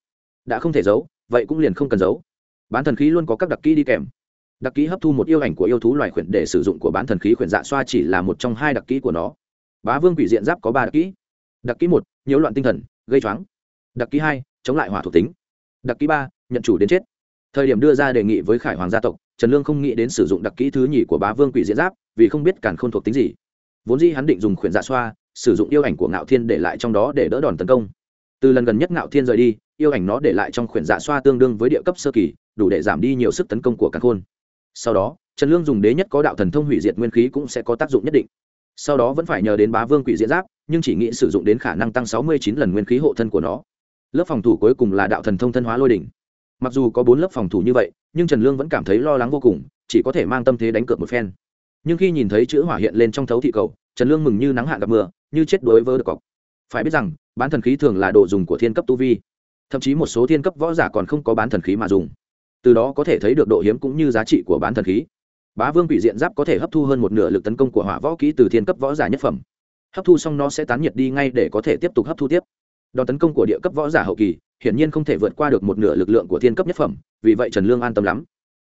đã không thể giấu, vậy cũng liền không cần giấu. Bán thần khí luôn có các đặc kỹ đi kèm. Đặc kỹ hấp thu một yêu ảnh của yêu thú loài khuyển để sử dụng của bán thần khí khuyển dạ xoa chỉ là một trong hai đặc kỹ của nó bá vương quỷ diện giáp có ba đặc kỹ. Đặc kỹ một, nhiễu loạn tinh thần, gây choáng. Đặc kỹ hai, chống lại hỏa thuộc tính. Đặc kỹ ba, nhận chủ đến chết. Thời điểm đưa ra đề nghị với khải hoàng gia tộc, trần lương không nghĩ đến sử dụng đặc kỹ thứ nhì của bá vương quỷ diễn giáp, vì không biết càn k h ô n thuộc tính gì. Vốn dĩ hắn định dùng khuyển dạ xoa, sử dụng yêu ảnh của ngạo thiên để lại trong đó để đỡ đòn tấn công. Từ lần gần nhất ngạo thiên rời đi, yêu ảnh nó để lại trong khuyển dạ xoa tương đương với địa cấp sơ kỳ, đủ để giảm đi nhiều sức tấn công của càn khôn. Sau đó, trần lương dùng đế nhất có đạo thần thông hủy diệt nguyên khí cũng sẽ có tác dụng nhất định sau đó vẫn phải nhờ đến bá vương quỷ diễn giáp, nhưng chỉ nghĩ sử dụng đến khả năng tăng sáu mươi chín lần nguyên khí hộ thân của nó. Lớp phòng thủ cuối cùng là đạo thần thông thân hóa lôi đỉnh. Mặc dù có bốn lớp phòng thủ như vậy, nhưng trần lương vẫn cảm thấy lo lắng vô cùng, chỉ có thể mang tâm thế đánh cược một phen. Nhưng khi nhìn thấy chữ hỏa hiện lên trong thấu thị cầu, trần lương mừng như nắng hạn gặp mưa, như chết đối với được cọc. Phải biết rằng, bán thần khí thường là đồ dùng của thiên cấp tu vi. Thậm chí một số thiên cấp võ giả còn không có bán thần khí mà dùng. Từ đó có thể thấy được độ hiếm cũng như giá trị của bán thần khí bá vương quỷ diện giáp có thể hấp thu hơn một nửa lực tấn công của hỏa võ kỹ từ thiên cấp võ giả nhất phẩm. Hấp thu xong nó sẽ tán nhiệt đi ngay để có thể tiếp tục hấp thu tiếp. Đòn tấn công của địa cấp võ giả hậu kỳ hiển nhiên không thể vượt qua được một nửa lực lượng của thiên cấp nhất phẩm, vì vậy trần lương an tâm lắm.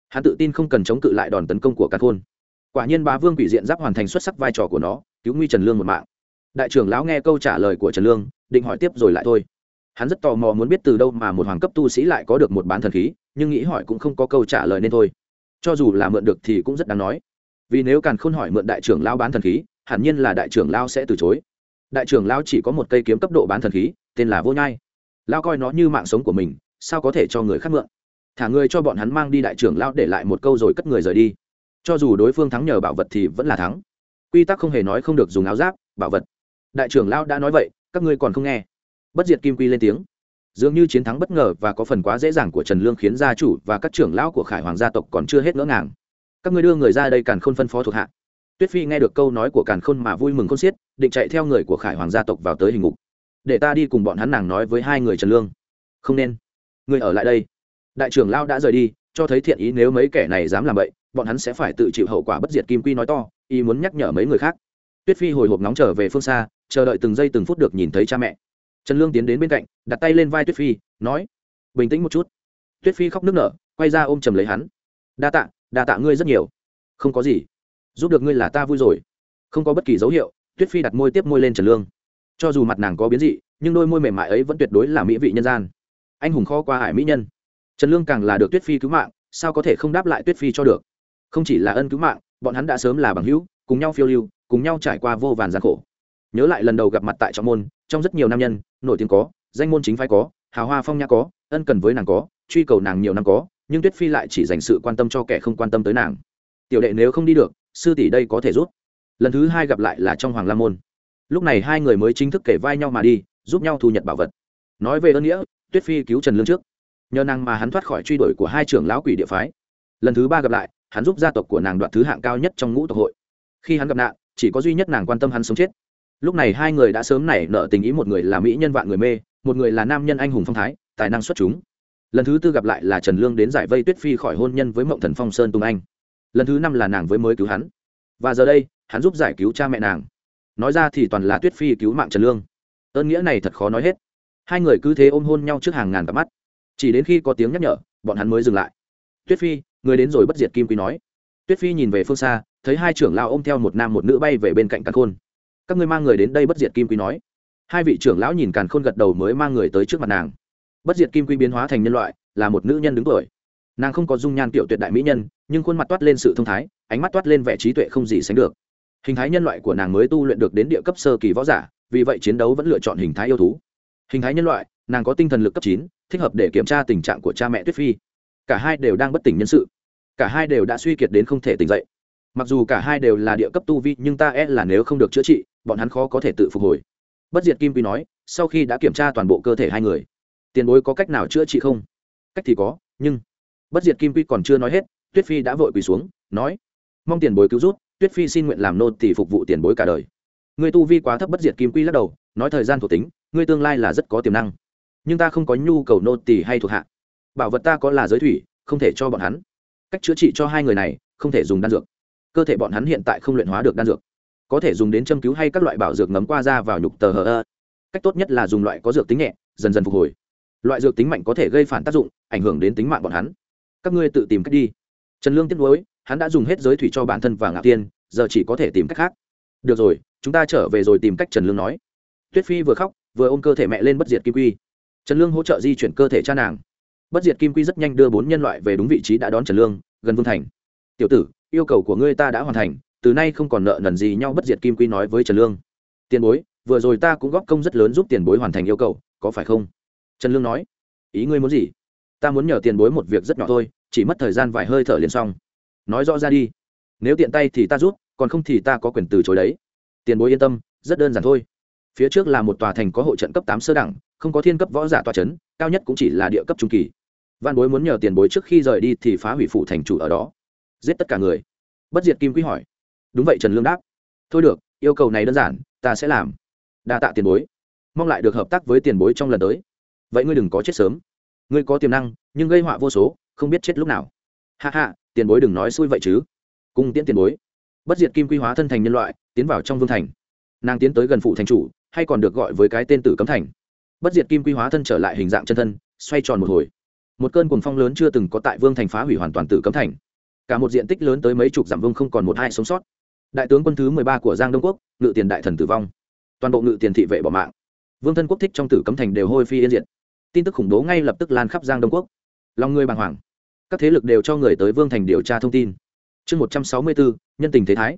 Hắn tự tin không cần chống cự lại đòn tấn công của càn khôn. Quả nhiên bá vương quỷ diện giáp hoàn thành xuất sắc vai trò của nó, cứu nguy trần lương một mạng. Đại trưởng lão nghe câu trả lời của trần lương, định hỏi tiếp rồi lại thôi. Hắn rất tò mò muốn biết từ đâu mà một hoàng cấp tu sĩ lại có được một bán thần khí, nhưng nghĩ hỏi cũng không có câu trả lời nên thôi cho dù là mượn được thì cũng rất đáng nói. Vì nếu càn khôn hỏi mượn đại trưởng lão bán thần khí, hẳn nhiên là đại trưởng lão sẽ từ chối. Đại trưởng lão chỉ có một cây kiếm cấp độ bán thần khí, tên là vô nhai. Lão coi nó như mạng sống của mình, sao có thể cho người khác mượn? Thả người cho bọn hắn mang đi đại trưởng lão để lại một câu rồi cất người rời đi. Cho dù đối phương thắng nhờ bảo vật thì vẫn là thắng. Quy tắc không hề nói không được dùng áo giáp, bảo vật. Đại trưởng lão đã nói vậy, các ngươi còn không nghe. Bất diệt kim quy lên tiếng dường như chiến thắng bất ngờ và có phần quá dễ dàng của trần lương khiến gia chủ và các trưởng lão của khải hoàng gia tộc còn chưa hết ngỡ ngàng. Các ngươi đưa người ra đây càn khôn phân phó thuộc hạ. Tuyết phi nghe được câu nói của càn khôn mà vui mừng khôn xiết, định chạy theo người của khải hoàng gia tộc vào tới hình ngục. Để ta đi cùng bọn hắn nàng nói với hai người trần lương. Không nên. Người ở lại đây. Đại trưởng lão đã rời đi, cho thấy thiện ý nếu mấy kẻ này dám làm vậy, bọn hắn sẽ phải tự chịu hậu quả bất diệt kim quy nói to, ý muốn nhắc nhở mấy người khác. Tuyết phi hồi hộp nóng trở về phương xa, chờ đợi từng giây từng phút được nhìn thấy cha mẹ trần lương tiến đến bên cạnh, đặt tay lên vai tuyết phi, nói, bình tĩnh một chút. Tuyết phi khóc nức nở, quay ra ôm chầm lấy hắn. Đa tạ đa tạ ngươi rất nhiều. Không có gì. Giúp được ngươi là ta vui rồi. Không có bất kỳ dấu hiệu, tuyết phi đặt môi tiếp môi lên trần lương. Cho dù mặt nàng có biến dị, nhưng đôi môi mềm mại ấy vẫn tuyệt đối là mỹ vị nhân gian. Anh hùng kho qua hải mỹ nhân. Trần lương càng là được tuyết phi cứu mạng, sao có thể không đáp lại tuyết phi cho được? Không chỉ là ân cứu mạng, bọn hắn đã sớm là bằng hữu, cùng nhau phiêu lưu, cùng nhau trải qua vô vàn gian khổ nhớ lại lần đầu gặp mặt tại trọng môn, trong rất nhiều nam nhân, nổi tiếng có, danh môn chính phái có, hào hoa phong nhã có, ân cần với nàng có, truy cầu nàng nhiều năm có, nhưng tuyết phi lại chỉ dành sự quan tâm cho kẻ không quan tâm tới nàng. Tiểu đệ nếu không đi được, sư tỷ đây có thể rút lần thứ hai gặp lại là trong hoàng lam môn. Lúc này hai người mới chính thức kể vai nhau mà đi, giúp nhau thu nhật bảo vật. Nói về ơn nghĩa, tuyết phi cứu trần lương trước. Nhờ nàng mà hắn thoát khỏi truy đuổi của hai trưởng lão quỷ địa phái. Lần thứ ba gặp lại, hắn giúp gia tộc của nàng đoạt thứ hạng cao nhất trong ngũ tộc hội. Khi hắn gặp nạn, chỉ có duy nhất nàng quan tâm hắn sống chết lúc này hai người đã sớm nảy nợ tình ý, một người là mỹ nhân vạn người mê, một người là nam nhân anh hùng phong thái, tài năng xuất chúng. Lần thứ tư gặp lại là trần lương đến giải vây tuyết phi khỏi hôn nhân với mộng thần phong sơn tùng anh. Lần thứ năm là nàng với mới cứu hắn. Và giờ đây, hắn giúp giải cứu cha mẹ nàng. Nói ra thì toàn là tuyết phi cứu mạng trần lương. Ơn nghĩa này thật khó nói hết. Hai người cứ thế ôm hôn nhau trước hàng ngàn cặp mắt. Chỉ đến khi có tiếng nhắc nhở, bọn hắn mới dừng lại. Tuyết phi, người đến rồi, bất diệt kim quý nói. Tuyết phi nhìn về phương xa, thấy hai trưởng lao ôm theo một nam một nữ bay về bên cạnh càn khôn các ngươi mang người đến đây bất diệt kim quy nói. Hai vị trưởng lão nhìn càn khôn gật đầu mới mang người tới trước mặt nàng. Bất diệt kim quy biến hóa thành nhân loại, là một nữ nhân đứng tuổi. Nàng không có dung nhan tiểu tuyệt đại mỹ nhân, nhưng khuôn mặt toát lên sự thông thái, ánh mắt toát lên vẻ trí tuệ không gì sánh được. Hình thái nhân loại của nàng mới tu luyện được đến địa cấp sơ kỳ võ giả, vì vậy chiến đấu vẫn lựa chọn hình thái yêu thú. Hình thái nhân loại, nàng có tinh thần lực cấp chín, thích hợp để kiểm tra tình trạng của cha mẹ tuyết phi. Cả hai đều đang bất tỉnh nhân sự. Cả hai đều đã suy kiệt đến không thể tỉnh dậy. Mặc dù cả hai đều là địa cấp tu vi, nhưng ta e là nếu không được chữa trị bọn hắn khó có thể tự phục hồi. Bất diệt kim quy nói, sau khi đã kiểm tra toàn bộ cơ thể hai người, tiền bối có cách nào chữa trị không? Cách thì có, nhưng bất diệt kim quy còn chưa nói hết, tuyết phi đã vội quỳ xuống, nói, mong tiền bối cứu rút tuyết phi xin nguyện làm nô tỳ phục vụ tiền bối cả đời. Người tu vi quá thấp bất diệt kim quy lắc đầu, nói, thời gian thuộc tính người tương lai là rất có tiềm năng, nhưng ta không có nhu cầu nô tỳ hay thuộc hạ. Bảo vật ta có là giới thủy, không thể cho bọn hắn. Cách chữa trị cho hai người này, không thể dùng đan dược. Cơ thể bọn hắn hiện tại không luyện hóa được đan dược có thể dùng đến châm cứu hay các loại bảo dược ngấm qua da vào nhục tờ hờ ơ. Cách tốt nhất là dùng loại có dược tính nhẹ, dần dần phục hồi. Loại dược tính mạnh có thể gây phản tác dụng, ảnh hưởng đến tính mạng bọn hắn. Các ngươi tự tìm cách đi. Trần lương tiếp nối hắn đã dùng hết giới thủy cho bản thân và ngạo tiên, giờ chỉ có thể tìm cách khác. Được rồi, chúng ta trở về rồi tìm cách trần lương nói. Tuyết phi vừa khóc, vừa ôm cơ thể mẹ lên bất diệt kim quy. Trần lương hỗ trợ di chuyển cơ thể cha nàng. Bất diệt kim quy rất nhanh đưa bốn nhân loại về đúng vị trí đã đón trần lương, gần vương thành. Tiểu tử, yêu cầu của ngươi ta đã hoàn thành từ nay không còn nợ nần gì nhau bất diệt kim quy nói với trần lương. Tiền bối, vừa rồi ta cũng góp công rất lớn giúp tiền bối hoàn thành yêu cầu, có phải không? Trần lương nói. Ý ngươi muốn gì? Ta muốn nhờ tiền bối một việc rất nhỏ thôi, chỉ mất thời gian vài hơi thở liền xong. Nói rõ ra đi. Nếu tiện tay thì ta rút còn không thì ta có quyền từ chối đấy. Tiền bối yên tâm, rất đơn giản thôi. Phía trước là một tòa thành có hộ trận cấp tám sơ đẳng, không có thiên cấp võ giả tòa c h ấ n cao nhất cũng chỉ là địa cấp trung kỳ. Văn bối muốn nhờ tiền bối trước khi rời đi thì phá hủy phủ thành chủ ở đó. Giết tất cả người. Bất diệt kim quý hỏi đúng vậy, trần lương đáp. Thôi được, yêu cầu này đơn giản, ta sẽ làm. Đa tạ tiền bối. Mong lại được hợp tác với tiền bối trong lần tới. Vậy ngươi đừng có chết sớm. Ngươi có tiềm năng, nhưng gây họa vô số, không biết chết lúc nào. Hạ hạ tiền bối đừng nói xui vậy chứ. Cung tiễn tiền bối. Bất diệt kim quy hóa thân thành nhân loại, tiến vào trong vương thành. Nàng tiến tới gần phụ thành chủ, hay còn được gọi với cái tên tử cấm thành. Bất diệt kim quy hóa thân trở lại hình dạng chân thân, xoay tròn một hồi. Một cơn cuồng phong lớn chưa từng có tại vương thành phá hủy hoàn toàn tử cấm thành. Cả một diện tích lớn tới mấy chục dặm vương không còn một hai sống sót đại tướng quân thứ mười ba của giang đông quốc, ngự tiền đại thần tử vong. Toàn bộ ngự tiền thị vệ bỏ mạng. Vương thân quốc thích trong tử cấm thành đều hôi phi yên diệt. Tin tức khủng bố ngay lập tức lan khắp giang đông quốc. Lòng người bàng hoàng. Các thế lực đều cho người tới vương thành điều tra thông tin. Chương một trăm sáu mươi bốn, nhân tình thế thái.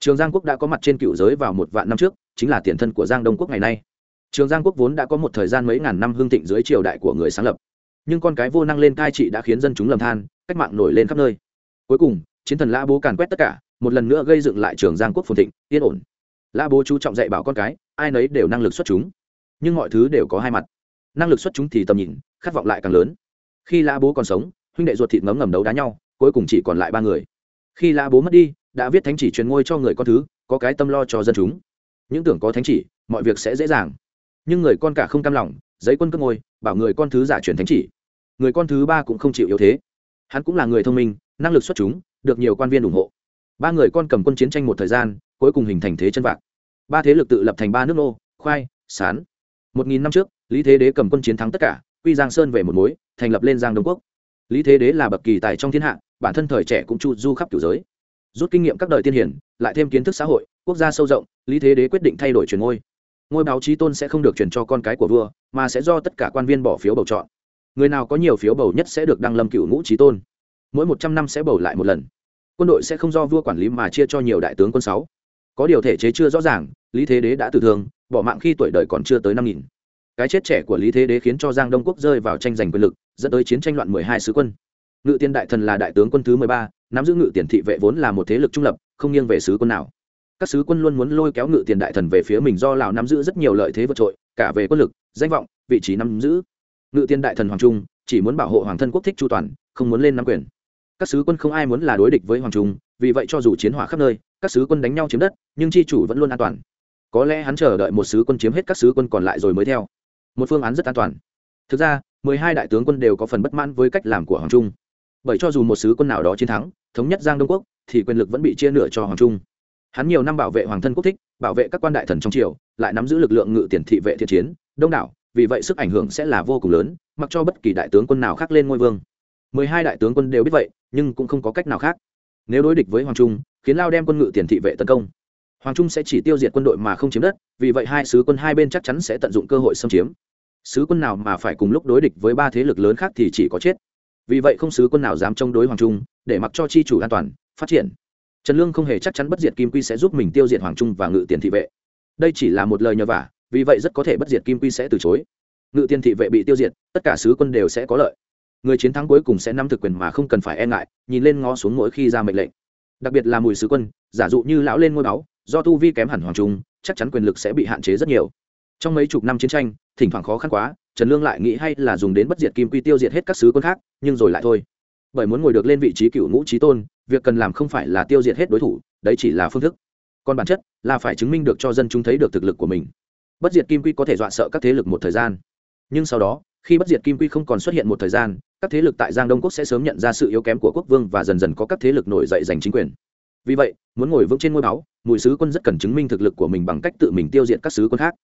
Trường giang quốc đã có mặt trên cựu giới vào một vạn năm trước, chính là tiền thân của giang đông quốc ngày nay. Trường giang quốc vốn đã có một thời gian mấy ngàn năm hương thịnh dưới triều đại của người sáng lập. Nhưng con cái vô năng lên cai trị đã khiến dân chúng lầm than, cách mạng nổi lên khắp nơi. Cuối cùng, chiến thần lã bố càn quét tất cả một lần nữa gây dựng lại trường giang quốc phồn thịnh, yên ổn. Lã bố chú trọng dạy bảo con cái, ai nấy đều năng lực xuất chúng. Nhưng mọi thứ đều có hai mặt. Năng lực xuất chúng thì tầm nhìn, khát vọng lại càng lớn. Khi lã bố còn sống, huynh đệ ruột thịt ngấm ngầm đấu đá nhau, cuối cùng chỉ còn lại ba người. Khi lã bố mất đi, đã viết thánh chỉ truyền ngôi cho người con thứ, có cái tâm lo cho dân chúng. Những tưởng có thánh chỉ, mọi việc sẽ dễ dàng. Nhưng người con cả không cam lòng, giấy quân cất ngôi, bảo người con thứ giả truyền thánh chỉ. Người con thứ ba cũng không chịu yếu thế. Hắn cũng là người thông minh, năng lực xuất chúng, được nhiều quan viên ủng hộ ba người con cầm quân chiến tranh một thời gian, cuối cùng hình thành thế chân vạc. Ba thế lực tự lập thành ba nước nô, khoai, sán. Một nghìn năm trước, lý thế đế cầm quân chiến thắng tất cả, quy giang sơn về một mối, thành lập lên giang đông quốc. Lý thế đế là bậc kỳ tài trong thiên hạ, bản thân thời trẻ cũng chu du khắp kiểu giới. Rút kinh nghiệm các đời tiên hiển, lại thêm kiến thức xã hội, quốc gia sâu rộng, lý thế đế quyết định thay đổi truyền ngôi. Ngôi báo chí tôn sẽ không được truyền cho con cái của vua, mà sẽ do tất cả quan viên bỏ phiếu bầu chọn. Người nào có nhiều phiếu bầu nhất sẽ được đăng lâm cựu ngũ trí tôn. Mỗi một trăm năm sẽ bầu lại một lần quân đội sẽ không do vua quản lý mà chia cho nhiều đại tướng quân sáu. Có điều thể chế chưa rõ ràng, lý thế đế đã tử thương, bỏ mạng khi tuổi đời còn chưa tới năm nghìn. Cái chết trẻ của lý thế đế khiến cho giang đông quốc rơi vào tranh giành quyền lực, dẫn tới chiến tranh loạn mười hai sứ quân. Ngự tiên đại thần là đại tướng quân thứ mười ba, nắm giữ ngự tiền thị vệ vốn là một thế lực trung lập, không nghiêng về sứ quân nào. Các sứ quân luôn muốn lôi kéo ngự tiền đại thần về phía mình do lào nắm giữ rất nhiều lợi thế vượt trội, cả về quân lực, danh vọng, vị trí nắm giữ. Ngự Tiên đại thần hoàng trung chỉ muốn bảo hộ hoàng thân quốc thích chu toàn, không muốn lên nắm quyền các sứ quân không ai muốn là đối địch với hoàng trung, vì vậy cho dù chiến hỏa khắp nơi, các sứ quân đánh nhau chiếm đất, nhưng chi chủ vẫn luôn an toàn. Có lẽ hắn chờ đợi một sứ quân chiếm hết các sứ quân còn lại rồi mới theo. Một phương án rất an toàn. Thực ra, mười hai đại tướng quân đều có phần bất mãn với cách làm của hoàng trung. Bởi cho dù một sứ quân nào đó chiến thắng, thống nhất giang đông quốc, thì quyền lực vẫn bị chia nửa cho hoàng trung. Hắn nhiều năm bảo vệ hoàng thân quốc thích, bảo vệ các quan đại thần trong triều, lại nắm giữ lực lượng ngự tiền thị vệ thiện chiến, đông đảo, vì vậy sức ảnh hưởng sẽ là vô cùng lớn, mặc cho bất kỳ đại tướng quân nào khác lên ngôi vương mười hai đại tướng quân đều biết vậy, nhưng cũng không có cách nào khác. Nếu đối địch với hoàng trung, khiến lao đem quân ngự tiền thị vệ tấn công. Hoàng trung sẽ chỉ tiêu diệt quân đội mà không chiếm đất, vì vậy hai sứ quân hai bên chắc chắn sẽ tận dụng cơ hội xâm chiếm. Sứ quân nào mà phải cùng lúc đối địch với ba thế lực lớn khác thì chỉ có chết. Vì vậy không sứ quân nào dám chống đối hoàng trung, để mặc cho chi chủ an toàn, phát triển. Trần lương không hề chắc chắn bất diệt kim quy sẽ giúp mình tiêu diệt hoàng trung và ngự tiền thị vệ. Đây chỉ là một lời nhờ vả, vì vậy rất có thể bất diệt kim quy sẽ từ chối. Ngự tiền thị vệ bị tiêu diệt, tất cả sứ quân đều sẽ có lợi người chiến thắng cuối cùng sẽ nắm thực quyền mà không cần phải e ngại, nhìn lên ngó xuống mỗi khi ra mệnh lệnh. Đặc biệt là mùi sứ quân, giả dụ như lão lên ngôi báu, do tu vi kém hẳn hoàng trung, chắc chắn quyền lực sẽ bị hạn chế rất nhiều. Trong mấy chục năm chiến tranh, thỉnh thoảng khó khăn quá, trần lương lại nghĩ hay là dùng đến bất diệt kim quy tiêu diệt hết các sứ quân khác, nhưng rồi lại thôi. Bởi muốn ngồi được lên vị trí cựu ngũ trí tôn, việc cần làm không phải là tiêu diệt hết đối thủ, đấy chỉ là phương thức. Còn bản chất là phải chứng minh được cho dân chúng thấy được thực lực của mình. Bất diệt kim quy có thể dọa sợ các thế lực một thời gian, nhưng sau đó khi bất diệt kim quy không còn xuất hiện một thời gian, các thế lực tại giang đông quốc sẽ sớm nhận ra sự yếu kém của quốc vương và dần dần có các thế lực nổi dậy giành chính quyền. Vì vậy, muốn ngồi vững trên ngôi báu mùi sứ quân rất cần chứng minh thực lực của mình bằng cách tự mình tiêu diệt các sứ quân khác.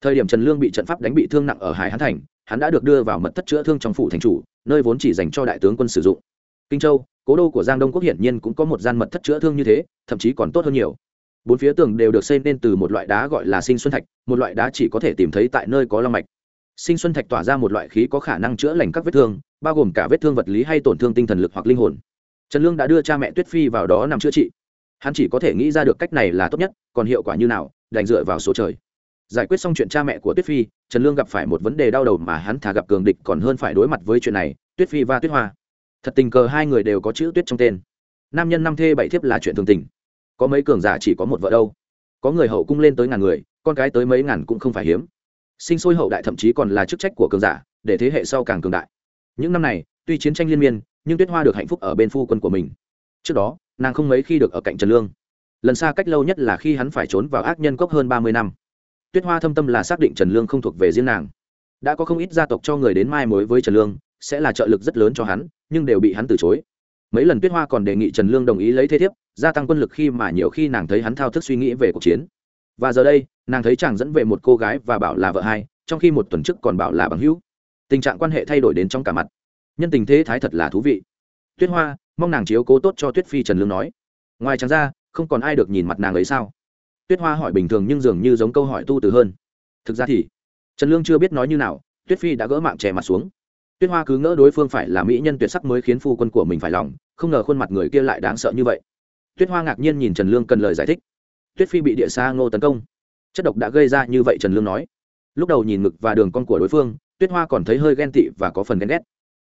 Thời điểm trần lương bị trận pháp đánh bị thương nặng ở hải hán thành, hắn đã được đưa vào mật thất chữa thương trong phủ thành chủ, nơi vốn chỉ dành cho đại tướng quân sử dụng. Kinh châu, cố đô của giang đông quốc hiển nhiên cũng có một gian mật thất chữa thương như thế, thậm chí còn tốt hơn nhiều. Bốn phía tường đều được xây nên từ một loại đá gọi là sinh xuân thạch, một loại đá chỉ có thể tìm thấy tại nơi có long mạch sinh xuân thạch tỏa ra một loại khí có khả năng chữa lành các vết thương, bao gồm cả vết thương vật lý hay tổn thương tinh thần lực hoặc linh hồn. Trần lương đã đưa cha mẹ tuyết phi vào đó nằm chữa trị. Hắn chỉ có thể nghĩ ra được cách này là tốt nhất, còn hiệu quả như nào, đành dựa vào số trời. Giải quyết xong chuyện cha mẹ của tuyết phi, trần lương gặp phải một vấn đề đau đầu mà hắn thà gặp cường địch còn hơn phải đối mặt với chuyện này, tuyết phi và tuyết hoa. Thật tình cờ hai người đều có chữ tuyết trong tên. Nam nhân năm thê bảy thiếp là chuyện thường tình. Có mấy cường giả chỉ có một vợ đâu. Có người hậu cung lên tới ngàn người, con cái tới mấy ngàn cũng không phải hiếm sinh sôi hậu đại thậm chí còn là chức trách của cường giả, để thế hệ sau càng cường đại. Những năm này, tuy chiến tranh liên miên, nhưng tuyết hoa được hạnh phúc ở bên phu quân của mình. Trước đó, nàng không mấy khi được ở cạnh trần lương. Lần xa cách lâu nhất là khi hắn phải trốn vào ác nhân cốc hơn ba mươi năm. Tuyết hoa thâm tâm là xác định trần lương không thuộc về riêng nàng. Đã có không ít gia tộc cho người đến mai mối với trần lương, sẽ là trợ lực rất lớn cho hắn, nhưng đều bị hắn từ chối. Mấy lần tuyết hoa còn đề nghị trần lương đồng ý lấy thế thiếp, gia tăng quân lực khi mà nhiều khi nàng thấy hắn thao thức suy nghĩ về cuộc chiến. Và giờ đây nàng thấy chàng dẫn về một cô gái và bảo là vợ hai, trong khi một tuần trước còn bảo là bằng hữu. Tình trạng quan hệ thay đổi đến trong cả mặt. Nhân tình thế thái thật là thú vị. Tuyết hoa, mong nàng chiếu cố tốt cho tuyết phi trần lương nói. Ngoài trắng ra, không còn ai được nhìn mặt nàng ấy sao? Tuyết hoa hỏi bình thường nhưng dường như giống câu hỏi tu từ hơn. Thực ra thì, trần lương chưa biết nói như nào, tuyết phi đã gỡ mạng trẻ mặt xuống. Tuyết hoa cứ ngỡ đối phương phải là mỹ nhân tuyệt sắc mới khiến phu quân của mình phải lòng, không ngờ khuôn mặt người kia lại đáng sợ như vậy. Tuyết hoa ngạc nhiên nhìn trần lương cần lời giải thích. Tuyết phi bị địa sa ngô tấn công chất độc đã gây ra như vậy trần lương nói. Lúc đầu nhìn ngực và đường con của đối phương, tuyết hoa còn thấy hơi ghen tị và có phần ghen ghét.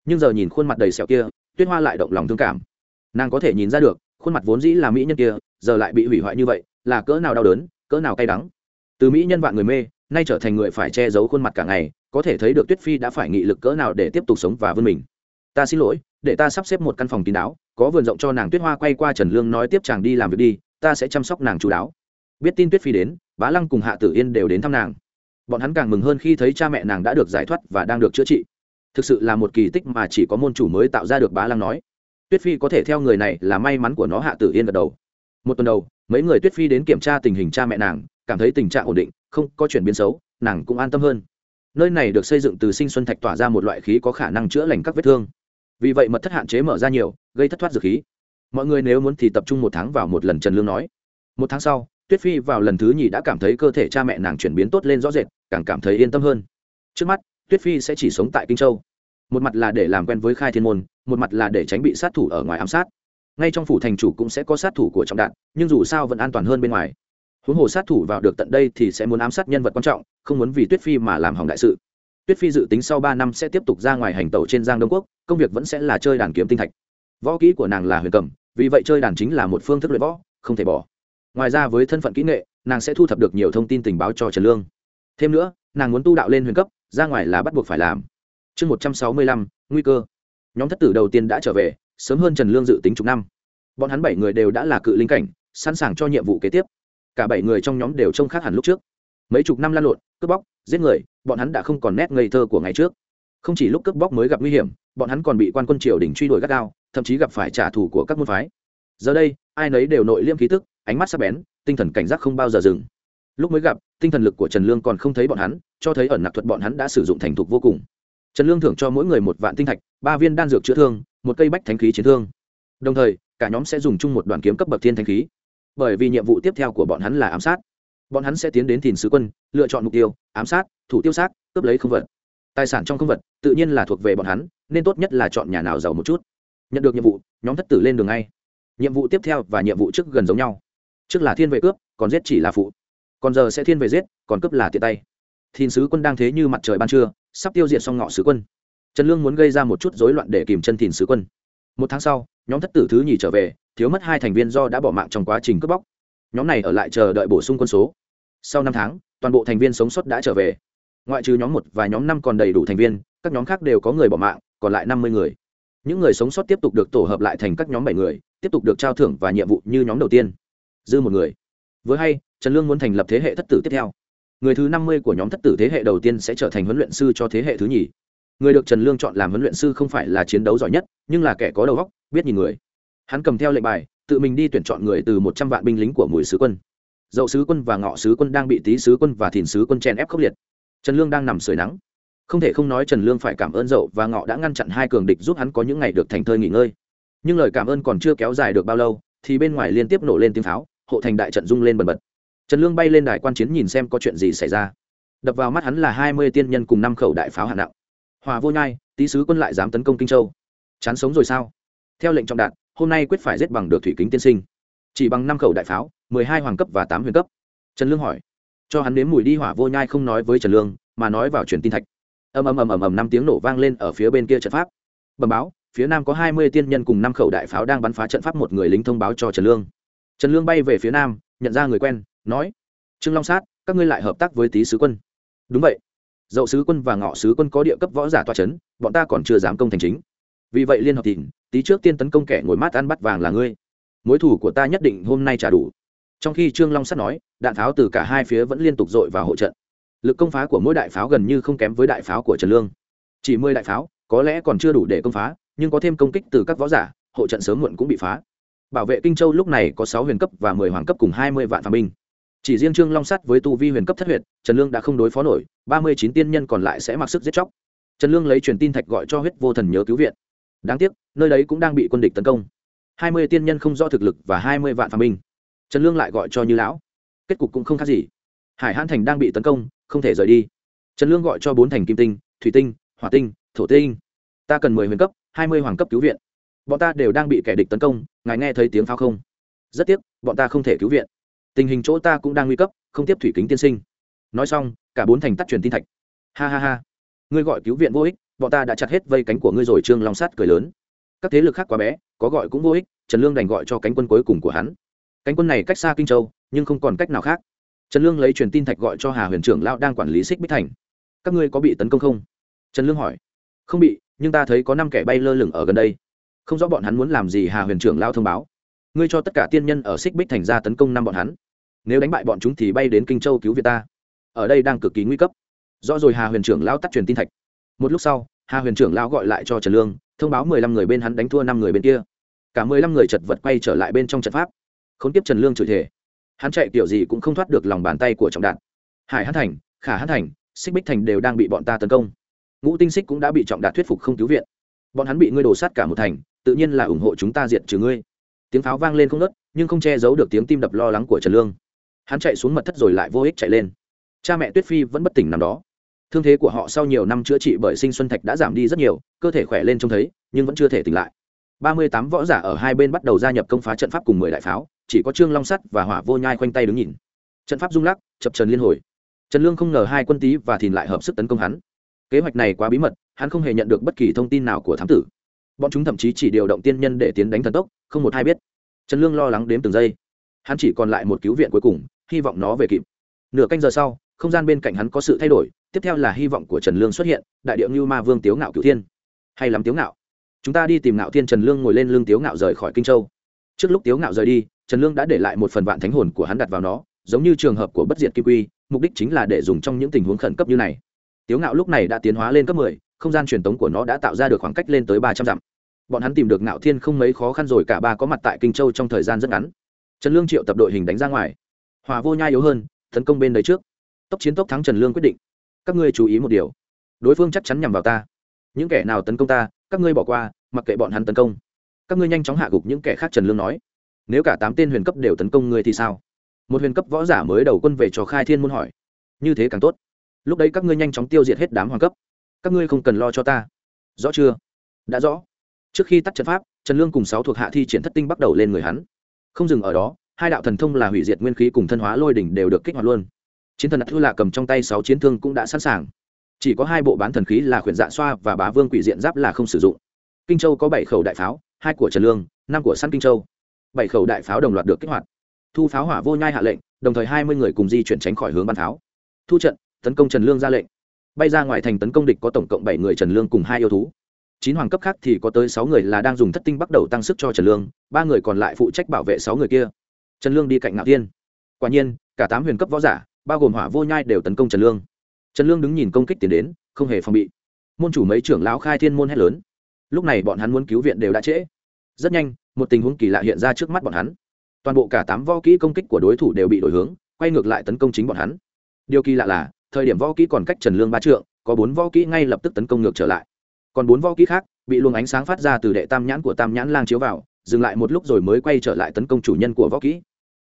Nhưng giờ nhìn khuôn mặt đầy sẹo kia, tuyết hoa lại động lòng thương cảm. Nàng có thể nhìn ra được, khuôn mặt vốn dĩ là mỹ nhân kia, giờ lại bị hủy hoại như vậy, là cỡ nào đau đớn, cỡ nào cay đắng. Từ mỹ nhân vạn người mê, nay trở thành người phải che giấu khuôn mặt cả ngày, có thể thấy được tuyết phi đã phải nghị lực cỡ nào để tiếp tục sống và vươn mình. Ta xin lỗi, để ta sắp xếp một căn phòng kín đáo, có vườn rộng cho nàng. Tuyết hoa quay qua trần lương nói tiếp, chàng đi làm việc đi, ta sẽ chăm sóc nàng chú đáo biết tin tuyết phi đến, bá lăng cùng hạ tử yên đều đến thăm nàng. Bọn hắn càng mừng hơn khi thấy cha mẹ nàng đã được giải thoát và đang được chữa trị. Thực sự là một kỳ tích mà chỉ có môn chủ mới tạo ra được, bá lăng nói. Tuyết phi có thể theo người này là may mắn của nó, hạ tử yên gật đầu. Một tuần đầu, mấy người tuyết phi đến kiểm tra tình hình cha mẹ nàng, cảm thấy tình trạng ổn định, không có chuyển biến xấu, nàng cũng an tâm hơn. Nơi này được xây dựng từ sinh xuân thạch tỏa ra một loại khí có khả năng chữa lành các vết thương. Vì vậy mật thất hạn chế mở ra nhiều, gây thất thoát dược khí. Mọi người nếu muốn thì tập trung một tháng vào một lần trần lương nói. Một tháng sau tuyết phi vào lần thứ nhì đã cảm thấy cơ thể cha mẹ nàng chuyển biến tốt lên rõ rệt, càng cảm thấy yên tâm hơn. Trước mắt, tuyết phi sẽ chỉ sống tại kinh châu. Một mặt là để làm quen với khai thiên môn, một mặt là để tránh bị sát thủ ở ngoài ám sát. Ngay trong phủ thành chủ cũng sẽ có sát thủ của trọng đạn, nhưng dù sao vẫn an toàn hơn bên ngoài. Huống hồ sát thủ vào được tận đây thì sẽ muốn ám sát nhân vật quan trọng, không muốn vì tuyết phi mà làm hỏng đại sự. Tuyết phi dự tính sau ba năm sẽ tiếp tục ra ngoài hành tẩu trên giang đông quốc, công việc vẫn sẽ là chơi đàn kiếm tinh thạch. Võ kỹ của nàng là huyền cầm vì vậy chơi đàn chính là một phương thức luyện võ, không thể bỏ ngoài ra với thân phận kỹ nghệ, nàng sẽ thu thập được nhiều thông tin tình báo cho trần lương. Thêm nữa, nàng muốn tu đạo lên huyền cấp, ra ngoài là bắt buộc phải làm. Chương một trăm sáu mươi lăm, nguy cơ. Nhóm thất tử đầu tiên đã trở về, sớm hơn trần lương dự tính chục năm. Bọn hắn bảy người đều đã là cự linh cảnh, sẵn sàng cho nhiệm vụ kế tiếp. Cả bảy người trong nhóm đều trông khác hẳn lúc trước. Mấy chục năm lan lộn, cướp bóc, giết người, bọn hắn đã không còn nét ngây thơ của ngày trước. Không chỉ lúc cướp bóc mới gặp nguy hiểm, bọn hắn còn bị quan quân triều đình truy đuổi gắt gao, thậm chí gặp phải trả thù của các môn phái. Giờ đây, ai nấy đều nội liêm khí tức ánh mắt sắc bén tinh thần cảnh giác không bao giờ dừng. Lúc mới gặp tinh thần lực của trần lương còn không thấy bọn hắn cho thấy ẩn nặc thuật bọn hắn đã sử dụng thành thục vô cùng. Trần lương thưởng cho mỗi người một vạn tinh thạch ba viên đan dược chữa thương một cây bách thánh khí chiến thương. Đồng thời cả nhóm sẽ dùng chung một đoàn kiếm cấp bậc thiên thánh khí. Bởi vì nhiệm vụ tiếp theo của bọn hắn là ám sát. Bọn hắn sẽ tiến đến thìn sứ quân lựa chọn mục tiêu ám sát thủ tiêu xác, cướp lấy không vật. Tài sản trong không vật tự nhiên là thuộc về bọn hắn nên tốt nhất là chọn nhà nào giàu một chút. Nhận được nhiệm vụ nhóm thất tử lên đường ngay. Nhiệm vụ tiếp theo và nhiệm vụ trước gần giống nhau trước là thiên vệ cướp, còn giết chỉ là phụ. Còn giờ sẽ thiên về giết, còn cướp là tiện tay. Thìn sứ quân đang thế như mặt trời ban trưa, sắp tiêu diệt xong ngọ sứ quân. Trần lương muốn gây ra một chút rối loạn để kìm chân thìn sứ quân. Một tháng sau, nhóm thất tử thứ nhì trở về, thiếu mất hai thành viên do đã bỏ mạng trong quá trình cướp bóc. Nhóm này ở lại chờ đợi bổ sung quân số. Sau năm tháng, toàn bộ thành viên sống sót đã trở về. Ngoại trừ nhóm một và nhóm năm còn đầy đủ thành viên, các nhóm khác đều có người bỏ mạng, còn lại năm mươi người. Những người sống sót tiếp tục được tổ hợp lại thành các nhóm bảy người, tiếp tục được trao thưởng và nhiệm vụ như nhóm đầu tiên dư một người. Với hay, trần lương muốn thành lập thế hệ thất tử tiếp theo. Người thứ năm mươi của nhóm thất tử thế hệ đầu tiên sẽ trở thành huấn luyện sư cho thế hệ thứ nhì. Người được trần lương chọn làm huấn luyện sư không phải là chiến đấu giỏi nhất, nhưng là kẻ có đầu óc, biết nhìn người. Hắn cầm theo lệnh bài, tự mình đi tuyển chọn người từ một trăm vạn binh lính của mùi sứ quân. Dậu sứ quân và ngọ sứ quân đang bị tý sứ quân và thìn sứ quân chen ép khốc liệt. Trần lương đang nằm sưởi nắng. Không thể không nói trần lương phải cảm ơn dậu và ngọ đã ngăn chặn hai cường địch giúp hắn có những ngày được thành thơi nghỉ ngơi. Nhưng lời cảm ơn còn chưa kéo dài được bao lâu, thì bên ngoài liên tiếp nổ lên tiếng pháo hộ thành đại trận rung lên bần bật. Trần lương bay lên đài quan chiến nhìn xem có chuyện gì xảy ra. Đập vào mắt hắn là hai mươi tiên nhân cùng năm khẩu đại pháo hạng nặng. Hòa vô nhai tý sứ quân lại dám tấn công kinh châu. Chán sống rồi sao? Theo lệnh trọng đạn hôm nay quyết phải giết bằng được thủy kính tiên sinh. Chỉ bằng năm khẩu đại pháo, mười hai hoàng cấp và tám huyền cấp. Trần lương hỏi. Cho hắn nếm mùi đi, hỏa vô nhai không nói với trần lương, mà nói vào truyền tin thạch. Ầm ầm ầm ầm ầm năm tiếng nổ vang lên ở phía bên kia trận pháp. Bẩm báo, phía nam có hai mươi tiên nhân cùng năm khẩu đại pháo đang bắn phá trận pháp, một người lính thông báo cho trần lương trần lương bay về phía nam, nhận ra người quen, nói, trương long sát, các ngươi lại hợp tác với tý sứ quân. Đúng vậy. Dậu sứ quân và ngọ sứ quân có địa cấp võ giả toa c h ấ n bọn ta còn chưa dám công thành chính. Vì vậy liên hợp thìn Tý trước tiên tấn công kẻ ngồi mát ăn bắt vàng là ngươi. Mối thủ của ta nhất định hôm nay trả đủ. Trong khi trương long sắt nói, đạn pháo từ cả hai phía vẫn liên tục dội vào hộ trận. Lực công phá của mỗi đại pháo gần như không kém với đại pháo của trần lương. Chỉ mười đại pháo, có lẽ còn chưa đủ để công phá, nhưng có thêm công kích từ các võ giả, hộ trận sớm muộn cũng bị phá bảo vệ kinh châu lúc này có sáu huyền cấp và mười hoàng cấp cùng hai mươi vạn phạm binh. Chỉ riêng trương long sắt với tu vi huyền cấp thất huyệt, trần lương đã không đối phó nổi ba mươi chín tiên nhân còn lại sẽ mặc sức giết chóc. Trần lương lấy truyền tin thạch gọi cho huyết vô thần nhớ cứu viện. Đáng tiếc nơi đấy cũng đang bị quân địch tấn công. Hai mươi tiên nhân không do thực lực và hai mươi vạn phàm binh. Trần lương lại gọi cho như lão. Kết cục cũng không khác gì. Hải hãn thành đang bị tấn công không thể rời đi. Trần lương gọi cho bốn thành kim tinh thủy tinh hỏa tinh thổ tinh. Ta cần mười huyền cấp hai mươi hoàng cấp cứu viện bọn ta đều đang bị kẻ địch tấn công, ngài nghe thấy tiếng pháo không? Rất tiếc, bọn ta không thể cứu viện. Tình hình chỗ ta cũng đang nguy cấp, không tiếp thủy kính tiên sinh. Nói xong, cả bốn thành tắt truyền tin thạch. Ha ha ha. Ngươi gọi cứu viện vô ích, bọn ta đã chặt hết vây cánh của ngươi rồi, trương long sát cười lớn. Các thế lực khác quá bé, có gọi cũng vô ích, trần lương đành gọi cho cánh quân cuối cùng của hắn. Cánh quân này cách xa kinh châu, nhưng không còn cách nào khác. Trần lương lấy truyền tin thạch gọi cho hà huyền trưởng lão đang quản lý xích bích thành. Các ngươi có bị tấn công không? Trần lương hỏi. Không bị, nhưng ta thấy có năm kẻ bay lơ lửng ở gần đây không rõ bọn hắn muốn làm gì hà huyền trưởng lão thông báo ngươi cho tất cả tiên nhân ở xích bích thành ra tấn công năm bọn hắn nếu đánh bại bọn chúng thì bay đến kinh châu cứu việt ta ở đây đang cực kỳ nguy cấp rõ rồi hà huyền trưởng lão tắt truyền tin thạch một lúc sau hà huyền trưởng lão gọi lại cho trần lương thông báo mười lăm người bên hắn đánh thua năm người bên kia cả mười lăm người chật vật quay trở lại bên trong trận pháp không tiếp trần lương chửi thể hắn chạy kiểu gì cũng không thoát được lòng bàn tay của trọng đạn hải hát thành khả hát thành xích bích thành đều đang bị bọn ta tấn công ngũ tinh xích cũng đã bị trọng đạt thuyết phục không cứu viện bọn hắn bị ngươi đổ sát cả một thành tự nhiên là ủng hộ chúng ta diệt trừ ngươi. Tiếng pháo vang lên không nớt nhưng không che giấu được tiếng tim đập lo lắng của trần lương. Hắn chạy xuống mật thất rồi lại vô ích chạy lên. Cha mẹ tuyết phi vẫn bất tỉnh nằm đó. Thương thế của họ sau nhiều năm chữa trị bởi sinh xuân thạch đã giảm đi rất nhiều, cơ thể khỏe lên trông thấy, nhưng vẫn chưa thể tỉnh lại. Ba mươi tám võ giả ở hai bên bắt đầu gia nhập công phá trận pháp cùng mười đại pháo, chỉ có trương long sắt và hỏa vô nhai khoanh tay đứng nhìn. Trận pháp rung lắc, chập trần liên hồi. Trần lương không ngờ hai quân tý và thìn lại hợp sức tấn công hắn. Kế hoạch này quá bí mật, hắn không hề nhận được bất kỳ thông tin nào của thám tử bọn chúng thậm chí chỉ điều động tiên nhân để tiến đánh thần tốc, không một ai biết. Trần lương lo lắng đếm từng giây. Hắn chỉ còn lại một cứu viện cuối cùng, hy vọng nó về kịp. Nửa canh giờ sau, không gian bên cạnh hắn có sự thay đổi, tiếp theo là hy vọng của trần lương xuất hiện, đại điệu như ma vương tiếu ngạo cửu thiên. Hay lắm tiếu ngạo. Chúng ta đi tìm ngạo thiên trần lương ngồi lên lưng tiếu ngạo rời khỏi kinh châu. Trước lúc tiếu ngạo rời đi, trần lương đã để lại một phần vạn thánh hồn của hắn đặt vào nó, giống như trường hợp của bất diệt kim quy, mục đích chính là để dùng trong những tình huống khẩn cấp như này. Tiếu ngạo lúc này đã tiến hóa lên cấp mười không gian truyền tống của nó đã tạo ra được khoảng cách lên tới ba trăm dặm. Bọn hắn tìm được ngạo thiên không mấy khó khăn rồi, cả ba có mặt tại kinh châu trong thời gian rất ngắn. Trần lương triệu tập đội hình đánh ra ngoài. Hòa vô nhai yếu hơn, tấn công bên đấy trước. Tốc chiến tốc thắng trần lương quyết định. Các ngươi chú ý một điều. Đối phương chắc chắn nhằm vào ta. Những kẻ nào tấn công ta, các ngươi bỏ qua, mặc kệ bọn hắn tấn công. Các ngươi nhanh chóng hạ gục những kẻ khác, trần lương nói. Nếu cả tám tên huyền cấp đều tấn công ngươi thì sao? Một huyền cấp võ giả mới đầu quân về cho khai thiên môn hỏi. Như thế càng tốt. Lúc đấy các ngươi nhanh chóng tiêu diệt hết đám hoàng cấp các ngươi không cần lo cho ta. Rõ chưa? Đã rõ. Trước khi tắt trận pháp, trần lương cùng sáu thuộc hạ thi triển thất tinh bắt đầu lên người hắn. Không dừng ở đó, hai đạo thần thông là hủy diệt nguyên khí cùng thân hóa lôi đỉnh đều được kích hoạt luôn. Chiến thần thư lạ cầm trong tay sáu chiến thương cũng đã sẵn sàng. Chỉ có hai bộ bán thần khí là khuyển dạ xoa và bá vương quỷ diện giáp là không sử dụng. Kinh châu có bảy khẩu đại pháo, hai của trần lương, năm của săn kinh châu. Bảy khẩu đại pháo đồng loạt được kích hoạt. Thu pháo hỏa vô nhai hạ lệnh, đồng thời hai mươi người cùng di chuyển tránh khỏi hướng bắn pháo. Thu trận, tấn công trần lương ra lệnh bay ra ngoài thành tấn công địch có tổng cộng bảy người trần lương cùng hai yêu thú. Chín hoàng cấp khác thì có tới sáu người là đang dùng thất tinh bắt đầu tăng sức cho trần lương, ba người còn lại phụ trách bảo vệ sáu người kia. Trần lương đi cạnh ngạo thiên. Quả nhiên, cả tám huyền cấp võ giả, bao gồm hỏa vô nhai đều tấn công trần lương. Trần lương đứng nhìn công kích tiến đến, không hề phòng bị. Môn chủ mấy trưởng lão khai thiên môn hét lớn. Lúc này bọn hắn muốn cứu viện đều đã trễ. Rất nhanh, một tình huống kỳ lạ hiện ra trước mắt bọn hắn. Toàn bộ cả tám võ kỹ công kích của đối thủ đều bị đổi hướng, quay ngược lại tấn công chính bọn hắn. Điều kỳ lạ là thời điểm võ kỹ còn cách trần lương ba trượng, có bốn võ kỹ ngay lập tức tấn công ngược trở lại. Còn bốn võ kỹ khác, bị luồng ánh sáng phát ra từ đệ tam nhãn của tam nhãn lang chiếu vào, dừng lại một lúc rồi mới quay trở lại tấn công chủ nhân của võ kỹ.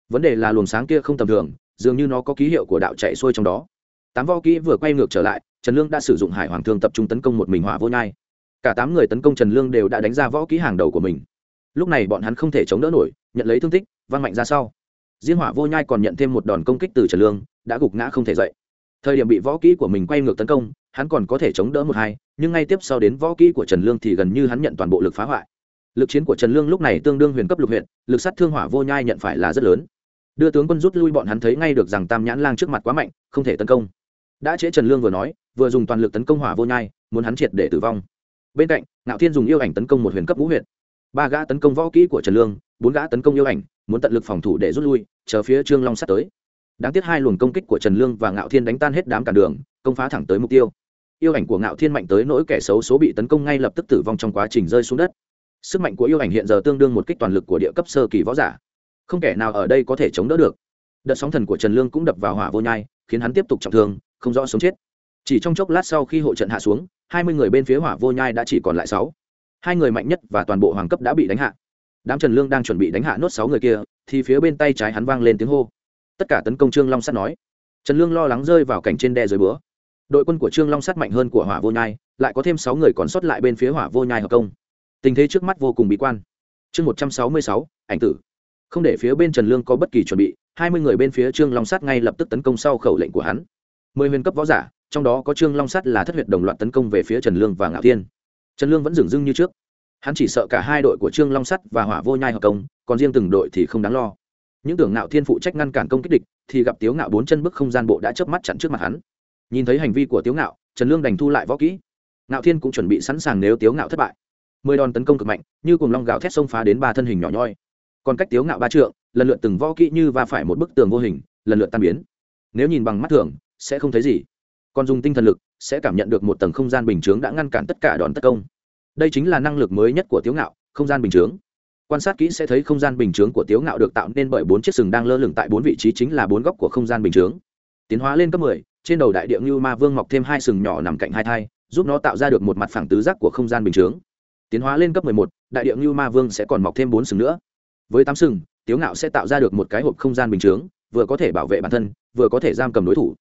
Vấn đề là luồng sáng kia không tầm thường, dường như nó có ký hiệu của đạo chạy xuôi trong đó. Tám võ kỹ vừa quay ngược trở lại, trần lương đã sử dụng hải hoàng thương tập trung tấn công một mình hỏa vô nhai. Cả tám người tấn công trần lương đều đã đánh ra võ kỹ hàng đầu của mình. Lúc này bọn hắn không thể chống đỡ nổi, nhận lấy thương tích văng mạnh ra sau. Diên hỏa vô nhai còn nhận thêm một đòn công kích từ trần lương, đã gục ngã không thể dậy thời điểm bị võ kỹ của mình quay ngược tấn công, hắn còn có thể chống đỡ một hai, nhưng ngay tiếp sau đến võ kỹ của trần lương thì gần như hắn nhận toàn bộ lực phá hoại. Lực chiến của trần lương lúc này tương đương huyền cấp lục huyện lực sát thương hỏa vô nhai nhận phải là rất lớn. Đưa tướng quân rút lui bọn hắn thấy ngay được rằng tam nhãn lang trước mặt quá mạnh, không thể tấn công. Đã chế trần lương vừa nói, vừa dùng toàn lực tấn công hỏa vô nhai, muốn hắn triệt để tử vong. Bên cạnh, ngạo thiên dùng yêu ảnh tấn công một huyền cấp ngũ huyện ba gã tấn công võ kỹ của trần lương, bốn gã tấn công yêu ảnh, muốn tận lực phòng thủ để rút lui, chờ phía trương long sắt tới đáng tiếc hai luồng công kích của trần lương và ngạo thiên đánh tan hết đám cản đường, công phá thẳng tới mục tiêu. Yêu ảnh của ngạo thiên mạnh tới nỗi kẻ xấu số bị tấn công ngay lập tức tử vong trong quá trình rơi xuống đất. Sức mạnh của yêu ảnh hiện giờ tương đương một kích toàn lực của địa cấp sơ kỳ võ giả. Không kẻ nào ở đây có thể chống đỡ được. Đợt sóng thần của trần lương cũng đập vào hỏa vô nhai, khiến hắn tiếp tục trọng thương, không rõ sống chết. Chỉ trong chốc lát sau khi hộ trận hạ xuống, hai mươi người bên phía hỏa vô nhai đã chỉ còn lại sáu. Hai người mạnh nhất và toàn bộ hoàng cấp đã bị đánh hạ. Đám trần lương đang chuẩn bị đánh hạ nốt sáu người kia, thì phía bên tay trái hắn vang lên tiếng hô tất cả tấn công trương long sắt nói. Trần lương lo lắng rơi vào cảnh trên đe dưới bữa. Đội quân của trương long sắt mạnh hơn của hỏa vô nhai, lại có thêm sáu người còn sót lại bên phía hỏa vô nhai hợp công. Tình thế trước mắt vô cùng bí quan. Chương một trăm sáu mươi sáu, ảnh tử. Không để phía bên trần lương có bất kỳ chuẩn bị, hai mươi người bên phía trương long sắt ngay lập tức tấn công sau khẩu lệnh của hắn. Mười huyền cấp võ giả, trong đó có trương long sắt là thất huyệt đồng loạt tấn công về phía trần lương và ngạo thiên. Trần lương vẫn dừng dưng như trước. Hắn chỉ sợ cả hai đội của trương long sắt và hỏa vô nhai hợp công, còn riêng từng đội thì không đáng lo những tưởng ngạo thiên phụ trách ngăn cản công kích địch, thì gặp tiếu ngạo bốn chân bước không gian bộ đã chớp mắt chặn trước mặt hắn. Nhìn thấy hành vi của tiếu ngạo, trần lương đành thu lại võ kỹ. Ngạo thiên cũng chuẩn bị sẵn sàng nếu tiếu ngạo thất bại. Mười đòn tấn công cực mạnh, như cùng long gạo thét xông phá đến ba thân hình nhỏ nhoi. Còn cách tiếu ngạo ba trượng, lần lượt từng võ kỹ như va phải một bức tường vô hình, lần lượt tan biến. Nếu nhìn bằng mắt thường, sẽ không thấy gì. Còn dùng tinh thần lực, sẽ cảm nhận được một tầng không gian bình chướng đã ngăn cản tất cả đòn tấn công. Đây chính là năng lực mới nhất của tiếu ngạo, không gian bình chướng quan sát kỹ sẽ thấy không gian bình chướng của tiếu ngạo được tạo nên bởi bốn chiếc sừng đang lơ lửng tại bốn vị trí chính là bốn góc của không gian bình chướng. Tiến hóa lên cấp mười, trên đầu đại địa như ma vương mọc thêm hai sừng nhỏ nằm cạnh hai thai, giúp nó tạo ra được một mặt phẳng tứ giác của không gian bình chướng. Tiến hóa lên cấp mười một, đại địa như ma vương sẽ còn mọc thêm bốn sừng nữa. Với tám sừng, tiếu ngạo sẽ tạo ra được một cái hộp không gian bình chướng, vừa có thể bảo vệ bản thân, vừa có thể giam cầm đối thủ.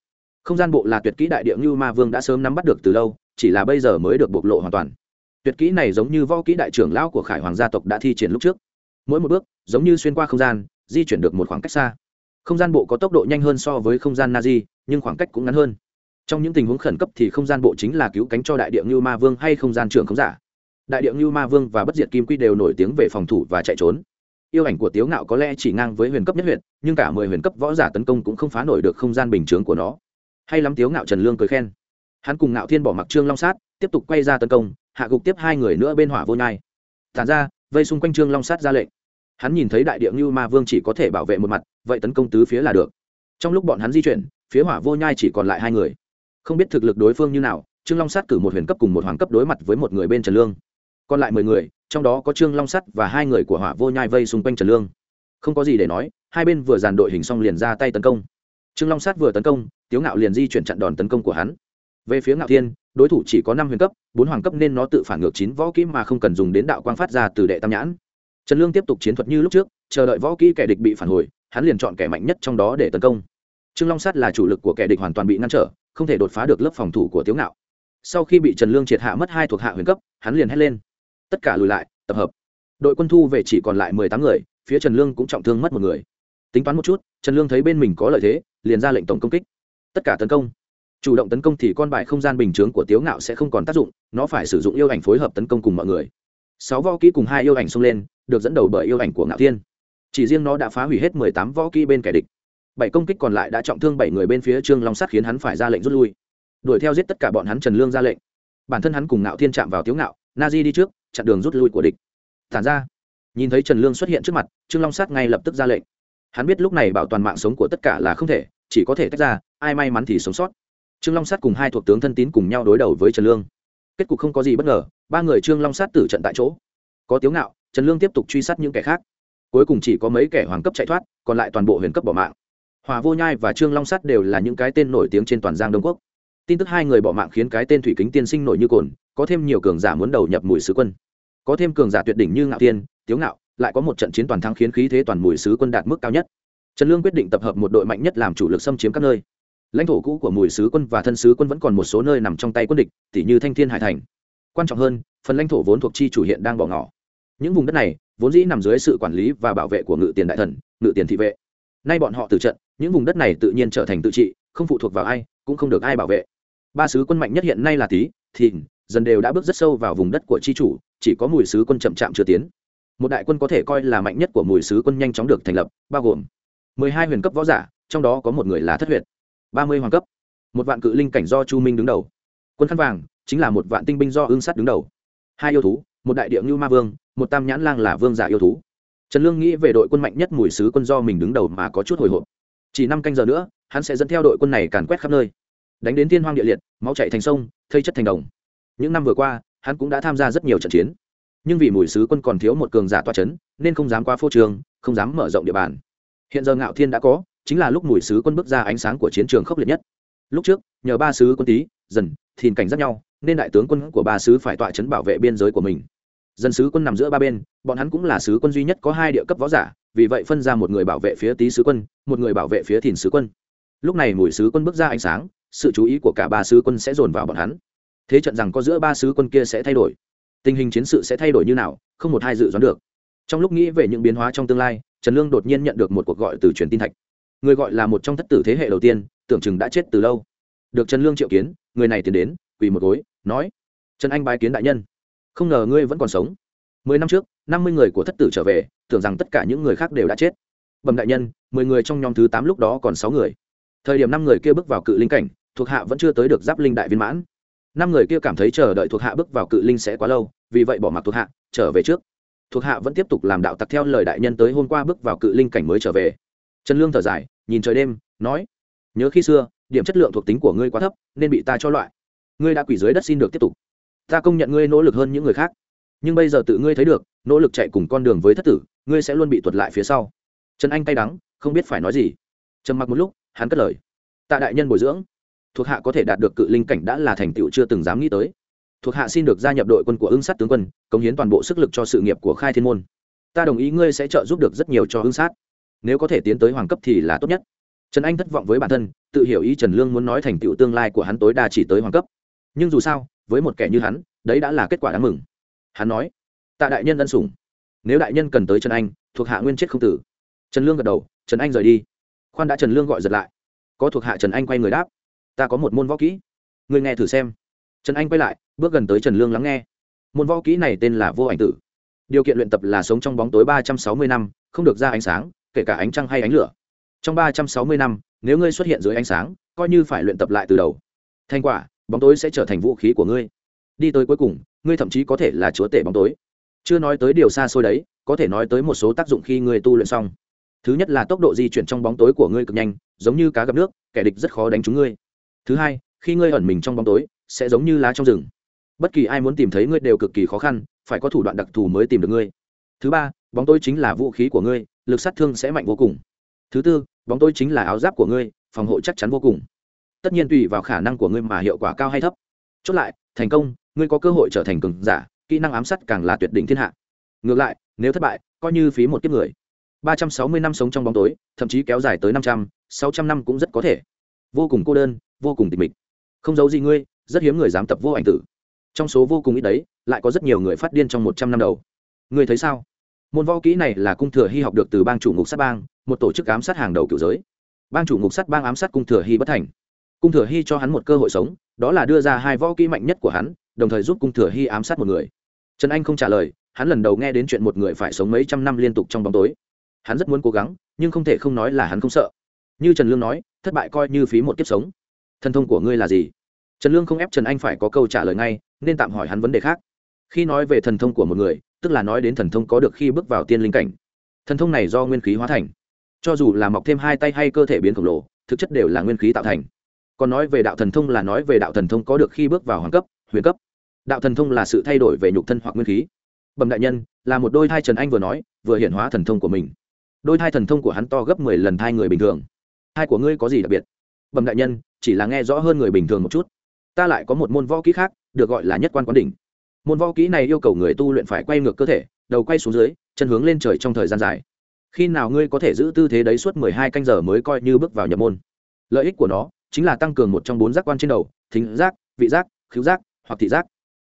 Không gian bộ là tuyệt kỹ đại địa như ma vương đã sớm nắm bắt được từ lâu, chỉ là bây giờ mới được bộc lộ hoàn toàn tuyệt kỹ này giống như võ kỹ đại trưởng lão của khải hoàng gia tộc đã thi triển lúc trước. Mỗi một bước, giống như xuyên qua không gian, di chuyển được một khoảng cách xa. Không gian bộ có tốc độ nhanh hơn so với không gian na di nhưng khoảng cách cũng ngắn hơn. Trong những tình huống khẩn cấp thì không gian bộ chính là cứu cánh cho đại địa như ma vương hay không gian trưởng không giả. Đại địa như ma vương và bất diệt kim quy đều nổi tiếng về phòng thủ và chạy trốn. Yêu ảnh của tiếu ngạo có lẽ chỉ ngang với huyền cấp nhất huyện nhưng cả mười huyền cấp võ giả tấn công cũng không phá nổi được không gian bình chướng của nó. Hay lắm tiếu ngạo trần lương cười khen. Hắn cùng ngạo thiên bỏ mặc trương long sát, tiếp tục quay ra tấn công hạ gục tiếp hai người nữa bên hỏa vô nhai. Tàn ra, vây xung quanh trương long sát ra lệnh. Hắn nhìn thấy đại địa ngưu ma vương chỉ có thể bảo vệ một mặt, vậy tấn công tứ phía là được. Trong lúc bọn hắn di chuyển, phía hỏa vô nhai chỉ còn lại hai người. Không biết thực lực đối phương như nào, trương long sát cử một huyền cấp cùng một hoàng cấp đối mặt với một người bên trần lương. Còn lại mười người, trong đó có trương long sắt và hai người của hỏa vô nhai vây xung quanh trần lương. Không có gì để nói, hai bên vừa dàn đội hình xong liền ra tay tấn công. Trương long sát vừa tấn công, tiếu ngạo liền di chuyển chặn đòn tấn công của hắn về phía ngạo thiên, đối thủ chỉ có năm huyền cấp, bốn hoàng cấp nên nó tự phản ngược chín võ kỹ mà không cần dùng đến đạo quang phát ra từ đệ tam nhãn. Trần lương tiếp tục chiến thuật như lúc trước, chờ đợi võ kỹ kẻ địch bị phản hồi, hắn liền chọn kẻ mạnh nhất trong đó để tấn công. Trương long sát là chủ lực của kẻ địch hoàn toàn bị ngăn trở, không thể đột phá được lớp phòng thủ của tiếu ngạo. Sau khi bị trần lương triệt hạ mất hai thuộc hạ huyền cấp, hắn liền hét lên. Tất cả lùi lại, tập hợp. Đội quân thu về chỉ còn lại mười tám người, phía trần lương cũng trọng thương mất một người. Tính toán một chút, trần lương thấy bên mình có lợi thế, liền ra lệnh tổng công kích. Tất cả tấn công chủ động tấn công thì con bài không gian bình chướng của tiếu ngạo sẽ không còn tác dụng, nó phải sử dụng yêu ảnh phối hợp tấn công cùng mọi người. Sáu võ kỹ cùng hai yêu ảnh xông lên, được dẫn đầu bởi yêu ảnh của ngạo thiên. Chỉ riêng nó đã phá hủy hết mười tám võ kỹ bên kẻ địch. Bảy công kích còn lại đã trọng thương bảy người bên phía trương long sắt khiến hắn phải ra lệnh rút lui. Đuổi theo giết tất cả bọn hắn trần lương ra lệnh. Bản thân hắn cùng ngạo thiên chạm vào tiếu ngạo, na di đi trước, chặn đường rút lui của địch. Tản ra. Nhìn thấy trần lương xuất hiện trước mặt, trương long sát ngay lập tức ra lệnh. Hắn biết lúc này bảo toàn mạng sống của tất cả là không thể, chỉ có thể tách ra, ai may mắn thì sống sót trương long sát cùng hai thuộc tướng thân tín cùng nhau đối đầu với trần lương. Kết cục không có gì bất ngờ, ba người trương long sát tử trận tại chỗ. Có tiếu ngạo, trần lương tiếp tục truy sát những kẻ khác. Cuối cùng chỉ có mấy kẻ hoàng cấp chạy thoát, còn lại toàn bộ huyền cấp bỏ mạng. Hòa vô nhai và trương long sát đều là những cái tên nổi tiếng trên toàn giang đông quốc. Tin tức hai người bỏ mạng khiến cái tên thủy kính tiên sinh nổi như cồn, có thêm nhiều cường giả muốn đầu nhập mùi sứ quân. Có thêm cường giả tuyệt đỉnh như ngạo tiên, tiếu ngạo, lại có một trận chiến toàn thắng khiến khí thế toàn mùi sứ quân đạt mức cao nhất. Trần lương quyết định tập hợp một đội mạnh nhất làm chủ lực xâm chiếm các nơi lãnh thổ cũ của mùi sứ quân và thân sứ quân vẫn còn một số nơi nằm trong tay quân địch, tỉ như thanh thiên hải thành. Quan trọng hơn, phần lãnh thổ vốn thuộc chi chủ hiện đang bỏ ngỏ. Những vùng đất này, vốn dĩ nằm dưới sự quản lý và bảo vệ của ngự tiền đại thần, ngự tiền thị vệ. Nay bọn họ từ trận, những vùng đất này tự nhiên trở thành tự trị, không phụ thuộc vào ai, cũng không được ai bảo vệ. Ba sứ quân mạnh nhất hiện nay là tý, thìn, dần đều đã bước rất sâu vào vùng đất của chi chủ, chỉ có mùi sứ quân chậm chạm chưa tiến. Một đại quân có thể coi là mạnh nhất của mùi sứ quân nhanh chóng được thành lập, bao gồm mười hai huyền cấp võ giả, trong đó có một người là thất huyệt ba mươi hoàng cấp. Một vạn cự linh cảnh do chu minh đứng đầu. Quân khăn vàng chính là một vạn tinh binh do ương sắt đứng đầu. Hai yêu thú, một đại địa ngưu ma vương, một tam nhãn lang là vương giả yêu thú. Trần lương nghĩ về đội quân mạnh nhất mùi sứ quân do mình đứng đầu mà có chút hồi hộp. Chỉ năm canh giờ nữa, hắn sẽ dẫn theo đội quân này càn quét khắp nơi. Đánh đến thiên hoang địa liệt, máu chạy thành sông, thây chất thành đồng. Những năm vừa qua, hắn cũng đã tham gia rất nhiều trận chiến. Nhưng vì mùi sứ quân còn thiếu một cường giả toa c h ấ n nên không dám qua phô trường, không dám mở rộng địa bàn. Hiện giờ ngạo thiên đã có chính là lúc mùi sứ quân bước ra ánh sáng của chiến trường khốc liệt nhất. Lúc trước, nhờ ba sứ quân tý dần, thìn cảnh giác nhau, nên đại tướng quân của ba sứ phải tọa chấn bảo vệ biên giới của mình. Dân sứ quân nằm giữa ba bên, bọn hắn cũng là sứ quân duy nhất có hai địa cấp võ giả, vì vậy phân ra một người bảo vệ phía tý sứ quân, một người bảo vệ phía thìn sứ quân. Lúc này mùi sứ quân bước ra ánh sáng, sự chú ý của cả ba sứ quân sẽ dồn vào bọn hắn. Thế trận rằng có giữa ba sứ quân kia sẽ thay đổi. Tình hình chiến sự sẽ thay đổi như nào, không một hai dự đoán được. Trong lúc nghĩ về những biến hóa trong tương lai, trần lương đột nhiên nhận được một cuộc gọi từ truyền tin thạch người gọi là một trong thất tử thế hệ đầu tiên, tưởng chừng đã chết từ lâu. Được trần lương triệu kiến, người này tiến đến, quỳ một gối, nói, trần anh bái kiến đại nhân. Không ngờ ngươi vẫn còn sống. Mười năm trước, năm mươi người của thất tử trở về, tưởng rằng tất cả những người khác đều đã chết. Bẩm đại nhân, mười người trong nhóm thứ tám lúc đó còn sáu người. Thời điểm năm người kia bước vào cự linh cảnh, thuộc hạ vẫn chưa tới được giáp linh đại viên mãn. Năm người kia cảm thấy chờ đợi thuộc hạ bước vào cự linh sẽ quá lâu, vì vậy bỏ mặc thuộc hạ, trở về trước. Thuộc hạ vẫn tiếp tục làm đạo tặc theo lời đại nhân tới hôm qua bước vào cự linh cảnh mới trở về. Trần lương thở dài nhìn trời đêm, nói, nhớ khi xưa, điểm chất lượng thuộc tính của ngươi quá thấp, nên bị ta cho loại. Ngươi đã quỷ dưới đất xin được tiếp tục. Ta công nhận ngươi nỗ lực hơn những người khác. Nhưng bây giờ tự ngươi thấy được, nỗ lực chạy cùng con đường với thất tử, ngươi sẽ luôn bị tuột lại phía sau. Trần anh cay đắng, không biết phải nói gì. Trầm mặc một lúc, hắn cất lời, tạ đại nhân bồi dưỡng, thuộc hạ có thể đạt được cự linh cảnh đã là thành tựu chưa từng dám nghĩ tới. Thuộc hạ xin được gia nhập đội quân của ưng sát tướng quân, cống hiến toàn bộ sức lực cho sự nghiệp của khai thiên môn. Ta đồng ý ngươi sẽ trợ giúp được rất nhiều cho ưng sát nếu có thể tiến tới hoàng cấp thì là tốt nhất. Trần anh thất vọng với bản thân, tự hiểu ý trần lương muốn nói thành tựu tương lai của hắn tối đa chỉ tới hoàng cấp. Nhưng dù sao, với một kẻ như hắn, đấy đã là kết quả đáng mừng. Hắn nói, tạ đại nhân ân sủng. Nếu đại nhân cần tới trần anh, thuộc hạ nguyên chết không tử. Trần lương gật đầu, trần anh rời đi. Khoan đã trần lương gọi giật lại. Có thuộc hạ trần anh quay người đáp, ta có một môn võ kỹ. Người nghe thử xem. Trần anh quay lại, bước gần tới trần lương lắng nghe. Môn võ kỹ này tên là vô ảnh tử. Điều kiện luyện tập là sống trong bóng tối ba trăm sáu mươi năm, không được ra ánh sáng kể cả ánh trăng hay ánh lửa. Trong ba trăm sáu mươi năm, nếu ngươi xuất hiện dưới ánh sáng, coi như phải luyện tập lại từ đầu. Thành quả, bóng tối sẽ trở thành vũ khí của ngươi. Đi tới cuối cùng, ngươi thậm chí có thể là chúa tể bóng tối. Chưa nói tới điều xa xôi đấy, có thể nói tới một số tác dụng khi ngươi tu luyện xong. Thứ nhất là tốc độ di chuyển trong bóng tối của ngươi cực nhanh, giống như cá gặp nước, kẻ địch rất khó đánh trúng ngươi. Thứ hai, khi ngươi ẩn mình trong bóng tối, sẽ giống như lá trong rừng. Bất kỳ ai muốn tìm thấy ngươi đều cực kỳ khó khăn, phải có thủ đoạn đặc thù mới tìm được ngươi. Thứ ba, bóng tối chính là vũ khí của ngươi lực sát thương sẽ mạnh vô cùng. Thứ tư, bóng tối chính là áo giáp của ngươi, phòng hộ chắc chắn vô cùng. Tất nhiên tùy vào khả năng của ngươi mà hiệu quả cao hay thấp. Chốt lại, thành công, ngươi có cơ hội trở thành cường giả, kỹ năng ám sát càng là tuyệt đỉnh thiên hạ. Ngược lại, nếu thất bại, coi như phí một kiếp người. Ba trăm sáu mươi năm sống trong bóng tối, thậm chí kéo dài tới năm trăm, sáu trăm năm cũng rất có thể. Vô cùng cô đơn, vô cùng tịch mịch. Không giấu gì ngươi, rất hiếm người dám tập vô ảnh tử. Trong số vô cùng ít đấy, lại có rất nhiều người phát điên trong một trăm năm đầu. Ngươi thấy sao? Môn võ kỹ này là cung thừa hy học được từ bang chủ ngục sát bang, một tổ chức ám sát hàng đầu cựu giới. Bang chủ ngục sát bang ám sát cung thừa hy bất thành. Cung thừa hy cho hắn một cơ hội sống, đó là đưa ra hai võ kỹ mạnh nhất của hắn, đồng thời giúp cung thừa hy ám sát một người. Trần anh không trả lời, hắn lần đầu nghe đến chuyện một người phải sống mấy trăm năm liên tục trong bóng tối. Hắn rất muốn cố gắng, nhưng không thể không nói là hắn không sợ. Như trần lương nói, thất bại coi như phí một kiếp sống. Thần thông của ngươi là gì? Trần lương không ép trần anh phải có câu trả lời ngay, nên tạm hỏi hắn vấn đề khác. Khi nói về thần thông của một người tức là nói đến thần thông có được khi bước vào tiên linh cảnh. Thần thông này do nguyên khí hóa thành. Cho dù là mọc thêm hai tay hay cơ thể biến khổng lồ, thực chất đều là nguyên khí tạo thành. Còn nói về đạo thần thông là nói về đạo thần thông có được khi bước vào hoàng cấp, huyền cấp. Đạo thần thông là sự thay đổi về nhục thân hoặc nguyên khí. Bẩm đại nhân, là một đôi thai trần anh vừa nói, vừa hiện hóa thần thông của mình. Đôi thai thần thông của hắn to gấp mười lần thai người bình thường. Thai của ngươi có gì đặc biệt? Bẩm đại nhân, chỉ là nghe rõ hơn người bình thường một chút. Ta lại có một môn võ kỹ khác, được gọi là nhất quan quán đỉnh môn võ kỹ này yêu cầu người tu luyện phải quay ngược cơ thể, đầu quay xuống dưới, chân hướng lên trời trong thời gian dài. Khi nào ngươi có thể giữ tư thế đấy suốt mười hai canh giờ mới coi như bước vào nhập môn? Lợi ích của nó chính là tăng cường một trong bốn giác quan trên đầu, thính giác, vị giác, khứu giác hoặc thị giác.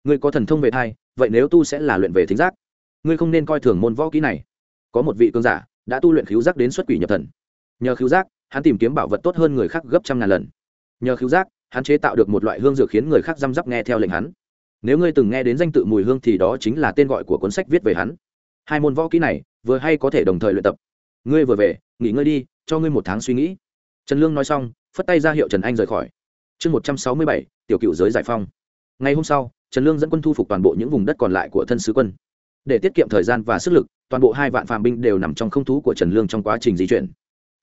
Ngươi có thần thông về thai, vậy nếu tu sẽ là luyện về thính giác. Ngươi không nên coi thường môn võ kỹ này. Có một vị cương giả đã tu luyện khứu giác đến xuất quỷ nhập thần. Nhờ khứu giác, hắn tìm kiếm bảo vật tốt hơn người khác gấp trăm ngàn lần. Nhờ khứu giác, hắn chế tạo được một loại hương dược khiến người khác răm rắp nghe theo lệnh hắn nếu ngươi từng nghe đến danh tự mùi hương thì đó chính là tên gọi của cuốn sách viết về hắn. Hai môn võ kỹ này vừa hay có thể đồng thời luyện tập. Ngươi vừa về, nghỉ ngơi đi, cho ngươi một tháng suy nghĩ. Trần lương nói xong, phất tay ra hiệu trần anh rời khỏi. Chương một trăm sáu mươi bảy, tiểu cựu giới giải phong ngày hôm sau, trần lương dẫn quân thu phục toàn bộ những vùng đất còn lại của thân sứ quân. Để tiết kiệm thời gian và sức lực, toàn bộ hai vạn phàm binh đều nằm trong không thú của trần lương trong quá trình di chuyển.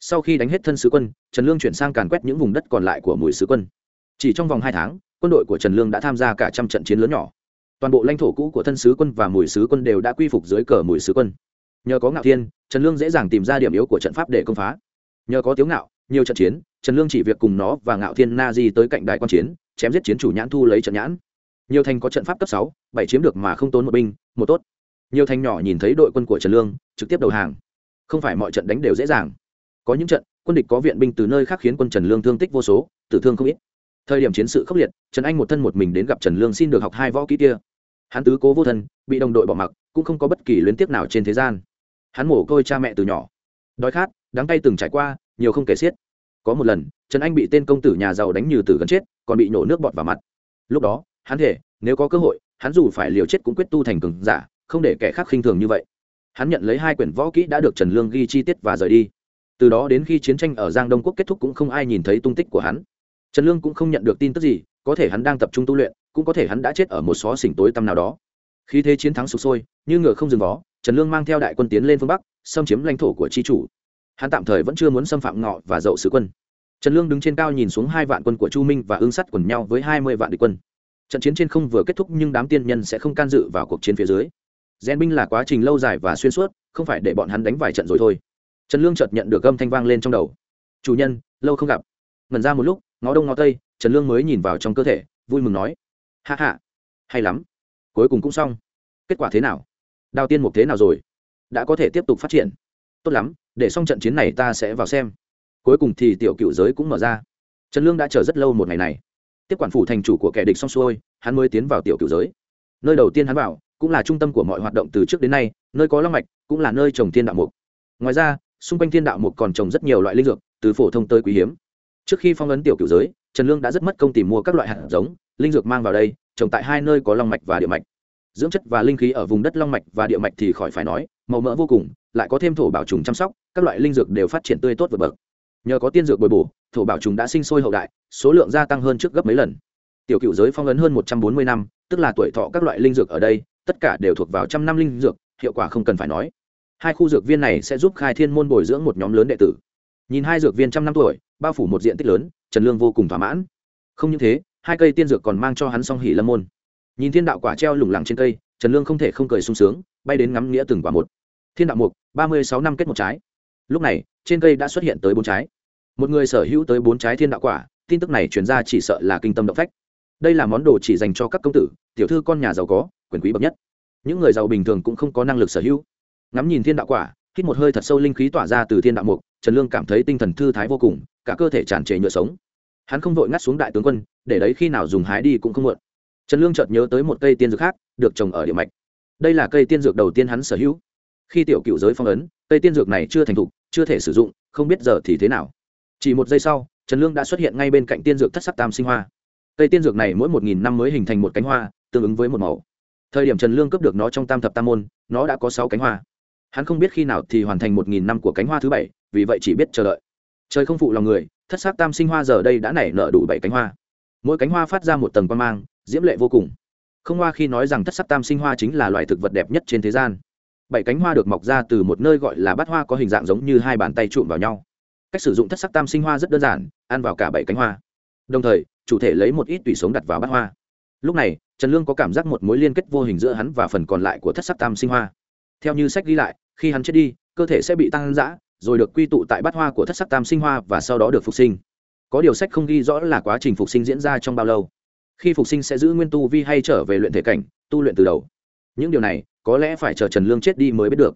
Sau khi đánh hết thân sứ quân, trần lương chuyển sang càn quét những vùng đất còn lại của mùi sứ quân. Chỉ trong vòng hai tháng quân đội của trần lương đã tham gia cả trăm trận chiến lớn nhỏ. Toàn bộ lãnh thổ cũ của thân sứ quân và mùi sứ quân đều đã quy phục dưới cờ mùi sứ quân. Nhờ có ngạo thiên, trần lương dễ dàng tìm ra điểm yếu của trận pháp để công phá. Nhờ có tiếu ngạo, nhiều trận chiến, trần lương chỉ việc cùng nó và ngạo thiên na di tới cạnh đại quan chiến, chém giết chiến chủ nhãn thu lấy trận nhãn. Nhiều thành có trận pháp cấp sáu, bảy chiếm được mà không tốn một binh, một tốt. Nhiều thành nhỏ nhìn thấy đội quân của trần lương, trực tiếp đầu hàng. Không phải mọi trận đánh đều dễ dàng. Có những trận, quân địch có viện binh từ nơi khác khiến quân trần lương thương tích vô số, tử thương không ít thời điểm chiến sự khốc liệt, trần anh một thân một mình đến gặp trần lương xin được học hai võ kỹ kia. Hắn tứ cố vô thân, bị đồng đội bỏ mặc, cũng không có bất kỳ luyến tiếc nào trên thế gian. Hắn mổ côi cha mẹ từ nhỏ. Đói khát, đắng tay từng trải qua, nhiều không kể xiết. Có một lần, trần anh bị tên công tử nhà giàu đánh như tử gần chết, còn bị nhổ nước bọt vào mặt. Lúc đó, hắn thể nếu có cơ hội, hắn dù phải liều chết cũng quyết tu thành cường giả, không để kẻ khác khinh thường như vậy. Hắn nhận lấy hai quyển võ kỹ đã được trần lương ghi chi tiết và rời đi. Từ đó đến khi chiến tranh ở giang đông quốc kết thúc cũng không ai nhìn thấy tung tích của hắn trần lương cũng không nhận được tin tức gì, có thể hắn đang tập trung tu luyện, cũng có thể hắn đã chết ở một xó xỉnh tối tăm nào đó. Khi thế chiến thắng sụp sôi, như ngựa không dừng vó, trần lương mang theo đại quân tiến lên phương bắc, xâm chiếm lãnh thổ của tri chủ. Hắn tạm thời vẫn chưa muốn xâm phạm ngọ và dậu sứ quân. Trần lương đứng trên cao nhìn xuống hai vạn quân của chu minh và ương sắt quần nhau với hai mươi vạn địch quân. Trận chiến trên không vừa kết thúc nhưng đám tiên nhân sẽ không can dự vào cuộc chiến phía dưới. Gen binh là quá trình lâu dài và xuyên suốt, không phải để bọn hắn đánh vài trận rồi thôi. Trần lương chợt nhận được âm thanh vang lên trong đầu. Chủ nhân, lâu không gặp. Ngần ra một lúc ngó đông ngó tây, trần lương mới nhìn vào trong cơ thể, vui mừng nói hạ hạ hay lắm, cuối cùng cũng xong. Kết quả thế nào? Đào tiên mục thế nào rồi? Đã có thể tiếp tục phát triển. Tốt lắm, để xong trận chiến này ta sẽ vào xem. Cuối cùng thì tiểu cựu giới cũng mở ra. Trần lương đã chờ rất lâu một ngày này. Tiếp quản phủ thành chủ của kẻ địch xong xuôi, hắn mới tiến vào tiểu cựu giới. Nơi đầu tiên hắn vào, cũng là trung tâm của mọi hoạt động từ trước đến nay, nơi có long mạch, cũng là nơi trồng thiên đạo mục. Ngoài ra, xung quanh thiên đạo mục còn trồng rất nhiều loại linh dược, từ phổ thông tới quý hiếm trước khi phong ấn tiểu cựu giới, trần lương đã rất mất công tìm mua các loại hạt giống, linh dược mang vào đây, trồng tại hai nơi có long mạch và địa mạch. Dưỡng chất và linh khí ở vùng đất long mạch và địa mạch thì khỏi phải nói, màu mỡ vô cùng, lại có thêm thổ bảo trùng chăm sóc, các loại linh dược đều phát triển tươi tốt vượt bậc. Nhờ có tiên dược bồi bổ, thổ bảo trùng đã sinh sôi hậu đại, số lượng gia tăng hơn trước gấp mấy lần. Tiểu cựu giới phong ấn hơn một trăm bốn mươi năm, tức là tuổi thọ các loại linh dược ở đây, tất cả đều thuộc vào trăm năm linh dược, hiệu quả không cần phải nói. Hai khu dược viên này sẽ giúp khai thiên môn bồi dưỡng một nhóm lớn đệ tử nhìn hai dược viên trăm năm tuổi, bao phủ một diện tích lớn, trần lương vô cùng thỏa mãn. Không những thế, hai cây tiên dược còn mang cho hắn song hỉ lâm môn. Nhìn thiên đạo quả treo lủng lẳng trên cây, trần lương không thể không cười sung sướng, bay đến ngắm nghĩa từng quả một. Thiên đạo mục, ba mươi sáu năm kết một trái. Lúc này, trên cây đã xuất hiện tới bốn trái. Một người sở hữu tới bốn trái thiên đạo quả, tin tức này chuyển ra chỉ sợ là kinh tâm động phách. Đây là món đồ chỉ dành cho các công tử, tiểu thư con nhà giàu có, quyền quý bậc nhất. Những người giàu bình thường cũng không có năng lực sở hữu. Ngắm nhìn thiên đạo quả, hít một hơi thật sâu linh khí tỏa ra từ thiên đạo mục trần lương cảm thấy tinh thần thư thái vô cùng, cả cơ thể tràn trề nhựa sống. Hắn không vội ngắt xuống đại tướng quân, để đấy khi nào dùng hái đi cũng không muộn. Trần lương chợt nhớ tới một cây tiên dược khác, được trồng ở địa mạch. Đây là cây tiên dược đầu tiên hắn sở hữu. Khi tiểu cựu giới phong ấn, cây tiên dược này chưa thành thục, chưa thể sử dụng, không biết giờ thì thế nào. Chỉ một giây sau, trần lương đã xuất hiện ngay bên cạnh tiên dược thất sắc tam sinh hoa. Cây tiên dược này mỗi một nghìn năm mới hình thành một cánh hoa, tương ứng với một màu. Thời điểm trần lương cấp được nó trong tam thập tam môn, nó đã có sáu cánh hoa hắn không biết khi nào thì hoàn thành một nghìn năm của cánh hoa thứ bảy, vì vậy chỉ biết chờ đợi. Trời không phụ lòng người, thất sắc tam sinh hoa giờ đây đã nảy nở đủ bảy cánh hoa. Mỗi cánh hoa phát ra một tầng quan mang, diễm lệ vô cùng. Không hoa khi nói rằng thất sắc tam sinh hoa chính là loài thực vật đẹp nhất trên thế gian. Bảy cánh hoa được mọc ra từ một nơi gọi là bát hoa có hình dạng giống như hai bàn tay trụm vào nhau. Cách sử dụng thất sắc tam sinh hoa rất đơn giản, ăn vào cả bảy cánh hoa. Đồng thời, chủ thể lấy một ít tủy sống đặt vào bát hoa. Lúc này, trần lương có cảm giác một mối liên kết vô hình giữa hắn và phần còn lại của thất sắc tam sinh hoa theo như sách ghi lại, khi hắn chết đi, cơ thể sẽ bị tăng giã rồi được quy tụ tại bát hoa của thất sắc tam sinh hoa và sau đó được phục sinh. Có điều sách không ghi rõ là quá trình phục sinh diễn ra trong bao lâu. Khi phục sinh sẽ giữ nguyên tu vi hay trở về luyện thể cảnh, tu luyện từ đầu. Những điều này, có lẽ phải chờ trần lương chết đi mới biết được.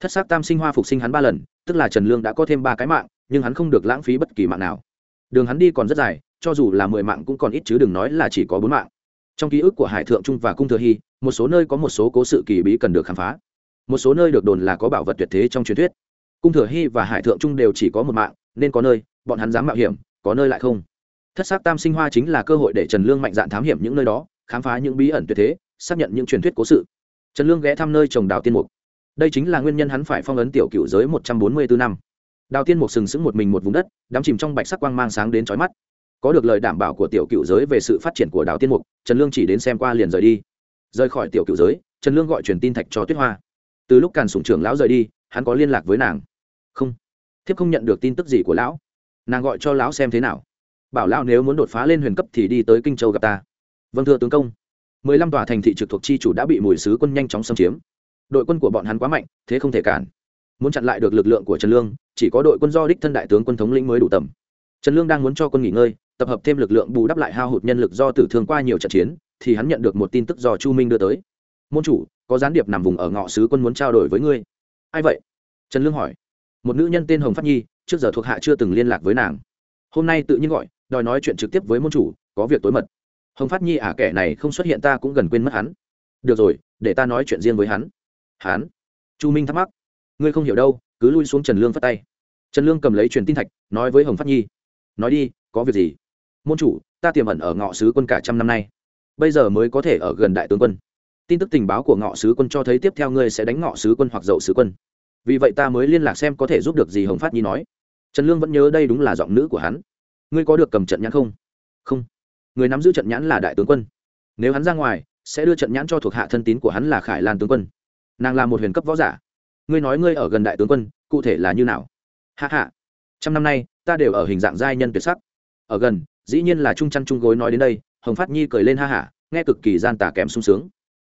Thất sắc tam sinh hoa phục sinh hắn ba lần, tức là trần lương đã có thêm ba cái mạng, nhưng hắn không được lãng phí bất kỳ mạng nào. Đường hắn đi còn rất dài, cho dù là mười mạng cũng còn ít chứ đừng nói là chỉ có bốn mạng. Trong ký ức của hải thượng trung và cung thừa hy, một số nơi có một số cố sự kỳ bí cần được khám phá một số nơi được đồn là có bảo vật tuyệt thế trong truyền thuyết. Cung thừa hy và hải thượng trung đều chỉ có một mạng, nên có nơi, bọn hắn dám mạo hiểm, có nơi lại không. Thất xác tam sinh hoa chính là cơ hội để trần lương mạnh dạn thám hiểm những nơi đó, khám phá những bí ẩn tuyệt thế, xác nhận những truyền thuyết cố sự. Trần lương ghé thăm nơi trồng đào tiên mục. Đây chính là nguyên nhân hắn phải phong ấn tiểu cựu giới một trăm bốn mươi bốn năm. Đào tiên mục sừng sững một mình một vùng đất, đắm chìm trong bạch sắc quang mang sáng đến trói mắt. Có được lời đảm bảo của tiểu cựu giới về sự phát triển của đào tiên mục, trần lương chỉ đến xem qua liền rời đi. Rời khỏi tiểu cựu giới, trần lương gọi truyền tin thạch cho tuyết hoa từ lúc càn sủng trưởng lão rời đi, hắn có liên lạc với nàng. Không. Thiếp không nhận được tin tức gì của lão. Nàng gọi cho lão xem thế nào. Bảo lão nếu muốn đột phá lên huyền cấp thì đi tới kinh châu gặp ta. Vâng thưa tướng công. Mười lăm tòa thành thị trực thuộc chi chủ đã bị mùi sứ quân nhanh chóng xâm chiếm. Đội quân của bọn hắn quá mạnh, thế không thể cản. Muốn chặn lại được lực lượng của trần lương, chỉ có đội quân do đích thân đại tướng quân thống lĩnh mới đủ tầm. Trần lương đang muốn cho quân nghỉ ngơi, tập hợp thêm lực lượng bù đắp lại hao hụt nhân lực do tử thương qua nhiều trận chiến, thì hắn nhận được một tin tức do chu minh đưa tới. Môn chủ có gián điệp nằm vùng ở ngọ sứ quân muốn trao đổi với ngươi. Ai vậy? Trần lương hỏi. Một nữ nhân tên hồng phát nhi, trước giờ thuộc hạ chưa từng liên lạc với nàng. Hôm nay tự nhiên gọi, đòi nói chuyện trực tiếp với môn chủ, có việc tối mật. Hồng phát nhi ả à kẻ này không xuất hiện ta cũng gần quên mất hắn. Được rồi, để ta nói chuyện riêng với hắn. Hắn? Chu minh thắc mắc. Ngươi không hiểu đâu, cứ lui xuống trần lương phát tay. Trần lương cầm lấy truyền tin thạch, nói với hồng phát nhi. Nói đi, có việc gì? Môn chủ, ta tiềm ẩn ở ngọ sứ quân cả trăm năm nay. Bây giờ mới có thể ở gần đại tướng quân tin tức tình báo của ngọ sứ quân cho thấy tiếp theo ngươi sẽ đánh ngọ sứ quân hoặc dậu sứ quân. Vì vậy ta mới liên lạc xem có thể giúp được gì hồng phát nhi nói. Trần lương vẫn nhớ đây đúng là giọng nữ của hắn. Ngươi có được cầm trận nhãn không? Không. Người nắm giữ trận nhãn là đại tướng quân. Nếu hắn ra ngoài, sẽ đưa trận nhãn cho thuộc hạ thân tín của hắn là khải lan tướng quân. Nàng là một huyền cấp võ giả. Ngươi nói ngươi ở gần đại tướng quân, cụ thể là như nào? Hạ hạ trăm năm nay, ta đều ở hình dạng giai nhân tuyệt sắc. Ở gần, dĩ nhiên là trung chăn trung gối nói đến đây, hồng phát nhi cười lên ha hả nghe cực kỳ gian tà kém sung sướng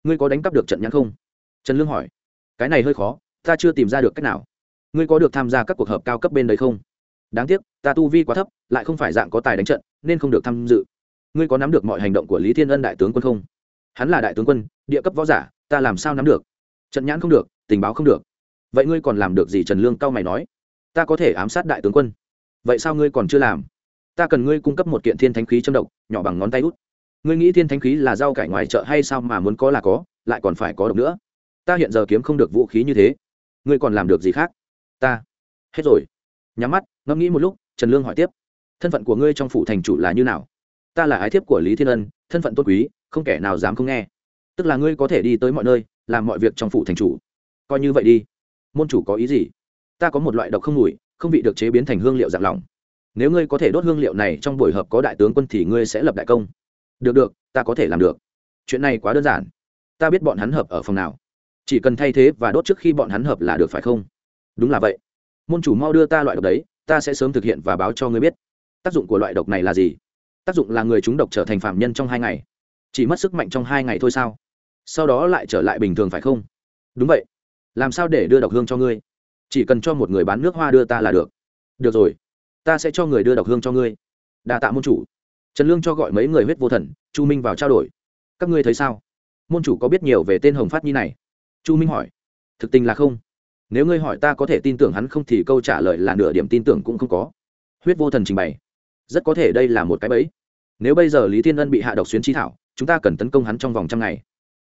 ngươi có đánh cắp được trận nhãn không? Trần lương hỏi. Cái này hơi khó, ta chưa tìm ra được cách nào. Ngươi có được tham gia các cuộc họp cao cấp bên đấy không? Đáng tiếc, ta tu vi quá thấp, lại không phải dạng có tài đánh trận, nên không được tham dự. Ngươi có nắm được mọi hành động của lý thiên ân đại tướng quân không? Hắn là đại tướng quân, địa cấp võ giả, ta làm sao nắm được? Trận nhãn không được, tình báo không được. Vậy ngươi còn làm được gì? Trần lương cao mày nói. Ta có thể ám sát đại tướng quân. Vậy sao ngươi còn chưa làm? Ta cần ngươi cung cấp một kiện thiên thánh khí châm độc, nhỏ bằng ngón tay út ngươi nghĩ thiên thánh khí là rau cải ngoài chợ hay sao mà muốn có là có, lại còn phải có độc nữa. Ta hiện giờ kiếm không được vũ khí như thế. Ngươi còn làm được gì khác? Ta. Hết rồi. Nhắm mắt, ngẫm nghĩ một lúc, trần lương hỏi tiếp. Thân phận của ngươi trong phủ thành chủ là như nào? Ta là ái thiếp của lý thiên ân, thân phận tốt quý, không kẻ nào dám không nghe. Tức là ngươi có thể đi tới mọi nơi, làm mọi việc trong phủ thành chủ. Coi như vậy đi. Môn chủ có ý gì? Ta có một loại độc không mùi, không bị được chế biến thành hương liệu dạng lỏng. Nếu ngươi có thể đốt hương liệu này trong buổi họp có đại tướng quân thì ngươi sẽ lập đại công được được, ta có thể làm được. Chuyện này quá đơn giản. Ta biết bọn hắn hợp ở phòng nào. Chỉ cần thay thế và đốt trước khi bọn hắn hợp là được phải không? Đúng là vậy. Môn chủ mau đưa ta loại độc đấy, ta sẽ sớm thực hiện và báo cho ngươi biết. Tác dụng của loại độc này là gì? Tác dụng là người chúng độc trở thành phạm nhân trong hai ngày. Chỉ mất sức mạnh trong hai ngày thôi sao? Sau đó lại trở lại bình thường phải không? Đúng vậy. Làm sao để đưa độc hương cho ngươi? Chỉ cần cho một người bán nước hoa đưa ta là được. Được rồi. Ta sẽ cho người đưa độc hương cho ngươi. Đa tạ môn chủ trần lương cho gọi mấy người huyết vô thần, chu minh vào trao đổi. Các ngươi thấy sao? Môn chủ có biết nhiều về tên hồng phát nhi này? Chu minh hỏi. Thực tình là không. Nếu ngươi hỏi ta có thể tin tưởng hắn không thì câu trả lời là nửa điểm tin tưởng cũng không có. Huyết vô thần trình bày. Rất có thể đây là một cái bẫy. Nếu bây giờ lý thiên ân bị hạ độc xuyến chi thảo, chúng ta cần tấn công hắn trong vòng trăm ngày.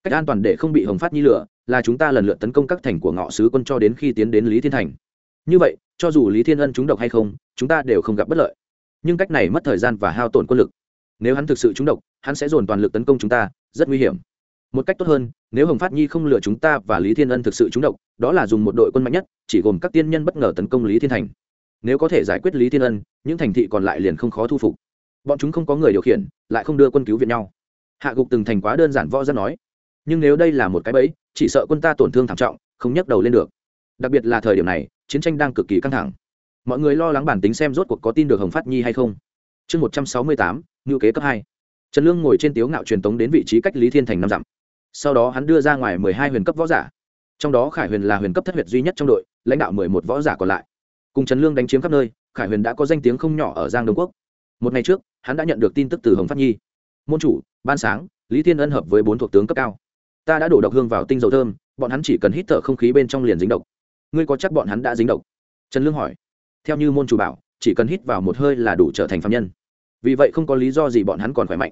Cách an toàn để không bị hồng phát nhi lửa là chúng ta lần lượt tấn công các thành của ngọ sứ quân cho đến khi tiến đến lý thiên thành. Như vậy, cho dù lý thiên ân trúng độc hay không, chúng ta đều không gặp bất lợi. Nhưng cách này mất thời gian và hao tổn quân lực nếu hắn thực sự trúng độc, hắn sẽ dồn toàn lực tấn công chúng ta, rất nguy hiểm. Một cách tốt hơn, nếu hồng phát nhi không lừa chúng ta và lý thiên ân thực sự trúng độc, đó là dùng một đội quân mạnh nhất, chỉ gồm các tiên nhân bất ngờ tấn công lý thiên thành. Nếu có thể giải quyết lý thiên ân, những thành thị còn lại liền không khó thu phục. Bọn chúng không có người điều khiển, lại không đưa quân cứu viện nhau. Hạ gục từng thành quá đơn giản võ ra nói. Nhưng nếu đây là một cái bẫy, chỉ sợ quân ta tổn thương thảm trọng, không nhấc đầu lên được. Đặc biệt là thời điểm này, chiến tranh đang cực kỳ căng thẳng. Mọi người lo lắng bản tính xem rốt cuộc có tin được hồng phát nhi hay không. Chương một trăm sáu mươi tám ngữ kế cấp hai. Trần lương ngồi trên tiếu ngạo truyền tống đến vị trí cách lý thiên thành năm dặm. Sau đó hắn đưa ra ngoài mười hai huyền cấp võ giả. Trong đó khải huyền là huyền cấp thất huyệt duy nhất trong đội, lãnh đạo mười một võ giả còn lại. Cùng trần lương đánh chiếm khắp nơi, khải huyền đã có danh tiếng không nhỏ ở giang đông quốc. Một ngày trước, hắn đã nhận được tin tức từ hồng phát nhi. Môn chủ, ban sáng, lý thiên ân hợp với bốn thuộc tướng cấp cao. Ta đã đổ độc hương vào tinh dầu thơm, bọn hắn chỉ cần hít thở không khí bên trong liền dính độc. Ngươi có chắc bọn hắn đã dính độc? Trần lương hỏi. Theo như môn chủ bảo, chỉ cần hít vào một hơi là đủ trở thành phạm nhân vì vậy không có lý do gì bọn hắn còn khỏe mạnh.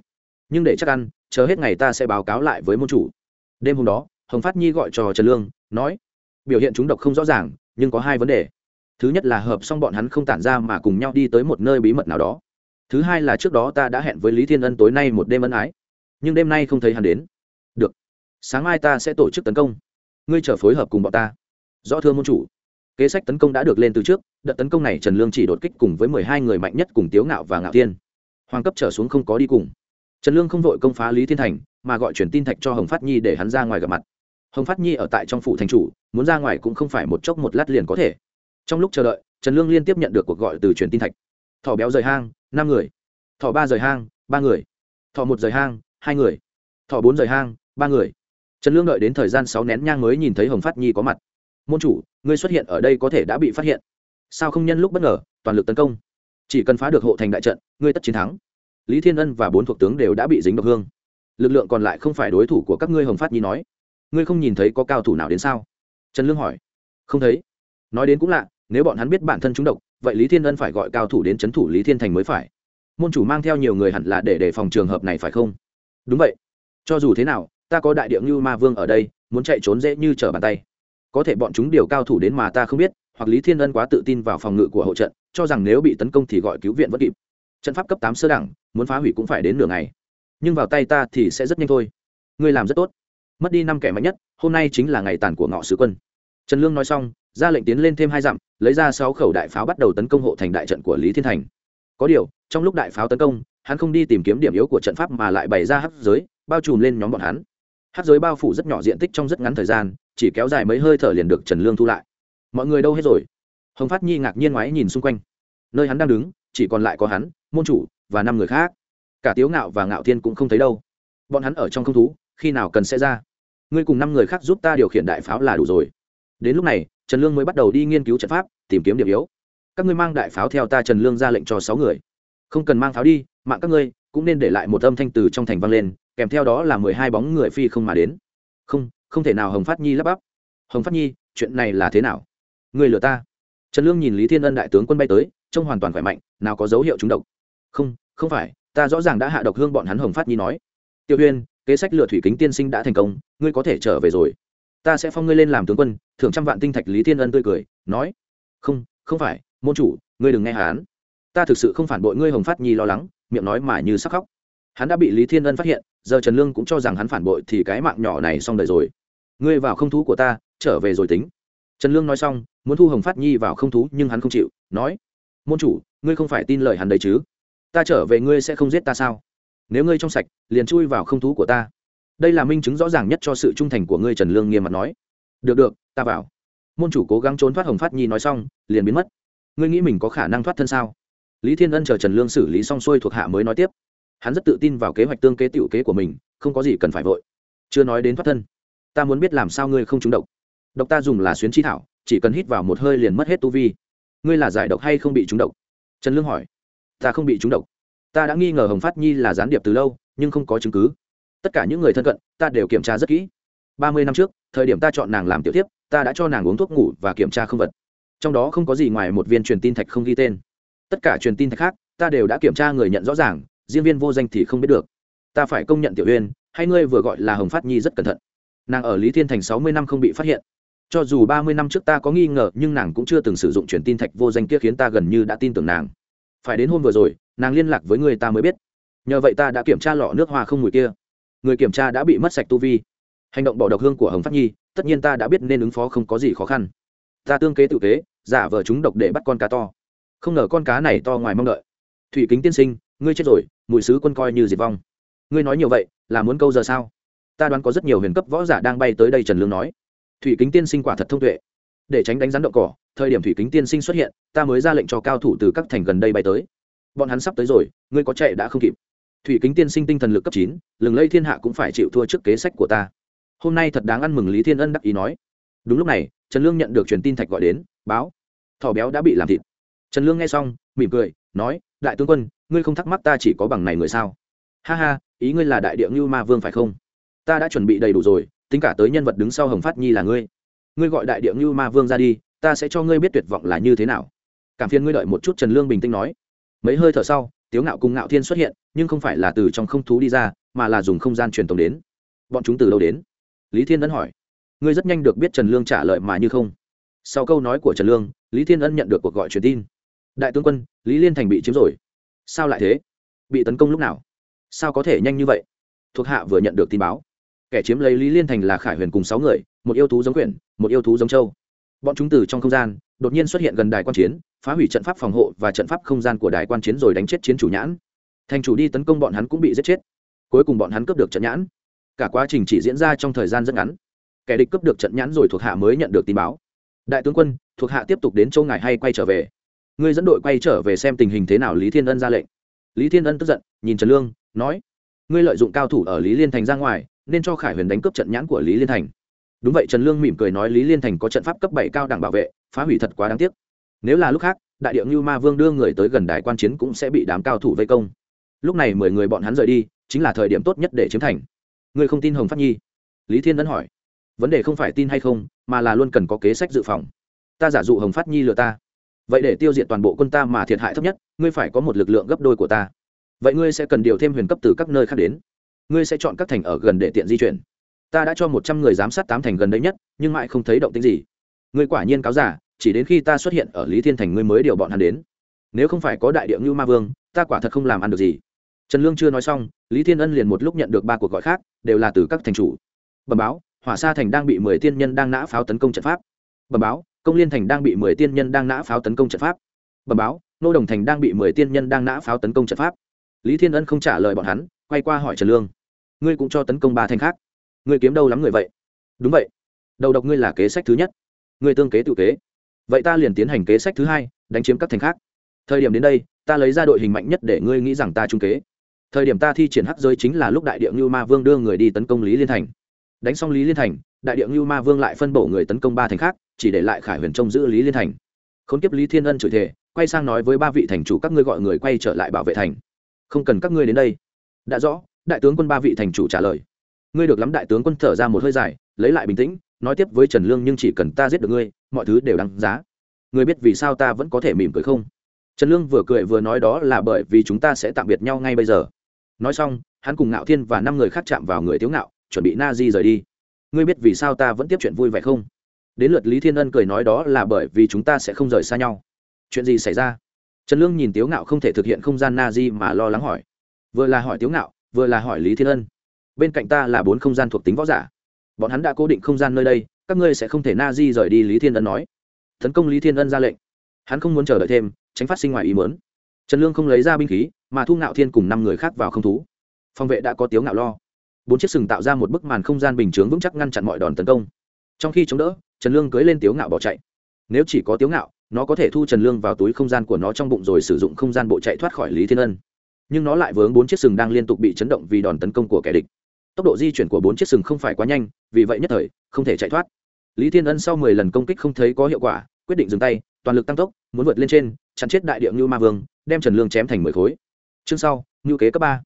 Nhưng để chắc ăn, chờ hết ngày ta sẽ báo cáo lại với môn chủ. Đêm hôm đó, hồng phát nhi gọi cho trần lương, nói, biểu hiện chúng độc không rõ ràng, nhưng có hai vấn đề. Thứ nhất là hợp xong bọn hắn không tản ra mà cùng nhau đi tới một nơi bí mật nào đó. Thứ hai là trước đó ta đã hẹn với lý thiên ân tối nay một đêm ân ái, nhưng đêm nay không thấy hắn đến. Được, sáng mai ta sẽ tổ chức tấn công. Ngươi chờ phối hợp cùng bọn ta. Rõ thưa môn chủ. Kế sách tấn công đã được lên từ trước, đợt tấn công này trần lương chỉ đột kích cùng với mười hai người mạnh nhất cùng tiếu ngạo và ngạo thiên hoàng cấp trở xuống không có đi cùng. Trần lương không vội công phá lý thiên thành, mà gọi truyền tin thạch cho hồng phát nhi để hắn ra ngoài gặp mặt. Hồng phát nhi ở tại trong phủ thành chủ, muốn ra ngoài cũng không phải một chốc một lát liền có thể. Trong lúc chờ đợi, trần lương liên tiếp nhận được cuộc gọi từ truyền tin thạch. Thỏ béo rời hang, năm người. Thỏ ba rời hang, ba người. Thỏ một rời hang, hai người. Thỏ bốn rời hang, ba người. Trần lương đợi đến thời gian sáu nén nhang mới nhìn thấy hồng phát nhi có mặt. Môn chủ, ngươi xuất hiện ở đây có thể đã bị phát hiện. Sao không nhân lúc bất ngờ, toàn lực tấn công? Chỉ cần phá được hộ thành đại trận, ngươi tất chiến thắng. Lý thiên ân và bốn thuộc tướng đều đã bị dính độc hương. Lực lượng còn lại không phải đối thủ của các ngươi hồng phát nhi nói. Ngươi không nhìn thấy có cao thủ nào đến sao? Trần lương hỏi. Không thấy. Nói đến cũng lạ, nếu bọn hắn biết bản thân chúng độc, vậy lý thiên ân phải gọi cao thủ đến c h ấ n thủ lý thiên thành mới phải. Môn chủ mang theo nhiều người hẳn là để đề phòng trường hợp này phải không? Đúng vậy. Cho dù thế nào, ta có đại địa như ma vương ở đây, muốn chạy trốn dễ như trở bàn tay. Có thể bọn chúng điều cao thủ đến mà ta không biết hoặc lý thiên ân quá tự tin vào phòng ngự của hậu trận, cho rằng nếu bị tấn công thì gọi cứu viện vẫn kịp. Trận pháp cấp tám sơ đẳng, muốn phá hủy cũng phải đến nửa ngày. Nhưng vào tay ta thì sẽ rất nhanh thôi. Ngươi làm rất tốt. Mất đi năm kẻ mạnh nhất, hôm nay chính là ngày tàn của ngọ sứ quân. Trần lương nói xong, ra lệnh tiến lên thêm hai dặm, lấy ra sáu khẩu đại pháo bắt đầu tấn công hộ thành đại trận của lý thiên thành. Có điều, trong lúc đại pháo tấn công, hắn không đi tìm kiếm điểm yếu của trận pháp mà lại bày ra hắc giới, bao trùm lên nhóm bọn hắn. Hắc giới bao phủ rất nhỏ diện tích trong rất ngắn thời gian, chỉ kéo dài mấy hơi thở liền được trần lương thu lại mọi người đâu hết rồi? Hồng phát nhi ngạc nhiên ngoái nhìn xung quanh. Nơi hắn đang đứng, chỉ còn lại có hắn, môn chủ và năm người khác. Cả tiếu ngạo và ngạo thiên cũng không thấy đâu. Bọn hắn ở trong không thú, khi nào cần sẽ ra? Ngươi cùng năm người khác giúp ta điều khiển đại pháo là đủ rồi. Đến lúc này, trần lương mới bắt đầu đi nghiên cứu trận pháp, tìm kiếm điểm yếu. Các ngươi mang đại pháo theo ta trần lương ra lệnh cho sáu người. Không cần mang pháo đi, mạng các ngươi cũng nên để lại một âm thanh từ trong thành vang lên, kèm theo đó là mười hai bóng người phi không mà đến. Không không thể nào hồng phát nhi lắp bắp. Hồng phát nhi, chuyện này là thế nào? Người lừa ta. Trần lương nhìn lý thiên ân đại tướng quân bay tới, trông hoàn toàn khỏe mạnh, nào có dấu hiệu trúng độc. Không không phải, ta rõ ràng đã hạ độc hương bọn hắn hồng phát nhi nói. Tiêu huyên kế sách lừa thủy kính tiên sinh đã thành công, ngươi có thể trở về rồi. Ta sẽ phong ngươi lên làm tướng quân, thưởng trăm vạn tinh thạch lý thiên ân tươi cười, nói. Không không phải, môn chủ, ngươi đừng nghe hắn. Ta thực sự không phản bội ngươi hồng phát nhi lo lắng, miệng nói mà như sắc khóc. Hắn đã bị lý thiên ân phát hiện, giờ trần lương cũng cho rằng hắn phản bội thì cái mạng nhỏ này xong đời rồi. Ngươi vào không thú của ta, trở về rồi tính. Trần lương nói xong muốn thu hồng phát nhi vào không thú nhưng hắn không chịu, nói, môn chủ, ngươi không phải tin lời hắn đấy chứ? Ta trở về ngươi sẽ không giết ta sao? Nếu ngươi trong sạch, liền chui vào không thú của ta. Đây là minh chứng rõ ràng nhất cho sự trung thành của ngươi, trần lương nghiêm mặt nói. Được được, ta vào. Môn chủ cố gắng trốn thoát hồng phát nhi nói xong, liền biến mất. Ngươi nghĩ mình có khả năng thoát thân sao? Lý thiên ân chờ trần lương xử lý xong xuôi thuộc hạ mới nói tiếp. Hắn rất tự tin vào kế hoạch tương kế t i ể u kế của mình, không có gì cần phải vội. Chưa nói đến thoát thân, ta muốn biết làm sao ngươi không trúng độc. Độc ta dùng là xuyến chi thảo chỉ cần hít vào một hơi liền mất hết tu vi. Ngươi là giải độc hay không bị trúng độc? Trần lương hỏi. Ta không bị trúng độc. Ta đã nghi ngờ hồng phát nhi là gián điệp từ lâu, nhưng không có chứng cứ. Tất cả những người thân cận, ta đều kiểm tra rất kỹ. Ba mươi năm trước, thời điểm ta chọn nàng làm tiểu tiếp ta đã cho nàng uống thuốc ngủ và kiểm tra không vật. Trong đó không có gì ngoài một viên truyền tin thạch không ghi tên. Tất cả truyền tin thạch khác, ta đều đã kiểm tra người nhận rõ ràng, riêng viên vô danh thì không biết được. Ta phải công nhận tiểu uyên, hay ngươi vừa gọi là hồng phát nhi rất cẩn thận. Nàng ở lý thiên thành sáu mươi năm không bị phát hiện cho dù ba mươi năm trước ta có nghi ngờ, nhưng nàng cũng chưa từng sử dụng truyền tin thạch vô danh kia khiến ta gần như đã tin tưởng nàng. Phải đến hôm vừa rồi, nàng liên lạc với người ta mới biết. Nhờ vậy ta đã kiểm tra lọ nước hoa không mùi kia. Người kiểm tra đã bị mất sạch tu vi. Hành động bỏ độc hương của hồng phát nhi, tất nhiên ta đã biết nên ứng phó không có gì khó khăn. Ta tương kế tự kế, giả vờ chúng độc để bắt con cá to. Không ngờ con cá này to ngoài mong đợi. Thủy kính tiên sinh, ngươi chết rồi, mùi sứ quân coi như diệt vong. Ngươi nói nhiều vậy, là muốn câu giờ sao? Ta đoán có rất nhiều huyền cấp võ giả đang bay tới đây trần lương nói thủy kính tiên sinh quả thật thông tuệ. Để tránh đánh rắn động cỏ, thời điểm thủy kính tiên sinh xuất hiện, ta mới ra lệnh cho cao thủ từ các thành gần đây bay tới. Bọn hắn sắp tới rồi, ngươi có chạy đã không kịp. Thủy kính tiên sinh tinh thần lực cấp chín, lừng lây thiên hạ cũng phải chịu thua trước kế sách của ta. Hôm nay thật đáng ăn mừng lý thiên ân đắc ý nói. Đúng lúc này, trần lương nhận được truyền tin thạch gọi đến, báo. Thỏ béo đã bị làm thịt. Trần lương nghe xong, mỉm cười, nói, đại tướng quân, ngươi không thắc mắc ta chỉ có bằng này người sao? Ha ha, ý ngươi là đại địa ngưu ma vương phải không? Ta đã chuẩn bị đầy đủ rồi tính cả tới nhân vật đứng sau hồng phát nhi là ngươi. Ngươi gọi đại địa như ma vương ra đi, ta sẽ cho ngươi biết tuyệt vọng là như thế nào. Cảm phiền ngươi đợi một chút trần lương bình tĩnh nói. Mấy hơi thở sau, tiếu ngạo cùng ngạo thiên xuất hiện, nhưng không phải là từ trong không thú đi ra, mà là dùng không gian truyền tống đến. Bọn chúng từ đâu đến? Lý thiên ân hỏi. Ngươi rất nhanh được biết trần lương trả lời mà như không. Sau câu nói của trần lương, lý thiên ân nhận được cuộc gọi truyền tin. Đại tướng quân, lý liên thành bị chiếm rồi. Sao lại thế? Bị tấn công lúc nào? Sao có thể nhanh như vậy? Thuộc hạ vừa nhận được tin báo kẻ chiếm lấy lý liên thành là khải huyền cùng sáu người, một yêu thú giống quyển, một yêu thú giống châu. Bọn chúng từ trong không gian, đột nhiên xuất hiện gần đài quan chiến, phá hủy trận pháp phòng hộ và trận pháp không gian của đài quan chiến rồi đánh chết chiến chủ nhãn. Thành chủ đi tấn công bọn hắn cũng bị giết chết. Cuối cùng bọn hắn cướp được trận nhãn. Cả quá trình chỉ diễn ra trong thời gian rất ngắn. Kẻ địch cướp được trận nhãn rồi thuộc hạ mới nhận được tin báo. Đại tướng quân, thuộc hạ tiếp tục đến châu ngài hay quay trở về? Ngươi dẫn đội quay trở về xem tình hình thế nào lý thiên ân ra lệnh. Lý thiên ân tức giận, nhìn trần lương, nói, ngươi lợi dụng cao thủ ở lý liên thành ra ngoài nên cho khải huyền đánh cướp trận nhãn của lý liên thành. Đúng vậy, trần lương mỉm cười nói lý liên thành có trận pháp cấp bảy cao đẳng bảo vệ, phá hủy thật quá đáng tiếc. Nếu là lúc khác, đại điệu như ma vương đưa người tới gần đài quan chiến cũng sẽ bị đám cao thủ vây công. Lúc này mười người bọn hắn rời đi, chính là thời điểm tốt nhất để chiếm thành. Ngươi không tin hồng phát nhi? Lý thiên ấn hỏi. Vấn đề không phải tin hay không, mà là luôn cần có kế sách dự phòng. Ta giả dụ hồng phát nhi lừa ta. Vậy để tiêu diệt toàn bộ quân ta mà thiệt hại thấp nhất, ngươi phải có một lực lượng gấp đôi của ta. Vậy ngươi sẽ cần điều thêm huyền cấp từ các nơi khác đến ngươi sẽ chọn các thành ở gần để tiện di chuyển. Ta đã cho một trăm người giám sát tám thành gần đây nhất, nhưng mãi không thấy động tính gì. Ngươi quả nhiên cáo giả chỉ đến khi ta xuất hiện ở lý thiên thành ngươi mới điều bọn hắn đến. Nếu không phải có đại địa ngưu ma vương, ta quả thật không làm ăn được gì. Trần lương chưa nói xong, lý thiên ân liền một lúc nhận được ba cuộc gọi khác, đều là từ các thành chủ. Bẩm báo, hỏa sa thành đang bị mười tiên nhân đang nã pháo tấn công trận pháp. Bẩm báo, công liên thành đang bị mười tiên nhân đang nã pháo tấn công trận pháp. Bẩm báo, nô đồng thành đang bị mười tiên nhân đang nã pháo tấn công trận pháp. Lý thiên ân không trả lời bọn hắn, quay qua hỏi trần lương ngươi cũng cho tấn công ba thành khác. Ngươi kiếm đâu lắm người vậy? Đúng vậy. Đầu độc ngươi là kế sách thứ nhất. Ngươi tương kế tự kế. Vậy ta liền tiến hành kế sách thứ hai, đánh chiếm các thành khác. Thời điểm đến đây, ta lấy ra đội hình mạnh nhất để ngươi nghĩ rằng ta trung kế. Thời điểm ta thi triển hắc giới chính là lúc đại địa ngưu ma vương đưa người đi tấn công lý liên thành. Đánh xong lý liên thành, đại địa ngưu ma vương lại phân bổ người tấn công ba thành khác, chỉ để lại khải huyền trông giữ lý liên thành. Khốn kiếp lý thiên ân chửi thề, quay sang nói với ba vị thành chủ các ngươi gọi người quay trở lại bảo vệ thành. Không cần các ngươi đến đây. Đã rõ đại tướng quân ba vị thành chủ trả lời. Ngươi được lắm đại tướng quân thở ra một hơi dài, lấy lại bình tĩnh, nói tiếp với trần lương nhưng chỉ cần ta giết được ngươi, mọi thứ đều đáng giá. Ngươi biết vì sao ta vẫn có thể mỉm cười không? Trần lương vừa cười vừa nói đó là bởi vì chúng ta sẽ tạm biệt nhau ngay bây giờ. Nói xong, hắn cùng ngạo thiên và năm người khác chạm vào người tiếu ngạo, chuẩn bị na di rời đi. Ngươi biết vì sao ta vẫn tiếp chuyện vui vẻ không? Đến lượt lý thiên ân cười nói đó là bởi vì chúng ta sẽ không rời xa nhau. Chuyện gì xảy ra? Trần lương nhìn tiếu ngạo không thể thực hiện không gian na di mà lo lắng hỏi. Vừa là hỏi tiếu ngạo vừa là hỏi lý thiên ân, bên cạnh ta là bốn không gian thuộc tính võ giả, bọn hắn đã cố định không gian nơi đây, các ngươi sẽ không thể na di rời đi lý thiên ân nói. Tấn công lý thiên ân ra lệnh. Hắn không muốn chờ đợi thêm, tránh phát sinh ngoài ý mớn trần lương không lấy ra binh khí, mà thu ngạo thiên cùng năm người khác vào không thú. Phòng vệ đã có tiếu ngạo lo. Bốn chiếc sừng tạo ra một bức màn không gian bình chướng vững chắc ngăn chặn mọi đòn tấn công. Trong khi chống đỡ, trần lương cưới lên tiếu ngạo bỏ chạy. Nếu chỉ có tiếu ngạo, nó có thể thu trần lương vào túi không gian của nó trong bụng rồi sử dụng không gian bộ chạy thoát khỏi lý thiên ân nhưng nó lại vướng bốn chiếc sừng đang liên tục bị chấn động vì đòn tấn công của kẻ địch. Tốc độ di chuyển của bốn chiếc sừng không phải quá nhanh, vì vậy nhất thời, không thể chạy thoát. Lý thiên ân sau mười lần công kích không thấy có hiệu quả, quyết định dừng tay, toàn lực tăng tốc, muốn vượt lên trên chắn chết đại địa ngưu ma vương, đem trần lương chém thành mười khối. Chương sau, ngưu kế cấp ba.